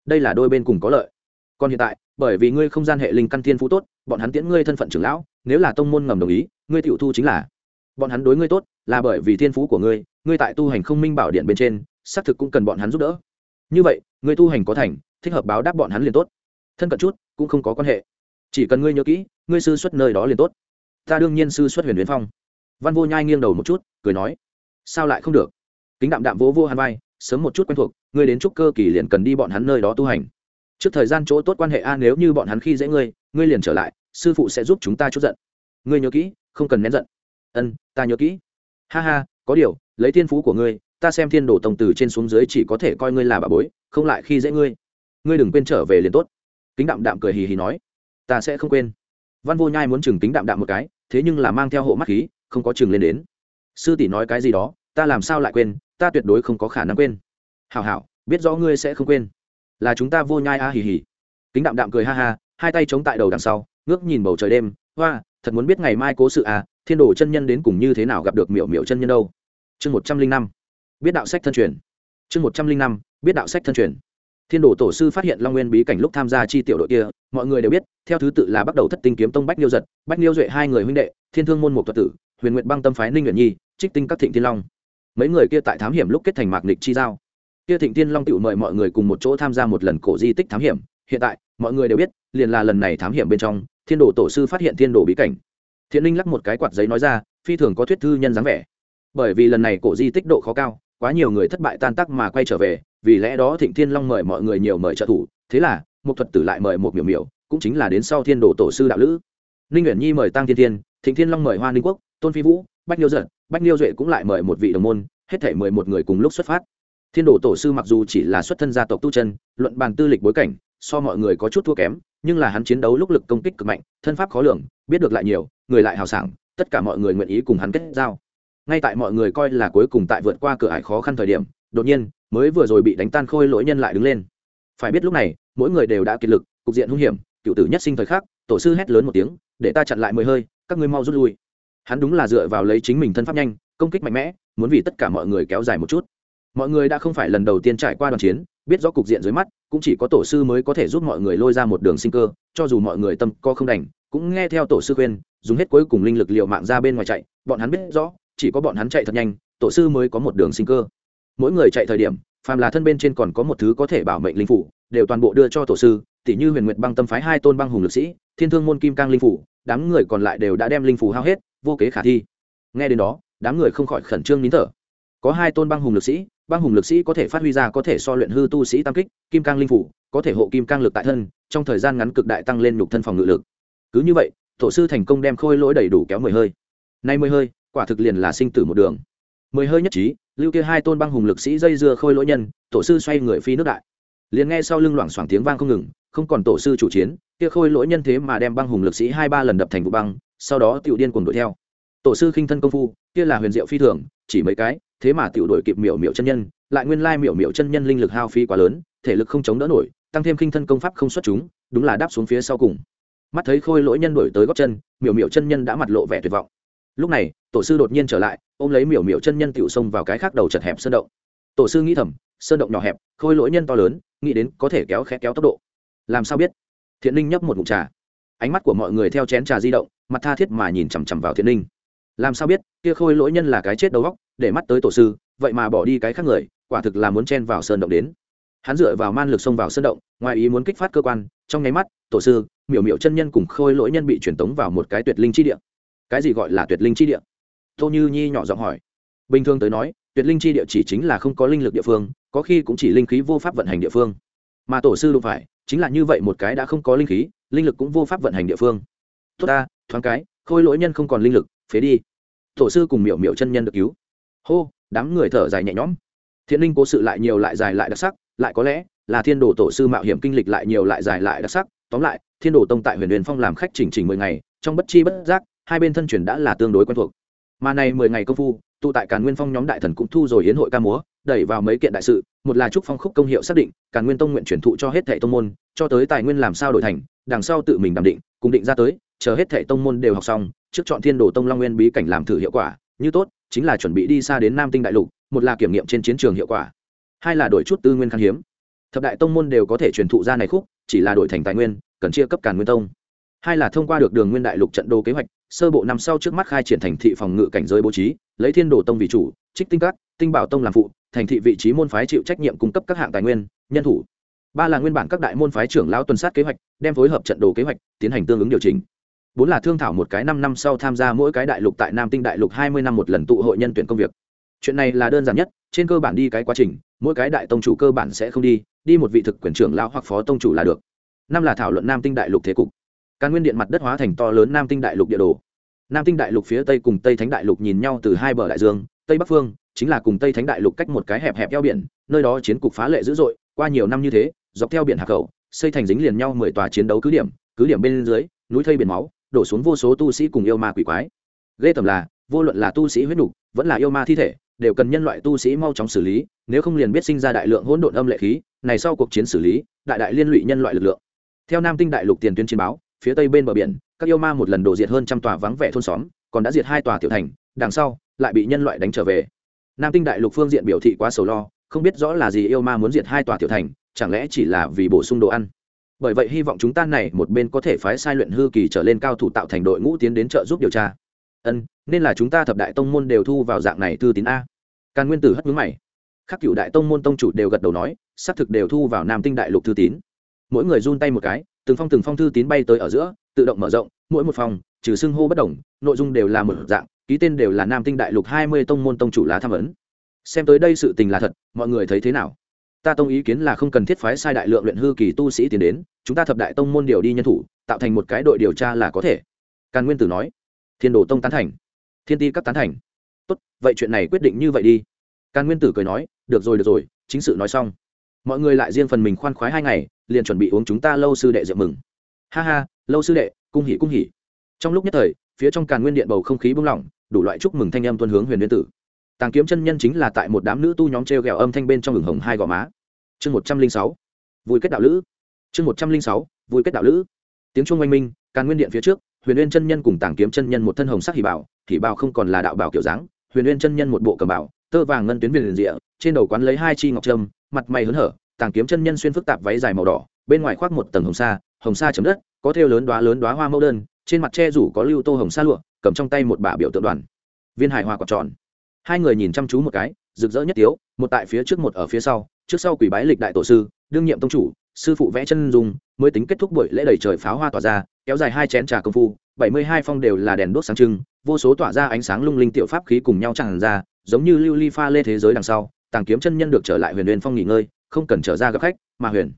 Đây là đôi bên cùng có lợi còn hiện tại, bởi vì ngươi không gian hệ linh căn thiên phú tốt, bọn hắn tiễn ngươi thân phận trưởng lão, nếu là tông môn ngầm đồng ý, ngươi tiểu thu chính là. Bọn hắn đối ngươi tốt, là bởi vì thiên phú của ngươi ngươi tại tu hành không minh bảo điện bên trên, xác thực cũng cần bọn hắn giúp đỡ. Như vậy, ngươi tu hành có thành, thích hợp báo đáp bọn hắn liền tốt. Thân cận chút, cũng không có quan hệ. Chỉ cần ngươi nhớ kỹ, ngươi sư xuất nơi đó liền tốt. Ta đương nhiên sư xuất huyền huyền phong. Văn vô nhai nghiêng đầu một chút, cười nói, sao lại không được? Kính đạm đạm vỗ vô hàn vai, sớm một chút quen thuộc, ngươi đến trúc cơ kỳ liền cần đi bọn hắn nơi đó tu hành trước thời gian chỗ tốt quan hệ a, nếu như bọn hắn khi dễ ngươi ngươi liền trở lại, sư phụ sẽ giúp chúng ta chút giận. Ngươi nhớ kỹ, không cần nén giận. Ân, ta nhớ kỹ. Ha ha, có điều, lấy thiên phú của ngươi, ta xem thiên đồ tổng từ trên xuống dưới chỉ có thể coi ngươi là bà bối, không lại khi dễ ngươi. Ngươi đừng quên trở về liền tốt. Kính đạm đạm cười hì hì nói. Ta sẽ không quên. Văn vô nhai muốn chừng kính đạm đạm một cái, thế nhưng là mang theo hộ mắt khí, không có chừng lên đến. Sư tỷ nói cái gì đó, ta làm sao lại quên, ta tuyệt đối không có khả năng quên. Hảo hảo, biết rõ ngươi sẽ không quên là chúng ta vô nhai a hì hì. Kính đạm đạm cười ha ha, hai tay chống tại đầu đằng sau, ngước nhìn bầu trời đêm. Hoa, thật muốn biết ngày mai cố sự à thiên đồ chân nhân đến cùng như thế nào gặp được miểu miểu chân nhân đâu? Chương một trăm linh năm, biết đạo sách thân truyền. Chương một trăm linh năm, biết đạo sách thân truyền. Thiên đồ tổ sư phát hiện long nguyên bí cảnh lúc tham gia chi tiểu đội kia, mọi người đều biết, theo thứ tự là bắt đầu thất tinh kiếm tông bách niêu giật bách niêu duệ hai người huynh đệ, thiên thương môn một thuật tử, huyền nguyện băng tâm phái ninh nguyện nhi, trích tinh các thịnh thiên long. Mấy người kia tại thám hiểm lúc kết thành mạc nịch chi giao kia thịnh thiên long tự mời mọi người cùng một chỗ tham gia một lần cổ di tích thám hiểm. Hiện tại, mọi người đều biết, liền là lần này thám hiểm bên trong, thiên đồ tổ sư phát hiện thiên đồ bí cảnh. Thiện linh lắc một cái quạt giấy nói ra, phi thường có thuyết thư nhân dáng vẻ. Bởi vì lần này cổ di tích độ khó cao, quá nhiều người thất bại tan tác mà quay trở về, vì lẽ đó thịnh thiên long mời mọi người nhiều mời trợ thủ. Thế là, một thuật tử lại mời một miểu miểu, cũng chính là đến sau thiên đồ tổ sư đạo lữ. Ninh nguyện nhi mời tăng thiên thiên, thịnh thiên long mời hoa ninh quốc, tôn phi vũ, bách liêu giật bách liêu duệ cũng lại mời một vị đồng môn, hết thể mười một người cùng lúc xuất phát thiên đồ tổ sư mặc dù chỉ là xuất thân gia tộc tu chân, luận bàn tư lịch bối cảnh, so mọi người có chút thua kém, nhưng là hắn chiến đấu lúc lực công kích cực mạnh, thân pháp khó lường, biết được lại nhiều, người lại hào sảng, tất cả mọi người nguyện ý cùng hắn kết giao. Ngay tại mọi người coi là cuối cùng tại vượt qua cửa ải khó khăn thời điểm, đột nhiên, mới vừa rồi bị đánh tan khôi lỗi nhân lại đứng lên. Phải biết lúc này, mỗi người đều đã kiệt lực, cục diện hung hiểm, cựu tử nhất sinh thời khắc, tổ sư hét lớn một tiếng, để ta chặn lại mười hơi, các ngươi mau rút lui. Hắn đúng là dựa vào lấy chính mình thân pháp nhanh, công kích mạnh mẽ, muốn vì tất cả mọi người kéo dài một chút mọi người đã không phải lần đầu tiên trải qua đoàn chiến, biết rõ cục diện dưới mắt, cũng chỉ có tổ sư mới có thể giúp mọi người lôi ra một đường sinh cơ, cho dù mọi người tâm co không đành, cũng nghe theo tổ sư khuyên, dùng hết cuối cùng linh lực liệu mạng ra bên ngoài chạy. Bọn hắn biết rõ, chỉ có bọn hắn chạy thật nhanh, tổ sư mới có một đường sinh cơ. Mỗi người chạy thời điểm, phàm là thân bên trên còn có một thứ có thể bảo mệnh linh phủ, đều toàn bộ đưa cho tổ sư. Tỷ như huyền nguyệt băng tâm phái hai tôn băng hùng lực sĩ, thiên thương môn kim cang linh phủ, đám người còn lại đều đã đem linh phủ hao hết, vô kế khả thi. Nghe đến đó, đám người không khỏi khẩn trương nín thở. Có hai tôn băng hùng lực sĩ băng hùng lực sĩ có thể phát huy ra có thể so luyện hư tu sĩ tam kích, kim cang linh phủ, có thể hộ kim cang lực tại thân, trong thời gian ngắn cực đại tăng lên nhục thân phòng ngự lực. Cứ như vậy, tổ sư thành công đem khôi lỗi đầy đủ kéo mười hơi. Nay mười hơi, quả thực liền là sinh tử một đường. Mười hơi nhất trí, lưu kia hai tôn băng hùng lực sĩ dây dưa khôi lỗi nhân, tổ sư xoay người phi nước đại. Liền nghe sau lưng loảng xoảng tiếng vang không ngừng, không còn tổ sư chủ chiến, kia khôi lỗi nhân thế mà đem băng hùng lực sĩ hai ba lần đập thành vụ băng, sau đó tiểu điên cuồng đuổi theo. Tổ sư khinh thân công phu, kia là huyền diệu phi thường, chỉ mấy cái thế mà tiểu đuổi kịp miểu miểu chân nhân, lại nguyên lai miểu miểu chân nhân linh lực hao phí quá lớn, thể lực không chống đỡ nổi, tăng thêm kinh thân công pháp không xuất chúng, đúng là đáp xuống phía sau cùng. Mắt thấy khôi lỗi nhân đuổi tới gót chân, miểu miểu chân nhân đã mặt lộ vẻ tuyệt vọng. Lúc này, tổ sư đột nhiên trở lại, ôm lấy miểu miểu chân nhân tiểu xông vào cái khác đầu chật hẹp sơn động. Tổ sư nghĩ thầm, sơn động nhỏ hẹp, khôi lỗi nhân to lớn, nghĩ đến có thể kéo khẽ kéo tốc độ. Làm sao biết? Thiện ninh nhấp một ngụm trà. Ánh mắt của mọi người theo chén trà di động, mặt tha thiết mà nhìn chằm chằm vào thiện ninh làm sao biết, kia khôi lỗi nhân là cái chết đầu góc để mắt tới tổ sư, vậy mà bỏ đi cái khác người, quả thực là muốn chen vào sơn động đến. Hắn dựa vào man lực xông vào sơn động, ngoài ý muốn kích phát cơ quan, trong nháy mắt, tổ sư, miểu miểu chân nhân cùng khôi lỗi nhân bị truyền tống vào một cái tuyệt linh chi địa. Cái gì gọi là tuyệt linh chi địa? Tô như nhi nhỏ giọng hỏi. Bình thường tới nói, tuyệt linh chi địa chỉ chính là không có linh lực địa phương, có khi cũng chỉ linh khí vô pháp vận hành địa phương. Mà tổ sư đụng phải, chính là như vậy một cái đã không có linh khí, linh lực cũng vô pháp vận hành địa phương. Tốt ta, thoáng cái, khôi lỗi nhân không còn linh lực phế đi. Tổ sư cùng miểu miểu chân nhân được cứu. Hô, đám người thở dài nhẹ nhõm. Thiện linh cố sự lại nhiều lại dài lại đặc sắc, lại có lẽ là thiên đồ tổ sư mạo hiểm kinh lịch lại nhiều lại dài lại đặc sắc. Tóm lại, thiên đồ tông tại huyền huyền phong làm khách chỉnh chỉnh mười ngày, trong bất chi bất giác, hai bên thân truyền đã là tương đối quen thuộc. Mà này mười ngày công phu, tụ tại càn nguyên phong nhóm đại thần cũng thu rồi hiến hội ca múa, đẩy vào mấy kiện đại sự, một là trúc phong khúc công hiệu xác định, càn nguyên tông nguyện truyền thụ cho hết thệ tông môn, cho tới tài nguyên làm sao đổi thành, đằng sau tự mình đảm định, cùng định ra tới, chờ hết thệ tông môn đều học xong trước chọn thiên đồ tông long nguyên bí cảnh làm thử hiệu quả, như tốt, chính là chuẩn bị đi xa đến nam tinh đại lục, một là kiểm nghiệm trên chiến trường hiệu quả, hai là đổi chút tư nguyên khan hiếm. Thập đại tông môn đều có thể truyền thụ ra này khúc, chỉ là đổi thành tài nguyên, cần chia cấp càn nguyên tông. Hai là thông qua được đường nguyên đại lục trận đô kế hoạch, sơ bộ năm sau trước mắt khai triển thành thị phòng ngự cảnh giới bố trí, lấy thiên đồ tông vì chủ, trích tinh các, tinh bảo tông làm phụ, thành thị vị trí môn phái chịu trách nhiệm cung cấp các hạng tài nguyên, nhân thủ. Ba là nguyên bản các đại môn phái trưởng lão tuần sát kế hoạch, đem phối hợp trận đồ kế hoạch, tiến hành tương ứng điều chỉnh bốn là thương thảo một cái năm năm sau tham gia mỗi cái đại lục tại nam tinh đại lục hai mươi năm một lần tụ hội nhân tuyển công việc. Chuyện này là đơn giản nhất, trên cơ bản đi cái quá trình, mỗi cái đại tông chủ cơ bản sẽ không đi đi một vị thực quyền trưởng lão hoặc phó tông chủ là được. Năm là thảo luận nam tinh đại lục thế cục. Càn nguyên điện mặt đất hóa thành to lớn nam tinh đại lục địa đồ. Nam tinh đại lục phía tây cùng tây thánh đại lục nhìn nhau từ hai bờ đại dương, tây bắc phương, chính là cùng tây thánh đại lục cách một cái hẹp hẹp eo biển, nơi đó chiến cục phá lệ dữ dội, qua nhiều năm như thế, dọc theo biển hạ khẩu xây thành dính liền nhau mười tòa chiến đấu cứ điểm cứ điểm bên dưới, núi thây biển máu đổ xuống vô số tu sĩ cùng yêu ma quỷ quái. Ghê tầm là, vô luận là tu sĩ huyết nục, vẫn là yêu ma thi thể, đều cần nhân loại tu sĩ mau chóng xử lý, nếu không liền biết sinh ra đại lượng hỗn độn âm lệ khí, này sau cuộc chiến xử lý, đại đại liên lụy nhân loại lực lượng. Theo nam tinh đại lục tiền tuyến chiến báo, phía tây bên bờ biển, các yêu ma một lần đổ diệt hơn trăm tòa vắng vẻ thôn xóm, còn đã diệt hai tòa tiểu thành, đằng sau, lại bị nhân loại đánh trở về. Nam tinh đại lục phương diện biểu thị quá sầu lo, không biết rõ là gì yêu ma muốn diệt hai tòa tiểu thành, chẳng lẽ chỉ là vì bổ sung đồ ăn? Bởi vậy hy vọng chúng ta này một bên có thể phái sai luyện hư kỳ trở lên cao thủ tạo thành đội ngũ tiến đến trợ giúp điều tra. Ân, nên là chúng ta thập đại tông môn đều thu vào dạng này thư tín a. Càn nguyên tử hất vướng mày. Các cựu đại tông môn tông chủ đều gật đầu nói, xác thực đều thu vào nam tinh đại lục thư tín. Mỗi người run tay một cái, từng phong từng phong thư tín bay tới ở giữa, tự động mở rộng, mỗi một phòng, trừ xưng hô bất đồng, nội dung đều là một dạng, ký tên đều là nam tinh đại lục hai mươi tông môn tông chủ lá tham vấn. Xem tới đây sự tình là thật, mọi người thấy thế nào? Ta tông ý kiến là không cần thiết phái sai đại lượng luyện hư kỳ tu sĩ tiến đến, chúng ta thập đại tông môn điều đi nhân thủ, tạo thành một cái đội điều tra là có thể. Càn nguyên tử nói. Thiên đồ tông tán thành. Thiên ti các tán thành. Tốt, vậy chuyện này quyết định như vậy đi. Càn nguyên tử cười nói. Được rồi được rồi, chính sự nói xong. Mọi người lại riêng phần mình khoan khoái hai ngày, liền chuẩn bị uống chúng ta lâu sư đệ rượu mừng. Ha ha, lâu sư đệ, cung hỉ cung hỉ. Trong lúc nhất thời, phía trong càn nguyên điện bầu không khí bung lỏng, đủ loại chúc mừng thanh em tuân hướng huyền nguyên tử tàng kiếm chân nhân chính là tại một đám nữ tu nhóm t r e o g ẹ o âm thanh bên trong ngừng hồng hai gò má. Chương một trăm linh sáu, vui kết đạo lữ. Chương một trăm linh sáu, vui kết đạo lữ. Tiếng chuông oanh minh, càn nguyên điện phía trước, huyền uyên chân nhân cùng tàng kiếm chân nhân một thân hồng sắc hỉ bảo hỉ bảo không còn là đạo bảo kiểu dáng. Huyền uyên chân nhân một bộ cầm bảo tơ vàng ngân tuyến viền liền rịa, trên đầu quán lấy hai chi ngọc trâm, mặt mày hớn hở, tàng kiếm chân nhân xuyên phức tạp váy dài màu đỏ, bên ngoài khoác một tầng hồng sa hồng sa chấm đất, có thêu lớn đoá lớn đoá hoa mẫu đơn, trên mặt che rủ có lưu tô hồng sa lụa, cầm trong tay một bả biểu tượng đoàn. Viên hải hoa quạt tròn hai người nhìn chăm chú một cái, rực rỡ nhất tiếu, một tại phía trước một ở phía sau, trước sau quỷ bái lịch đại tổ sư, đương nhiệm tông chủ, sư phụ vẽ chân dùng mới tính kết thúc buổi lễ đầy trời pháo hoa tỏa ra, kéo dài hai chén trà công phu, bảy mươi hai phong đều là đèn đốt sáng trưng, vô số tỏa ra ánh sáng lung linh tiểu pháp khí cùng nhau tràn ra, giống như lưu ly pha lê thế giới đằng sau, tàng kiếm chân nhân được trở lại huyền huyền phong nghỉ ngơi, không cần trở ra gặp khách, mà huyền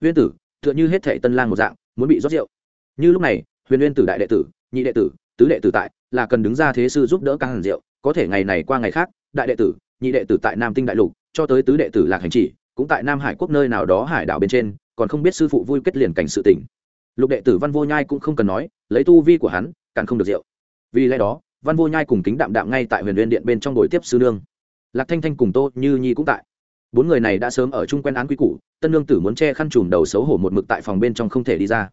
huyền tử, tựa như hết thệ tân lang một dạng, muốn bị rót rượu. Như lúc này, huyền huyền tử đại đệ tử, nhị đệ tử, tứ đệ tử tại, là cần đứng ra thế sư giúp đỡ càng hàn rượu có thể ngày này qua ngày khác, đại đệ tử, nhị đệ tử tại nam tinh đại lục, cho tới tứ đệ tử lạc hành chỉ, cũng tại nam hải quốc nơi nào đó hải đảo bên trên, còn không biết sư phụ vui kết liền cảnh sự tỉnh lục đệ tử văn vô nhai cũng không cần nói, lấy tu vi của hắn, càng không được rượu. Vì lẽ đó, văn vô nhai cùng kính đạm đạm ngay tại huyền liên điện bên trong buổi tiếp sư nương. Lạc thanh thanh cùng tô như nhi cũng tại. Bốn người này đã sớm ở chung quen án quy củ, tân lương tử muốn che khăn trùm đầu xấu hổ một mực tại phòng bên trong không thể đi ra.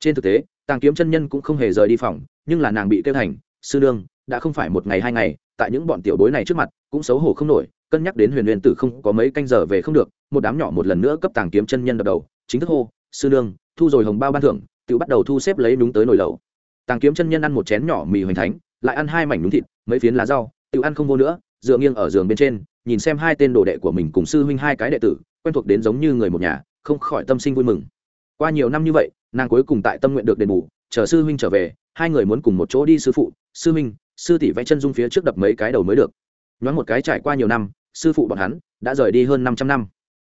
Trên thực tế, tàng kiếm chân nhân cũng không hề rời đi phòng, nhưng là nàng bị kêu thành, sư nương, đã không phải một ngày hai ngày tại những bọn tiểu bối này trước mặt, cũng xấu hổ không nổi, cân nhắc đến huyền huyền tử không có mấy canh giờ về không được, một đám nhỏ một lần nữa cấp tàng kiếm chân nhân đập đầu, chính thức hô, sư nương, thu rồi hồng bao ban thưởng, tự bắt đầu thu xếp lấy đúng tới nồi lẩu. Tàng kiếm chân nhân ăn một chén nhỏ mì hoành thánh, lại ăn hai mảnh đúng thịt, mấy phiến lá rau, tự ăn không vô nữa, dựa nghiêng ở giường bên trên, nhìn xem hai tên đồ đệ của mình cùng sư huynh hai cái đệ tử, quen thuộc đến giống như người một nhà, không khỏi tâm sinh vui mừng. Qua nhiều năm như vậy, nàng cuối cùng tại tâm nguyện được đền bù, chờ sư huynh trở về, hai người muốn cùng một chỗ đi sư phụ, sư huynh sư tỷ vẽ chân dung phía trước đập mấy cái đầu mới được. Nhoáng một cái trải qua nhiều năm sư phụ bọn hắn đã rời đi hơn 500 năm.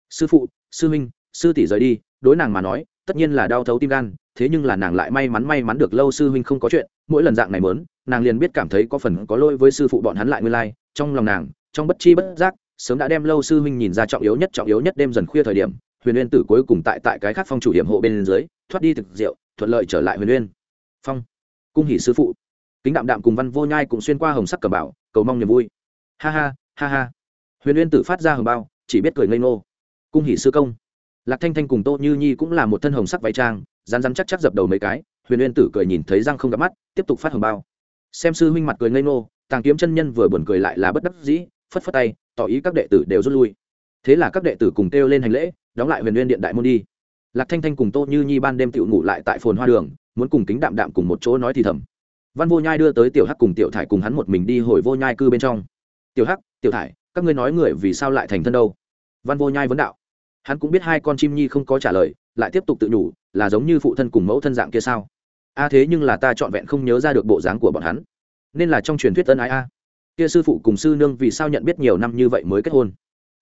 Sư phụ sư minh, sư tỷ rời đi đối nàng mà nói tất nhiên là đau thấu tim gan thế nhưng là nàng lại may mắn may mắn được lâu sư huynh không có chuyện. Mỗi lần dạng này mớn nàng liền biết cảm thấy có phần có lỗi với sư phụ bọn hắn lại nguyên lai. Trong lòng nàng trong bất chi bất giác sớm đã đem lâu sư huynh nhìn ra trọng yếu nhất trọng yếu nhất đêm dần khuya thời điểm huyền uyên tử cuối cùng tại tại cái khác phong chủ điểm hộ bên dưới thoát đi thực rượu thuận lợi trở lại huyền uyên. Phong. Cung hỷ sư phụ kính đạm đạm cùng văn vô nhai cũng xuyên qua hồng sắc cờ bảo cầu mong niềm vui. Ha ha ha ha. Huyền uyên tử phát ra hồng bao, chỉ biết cười ngây ngô. Cung hỷ sư công. Lạc thanh thanh cùng tô như nhi cũng là một thân hồng sắc váy trang rán rán chắc chắc dập đầu mấy cái, huyền uyên tử cười nhìn thấy răng không gặp mắt, tiếp tục phát hồng bao. Xem sư huynh mặt cười ngây ngô, tàng kiếm chân nhân vừa buồn cười lại là bất đắc dĩ, phất phất tay, tỏ ý các đệ tử đều rút lui. Thế là các đệ tử cùng kêu lên hành lễ, đóng lại huyền uyên điện đại môn đi. Lạc thanh thanh cùng tô như nhi ban đêm tựu ngủ lại tại phồn hoa đường, muốn cùng kính đạm đạm cùng một chỗ nói thì thầm văn vô nhai đưa tới tiểu hắc cùng tiểu thải cùng hắn một mình đi hồi vô nhai cư bên trong. Tiểu hắc, tiểu thải, các ngươi nói người vì sao lại thành thân đâu? Văn vô nhai vấn đạo. Hắn cũng biết hai con chim nhi không có trả lời, lại tiếp tục tự nhủ, là giống như phụ thân cùng mẫu thân dạng kia sao? A thế nhưng là ta trọn vẹn không nhớ ra được bộ dáng của bọn hắn. Nên là trong truyền thuyết tân ái a. Kia sư phụ cùng sư nương vì sao nhận biết nhiều năm như vậy mới kết hôn?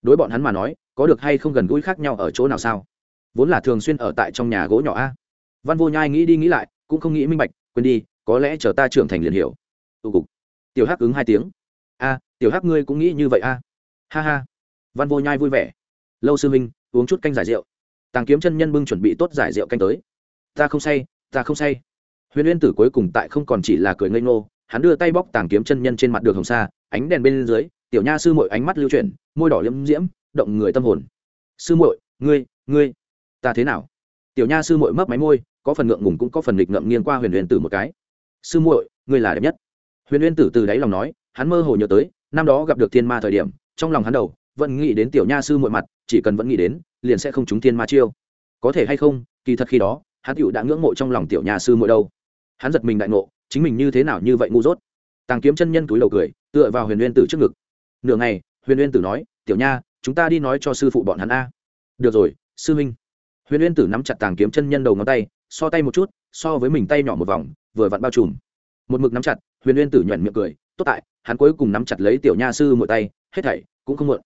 Đối bọn hắn mà nói, có được hay không gần gũi khác nhau ở chỗ nào sao? Vốn là thường xuyên ở tại trong nhà gỗ nhỏ a. Văn vô nhai nghĩ đi nghĩ lại, cũng không nghĩ minh bạch, quên đi có lẽ chờ ta trưởng thành liền hiểu. Tụ cục. Tiểu hắc ứng hai tiếng. A, tiểu hắc ngươi cũng nghĩ như vậy a? Ha ha. Văn vô nhai vui vẻ. Lâu sư minh uống chút canh giải rượu. Tàng kiếm chân nhân bưng chuẩn bị tốt giải rượu canh tới. Ta không say, ta không say. Huyền uyên tử cuối cùng tại không còn chỉ là cười ngây ngô, hắn đưa tay bóc tàng kiếm chân nhân trên mặt đường hồng sa, ánh đèn bên dưới, tiểu nha sư mội ánh mắt lưu chuyển, môi đỏ liễm diễm, động người tâm hồn. Sư muội, ngươi ngươi, ta thế nào? Tiểu nha sư muội mấp máy môi, có phần ngượng ngùng cũng có phần nghịch ngậm nghiêng qua huyền huyền tử một cái sư muội, ngươi là đẹp nhất. Huyền uyên tử từ đáy lòng nói, hắn mơ hồ nhớ tới, năm đó gặp được thiên ma thời điểm, trong lòng hắn đầu, vẫn nghĩ đến tiểu nha sư muội mặt, chỉ cần vẫn nghĩ đến, liền sẽ không trúng thiên ma chiêu. Có thể hay không, kỳ thật khi đó, hắn tựu đã ngưỡng mộ trong lòng tiểu nha sư muội đâu. Hắn giật mình đại ngộ, chính mình như thế nào như vậy ngu dốt. Tàng kiếm chân nhân túi đầu cười, tựa vào huyền nguyên tử trước ngực. Nửa ngày, huyền nguyên tử nói, tiểu nha, chúng ta đi nói cho sư phụ bọn hắn a. Được rồi, sư huynh. Huyền nguyên tử nắm chặt tàng kiếm chân nhân đầu ngón tay, so tay một chút, so với mình tay nhỏ một vòng vừa vặn bao trùm. Một mực nắm chặt, huyền Uyên tử nhuận miệng cười, tốt tại, hắn cuối cùng nắm chặt lấy tiểu nha sư mỗi tay, hết thảy cũng không muộn.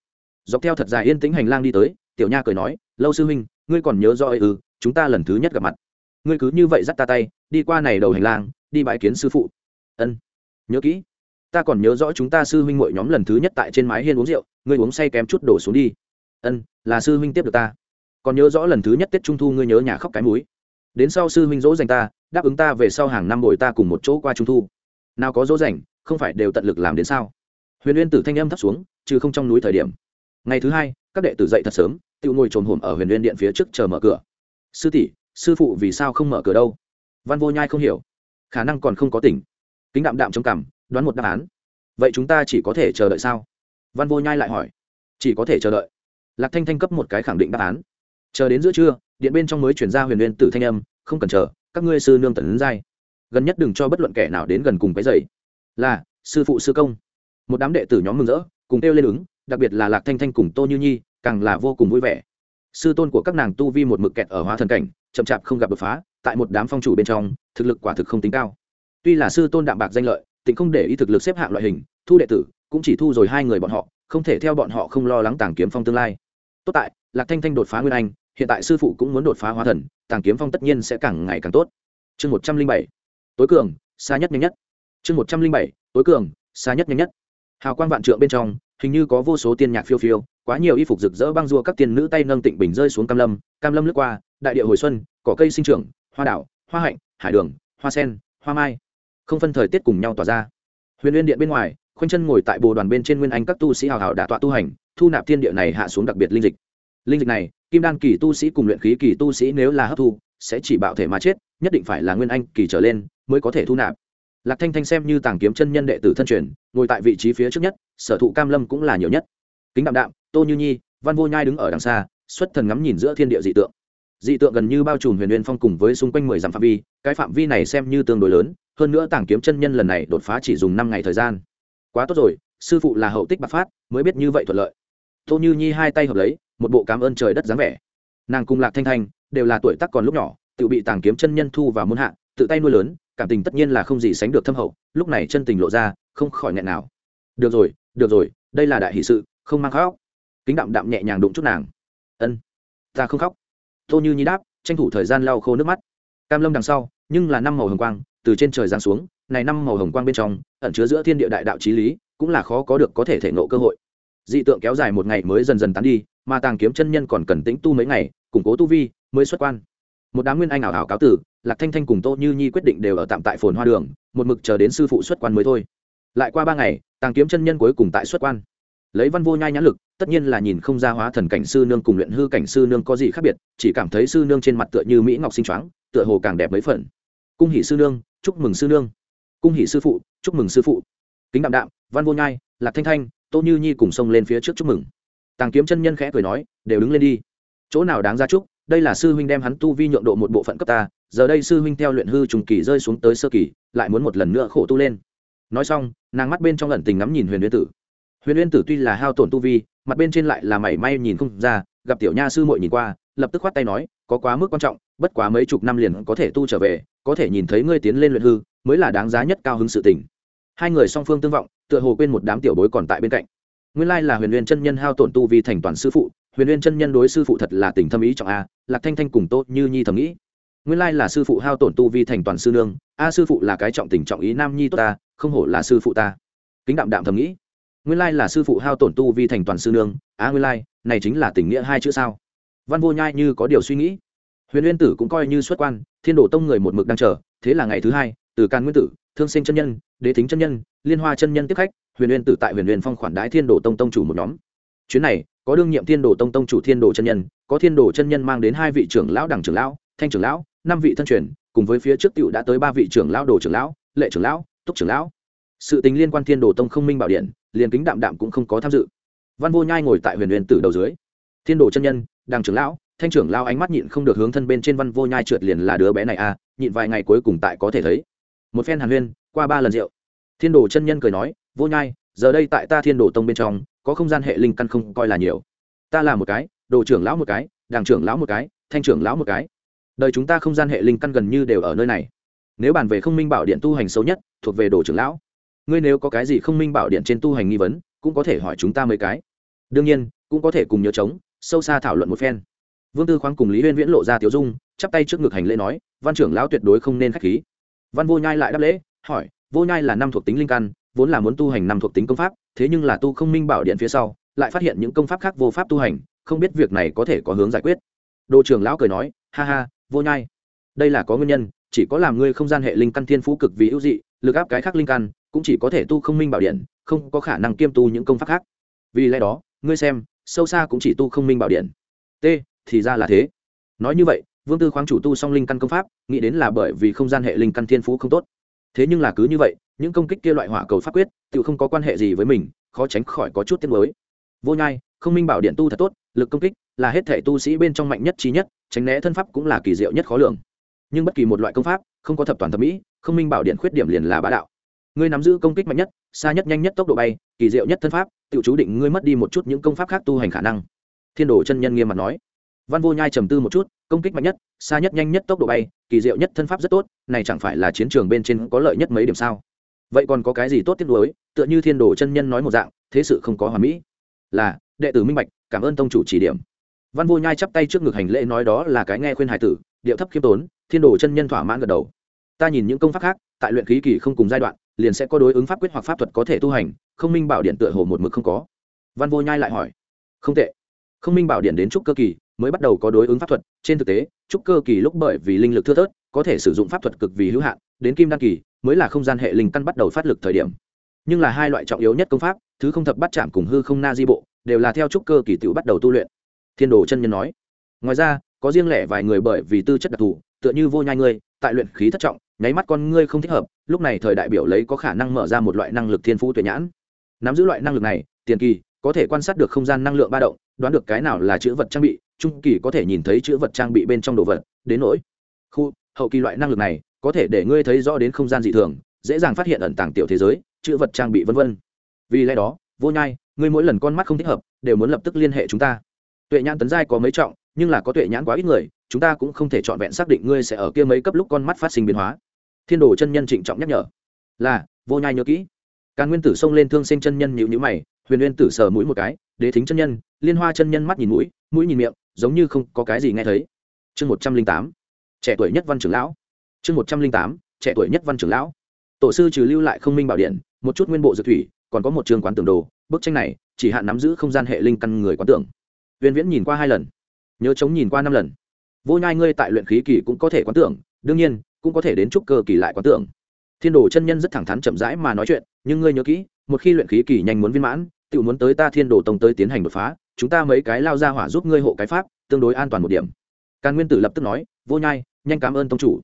Dọc theo thật dài yên tĩnh hành lang đi tới, tiểu nha cười nói, lâu sư huynh, ngươi còn nhớ rõ ư, chúng ta lần thứ nhất gặp mặt. Ngươi cứ như vậy dắt ta tay, đi qua này đầu hành lang, đi bãi kiến sư phụ. Ân, nhớ kỹ. Ta còn nhớ rõ chúng ta sư huynh mỗi nhóm lần thứ nhất tại trên mái hiên uống rượu, ngươi uống say kém chút đổ xuống đi. Ân, là sư huynh tiếp được ta. Còn nhớ rõ lần thứ nhất tết trung thu ngươi nhớ nhà khóc cái múi đến sau sư huynh dỗ dành ta, đáp ứng ta về sau hàng năm bồi ta cùng một chỗ qua trung thu. Nào có dỗ dành, không phải đều tận lực làm đến sao? Huyền uyên tử thanh âm thấp xuống chứ không trong núi thời điểm. Ngày thứ hai, các đệ tử dậy thật sớm, tự ngồi trồn hổm ở huyền uyên điện phía trước chờ mở cửa. Sư tỷ, sư phụ vì sao không mở cửa đâu? Văn vô nhai không hiểu. Khả năng còn không có tỉnh. Kính đạm đạm trong cằm, đoán một đáp án. Vậy chúng ta chỉ có thể chờ đợi sao? Văn vô nhai lại hỏi. Chỉ có thể chờ đợi. Lạc thanh thanh cấp một cái khẳng định đáp án chờ đến giữa trưa, điện bên trong mới chuyển ra huyền liên tử thanh âm, không cần chờ, các ngươi sư nương tần ứng giai. Gần nhất đừng cho bất luận kẻ nào đến gần cùng cái dậy là, sư phụ sư công. Một đám đệ tử nhóm mừng rỡ, cùng kêu lên ứng, đặc biệt là lạc thanh thanh cùng tô như nhi, càng là vô cùng vui vẻ. Sư tôn của các nàng tu vi một mực kẹt ở hóa thần cảnh, chậm chạp không gặp đột phá, tại một đám phong chủ bên trong, thực lực quả thực không tính cao. Tuy là sư tôn đạm bạc danh lợi tỉnh không để ý thực lực xếp hạng loại hình, thu đệ tử, cũng chỉ thu rồi hai người bọn họ, không thể theo bọn họ không lo lắng tàng kiếm phong tương lai. Tốt tại, lạc thanh thanh đột phá nguyên anh hiện tại sư phụ cũng muốn đột phá hóa thần, tàng kiếm phong tất nhiên sẽ càng ngày càng tốt. Chương một trăm linh bảy, tối cường, xa nhất nhanh nhất. Chương một trăm linh bảy, tối cường, xa nhất nhanh nhất. Hào quang vạn trượng bên trong, hình như có vô số tiên nhạc phiêu phiêu, quá nhiều y phục rực rỡ băng rua các tiên nữ tay nâng tịnh bình rơi xuống cam lâm cam lâm lướt qua, đại địa hồi xuân, cỏ cây sinh trưởng, hoa đảo, hoa hạnh, hải đường, hoa sen, hoa mai. Không phân thời tiết cùng nhau tỏa ra. Huyền liên điện bên ngoài, khoanh chân ngồi tại bồ đoàn bên trên nguyên anh các tu sĩ hào hào đả tọa tu hành, thu nạp thiên địa này hạ xuống đặc biệt linh dịch. Linh dịch này kim đan kỳ tu sĩ cùng luyện khí kỳ tu sĩ nếu là hấp thu, sẽ chỉ bạo thể mà chết, nhất định phải là nguyên anh kỳ trở lên mới có thể thu nạp. Lạc thanh thanh xem như tàng kiếm chân nhân đệ tử thân truyền, ngồi tại vị trí phía trước nhất, sở thụ cam lâm cũng là nhiều nhất. Kính đạm đạm, tô như nhi, văn vô nhai đứng ở đằng xa, xuất thần ngắm nhìn giữa thiên địa dị tượng. Dị tượng gần như bao trùm huyền nguyên phong cùng với xung quanh mười dặm phạm vi, cái phạm vi này xem như tương đối lớn, hơn nữa tàng kiếm chân nhân lần này đột phá chỉ dùng năm ngày thời gian. Quá tốt rồi, sư phụ là hậu tích bạc phát, mới biết như vậy thuận lợi. Tô như nhi hai tay hợp lấy một bộ cảm ơn trời đất dáng vẻ. Nàng cùng lạc thanh thanh đều là tuổi tác còn lúc nhỏ, tự bị tàng kiếm chân nhân thu vào môn hạ, tự tay nuôi lớn, cảm tình tất nhiên là không gì sánh được thâm hậu, lúc này chân tình lộ ra, không khỏi nghẹn nào. Được rồi được rồi, đây là đại hỷ sự, không mang khóc. Kính đạm đạm nhẹ nhàng đụng chút nàng. Ân, ta không khóc. Tô như nhi đáp, tranh thủ thời gian lau khô nước mắt. Cam lâm đằng sau, nhưng là năm màu hồng quang, từ trên trời giáng xuống, này năm màu hồng quang bên trong, ẩn chứa giữa thiên địa đại đạo trí lý, cũng là khó có được có thể thể nộ cơ hội. Dị tượng kéo dài một ngày mới dần dần tán đi mà tàng kiếm chân nhân còn cần tĩnh tu mấy ngày, củng cố tu vi, mới xuất quan. Một đám nguyên anh ảo ảo cáo tử, lạc thanh thanh cùng tô như nhi quyết định đều ở tạm tại phồn hoa đường, một mực chờ đến sư phụ xuất quan mới thôi. Lại qua ba ngày, tàng kiếm chân nhân cuối cùng tại xuất quan. Lấy văn vô nhai nhãn lực, tất nhiên là nhìn không ra hóa thần cảnh sư nương cùng luyện hư cảnh sư nương có gì khác biệt, chỉ cảm thấy sư nương trên mặt tựa như mỹ ngọc sinh choáng, tựa hồ càng đẹp mấy phần. Cung hỷ sư nương, chúc mừng sư nương. Cung hỷ sư phụ, chúc mừng sư phụ. Kính đạm đạm, văn vô nhai, lạc thanh thanh, tô như nhi cùng xông lên phía trước chúc mừng tàng kiếm chân nhân khẽ cười nói, đều đứng lên đi. Chỗ nào đáng ra chúc, đây là sư huynh đem hắn tu vi nhượng độ một bộ phận cấp ta, giờ đây sư huynh theo luyện hư trùng kỳ rơi xuống tới sơ kỳ, lại muốn một lần nữa khổ tu lên. Nói xong, nàng mắt bên trong lần tình ngắm nhìn huyền uyên tử. Huyền uyên tử tuy là hao tổn tu vi, mặt bên trên lại là mảy may nhìn không ra, gặp tiểu nha sư muội nhìn qua, lập tức khoát tay nói, có quá mức quan trọng, bất quá mấy chục năm liền có thể tu trở về, có thể nhìn thấy ngươi tiến lên luyện hư, mới là đáng giá nhất cao hứng sự tình. Hai người song phương tương vọng, tựa hồ quên một đám tiểu bối còn tại bên cạnh nguyên lai là huyền uyên chân nhân hao tổn tu vi thành toàn sư phụ, huyền uyên chân nhân đối sư phụ thật là tình thâm ý trọng a, lạc thanh thanh cùng tốt như nhi thầm nghĩ. Nguyên lai là sư phụ hao tổn tu vi thành toàn sư nương, a sư phụ là cái trọng tình trọng ý nam nhi tốt ta, không hổ là sư phụ ta. Kính đạm đạm thầm nghĩ. Nguyên lai là sư phụ hao tổn tu vi thành toàn sư nương, a nguyên lai, này chính là tình nghĩa hai chữ sao? Văn vô nhai như có điều suy nghĩ. Huyền nguyên tử cũng coi như xuất quan, thiên đổ tông người một mực đang chờ, thế là ngày thứ hai, từ can nguyên tử, thương sinh chân nhân, đế thính chân nhân, liên hoa chân nhân tiếp khách huyền Uyên tử tại huyền Uyên phong khoản đái thiên đồ tông tông chủ một nhóm. Chuyến này, có đương nhiệm thiên đồ tông tông chủ thiên đồ chân nhân, có thiên đồ chân nhân mang đến hai vị trưởng lão đẳng trưởng lão, thanh trưởng lão, năm vị thân truyền, cùng với phía trước cựu đã tới ba vị trưởng lão đồ trưởng lão, lệ trưởng lão, túc trưởng lão. Sự tình liên quan thiên đồ tông không minh bảo điện, liền kính đạm đạm cũng không có tham dự. Văn vô nhai ngồi tại huyền huyền tử đầu dưới. Thiên đồ chân nhân đằng trưởng lão, thanh trưởng lao ánh mắt nhịn không được hướng thân bên trên văn vô nhai trượt liền là đứa bé này à nhịn vài ngày cuối cùng tại có thể thấy. Một phen hàn huyên, qua ba lần rượu. Thiên đồ chân nhân cười nói vô nhai, giờ đây tại ta thiên đồ tông bên trong, có không gian hệ linh căn không coi là nhiều. Ta là một cái, đồ trưởng lão một cái, Đảng trưởng lão một cái, thanh trưởng lão một cái. Đời chúng ta không gian hệ linh căn gần như đều ở nơi này. Nếu bàn về không minh bảo điện tu hành xấu nhất, thuộc về đồ trưởng lão. Ngươi nếu có cái gì không minh bảo điện trên tu hành nghi vấn, cũng có thể hỏi chúng ta mấy cái. Đương nhiên, cũng có thể cùng nhớ chống sâu xa thảo luận một phen. Vương tư khoáng cùng lý huyên viễn lộ ra tiểu dung, chắp tay trước ngực hành lễ nói, văn trưởng lão tuyệt đối không nên k h á c h khí. Văn vô nhai lại đáp lễ, hỏi, vô nhai là năm thuộc tính linh căn vốn là muốn tu hành năm thuộc tính công pháp, thế nhưng là tu không minh bảo điện phía sau, lại phát hiện những công pháp khác vô pháp tu hành, không biết việc này có thể có hướng giải quyết. Đồ trưởng lão cười nói, ha ha, vô nhai. Đây là có nguyên nhân, chỉ có làm ngươi không gian hệ linh căn thiên phú cực vì ưu dị, lực áp cái khác linh căn, cũng chỉ có thể tu không minh bảo điện, không có khả năng kiêm tu những công pháp khác. Vì lẽ đó, ngươi xem, sâu xa cũng chỉ tu không minh bảo điện. T, thì ra là thế. Nói như vậy, vương tư khoáng chủ tu song linh căn công pháp, nghĩ đến là bởi vì không gian hệ linh căn thiên phú không tốt thế nhưng là cứ như vậy, những công kích kia loại hỏa cầu pháp quyết, tự không có quan hệ gì với mình, khó tránh khỏi có chút tiết mới vô nhai, không minh bảo điện tu thật tốt, lực công kích là hết thể tu sĩ bên trong mạnh nhất trí nhất, tránh né thân pháp cũng là kỳ diệu nhất khó lường. Nhưng bất kỳ một loại công pháp, không có thập toàn thẩm mỹ, không minh bảo điện khuyết điểm liền là bá đạo. Ngươi nắm giữ công kích mạnh nhất, xa nhất nhanh nhất tốc độ bay, kỳ diệu nhất thân pháp, tự chú định ngươi mất đi một chút những công pháp khác tu hành khả năng. Thiên đồ chân nhân nghiêm mặt nói văn vô nhai trầm tư một chút, công kích mạnh nhất, xa nhất nhanh nhất tốc độ bay, kỳ diệu nhất thân pháp rất tốt, này chẳng phải là chiến trường bên trên có lợi nhất mấy điểm sao? Vậy còn có cái gì tốt tiếp nuối tựa như thiên đồ chân nhân nói một dạng, thế sự không có hoàn mỹ. Là, đệ tử minh bạch, cảm ơn tông chủ chỉ điểm. Văn vô nhai chắp tay trước ngực hành lễ nói đó là cái nghe khuyên hải tử, điệu thấp khiêm tốn, thiên đồ chân nhân thỏa mãn gật đầu. Ta nhìn những công pháp khác, tại luyện khí kỳ không cùng giai đoạn, liền sẽ có đối ứng pháp quyết hoặc pháp thuật có thể tu hành, không minh bảo điện tựa hồ một mực không có. Văn vô nhai lại hỏi. Không tệ. Không minh bảo điện đến trúc cơ kỳ mới bắt đầu có đối ứng pháp thuật. Trên thực tế, trúc cơ kỳ lúc bởi vì linh lực thưa thớt, có thể sử dụng pháp thuật cực vì hữu hạn, đến kim đan kỳ mới là không gian hệ linh căn bắt đầu phát lực thời điểm. Nhưng là hai loại trọng yếu nhất công pháp, thứ không thập bắt chạm cùng hư không na di bộ, đều là theo trúc cơ kỳ tựu bắt đầu tu luyện. Thiên đồ chân nhân nói, ngoài ra, có riêng lẻ vài người bởi vì tư chất đặc thù, tựa như vô nhai ngươi, tại luyện khí thất trọng, nháy mắt con ngươi không thích hợp, lúc này thời đại biểu lấy có khả năng mở ra một loại năng lực thiên phú tuyệt nhãn. Nắm giữ loại năng lực này, tiền kỳ có thể quan sát được không gian năng lượng ba động, đoán được cái nào là chữ vật trang bị trung kỳ có thể nhìn thấy chữ vật trang bị bên trong đồ vật, đến nỗi. Khu, hậu kỳ loại năng lực này, có thể để ngươi thấy rõ đến không gian dị thường, dễ dàng phát hiện ẩn tàng tiểu thế giới, chữ vật trang bị vân vân. Vì lẽ đó, vô nhai, ngươi mỗi lần con mắt không thích hợp, đều muốn lập tức liên hệ chúng ta. Tuệ nhãn tấn giai có mấy trọng, nhưng là có tuệ nhãn quá ít người, chúng ta cũng không thể chọn vẹn xác định ngươi sẽ ở kia mấy cấp lúc con mắt phát sinh biến hóa. Thiên đồ chân nhân trịnh trọng nhắc nhở. Là, vô nhai nhớ kỹ. Càn nguyên tử xông lên thương sinh chân nhân nhịu nhữ mày, huyền nguyên tử sờ mũi một cái, đế thính chân nhân, liên hoa chân nhân mắt nhìn mũi mũi nhìn miệng giống như không có cái gì nghe thấy. Chương một trăm linh tám, trẻ tuổi nhất văn trưởng lão. Chương một trăm linh tám, trẻ tuổi nhất văn trưởng lão. Tổ sư trừ lưu lại không minh bảo điện, một chút nguyên bộ dược thủy, còn có một trường quán tưởng đồ. Bức tranh này, chỉ hạn nắm giữ không gian hệ linh căn người quán tưởng viên viễn nhìn qua hai lần, nhớ chống nhìn qua năm lần. Vô nhai ngươi tại luyện khí kỳ cũng có thể quán tưởng đương nhiên, cũng có thể đến trúc cơ kỳ lại quán tưởng thiên đồ chân nhân rất thẳng thắn chậm rãi mà nói chuyện, nhưng ngươi nhớ kỹ, một khi luyện khí kỳ nhanh muốn viên mãn tự muốn tới ta thiên đồ tông tới tiến hành đột phá chúng ta mấy cái lao ra hỏa giúp ngươi hộ cái pháp tương đối an toàn một điểm. Càn nguyên tử lập tức nói vô nhai nhanh cảm ơn tông chủ.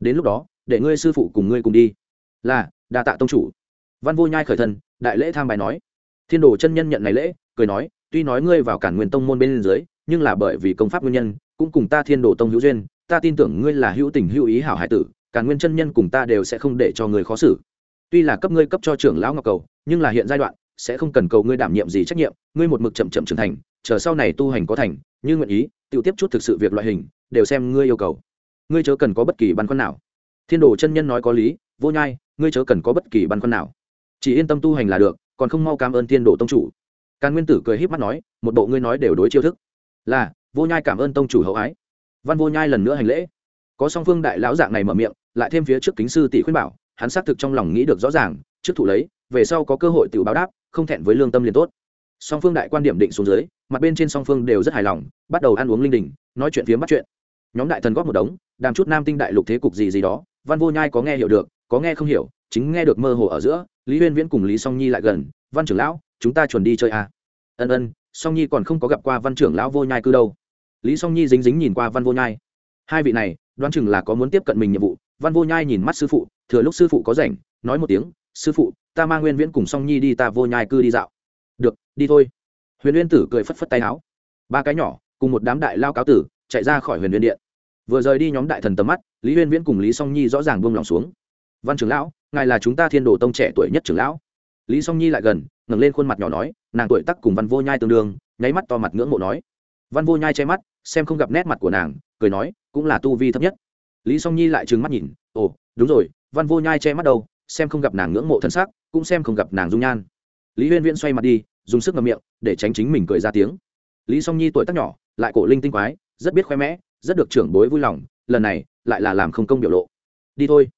Đến lúc đó để ngươi sư phụ cùng ngươi cùng đi. Là đa tạ tông chủ. Văn vô nhai khởi thần, đại lễ tham bài nói. Thiên đồ chân nhân nhận này lễ cười nói tuy nói ngươi vào cản nguyên tông môn bên dưới nhưng là bởi vì công pháp nguyên nhân cũng cùng ta thiên đồ tông hữu duyên ta tin tưởng ngươi là hữu tình hữu ý hảo hải tử cản nguyên chân nhân cùng ta đều sẽ không để cho người khó xử. Tuy là cấp ngươi cấp cho trưởng lão ngọc cầu nhưng là hiện giai đoạn sẽ không cần cầu ngươi đảm nhiệm gì trách nhiệm, ngươi một mực chậm chậm trưởng thành, chờ sau này tu hành có thành, như nguyện ý tự tiếp chút thực sự việc loại hình, đều xem ngươi yêu cầu. Ngươi chớ cần có bất kỳ băn khoăn nào. Thiên đồ chân nhân nói có lý, vô nhai, ngươi chớ cần có bất kỳ băn khoăn nào. Chỉ yên tâm tu hành là được, còn không mau cảm ơn thiên đồ tông chủ. Càn nguyên tử cười h í p mắt nói, một bộ ngươi nói đều đối chiêu thức. Là, vô nhai cảm ơn tông chủ hậu ái. Văn vô nhai lần nữa hành lễ. Có song phương đại lão dạng này mở miệng, lại thêm phía trước kính sư tỷ khuyên bảo, hắn xác thực trong lòng nghĩ được rõ ràng, trước thủ lấy, về sau có cơ hội tự báo đáp không thẹn với lương tâm liền tốt. Song phương đại quan điểm định xuống dưới, mặt bên trên song phương đều rất hài lòng, bắt đầu ăn uống linh đình, nói chuyện phiếm bắt chuyện. Nhóm đại thần góp một đống, đàm chút nam tinh đại lục thế cục gì gì đó, văn vô nhai có nghe hiểu được, có nghe không hiểu, chính nghe được mơ hồ ở giữa, lý huyên viễn cùng lý song nhi lại gần, văn trưởng lão, chúng ta chuẩn đi chơi à. ân ân, song nhi còn không có gặp qua văn trưởng lão vô nhai cư đâu. Lý song nhi dính dính nhìn qua văn vô nhai. Hai vị này, đoán chừng là có muốn tiếp cận mình nhiệm vụ. Văn vô nhai nhìn mắt sư phụ, thừa lúc sư phụ có rảnh, nói một tiếng, sư phụ ta mang nguyên viễn cùng song nhi đi, ta vô nhai cư đi dạo. Được, đi thôi. Huyền uyên tử cười phất phất tay áo. Ba cái nhỏ, cùng một đám đại lao cáo tử, chạy ra khỏi huyền uyên điện. Vừa rời đi nhóm đại thần tầm mắt, lý huyên viễn cùng lý song nhi rõ ràng buông lòng xuống. Văn trưởng lão, ngài là chúng ta thiên đồ tông trẻ tuổi nhất trưởng lão. Lý song nhi lại gần, ngẩng lên khuôn mặt nhỏ nói, nàng tuổi tắc cùng văn vô nhai tương đương. Nháy mắt to mặt ngưỡng mộ nói. Văn vô nhai che mắt, xem không gặp nét mặt của nàng, cười nói, cũng là tu vi thấp nhất. Lý song nhi lại trừng mắt nhìn, ồ, đúng rồi, văn vô nhai che mắt đâu? Xem không gặp nàng ngưỡng mộ thân xác, cũng xem không gặp nàng dung nhan. Lý huyên viễn xoay mặt đi, dùng sức ngậm miệng, để tránh chính mình cười ra tiếng. Lý song nhi tuổi tác nhỏ, lại cổ linh tinh quái, rất biết khoe mẽ, rất được trưởng bối vui lòng, lần này, lại là làm không công biểu lộ. Đi thôi.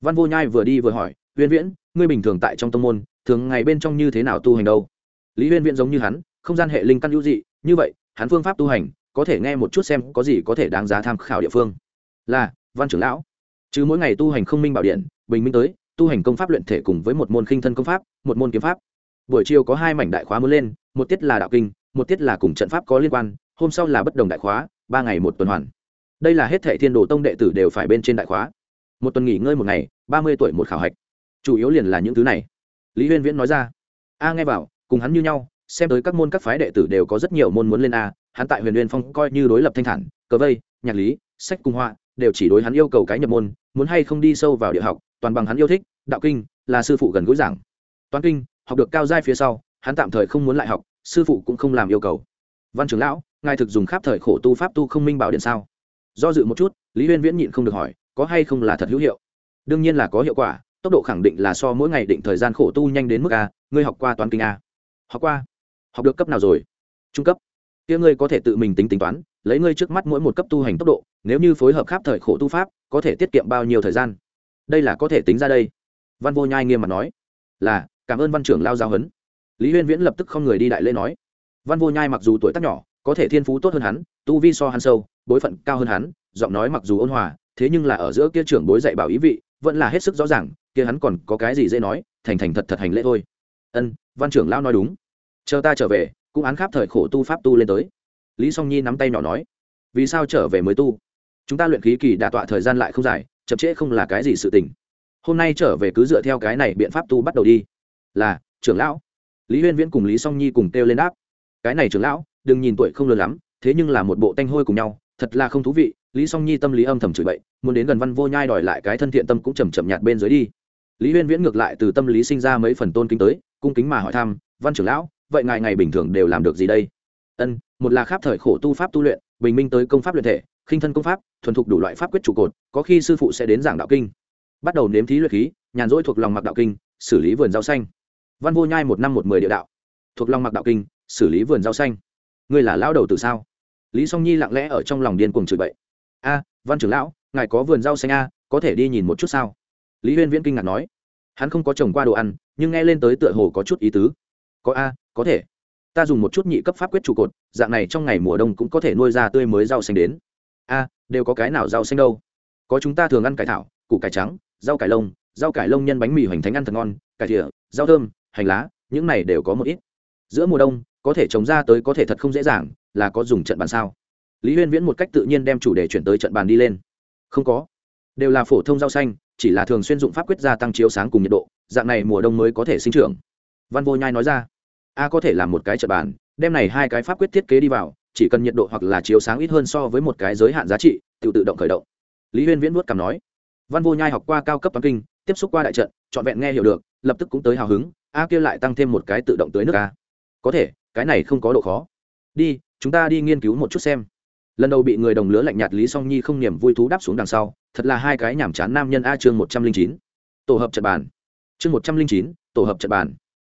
Văn vô nhai vừa đi vừa hỏi, huyên viễn, ngươi bình thường tại trong tông môn, thường ngày bên trong như thế nào tu hành đâu? Lý huyên viễn giống như hắn, không gian hệ linh căn hữu dị, như vậy, hắn phương pháp tu hành, có thể nghe một chút xem có gì có thể đáng giá tham khảo địa phương. Là, văn trưởng lão chứ mỗi ngày tu hành không minh bảo điện, bình minh tới tu hành công pháp luyện thể cùng với một môn khinh thân công pháp, một môn kiếm pháp. Buổi chiều có hai mảnh đại khóa muốn lên, một tiết là đạo kinh, một tiết là cùng trận pháp có liên quan, hôm sau là bất đồng đại khóa, ba ngày một tuần hoàn. Đây là hết thệ thiên đồ tông đệ tử đều phải bên trên đại khóa. Một tuần nghỉ ngơi một ngày, ba mươi tuổi một khảo hạch. Chủ yếu liền là những thứ này. Lý huyên viễn nói ra. A nghe vào, cùng hắn như nhau, xem tới các môn các phái đệ tử đều có rất nhiều môn muốn lên a, hắn tại huyền huyền phong coi như đối lập thanh thản, cờ vây, nhạc lý, sách cung họa, đều chỉ đối hắn yêu cầu cái nhập môn, muốn hay không đi sâu vào địa học toàn bằng hắn yêu thích, đạo kinh, là sư phụ gần gũi giảng. Toán kinh, học được cao giai phía sau, hắn tạm thời không muốn lại học, sư phụ cũng không làm yêu cầu. Văn trưởng lão, ngài thực dùng khắp thời khổ tu pháp tu không minh bảo điện sao? Do dự một chút, lý huyên viễn nhịn không được hỏi, có hay không là thật hữu hiệu? Đương nhiên là có hiệu quả, tốc độ khẳng định là so mỗi ngày định thời gian khổ tu nhanh đến mức a, ngươi học qua toán kinh a. Học qua. Học được cấp nào rồi? Trung cấp. Kia ngươi có thể tự mình tính tính toán, lấy ngươi trước mắt mỗi một cấp tu hành tốc độ, nếu như phối hợp khắp thời khổ tu pháp, có thể tiết kiệm bao nhiêu thời gian? Đây là có thể tính ra đây. Văn vô nhai nghiêm mặt nói, là, cảm ơn văn trưởng lao giáo huấn. Lý huyên viễn lập tức không người đi đại lễ nói, văn vô nhai mặc dù tuổi tác nhỏ, có thể thiên phú tốt hơn hắn, tu vi so hắn sâu, bối phận cao hơn hắn, giọng nói mặc dù ôn hòa, thế nhưng là ở giữa kia trưởng bối dạy bảo ý vị, vẫn là hết sức rõ ràng, kia hắn còn có cái gì dễ nói, thành thành thật thật hành lễ thôi. Ân, văn trưởng lao nói đúng. Chờ ta trở về, cũng án khắp thời khổ tu pháp tu lên tới. Lý song nhi nắm tay nhỏ nói, vì sao trở về mới tu? Chúng ta luyện khí kỳ đà tọa thời gian lại không dài chậm trễ không là cái gì sự tình. Hôm nay trở về cứ dựa theo cái này biện pháp tu bắt đầu đi. Là, trưởng lão. Lý huyên viễn cùng lý song nhi cùng kêu lên đáp. Cái này trưởng lão, đừng nhìn tuổi không lớn lắm, thế nhưng là một bộ tanh hôi cùng nhau, thật là không thú vị. Lý song nhi tâm lý âm thầm chửi bậy, muốn đến gần văn vô nhai đòi lại cái thân thiện tâm cũng chầm chậm nhạt bên dưới đi. Lý huyên viễn ngược lại từ tâm lý sinh ra mấy phần tôn kính tới, cung kính mà hỏi thăm, văn trưởng lão, vậy ngài ngày bình thường đều làm được gì đây? Ân, một là khắp thời khổ tu pháp tu luyện, bình minh tới công pháp luyện thể khinh thân công pháp, thuần thục đủ loại pháp quyết trụ cột, có khi sư phụ sẽ đến giảng đạo kinh. Bắt đầu nếm thí luyện khí, nhàn rỗi thuộc lòng mặc đạo kinh, xử lý vườn rau xanh. Văn vô nhai một năm một mười địa đạo. Thuộc lòng mặc đạo kinh, xử lý vườn rau xanh. Ngươi là lão đầu từ sao? Lý song nhi lặng lẽ ở trong lòng điên cuồng chửi bậy. A, văn trưởng lão, ngài có vườn rau xanh a, có thể đi nhìn một chút sao? Lý huyên viễn kinh ngạc nói. Hắn không có trồng qua đồ ăn, nhưng nghe lên tới tựa hồ có chút ý tứ. Có a, có thể. Ta dùng một chút nhị cấp pháp quyết trụ cột, dạng này trong ngày mùa đông cũng có thể nuôi ra tươi mới rau xanh đến a, đều có cái nào rau xanh đâu? Có chúng ta thường ăn cải thảo, củ cải trắng, rau cải lông, rau cải lông nhân bánh mì hoành thánh ăn thật ngon, cải thìa rau thơm, hành lá, những này đều có một ít. Giữa mùa đông, có thể trồng ra tới có thể thật không dễ dàng, là có dùng trận bàn sao? Lý huyên viễn một cách tự nhiên đem chủ đề chuyển tới trận bàn đi lên. Không có. Đều là phổ thông rau xanh, chỉ là thường xuyên dụng pháp quyết gia tăng chiếu sáng cùng nhiệt độ, dạng này mùa đông mới có thể sinh trưởng. Văn vô nhai nói ra. A, có thể làm một cái trận bàn, đem này hai cái pháp quyết thiết kế đi vào chỉ cần nhiệt độ hoặc là chiếu sáng ít hơn so với một cái giới hạn giá trị, tự tự động khởi động. Lý huyên viễn vuốt cằm nói, văn vô nhai học qua cao cấp toán kinh, tiếp xúc qua đại trận, trọn vẹn nghe hiểu được, lập tức cũng tới hào hứng, a kia lại tăng thêm một cái tự động tới nước a. Có thể, cái này không có độ khó. Đi, chúng ta đi nghiên cứu một chút xem. Lần đầu bị người đồng lứa lạnh nhạt lý song nhi không niềm vui thú đáp xuống đằng sau, thật là hai cái nhảm chán nam nhân a chương một trăm linh chín. Tổ hợp trận bàn. Chương một trăm linh chín, tổ hợp trận bàn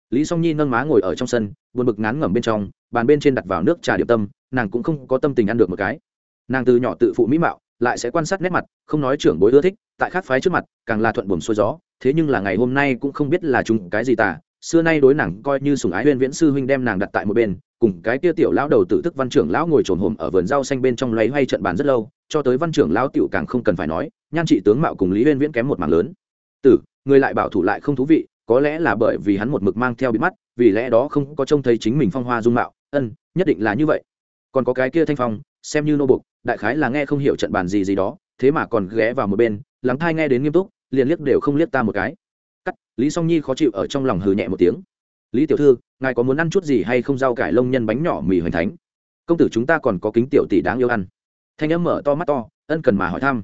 lý song nhi nâng má ngồi ở trong sân, buồn bực ngán ngẩm bên trong, bàn bên trên đặt vào nước trà điểm tâm, nàng cũng không có tâm tình ăn được một cái nàng từ nhỏ tự phụ mỹ mạo, lại sẽ quan sát nét mặt, không nói trưởng bối ưa thích, tại khác phái trước mặt, càng là thuận buồm xuôi gió, thế nhưng là ngày hôm nay cũng không biết là chúng cái gì tả. xưa nay đối nàng coi như sùng ái huyên viễn sư huynh đem nàng đặt tại một bên, cùng cái kia tiểu lão đầu tử thức văn trưởng lão ngồi trồn hồm ở vườn rau xanh bên trong loay hoay trận bàn rất lâu, cho tới văn trưởng lão tiểu càng không cần phải nói, nhan trị tướng mạo cùng lý huyên viễn kém một mảng lớn tử, người lại bảo thủ lại không thú vị có lẽ là bởi vì hắn một mực mang theo bị mắt, vì lẽ đó không có trông thấy chính mình phong hoa dung mạo. Ân, nhất định là như vậy. Còn có cái kia thanh phong, xem như nô bục, đại khái là nghe không hiểu trận bàn gì gì đó, thế mà còn ghé vào một bên, lắng thai nghe đến nghiêm túc, liền liếc đều không liếc ta một cái. Cắt, lý song nhi khó chịu ở trong lòng hừ nhẹ một tiếng. Lý tiểu thư, ngài có muốn ăn chút gì hay không rau cải lông nhân bánh nhỏ mì hoành thánh? Công tử chúng ta còn có kính tiểu tỷ đáng yêu ăn. Thanh âm mở to mắt to, ân cần mà hỏi thăm.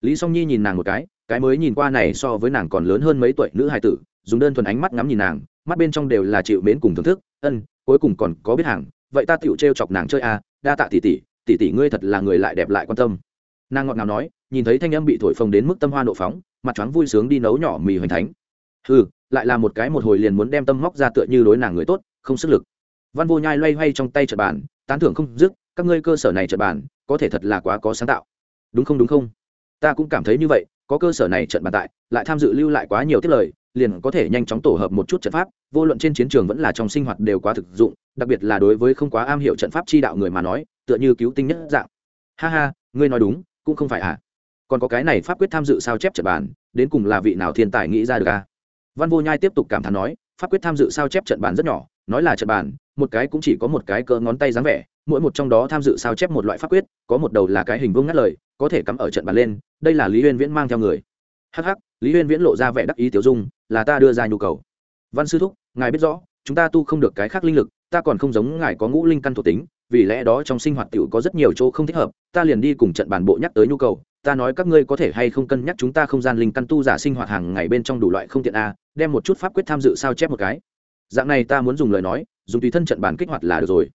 Lý song nhi nhìn nàng một cái cái mới nhìn qua này so với nàng còn lớn hơn mấy tuổi nữ hài tử dùng đơn thuần ánh mắt ngắm nhìn nàng mắt bên trong đều là chịu mến cùng thưởng thức ân cuối cùng còn có biết hàng vậy ta tựu t chọc nàng chơi à, đa tạ tỷ tỷ tỷ tỷ ngươi thật là người lại đẹp lại quan tâm. Nàng ngọt ngào nói nhìn thấy thanh âm bị thổi phồng đến mức tâm hoa nộ phóng mặt choáng vui sướng đi nấu nhỏ mì hoành thánh. Ừ lại là một cái một hồi liền muốn đem tâm móc ra tựa như đối nàng người tốt không sức lực. Văn vô nhai loay hoay trong tay trật bàn tán thưởng không dứt các ngươi cơ sở này trật bàn có thể thật là quá có sáng tạo. Đúng không đúng không? Ta cũng cảm thấy như vậy có cơ sở này trận bàn tại lại tham dự lưu lại quá nhiều tiết lời liền có thể nhanh chóng tổ hợp một chút trận pháp, vô luận trên chiến trường vẫn là trong sinh hoạt đều quá thực dụng, đặc biệt là đối với không quá am hiểu trận pháp chi đạo người mà nói, tựa như cứu tinh nhất dạng. Ha ha, ngươi nói đúng, cũng không phải à? Còn có cái này pháp quyết tham dự sao chép trận bàn, đến cùng là vị nào thiên tài nghĩ ra được à? Văn vô nhai tiếp tục cảm thán nói, pháp quyết tham dự sao chép trận bàn rất nhỏ, nói là trận bàn, một cái cũng chỉ có một cái cỡ ngón tay dáng vẻ, mỗi một trong đó tham dự sao chép một loại pháp quyết, có một đầu là cái hình vuông ngắt lời, có thể cắm ở trận bàn lên, đây là lý uyên viễn mang theo người. Hh lý huyên viễn lộ ra vẻ đắc ý tiểu dung, là ta đưa ra nhu cầu. Văn sư thúc, ngài biết rõ, chúng ta tu không được cái khác linh lực, ta còn không giống ngài có ngũ linh căn thuộc tính, vì lẽ đó trong sinh hoạt tiểu có rất nhiều chỗ không thích hợp, ta liền đi cùng trận bàn bộ nhắc tới nhu cầu. Ta nói các ngươi có thể hay không cân nhắc chúng ta không gian linh căn tu giả sinh hoạt hàng ngày bên trong đủ loại không tiện a, đem một chút pháp quyết tham dự sao chép một cái. Dạng này ta muốn dùng lời nói, dùng tùy thân trận bàn kích hoạt là được rồi.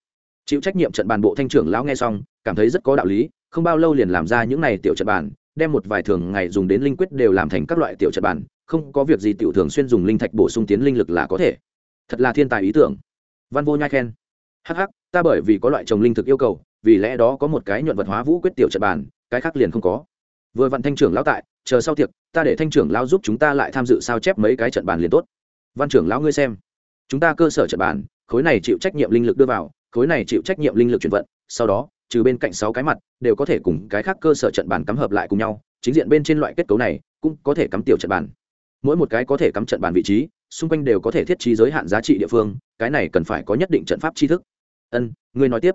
Chịu trách nhiệm trận bàn bộ thanh trưởng lão nghe xong, cảm thấy rất có đạo lý, không bao lâu liền làm ra những này tiểu trận bàn đem một vài thường ngày dùng đến linh quyết đều làm thành các loại tiểu trận bản, không có việc gì tiểu thường xuyên dùng linh thạch bổ sung tiến linh lực là có thể. Thật là thiên tài ý tưởng. Văn vô nhai khen. Hắc hắc ta bởi vì có loại trồng linh thực yêu cầu vì lẽ đó có một cái nhuận vật hóa vũ quyết tiểu trận bản, cái khác liền không có. Vừa vặn thanh trưởng lão tại chờ sau tiệc ta để thanh trưởng lão giúp chúng ta lại tham dự sao chép mấy cái trận bàn liền tốt. Văn trưởng lão ngươi xem. Chúng ta cơ sở trận bàn khối này chịu trách nhiệm linh lực đưa vào khối này chịu trách nhiệm linh lực chuyển vận sau đó trừ bên cạnh sáu cái mặt, đều có thể cùng cái khác cơ sở trận bàn cắm hợp lại cùng nhau, chính diện bên trên loại kết cấu này, cũng có thể cắm tiểu trận bàn. Mỗi một cái có thể cắm trận bàn vị trí, xung quanh đều có thể thiết trí giới hạn giá trị địa phương, cái này cần phải có nhất định trận pháp tri thức. Ân, ngươi nói tiếp.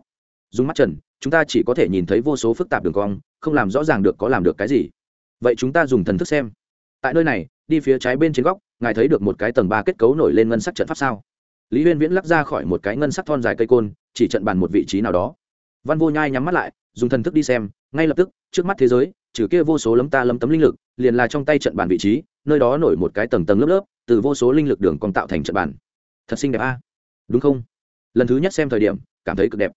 Dùng mắt trần, chúng ta chỉ có thể nhìn thấy vô số phức tạp đường cong, không làm rõ ràng được có làm được cái gì. Vậy chúng ta dùng thần thức xem. Tại nơi này, đi phía trái bên trên góc, ngài thấy được một cái tầng ba kết cấu nổi lên ngân sắc trận pháp sao? Lý huyên viễn lắc ra khỏi một cái ngân sắc thon dài cây côn, chỉ trận bàn một vị trí nào đó văn vô nhai nhắm mắt lại, dùng thần thức đi xem, ngay lập tức, trước mắt thế giới, trừ kia vô số lấm ta lấm tấm linh lực, liền là trong tay trận bàn vị trí, nơi đó nổi một cái tầng tầng lớp lớp, từ vô số linh lực đường còn tạo thành trận bàn. Thật xinh đẹp a. Đúng không? Lần thứ nhất xem thời điểm, cảm thấy cực đẹp.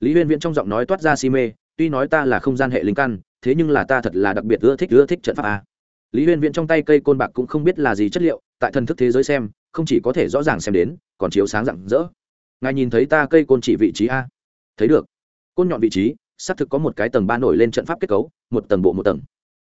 Lý huyên viễn trong giọng nói toát ra si mê, tuy nói ta là không gian hệ linh căn, thế nhưng là ta thật là đặc biệt ưa thích ưa thích trận pháp a. Lý huyên viễn trong tay cây côn bạc cũng không biết là gì chất liệu, tại thần thức thế giới xem, không chỉ có thể rõ ràng xem đến, còn chiếu sáng rạng rỡ. Ngài nhìn thấy ta cây côn chỉ vị trí a? Thấy được côn nhọn vị trí, xác thực có một cái tầng ba nổi lên trận pháp kết cấu, một tầng bộ một tầng.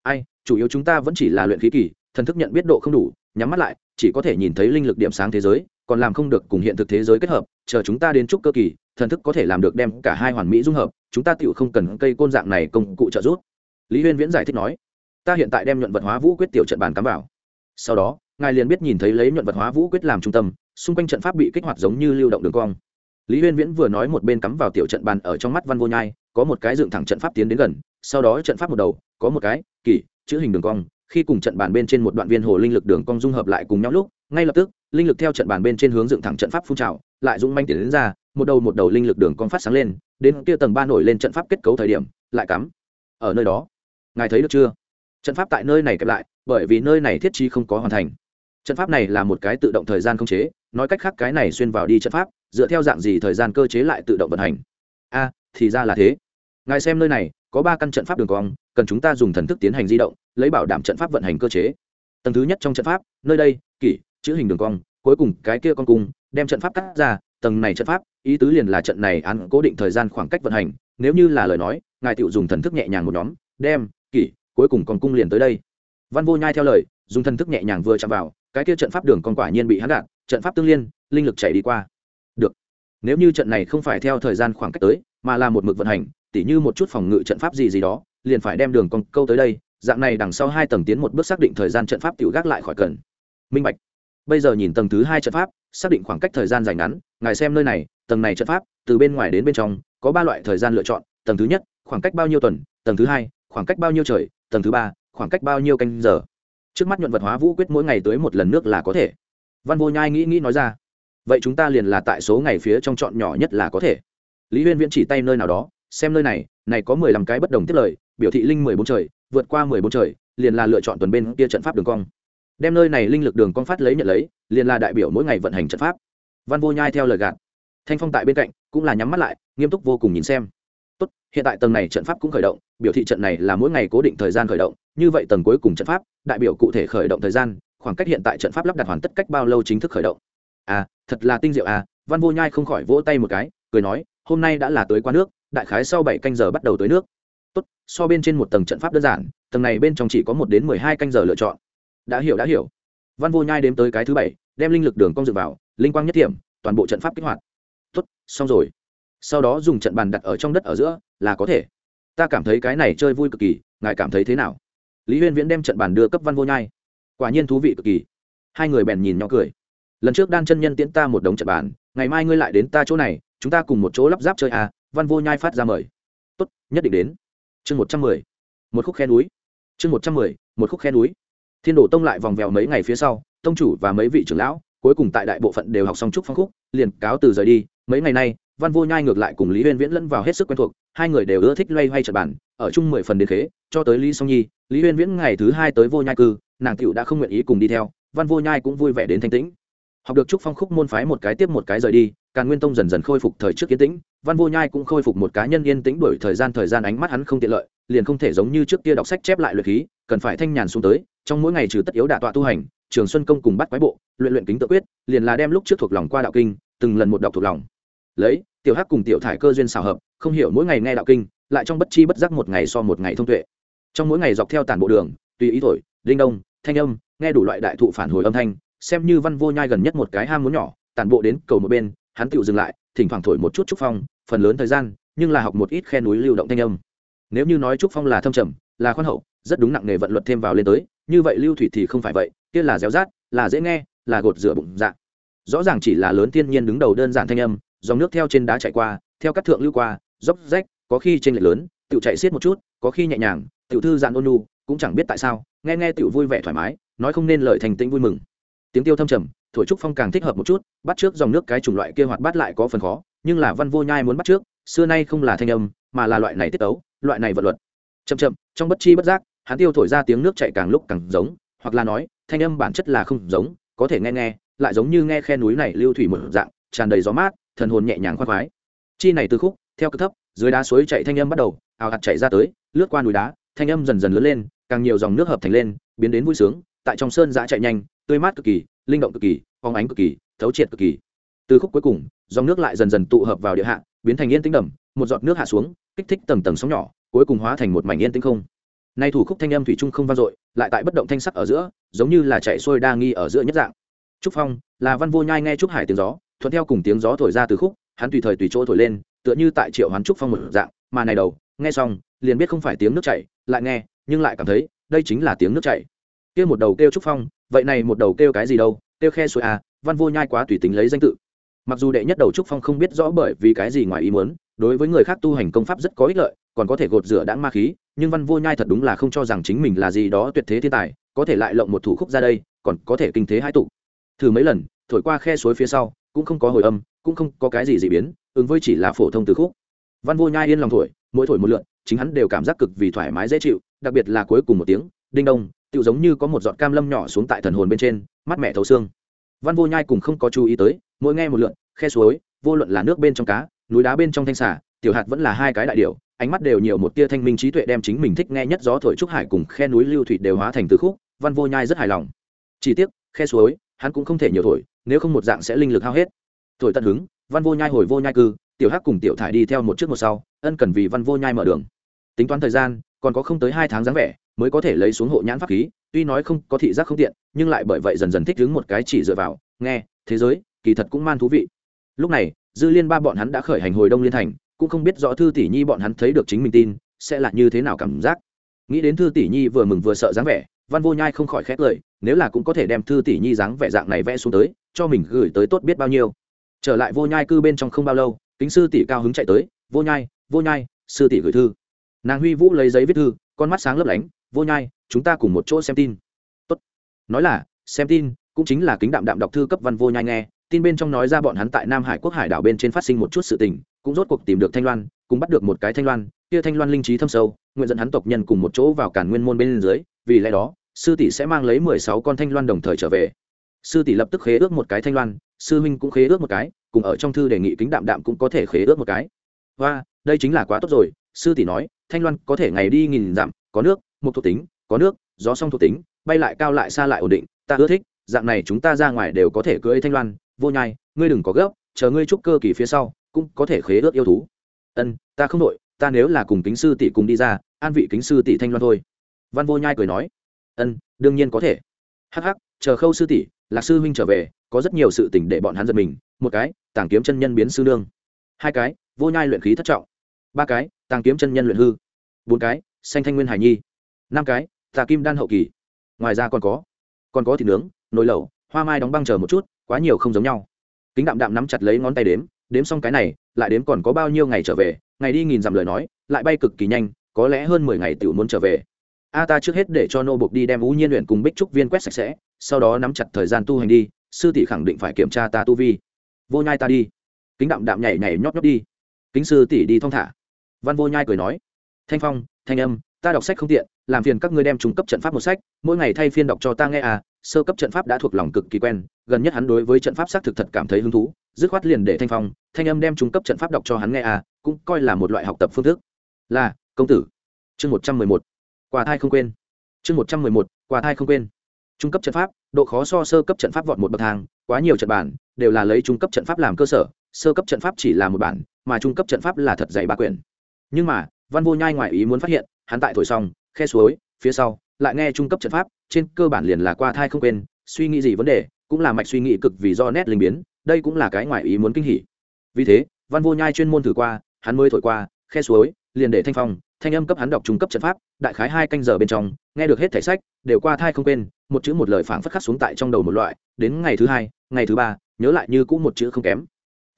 Ai, chủ yếu chúng ta vẫn chỉ là luyện khí kỳ, thần thức nhận biết độ không đủ, nhắm mắt lại, chỉ có thể nhìn thấy linh lực điểm sáng thế giới, còn làm không được cùng hiện thực thế giới kết hợp, chờ chúng ta đến trúc cơ kỳ, thần thức có thể làm được đem cả hai hoàn mỹ dung hợp, chúng ta tựu không cần cây côn dạng này công cụ trợ giúp. Lý huyên viễn giải thích nói, ta hiện tại đem nhuận vật hóa vũ quyết tiểu trận bàn cắm vào. Sau đó, ngài liền biết nhìn thấy lấy nhuận vật hóa vũ quyết làm trung tâm, xung quanh trận pháp bị kích hoạt giống như lưu động đường cong lý huyên viễn vừa nói một bên cắm vào tiểu trận bàn ở trong mắt văn vô nhai, có một cái dựng thẳng trận pháp tiến đến gần, sau đó trận pháp một đầu, có một cái, kỳ, chữ hình đường cong, khi cùng trận bàn bên trên một đoạn viên hồ linh lực đường cong dung hợp lại cùng nhau lúc, ngay lập tức, linh lực theo trận bàn bên trên hướng dựng thẳng trận pháp phun trào, lại dũng manh tiến đến ra, một đầu một đầu linh lực đường cong phát sáng lên, đến kia tầng ba nổi lên trận pháp kết cấu thời điểm, lại cắm. Ở nơi đó, ngài thấy được chưa? Trận pháp tại nơi này kẹp lại, bởi vì nơi này thiết trí không có hoàn thành. Trận pháp này là một cái tự động thời gian không chế, nói cách khác cái này xuyên vào đi trận pháp dựa theo dạng gì thời gian cơ chế lại tự động vận hành? A, thì ra là thế. Ngài xem nơi này, có ba căn trận pháp đường cong, cần chúng ta dùng thần thức tiến hành di động, lấy bảo đảm trận pháp vận hành cơ chế. Tầng thứ nhất trong trận pháp, nơi đây, kỷ, chữ hình đường cong, cuối cùng cái kia con cung, đem trận pháp cắt ra, tầng này trận pháp, ý tứ liền là trận này án cố định thời gian khoảng cách vận hành, nếu như là lời nói, ngài tự dùng thần thức nhẹ nhàng một nhóm, đem, kỷ, cuối cùng con cung liền tới đây. Văn vô nhai theo lời, dùng thần thức nhẹ nhàng vừa chạm vào, cái kia trận pháp đường con quả nhiên bị hắn đạn trận pháp tương liên, linh lực chảy đi qua nếu như trận này không phải theo thời gian khoảng cách tới, mà là một mực vận hành, tỉ như một chút phòng ngự trận pháp gì gì đó, liền phải đem đường con câu tới đây, dạng này đằng sau hai tầng tiến một bước xác định thời gian trận pháp tiểu gác lại khỏi cần. Minh bạch. Bây giờ nhìn tầng thứ hai trận pháp, xác định khoảng cách thời gian dài ngắn, ngài xem nơi này, tầng này trận pháp, từ bên ngoài đến bên trong, có ba loại thời gian lựa chọn, tầng thứ nhất, khoảng cách bao nhiêu tuần, tầng thứ hai, khoảng cách bao nhiêu trời, tầng thứ ba, khoảng cách bao nhiêu canh giờ. Trước mắt nhuận vật hóa vũ quyết mỗi ngày tới một lần nước là có thể. Văn vô nhai nghĩ nghĩ nói ra vậy chúng ta liền là tại số ngày phía trong chọn nhỏ nhất là có thể. Lý huyên viễn chỉ tay nơi nào đó, xem nơi này này có mười lăm cái bất đồng tiết lời, biểu thị linh mười bốn trời, vượt qua mười bốn trời, liền là lựa chọn tuần bên kia trận pháp đường cong. Đem nơi này linh lực đường cong phát lấy nhận lấy, liền là đại biểu mỗi ngày vận hành trận pháp. Văn vô nhai theo lời gạt. Thanh phong tại bên cạnh, cũng là nhắm mắt lại, nghiêm túc vô cùng nhìn xem. Tốt, hiện tại tầng này trận pháp cũng khởi động, biểu thị trận này là mỗi ngày cố định thời gian khởi động, như vậy tầng cuối cùng trận pháp, đại biểu cụ thể khởi động thời gian, khoảng cách hiện tại trận pháp lắp đặt hoàn tất cách bao lâu chính thức khởi động à thật là tinh diệu à văn vô nhai không khỏi vỗ tay một cái, cười nói, hôm nay đã là tới qua nước, đại khái sau bảy canh giờ bắt đầu tới nước. Tốt, so bên trên một tầng trận pháp đơn giản, tầng này bên trong chỉ có một đến mười hai canh giờ lựa chọn. Đã hiểu đã hiểu. Văn vô nhai đếm tới cái thứ bảy, đem linh lực đường cong dự vào, linh quang nhất điểm, toàn bộ trận pháp kích hoạt. Tốt, xong rồi. Sau đó dùng trận bàn đặt ở trong đất ở giữa, là có thể. Ta cảm thấy cái này chơi vui cực kỳ, ngài cảm thấy thế nào? Lý huyên viễn đem trận bàn đưa cấp văn vô nhai. Quả nhiên thú vị cực kỳ. Hai người bèn nhìn nhỏ cười lần trước đan chân nhân tiễn ta một đống trận bàn, ngày mai ngươi lại đến ta chỗ này, chúng ta cùng một chỗ lắp ráp chơi à văn vô nhai phát ra mời. Tốt, nhất định đến. Chương một trăm mười. Một khúc khe núi. Chương một trăm mười, một khúc khe núi. Thiên đồ tông lại vòng vèo mấy ngày phía sau, tông chủ và mấy vị trưởng lão, cuối cùng tại đại bộ phận đều học xong trúc phong khúc, liền cáo từ rời đi. Mấy ngày nay, văn vô nhai ngược lại cùng lý huyên viễn lẫn vào hết sức quen thuộc, hai người đều ưa thích loay hoay trật bản ở chung mười phần đến khế, cho tới lý song nhi. Lý huyên viễn ngày thứ hai tới vô nhai cư, nàng cựu đã không nguyện ý cùng đi theo, văn vô nhai cũng vui vẻ đến thanh tĩnh học được trúc phong khúc môn phái một cái tiếp một cái rời đi, càn nguyên tông dần dần khôi phục thời trước yên tĩnh, văn vô nhai cũng khôi phục một cá nhân yên tĩnh đổi thời gian thời gian ánh mắt hắn không tiện lợi, liền không thể giống như trước kia đọc sách chép lại luyện khí, cần phải thanh nhàn xuống tới, trong mỗi ngày trừ tất yếu đả tọa tu hành, trường xuân công cùng bắt quái bộ, luyện luyện kính tự quyết, liền là đem lúc trước thuộc lòng qua đạo kinh, từng lần một đọc thuộc lòng. Lấy, tiểu hắc cùng tiểu thải cơ duyên xào hợp, không hiểu mỗi ngày nghe đạo kinh, lại trong bất chi bất giác một ngày so một ngày thông tuệ. Trong mỗi ngày dọc theo tản bộ đường, tùy ý thổi linh đông, thanh âm, nghe đủ loại đại thụ phản hồi âm thanh xem như văn vô nhai gần nhất một cái ham muốn nhỏ, tản bộ đến cầu một bên, hắn tựu dừng lại, thỉnh thoảng thổi một chút trúc phong, phần lớn thời gian, nhưng là học một ít khe núi lưu động thanh âm. Nếu như nói trúc phong là thâm trầm, là khoan hậu, rất đúng nặng nghề vận luật thêm vào lên tới, như vậy lưu thủy thì không phải vậy, kia là réo rát, là dễ nghe, là gột rửa bụng dạ. Rõ ràng chỉ là lớn thiên nhiên đứng đầu đơn giản thanh âm, dòng nước theo trên đá chạy qua, theo các thượng lưu qua, dốc rách, có khi trên lệch lớn tự chạy xiết một chút, có khi nhẹ nhàng tự thư giãn ôn nu cũng chẳng biết tại sao, nghe nghe tự vui vẻ thoải mái, nói không nên lời thành tĩnh vui mừng tiếng tiêu thâm trầm, thổi trúc phong càng thích hợp một chút, bắt trước dòng nước cái chủng loại kia hoạt bát lại có phần khó, nhưng là văn vô nhai muốn bắt trước, xưa nay không là thanh âm, mà là loại này tiết tấu, loại này vật luật. Chậm chậm, trong bất chi bất giác, hắn tiêu thổi ra tiếng nước chạy càng lúc càng giống, hoặc là nói, thanh âm bản chất là không giống, có thể nghe nghe, lại giống như nghe khe núi này lưu thủy một dạng, tràn đầy gió mát, thần hồn nhẹ nhàng khoan khoái. Chi này từ khúc, theo cực thấp, dưới đá suối chạy thanh âm bắt đầu, ào hạt chạy ra tới, lướt qua núi đá, thanh âm dần dần lớn lên, càng nhiều dòng nước hợp thành lên, biến đến vui sướng, tại trong sơn giã chạy nhanh tươi mát cực kỳ, linh động cực kỳ phóng ánh cực kỳ, thấu triệt cực kỳ. Từ khúc cuối cùng, dòng nước lại dần dần tụ hợp vào địa hạ, biến thành yên tĩnh đầm, một giọt nước hạ xuống, kích thích tầng tầng sóng nhỏ, cuối cùng hóa thành một mảnh yên tĩnh không. Nay thủ khúc thanh âm thủy trung không vang dội, lại tại bất động thanh sắc ở giữa, giống như là chạy xuôi đa nghi ở giữa nhất dạng. Trúc phong, là văn vô nhai nghe trúc hải tiếng gió, thuận theo cùng tiếng gió thổi ra từ khúc, hắn tùy thời tùy chỗ thổi lên, tựa như tại triệu hoán trúc phong một dạng, mà này đầu, nghe xong, liền biết không phải tiếng nước chảy, lại nghe, nhưng lại cảm thấy, đây chính là tiếng nước chảy. Kia một đầu kêu trúc phong vậy này một đầu kêu cái gì đâu, kêu khe suối à văn vô nhai quá tùy tính lấy danh tự. Mặc dù đệ nhất đầu trúc phong không biết rõ bởi vì cái gì ngoài ý muốn, đối với người khác tu hành công pháp rất có ích lợi, còn có thể gột rửa đãng ma khí, nhưng văn vô nhai thật đúng là không cho rằng chính mình là gì đó tuyệt thế thiên tài, có thể lại lộng một thủ khúc ra đây, còn có thể kinh thế hai tụ. Thử mấy lần, thổi qua khe suối phía sau, cũng không có hồi âm, cũng không có cái gì dị biến, ứng với chỉ là phổ thông từ khúc. Văn vô nhai yên lòng thổi, mỗi thổi một lượn, chính hắn đều cảm giác cực vì thoải mái dễ chịu, đặc biệt là cuối cùng một tiếng, đinh đông tự giống như có một giọt cam lâm nhỏ xuống tại thần hồn bên trên mắt mẹ thấu xương. Văn vô nhai cùng không có chú ý tới, mỗi nghe một lượn, khe suối, vô luận là nước bên trong cá, núi đá bên trong thanh xả tiểu hạt vẫn là hai cái đại điệu ánh mắt đều nhiều một tia thanh minh trí tuệ đem chính mình thích nghe nhất gió thổi trúc hải cùng khe núi lưu thủy đều hóa thành từ khúc, văn vô nhai rất hài lòng. Chỉ tiếc, khe suối, hắn cũng không thể nhiều thổi, nếu không một dạng sẽ linh lực hao hết. Thổi tận hứng, văn vô nhai hồi vô nhai cư, tiểu hắc cùng tiểu thải đi theo một trước một sau, ân cần vì văn vô nhai mở đường. Tính toán thời gian, còn có không tới hai tháng dáng vẻ mới có thể lấy xuống hộ nhãn pháp khí, tuy nói không có thị giác không tiện, nhưng lại bởi vậy dần dần thích đứng một cái chỉ dựa vào. Nghe, thế giới, kỳ thật cũng man thú vị. Lúc này, dư liên ba bọn hắn đã khởi hành hồi đông liên thành, cũng không biết rõ thư tỷ nhi bọn hắn thấy được chính mình tin, sẽ là như thế nào cảm giác. Nghĩ đến thư tỷ nhi vừa mừng vừa sợ dáng vẻ, văn vô nhai không khỏi khét lời, nếu là cũng có thể đem thư tỷ nhi dáng vẻ dạng này vẽ xuống tới, cho mình gửi tới tốt biết bao nhiêu. Trở lại vô nhai cư bên trong không bao lâu, kính sư tỷ cao hứng chạy tới, vô nhai vô nhai, sư tỷ gửi thư. Nàng huy vũ lấy giấy viết thư, con mắt sáng lấp lánh vô nhai, chúng ta cùng một chỗ xem tin. Tốt. nói là, xem tin, cũng chính là kính đạm đạm đọc thư cấp văn vô nhai nghe, tin bên trong nói ra bọn hắn tại nam hải quốc hải đảo bên trên phát sinh một chút sự tình, cũng rốt cuộc tìm được thanh loan cũng bắt được một cái thanh loan, kia thanh loan linh trí thâm sâu, nguyện dẫn hắn tộc nhân cùng một chỗ vào cản nguyên môn bên dưới, vì lẽ đó, sư tỷ sẽ mang lấy mười sáu con thanh loan đồng thời trở về. Sư tỷ lập tức khế ước một cái thanh loan, sư huynh cũng khế ước một cái, cùng ở trong thư đề nghị kính đạm đạm cũng có thể khế ước một cái. Và đây chính là quá tốt rồi, sư tỷ nói, thanh loan có thể ngày đi nghìn dặm, có nước một thuộc tính, có nước, gió song thuộc tính, bay lại cao lại xa lại ổn định, ta ưa thích, dạng này chúng ta ra ngoài đều có thể cưỡi thanh loan, vô nhai, ngươi đừng có gấp, chờ ngươi trúc cơ kỳ phía sau, cũng có thể khế ước yêu thú. Ân, ta không đội ta nếu là cùng kính sư tỷ cùng đi ra, an vị kính sư tỷ thanh loan thôi. Văn vô nhai cười nói. Ân, đương nhiên có thể. Hắc hắc, chờ khâu sư tỷ, lạc sư huynh trở về, có rất nhiều sự tỉnh để bọn hắn giật mình, một cái, tàng kiếm chân nhân biến sư nương. Hai cái, vô nhai luyện khí thất trọng. Ba cái, tàng kiếm chân nhân luyện hư. Bốn cái xanh thanh nguyên hải nhi năm cái, tà kim đan hậu kỳ. Ngoài ra còn có còn có thịt nướng, nồi lẩu, hoa mai đóng băng chờ một chút, quá nhiều không giống nhau. Kính đạm đạm nắm chặt lấy ngón tay đếm đếm xong cái này, lại đếm còn có bao nhiêu ngày trở về, ngày đi nghìn dặm lời nói, lại bay cực kỳ nhanh, có lẽ hơn mười ngày tiểu muốn trở về. A ta trước hết để cho nô buộc đi đem ú nhiên luyện cùng bích trúc viên quét sạch sẽ, sau đó nắm chặt thời gian tu hành đi, sư tỷ khẳng định phải kiểm tra ta tu vi. Vô nhai ta đi. Kính đạm đạm nhảy nhảy nhót nhót đi. Kính sư tỷ đi thong thả. Văn vô nhai cười nói. Thanh phong, thanh âm ta đọc sách không tiện, làm phiền các ngươi đem trung cấp trận pháp một sách, mỗi ngày thay phiên đọc cho ta nghe à sơ cấp trận pháp đã thuộc lòng cực kỳ quen, gần nhất hắn đối với trận pháp xác thực thật cảm thấy hứng thú, dứt khoát liền để thanh phong, thanh âm đem trung cấp trận pháp đọc cho hắn nghe à cũng coi là một loại học tập phương thức. Là, công tử. Chương một trăm mười một. Quà thai không quên. Chương một trăm mười một, quà thai không quên. Trung cấp trận pháp, độ khó so sơ cấp trận pháp vọt một bậc thang, quá nhiều trận bản, đều là lấy trung cấp trận pháp làm cơ sở, sơ cấp trận pháp chỉ là một bản, mà trung cấp trận pháp là thật dày ba quyển. Nhưng mà, văn vô nhai ngoại ý muốn phát hiện hắn tại thổi xong, khe suối, phía sau, lại nghe trung cấp trận pháp, trên cơ bản liền là qua thai không quên, suy nghĩ gì vấn đề, cũng là mạch suy nghĩ cực vì do nét linh biến, đây cũng là cái ngoại ý muốn kinh hỉ. Vì thế, văn vô nhai chuyên môn thử qua, hắn mới thổi qua, khe suối, liền để thanh phong, thanh âm cấp hắn đọc trung cấp trận pháp, đại khái hai canh giờ bên trong, nghe được hết thể sách, đều qua thai không quên, một chữ một lời phảng phất khắc xuống tại trong đầu một loại, đến ngày thứ hai, ngày thứ ba, nhớ lại như cũng một chữ không kém.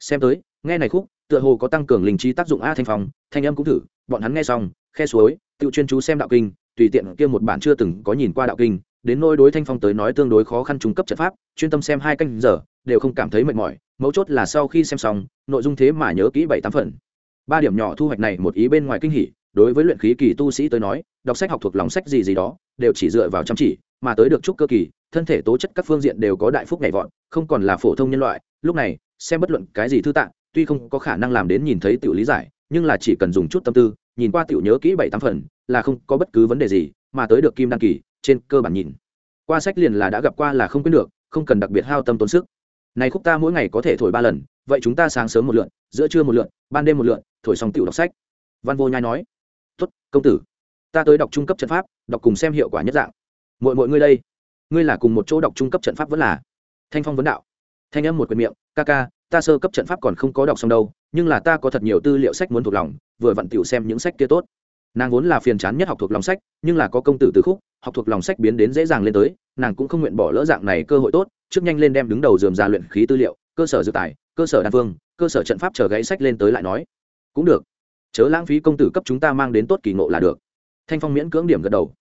Xem tới, nghe này khúc, tựa hồ có tăng cường linh trí tác dụng a thanh phong, thanh âm cũng thử, bọn hắn nghe xong, khe suối tự chuyên chú xem đạo kinh, tùy tiện kia một bản chưa từng có nhìn qua đạo kinh, đến nôi đối thanh phong tới nói tương đối khó khăn trung cấp trận pháp, chuyên tâm xem hai canh giờ, đều không cảm thấy mệt mỏi, mấu chốt là sau khi xem xong, nội dung thế mà nhớ kỹ bảy tám phần. Ba điểm nhỏ thu hoạch này một ý bên ngoài kinh hỉ, đối với luyện khí kỳ tu sĩ tới nói, đọc sách học thuộc lòng sách gì gì đó, đều chỉ dựa vào chăm chỉ, mà tới được trúc cơ kỳ, thân thể tố chất các phương diện đều có đại phúc nhảy vọt, không còn là phổ thông nhân loại, lúc này, xem bất luận cái gì thư tạng, tuy không có khả năng làm đến nhìn thấy tiểu lý giải, nhưng là chỉ cần dùng chút tâm tư nhìn qua tiểu nhớ kỹ bảy tám phần, là không có bất cứ vấn đề gì, mà tới được kim đăng kỳ, trên cơ bản nhìn. Qua sách liền là đã gặp qua là không quên được, không cần đặc biệt hao tâm tốn sức. Này khúc ta mỗi ngày có thể thổi ba lần, vậy chúng ta sáng sớm một lượn, giữa trưa một lượn, ban đêm một lượn, thổi xong tiểu đọc sách. Văn vô nhai nói tuất công tử, ta tới đọc trung cấp trận pháp, đọc cùng xem hiệu quả nhất dạng. Mọi mọi ngươi đây, ngươi là cùng một chỗ đọc trung cấp trận pháp vẫn là. Thanh phong vấn đạo. Thanh âm một quyền miệng, ca ca, ta sơ cấp trận pháp còn không có đọc xong đâu nhưng là ta có thật nhiều tư liệu sách muốn thuộc lòng, vừa vặn tiểu xem những sách kia tốt. Nàng vốn là phiền chán nhất học thuộc lòng sách, nhưng là có công tử từ khúc, học thuộc lòng sách biến đến dễ dàng lên tới, nàng cũng không nguyện bỏ lỡ dạng này cơ hội tốt, trước nhanh lên đem đứng đầu dườm ra luyện khí tư liệu, cơ sở dự tài, cơ sở đan phương, cơ sở trận pháp chờ gãy sách lên tới lại nói. Cũng được. Chớ lãng phí công tử cấp chúng ta mang đến tốt kỳ ngộ là được. Thanh phong miễn cưỡng điểm gật đầu.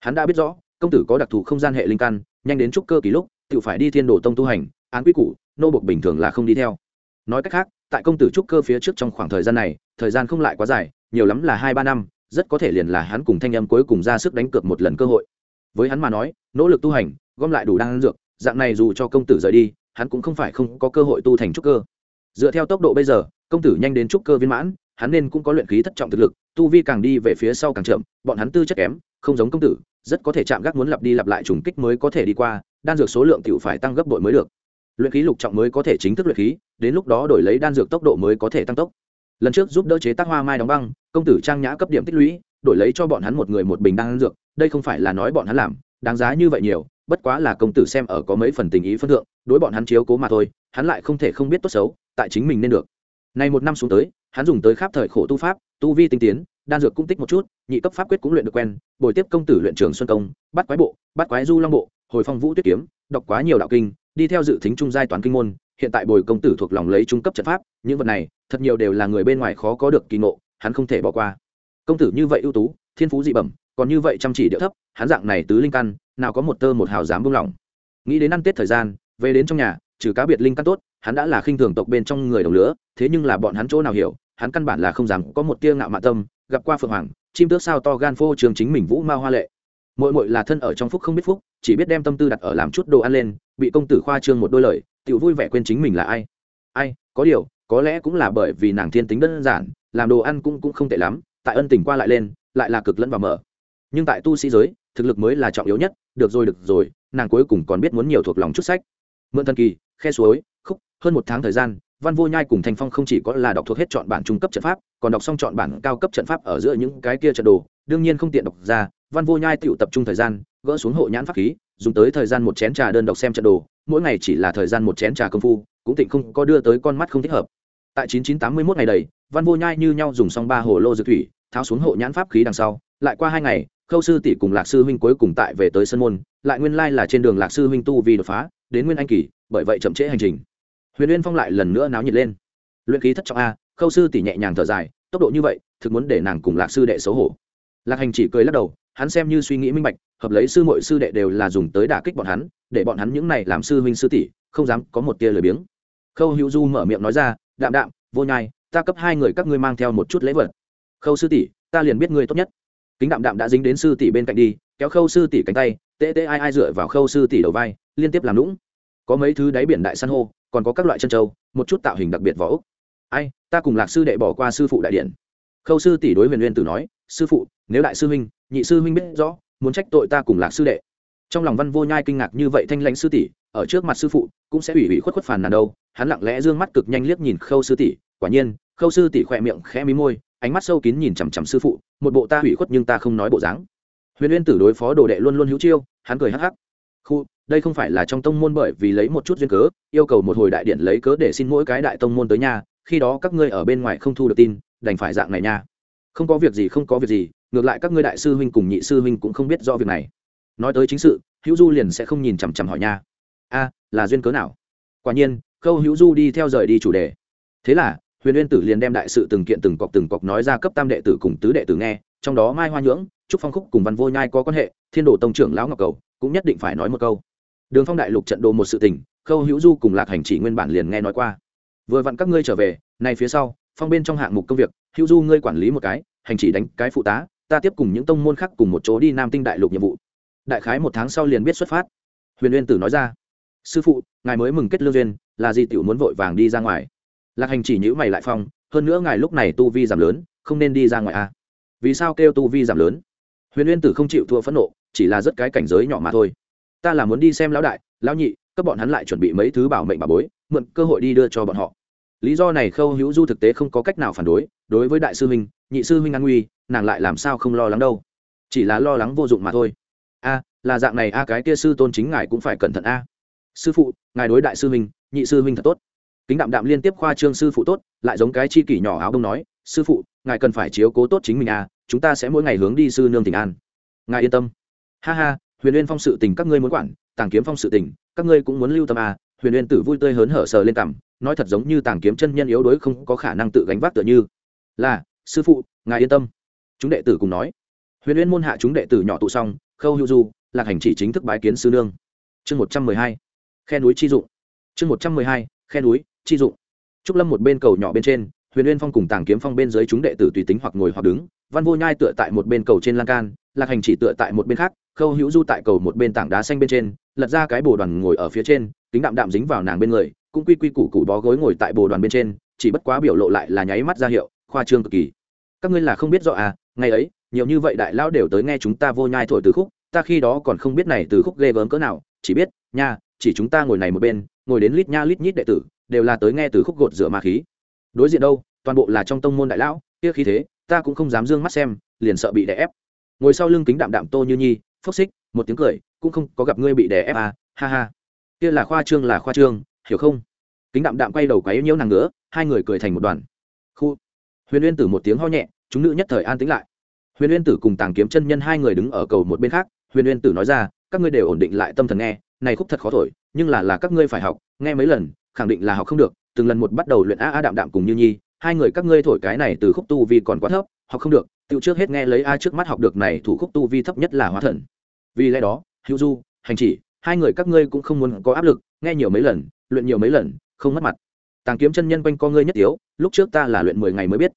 Hắn đã biết rõ, công tử có đặc thù không gian hệ linh căn, nhanh đến trúc cơ kỳ lúc tự phải đi thiên đồ tông tu hành, án quy củ, nô bộc bình thường là không đi theo nói cách khác, tại công tử trúc cơ phía trước trong khoảng thời gian này, thời gian không lại quá dài, nhiều lắm là hai ba năm, rất có thể liền là hắn cùng thanh âm cuối cùng ra sức đánh cược một lần cơ hội. Với hắn mà nói, nỗ lực tu hành, gom lại đủ đan dược, dạng này dù cho công tử rời đi, hắn cũng không phải không có cơ hội tu thành trúc cơ. Dựa theo tốc độ bây giờ, công tử nhanh đến trúc cơ viên mãn, hắn nên cũng có luyện khí thất trọng thực lực, tu vi càng đi về phía sau càng chậm, bọn hắn tư chất kém, không giống công tử, rất có thể chạm gác muốn lặp đi lặp lại trùng kích mới có thể đi qua, đan dược số lượng tiểu phải tăng gấp bội mới được luyện khí lục trọng mới có thể chính thức luyện khí, đến lúc đó đổi lấy đan dược tốc độ mới có thể tăng tốc. Lần trước giúp đỡ chế tác hoa mai đóng băng, công tử trang nhã cấp điểm tích lũy, đổi lấy cho bọn hắn một người một bình đan dược, đây không phải là nói bọn hắn làm, đáng giá như vậy nhiều, bất quá là công tử xem ở có mấy phần tình ý phân thượng, đối bọn hắn chiếu cố mà thôi, hắn lại không thể không biết tốt xấu, tại chính mình nên được. Nay một năm xuống tới, hắn dùng tới khắp thời khổ tu pháp, tu vi tinh tiến, đan dược cũng tích một chút, nhị cấp pháp quyết cũng luyện được quen, bồi tiếp công tử luyện trường xuân công, bắt quái bộ, bắt quái du long bộ, hồi phong vũ tuyết kiếm, đọc quá nhiều đạo kinh đi theo dự tính trung giai toán kinh môn, hiện tại bồi công tử thuộc lòng lấy trung cấp trận pháp, những vật này, thật nhiều đều là người bên ngoài khó có được kỳ ngộ, hắn không thể bỏ qua. Công tử như vậy ưu tú, thiên phú dị bẩm, còn như vậy chăm chỉ điệu thấp, hắn dạng này tứ linh căn, nào có một tơ một hào dám buông lỏng. Nghĩ đến ăn tết thời gian, về đến trong nhà, trừ cá biệt linh căn tốt, hắn đã là khinh thường tộc bên trong người đồng lứa, thế nhưng là bọn hắn chỗ nào hiểu, hắn căn bản là không dám có một tia ngạo mạn tâm, gặp qua phượng hoàng, chim tước sao to gan phô trường chính mình vũ ma hoa lệ. Mội mội là thân ở trong phúc không biết phúc, chỉ biết đem tâm tư đặt ở làm chút đồ ăn lên bị công tử khoa trương một đôi lời tự vui vẻ quên chính mình là ai. Ai, có điều, có lẽ cũng là bởi vì nàng thiên tính đơn giản, làm đồ ăn cũng cũng không tệ lắm, tại ân tình qua lại lên, lại là cực lẫn và mở. Nhưng tại tu sĩ giới, thực lực mới là trọng yếu nhất, được rồi được rồi, nàng cuối cùng còn biết muốn nhiều thuộc lòng chút sách. Mượn thần kỳ, khe suối, khúc, hơn một tháng thời gian, văn vô nhai cùng thành phong không chỉ có là đọc thuộc hết chọn bản trung cấp trận pháp, còn đọc xong chọn bản cao cấp trận pháp ở giữa những cái kia trận đồ, đương nhiên không tiện đọc ra văn vô nhai tự tập trung thời gian, gỡ xuống hộ nhãn pháp khí, dùng tới thời gian một chén trà đơn độc xem trận đồ, mỗi ngày chỉ là thời gian một chén trà công phu, cũng tịnh không có đưa tới con mắt không thích hợp. Tại 9981 ngày đầy, văn vô nhai như nhau dùng xong ba hồ lô dược thủy, tháo xuống hộ nhãn pháp khí đằng sau, lại qua hai ngày, khâu sư tỷ cùng lạc sư huynh cuối cùng tại về tới sân môn, lại nguyên lai là trên đường lạc sư huynh tu vì đột phá, đến nguyên anh kỳ, bởi vậy chậm trễ hành trình. Huyền uyên phong lại lần nữa náo nhiệt lên. Luyện khí thất trọng a, khâu sư tỷ nhẹ nhàng thở dài, tốc độ như vậy, thực muốn để nàng cùng lạc sư đệ xấu hổ lạc hành chỉ cười lắc đầu, hắn xem như suy nghĩ minh bạch, hợp lấy sư mội sư đệ đều là dùng tới đả kích bọn hắn, để bọn hắn những này làm sư huynh sư tỷ, không dám có một tia lời biếng. Khâu hữu du mở miệng nói ra, đạm đạm, vô nhai, ta cấp hai người các ngươi mang theo một chút lễ vật. Khâu sư tỷ, ta liền biết ngươi tốt nhất. Kính đạm đạm đã dính đến sư tỷ bên cạnh đi, kéo khâu sư tỷ cánh tay, tê tê ai ai dựa vào khâu sư tỷ đầu vai, liên tiếp làm lũng có mấy thứ đáy biển đại san hô, còn có các loại chân trâu một chút tạo hình đặc biệt vỏ ốc. Ai, ta cùng lạc sư đệ bỏ qua sư phụ đại điện. Khâu sư tỷ đối huyền uyên tử nói sư phụ, nếu đại sư huynh, nhị sư huynh biết rõ, muốn trách tội ta cùng lạc sư đệ. Trong lòng văn vô nhai kinh ngạc như vậy thanh lãnh sư tỷ, ở trước mặt sư phụ, cũng sẽ ủy ủy khuất khuất phàn nàn đâu, hắn lặng lẽ d ư ơ n g mắt cực nhanh liếc nhìn khâu sư tỷ, quả nhiên, khâu sư tỷ khỏe miệng khẽ mí môi, ánh mắt sâu kín nhìn chằm chằm sư phụ, một bộ ta ủy khuất nhưng ta không nói bộ dáng. Huyền uyên tử đối phó đồ đệ luôn luôn hữu chiêu, hắn cười hắc hắc. Khu, đây không phải là trong tông môn bởi vì lấy một chút duyên cớ, yêu cầu một hồi đại điện lấy cớ để xin mỗi cái đại tông môn tới nhà, khi đó các ngươi ở bên ngoài không thu được tin, đành phải dạng này nha không có việc gì, không có việc gì, ngược lại các ngươi đại sư huynh cùng nhị sư huynh cũng không biết rõ việc này. Nói tới chính sự, hữu du liền sẽ không nhìn chằm chằm hỏi nha. A, là duyên cớ nào? Quả nhiên, khâu hữu du đi theo rời đi chủ đề. Thế là, huyền uyên tử liền đem đại sự từng kiện từng cọc từng cọc nói ra cấp tam đệ tử cùng tứ đệ tử nghe, trong đó mai hoa nhưỡng, trúc phong khúc cùng văn vô nhai có quan hệ, thiên đồ tông trưởng lão ngọc cầu cũng nhất định phải nói một câu. Đường phong đại lục trận đồ một sự tình, khâu hữu du cùng lạc hành chỉ nguyên bản liền nghe nói qua. Vừa vặn các ngươi trở về này phía sau phong bên trong hạng mục công việc, hữu du ngươi quản lý một cái, hành chỉ đánh cái phụ tá, ta tiếp cùng những tông môn khác cùng một chỗ đi nam tinh đại lục nhiệm vụ. Đại khái một tháng sau liền biết xuất phát. Huyền uyên tử nói ra. Sư phụ, ngài mới mừng kết lương duyên, là gì tiểu muốn vội vàng đi ra ngoài? Lạc hành chỉ nhữ mày lại phong, hơn nữa ngài lúc này tu vi giảm lớn, không nên đi ra ngoài a à? vì sao kêu tu vi giảm lớn? Huyền uyên tử không chịu thua phẫn nộ, chỉ là rất cái cảnh giới nhỏ mà thôi. Ta là muốn đi xem lão đại, lão nhị, các bọn hắn lại chuẩn bị mấy thứ bảo mệnh bà bối, mượn cơ hội đi đưa cho bọn họ lý do này khâu hữu du thực tế không có cách nào phản đối đối với đại sư huynh, nhị sư huynh an nguy, nàng lại làm sao không lo lắng đâu. Chỉ là lo lắng vô dụng mà thôi. A, là dạng này a, cái kia sư tôn chính ngài cũng phải cẩn thận a. Sư phụ, ngài đối đại sư huynh, nhị sư huynh thật tốt. Kính đạm đạm liên tiếp khoa trương sư phụ tốt, lại giống cái chi kỷ nhỏ áo đông nói, sư phụ, ngài cần phải chiếu cố tốt chính mình a, chúng ta sẽ mỗi ngày hướng đi sư nương tỉnh an. Ngài yên tâm. Ha ha, huyền uyên phong sự tình các ngươi muốn quản, tàng kiếm phong sự tình, các ngươi cũng muốn lưu tâm à huyền uyên tử vui tươi hớn hở sờ lên cằm nói thật giống như tàng kiếm chân nhân yếu đuối không có khả năng tự gánh vác tựa như. Là, sư phụ, ngài yên tâm. Chúng đệ tử cùng nói. Huyền uyên môn hạ chúng đệ tử nhỏ tụ xong, khâu hữu du, lạc hành chỉ chính thức bái kiến sư nương. Chương một trăm mười hai, khe núi chi dụng. Chương một trăm mười hai, khe núi chi dụng. Trúc lâm một bên cầu nhỏ bên trên, huyền uyên phong cùng tàng kiếm phong bên dưới chúng đệ tử tùy tính hoặc ngồi hoặc đứng, văn vô nhai tựa tại một bên cầu trên lan can, lạc hành chỉ tựa tại một bên khác, khâu hữu du tại cầu một bên tảng đá xanh bên trên, lật ra cái bồ đoàn ngồi ở phía trên, kính đạm đạm dính vào nàng bên người cũng quy quy củ củ bó gối ngồi tại bồ đoàn bên trên chỉ bất quá biểu lộ lại là nháy mắt ra hiệu khoa trương cực kỳ. Các ngươi là không biết rõ à ngày ấy nhiều như vậy đại lão đều tới nghe chúng ta vô nhai thổi từ khúc ta khi đó còn không biết này từ khúc ghê gớm cỡ nào chỉ biết nha chỉ chúng ta ngồi này một bên ngồi đến lít nha lít nhít đệ tử đều là tới nghe từ khúc gột rửa ma khí. Đối diện đâu toàn bộ là trong tông môn đại lão kia khí thế ta cũng không dám dương mắt xem liền sợ bị đè ép. Ngồi sau lưng kính đạm đạm tô như nhi phốc xích một tiếng cười cũng không có gặp ngươi bị đè ép à, ha ha. Kia là khoa trương là khoa trương hiểu không? Kính đạm đạm quay đầu quấy nhiễu nàng nữa hai người cười thành một đoàn. Khu. Huyền uyên tử một tiếng ho nhẹ, chúng nữ nhất thời an tĩnh lại. Huyền uyên tử cùng tàng kiếm chân nhân hai người đứng ở cầu một bên khác, huyền uyên tử nói ra, các ngươi đều ổn định lại tâm thần nghe, này khúc thật khó thổi, nhưng là là các ngươi phải học, nghe mấy lần, khẳng định là học không được, từng lần một bắt đầu luyện a a đạm đạm cùng như nhi, hai người các ngươi thổi cái này từ khúc tu vi còn quá thấp, học không được, tự trước hết nghe lấy a trước mắt học được này thủ khúc tu vi thấp nhất là hóa thần. Vì lẽ đó, hữu du, hành chỉ, hai người các ngươi cũng không muốn có áp lực, nghe nhiều mấy lần luyện nhiều mấy lần, không mất mặt. Tàng kiếm chân nhân quanh co ngươi nhất yếu, lúc trước ta là luyện mười ngày mới biết.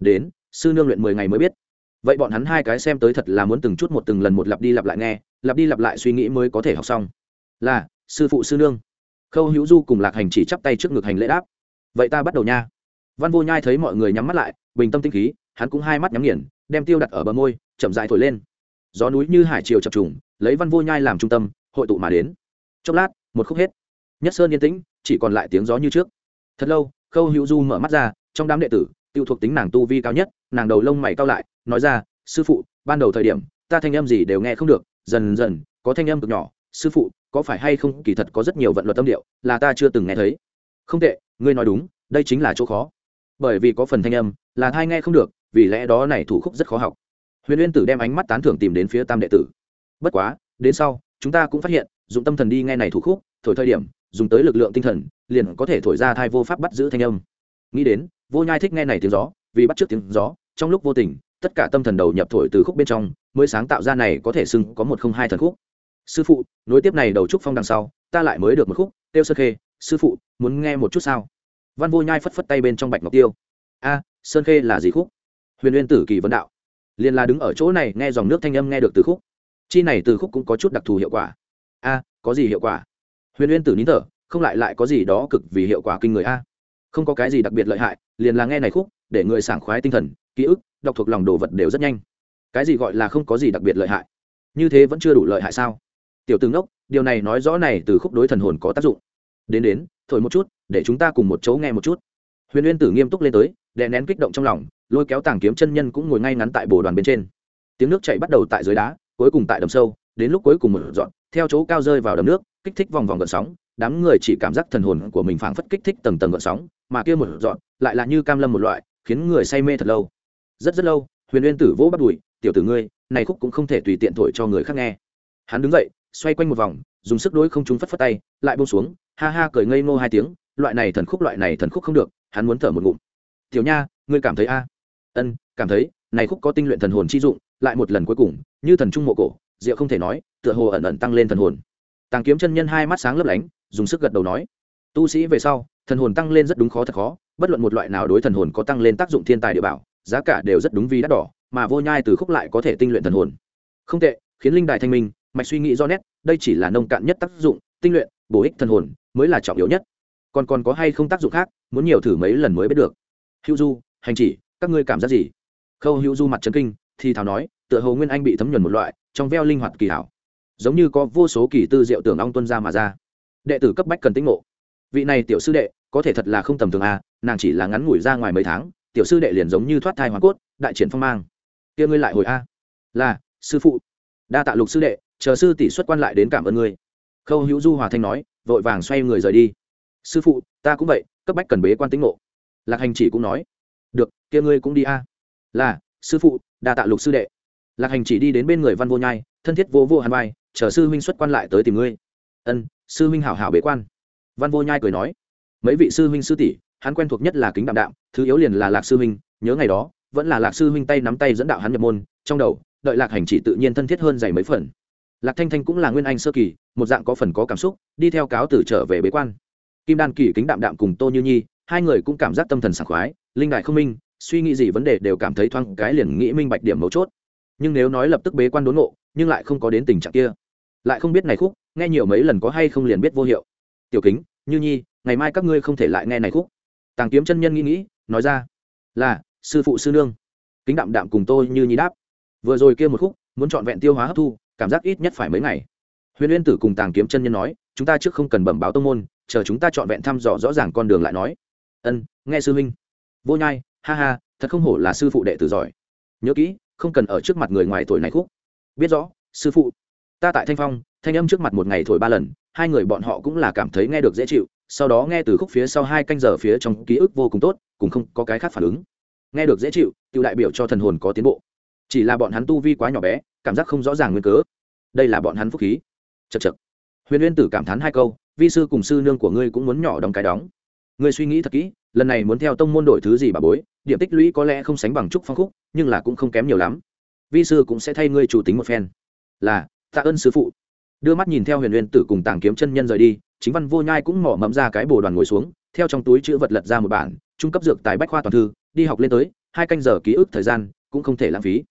Đến, sư nương luyện mười ngày mới biết. Vậy bọn hắn hai cái xem tới thật là muốn từng chút một từng lần một lặp đi lặp lại nghe, lặp đi lặp lại suy nghĩ mới có thể học xong. Là, sư phụ sư nương. Khâu hữu du cùng lạc hành chỉ chắp tay trước ngực hành lễ đáp. Vậy ta bắt đầu nha. Văn vô nhai thấy mọi người nhắm mắt lại, bình tâm tinh khí, hắn cũng hai mắt nhắm nghiền, đem tiêu đặt ở bờ môi, chậm dại thổi lên. Gió núi như hải triều chập trùng, lấy văn vô nhai làm trung tâm, hội tụ mà đến. Chốc lát, một khúc hết nhất sơn yên tĩnh, chỉ còn lại tiếng gió như trước. Thật lâu, khâu hữu du mở mắt ra, trong đám đệ tử, tiêu thuộc tính nàng tu vi cao nhất, nàng đầu lông mày cao lại, nói ra, sư phụ, ban đầu thời điểm, ta thanh âm gì đều nghe không được, dần dần, có thanh âm cực nhỏ, sư phụ, có phải hay không, kỳ thật có rất nhiều vận luật tâm điệu, là ta chưa từng nghe thấy. Không tệ, ngươi nói đúng, đây chính là chỗ khó. Bởi vì có phần thanh âm, là thai nghe không được, vì lẽ đó này thủ khúc rất khó học. Huyền uyên tử đem ánh mắt tán thưởng tìm đến phía tam đệ tử. Bất quá, đến sau, chúng ta cũng phát hiện dùng tâm thần đi nghe này thủ khúc, thổi thời điểm dùng tới lực lượng tinh thần, liền có thể thổi ra thai vô pháp bắt giữ thanh âm. Nghĩ đến, vô nhai thích nghe này tiếng gió, vì bắt trước tiếng gió, trong lúc vô tình, tất cả tâm thần đầu nhập thổi từ khúc bên trong, mới sáng tạo ra này có thể xưng có một không hai thần khúc. Sư phụ, nối tiếp này đầu trúc phong đằng sau, ta lại mới được một khúc, tiêu sơ khê, sư phụ, muốn nghe một chút sao? Văn vô nhai phất phất tay bên trong bạch ngọc tiêu. A, sơn khê là gì khúc? Huyền uyên tử kỳ vấn đạo. Liền là đứng ở chỗ này, nghe dòng nước thanh âm nghe được từ khúc. Chi này từ khúc cũng có chút đặc thù hiệu quả. A, có gì hiệu quả? Huyền uyên tử nín thở, không lại lại có gì đó cực vì hiệu quả kinh người a. Không có cái gì đặc biệt lợi hại, liền là nghe này khúc, để người sảng khoái tinh thần, ký ức, đọc thuộc lòng đồ vật đều rất nhanh. Cái gì gọi là không có gì đặc biệt lợi hại? Như thế vẫn chưa đủ lợi hại sao? Tiểu tướng đốc điều này nói rõ này từ khúc đối thần hồn có tác dụng. Đến đến, thổi một chút, để chúng ta cùng một chỗ nghe một chút. Huyền uyên tử nghiêm túc lên tới, đè nén kích động trong lòng, lôi kéo tàng kiếm chân nhân cũng ngồi ngay ngắn tại bồ đoàn bên trên. Tiếng nước chảy bắt đầu tại dưới đá, cuối cùng tại đầm sâu, đến lúc cuối cùng một dọn, theo chỗ cao rơi vào đầm nước kích thích vòng vòng gợn sóng, đám người chỉ cảm giác thần hồn của mình phảng phất kích thích tầng tầng gợn sóng, mà kia một dọn, lại là như cam lâm một loại, khiến người say mê thật lâu. Rất rất lâu, huyền uyên tử vỗ bắt đùi, tiểu tử ngươi, này khúc cũng không thể tùy tiện thổi cho người khác nghe. Hắn đứng dậy, xoay quanh một vòng, dùng sức đối không chúng phất phất tay, lại buông xuống, ha ha cười ngây ngô hai tiếng, loại này thần khúc, loại này thần khúc không được, hắn muốn thở một ngụm. Tiểu nha, ngươi cảm thấy a? Ân, cảm thấy, này khúc có tinh luyện thần hồn chi dụng, lại một lần cuối cùng, như thần trung mộ cổ diệu không thể nói, tựa hồ ẩn ẩn tăng lên thần hồn tàng kiếm chân nhân hai mắt sáng lấp lánh, dùng sức gật đầu nói, tu sĩ về sau, thần hồn tăng lên rất đúng khó thật khó, bất luận một loại nào đối thần hồn có tăng lên tác dụng thiên tài địa bảo, giá cả đều rất đúng vì đắt đỏ, mà vô nhai từ khúc lại có thể tinh luyện thần hồn. Không tệ, khiến linh đại thanh minh, mạch suy nghĩ do nét, đây chỉ là nông cạn nhất tác dụng, tinh luyện, bổ ích thần hồn, mới là trọng yếu nhất. Còn còn có hay không tác dụng khác, muốn nhiều thử mấy lần mới biết được. Hữu du, hành chỉ, các ngươi cảm giác gì? Khâu hữu du mặt trấn kinh, thì thảo nói, tựa hồ nguyên anh bị thấm nhuần một loại, trong veo linh hoạt kỳ hảo giống như có vô số kỳ tư diệu tưởng ong tuân ra mà ra. Đệ tử cấp bách cần tĩnh ngộ. Vị này tiểu sư đệ, có thể thật là không tầm thường à nàng chỉ là ngắn ngủi ra ngoài mấy tháng, tiểu sư đệ liền giống như thoát thai hoa cốt, đại triển phong mang. Kia ngươi lại hồi a. Là, sư phụ. Đa tạ lục sư đệ, chờ sư tỷ xuất quan lại đến cảm ơn ngươi. Khâu hữu du hòa thanh nói, vội vàng xoay người rời đi. Sư phụ, ta cũng vậy, cấp bách cần bế quan tính ngộ. Lạc hành chỉ cũng nói, được, kia ngươi cũng đi a. Là, sư phụ, đa tạ lục sư đệ. Lạc hành chỉ đi đến bên người văn vô nhai, thân thiết vô vô hàn vai chờ sư huynh xuất quan lại tới tìm ngươi. Ân, sư huynh hảo hảo bế quan. Văn vô nhai cười nói, mấy vị sư huynh sư tỷ, hắn quen thuộc nhất là kính đạm đạm, thứ yếu liền là lạc sư huynh, nhớ ngày đó, vẫn là lạc sư huynh tay nắm tay dẫn đạo hắn nhập môn, trong đầu, đợi lạc hành chỉ tự nhiên thân thiết hơn dày mấy phần. Lạc thanh thanh cũng là nguyên anh sơ kỳ, một dạng có phần có cảm xúc, đi theo cáo tử trở về bế quan. Kim đan kỳ kính đạm đạm cùng tô như nhi, hai người cũng cảm giác tâm thần sảng khoái, linh đại không minh, suy nghĩ gì vấn đề đều cảm thấy thoáng cái liền nghĩ minh bạch điểm mấu chốt. Nhưng nếu nói lập tức bế quan đốn ngộ, nhưng lại không có đến tình trạng kia lại không biết này khúc, nghe nhiều mấy lần có hay không liền biết vô hiệu. Tiểu kính, như nhi, ngày mai các ngươi không thể lại nghe này khúc. Tàng kiếm chân nhân nghĩ nghĩ, nói ra, là, sư phụ sư nương. Kính đạm đạm cùng tôi như nhi đáp, vừa rồi kia một khúc, muốn chọn vẹn tiêu hóa hấp thu, cảm giác ít nhất phải mấy ngày. Huyền uyên tử cùng tàng kiếm chân nhân nói, chúng ta trước không cần bẩm báo tông môn, chờ chúng ta chọn vẹn thăm dò rõ ràng con đường lại nói. Ân, nghe sư huynh. Vô nhai, ha ha, thật không hổ là sư phụ đệ tử giỏi. Nhớ kỹ, không cần ở trước mặt người ngoài tuổi này khúc. Biết rõ, sư phụ ta tại thanh phong, thanh âm trước mặt một ngày thổi ba lần, hai người bọn họ cũng là cảm thấy nghe được dễ chịu, sau đó nghe từ khúc phía sau hai canh giờ phía trong ký ức vô cùng tốt, cũng không có cái khác phản ứng. Nghe được dễ chịu tự đại biểu cho thần hồn có tiến bộ. Chỉ là bọn hắn tu vi quá nhỏ bé, cảm giác không rõ ràng nguyên cớ. Đây là bọn hắn phúc khí. Chật chật huyền uyên tử cảm thán hai câu, vi sư cùng sư nương của ngươi cũng muốn nhỏ đóng cái đóng. Ngươi suy nghĩ thật kỹ, lần này muốn theo tông môn đổi thứ gì bà bối, điểm tích lũy có lẽ không sánh bằng trúc phong khúc, nhưng là cũng không kém nhiều lắm. Vi sư cũng sẽ thay ngươi chủ tính một phen. Là tạ ơn sư phụ. Đưa mắt nhìn theo huyền huyền tử cùng tàng kiếm chân nhân rời đi, chính văn vô nhai cũng mỏ mẫm ra cái bồ đoàn ngồi xuống, theo trong túi chữ vật lật ra một bản, trung cấp dược tài bách khoa toàn thư, đi học lên tới, hai canh giờ ký ức thời gian cũng không thể lãng phí.